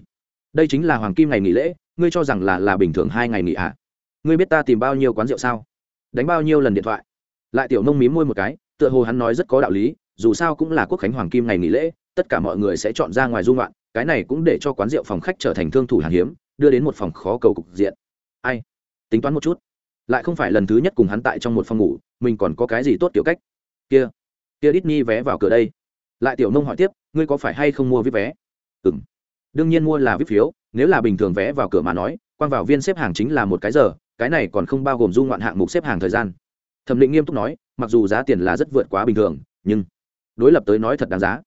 đây chính là hoàng kim ngày nghỉ lễ, ngươi cho rằng là là bình thường hai ngày nghỉ ạ à? ngươi biết ta tìm bao nhiêu quán rượu sao? Đánh bao nhiêu lần điện thoại? Lại tiểu nông mím môi một cái, tựa hồ hắn nói rất có đạo lý, dù sao cũng là quốc khánh hoàng kim ngày nghỉ lễ, tất cả mọi người sẽ chọn ra ngoài dung loạn cái này cũng để cho quán rượu phòng khách trở thành thương thủ hàng hiếm, đưa đến một phòng khó cầu cục diện. Ai? Tính toán một chút lại không phải lần thứ nhất cùng hắn tại trong một phòng ngủ, mình còn có cái gì tốt kiểu cách? Kia kia đít ni vé vào cửa đây. Lại tiểu nông hỏi tiếp, ngươi có phải hay không mua vip vé? Ừ m đương nhiên mua là vip phiếu, nếu là bình thường vé vào cửa mà nói quan vào viên xếp hàng chính là một cái giờ, cái này còn không bao gồm du ngoạn hạng mục xếp hàng thời gian. Thẩm định nghiêm túc nói, mặc dù giá tiền là rất vượt quá bình thường, nhưng đối lập tới nói thật đáng giá.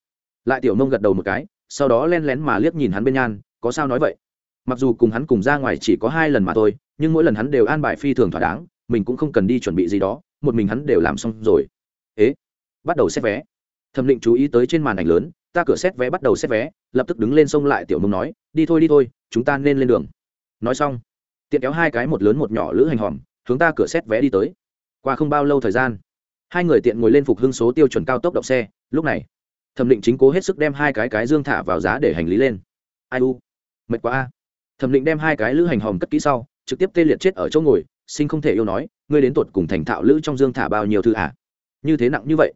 Lại tiểu nông gật đầu một cái, sau đó len lén mà liếc nhìn hắn bên nhan, có sao nói vậy? Mặc dù cùng hắn cùng ra ngoài chỉ có hai lần mà thôi, nhưng mỗi lần hắn đều an bài phi thường thỏa đáng, mình cũng không cần đi chuẩn bị gì đó, một mình hắn đều làm xong rồi. Ế, bắt đầu xét vé. Thẩm định chú ý tới trên màn ảnh lớn, ta cửa xét vé bắt đầu xét vé. Lập tức đứng lên xông lại tiểu mông nói, đi thôi đi thôi, chúng ta nên lên đường. Nói xong, tiện kéo hai cái một lớn một nhỏ lữ hành hòm, hướng ta cửa xét vé đi tới. Qua không bao lâu thời gian, hai người tiện ngồi lên phục hưng số tiêu chuẩn cao tốc đậu xe. Lúc này, thẩm định chính cố hết sức đem hai cái cái dương thả vào giá để hành lý lên. Ai u, mệt quá a thẩm định đem hai cái lữ hành hòm cất kỹ sau, trực tiếp tê liệt chết ở chỗ ngồi, sinh không thể yêu nói, ngươi đến tột cùng thành thạo lữ trong dương thả bao nhiêu thứ à? Như thế nặng như vậy.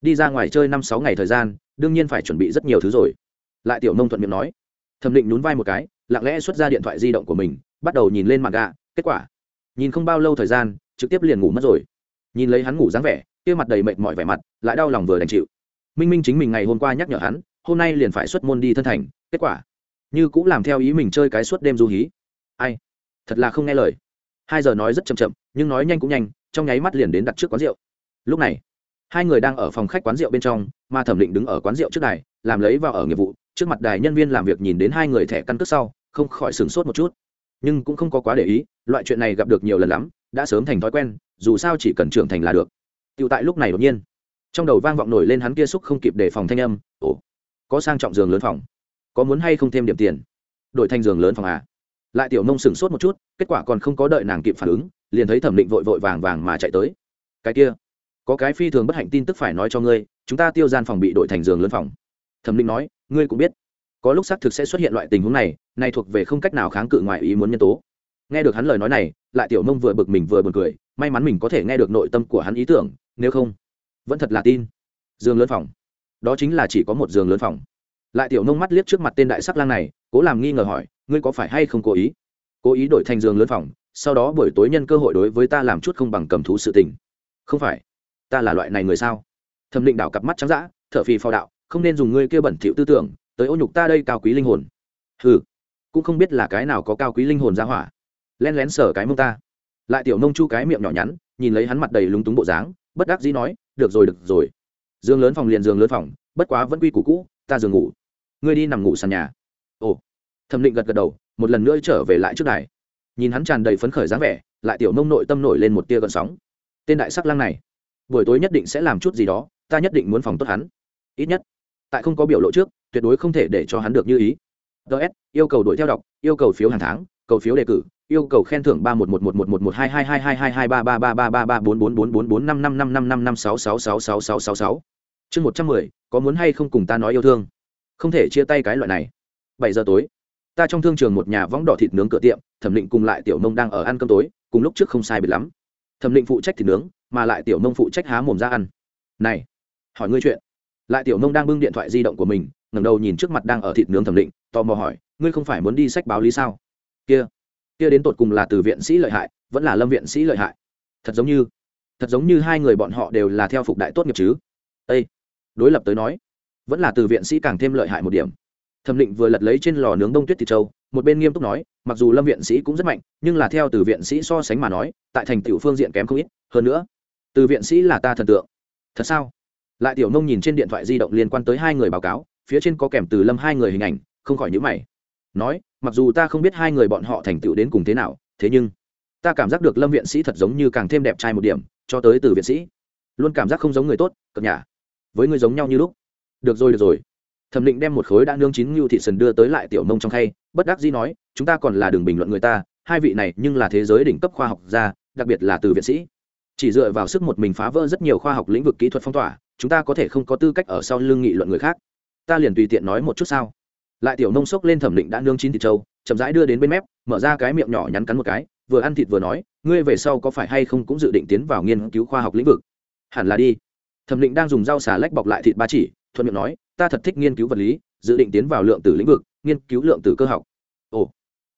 Đi ra ngoài chơi năm sáu ngày thời gian, đương nhiên phải chuẩn bị rất nhiều thứ rồi. Lại tiểu nông thuận miệng nói. Thẩm định nhún vai một cái, lặng lẽ xuất ra điện thoại di động của mình, bắt đầu nhìn lên mặt gạ, kết quả. Nhìn không bao lâu thời gian, trực tiếp liền ngủ mất rồi. Nhìn lấy hắn ngủ dáng vẻ, kia mặt đầy mệt mỏi vẻ mặt, lại đau lòng vừa đành chịu. Minh minh chính mình ngày hôm qua nhắc nhở hắn, hôm nay liền phải xuất môn đi thân thành, kết quả như cũng làm theo ý mình chơi cái suốt đêm du hí. Ai? Thật là không nghe lời. Hai giờ nói rất chậm chậm, nhưng nói nhanh cũng nhanh, trong nháy mắt liền đến đặt trước quán rượu. Lúc này, hai người đang ở phòng khách quán rượu bên trong, mà thẩm định đứng ở quán rượu trước đài, làm lấy vào ở nghiệp vụ, trước mặt đài nhân viên làm việc nhìn đến hai người thẻ căn cước sau, không khỏi sửng sốt một chút. Nhưng cũng không có quá để ý, loại chuyện này gặp được nhiều lần lắm, đã sớm thành thói quen, dù sao chỉ cần trưởng thành là được. Tựu tại lúc này đột nhiên, trong đầu vang vọng nổi lên hắn kia xúc không kịp để phòng thanh âm, ồ, có sang trọng giường lớn phòng có muốn hay không thêm điểm tiền? Đổi thành giường lớn phòng à? Lại tiểu nông sửng sốt một chút, kết quả còn không có đợi nàng kịp phản ứng, liền thấy thẩm định vội vội vàng vàng mà chạy tới. Cái kia, có cái phi thường bất hạnh tin tức phải nói cho ngươi, chúng ta tiêu gian phòng bị đổi thành giường lớn phòng. Thẩm định nói, ngươi cũng biết. Có lúc xác thực sẽ xuất hiện loại tình huống này này thuộc về không cách nào kháng cự ngoài ý muốn nhân tố. Nghe được hắn lời nói này, lại tiểu mông vừa bực mình vừa buồn cười, may mắn mình có thể nghe được nội tâm của hắn ý tưởng, nếu không, vẫn thật là tin. Giường lớn phòng. Đó chính là chỉ có một giường lớn phòng lại tiểu nông mắt liếc trước mặt tên đại sắc lang này, cố làm nghi ngờ hỏi, ngươi có phải hay không cố ý? Cố ý đổi thành giường lớn phòng, sau đó buổi tối nhân cơ hội đối với ta làm chút không bằng cầm thú sự tình. Không phải, ta là loại này người sao? Thẩm định đảo cặp mắt trắng dã thợ phì phao đạo, không nên dùng ngươi kia bẩn thỉu tư tưởng, tới ô nhục ta đây cao quý linh hồn. Ừ cũng không biết là cái nào có cao quý linh hồn ra hỏa. Len lén sở cái mông ta. Lại tiểu nông chu cái miệng nhỏ nhắn, nhìn lấy hắn mặt đầy lúng túng bộ dáng, bất đắc dĩ nói, được rồi được rồi. Giường lớn phòng liền giường lớn phòng, bất quá vẫn quy củ cũ, ta giường ngủ ngươi đi nằm ngủ sàn nhà. Ồ. Thẩm định gật gật đầu, một lần nữa trở về lại trước đài. Nhìn hắn tràn đầy phấn khởi dáng vẻ, lại tiểu nông nội tâm nổi lên một tia gợn sóng. Tên đại sắc lăng này, buổi tối nhất định sẽ làm chút gì đó, ta nhất định muốn phòng tốt hắn. Ít nhất, tại không có biểu lộ trước, tuyệt đối không thể để cho hắn được như ý. Ts yêu cầu đuổi theo đọc, yêu cầu phiếu hàng tháng, cầu phiếu đề cử, yêu cầu khen thưởng ba một một một một một một hai hai hai hai hai hai ba ba ba ba ba ba bốn bốn bốn bốn bốn năm năm năm năm năm năm sáu sáu sáu sáu sáu sáu sáu. Chương một trăm mười, có muốn hay không cùng ta nói yêu thương? Không thể chia tay cái loại này. Bảy giờ tối, ta trong thương trường một nhà võng đỏ thịt nướng cửa tiệm, thẩm định cùng lại tiểu nông đang ở ăn cơm tối, cùng lúc trước không sai biệt lắm. Thẩm định phụ trách thịt nướng, mà lại tiểu nông phụ trách há mồm ra ăn. Này, hỏi ngươi chuyện. Lại tiểu nông đang bưng điện thoại di động của mình, ngẩng đầu nhìn trước mặt đang ở thịt nướng thẩm định tò mò hỏi, ngươi không phải muốn đi sách báo lý sao? Kia kia đến tột cùng là từ viện sĩ lợi hại, vẫn là lâm viện sĩ lợi hại? Thật giống như, thật giống như hai người bọn họ đều là theo phục đại tốt nghiệp chứ? Ây đối lập tới nói vẫn là từ viện sĩ càng thêm lợi hại một điểm. Thẩm định vừa lật lấy trên lò nướng đông tuyết thịt châu một bên nghiêm túc nói, mặc dù lâm viện sĩ cũng rất mạnh, nhưng là theo từ viện sĩ so sánh mà nói, tại thành tiểu phương diện kém không ít, hơn nữa, từ viện sĩ là ta thần tượng. Thật sao? Lại tiểu nông nhìn trên điện thoại di động liên quan tới hai người báo cáo, phía trên có kèm từ lâm hai người hình ảnh, không khỏi nhữ mày. Nói, mặc dù ta không biết hai người bọn họ thành tựu đến cùng thế nào, thế nhưng, ta cảm giác được lâm viện sĩ thật giống như càng thêm đẹp trai một điểm, cho tới từ viện sĩ. Luôn cảm giác không giống người tốt cập nhà. Với người giống nhau như lúc được rồi được rồi. Thẩm định đem một khối đã nương chín ngưu thị sần đưa tới lại tiểu nông trong khay, bất đắc dĩ nói, chúng ta còn là đường bình luận người ta, hai vị này nhưng là thế giới đỉnh cấp khoa học gia, đặc biệt là từ viện sĩ. Chỉ dựa vào sức một mình phá vỡ rất nhiều khoa học lĩnh vực kỹ thuật phong tỏa, chúng ta có thể không có tư cách ở sau lưng nghị luận người khác. Ta liền tùy tiện nói một chút sao? Lại tiểu nông sốc lên thẩm định đã nương chín thịt trâu, chậm rãi đưa đến bên mép, mở ra cái miệng nhỏ nhắn cắn một cái, vừa ăn thịt vừa nói, ngươi về sau có phải hay không cũng dự định tiến vào nghiên cứu khoa học lĩnh vực? Hẳn là đi. Thẩm định đang dùng dao xà lách bọc lại thịt ba chỉ thuận miệng nói, ta thật thích nghiên cứu vật lý, dự định tiến vào lượng tử lĩnh vực, nghiên cứu lượng tử cơ học. Ồ.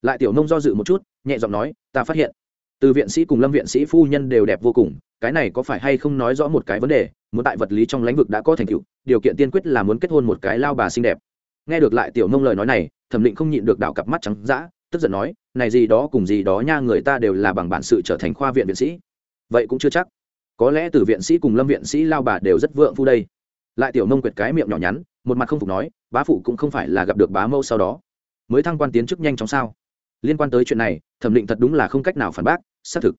Lại tiểu nông do dự một chút, nhẹ giọng nói, ta phát hiện, từ viện sĩ cùng lâm viện sĩ phu nhân đều đẹp vô cùng, cái này có phải hay không nói rõ một cái vấn đề, muốn tại vật lý trong lĩnh vực đã có thành tựu, điều kiện tiên quyết là muốn kết hôn một cái lao bà xinh đẹp. Nghe được lại tiểu nông lời nói này, thẩm định không nhịn được đảo cặp mắt trắng d tức giận nói, này gì đó cùng gì đó nha, người ta đều là bằng bản sự trở thành khoa viện viện sĩ. Vậy cũng chưa chắc. Có lẽ từ viện sĩ cùng lâm viện sĩ lao bà đều rất vượng phu đây lại tiểu nông quyệt cái miệng nhỏ nhắn, một mặt không phục nói, bá phụ cũng không phải là gặp được bá mâu sau đó. Mới thăng quan tiến chức nhanh chóng sao? Liên quan tới chuyện này, thẩm định thật đúng là không cách nào phản bác, xác thực.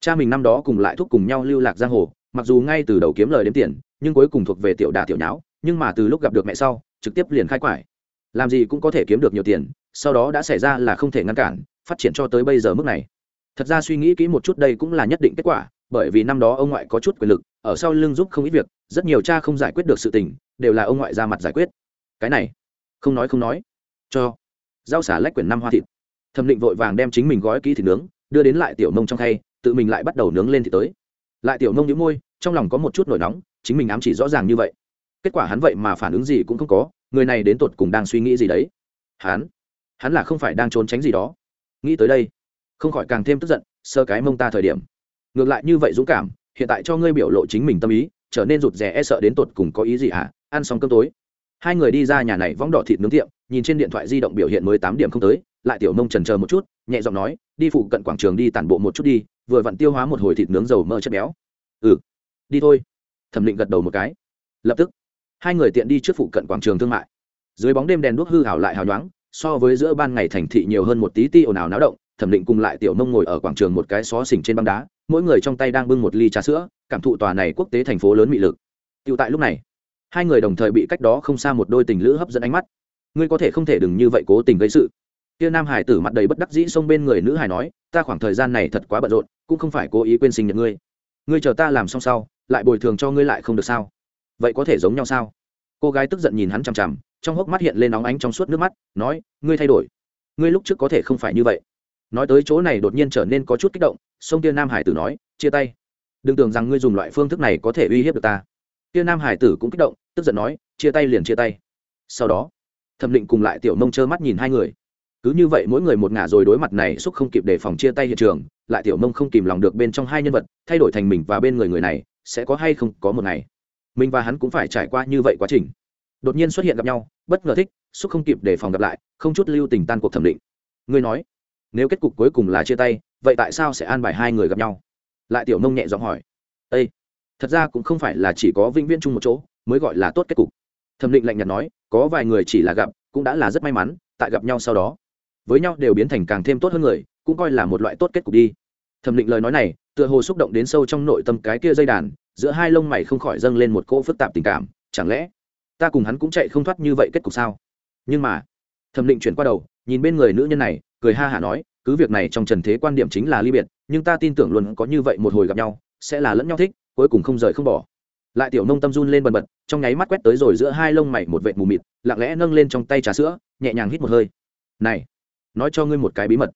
Cha mình năm đó cùng lại thúc cùng nhau lưu lạc giang hồ, mặc dù ngay từ đầu kiếm lời đếm tiền, nhưng cuối cùng thuộc về tiểu đà tiểu nháo, nhưng mà từ lúc gặp được mẹ sau, trực tiếp liền khai quải. Làm gì cũng có thể kiếm được nhiều tiền, sau đó đã xảy ra là không thể ngăn cản, phát triển cho tới bây giờ mức này. Thật ra suy nghĩ kỹ một chút đây cũng là nhất định kết quả, bởi vì năm đó ông ngoại có chút quyền lực ở sau lưng giúp không ít việc, rất nhiều cha không giải quyết được sự tình, đều là ông ngoại ra mặt giải quyết. Cái này, không nói không nói. Cho, rau xả lách quyển năm hoa thịt. Thẩm định vội vàng đem chính mình gói kỹ thịt nướng, đưa đến lại tiểu mông trong khay, tự mình lại bắt đầu nướng lên thì tới. Lại tiểu mông nhíu môi, trong lòng có một chút nổi nóng, chính mình ám chỉ rõ ràng như vậy. Kết quả hắn vậy mà phản ứng gì cũng không có, người này đến tột cùng đang suy nghĩ gì đấy? Hắn hắn là không phải đang trốn tránh gì đó. Nghĩ tới đây, không khỏi càng thêm tức giận, sơ cái mông ta thời điểm. Ngược lại như vậy dũng cảm hiện tại cho ngươi biểu lộ chính mình tâm ý, trở nên rụt rè e sợ đến tột cùng có ý gì hả? Ăn xong cơm tối. Hai người đi ra nhà này vóng đỏ thịt nướng tiệm, nhìn trên điện thoại di động biểu hiện mới tám điểm không tới, lại tiểu nông trần chờ một chút, nhẹ giọng nói, đi phụ cận quảng trường đi tản bộ một chút đi, vừa vặn tiêu hóa một hồi thịt nướng dầu mỡ chất béo. Ừ đi thôi. Thẩm định gật đầu một cái. Lập tức, hai người tiện đi trước phụ cận quảng trường thương mại. Dưới bóng đêm đèn đuốc hư hảo lại hào nhoáng, so với giữa ban ngày thành thị nhiều hơn một tí ti ồn ào náo động, thẩm định cùng lại tiểu nông ngồi ở quảng trường một cái xó xỉnh trên băng đá mỗi người trong tay đang bưng một ly trà sữa, cảm thụ tòa này quốc tế thành phố lớn mị lực. Tựu tại lúc này, hai người đồng thời bị cách đó không xa một đôi tình lữ hấp dẫn ánh mắt. Ngươi có thể không thể đừng như vậy cố tình gây sự. Kia nam hải tử mặt đầy bất đắc dĩ xông bên người nữ hải nói, ta khoảng thời gian này thật quá bận rộn, cũng không phải cố ý quên sinh nhật ngươi. Ngươi chờ ta làm xong sau, lại bồi thường cho ngươi lại không được sao? Vậy có thể giống nhau sao? Cô gái tức giận nhìn hắn chằm chằm, trong hốc mắt hiện lên nóng ánh trong suốt nước mắt, nói, ngươi thay đổi. Ngươi lúc trước có thể không phải như vậy. Nói tới chỗ này đột nhiên trở nên có chút kích động sông tiên nam hải tử nói, chia tay. Đừng tưởng rằng ngươi dùng loại phương thức này có thể uy hiếp được ta. Tiên nam hải tử cũng kích động, tức giận nói, chia tay liền chia tay. Sau đó, thẩm định cùng lại tiểu nông trơ mắt nhìn hai người. Cứ như vậy mỗi người một ngả rồi đối mặt này xúc không kịp đề phòng chia tay hiện trường, lại tiểu nông không kìm lòng được bên trong hai nhân vật, thay đổi thành mình và bên người người này, sẽ có hay không có một ngày. Mình và hắn cũng phải trải qua như vậy quá trình. Đột nhiên xuất hiện gặp nhau, bất ngờ thích, xúc không kịp để phòng gặp lại, không chút lưu tình tan cuộc thẩm định. Ngươi nói, nếu kết cục cuối cùng là chia tay vậy tại sao sẽ an bài hai người gặp nhau? Lại tiểu nông nhẹ giọng hỏi. Â thật ra cũng không phải là chỉ có vĩnh viễn chung một chỗ, mới gọi là tốt kết cục. Thẩm định lạnh nhạt nói, có vài người chỉ là gặp, cũng đã là rất may mắn, tại gặp nhau sau đó, với nhau đều biến thành càng thêm tốt hơn người, cũng coi là một loại tốt kết cục đi. Thẩm định lời nói này, tựa hồ xúc động đến sâu trong nội tâm cái kia dây đàn, giữa hai lông mày không khỏi dâng lên một cỗ phức tạp tình cảm, chẳng lẽ ta cùng hắn cũng chạy không thoát như vậy kết cục sao? Nhưng mà, thẩm định chuyển qua đầu, nhìn bên người nữ nhân này, cười ha hả nói cứ việc này trong trần thế quan điểm chính là ly biệt, nhưng ta tin tưởng luôn có như vậy một hồi gặp nhau, sẽ là lẫn nhau thích, cuối cùng không rời không bỏ. Lại tiểu nông tâm run lên bần bật, trong nháy mắt quét tới rồi giữa hai lông mày một vệt mù mịt, lặng lẽ nâng lên trong tay trà sữa, nhẹ nhàng hít một hơi. Này, nói cho ngươi một cái bí mật.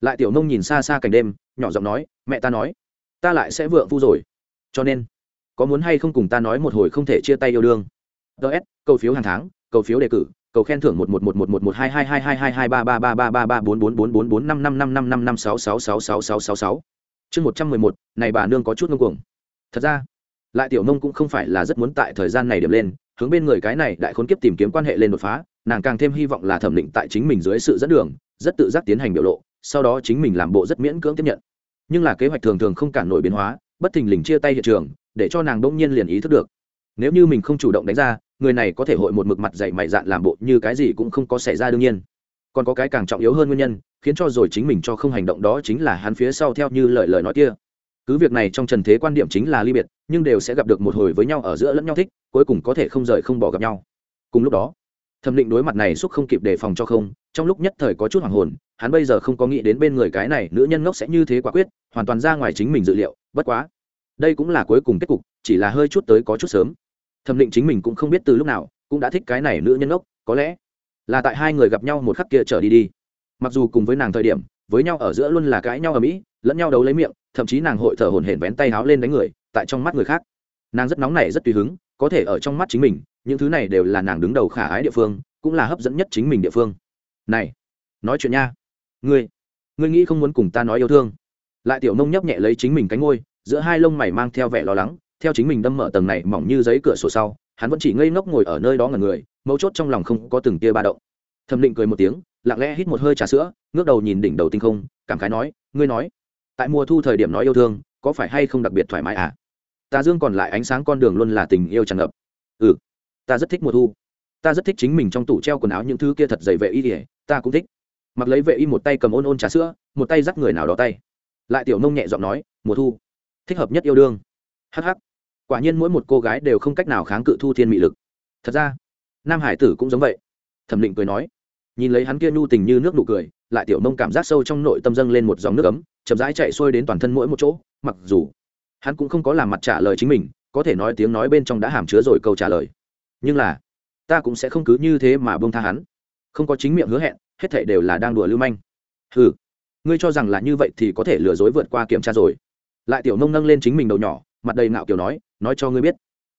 Lại tiểu nông nhìn xa xa cảnh đêm, nhỏ giọng nói, mẹ ta nói, ta lại sẽ vượng phu rồi. Cho nên, có muốn hay không cùng ta nói một hồi không thể chia tay yêu đương? Ts cầu phiếu hàng tháng, cầu phiếu đề cử cầu khen thưởng một một một một một một hai hai hai hai hai hai ba ba ba ba ba ba bốn bốn bốn bốn bốn năm năm năm năm năm năm sáu sáu sáu sáu sáu sáu sáu. Chương một trăm mười một, này bà nương có chút ngông cuồng. Thật ra, lại tiểu nông cũng không phải là rất muốn tại thời gian này điểm lên, hướng bên người cái này đại khốn kiếp tìm kiếm quan hệ lên đột phá, nàng càng thêm hy vọng là thẩm định tại chính mình dưới sự dẫn đường, rất tự giác tiến hành biểu lộ, sau đó chính mình làm bộ rất miễn cưỡng tiếp nhận. Nhưng là kế hoạch thường thường không cản nổi biến hóa, bất thình lình chia tay hiện trường, để cho nàng đông nhiên liền ý thức được. Nếu như mình không chủ động đánh ra người này có thể hội một mực mặt dạy mày dạn làm bộ như cái gì cũng không có xảy ra đương nhiên. Còn có cái càng trọng yếu hơn nguyên nhân, khiến cho rồi chính mình cho không hành động đó chính là hắn phía sau theo như lời lời nói kia. Cứ việc này trong trần thế quan điểm chính là ly biệt, nhưng đều sẽ gặp được một hồi với nhau ở giữa lẫn nhau thích, cuối cùng có thể không rời không bỏ gặp nhau. Cùng lúc đó, thẩm định đối mặt này xúc không kịp đề phòng cho không, trong lúc nhất thời có chút hoàng hồn, hắn bây giờ không có nghĩ đến bên người cái này nữ nhân ngốc sẽ như thế quả quyết, hoàn toàn ra ngoài chính mình dự liệu, bất quá, đây cũng là cuối cùng kết cục, chỉ là hơi chút tới có chút sớm thẩm định chính mình cũng không biết từ lúc nào, cũng đã thích cái này nữ nhân ốc có lẽ là tại hai người gặp nhau một khắc kia trở đi đi. Mặc dù cùng với nàng thời điểm, với nhau ở giữa luôn là cãi nhau ở mỹ, lẫn nhau đấu lấy miệng, thậm chí nàng hội thở hổn hển vén tay háo lên đánh người, tại trong mắt người khác. Nàng rất nóng nảy, rất tùy hứng, có thể ở trong mắt chính mình, những thứ này đều là nàng đứng đầu khả ái địa phương, cũng là hấp dẫn nhất chính mình địa phương. Này, nói chuyện nha. Ngươi ngươi nghĩ không muốn cùng ta nói yêu thương. Lại tiểu nông nhấp nhẹ lấy chính mình cánh ngôi, giữa hai lông mày mang theo vẻ lo lắng theo chính mình đâm mở tầng này mỏng như giấy cửa sổ sau, hắn vẫn chỉ ngây ngốc ngồi ở nơi đó ngần người, mấu chốt trong lòng không có từng tia ba động. Thẩm định cười một tiếng, lặng lẽ hít một hơi trà sữa, ngước đầu nhìn đỉnh đầu tinh không, cảm khái nói, ngươi nói, tại mùa thu thời điểm nói yêu thương, có phải hay không đặc biệt thoải mái à? Ta dương còn lại ánh sáng con đường luôn là tình yêu tràn ngập. Ừ ta rất thích mùa thu. Ta rất thích chính mình trong tủ treo quần áo những thứ kia thật dày vệ y ỉa ta cũng thích. Mặc lấy vệ y một tay cầm ôn ôn trà sữa, một tay dắt người nào đó tay. Lại tiểu nông nhẹ giọng nói, mùa thu, thích hợp nhất yêu đương. Hh quả nhiên mỗi một cô gái đều không cách nào kháng cự thu thiên mị lực. Thật ra, nam hải tử cũng giống vậy. Thẩm định cười nói, nhìn lấy hắn kia nhu tình như nước nụ cười, lại tiểu nông cảm giác sâu trong nội tâm dâng lên một dòng nước ấm, chậm rãi chạy xuôi đến toàn thân mỗi một chỗ, mặc dù hắn cũng không có làm mặt trả lời chính mình, có thể nói tiếng nói bên trong đã hàm chứa rồi câu trả lời. Nhưng là, ta cũng sẽ không cứ như thế mà bông tha hắn. Không có chính miệng hứa hẹn, hết thảy đều là đang đùa lưu manh. Ừ ngươi cho rằng là như vậy thì có thể lừa dối vượt qua kiểm tra rồi. Lại tiểu nông nâng lên chính mình đầu nhỏ mặt đầy ngạo kiểu nói nói cho ngươi biết,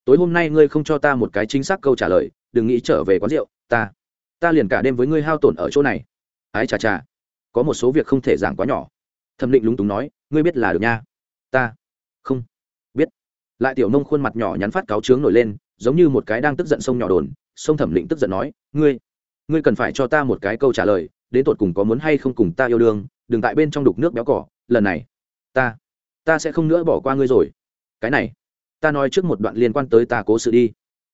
tối hôm nay ngươi không cho ta một cái chính xác câu trả lời, đừng nghĩ trở về quán rượu, ta ta liền cả đêm với ngươi hao tổn ở chỗ này. Ái chà chà, có một số việc không thể giảng quá nhỏ. Thẩm định lúng túng nói, ngươi biết là được nha. Ta, không biết. Lại tiểu nông khuôn mặt nhỏ nhắn phát cáo trướng nổi lên, giống như một cái đang tức giận sông nhỏ đồn, sông thẩm định tức giận nói, ngươi ngươi cần phải cho ta một cái câu trả lời, đến tột cùng có muốn hay không cùng ta yêu đương, đừng tại bên trong đục nước béo cỏ, lần này, ta ta sẽ không nữa bỏ qua ngươi rồi cái này, ta nói trước một đoạn liên quan tới ta cố sự đi.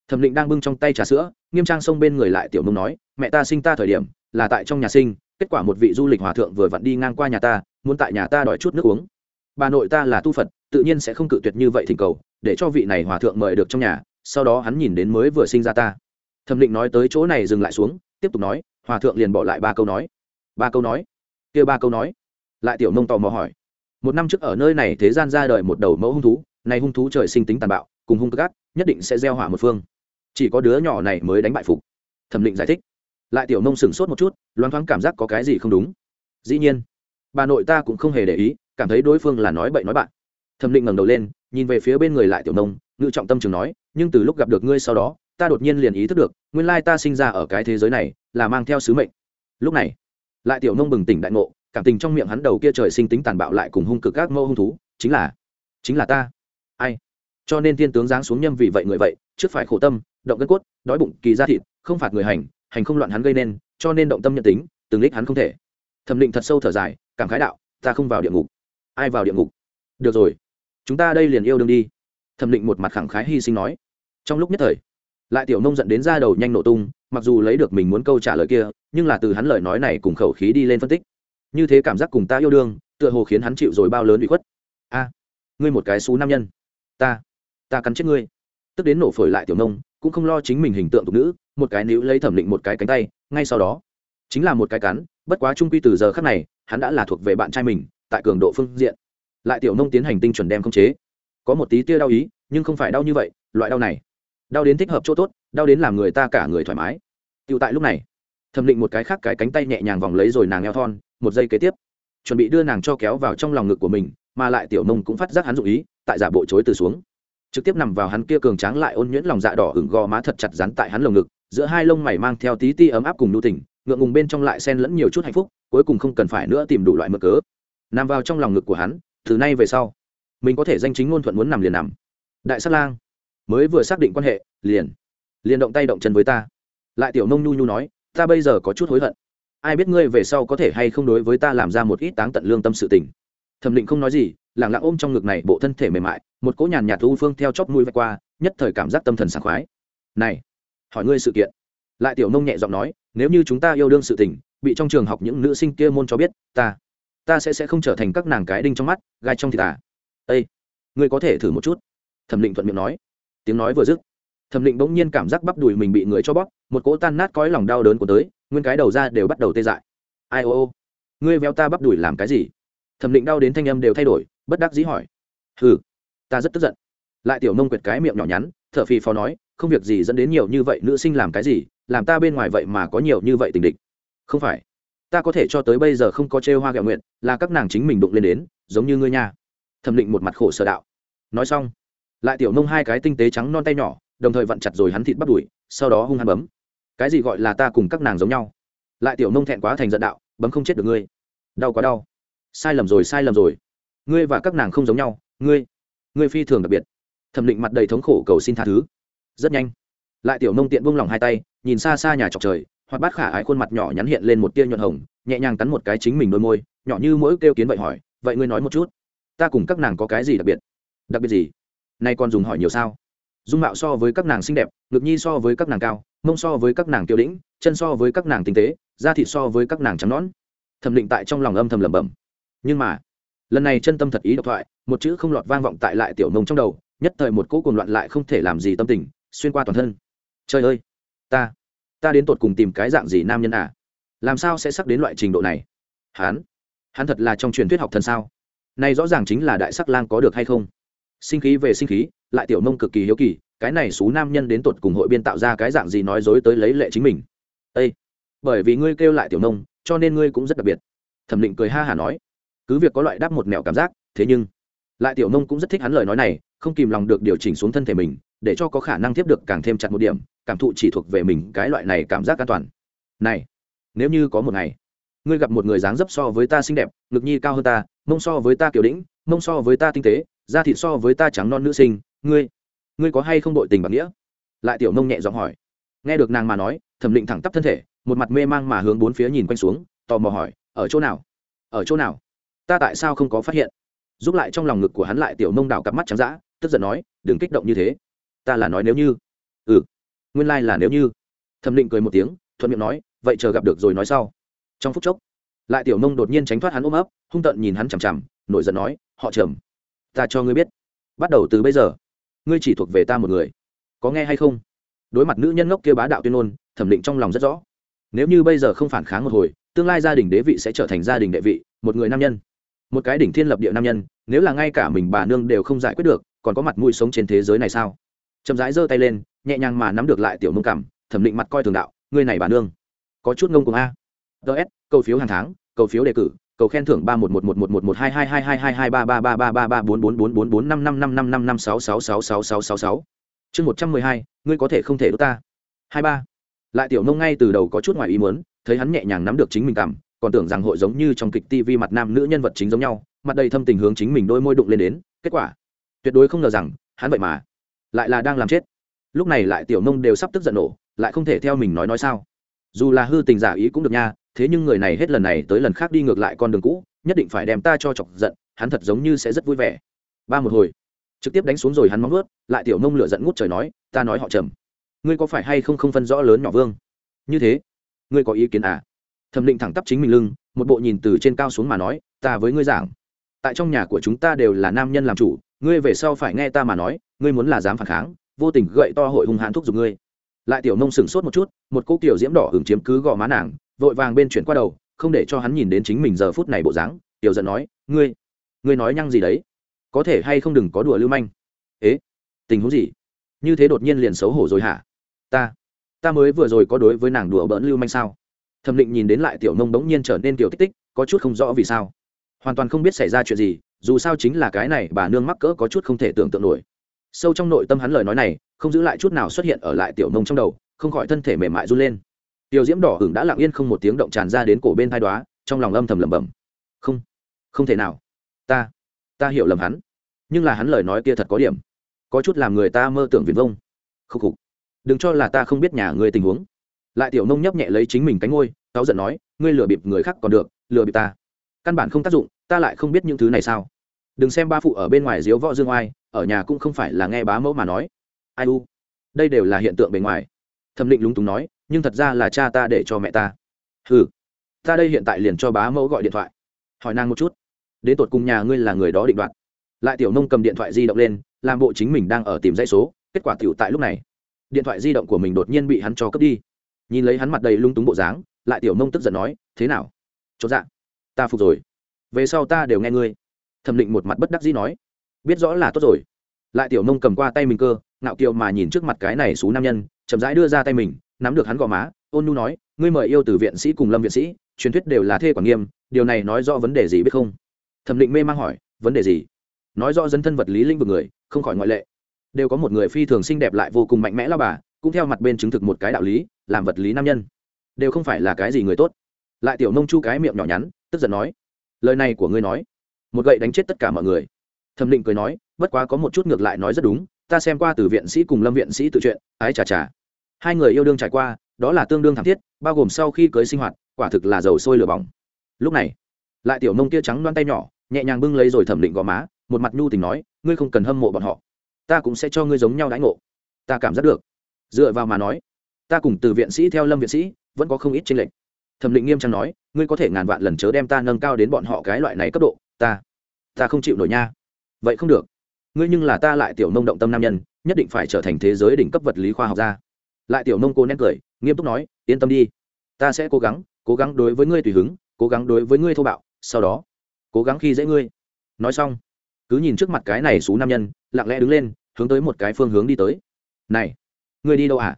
Thẩm định đang bưng trong tay trà sữa, nghiêm trang xông bên người lại tiểu mông nói, mẹ ta sinh ta thời điểm, là tại trong nhà sinh, kết quả một vị du lịch hòa thượng vừa vặn đi ngang qua nhà ta, muốn tại nhà ta đòi chút nước uống. Bà nội ta là tu phật, tự nhiên sẽ không cự tuyệt như vậy thỉnh cầu, để cho vị này hòa thượng mời được trong nhà, sau đó hắn nhìn đến mới vừa sinh ra ta. Thẩm định nói tới chỗ này dừng lại xuống, tiếp tục nói, hòa thượng liền bỏ lại ba câu nói. Ba câu nói? Kia ba câu nói? Lại tiểu nông tò mò hỏi. Một năm trước ở nơi này thế gian ra đời một đầu mẫu hung thú này hung thú trời sinh tính tàn bạo, cùng hung gác, nhất định sẽ gieo hỏa một phương. Chỉ có đứa nhỏ này mới đánh bại phục. Thẩm định giải thích. Lại tiểu nông sửng sốt một chút, loáng thoáng cảm giác có cái gì không đúng. Dĩ nhiên, bà nội ta cũng không hề để ý, cảm thấy đối phương là nói bậy nói bạn. Thẩm định ngẩng đầu lên, nhìn về phía bên người lại tiểu nông, ngự trọng tâm trường nói, nhưng từ lúc gặp được ngươi sau đó, ta đột nhiên liền ý thức được, nguyên lai ta sinh ra ở cái thế giới này, là mang theo sứ mệnh. Lúc này, lại tiểu nông bừng tỉnh đại ngộ, cảm tình trong miệng hắn đầu kia trời sinh tính tàn bạo lại cùng hung cực các mâu hung thú, chính là chính là ta ai? Cho nên thiên tướng giáng xuống nhâm vì vậy người vậy, trước phải khổ tâm, động gân cốt, đói bụng, kỳ ra thịt, không phạt người hành hành không loạn hắn gây nên, cho nên động tâm nhận tính, từng lích hắn không thể. Thẩm định thật sâu thở dài, cảm khái đạo, ta không vào địa ngục. Ai vào địa ngục? Được rồi, chúng ta đây liền yêu đương đi. Thẩm định một mặt khẳng khái hy sinh nói. Trong lúc nhất thời, lại tiểu nông dẫn đến ra đầu nhanh nổ tung, mặc dù lấy được mình muốn câu trả lời kia, nhưng là từ hắn lời nói này cùng khẩu khí đi lên phân tích. Như thế cảm giác cùng ta yêu đương, tựa hồ khiến hắn chịu rồi bao lớn bị khuất. A, ngươi một cái xú nam nhân ta ta cắn chết ngươi. Tức đến nổ phổi lại tiểu nông, cũng không lo chính mình hình tượng tục nữ, một cái níu lấy thẩm định một cái cánh tay, ngay sau đó, chính là một cái cắn, bất quá trung quy từ giờ khắc này, hắn đã là thuộc về bạn trai mình, tại cường độ phương diện. Lại tiểu nông tiến hành tinh chuẩn đem khống chế. Có một tí tia đau ý, nhưng không phải đau như vậy, loại đau này, đau đến thích hợp chỗ tốt, đau đến làm người ta cả người thoải mái. Tựu tại lúc này, thẩm định một cái khác cái cánh tay nhẹ nhàng vòng lấy rồi nàng eo thon, một giây kế tiếp, chuẩn bị đưa nàng cho kéo vào trong lòng ngực của mình, mà lại tiểu nông cũng phát giác hắn dụ ý tại giả bộ chối từ xuống. Trực tiếp nằm vào hắn kia cường tráng lại ôn nhuyễn lòng dạ đỏ hửng gò má thật chặt rắn tại hắn lồng ngực, giữa hai lông mày mang theo tí ti ấm áp cùng nhu tỉnh ngượng ngùng bên trong lại xen lẫn nhiều chút hạnh phúc, cuối cùng không cần phải nữa tìm đủ loại mực cớ. Nằm vào trong lòng ngực của hắn, từ nay về sau, mình có thể danh chính ngôn thuận muốn nằm liền nằm. Đại sát lang, mới vừa xác định quan hệ, liền liền động tay động chân với ta. Lại tiểu nông nhu nhu nói, ta bây giờ có chút hối hận. Ai biết ngươi về sau có thể hay không đối với ta làm ra một ít táng tận lương tâm sự tình thẩm định không nói gì lẳng lặng ôm trong ngực này bộ thân thể mềm mại, một cỗ nhàn nhạt u phương theo chóp mũi vạch qua, nhất thời cảm giác tâm thần sảng khoái. Này, hỏi ngươi sự kiện. Lại tiểu nông nhẹ giọng nói, nếu như chúng ta yêu đương sự tình, bị trong trường học những nữ sinh kia môn cho biết, ta ta sẽ sẽ không trở thành các nàng cái đinh trong mắt, gai trong thịt à. Ây ngươi có thể thử một chút. Thẩm định thuận miệng nói. Tiếng nói vừa dứt, thẩm định bỗng nhiên cảm giác bắp đùi mình bị người cho bóp, một cỗ tan nát cõi lòng đau đớn của tới, nguyên cái đầu ra đều bắt đầu tê dại. Ai ô ô, ngươi véo ta bắp đùi làm cái gì? Thẩm định đau đến thanh âm đều thay đổi, bất đắc dĩ hỏi. Hừ, ta rất tức giận. Lại tiểu nông quyệt cái miệng nhỏ nhắn t h ở phì phò nói, không việc gì dẫn đến nhiều như vậy nữ sinh làm cái gì, làm ta bên ngoài vậy mà có nhiều như vậy tình địch. Không phải, ta có thể cho tới bây giờ không có chê hoa gạo nguyện, là các nàng chính mình đụng lên đến, giống như ngươi nha. Thẩm định một mặt khổ sở đạo. Nói xong, lại tiểu nông hai cái tinh tế trắng non tay nhỏ, đồng thời vặn chặt rồi hắn thịt bắt đùi, sau đó hung hắn bấm. Cái gì gọi là ta cùng các nàng giống nhau? Lại tiểu nông thẹn quá thành giận đạo, bấm không chết được ngươi. Đau quá đau sai lầm rồi, sai lầm rồi. Ngươi và các nàng không giống nhau, ngươi ngươi phi thường đặc biệt. Thẩm định mặt đầy thống khổ cầu xin tha thứ. Rất nhanh, lại tiểu nông tiện buông lỏng hai tay, nhìn xa xa nhà trọc trời hoặc bát khả ái khuôn mặt nhỏ nhắn hiện lên một tia nhuận hồng, nhẹ nhàng cắn một cái chính mình đôi môi, nhỏ như mỗi kêu kiến vậy hỏi, vậy ngươi nói một chút, ta cùng các nàng có cái gì đặc biệt? Đặc biệt gì? Nay còn dùng hỏi nhiều sao? Dung mạo so với các nàng xinh đẹp, ngực nhi so với các nàng cao, mông so với các nàng tiêu đĩnh chân so với các nàng tinh tế, da thịt so với các nàng trắng nõn. Thẩm định tại trong lòng âm thầm lẩm bẩm nhưng mà, lần này chân tâm thật ý độc thoại, một chữ không lọt vang vọng tại lại tiểu nông trong đầu, nhất thời một cỗ cuồng loạn lại không thể làm gì tâm tình, xuyên qua toàn thân. Trời ơi, ta ta đến tột cùng tìm cái dạng gì nam nhân à? Làm sao sẽ sắc đến loại trình độ này? Hắn hắn thật là trong truyền thuyết học thần sao? Này rõ ràng chính là đại sắc lang có được hay không? Sinh khí về sinh khí, lại tiểu nông cực kỳ hiếu kỳ, cái này xú nam nhân đến tột cùng hội biên tạo ra cái dạng gì nói dối tới lấy lệ chính mình? Ây bởi vì ngươi kêu lại tiểu nông, cho nên ngươi cũng rất đặc biệt. Thẩm định cười ha hả nói cứ việc có loại đáp một mẹo cảm giác, thế nhưng, lại tiểu nông cũng rất thích hắn lời nói này, không kìm lòng được điều chỉnh xuống thân thể mình, để cho có khả năng tiếp được càng thêm chặt một điểm, cảm thụ chỉ thuộc về mình cái loại này cảm giác an toàn. Này, nếu như có một ngày, ngươi gặp một người dáng dấp so với ta xinh đẹp, ngực nhi cao hơn ta, mông so với ta kiểu đĩnh, mông so với ta tinh tế, da thịt so với ta trắng non nữ sinh, ngươi ngươi có hay không đội tình bằng nghĩa? Lại tiểu nông nhẹ giọng hỏi. Nghe được nàng mà nói, thẩm định thẳng tắp thân thể, một mặt mê mang mà hướng bốn phía nhìn quanh xuống, tò mò hỏi, ở chỗ nào? Ở chỗ nào? Ta tại sao không có phát hiện? Giúp lại trong lòng ngực của hắn lại tiểu nông đảo cặp mắt trắng d ã tức giận nói, đừng kích động như thế. Ta là nói nếu như. Ừ. Nguyên lai、like、là nếu như. Thẩm định cười một tiếng, thuận miệng nói, vậy chờ gặp được rồi nói sau. Trong phút chốc, lại tiểu nông đột nhiên tránh thoát hắn ôm ấp, hung tợn nhìn hắn chằm chằm, nổi giận nói, họ trầm, ta cho ngươi biết, bắt đầu từ bây giờ, ngươi chỉ thuộc về ta một người. Có nghe hay không? Đối mặt nữ nhân ngốc kia bá đạo tuyên ngôn, thẩm định trong lòng rất rõ. Nếu như bây giờ không phản kháng một hồi, tương lai gia đình đế vị sẽ trở thành gia đình đệ vị, một người nam nhân một cái đỉnh thiên lập địa nam nhân, nếu là ngay cả mình bà nương đều không giải quyết được, còn có mặt mũi sống trên thế giới này sao? Chậm rãi giơ tay lên, nhẹ nhàng mà nắm được lại tiểu nông cảm thẩm định mặt coi thường đạo, ngươi này bà nương, có chút ngông cùng a. Ts cầu phiếu hàng tháng cầu phiếu đề cử cầu khen thưởng ba một một một một một một hai hai hai hai hai hai ba ba ba ba ba ba bốn bốn bốn bốn bốn năm năm năm năm năm năm sáu sáu sáu sáu sáu sáu sáu. Chương một trăm mười hai, ngươi có thể không thể đốt ta. Hai ba. Lại tiểu nông ngay từ đầu có chút ngoài ý muốn, thấy hắn nhẹ nhàng nắm được chính mình cảm còn tưởng rằng hội giống như trong kịch tivi mặt nam nữ nhân vật chính giống nhau, mặt đầy thâm tình hướng chính mình đôi môi đụng lên đến, kết quả, tuyệt đối không ngờ rằng, hắn vậy mà lại là đang làm chết. Lúc này lại tiểu nông đều sắp tức giận nổ, lại không thể theo mình nói nói sao. Dù là hư tình giả ý cũng được nha, thế nhưng người này hết lần này tới lần khác đi ngược lại con đường cũ, nhất định phải đem ta cho chọc giận, hắn thật giống như sẽ rất vui vẻ. Ba một hồi, trực tiếp đánh xuống rồi hắn móng ướt lại tiểu nông lửa giận ngút trời nói, ta nói họ trầm, ngươi có phải hay không không phân rõ lớn nhỏ vương? Như thế, ngươi có ý kiến à? Thẩm định thẳng tắp chính mình lưng, một bộ nhìn từ trên cao xuống mà nói, ta với ngươi giảng. Tại trong nhà của chúng ta đều là nam nhân làm chủ, ngươi về sau phải nghe ta mà nói, ngươi muốn là dám phản kháng, vô tình gậy to hội hung hãn thúc giục ngươi. Lại tiểu nông sửng sốt một chút, một cô tiểu diễm đỏ hưởng chiếm cứ gò má nàng, vội vàng bên chuyển qua đầu, không để cho hắn nhìn đến chính mình giờ phút này bộ dáng, tiểu giận nói, ngươi ngươi nói nhăng gì đấy? Có thể hay không đừng có đùa lưu manh? Ế, tình huống gì? Như thế đột nhiên liền xấu hổ rồi hả? Ta ta mới vừa rồi có đối với nàng đùa bỡn lưu manh sao? Thẩm định nhìn đến lại tiểu nông bỗng nhiên trở nên tiểu tích tích, có chút không rõ vì sao. Hoàn toàn không biết xảy ra chuyện gì, dù sao chính là cái này bà nương mắc cỡ có chút không thể tưởng tượng nổi. Sâu trong nội tâm hắn lời nói này, không giữ lại chút nào xuất hiện ở lại tiểu nông trong đầu, không khỏi thân thể mềm mại run lên. Tiểu diễm đỏ hửng đã lặng yên không một tiếng động tràn ra đến cổ bên thai đoá trong lòng âm thầm lẩm bẩm. Không không thể nào. Ta ta hiểu lầm hắn. Nhưng là hắn lời nói kia thật có điểm. Có chút làm người ta mơ tưởng viền vông. Khúc khục. Đừng cho là ta không biết nhà ngươi tình huống lại tiểu nông nhấp nhẹ lấy chính mình cánh ngôi, cáu giận nói, ngươi lừa bịp người khác còn được, lừa bịp ta. Căn bản không tác dụng, ta lại không biết những thứ này sao. Đừng xem ba phụ ở bên ngoài diếu võ dương oai, ở nhà cũng không phải là nghe bá mẫu mà nói. Ai u? Đây đều là hiện tượng bề ngoài. Thẩm định lúng túng nói, nhưng thật ra là cha ta để cho mẹ ta. Ừ ta đây hiện tại liền cho bá mẫu gọi điện thoại. Hỏi nàng một chút. Đến tột cùng nhà ngươi là người đó định đoạt. Lại tiểu nông cầm điện thoại di động lên, làm bộ chính mình đang ở tìm dãy số, kết quả tiểu tại lúc này, điện thoại di động của mình đột nhiên bị hắn cho cướp đi nhìn lấy hắn mặt đầy lung túng bộ dáng, lại tiểu nông tức giận nói, thế nào? Chốt dạ ta phục rồi. Về sau ta đều nghe ngươi. Thẩm định một mặt bất đắc dĩ nói, biết rõ là tốt rồi. Lại tiểu nông cầm qua tay mình cơ, ngạo kiều mà nhìn trước mặt cái này xú nam nhân, chậm rãi đưa ra tay mình, nắm được hắn gò má, ôn nhu nói, ngươi mời yêu từ viện sĩ cùng lâm viện sĩ, truyền thuyết đều là thê quản nghiêm, điều này nói rõ vấn đề gì biết không? Thẩm định mê mang hỏi, vấn đề gì? Nói rõ dân thân vật lý linh vực người, không khỏi ngoại lệ. Đều có một người phi thường xinh đẹp lại vô cùng mạnh mẽ lao bà, cũng theo mặt bên chứng thực một cái đạo lý làm vật lý nam nhân. Đều không phải là cái gì người tốt. Lại tiểu nông chu cái miệng nhỏ nhắn, tức giận nói, lời này của ngươi nói, một gậy đánh chết tất cả mọi người. Thẩm định cười nói, bất quá có một chút ngược lại nói rất đúng, ta xem qua từ viện sĩ cùng lâm viện sĩ tự chuyện, ái chà chà. Hai người yêu đương trải qua, đó là tương đương thảm thiết, bao gồm sau khi cưới sinh hoạt, quả thực là dầu sôi lửa bỏng. Lúc này, lại tiểu nông tia trắng đoan tay nhỏ, nhẹ nhàng bưng lấy rồi thẩm định gò má, một mặt nhu tình nói, ngươi không cần hâm mộ bọn họ. Ta cũng sẽ cho ngươi giống nhau đãi ngộ. Ta cảm giác được. Dựa vào mà nói ta cùng từ viện sĩ theo lâm viện sĩ, vẫn có không ít tranh lệch. Thẩm định nghiêm trang nói, ngươi có thể ngàn vạn lần chớ đem ta nâng cao đến bọn họ cái loại này cấp độ, ta ta không chịu nổi nha. Vậy không được. Ngươi nhưng là ta lại tiểu nông động tâm nam nhân, nhất định phải trở thành thế giới đỉnh cấp vật lý khoa học gia. Lại tiểu nông cô nén cười, nghiêm túc nói, yên tâm đi. Ta sẽ cố gắng cố gắng đối với ngươi tùy hứng, cố gắng đối với ngươi thô bạo, sau đó, cố gắng khi dễ ngươi. Nói xong, cứ nhìn trước mặt cái này xú nam nhân, lặng lẽ đứng lên, hướng tới một cái phương hướng đi tới. Này, ngươi đi đâu à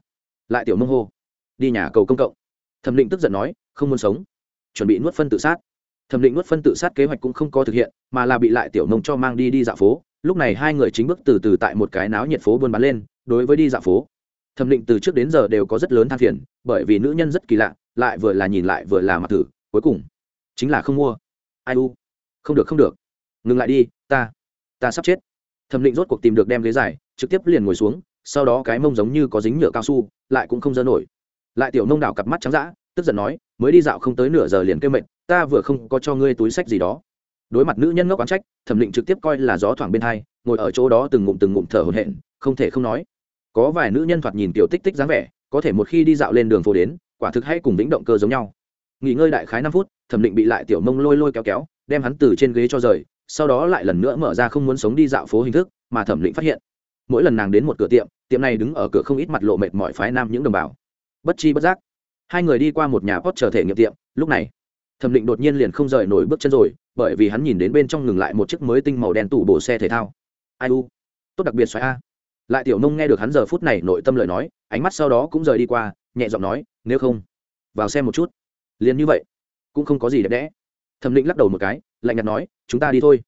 lại tiểu mông hô, đi nhà cầu công cộng. Thẩm định tức giận nói, không muốn sống. Chuẩn bị nuốt phân tự sát. Thẩm định nuốt phân tự sát kế hoạch cũng không có thực hiện, mà là bị lại tiểu nông cho mang đi đi dạo phố. Lúc này hai người chính bước từ từ tại một cái náo nhiệt phố buôn bán lên, đối với đi dạo phố. Thẩm định từ trước đến giờ đều có rất lớn than phiền, bởi vì nữ nhân rất kỳ lạ, lại vừa là nhìn lại vừa là mặt thử, cuối cùng chính là không mua. Ai u? Không được không được. Ngừng lại đi, ta ta sắp chết. Thẩm định rốt cuộc tìm được đem ghế dài, trực tiếp liền ngồi xuống sau đó cái mông giống như có dính nhựa cao su, lại cũng không dơ nổi. Lại tiểu nông đảo cặp mắt trắng d tức giận nói, mới đi dạo không tới nửa giờ liền kêu mệnh ta vừa không có cho ngươi túi sách gì đó. Đối mặt nữ nhân ngốc oán trách, thẩm định trực tiếp coi là gió thoảng bên hai, ngồi ở chỗ đó từng ngụm từng ngụm thở hổn hển, không thể không nói. Có vài nữ nhân thoạt nhìn tiểu tích tích dáng vẻ, có thể một khi đi dạo lên đường phố đến, quả thực hay cùng vĩnh động cơ giống nhau. Nghỉ ngơi đại khái năm phút, thẩm định bị lại tiểu mông lôi lôi kéo kéo, đem hắn từ trên ghế cho rời, sau đó lại lần nữa mở ra không muốn sống đi dạo phố hình thức, mà thẩm định phát hiện mỗi lần nàng đến một cửa tiệm tiệm này đứng ở cửa không ít mặt lộ mệt mỏi phái nam những đồng bào. Bất chi bất giác, hai người đi qua một nhà pot chờ thể nghiệm tiệm, lúc này, thẩm định đột nhiên liền không rời nổi bước chân rồi, bởi vì hắn nhìn đến bên trong ngừng lại một chiếc mới tinh màu đen tủ bổ xe thể thao. Ai u, tốt đặc biệt xoáy a. Lại tiểu nông nghe được hắn giờ phút này nội tâm lời nói, ánh mắt sau đó cũng rời đi qua, nhẹ giọng nói, nếu không, vào xem một chút. Liền như vậy, cũng không có gì đẹp đẽ. Thẩm định lắc đầu một cái, lạnh nhạt nói, chúng ta đi thôi.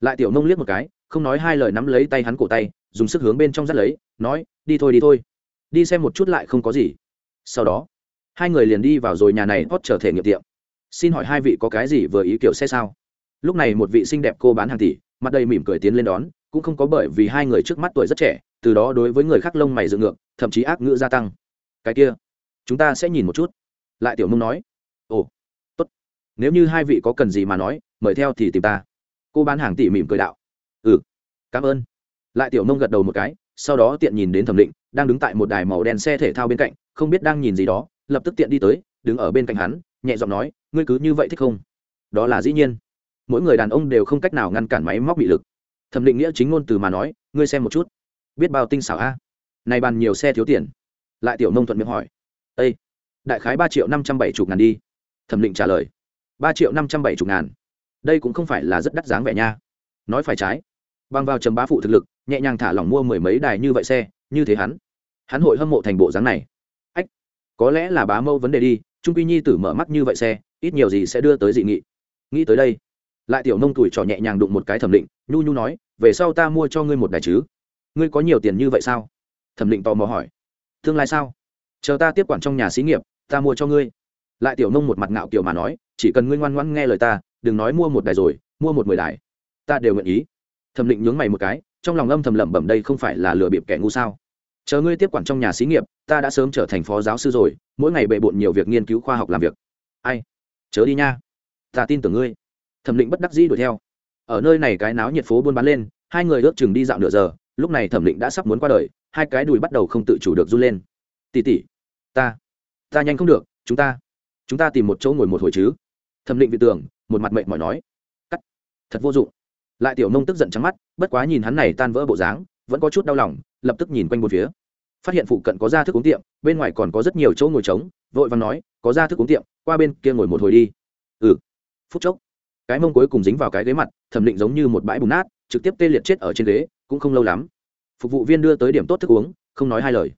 Lại tiểu nông liếc một cái, không nói hai lời nắm lấy tay hắn cổ tay dùng sức hướng bên trong dắt lấy, nói, đi thôi đi thôi. Đi xem một chút lại không có gì. Sau đó, hai người liền đi vào rồi nhà này hót trở thể nghiệm tiệm. Xin hỏi hai vị có cái gì vừa ý kiểu xe sao? Lúc này một vị xinh đẹp cô bán hàng tỷ, mặt đầy mỉm cười tiến lên đón, cũng không có bởi vì hai người trước mắt tuổi rất trẻ, từ đó đối với người khác lông mày dựng ngược, thậm chí ác ngữ gia tăng. Cái kia, chúng ta sẽ nhìn một chút. Lại tiểu mông nói, ồ, tốt. Nếu như hai vị có cần gì mà nói, mời theo thì tìm ta. Cô bán hàng tỷ mỉm cười đạo ừ cảm ơn lại tiểu mông gật đầu một cái, sau đó tiện nhìn đến thẩm định, đang đứng tại một đài màu đen xe thể thao bên cạnh, không biết đang nhìn gì đó, lập tức tiện đi tới, đứng ở bên cạnh hắn, nhẹ giọng nói, ngươi cứ như vậy thích không? Đó là dĩ nhiên. Mỗi người đàn ông đều không cách nào ngăn cản máy móc bị lực. Thẩm định nghĩa chính ngôn từ mà nói, ngươi xem một chút. Biết bao tinh xảo a. Này bàn nhiều xe thiếu tiền. Lại tiểu nông thuận miệng hỏi. Â đại khái ba triệu năm trăm bảy chục ngàn đi. Thẩm định trả lời. Ba triệu năm trăm bảy chục ngàn. Đây cũng không phải là rất đắt dáng vẻ nha. Nói phải trái. Bằng vào chấm bá phụ thực lực nhẹ nhàng thả lỏng mua mười mấy đài như vậy xe, như thế hắn. Hắn hội hâm mộ thành bộ dáng này. Ách, có lẽ là bá mâu vấn đề đi, trung quy nhi tử mở mắt như vậy xe, ít nhiều gì sẽ đưa tới dị nghị. Nghĩ tới đây, lại tiểu nông tuổi trò nhẹ nhàng đụng một cái thẩm định, nhu nhu nói, về sau ta mua cho ngươi một đài chứ. Ngươi có nhiều tiền như vậy sao? Thẩm định tò mò hỏi. Tương lai sao? Chờ ta tiếp quản trong nhà xí nghiệp, ta mua cho ngươi. Lại tiểu nông một mặt ngạo kiểu mà nói, chỉ cần ngươi ngoan ngoãn nghe lời ta, đừng nói mua một đài rồi, mua một mười đài. Ta đều nguyện ý. Thẩm định nhướng mày một cái trong lòng âm thầm lẩm bẩm đây không phải là lừa bịp kẻ ngu sao? Chờ ngươi tiếp quản trong nhà xí nghiệp, ta đã sớm trở thành phó giáo sư rồi, mỗi ngày bệ bộn nhiều việc nghiên cứu khoa học làm việc. Ai? Chớ đi nha. Ta tin tưởng ngươi. Thẩm định bất đắc dĩ đuổi theo. Ở nơi này cái náo nhiệt phố buôn bán lên, hai người ước chừng đi dạo nửa giờ, lúc này thẩm định đã sắp muốn qua đời, hai cái đùi bắt đầu không tự chủ được run lên. Tỉ tỉ ta ta nhanh không được, chúng ta chúng ta tìm một chỗ ngồi một hồi chứ. Thẩm định vị tưởng, một mặt mệnh mỏi nói. Cắt. Thật vô dụng. Lại tiểu nông tức giận trắng mắt bất quá nhìn hắn này tan vỡ bộ dáng, vẫn có chút đau lòng, lập tức nhìn quanh một phía. Phát hiện phụ cận có ra thức uống tiệm, bên ngoài còn có rất nhiều chỗ ngồi trống, vội và nói, có ra thức uống tiệm, qua bên kia ngồi một hồi đi. Ừ. Phút chốc, cái mông cuối cùng dính vào cái ghế mặt, thẩm định giống như một bãi bùn nát, trực tiếp tê liệt chết ở trên ghế, cũng không lâu lắm. Phục vụ viên đưa tới điểm tốt thức uống, không nói hai lời.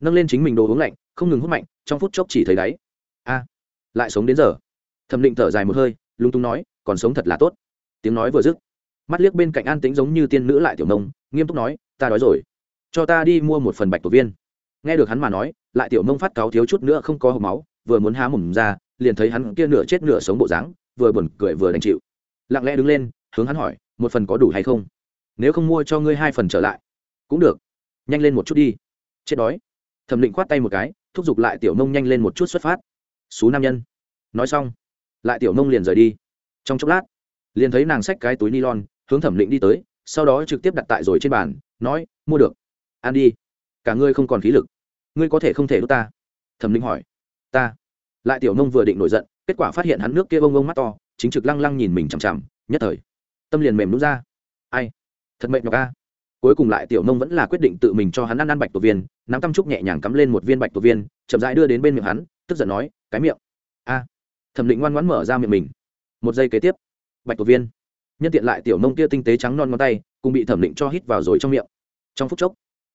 Nâng lên chính mình đồ uống lạnh, không ngừng hút mạnh, trong phút chốc chỉ thấy đáy. A, lại sống đến giờ. Thẩm định thở dài một hơi lung tung nói, còn sống thật là tốt. Tiếng nói vừa dứt mắt liếc bên cạnh an tĩnh giống như tiên nữ lại tiểu nông, nghiêm túc nói, ta đói rồi. Cho ta đi mua một phần bạch tổ viên. Nghe được hắn mà nói, lại tiểu nông phát cáo thiếu chút nữa không có hộp máu, vừa muốn há mồm ra, liền thấy hắn kia nửa chết nửa sống bộ dáng, vừa buồn cười vừa đành chịu. Lặng lẽ đứng lên, hướng hắn hỏi, một phần có đủ hay không? Nếu không mua cho ngươi hai phần trở lại. Cũng được. Nhanh lên một chút đi. Chết đói. Thẩm định khoát tay một cái, thúc giục lại tiểu nông nhanh lên một chút xuất phát. Xú nam nhân. Nói xong, lại tiểu nông liền rời đi. Trong chốc lát, liền thấy nàng xách cái túi ni lon hướng thẩm định đi tới, sau đó trực tiếp đặt tại rồi trên bàn, nói, mua được. Ăn đi. Cả ngươi không còn khí lực. Ngươi có thể không thể đốt ta. Thẩm định hỏi. Ta. Lại tiểu nông vừa định nổi giận, kết quả phát hiện hắn nước kia bông bông mắt to, chính trực lăng lăng nhìn mình chằm chằm, nhất thời. Tâm liền mềm nút ra. Ai? Thật mệt nhọc a. Cuối cùng lại tiểu nông vẫn là quyết định tự mình cho hắn ăn ăn bạch tổ viên, nắm tăm trúc nhẹ nhàng cắm lên một viên bạch tổ viên, chậm rãi đưa đến bên miệng hắn, tức giận nói, cái miệng. A. Thẩm định ngoan ngoãn mở ra miệng mình. Một giây kế tiếp, bạch tổ viên nhân tiện lại tiểu nông kia tinh tế trắng non ngón tay, cùng bị thẩm định cho hít vào rồi trong miệng. Trong phút chốc,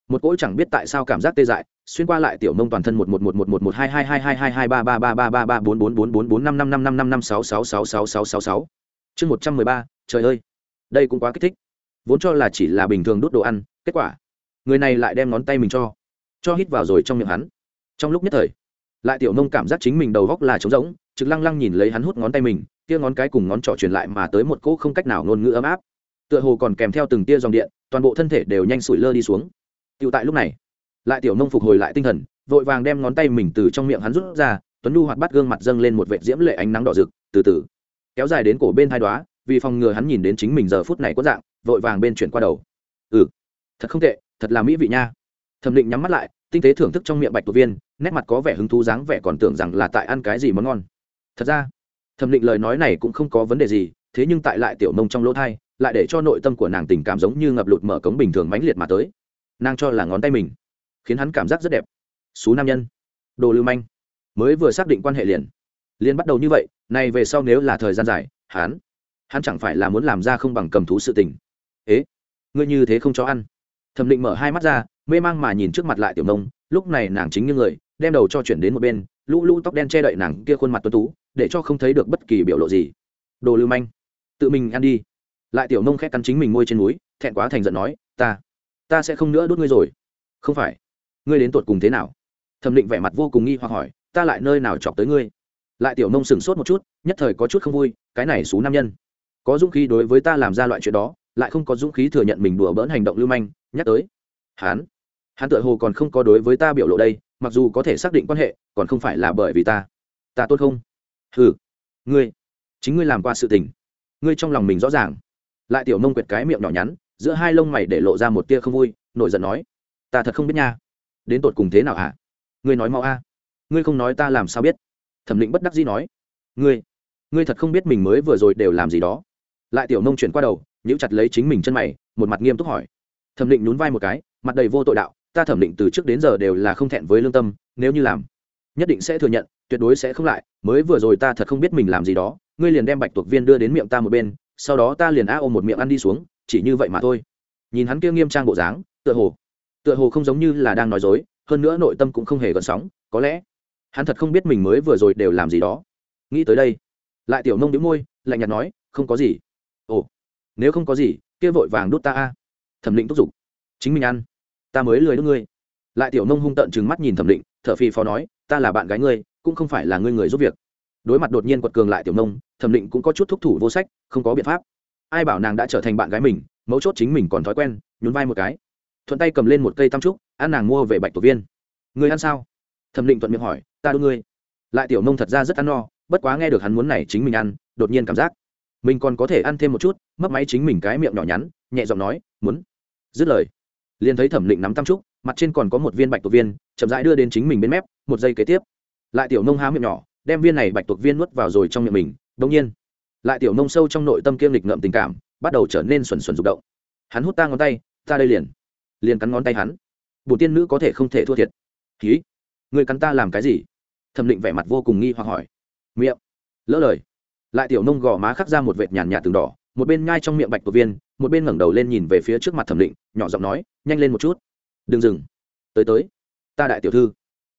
một cỗ chẳng biết tại sao cảm giác tê dại, xuyên qua lại tiểu nông toàn thân một một một một một một hai hai hai hai hai hai ba ba ba ba ba ba bốn bốn bốn bốn bốn năm năm năm năm năm năm sáu sáu sáu sáu sáu sáu sáu. Chương một trăm mười ba, trời ơi, đây cũng quá kích thích. Vốn cho là chỉ là bình thường đốt đồ ăn, kết quả, người này lại đem ngón tay mình cho cho hít vào rồi trong miệng hắn. Trong lúc nhất thời, lại tiểu nông cảm giác chính mình đầu góc là trống rỗng, trực lăng lăng nhìn lấy hắn hút ngón tay mình kia ngón cái cùng ngón trỏ truyền lại mà tới một cỗ không cách nào ngôn ngữ ấm áp. Tựa hồ còn kèm theo từng tia dòng điện, toàn bộ thân thể đều nhanh sủi lơ đi xuống. Tựu tại lúc này, lại tiểu nông phục hồi lại tinh thần, vội vàng đem ngón tay mình từ trong miệng hắn rút ra, tuấn nhu hoạt bắt gương mặt dâng lên một vệt diễm lệ ánh nắng đỏ rực, từ từ. Kéo dài đến cổ bên hai đoá vì phòng ngừa hắn nhìn đến chính mình giờ phút này có dạng, vội vàng bên chuyển qua đầu. Ừ thật không tệ, thật là mỹ vị nha. Thẩm định nhắm mắt lại, tinh tế thưởng thức trong miệng bạch tuộc viên, nét mặt có vẻ hứng thú dáng vẻ còn tưởng rằng là tại ăn cái gì món ngon. Thật ra thẩm định lời nói này cũng không có vấn đề gì, thế nhưng tại lại tiểu nông trong lỗ thai, lại để cho nội tâm của nàng tình cảm giống như ngập lụt mở cống bình thường mãnh liệt mà tới. Nàng cho là ngón tay mình, khiến hắn cảm giác rất đẹp. Xú nam nhân, đồ lưu manh, mới vừa xác định quan hệ liền liền bắt đầu như vậy này về sau nếu là thời gian dài, hắn hắn chẳng phải là muốn làm ra không bằng cầm thú sự tình. Ế, ngươi như thế không cho ăn. Thẩm định mở hai mắt ra, mê mang mà nhìn trước mặt lại tiểu nông, lúc này nàng chính như người, đem đầu cho chuyển đến một bên, lũ lũ tóc đen che đậy nàng kia khuôn mặt tuấn tú để cho không thấy được bất kỳ biểu lộ gì. Đồ lưu manh. Tự mình ăn đi. Lại tiểu nông khét cắn chính mình môi trên núi, thẹn quá thành giận nói, ta ta sẽ không nữa đốt ngươi rồi. Không phải. Ngươi đến tuột cùng thế nào? Thẩm định vẻ mặt vô cùng nghi hoặc hỏi, ta lại nơi nào chọc tới ngươi? Lại tiểu nông sửng sốt một chút, nhất thời có chút không vui, cái này xú nam nhân. Có dũng khí đối với ta làm ra loại chuyện đó, lại không có dũng khí thừa nhận mình đùa bỡn hành động lưu manh. Nhắc tới, hắn hắn tựa hồ còn không có đối với ta biểu lộ đây, mặc dù có thể xác định quan hệ, còn không phải là bởi vì ta. Ta tốt không? Hừ, ngươi, chính ngươi làm qua sự tình. Ngươi trong lòng mình rõ ràng. Lại tiểu nông quyệt cái miệng nhỏ nhắn, giữa hai lông mày để lộ ra một tia không vui, nổi giận nói, ta thật không biết nha. Đến tột cùng thế nào hả? Ngươi nói mau a. Ngươi không nói ta làm sao biết? Thẩm định bất đắc dĩ nói, ngươi ngươi thật không biết mình mới vừa rồi đều làm gì đó. Lại tiểu nông chuyển qua đầu, nhíu chặt lấy chính mình chân mày, một mặt nghiêm túc hỏi. Thẩm định nhún vai một cái, mặt đầy vô tội đạo, ta thẩm định từ trước đến giờ đều là không thẹn với lương tâm, nếu như làm nhất định sẽ thừa nhận, tuyệt đối sẽ không lại, mới vừa rồi ta thật không biết mình làm gì đó, ngươi liền đem bạch tuộc viên đưa đến miệng ta một bên, sau đó ta liền a ôm một miệng ăn đi xuống, chỉ như vậy mà thôi. Nhìn hắn kia nghiêm trang bộ dáng, tựa hồ tựa hồ không giống như là đang nói dối, hơn nữa nội tâm cũng không hề gợn sóng, có lẽ hắn thật không biết mình mới vừa rồi đều làm gì đó. Nghĩ tới đây, lại tiểu nông đĩu môi, lạnh nhạt nói, không có gì. Ồ, nếu không có gì, kia vội vàng đút ta a. Thẩm định thúc giục. Chính mình ăn, ta mới lười đút ngươi. Lại tiểu nông hung tận chừng mắt nhìn thẩm định t h ở phì phò nói ta là bạn gái ngươi, cũng không phải là ngươi người giúp việc. Đối mặt đột nhiên quật cường lại tiểu nông, thẩm định cũng có chút thúc thủ vô sách, không có biện pháp. Ai bảo nàng đã trở thành bạn gái mình, mấu chốt chính mình còn thói quen, nhún vai một cái. Thuận tay cầm lên một cây tam trúc, ăn nàng mua về bạch tổ viên. Người ăn sao? Thẩm định thuận miệng hỏi, ta đưa ngươi. Lại tiểu nông thật ra rất ăn no, bất quá nghe được hắn muốn này chính mình ăn, đột nhiên cảm giác mình còn có thể ăn thêm một chút mất máy chính mình cái miệng nhỏ nhắn, nhẹ giọng nói, muốn. Dứt lời, liền thấy thẩm định nắm tam trúc mặt trên còn có một viên bạch tuộc viên, chậm rãi đưa đến chính mình bên mép, một giây kế tiếp, lại tiểu nông há miệng nhỏ, đem viên này bạch tuộc viên nuốt vào rồi trong miệng mình đông nhiên, lại tiểu nông sâu trong nội tâm kiêm lịch ngậm tình cảm, bắt đầu trở nên xuẩn xuẩn rụng động. Hắn hút ta ngón tay, ta đây liền liền cắn ngón tay hắn. Bổn tiên nữ có thể không thể thua thiệt. Ký người cắn ta làm cái gì? Thẩm định vẻ mặt vô cùng nghi hoặc hỏi. Miệng, lỡ lời. Lại tiểu nông gò má khắc ra một vệt nhàn nhạt từng đỏ, một bên nhai trong miệng bạch tuộc viên, một bên ngẩng đầu lên nhìn về phía trước mặt thẩm định, nhỏ giọng nói, nhanh lên một chút đừng dừng. Tới tới. Ta đại tiểu thư.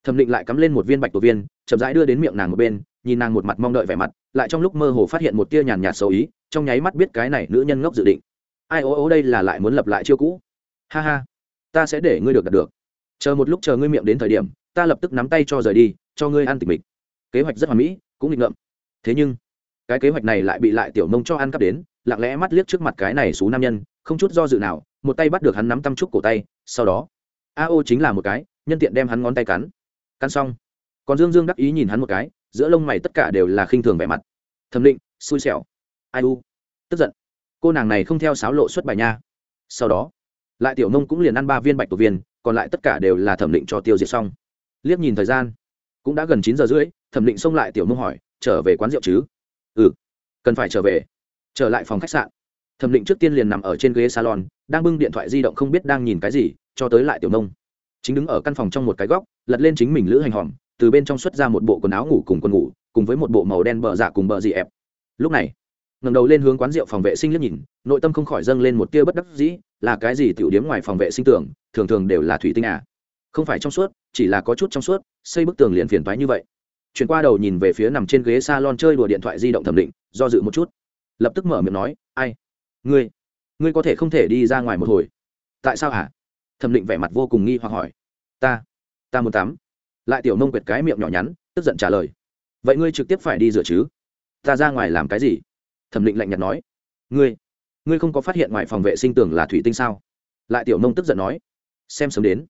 Thẩm định lại cắm lên một viên bạch tổ viên, chậm rãi đưa đến miệng nàng một bên, nhìn nàng một mặt mong đợi vẻ mặt, lại trong lúc mơ hồ phát hiện một tia nhàn nhạt xấu ý, trong nháy mắt biết cái này nữ nhân ngốc dự định. Ai ố ố đây là lại muốn lập lại chiêu cũ. Ha ha. Ta sẽ để ngươi được đạt được. Chờ một lúc chờ ngươi miệng đến thời điểm, ta lập tức nắm tay cho rời đi, cho ngươi ăn tịch mịch. Kế hoạch rất hoàn mỹ, cũng định ngậm thế nhưng, cái kế hoạch này lại bị lại tiểu nông cho ăn cắp đến, lặng lẽ mắt liếc trước mặt cái này xú nam nhân, không chút do dự nào một tay bắt được hắn nắm tăm trúc cổ tay, sau đó, a ô chính là một cái, nhân tiện đem hắn ngón tay cắn. Cắn xong, còn dương dương đắc ý nhìn hắn một cái, giữa lông mày tất cả đều là khinh thường vẻ mặt. Thẩm định, xui xẻo. Ai u? Tức giận. Cô nàng này không theo sáo lộ xuất bài nha. Sau đó, lại tiểu nông cũng liền ăn ba viên bạch tổ viên, còn lại tất cả đều là thẩm định cho tiêu diệt xong. Liếc nhìn thời gian, cũng đã gần chín giờ rưỡi, thẩm định xông lại tiểu nông hỏi, trở về quán rượu chứ? Ừ cần phải trở về. Trở lại phòng khách sạn thẩm định trước tiên liền nằm ở trên ghế salon, đang bưng điện thoại di động không biết đang nhìn cái gì, cho tới lại tiểu nông. Chính đứng ở căn phòng trong một cái góc, lật lên chính mình lữ hành hòm, từ bên trong xuất ra một bộ quần áo ngủ cùng quần ngủ, cùng với một bộ màu đen bờ giả cùng bờ dị ẹp. lúc này ngầm đầu lên hướng quán rượu phòng vệ sinh liếc nhìn, nội tâm không khỏi dâng lên một tia bất đắc dĩ, là cái gì tiểu điếm ngoài phòng vệ sinh tưởng thường thường đều là thủy tinh à? Không phải trong suốt, chỉ là có chút trong suốt, xây bức tường liền phiền toái như vậy. Chuyển qua đầu nhìn về phía nằm trên ghế salon chơi đùa điện thoại di động thẩm định, do dự một chút. Lập tức mở miệng nói, ai? Ngươi ngươi có thể không thể đi ra ngoài một hồi. Tại sao hả? Thẩm định vẻ mặt vô cùng nghi hoặc hỏi. Ta ta muốn tắm. Lại tiểu nông quyệt cái miệng nhỏ nhắn, tức giận trả lời. Vậy ngươi trực tiếp phải đi rửa chứ? Ta ra ngoài làm cái gì? Thẩm định lạnh nhạt nói. Ngươi ngươi không có phát hiện ngoài phòng vệ sinh tường là thủy tinh sao? Lại tiểu nông tức giận nói. Xem sớm đến.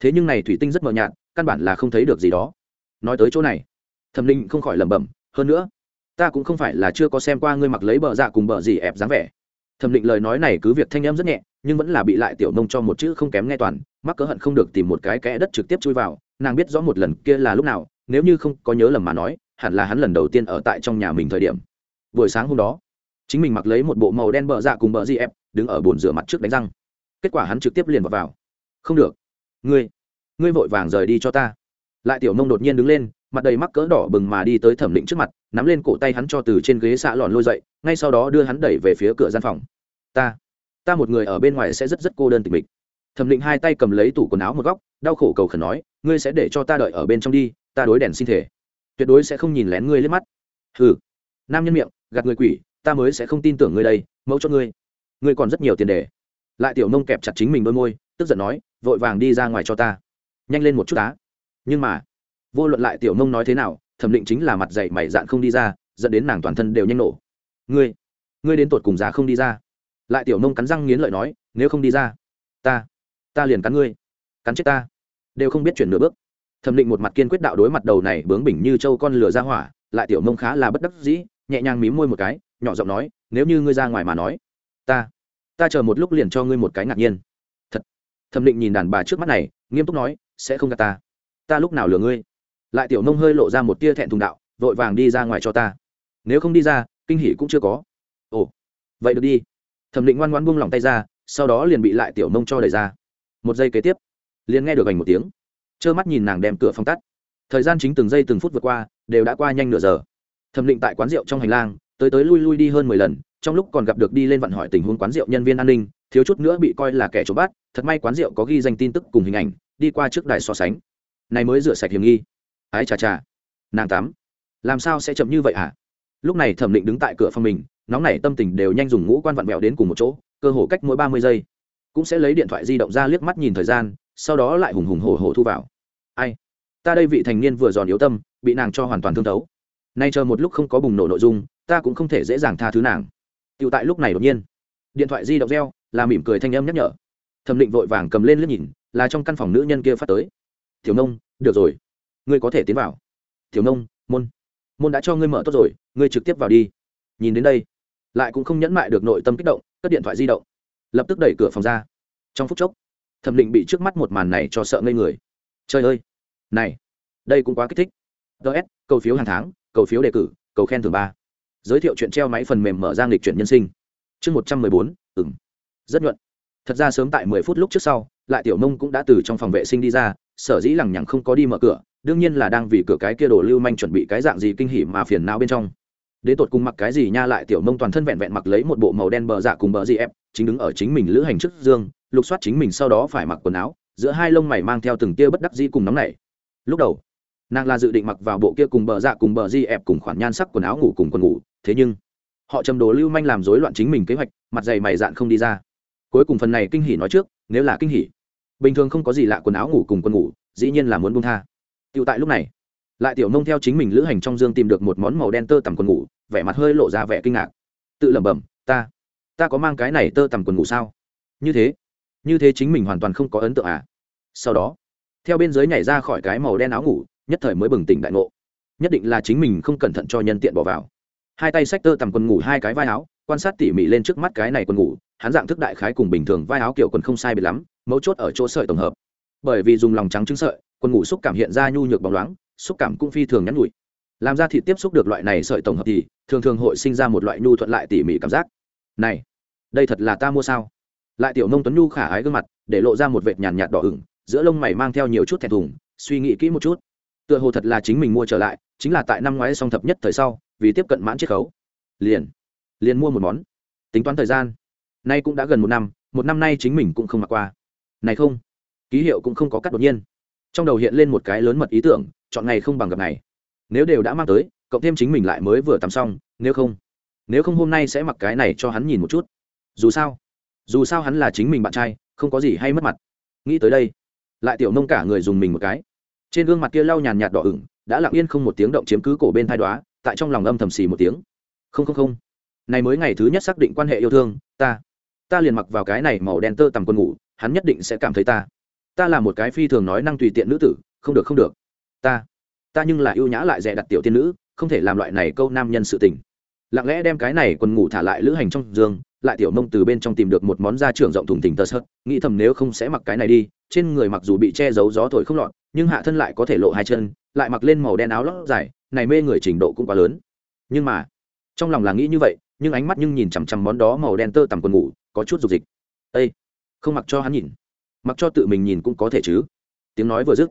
Thế nhưng này thủy tinh rất mờ nhạt, căn bản là không thấy được gì đó. Nói tới chỗ này, thẩm định không khỏi lẩm bẩm. Hơn nữa, ta cũng không phải là chưa có xem qua ngươi mặc lấy bờ dạ cùng bờ gì ép dáng vẻ thẩm định lời nói này cứ việc thanh em rất nhẹ nhưng vẫn là bị lại tiểu nông cho một chữ không kém nghe toàn mắc cỡ hận không được tìm một cái kẽ đất trực tiếp chui vào nàng biết rõ một lần kia là lúc nào nếu như không có nhớ lầm mà nói hẳn là hắn lần đầu tiên ở tại trong nhà mình thời điểm. Buổi sáng hôm đó chính mình mặc lấy một bộ màu đen bờ dạ cùng bờ di ép đứng ở bồn rửa mặt trước đánh răng. Kết quả hắn trực tiếp liền vào, vào. không được ngươi ngươi vội vàng rời đi cho ta. Lại tiểu nông đột nhiên đứng lên mặt đầy mắc cỡ đỏ bừng mà đi tới thẩm định trước mặt nắm lên cổ tay hắn cho từ trên ghế xạ lòn lôi dậy ngay sau đó đưa hắn đẩy về phía cửa gian phòng. Ta ta một người ở bên ngoài sẽ rất rất cô đơn tịch mịch. Thẩm định hai tay cầm lấy tủ quần áo một góc, đau khổ cầu khẩn nói, ngươi sẽ để cho ta đợi ở bên trong đi, ta đối đèn xin thể. Tuyệt đối sẽ không nhìn lén ngươi lên mắt. Hừ. Nam nhân miệng, gạt người quỷ, ta mới sẽ không tin tưởng ngươi đây, mẫu cho ngươi. Ngươi còn rất nhiều tiền đề lại tiểu nông kẹp chặt chính mình đôi môi, tức giận nói, vội vàng đi ra ngoài cho ta. Nhanh lên một chút á. Nhưng mà, vô luận lại tiểu nông nói thế nào, thẩm định chính là mặt dày mày dạn không đi ra, dẫn đến nàng toàn thân đều nhanh nổ ngươi ngươi đến tột cùng già không đi ra. Lại tiểu nông cắn răng nghiến lợi nói, nếu không đi ra, ta ta liền cắn ngươi, cắn chết ta. Đều không biết chuyển nửa bước. Thẩm định một mặt kiên quyết đạo đối mặt đầu này bướng bỉnh như trâu con lửa ra hỏa, lại tiểu nông khá là bất đắc dĩ, nhẹ nhàng mím môi một cái, nhỏ giọng nói, nếu như ngươi ra ngoài mà nói, ta ta chờ một lúc liền cho ngươi một cái ngạc nhiên. Thật. Thẩm định nhìn đàn bà trước mắt này, nghiêm túc nói, sẽ không gạt ta. Ta lúc nào lừa ngươi? Lại tiểu nông hơi lộ ra một tia thẹn thùng đạo, vội vàng đi ra ngoài cho ta. Nếu không đi ra kinh hỉ cũng chưa có. Ồ, vậy được đi. Thẩm định ngoan ngoan buông lỏng tay ra, sau đó liền bị lại tiểu nông cho đẩy ra. Một giây kế tiếp, liền nghe được ảnh một tiếng. Trơ mắt nhìn nàng đem cửa phong tắt. Thời gian chính từng giây từng phút vượt qua, đều đã qua nhanh nửa giờ. Thẩm định tại quán rượu trong hành lang, tới tới lui lui đi hơn mười lần, trong lúc còn gặp được đi lên vận hỏi tình huống quán rượu nhân viên an ninh, thiếu chút nữa bị coi là kẻ trộm bắt. Thật may quán rượu có ghi danh tin tức cùng hình ảnh, đi qua trước đài so sánh. Này mới rửa sạch hiểm nghi. Ái chà chà. Nàng tắm làm sao sẽ chậm như vậy hả? Lúc này thẩm định đứng tại cửa phòng mình, nóng nảy tâm tình đều nhanh dùng ngũ quan vặn vẹo đến cùng một chỗ, cơ hồ cách mỗi ba mươi giây. Cũng sẽ lấy điện thoại di động ra liếc mắt nhìn thời gian, sau đó lại hùng hùng hổ hổ thu vào. Ai? Ta đây vị thành niên vừa giòn yếu tâm, bị nàng cho hoàn toàn thương thấu. Nay chờ một lúc không có bùng nổ nội dung, ta cũng không thể dễ dàng tha thứ nàng. Tựu tại lúc này đột nhiên, điện thoại di động reo, là mỉm cười thanh âm nhắc nhở. Thẩm định vội vàng cầm lên liếc nhìn, là trong căn phòng nữ nhân kia phát tới. Tiểu nông, được rồi. Ngươi có thể tiến vào. Tiểu nông, môn môn đã cho ngươi mở tốt rồi, ngươi trực tiếp vào đi. Nhìn đến đây, lại cũng không nhẫn mại được nội tâm kích động, cất điện thoại di động, lập tức đẩy cửa phòng ra. Trong phút chốc, thẩm định bị trước mắt một màn này cho sợ ngây người. Trời ơi! Này, đây cũng quá kích thích. Ts cầu phiếu hàng tháng, cầu phiếu đề cử, cầu khen thường ba. Giới thiệu chuyện treo máy phần mềm mở ra lịch chuyển nhân sinh. Chương một trăm mười bốn ừng rất nhuận. Thật ra sớm tại mười phút lúc trước sau, lại tiểu nông cũng đã từ trong phòng vệ sinh đi ra, sở dĩ lằng nhằng không có đi mở cửa đương nhiên là đang vì cửa cái kia đồ lưu manh chuẩn bị cái dạng gì kinh hỉ mà phiền não bên trong. Đến tột cùng mặc cái gì nha lại tiểu Mông toàn thân vẹn vẹn mặc lấy một bộ màu đen bờ dạ cùng bờ gì ép, chính đứng ở chính mình lữ hành trước dương, lục soát chính mình sau đó phải mặc quần áo, giữa hai lông mày mang theo từng tia bất đắc dĩ cùng nóng nảy. Lúc đầu, nàng là dự định mặc vào bộ kia cùng bờ dạ cùng bờ di ép cùng khoản nhan sắc quần áo ngủ cùng quần ngủ, thế nhưng, họ trầm đồ lưu manh làm rối loạn chính mình kế hoạch, mặt dày mày dạn không đi ra. Cuối cùng phần này kinh hỉ nói trước, nếu là kinh hỉ, bình thường không có gì lạ quần áo ngủ cùng quần ngủ, dĩ nhiên là muốn buông tha tựu tại lúc này, lại tiểu nông theo chính mình lữ hành trong dương tìm được một món màu đen tơ tằm quần ngủ, vẻ mặt hơi lộ ra vẻ kinh ngạc. Tự lẩm bẩm, ta ta có mang cái này tơ tằm quần ngủ sao? Như thế như thế chính mình hoàn toàn không có ấn tượng à? Sau đó, theo bên dưới nhảy ra khỏi cái màu đen áo ngủ, nhất thời mới bừng tỉnh đại ngộ. Nhất định là chính mình không cẩn thận cho nhân tiện bỏ vào. Hai tay xách tơ tằm quần ngủ hai cái vai áo, quan sát tỉ mỉ lên trước mắt cái này quần ngủ, hắn dạng thức đại khái cùng bình thường vai áo kiểu quần không sai biệt lắm, mấu chốt ở chỗ sợi tổng hợp. Bởi vì dùng lòng trắng trứng sợi quần ngủ xúc cảm hiện ra nhu nhược bóng loáng, xúc cảm cũng phi thường nhắn nhụi làm ra thịt tiếp xúc được loại này sợi tổng hợp thì, thường thường hội sinh ra một loại nhu thuận lại tỉ mỉ cảm giác. Này, đây thật là ta mua sao? Lại tiểu nông tuấn nhu khả ái gương mặt, để lộ ra một vệt nhàn nhạt đỏ ửng, giữa lông mày mang theo nhiều chút thẹn thùng, suy nghĩ kỹ một chút. Tựa hồ thật là chính mình mua trở lại, chính là tại năm ngoái song thập nhất thời sau, vì tiếp cận mãn chiết khấu. Liền liền mua một món. Tính toán thời gian, nay cũng đã gần một năm một năm nay chính mình cũng không mặc qua. Này không, ký hiệu cũng không có cắt đột nhiên trong đầu hiện lên một cái lớn mật ý tưởng, chọn ngày không bằng gặp ngày. Nếu đều đã mang tới, cộng thêm chính mình lại mới vừa tắm xong, nếu không nếu không hôm nay sẽ mặc cái này cho hắn nhìn một chút. Dù sao dù sao hắn là chính mình bạn trai, không có gì hay mất mặt. Nghĩ tới đây, lại tiểu nông cả người dùng mình một cái. Trên gương mặt kia lau nhàn nhạt đỏ ửng, đã lặng yên không một tiếng động chiếm cứ cổ bên thai đoá tại trong lòng âm thầm xì một tiếng. Không không không, này mới ngày thứ nhất xác định quan hệ yêu thương, ta ta liền mặc vào cái này màu đen tơ tằm quân ngủ, hắn nhất định sẽ cảm thấy ta ta là một cái phi thường nói năng tùy tiện nữ tử, không được không được. Ta ta nhưng là yêu nhã lại dè đặt tiểu tiên nữ, không thể làm loại này câu nam nhân sự tình. Lặng lẽ đem cái này quần ngủ thả lại lữ hành trong giường, lại tiểu nông từ bên trong tìm được một món da trưởng rộng thùng thình tơ sợt, nghĩ thầm nếu không sẽ mặc cái này đi, trên người mặc dù bị che giấu gió thổi không lọt, nhưng hạ thân lại có thể lộ hai chân, lại mặc lên màu đen áo lót dài, này mê người trình độ cũng quá lớn. Nhưng mà, trong lòng là nghĩ như vậy, nhưng ánh mắt nhưng nhìn chằm chằm món đó màu đen tơ tằm quần ngủ, có chút dục dịch. Ây không mặc cho hắn nhìn mặc cho tự mình nhìn cũng có thể chứ. Tiếng nói vừa dứt,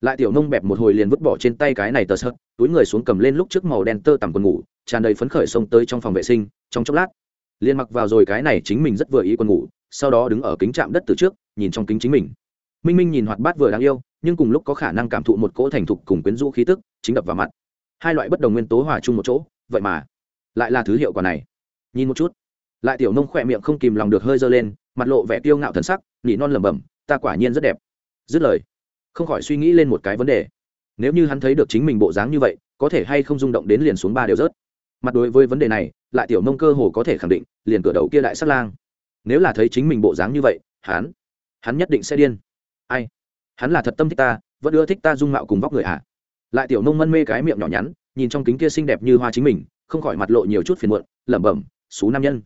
lại tiểu nông bẹp một hồi liền vứt bỏ trên tay cái này tờ sợt, túi người xuống cầm lên lúc trước màu đen tơ tằm quần ngủ, tràn đầy phấn khởi xông tới trong phòng vệ sinh, trong chốc lát, liền mặc vào rồi cái này chính mình rất vừa ý quần ngủ, sau đó đứng ở kính chạm đất từ trước, nhìn trong kính chính mình. Minh minh nhìn hoạt bát vừa đáng yêu, nhưng cùng lúc có khả năng cảm thụ một cỗ thành thục cùng quyến rũ khí tức, chính đập vào mặt. Hai loại bất đồng nguyên tố hòa chung một chỗ, vậy mà lại là thứ hiệu quả này. Nhìn một chút, lại tiểu nông khỏe miệng không kìm lòng được hơi dơ lên, mặt lộ vẻ tiêu ngạo thần sắc, nỉ non lẩm bẩm ta quả nhiên rất đẹp. Dứt lời, không khỏi suy nghĩ lên một cái vấn đề. Nếu như hắn thấy được chính mình bộ dáng như vậy, có thể hay không rung động đến liền xuống ba đều rớt. Mặt đối với vấn đề này, lại tiểu nông cơ hồ có thể khẳng định, liền cửa đầu kia đại sát lang. Nếu là thấy chính mình bộ dáng như vậy, hắn hắn nhất định sẽ điên. Ai? Hắn là thật tâm thích ta, vẫn ưa thích ta dung mạo cùng vóc người à? Lại tiểu nông mân mê cái miệng nhỏ nhắn, nhìn trong kính kia xinh đẹp như hoa chính mình, không khỏi mặt lộ nhiều chút phiền muộn, lẩm bẩm, xú nam nhân,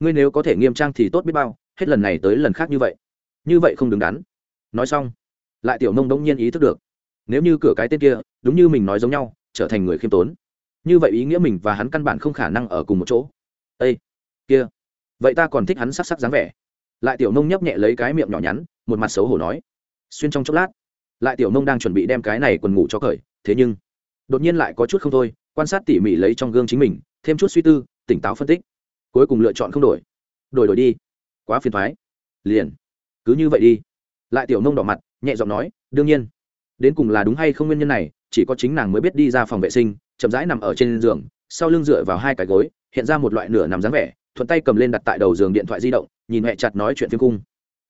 ngươi nếu có thể nghiêm trang thì tốt biết bao, hết lần này tới lần khác như vậy như vậy không đứng đắn. Nói xong, lại tiểu nông đông nhiên ý thức được, nếu như cửa cái tên kia, đúng như mình nói giống nhau, trở thành người khiêm tốn. Như vậy ý nghĩa mình và hắn căn bản không khả năng ở cùng một chỗ. Â kia, vậy ta còn thích hắn sắc sắc dáng vẻ. Lại tiểu nông nhấp nhẹ lấy cái miệng nhỏ nhắn, một mặt xấu hổ nói. Xuyên trong chốc lát, lại tiểu nông đang chuẩn bị đem cái này quần ngủ cho cởi, thế nhưng, đột nhiên lại có chút không thôi, quan sát tỉ mỉ lấy trong gương chính mình, thêm chút suy tư, tỉnh táo phân tích. Cuối cùng lựa chọn không đổi. Đổi đổi đi. Quá phiền thoái. Liền cứ như vậy đi. Lại tiểu nông đỏ mặt, nhẹ giọng nói, đương nhiên. Đến cùng là đúng hay không nguyên nhân này, chỉ có chính nàng mới biết đi ra phòng vệ sinh, chậm rãi nằm ở trên giường, sau lưng dựa vào hai cái gối, hiện ra một loại nửa nằm dáng vẻ, thuận tay cầm lên đặt tại đầu giường điện thoại di động, nhìn mẹ chặt nói chuyện phim cung.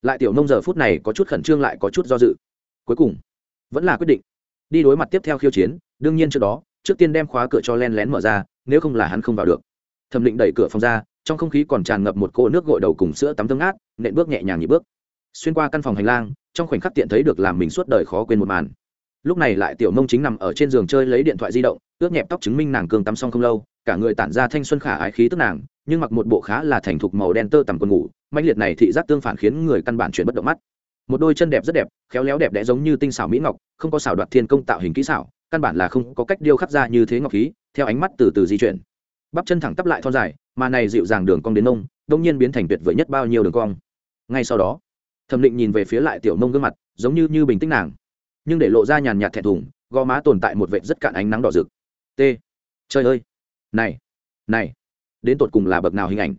Lại tiểu nông giờ phút này có chút khẩn trương lại có chút do dự. Cuối cùng, vẫn là quyết định. Đi đối mặt tiếp theo khiêu chiến, đương nhiên trước đó, trước tiên đem khóa cửa cho len lén mở ra, nếu không là hắn không vào được. Thẩm định đẩy cửa phòng ra, trong không khí còn tràn ngập một cô nước gội đầu cùng sữa tắm thơm ngát nện bước nhẹ nhàng nhịp bước xuyên qua căn phòng hành lang, trong khoảnh khắc tiện thấy được làm mình suốt đời khó quên một màn. Lúc này lại tiểu mông chính nằm ở trên giường chơi lấy điện thoại di động, ướt nhẹp tóc chứng minh nàng cường tắm xong không lâu, cả người tản ra thanh xuân khả ái khí tức nàng, nhưng mặc một bộ khá là thành thục màu đen tơ tằm quần ngủ manh liệt này thị giác tương phản khiến người căn bản chuyển bất động mắt. Một đôi chân đẹp rất đẹp, khéo léo đẹp đẽ giống như tinh xảo mỹ ngọc, không có xảo đoạt thiên công tạo hình kỹ xảo, căn bản là không có cách điêu khắc ra như thế ngọc khí, theo ánh mắt từ từ di chuyển. Bắp chân thẳng tắp lại thon dài, mà này dịu dàng đường cong đến nông đông nhiên biến thành tuyệt vời nhất bao nhiêu đường cong. Ngay sau đó thẩm định nhìn về phía lại tiểu nông gương mặt giống như như bình tĩnh nàng. Nhưng để lộ ra nhàn nhạt thẹn thùng gò má tồn tại một vệ rất cạn ánh nắng đỏ rực. T. Trời ơi! Này! Này! Đến tột cùng là bậc nào hình ảnh?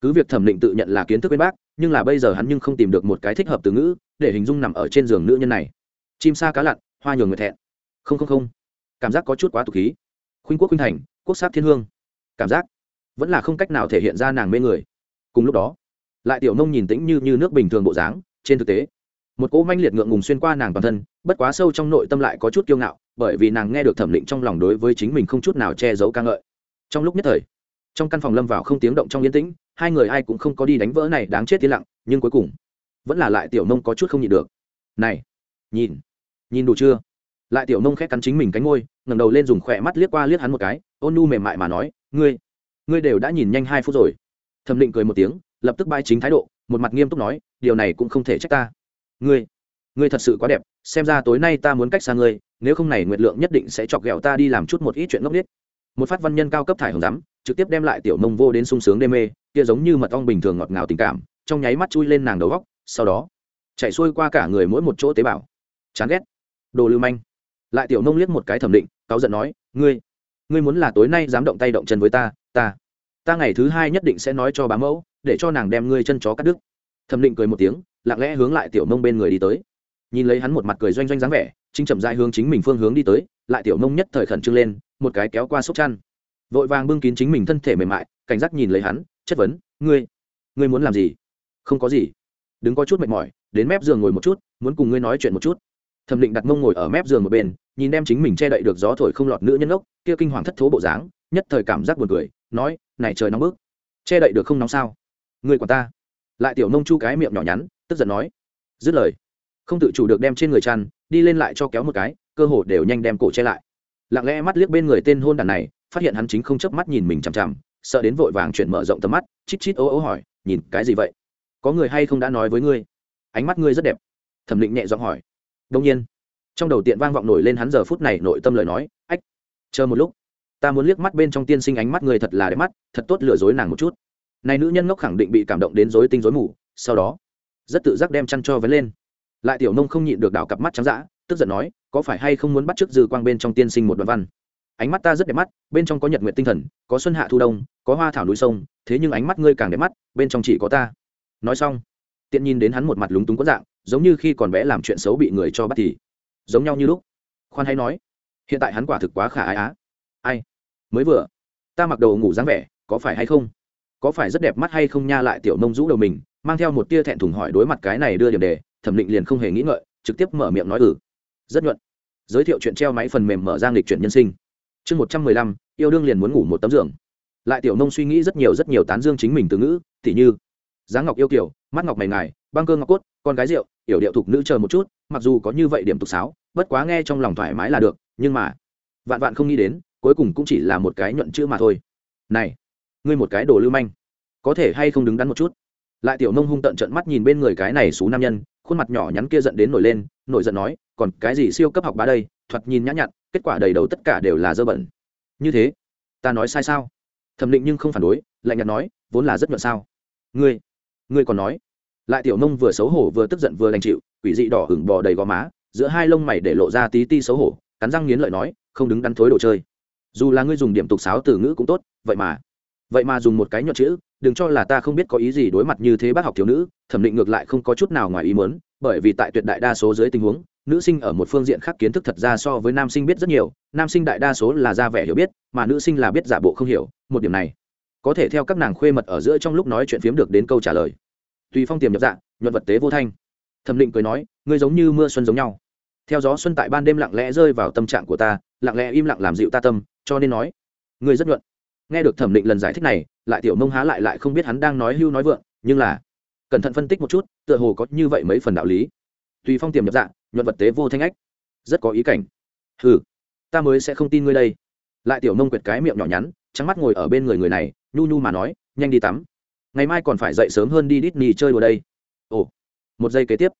Cứ việc thẩm định tự nhận là kiến thức bên bác nhưng là bây giờ hắn nhưng không tìm được một cái thích hợp từ ngữ để hình dung nằm ở trên giường nữ nhân này. Chim sa cá lặn hoa nhường người thẹn. Không không không. Cảm giác có chút quá tục khí. Khuynh quốc khuynh thành quốc sát thiên hương. Cảm giác vẫn là không cách nào thể hiện ra nàng mê người. Cùng lúc đó lại tiểu nông nhìn tĩnh như, như nước bình thường bộ dáng trên thực tế, một cỗ manh liệt ngượng ngùng xuyên qua nàng toàn thân, bất quá sâu trong nội tâm lại có chút kiêu ngạo, bởi vì nàng nghe được thẩm định trong lòng đối với chính mình không chút nào che giấu ca ngợi. Trong lúc nhất thời, trong căn phòng lâm vào không tiếng động trong yên tĩnh, hai người ai cũng không có đi đánh vỡ này đáng chết tiến lặng, nhưng cuối cùng, vẫn là lại tiểu nông có chút không nhịn được. Này, nhìn nhìn đủ chưa? Lại tiểu nông khét cắn chính mình cánh ngôi ngẩng đầu lên dùng khỏe mắt liếc qua liếc hắn một cái, ôn nu mềm mại mà nói, ngươi ngươi đều đã nhìn nhanh hai phút rồi. Thẩm định cười một tiếng, lập tức bay chính thái độ, một mặt nghiêm túc nói điều này cũng không thể trách ta. Ngươi ngươi thật sự quá đẹp, xem ra tối nay ta muốn cách xa ngươi, nếu không này nguyệt lượng nhất định sẽ chọc ghẹo ta đi làm chút một ít chuyện ngốc nghếch. Một phát văn nhân cao cấp thải hồng rắm, trực tiếp đem lại tiểu mông vô đến sung sướng đê mê, kia giống như mật ong bình thường ngọt ngào tình cảm, trong nháy mắt chui lên nàng đầu góc, sau đó, chạy xuôi qua cả người mỗi một chỗ tế bào. Chán ghét. Đồ lưu manh. Lại tiểu nông liếc một cái thẩm định, cáu giận nói, ngươi ngươi muốn là tối nay dám động tay động chân với ta ta ta ngày thứ hai nhất định sẽ nói cho bá mẫu, để cho nàng đem ngươi chân chó cắt đứt thẩm định cười một tiếng, lặng lẽ hướng lại tiểu Mông bên người đi tới. Nhìn lấy hắn một mặt cười doanh doanh dáng vẻ chính chậm dại hướng chính mình phương hướng đi tới, lại tiểu Mông nhất thời khẩn trương lên, một cái kéo qua sốc chăn. Vội vàng bưng kín chính mình thân thể mềm mại, cảnh giác nhìn lấy hắn, chất vấn, ngươi ngươi muốn làm gì? Không có gì. Đứng có chút mệt mỏi, đến mép giường ngồi một chút, muốn cùng ngươi nói chuyện một chút. Thẩm định đặt mông ngồi ở mép giường một bên, nhìn đem chính mình che đậy được gió thổi không lọt nữ nhân ốc kia kinh hoàng thất thố bộ dáng, nhất thời cảm giác buồn cười, nói, này trời nóng bức, che đậy được không nóng sao? Người của ta lại tiểu nông chu cái miệng nhỏ nhắn, tức giận nói, dứt lời. Không tự chủ được đem trên người chăn, đi lên lại cho kéo một cái, cơ hồ đều nhanh đem cổ che lại. Lặng lẽ mắt liếc bên người tên hôn đàn này, phát hiện hắn chính không chớp mắt nhìn mình chằm chằm, sợ đến vội vàng chuyển mở rộng tầm mắt, chít chít ố ố hỏi, nhìn, cái gì vậy? Có người hay không đã nói với ngươi? Ánh mắt ngươi rất đẹp. Thẩm định nhẹ giọng hỏi. Đông nhiên. Trong đầu tiện vang vọng nổi lên hắn giờ phút này nội tâm lời nói, ách, chờ một lúc. Ta muốn liếc mắt bên trong tiên sinh ánh mắt người thật là đẹp mắt, thật tốt lừa dối nàng một chút này nữ nhân ngốc khẳng định bị cảm động đến rối tinh rối mù, sau đó, rất tự giác đem chăn cho vấn lên. Lại tiểu nông không nhịn được đảo cặp mắt trắng dã, tức giận nói, có phải hay không muốn bắt chước dư quang bên trong tiên sinh một đoạn văn? Ánh mắt ta rất đẹp mắt, bên trong có nhật nguyện tinh thần, có xuân hạ thu đông, có hoa thảo núi sông, thế nhưng ánh mắt ngươi càng đẹp mắt, bên trong chỉ có ta. Nói xong, tiện nhìn đến hắn một mặt lúng túng có dạng, giống như khi còn bé làm chuyện xấu bị người cho bắt thì, giống nhau như lúc. Khoan hay nói, hiện tại hắn quả thực quá khả ái á. Ai? Mới vừa, ta mặc đồ ngủ dáng vẻ, có phải hay không? Có phải rất đẹp mắt hay không nha lại tiểu nông rũ đầu mình, mang theo một tia thẹn thùng hỏi đối mặt cái này đưa điểm đề, thẩm định liền không hề nghĩ ngợi, trực tiếp mở miệng nói ừ rất nhuận. Giới thiệu chuyện treo máy phần mềm mở ra lịch chuyển nhân sinh. Chương một trăm mười lăm, yêu đương liền muốn ngủ một tấm giường. Lại tiểu nông suy nghĩ rất nhiều rất nhiều tán dương chính mình từ ngữ t h như, giá ngọc yêu kiểu, mắt ngọc mày ngài, băng cơ ngọc cốt, con gái rượu yểu điệu thục nữ chờ một chút, mặc dù có như vậy điểm tục sáo, bất quá nghe trong lòng thoải mái là được, nhưng mà, vạn vạn không nghĩ đến, cuối cùng cũng chỉ là một cái nhuận chữ mà thôi. Này ngươi một cái đồ lưu manh. Có thể hay không đứng đắn một chút? Lại tiểu nông hung tận trận mắt nhìn bên người cái này xú nam nhân, khuôn mặt nhỏ nhắn kia giận đến nổi lên, nổi giận nói, còn cái gì siêu cấp học bá đây? Thoạt nhìn nhã nhặn, kết quả đầy đầu tất cả đều là dơ bẩn. Như thế, ta nói sai sao? Thẩm định nhưng không phản đối, lạnh nhạt nói, vốn là rất nhuận sao. Ngươi ngươi còn nói? Lại tiểu nông vừa xấu hổ vừa tức giận vừa đành chịu, quỷ dị đỏ hửng bò đầy gò má, giữa hai lông mày để lộ ra tí ti xấu hổ, cắn răng nghiến lợi nói, không đứng đắn thối đồ chơi. Dù là ngươi dùng điểm tục sáo từ ngữ cũng tốt, vậy mà vậy mà dùng một cái nhuận chữ, đừng cho là ta không biết có ý gì đối mặt như thế bác học thiếu nữ, thẩm định ngược lại không có chút nào ngoài ý mớn bởi vì tại tuyệt đại đa số dưới tình huống, nữ sinh ở một phương diện khác kiến thức thật ra so với nam sinh biết rất nhiều, nam sinh đại đa số là ra vẻ hiểu biết, mà nữ sinh là biết giả bộ không hiểu, một điểm này, có thể theo các nàng khuê mật ở giữa trong lúc nói chuyện phiếm được đến câu trả lời. Tùy phong tiềm nhập dạng nhuận vật tế vô thanh. Thẩm định cười nói, ngươi giống như mưa xuân giống nhau. Theo gió xuân tại ban đêm lặng lẽ rơi vào tâm trạng của ta, lặng lẽ im lặng làm dịu ta tâm, cho nên nói, ngươi rất nhuận nghe được thẩm định lần giải thích này, lại tiểu nông há lại lại không biết hắn đang nói hưu nói vượng, nhưng là, cẩn thận phân tích một chút, tựa hồ có như vậy mấy phần đạo lý. Tùy phong tiềm nhập dạng, nhuận vật tế vô thanh ách. Rất có ý cảnh. Ừ ta mới sẽ không tin ngươi đây. Lại tiểu nông quyệt cái miệng nhỏ nhắn, trắng mắt ngồi ở bên người người này, nhu nhu mà nói, nhanh đi tắm. Ngày mai còn phải dậy sớm hơn đi đít nì chơi đùa đây. Ồ, một giây kế tiếp.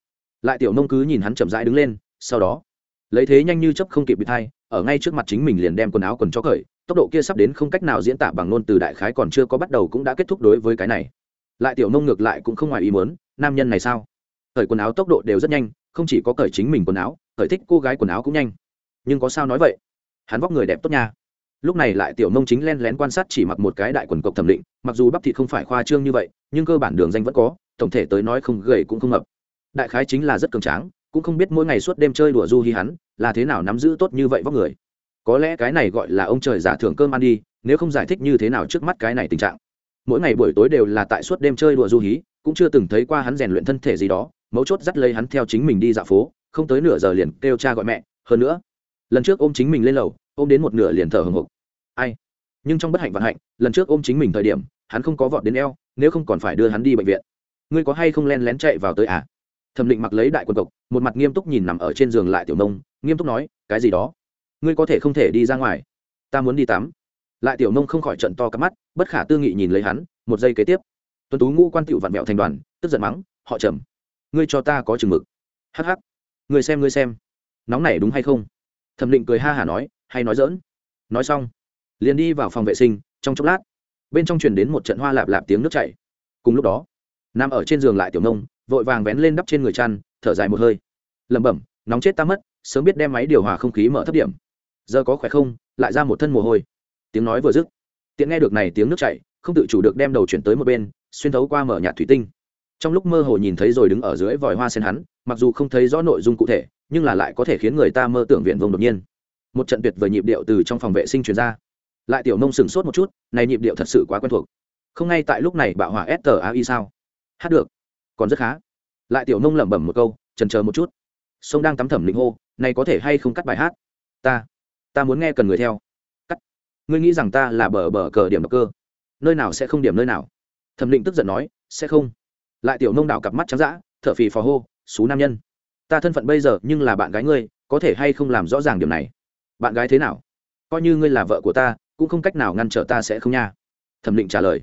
Lại tiểu nông cứ nhìn hắn chậm rãi đứng lên, sau đó, lấy thế nhanh như chấp không kịp bị thai ở ngay trước mặt chính mình liền đem quần áo quần cho cởi tốc độ kia sắp đến không cách nào diễn tả bằng ngôn từ đại khái còn chưa có bắt đầu cũng đã kết thúc đối với cái này. Lại tiểu nông ngược lại cũng không ngoài ý muốn, nam nhân này sao? Cởi quần áo tốc độ đều rất nhanh, không chỉ có cởi chính mình quần áo, cởi thích cô gái quần áo cũng nhanh. Nhưng có sao nói vậy? Hắn vóc người đẹp tốt nha. Lúc này lại tiểu nông chính len lén quan sát chỉ mặc một cái đại quần cộc thẩm định, mặc dù bắp thịt không phải khoa trương như vậy, nhưng cơ bản đường danh vẫn có, tổng thể tới nói không gầy cũng không mập đại khái chính là rất cường tráng, cũng không biết mỗi ngày suốt đêm chơi đùa du hi hắn, là thế nào nắm giữ tốt như vậy vóc người có lẽ cái này gọi là ông trời giả thưởng cơm ăn đi, nếu không giải thích như thế nào trước mắt cái này tình trạng. Mỗi ngày buổi tối đều là tại suốt đêm chơi đùa du hí, cũng chưa từng thấy qua hắn rèn luyện thân thể gì đó, mấu chốt dắt lấy hắn theo chính mình đi dạo phố, không tới nửa giờ liền kêu cha gọi mẹ, hơn nữa, lần trước ôm chính mình lên lầu, ôm đến một nửa liền thở hồng hộc. Ai? Nhưng trong bất hạnh vận hạnh, lần trước ôm chính mình thời điểm, hắn không có vọt đến eo, nếu không còn phải đưa hắn đi bệnh viện. Ngươi có hay không len lén chạy vào tới à? Thẩm định mặc lấy đại quân cộc, một mặt nghiêm túc nhìn nằm ở trên giường lại tiểu nông, nghiêm túc nói, cái gì đó? Ngươi có thể không thể đi ra ngoài. Ta muốn đi tắm. Lại tiểu nông không khỏi trận to cắp mắt, bất khả tư nghị nhìn lấy hắn, một giây kế tiếp. Tuấn tú ngũ quan tựu vặn mẹo thành đoàn, tức giận mắng, họ trầm, ngươi cho ta có chừng mực. Hh ngươi xem ngươi xem. Nóng này đúng hay không? Thẩm định cười ha hả nói, hay nói dỡn nói xong, liền đi vào phòng vệ sinh, trong chốc lát, bên trong truyền đến một trận hoa lạp lạp tiếng nước chảy. Cùng lúc đó, nằm ở trên giường lại tiểu nông vội vàng vén lên đắp trên người chăn, thở dài một hơi. Lẩm bẩm, nóng chết ta mất, sớm biết đem máy điều hòa không khí mở thấp điểm giờ có khỏe không? Lại ra một thân mồ hôi. Tiếng nói vừa dứt, tiện nghe được này tiếng nước chảy, không tự chủ được đem đầu chuyển tới một bên, xuyên thấu qua mở nhạt thủy tinh. Trong lúc mơ hồ nhìn thấy rồi đứng ở dưới vòi hoa sen hắn, mặc dù không thấy rõ nội dung cụ thể, nhưng là lại có thể khiến người ta mơ tưởng viện vông đột nhiên. Một trận tuyệt vời nhịp điệu từ trong phòng vệ sinh truyền ra. Lại tiểu nông sừng sốt một chút, này nhịp điệu thật sự quá quen thuộc. Không ngay tại lúc này bạo hỏa s tờ ai sao? Hát được, còn rất khá. Lại tiểu nông lẩm bẩm một câu trần chờ một chút. Sông đang tắm thẩm lĩnh hô, này có thể hay không cắt bài hát? Ta ta muốn nghe cần người theo. Cắt. Ngươi nghĩ rằng ta là bờ bờ cờ điểm độc cơ? Nơi nào sẽ không điểm nơi nào? Thẩm định tức giận nói, sẽ không. Lại tiểu nông đảo cặp mắt trắng d ã thở phì phò hô, xú nam nhân. Ta thân phận bây giờ nhưng là bạn gái ngươi, có thể hay không làm rõ ràng điểm này? Bạn gái thế nào? Coi như ngươi là vợ của ta, cũng không cách nào ngăn trở ta sẽ không nha. Thẩm định trả lời.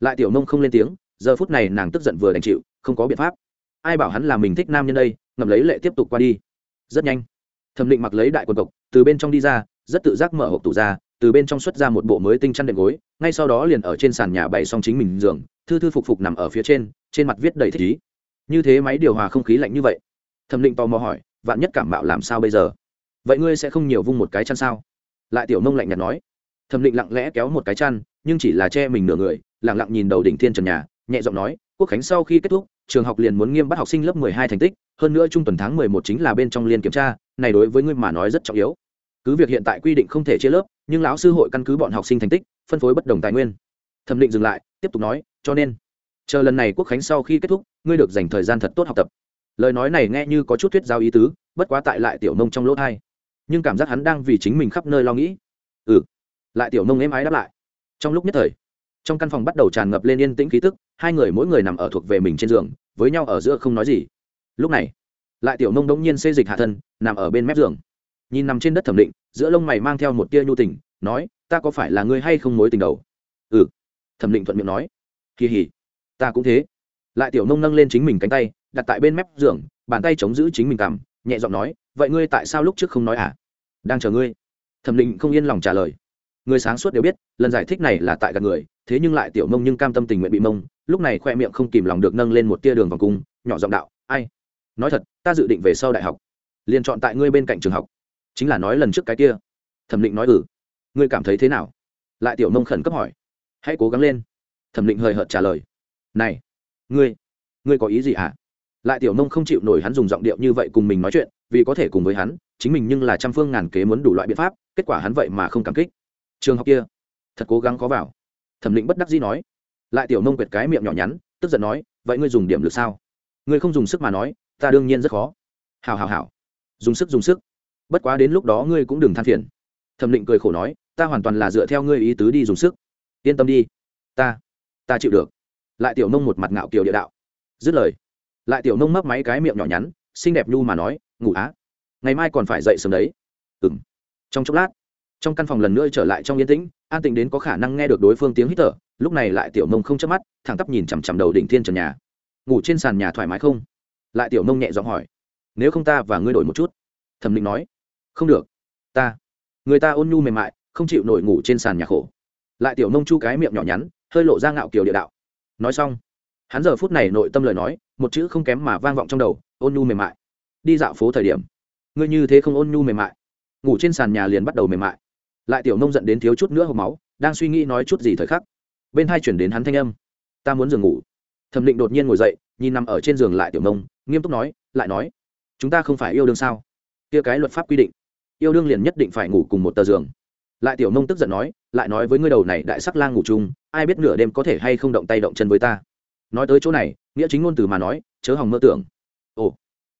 Lại tiểu nông không lên tiếng, giờ phút này nàng tức giận vừa đành chịu, không có biện pháp. Ai bảo hắn là mình thích nam nhân đây ngầm lấy lệ tiếp tục qua đi. Rất nhanh thẩm định mặc lấy đại quần cộc, từ bên trong đi ra, rất tự giác mở hộp tủ ra, từ bên trong xuất ra một bộ mới tinh chăn đệm gối, ngay sau đó liền ở trên sàn nhà bày xong chính mình giường, thư thư phục phục nằm ở phía trên trên mặt viết đầy thích ý. Như thế máy điều hòa không khí lạnh như vậy. Thẩm định tò mò hỏi, vạn nhất cảm mạo làm sao bây giờ? Vậy ngươi sẽ không nhiều vung một cái chăn sao? Lại tiểu nông lạnh nhạt nói. Thẩm định lặng lẽ kéo một cái chăn, nhưng chỉ là che mình nửa người lẳng lặng nhìn đầu đỉnh thiên trần nhà, nhẹ giọng nói, quốc khánh sau khi kết thúc, trường học liền muốn nghiêm bắt học sinh lớp mười hai thành tích hơn nữa trung tuần tháng mười một chính là bên trong liên kiểm tra, này đối với ngươi mà nói rất trọng yếu. Cứ việc hiện tại quy định không thể chia lớp, nhưng lão sư hội căn cứ bọn học sinh thành tích, phân phối bất đồng tài nguyên. Thẩm định dừng lại, tiếp tục nói, cho nên, chờ lần này quốc khánh sau khi kết thúc, ngươi được dành thời gian thật tốt học tập. Lời nói này nghe như có chút thuyết giao ý tứ, bất quá tại lại tiểu nông trong lỗ thai. Nhưng cảm giác hắn đang vì chính mình khắp nơi lo nghĩ. Ừ. Lại tiểu nông êm ái đáp lại. Trong lúc nhất thời, trong căn phòng bắt đầu tràn ngập lên yên tĩnh khí tức, hai người mỗi người nằm ở thuộc về mình trên giường, với nhau ở giữa không nói gì lúc này, lại tiểu nông đống nhiên xê dịch hạ thân, nằm ở bên mép giường. Nhìn nằm trên đất thẩm định, giữa lông mày mang theo một tia nhu tình, nói, ta có phải là ngươi hay không mối tình đầu? Ừ. Thẩm định thuận miệng nói. Kỳ hỉ, ta cũng thế. Lại tiểu nông nâng lên chính mình cánh tay, đặt tại bên mép giường, bàn tay chống giữ chính mình cằm, nhẹ giọng nói, vậy ngươi tại sao lúc trước không nói à? Đang chờ ngươi. Thẩm định không yên lòng trả lời. Người sáng suốt đều biết, lần giải thích này là tại gần người, thế nhưng lại tiểu mông nhưng cam tâm tình nguyện bị mông, lúc này khoe miệng không kìm lòng được nâng lên một tia đường vòng cung, nhỏ giọng đạo, ai nói thật, ta dự định về sau đại học, liền chọn tại ngươi bên cạnh trường học. Chính là nói lần trước cái kia. Thẩm định nói ừ ngươi cảm thấy thế nào? Lại tiểu mông khẩn cấp hỏi. Hãy cố gắng lên. Thẩm định hời hợt trả lời. Này, ngươi ngươi có ý gì hả? À? lại tiểu nông không chịu nổi hắn dùng giọng điệu như vậy cùng mình nói chuyện, vì có thể cùng với hắn, chính mình nhưng là trăm phương ngàn kế muốn đủ loại biện pháp, kết quả hắn vậy mà không cảm kích. Trường học kia, thật cố gắng có vào. Thẩm định bất đắc dĩ nói. Lại tiểu nông quệt cái miệng nhỏ nhắn, tức giận nói, vậy ngươi dùng điểm lực sao? Ngươi không dùng sức mà nói ta đương nhiên rất khó. Hào hào hào dùng sức dùng sức. Bất quá đến lúc đó ngươi cũng đừng than phiền. Thẩm định cười khổ nói, ta hoàn toàn là dựa theo ngươi ý tứ đi dùng sức. Yên tâm đi. Ta ta chịu được. Lại tiểu nông một mặt ngạo kiều địa đạo. Dứt lời, lại tiểu nông mấp máy cái miệng nhỏ nhắn, xinh đẹp nhu mà nói, ngủ á, ngày mai còn phải dậy sớm đấy. Ừng trong chốc lát, trong căn phòng lần nữa trở lại trong yên tĩnh, an tĩnh đến có khả năng nghe được đối phương tiếng hít thở, lúc này lại tiểu nông không chớp mắt, thẳng tắp nhìn chằm chằm đầu đỉnh thiên trần nhà. Ngủ trên sàn nhà thoải mái không? Lại tiểu nông nhẹ giọng hỏi, nếu không ta và ngươi đổi một chút? Thẩm định nói, không được, ta. Người ta ôn nhu mềm mại, không chịu nổi ngủ trên sàn nhà khổ. Lại tiểu nông chu cái miệng nhỏ nhắn, hơi lộ ra ngạo kiều địa đạo. Nói xong, hắn giờ phút này nội tâm lời nói, một chữ không kém mà vang vọng trong đầu, ôn nhu mềm mại. Đi dạo phố thời điểm, ngươi như thế không ôn nhu mềm mại. Ngủ trên sàn nhà liền bắt đầu mềm mại. Lại tiểu nông giận đến thiếu chút nữa hộp máu, đang suy nghĩ nói chút gì thời khắc, bên hai chuyển đến hắn thanh âm, ta muốn giường ngủ. Thẩm định đột nhiên ngồi dậy, nhìn nằm ở trên giường lại tiểu nông nghiêm túc nói, lại nói, chúng ta không phải yêu đương sao? Kia cái luật pháp quy định, yêu đương liền nhất định phải ngủ cùng một tờ giường. Lại tiểu nông tức giận nói, lại nói với ngươi đầu này đại sắc lang ngủ chung, ai biết nửa đêm có thể hay không động tay động chân với ta? Nói tới chỗ này, nghĩa chính ngôn từ mà nói, chớ hòng mơ tưởng. Ồ,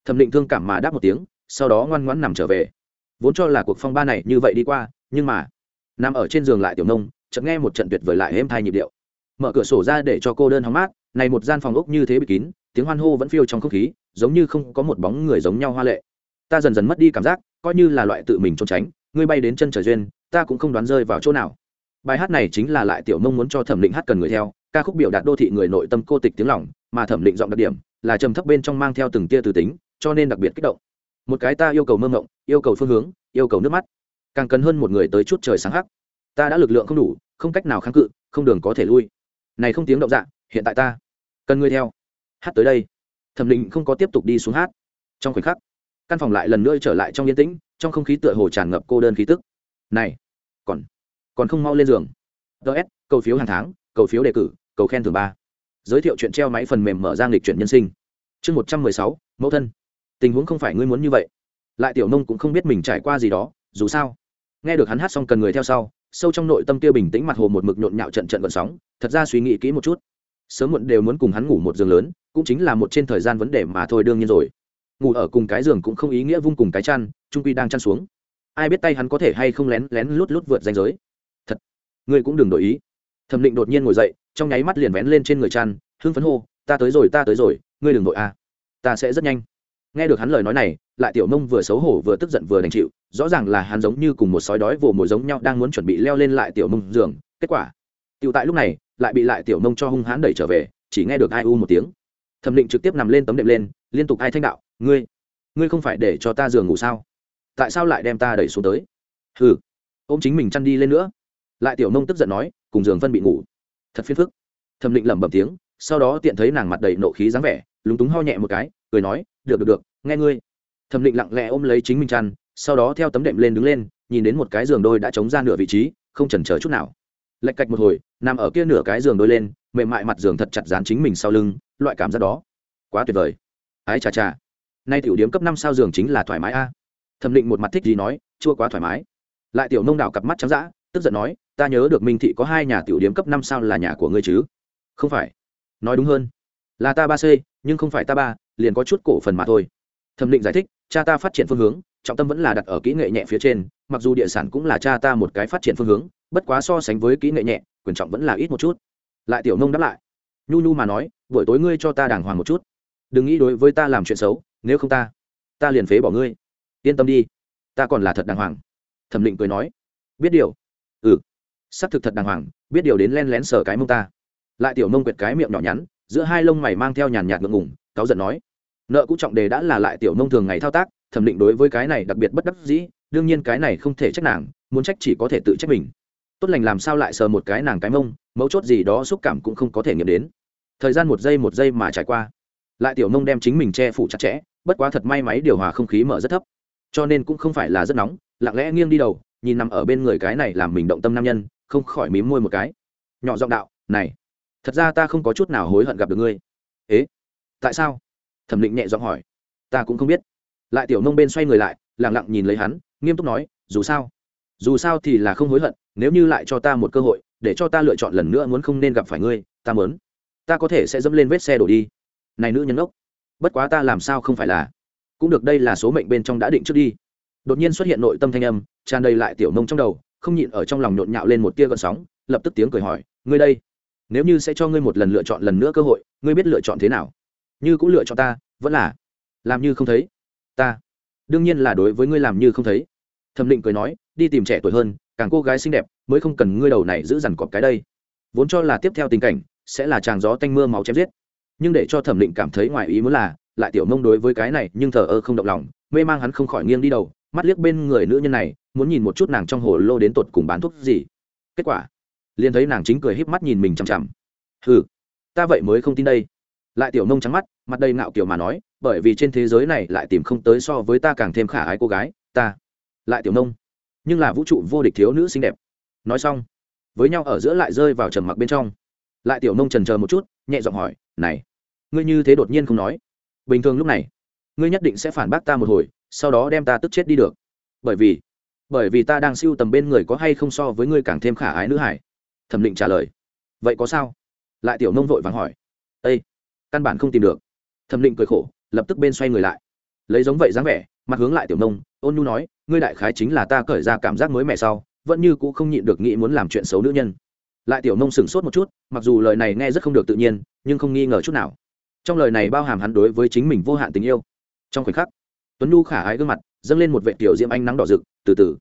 thẩm định thương cảm mà đáp một tiếng, sau đó ngoan ngoãn nằm trở về. Vốn cho là cuộc phong ba này như vậy đi qua, nhưng mà, nằm ở trên giường lại tiểu nông, chợt nghe một trận tuyệt vời lại êm thai nhịp điệu. Mở cửa sổ ra để cho cô đơn hóng mát, này một gian phòng ốc như thế bị kín, tiếng hoan hô vẫn phiêu trong không khí giống như không có một bóng người giống nhau hoa lệ. Ta dần dần mất đi cảm giác, coi như là loại tự mình trốn tránh, ngươi bay đến chân trời duyên, ta cũng không đoán rơi vào chỗ nào. Bài hát này chính là lại tiểu mông muốn cho thẩm định hát cần người theo, ca khúc biểu đạt đô thị người nội tâm cô tịch tiếng lỏng mà thẩm định giọng đặc điểm là trầm thấp bên trong mang theo từng tia từ tính, cho nên đặc biệt kích động. Một cái ta yêu cầu mơ mộng, yêu cầu phương hướng, yêu cầu nước mắt. Càng cần hơn một người tới chút trời sáng hắc. Ta đã lực lượng không đủ, không cách nào kháng cự, không đường có thể lui. Này không tiếng động dạ hiện tại ta cần ngươi theo. Hát tới đây thẩm định không có tiếp tục đi xuống hát. Trong khoảnh khắc, căn phòng lại lần nữa trở lại trong yên tĩnh, trong không khí tựa hồ tràn ngập cô đơn khí tức. Này, còn còn không mau lên giường. Ts cầu phiếu hàng tháng, cầu phiếu đề cử, cầu khen thường ba. Giới thiệu chuyện treo máy phần mềm mở ra lịch chuyển nhân sinh. Chương một trăm mười sáu, mẫu thân. Tình huống không phải ngươi muốn như vậy. Lại tiểu nông cũng không biết mình trải qua gì đó, dù sao. Nghe được hắn hát xong cần người theo sau, sâu trong nội tâm kia bình tĩnh mặt hồ một mực nhộn nhạo trận trận vận sóng, thật ra suy nghĩ kỹ một chút sớm muộn đều muốn cùng hắn ngủ một giường lớn, cũng chính là một trên thời gian vấn đề mà thôi đương nhiên rồi. Ngủ ở cùng cái giường cũng không ý nghĩa vung cùng cái chăn, trung quy đang chăn xuống. Ai biết tay hắn có thể hay không lén lén lút lút vượt danh giới. Thật, ngươi cũng đừng đổi ý. Thẩm định đột nhiên ngồi dậy, trong nháy mắt liền vén lên trên người chăn, hưng phấn hô, ta tới rồi, ta tới rồi, ngươi đừng đội a à. ta sẽ rất nhanh. Nghe được hắn lời nói này, lại tiểu mông vừa xấu hổ vừa tức giận vừa đành chịu, rõ ràng là hắn giống như cùng một sói đói vồ mồi giống nhau đang muốn chuẩn bị leo lên lại tiểu mông giường. Kết quả, tiểu tại lúc này lại bị lại tiểu mông cho hung hãn đẩy trở về, chỉ nghe được ai u một tiếng. Thẩm định trực tiếp nằm lên tấm đệm lên, liên tục ai thanh đạo, ngươi ngươi không phải để cho ta giường ngủ sao? Tại sao lại đem ta đẩy xuống tới? Ừ ôm chính mình chăn đi lên nữa. Lại tiểu nông tức giận nói, cùng giường phân bị ngủ. Thật phiền phức. Thẩm định lẩm bẩm tiếng, sau đó tiện thấy nàng mặt đầy nộ khí dáng vẻ, lúng túng ho nhẹ một cái, cười nói, được được được, nghe ngươi. Thẩm định lặng lẽ ôm lấy chính mình chăn, sau đó theo tấm đệm lên đứng lên, nhìn đến một cái giường đôi đã chống ra nửa vị trí, không chần chờ chút nào lạch cạch một hồi, nằm ở kia nửa cái giường đôi lên, mềm mại mặt giường thật chặt dán chính mình sau lưng, loại cảm giác đó. Quá tuyệt vời. Ái chà chà. Nay tiểu điếm cấp năm sao giường chính là thoải mái a. Thẩm định một mặt thích gì nói chưa quá thoải mái. Lại tiểu nông đảo cặp mắt trắng d tức giận nói, ta nhớ được minh thị có hai nhà tiểu điếm cấp năm sao là nhà của ngươi chứ? Không phải. Nói đúng hơn. Là ta ba c nhưng không phải ta ba, liền có chút cổ phần mà thôi. Thẩm định giải thích, cha ta phát triển phương hướng, trọng tâm vẫn là đặt ở kỹ nghệ nhẹ phía trên mặc dù địa sản cũng là cha ta một cái phát triển phương hướng, bất quá so sánh với kỹ nghệ nhẹ, quyền trọng vẫn là ít một chút. Lại tiểu nông đáp lại. Nhu nhu mà nói, buổi tối ngươi cho ta đàng hoàng một chút. Đừng nghĩ đối với ta làm chuyện xấu, nếu không ta ta liền phế bỏ ngươi. Yên tâm đi, ta còn là thật đàng hoàng. Thẩm định cười nói. Biết điều. Ừ. Xác thực thật đàng hoàng, biết điều đến len lén sờ cái mông ta. Lại tiểu mông quyệt cái miệng nhỏ nhắn, giữa hai lông mày mang theo nhàn nhạt ngượng ngủng cáu giận nói. Nợ cũ trọng đề đã là lại tiểu mông thường ngày thao tác, thẩm định đối với cái này đặc biệt bất đắc dĩ đương nhiên cái này không thể trách nàng, muốn trách chỉ có thể tự trách mình. Tốt lành làm sao lại sờ một cái nàng cái mông, mấu chốt gì đó xúc cảm cũng không có thể nghiệm đến. Thời gian một giây một giây mà trải qua, lại tiểu mông đem chính mình che phủ chặt chẽ, bất quá thật may máy điều hòa không khí mở rất thấp. Cho nên cũng không phải là rất nóng, lặng lẽ nghiêng đi đầu, nhìn nằm ở bên người cái này làm mình động tâm nam nhân, không khỏi mím môi một cái. Nhỏ giọng đạo, này, thật ra ta không có chút nào hối hận gặp được ngươi. Ế, tại sao? Thẩm định nhẹ giọng hỏi. Ta cũng không biết. Lại tiểu nông bên xoay người lại lẳng lặng nhìn lấy hắn, nghiêm túc nói, dù sao dù sao thì là không hối hận, nếu như lại cho ta một cơ hội, để cho ta lựa chọn lần nữa muốn không nên gặp phải ngươi, ta mớn ta có thể sẽ dẫm lên vết xe đổ đi. Này nữ nhân ốc bất quá ta làm sao không phải là, cũng được đây là số mệnh bên trong đã định trước đi. Đột nhiên xuất hiện nội tâm thanh âm, tràn đầy lại tiểu nông trong đầu, không nhịn ở trong lòng nhộn nhạo lên một tia gợn sóng, lập tức tiếng cười hỏi, ngươi đây, nếu như sẽ cho ngươi một lần lựa chọn lần nữa cơ hội, ngươi biết lựa chọn thế nào? Như cũng lựa chọn ta, vẫn là, làm như không thấy, ta đương nhiên là đối với ngươi làm như không thấy. Thẩm định cười nói, đi tìm trẻ tuổi hơn, càng cô gái xinh đẹp, mới không cần ngươi đầu này giữ dằn cọp cái đây. Vốn cho là tiếp theo tình cảnh, sẽ là tràng gió tanh mưa máu chém giết. Nhưng để cho thẩm định cảm thấy ngoài ý muốn là, lại tiểu mông đối với cái này nhưng thờ ơ không động lòng, mê mang hắn không khỏi nghiêng đi đầu, mắt liếc bên người nữ nhân này, muốn nhìn một chút nàng trong hồ lô đến tột cùng bán thuốc gì. Kết quả, liền thấy nàng chính cười híp mắt nhìn mình chằm chằm. Hừ, ta vậy mới không tin đây lại tiểu nông trắng mắt, mặt đầy ngạo kiểu mà nói, bởi vì trên thế giới này lại tìm không tới so với ta càng thêm khả ái cô gái, ta. Lại tiểu nông. Nhưng là vũ trụ vô địch thiếu nữ xinh đẹp. Nói xong, với nhau ở giữa lại rơi vào trầm mặc bên trong. Lại tiểu nông trần chờ một chút, nhẹ giọng hỏi, này, ngươi như thế đột nhiên không nói. Bình thường lúc này, ngươi nhất định sẽ phản bác ta một hồi, sau đó đem ta tức chết đi được. Bởi vì bởi vì ta đang siêu tầm bên người có hay không so với ngươi càng thêm khả ái nữ hải. Thẩm định trả lời, vậy có sao? Lại tiểu nông vội vàng hỏi ây căn bản không tìm được. Thẩm định cười khổ, lập tức bên xoay người lại. Lấy giống vậy dáng vẻ, mặt hướng lại tiểu nông, ôn nhu nói, ngươi đại khái chính là ta cởi ra cảm giác mới mẻ sau, vẫn như cũ không nhịn được nghĩ muốn làm chuyện xấu nữ nhân. Lại tiểu nông sửng sốt một chút, mặc dù lời này nghe rất không được tự nhiên, nhưng không nghi ngờ chút nào. Trong lời này bao hàm hắn đối với chính mình vô hạn tình yêu. Trong khoảnh khắc, tuấn nhu khả ái gương mặt, dâng lên một vệ tiểu diễm ánh nắng đỏ rực, từ từ.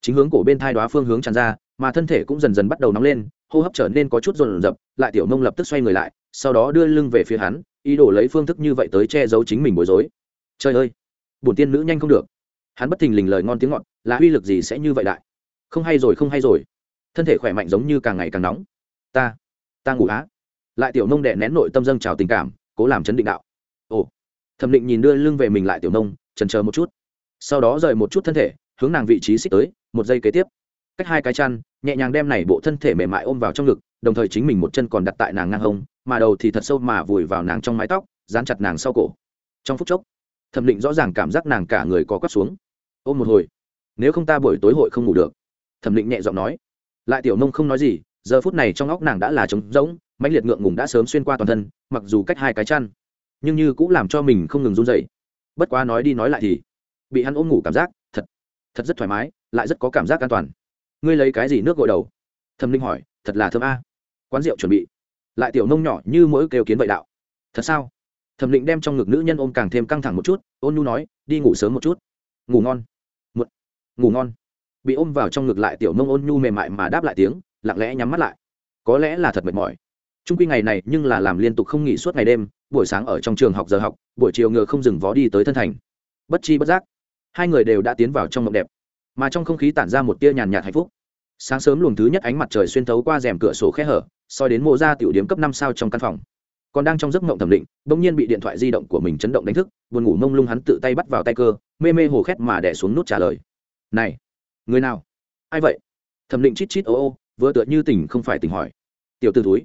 Chính hướng cổ bên thai đoá phương hướng tràn ra, mà thân thể cũng dần dần bắt đầu nóng lên hô hấp trở nên có chút rồn rập, lại tiểu nông lập tức xoay người lại, sau đó đưa lưng về phía hắn, ý đồ lấy phương thức như vậy tới che giấu chính mình bối rối. Trời ơi, bổn tiên nữ nhanh không được. Hắn bất thình lình lời ngon tiếng ngọt, là uy lực gì sẽ như vậy đại? Không hay rồi, không hay rồi. Thân thể khỏe mạnh giống như càng ngày càng nóng. Ta ta ngủ á. Lại tiểu nông đệ nén nội tâm dâng trào tình cảm, cố làm chấn định đạo. Ồ. Thẩm định nhìn đưa lưng về mình lại tiểu nông trần chờ một chút. Sau đó rời một chút thân thể, hướng nàng vị trí xích tới, một giây kế tiếp. Cách hai cái chăn nhẹ nhàng đem này bộ thân thể mềm mại ôm vào trong ngực, đồng thời chính mình một chân còn đặt tại nàng ngang hông, mà đầu thì thật sâu mà vùi vào nàng trong mái tóc, dán chặt nàng sau cổ. Trong phút chốc, thẩm định rõ ràng cảm giác nàng cả người có quắp xuống. Ôm một hồi, nếu không ta buổi tối hội không ngủ được. Thẩm định nhẹ giọng nói. Lại tiểu nông không nói gì, giờ phút này trong óc nàng đã là trống rỗng, mãnh liệt ngượng ngùng đã sớm xuyên qua toàn thân, mặc dù cách hai cái chăn, nhưng như cũng làm cho mình không ngừng run dậy bất quá nói đi nói lại thì, bị hắn ôm ngủ cảm giác thật thật rất thoải mái, lại rất có cảm giác an toàn ngươi lấy cái gì nước gội đầu? Thẩm linh hỏi, thật là thơm a. Quán rượu chuẩn bị. Lại tiểu nông nhỏ như mỗi kêu kiến vậy đạo. Thật sao? Thẩm định đem trong ngực nữ nhân ôm càng thêm căng thẳng một chút, ôn nhu nói, đi ngủ sớm một chút. Ngủ ngon. Một ngủ ngon. Bị ôm vào trong ngực lại tiểu nông ôn nhu mềm mại mà đáp lại tiếng, lặng lẽ nhắm mắt lại. Có lẽ là thật mệt mỏi. Trung quy ngày này nhưng là làm liên tục không nghỉ suốt ngày đêm, buổi sáng ở trong trường học giờ học, buổi chiều ngựa không dừng vó đi tới thân thành. Bất chi bất giác, hai người đều đã tiến vào trong mộng đẹp. Mà trong không khí tản ra một tia nhàn nhạt hạnh phúc sáng sớm luồng thứ nhất ánh mặt trời xuyên thấu qua rèm cửa sổ khe hở, soi đến mộ ra tiểu điếm cấp năm sao trong căn phòng. Còn đang trong giấc mộng thẩm định, bỗng nhiên bị điện thoại di động của mình chấn động đánh thức, buồn ngủ mông lung hắn tự tay bắt vào tay cơ, mê mê hồ khét mà đẻ xuống nút trả lời. Này, người nào? Ai vậy? Thẩm định chít chít ô ô, vừa tựa như tỉnh không phải tỉnh hỏi. Tiểu t ử túi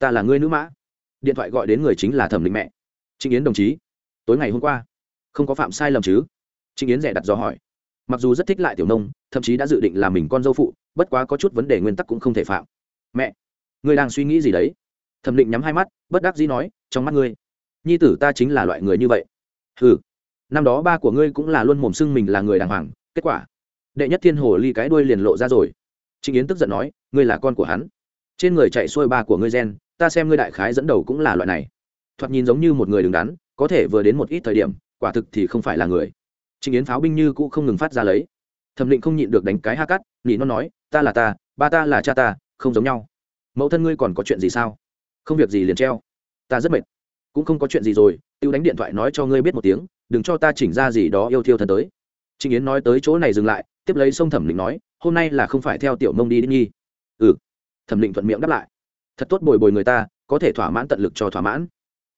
ta là ngươi nữ mã. Điện thoại gọi đến người chính là thẩm định mẹ. Trịnh yến đồng chí, tối ngày hôm qua, không có phạm sai lầm chứ? Trịnh yến rẻ đặt do hỏi mặc dù rất thích lại tiểu nông, thậm chí đã dự định là mình con dâu phụ, bất quá có chút vấn đề nguyên tắc cũng không thể phạm. Mẹ, ngươi đang suy nghĩ gì đấy? Thẩm định nhắm hai mắt, bất đắc dĩ nói, trong mắt ngươi, nhi tử ta chính là loại người như vậy. Ừ năm đó ba của ngươi cũng là luôn mồm xưng mình là người đàng hoàng, kết quả, đệ nhất thiên hồ ly cái đuôi liền lộ ra rồi. Trịnh yến tức giận nói, ngươi là con của hắn. Trên người chạy xuôi ba của ngươi gen, ta xem ngươi đại khái dẫn đầu cũng là loại này. Thoạt nhìn giống như một người đứng đắn, có thể vừa đến một ít thời điểm, quả thực thì không phải là người. Trình yến pháo binh như cũ không ngừng phát ra lấy. Thẩm định không nhịn được đánh cái ha cắt nhị nó nói, ta là ta, ba ta là cha ta, không giống nhau. Mẫu thân ngươi còn có chuyện gì sao? Không việc gì liền treo. Ta rất mệt. Cũng không có chuyện gì rồi, tiêu đánh điện thoại nói cho ngươi biết một tiếng, đừng cho ta chỉnh ra gì đó yêu thiêu thần tới. Trình yến nói tới chỗ này dừng lại, tiếp lấy sông thẩm định nói, hôm nay là không phải theo tiểu mông đi đi nhi. Ừ. Thẩm định thuận miệng đáp lại, thật tốt bồi bồi người ta, có thể thỏa mãn tận lực cho thỏa mãn.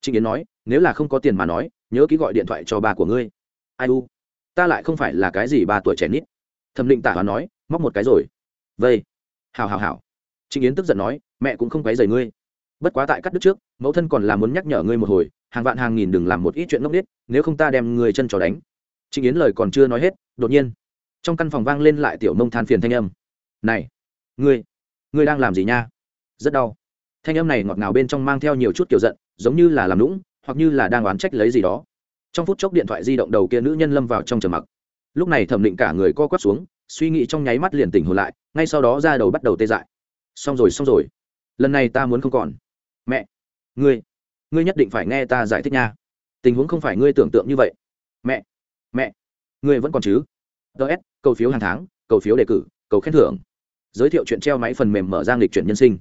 Trình yến nói, nếu là không có tiền mà nói, nhớ ký gọi điện thoại cho ba của ngươi. Ai u? Ta lại không phải là cái gì ba tuổi trẻ nít. Thẩm định tả hóa nói, móc một cái rồi. Vây. Hào hào hào trịnh yến tức giận nói, mẹ cũng không quấy dày ngươi. Bất quá tại cắt đứt trước, mẫu thân còn là muốn nhắc nhở ngươi một hồi, hàng vạn hàng nghìn đừng làm một ít chuyện ngốc nghếch, nếu không ta đem người chân trò đánh. Trịnh yến lời còn chưa nói hết, đột nhiên, trong căn phòng vang lên lại tiểu nông than phiền thanh âm. Này, ngươi ngươi đang làm gì nha? Rất đau. Thanh âm này ngọt ngào bên trong mang theo nhiều chút kiểu giận, giống như là làm lũng hoặc như là đang oán trách lấy gì đó trong phút chốc điện thoại di động đầu kia nữ nhân lâm vào trong trầm mặc. Lúc này thẩm định cả người co quắp xuống, suy nghĩ trong nháy mắt liền tỉnh hồn lại, ngay sau đó ra đầu bắt đầu tê dại. Xong rồi xong rồi. Lần này ta muốn không còn. Mẹ! Ngươi! Ngươi nhất định phải nghe ta giải thích nha. Tình huống không phải ngươi tưởng tượng như vậy. Mẹ! Mẹ! Ngươi vẫn còn chứ? Ts cầu phiếu hàng tháng, cầu phiếu đề cử, cầu khen thưởng. Giới thiệu chuyện treo máy phần mềm mở ra lịch chuyển nhân sinh.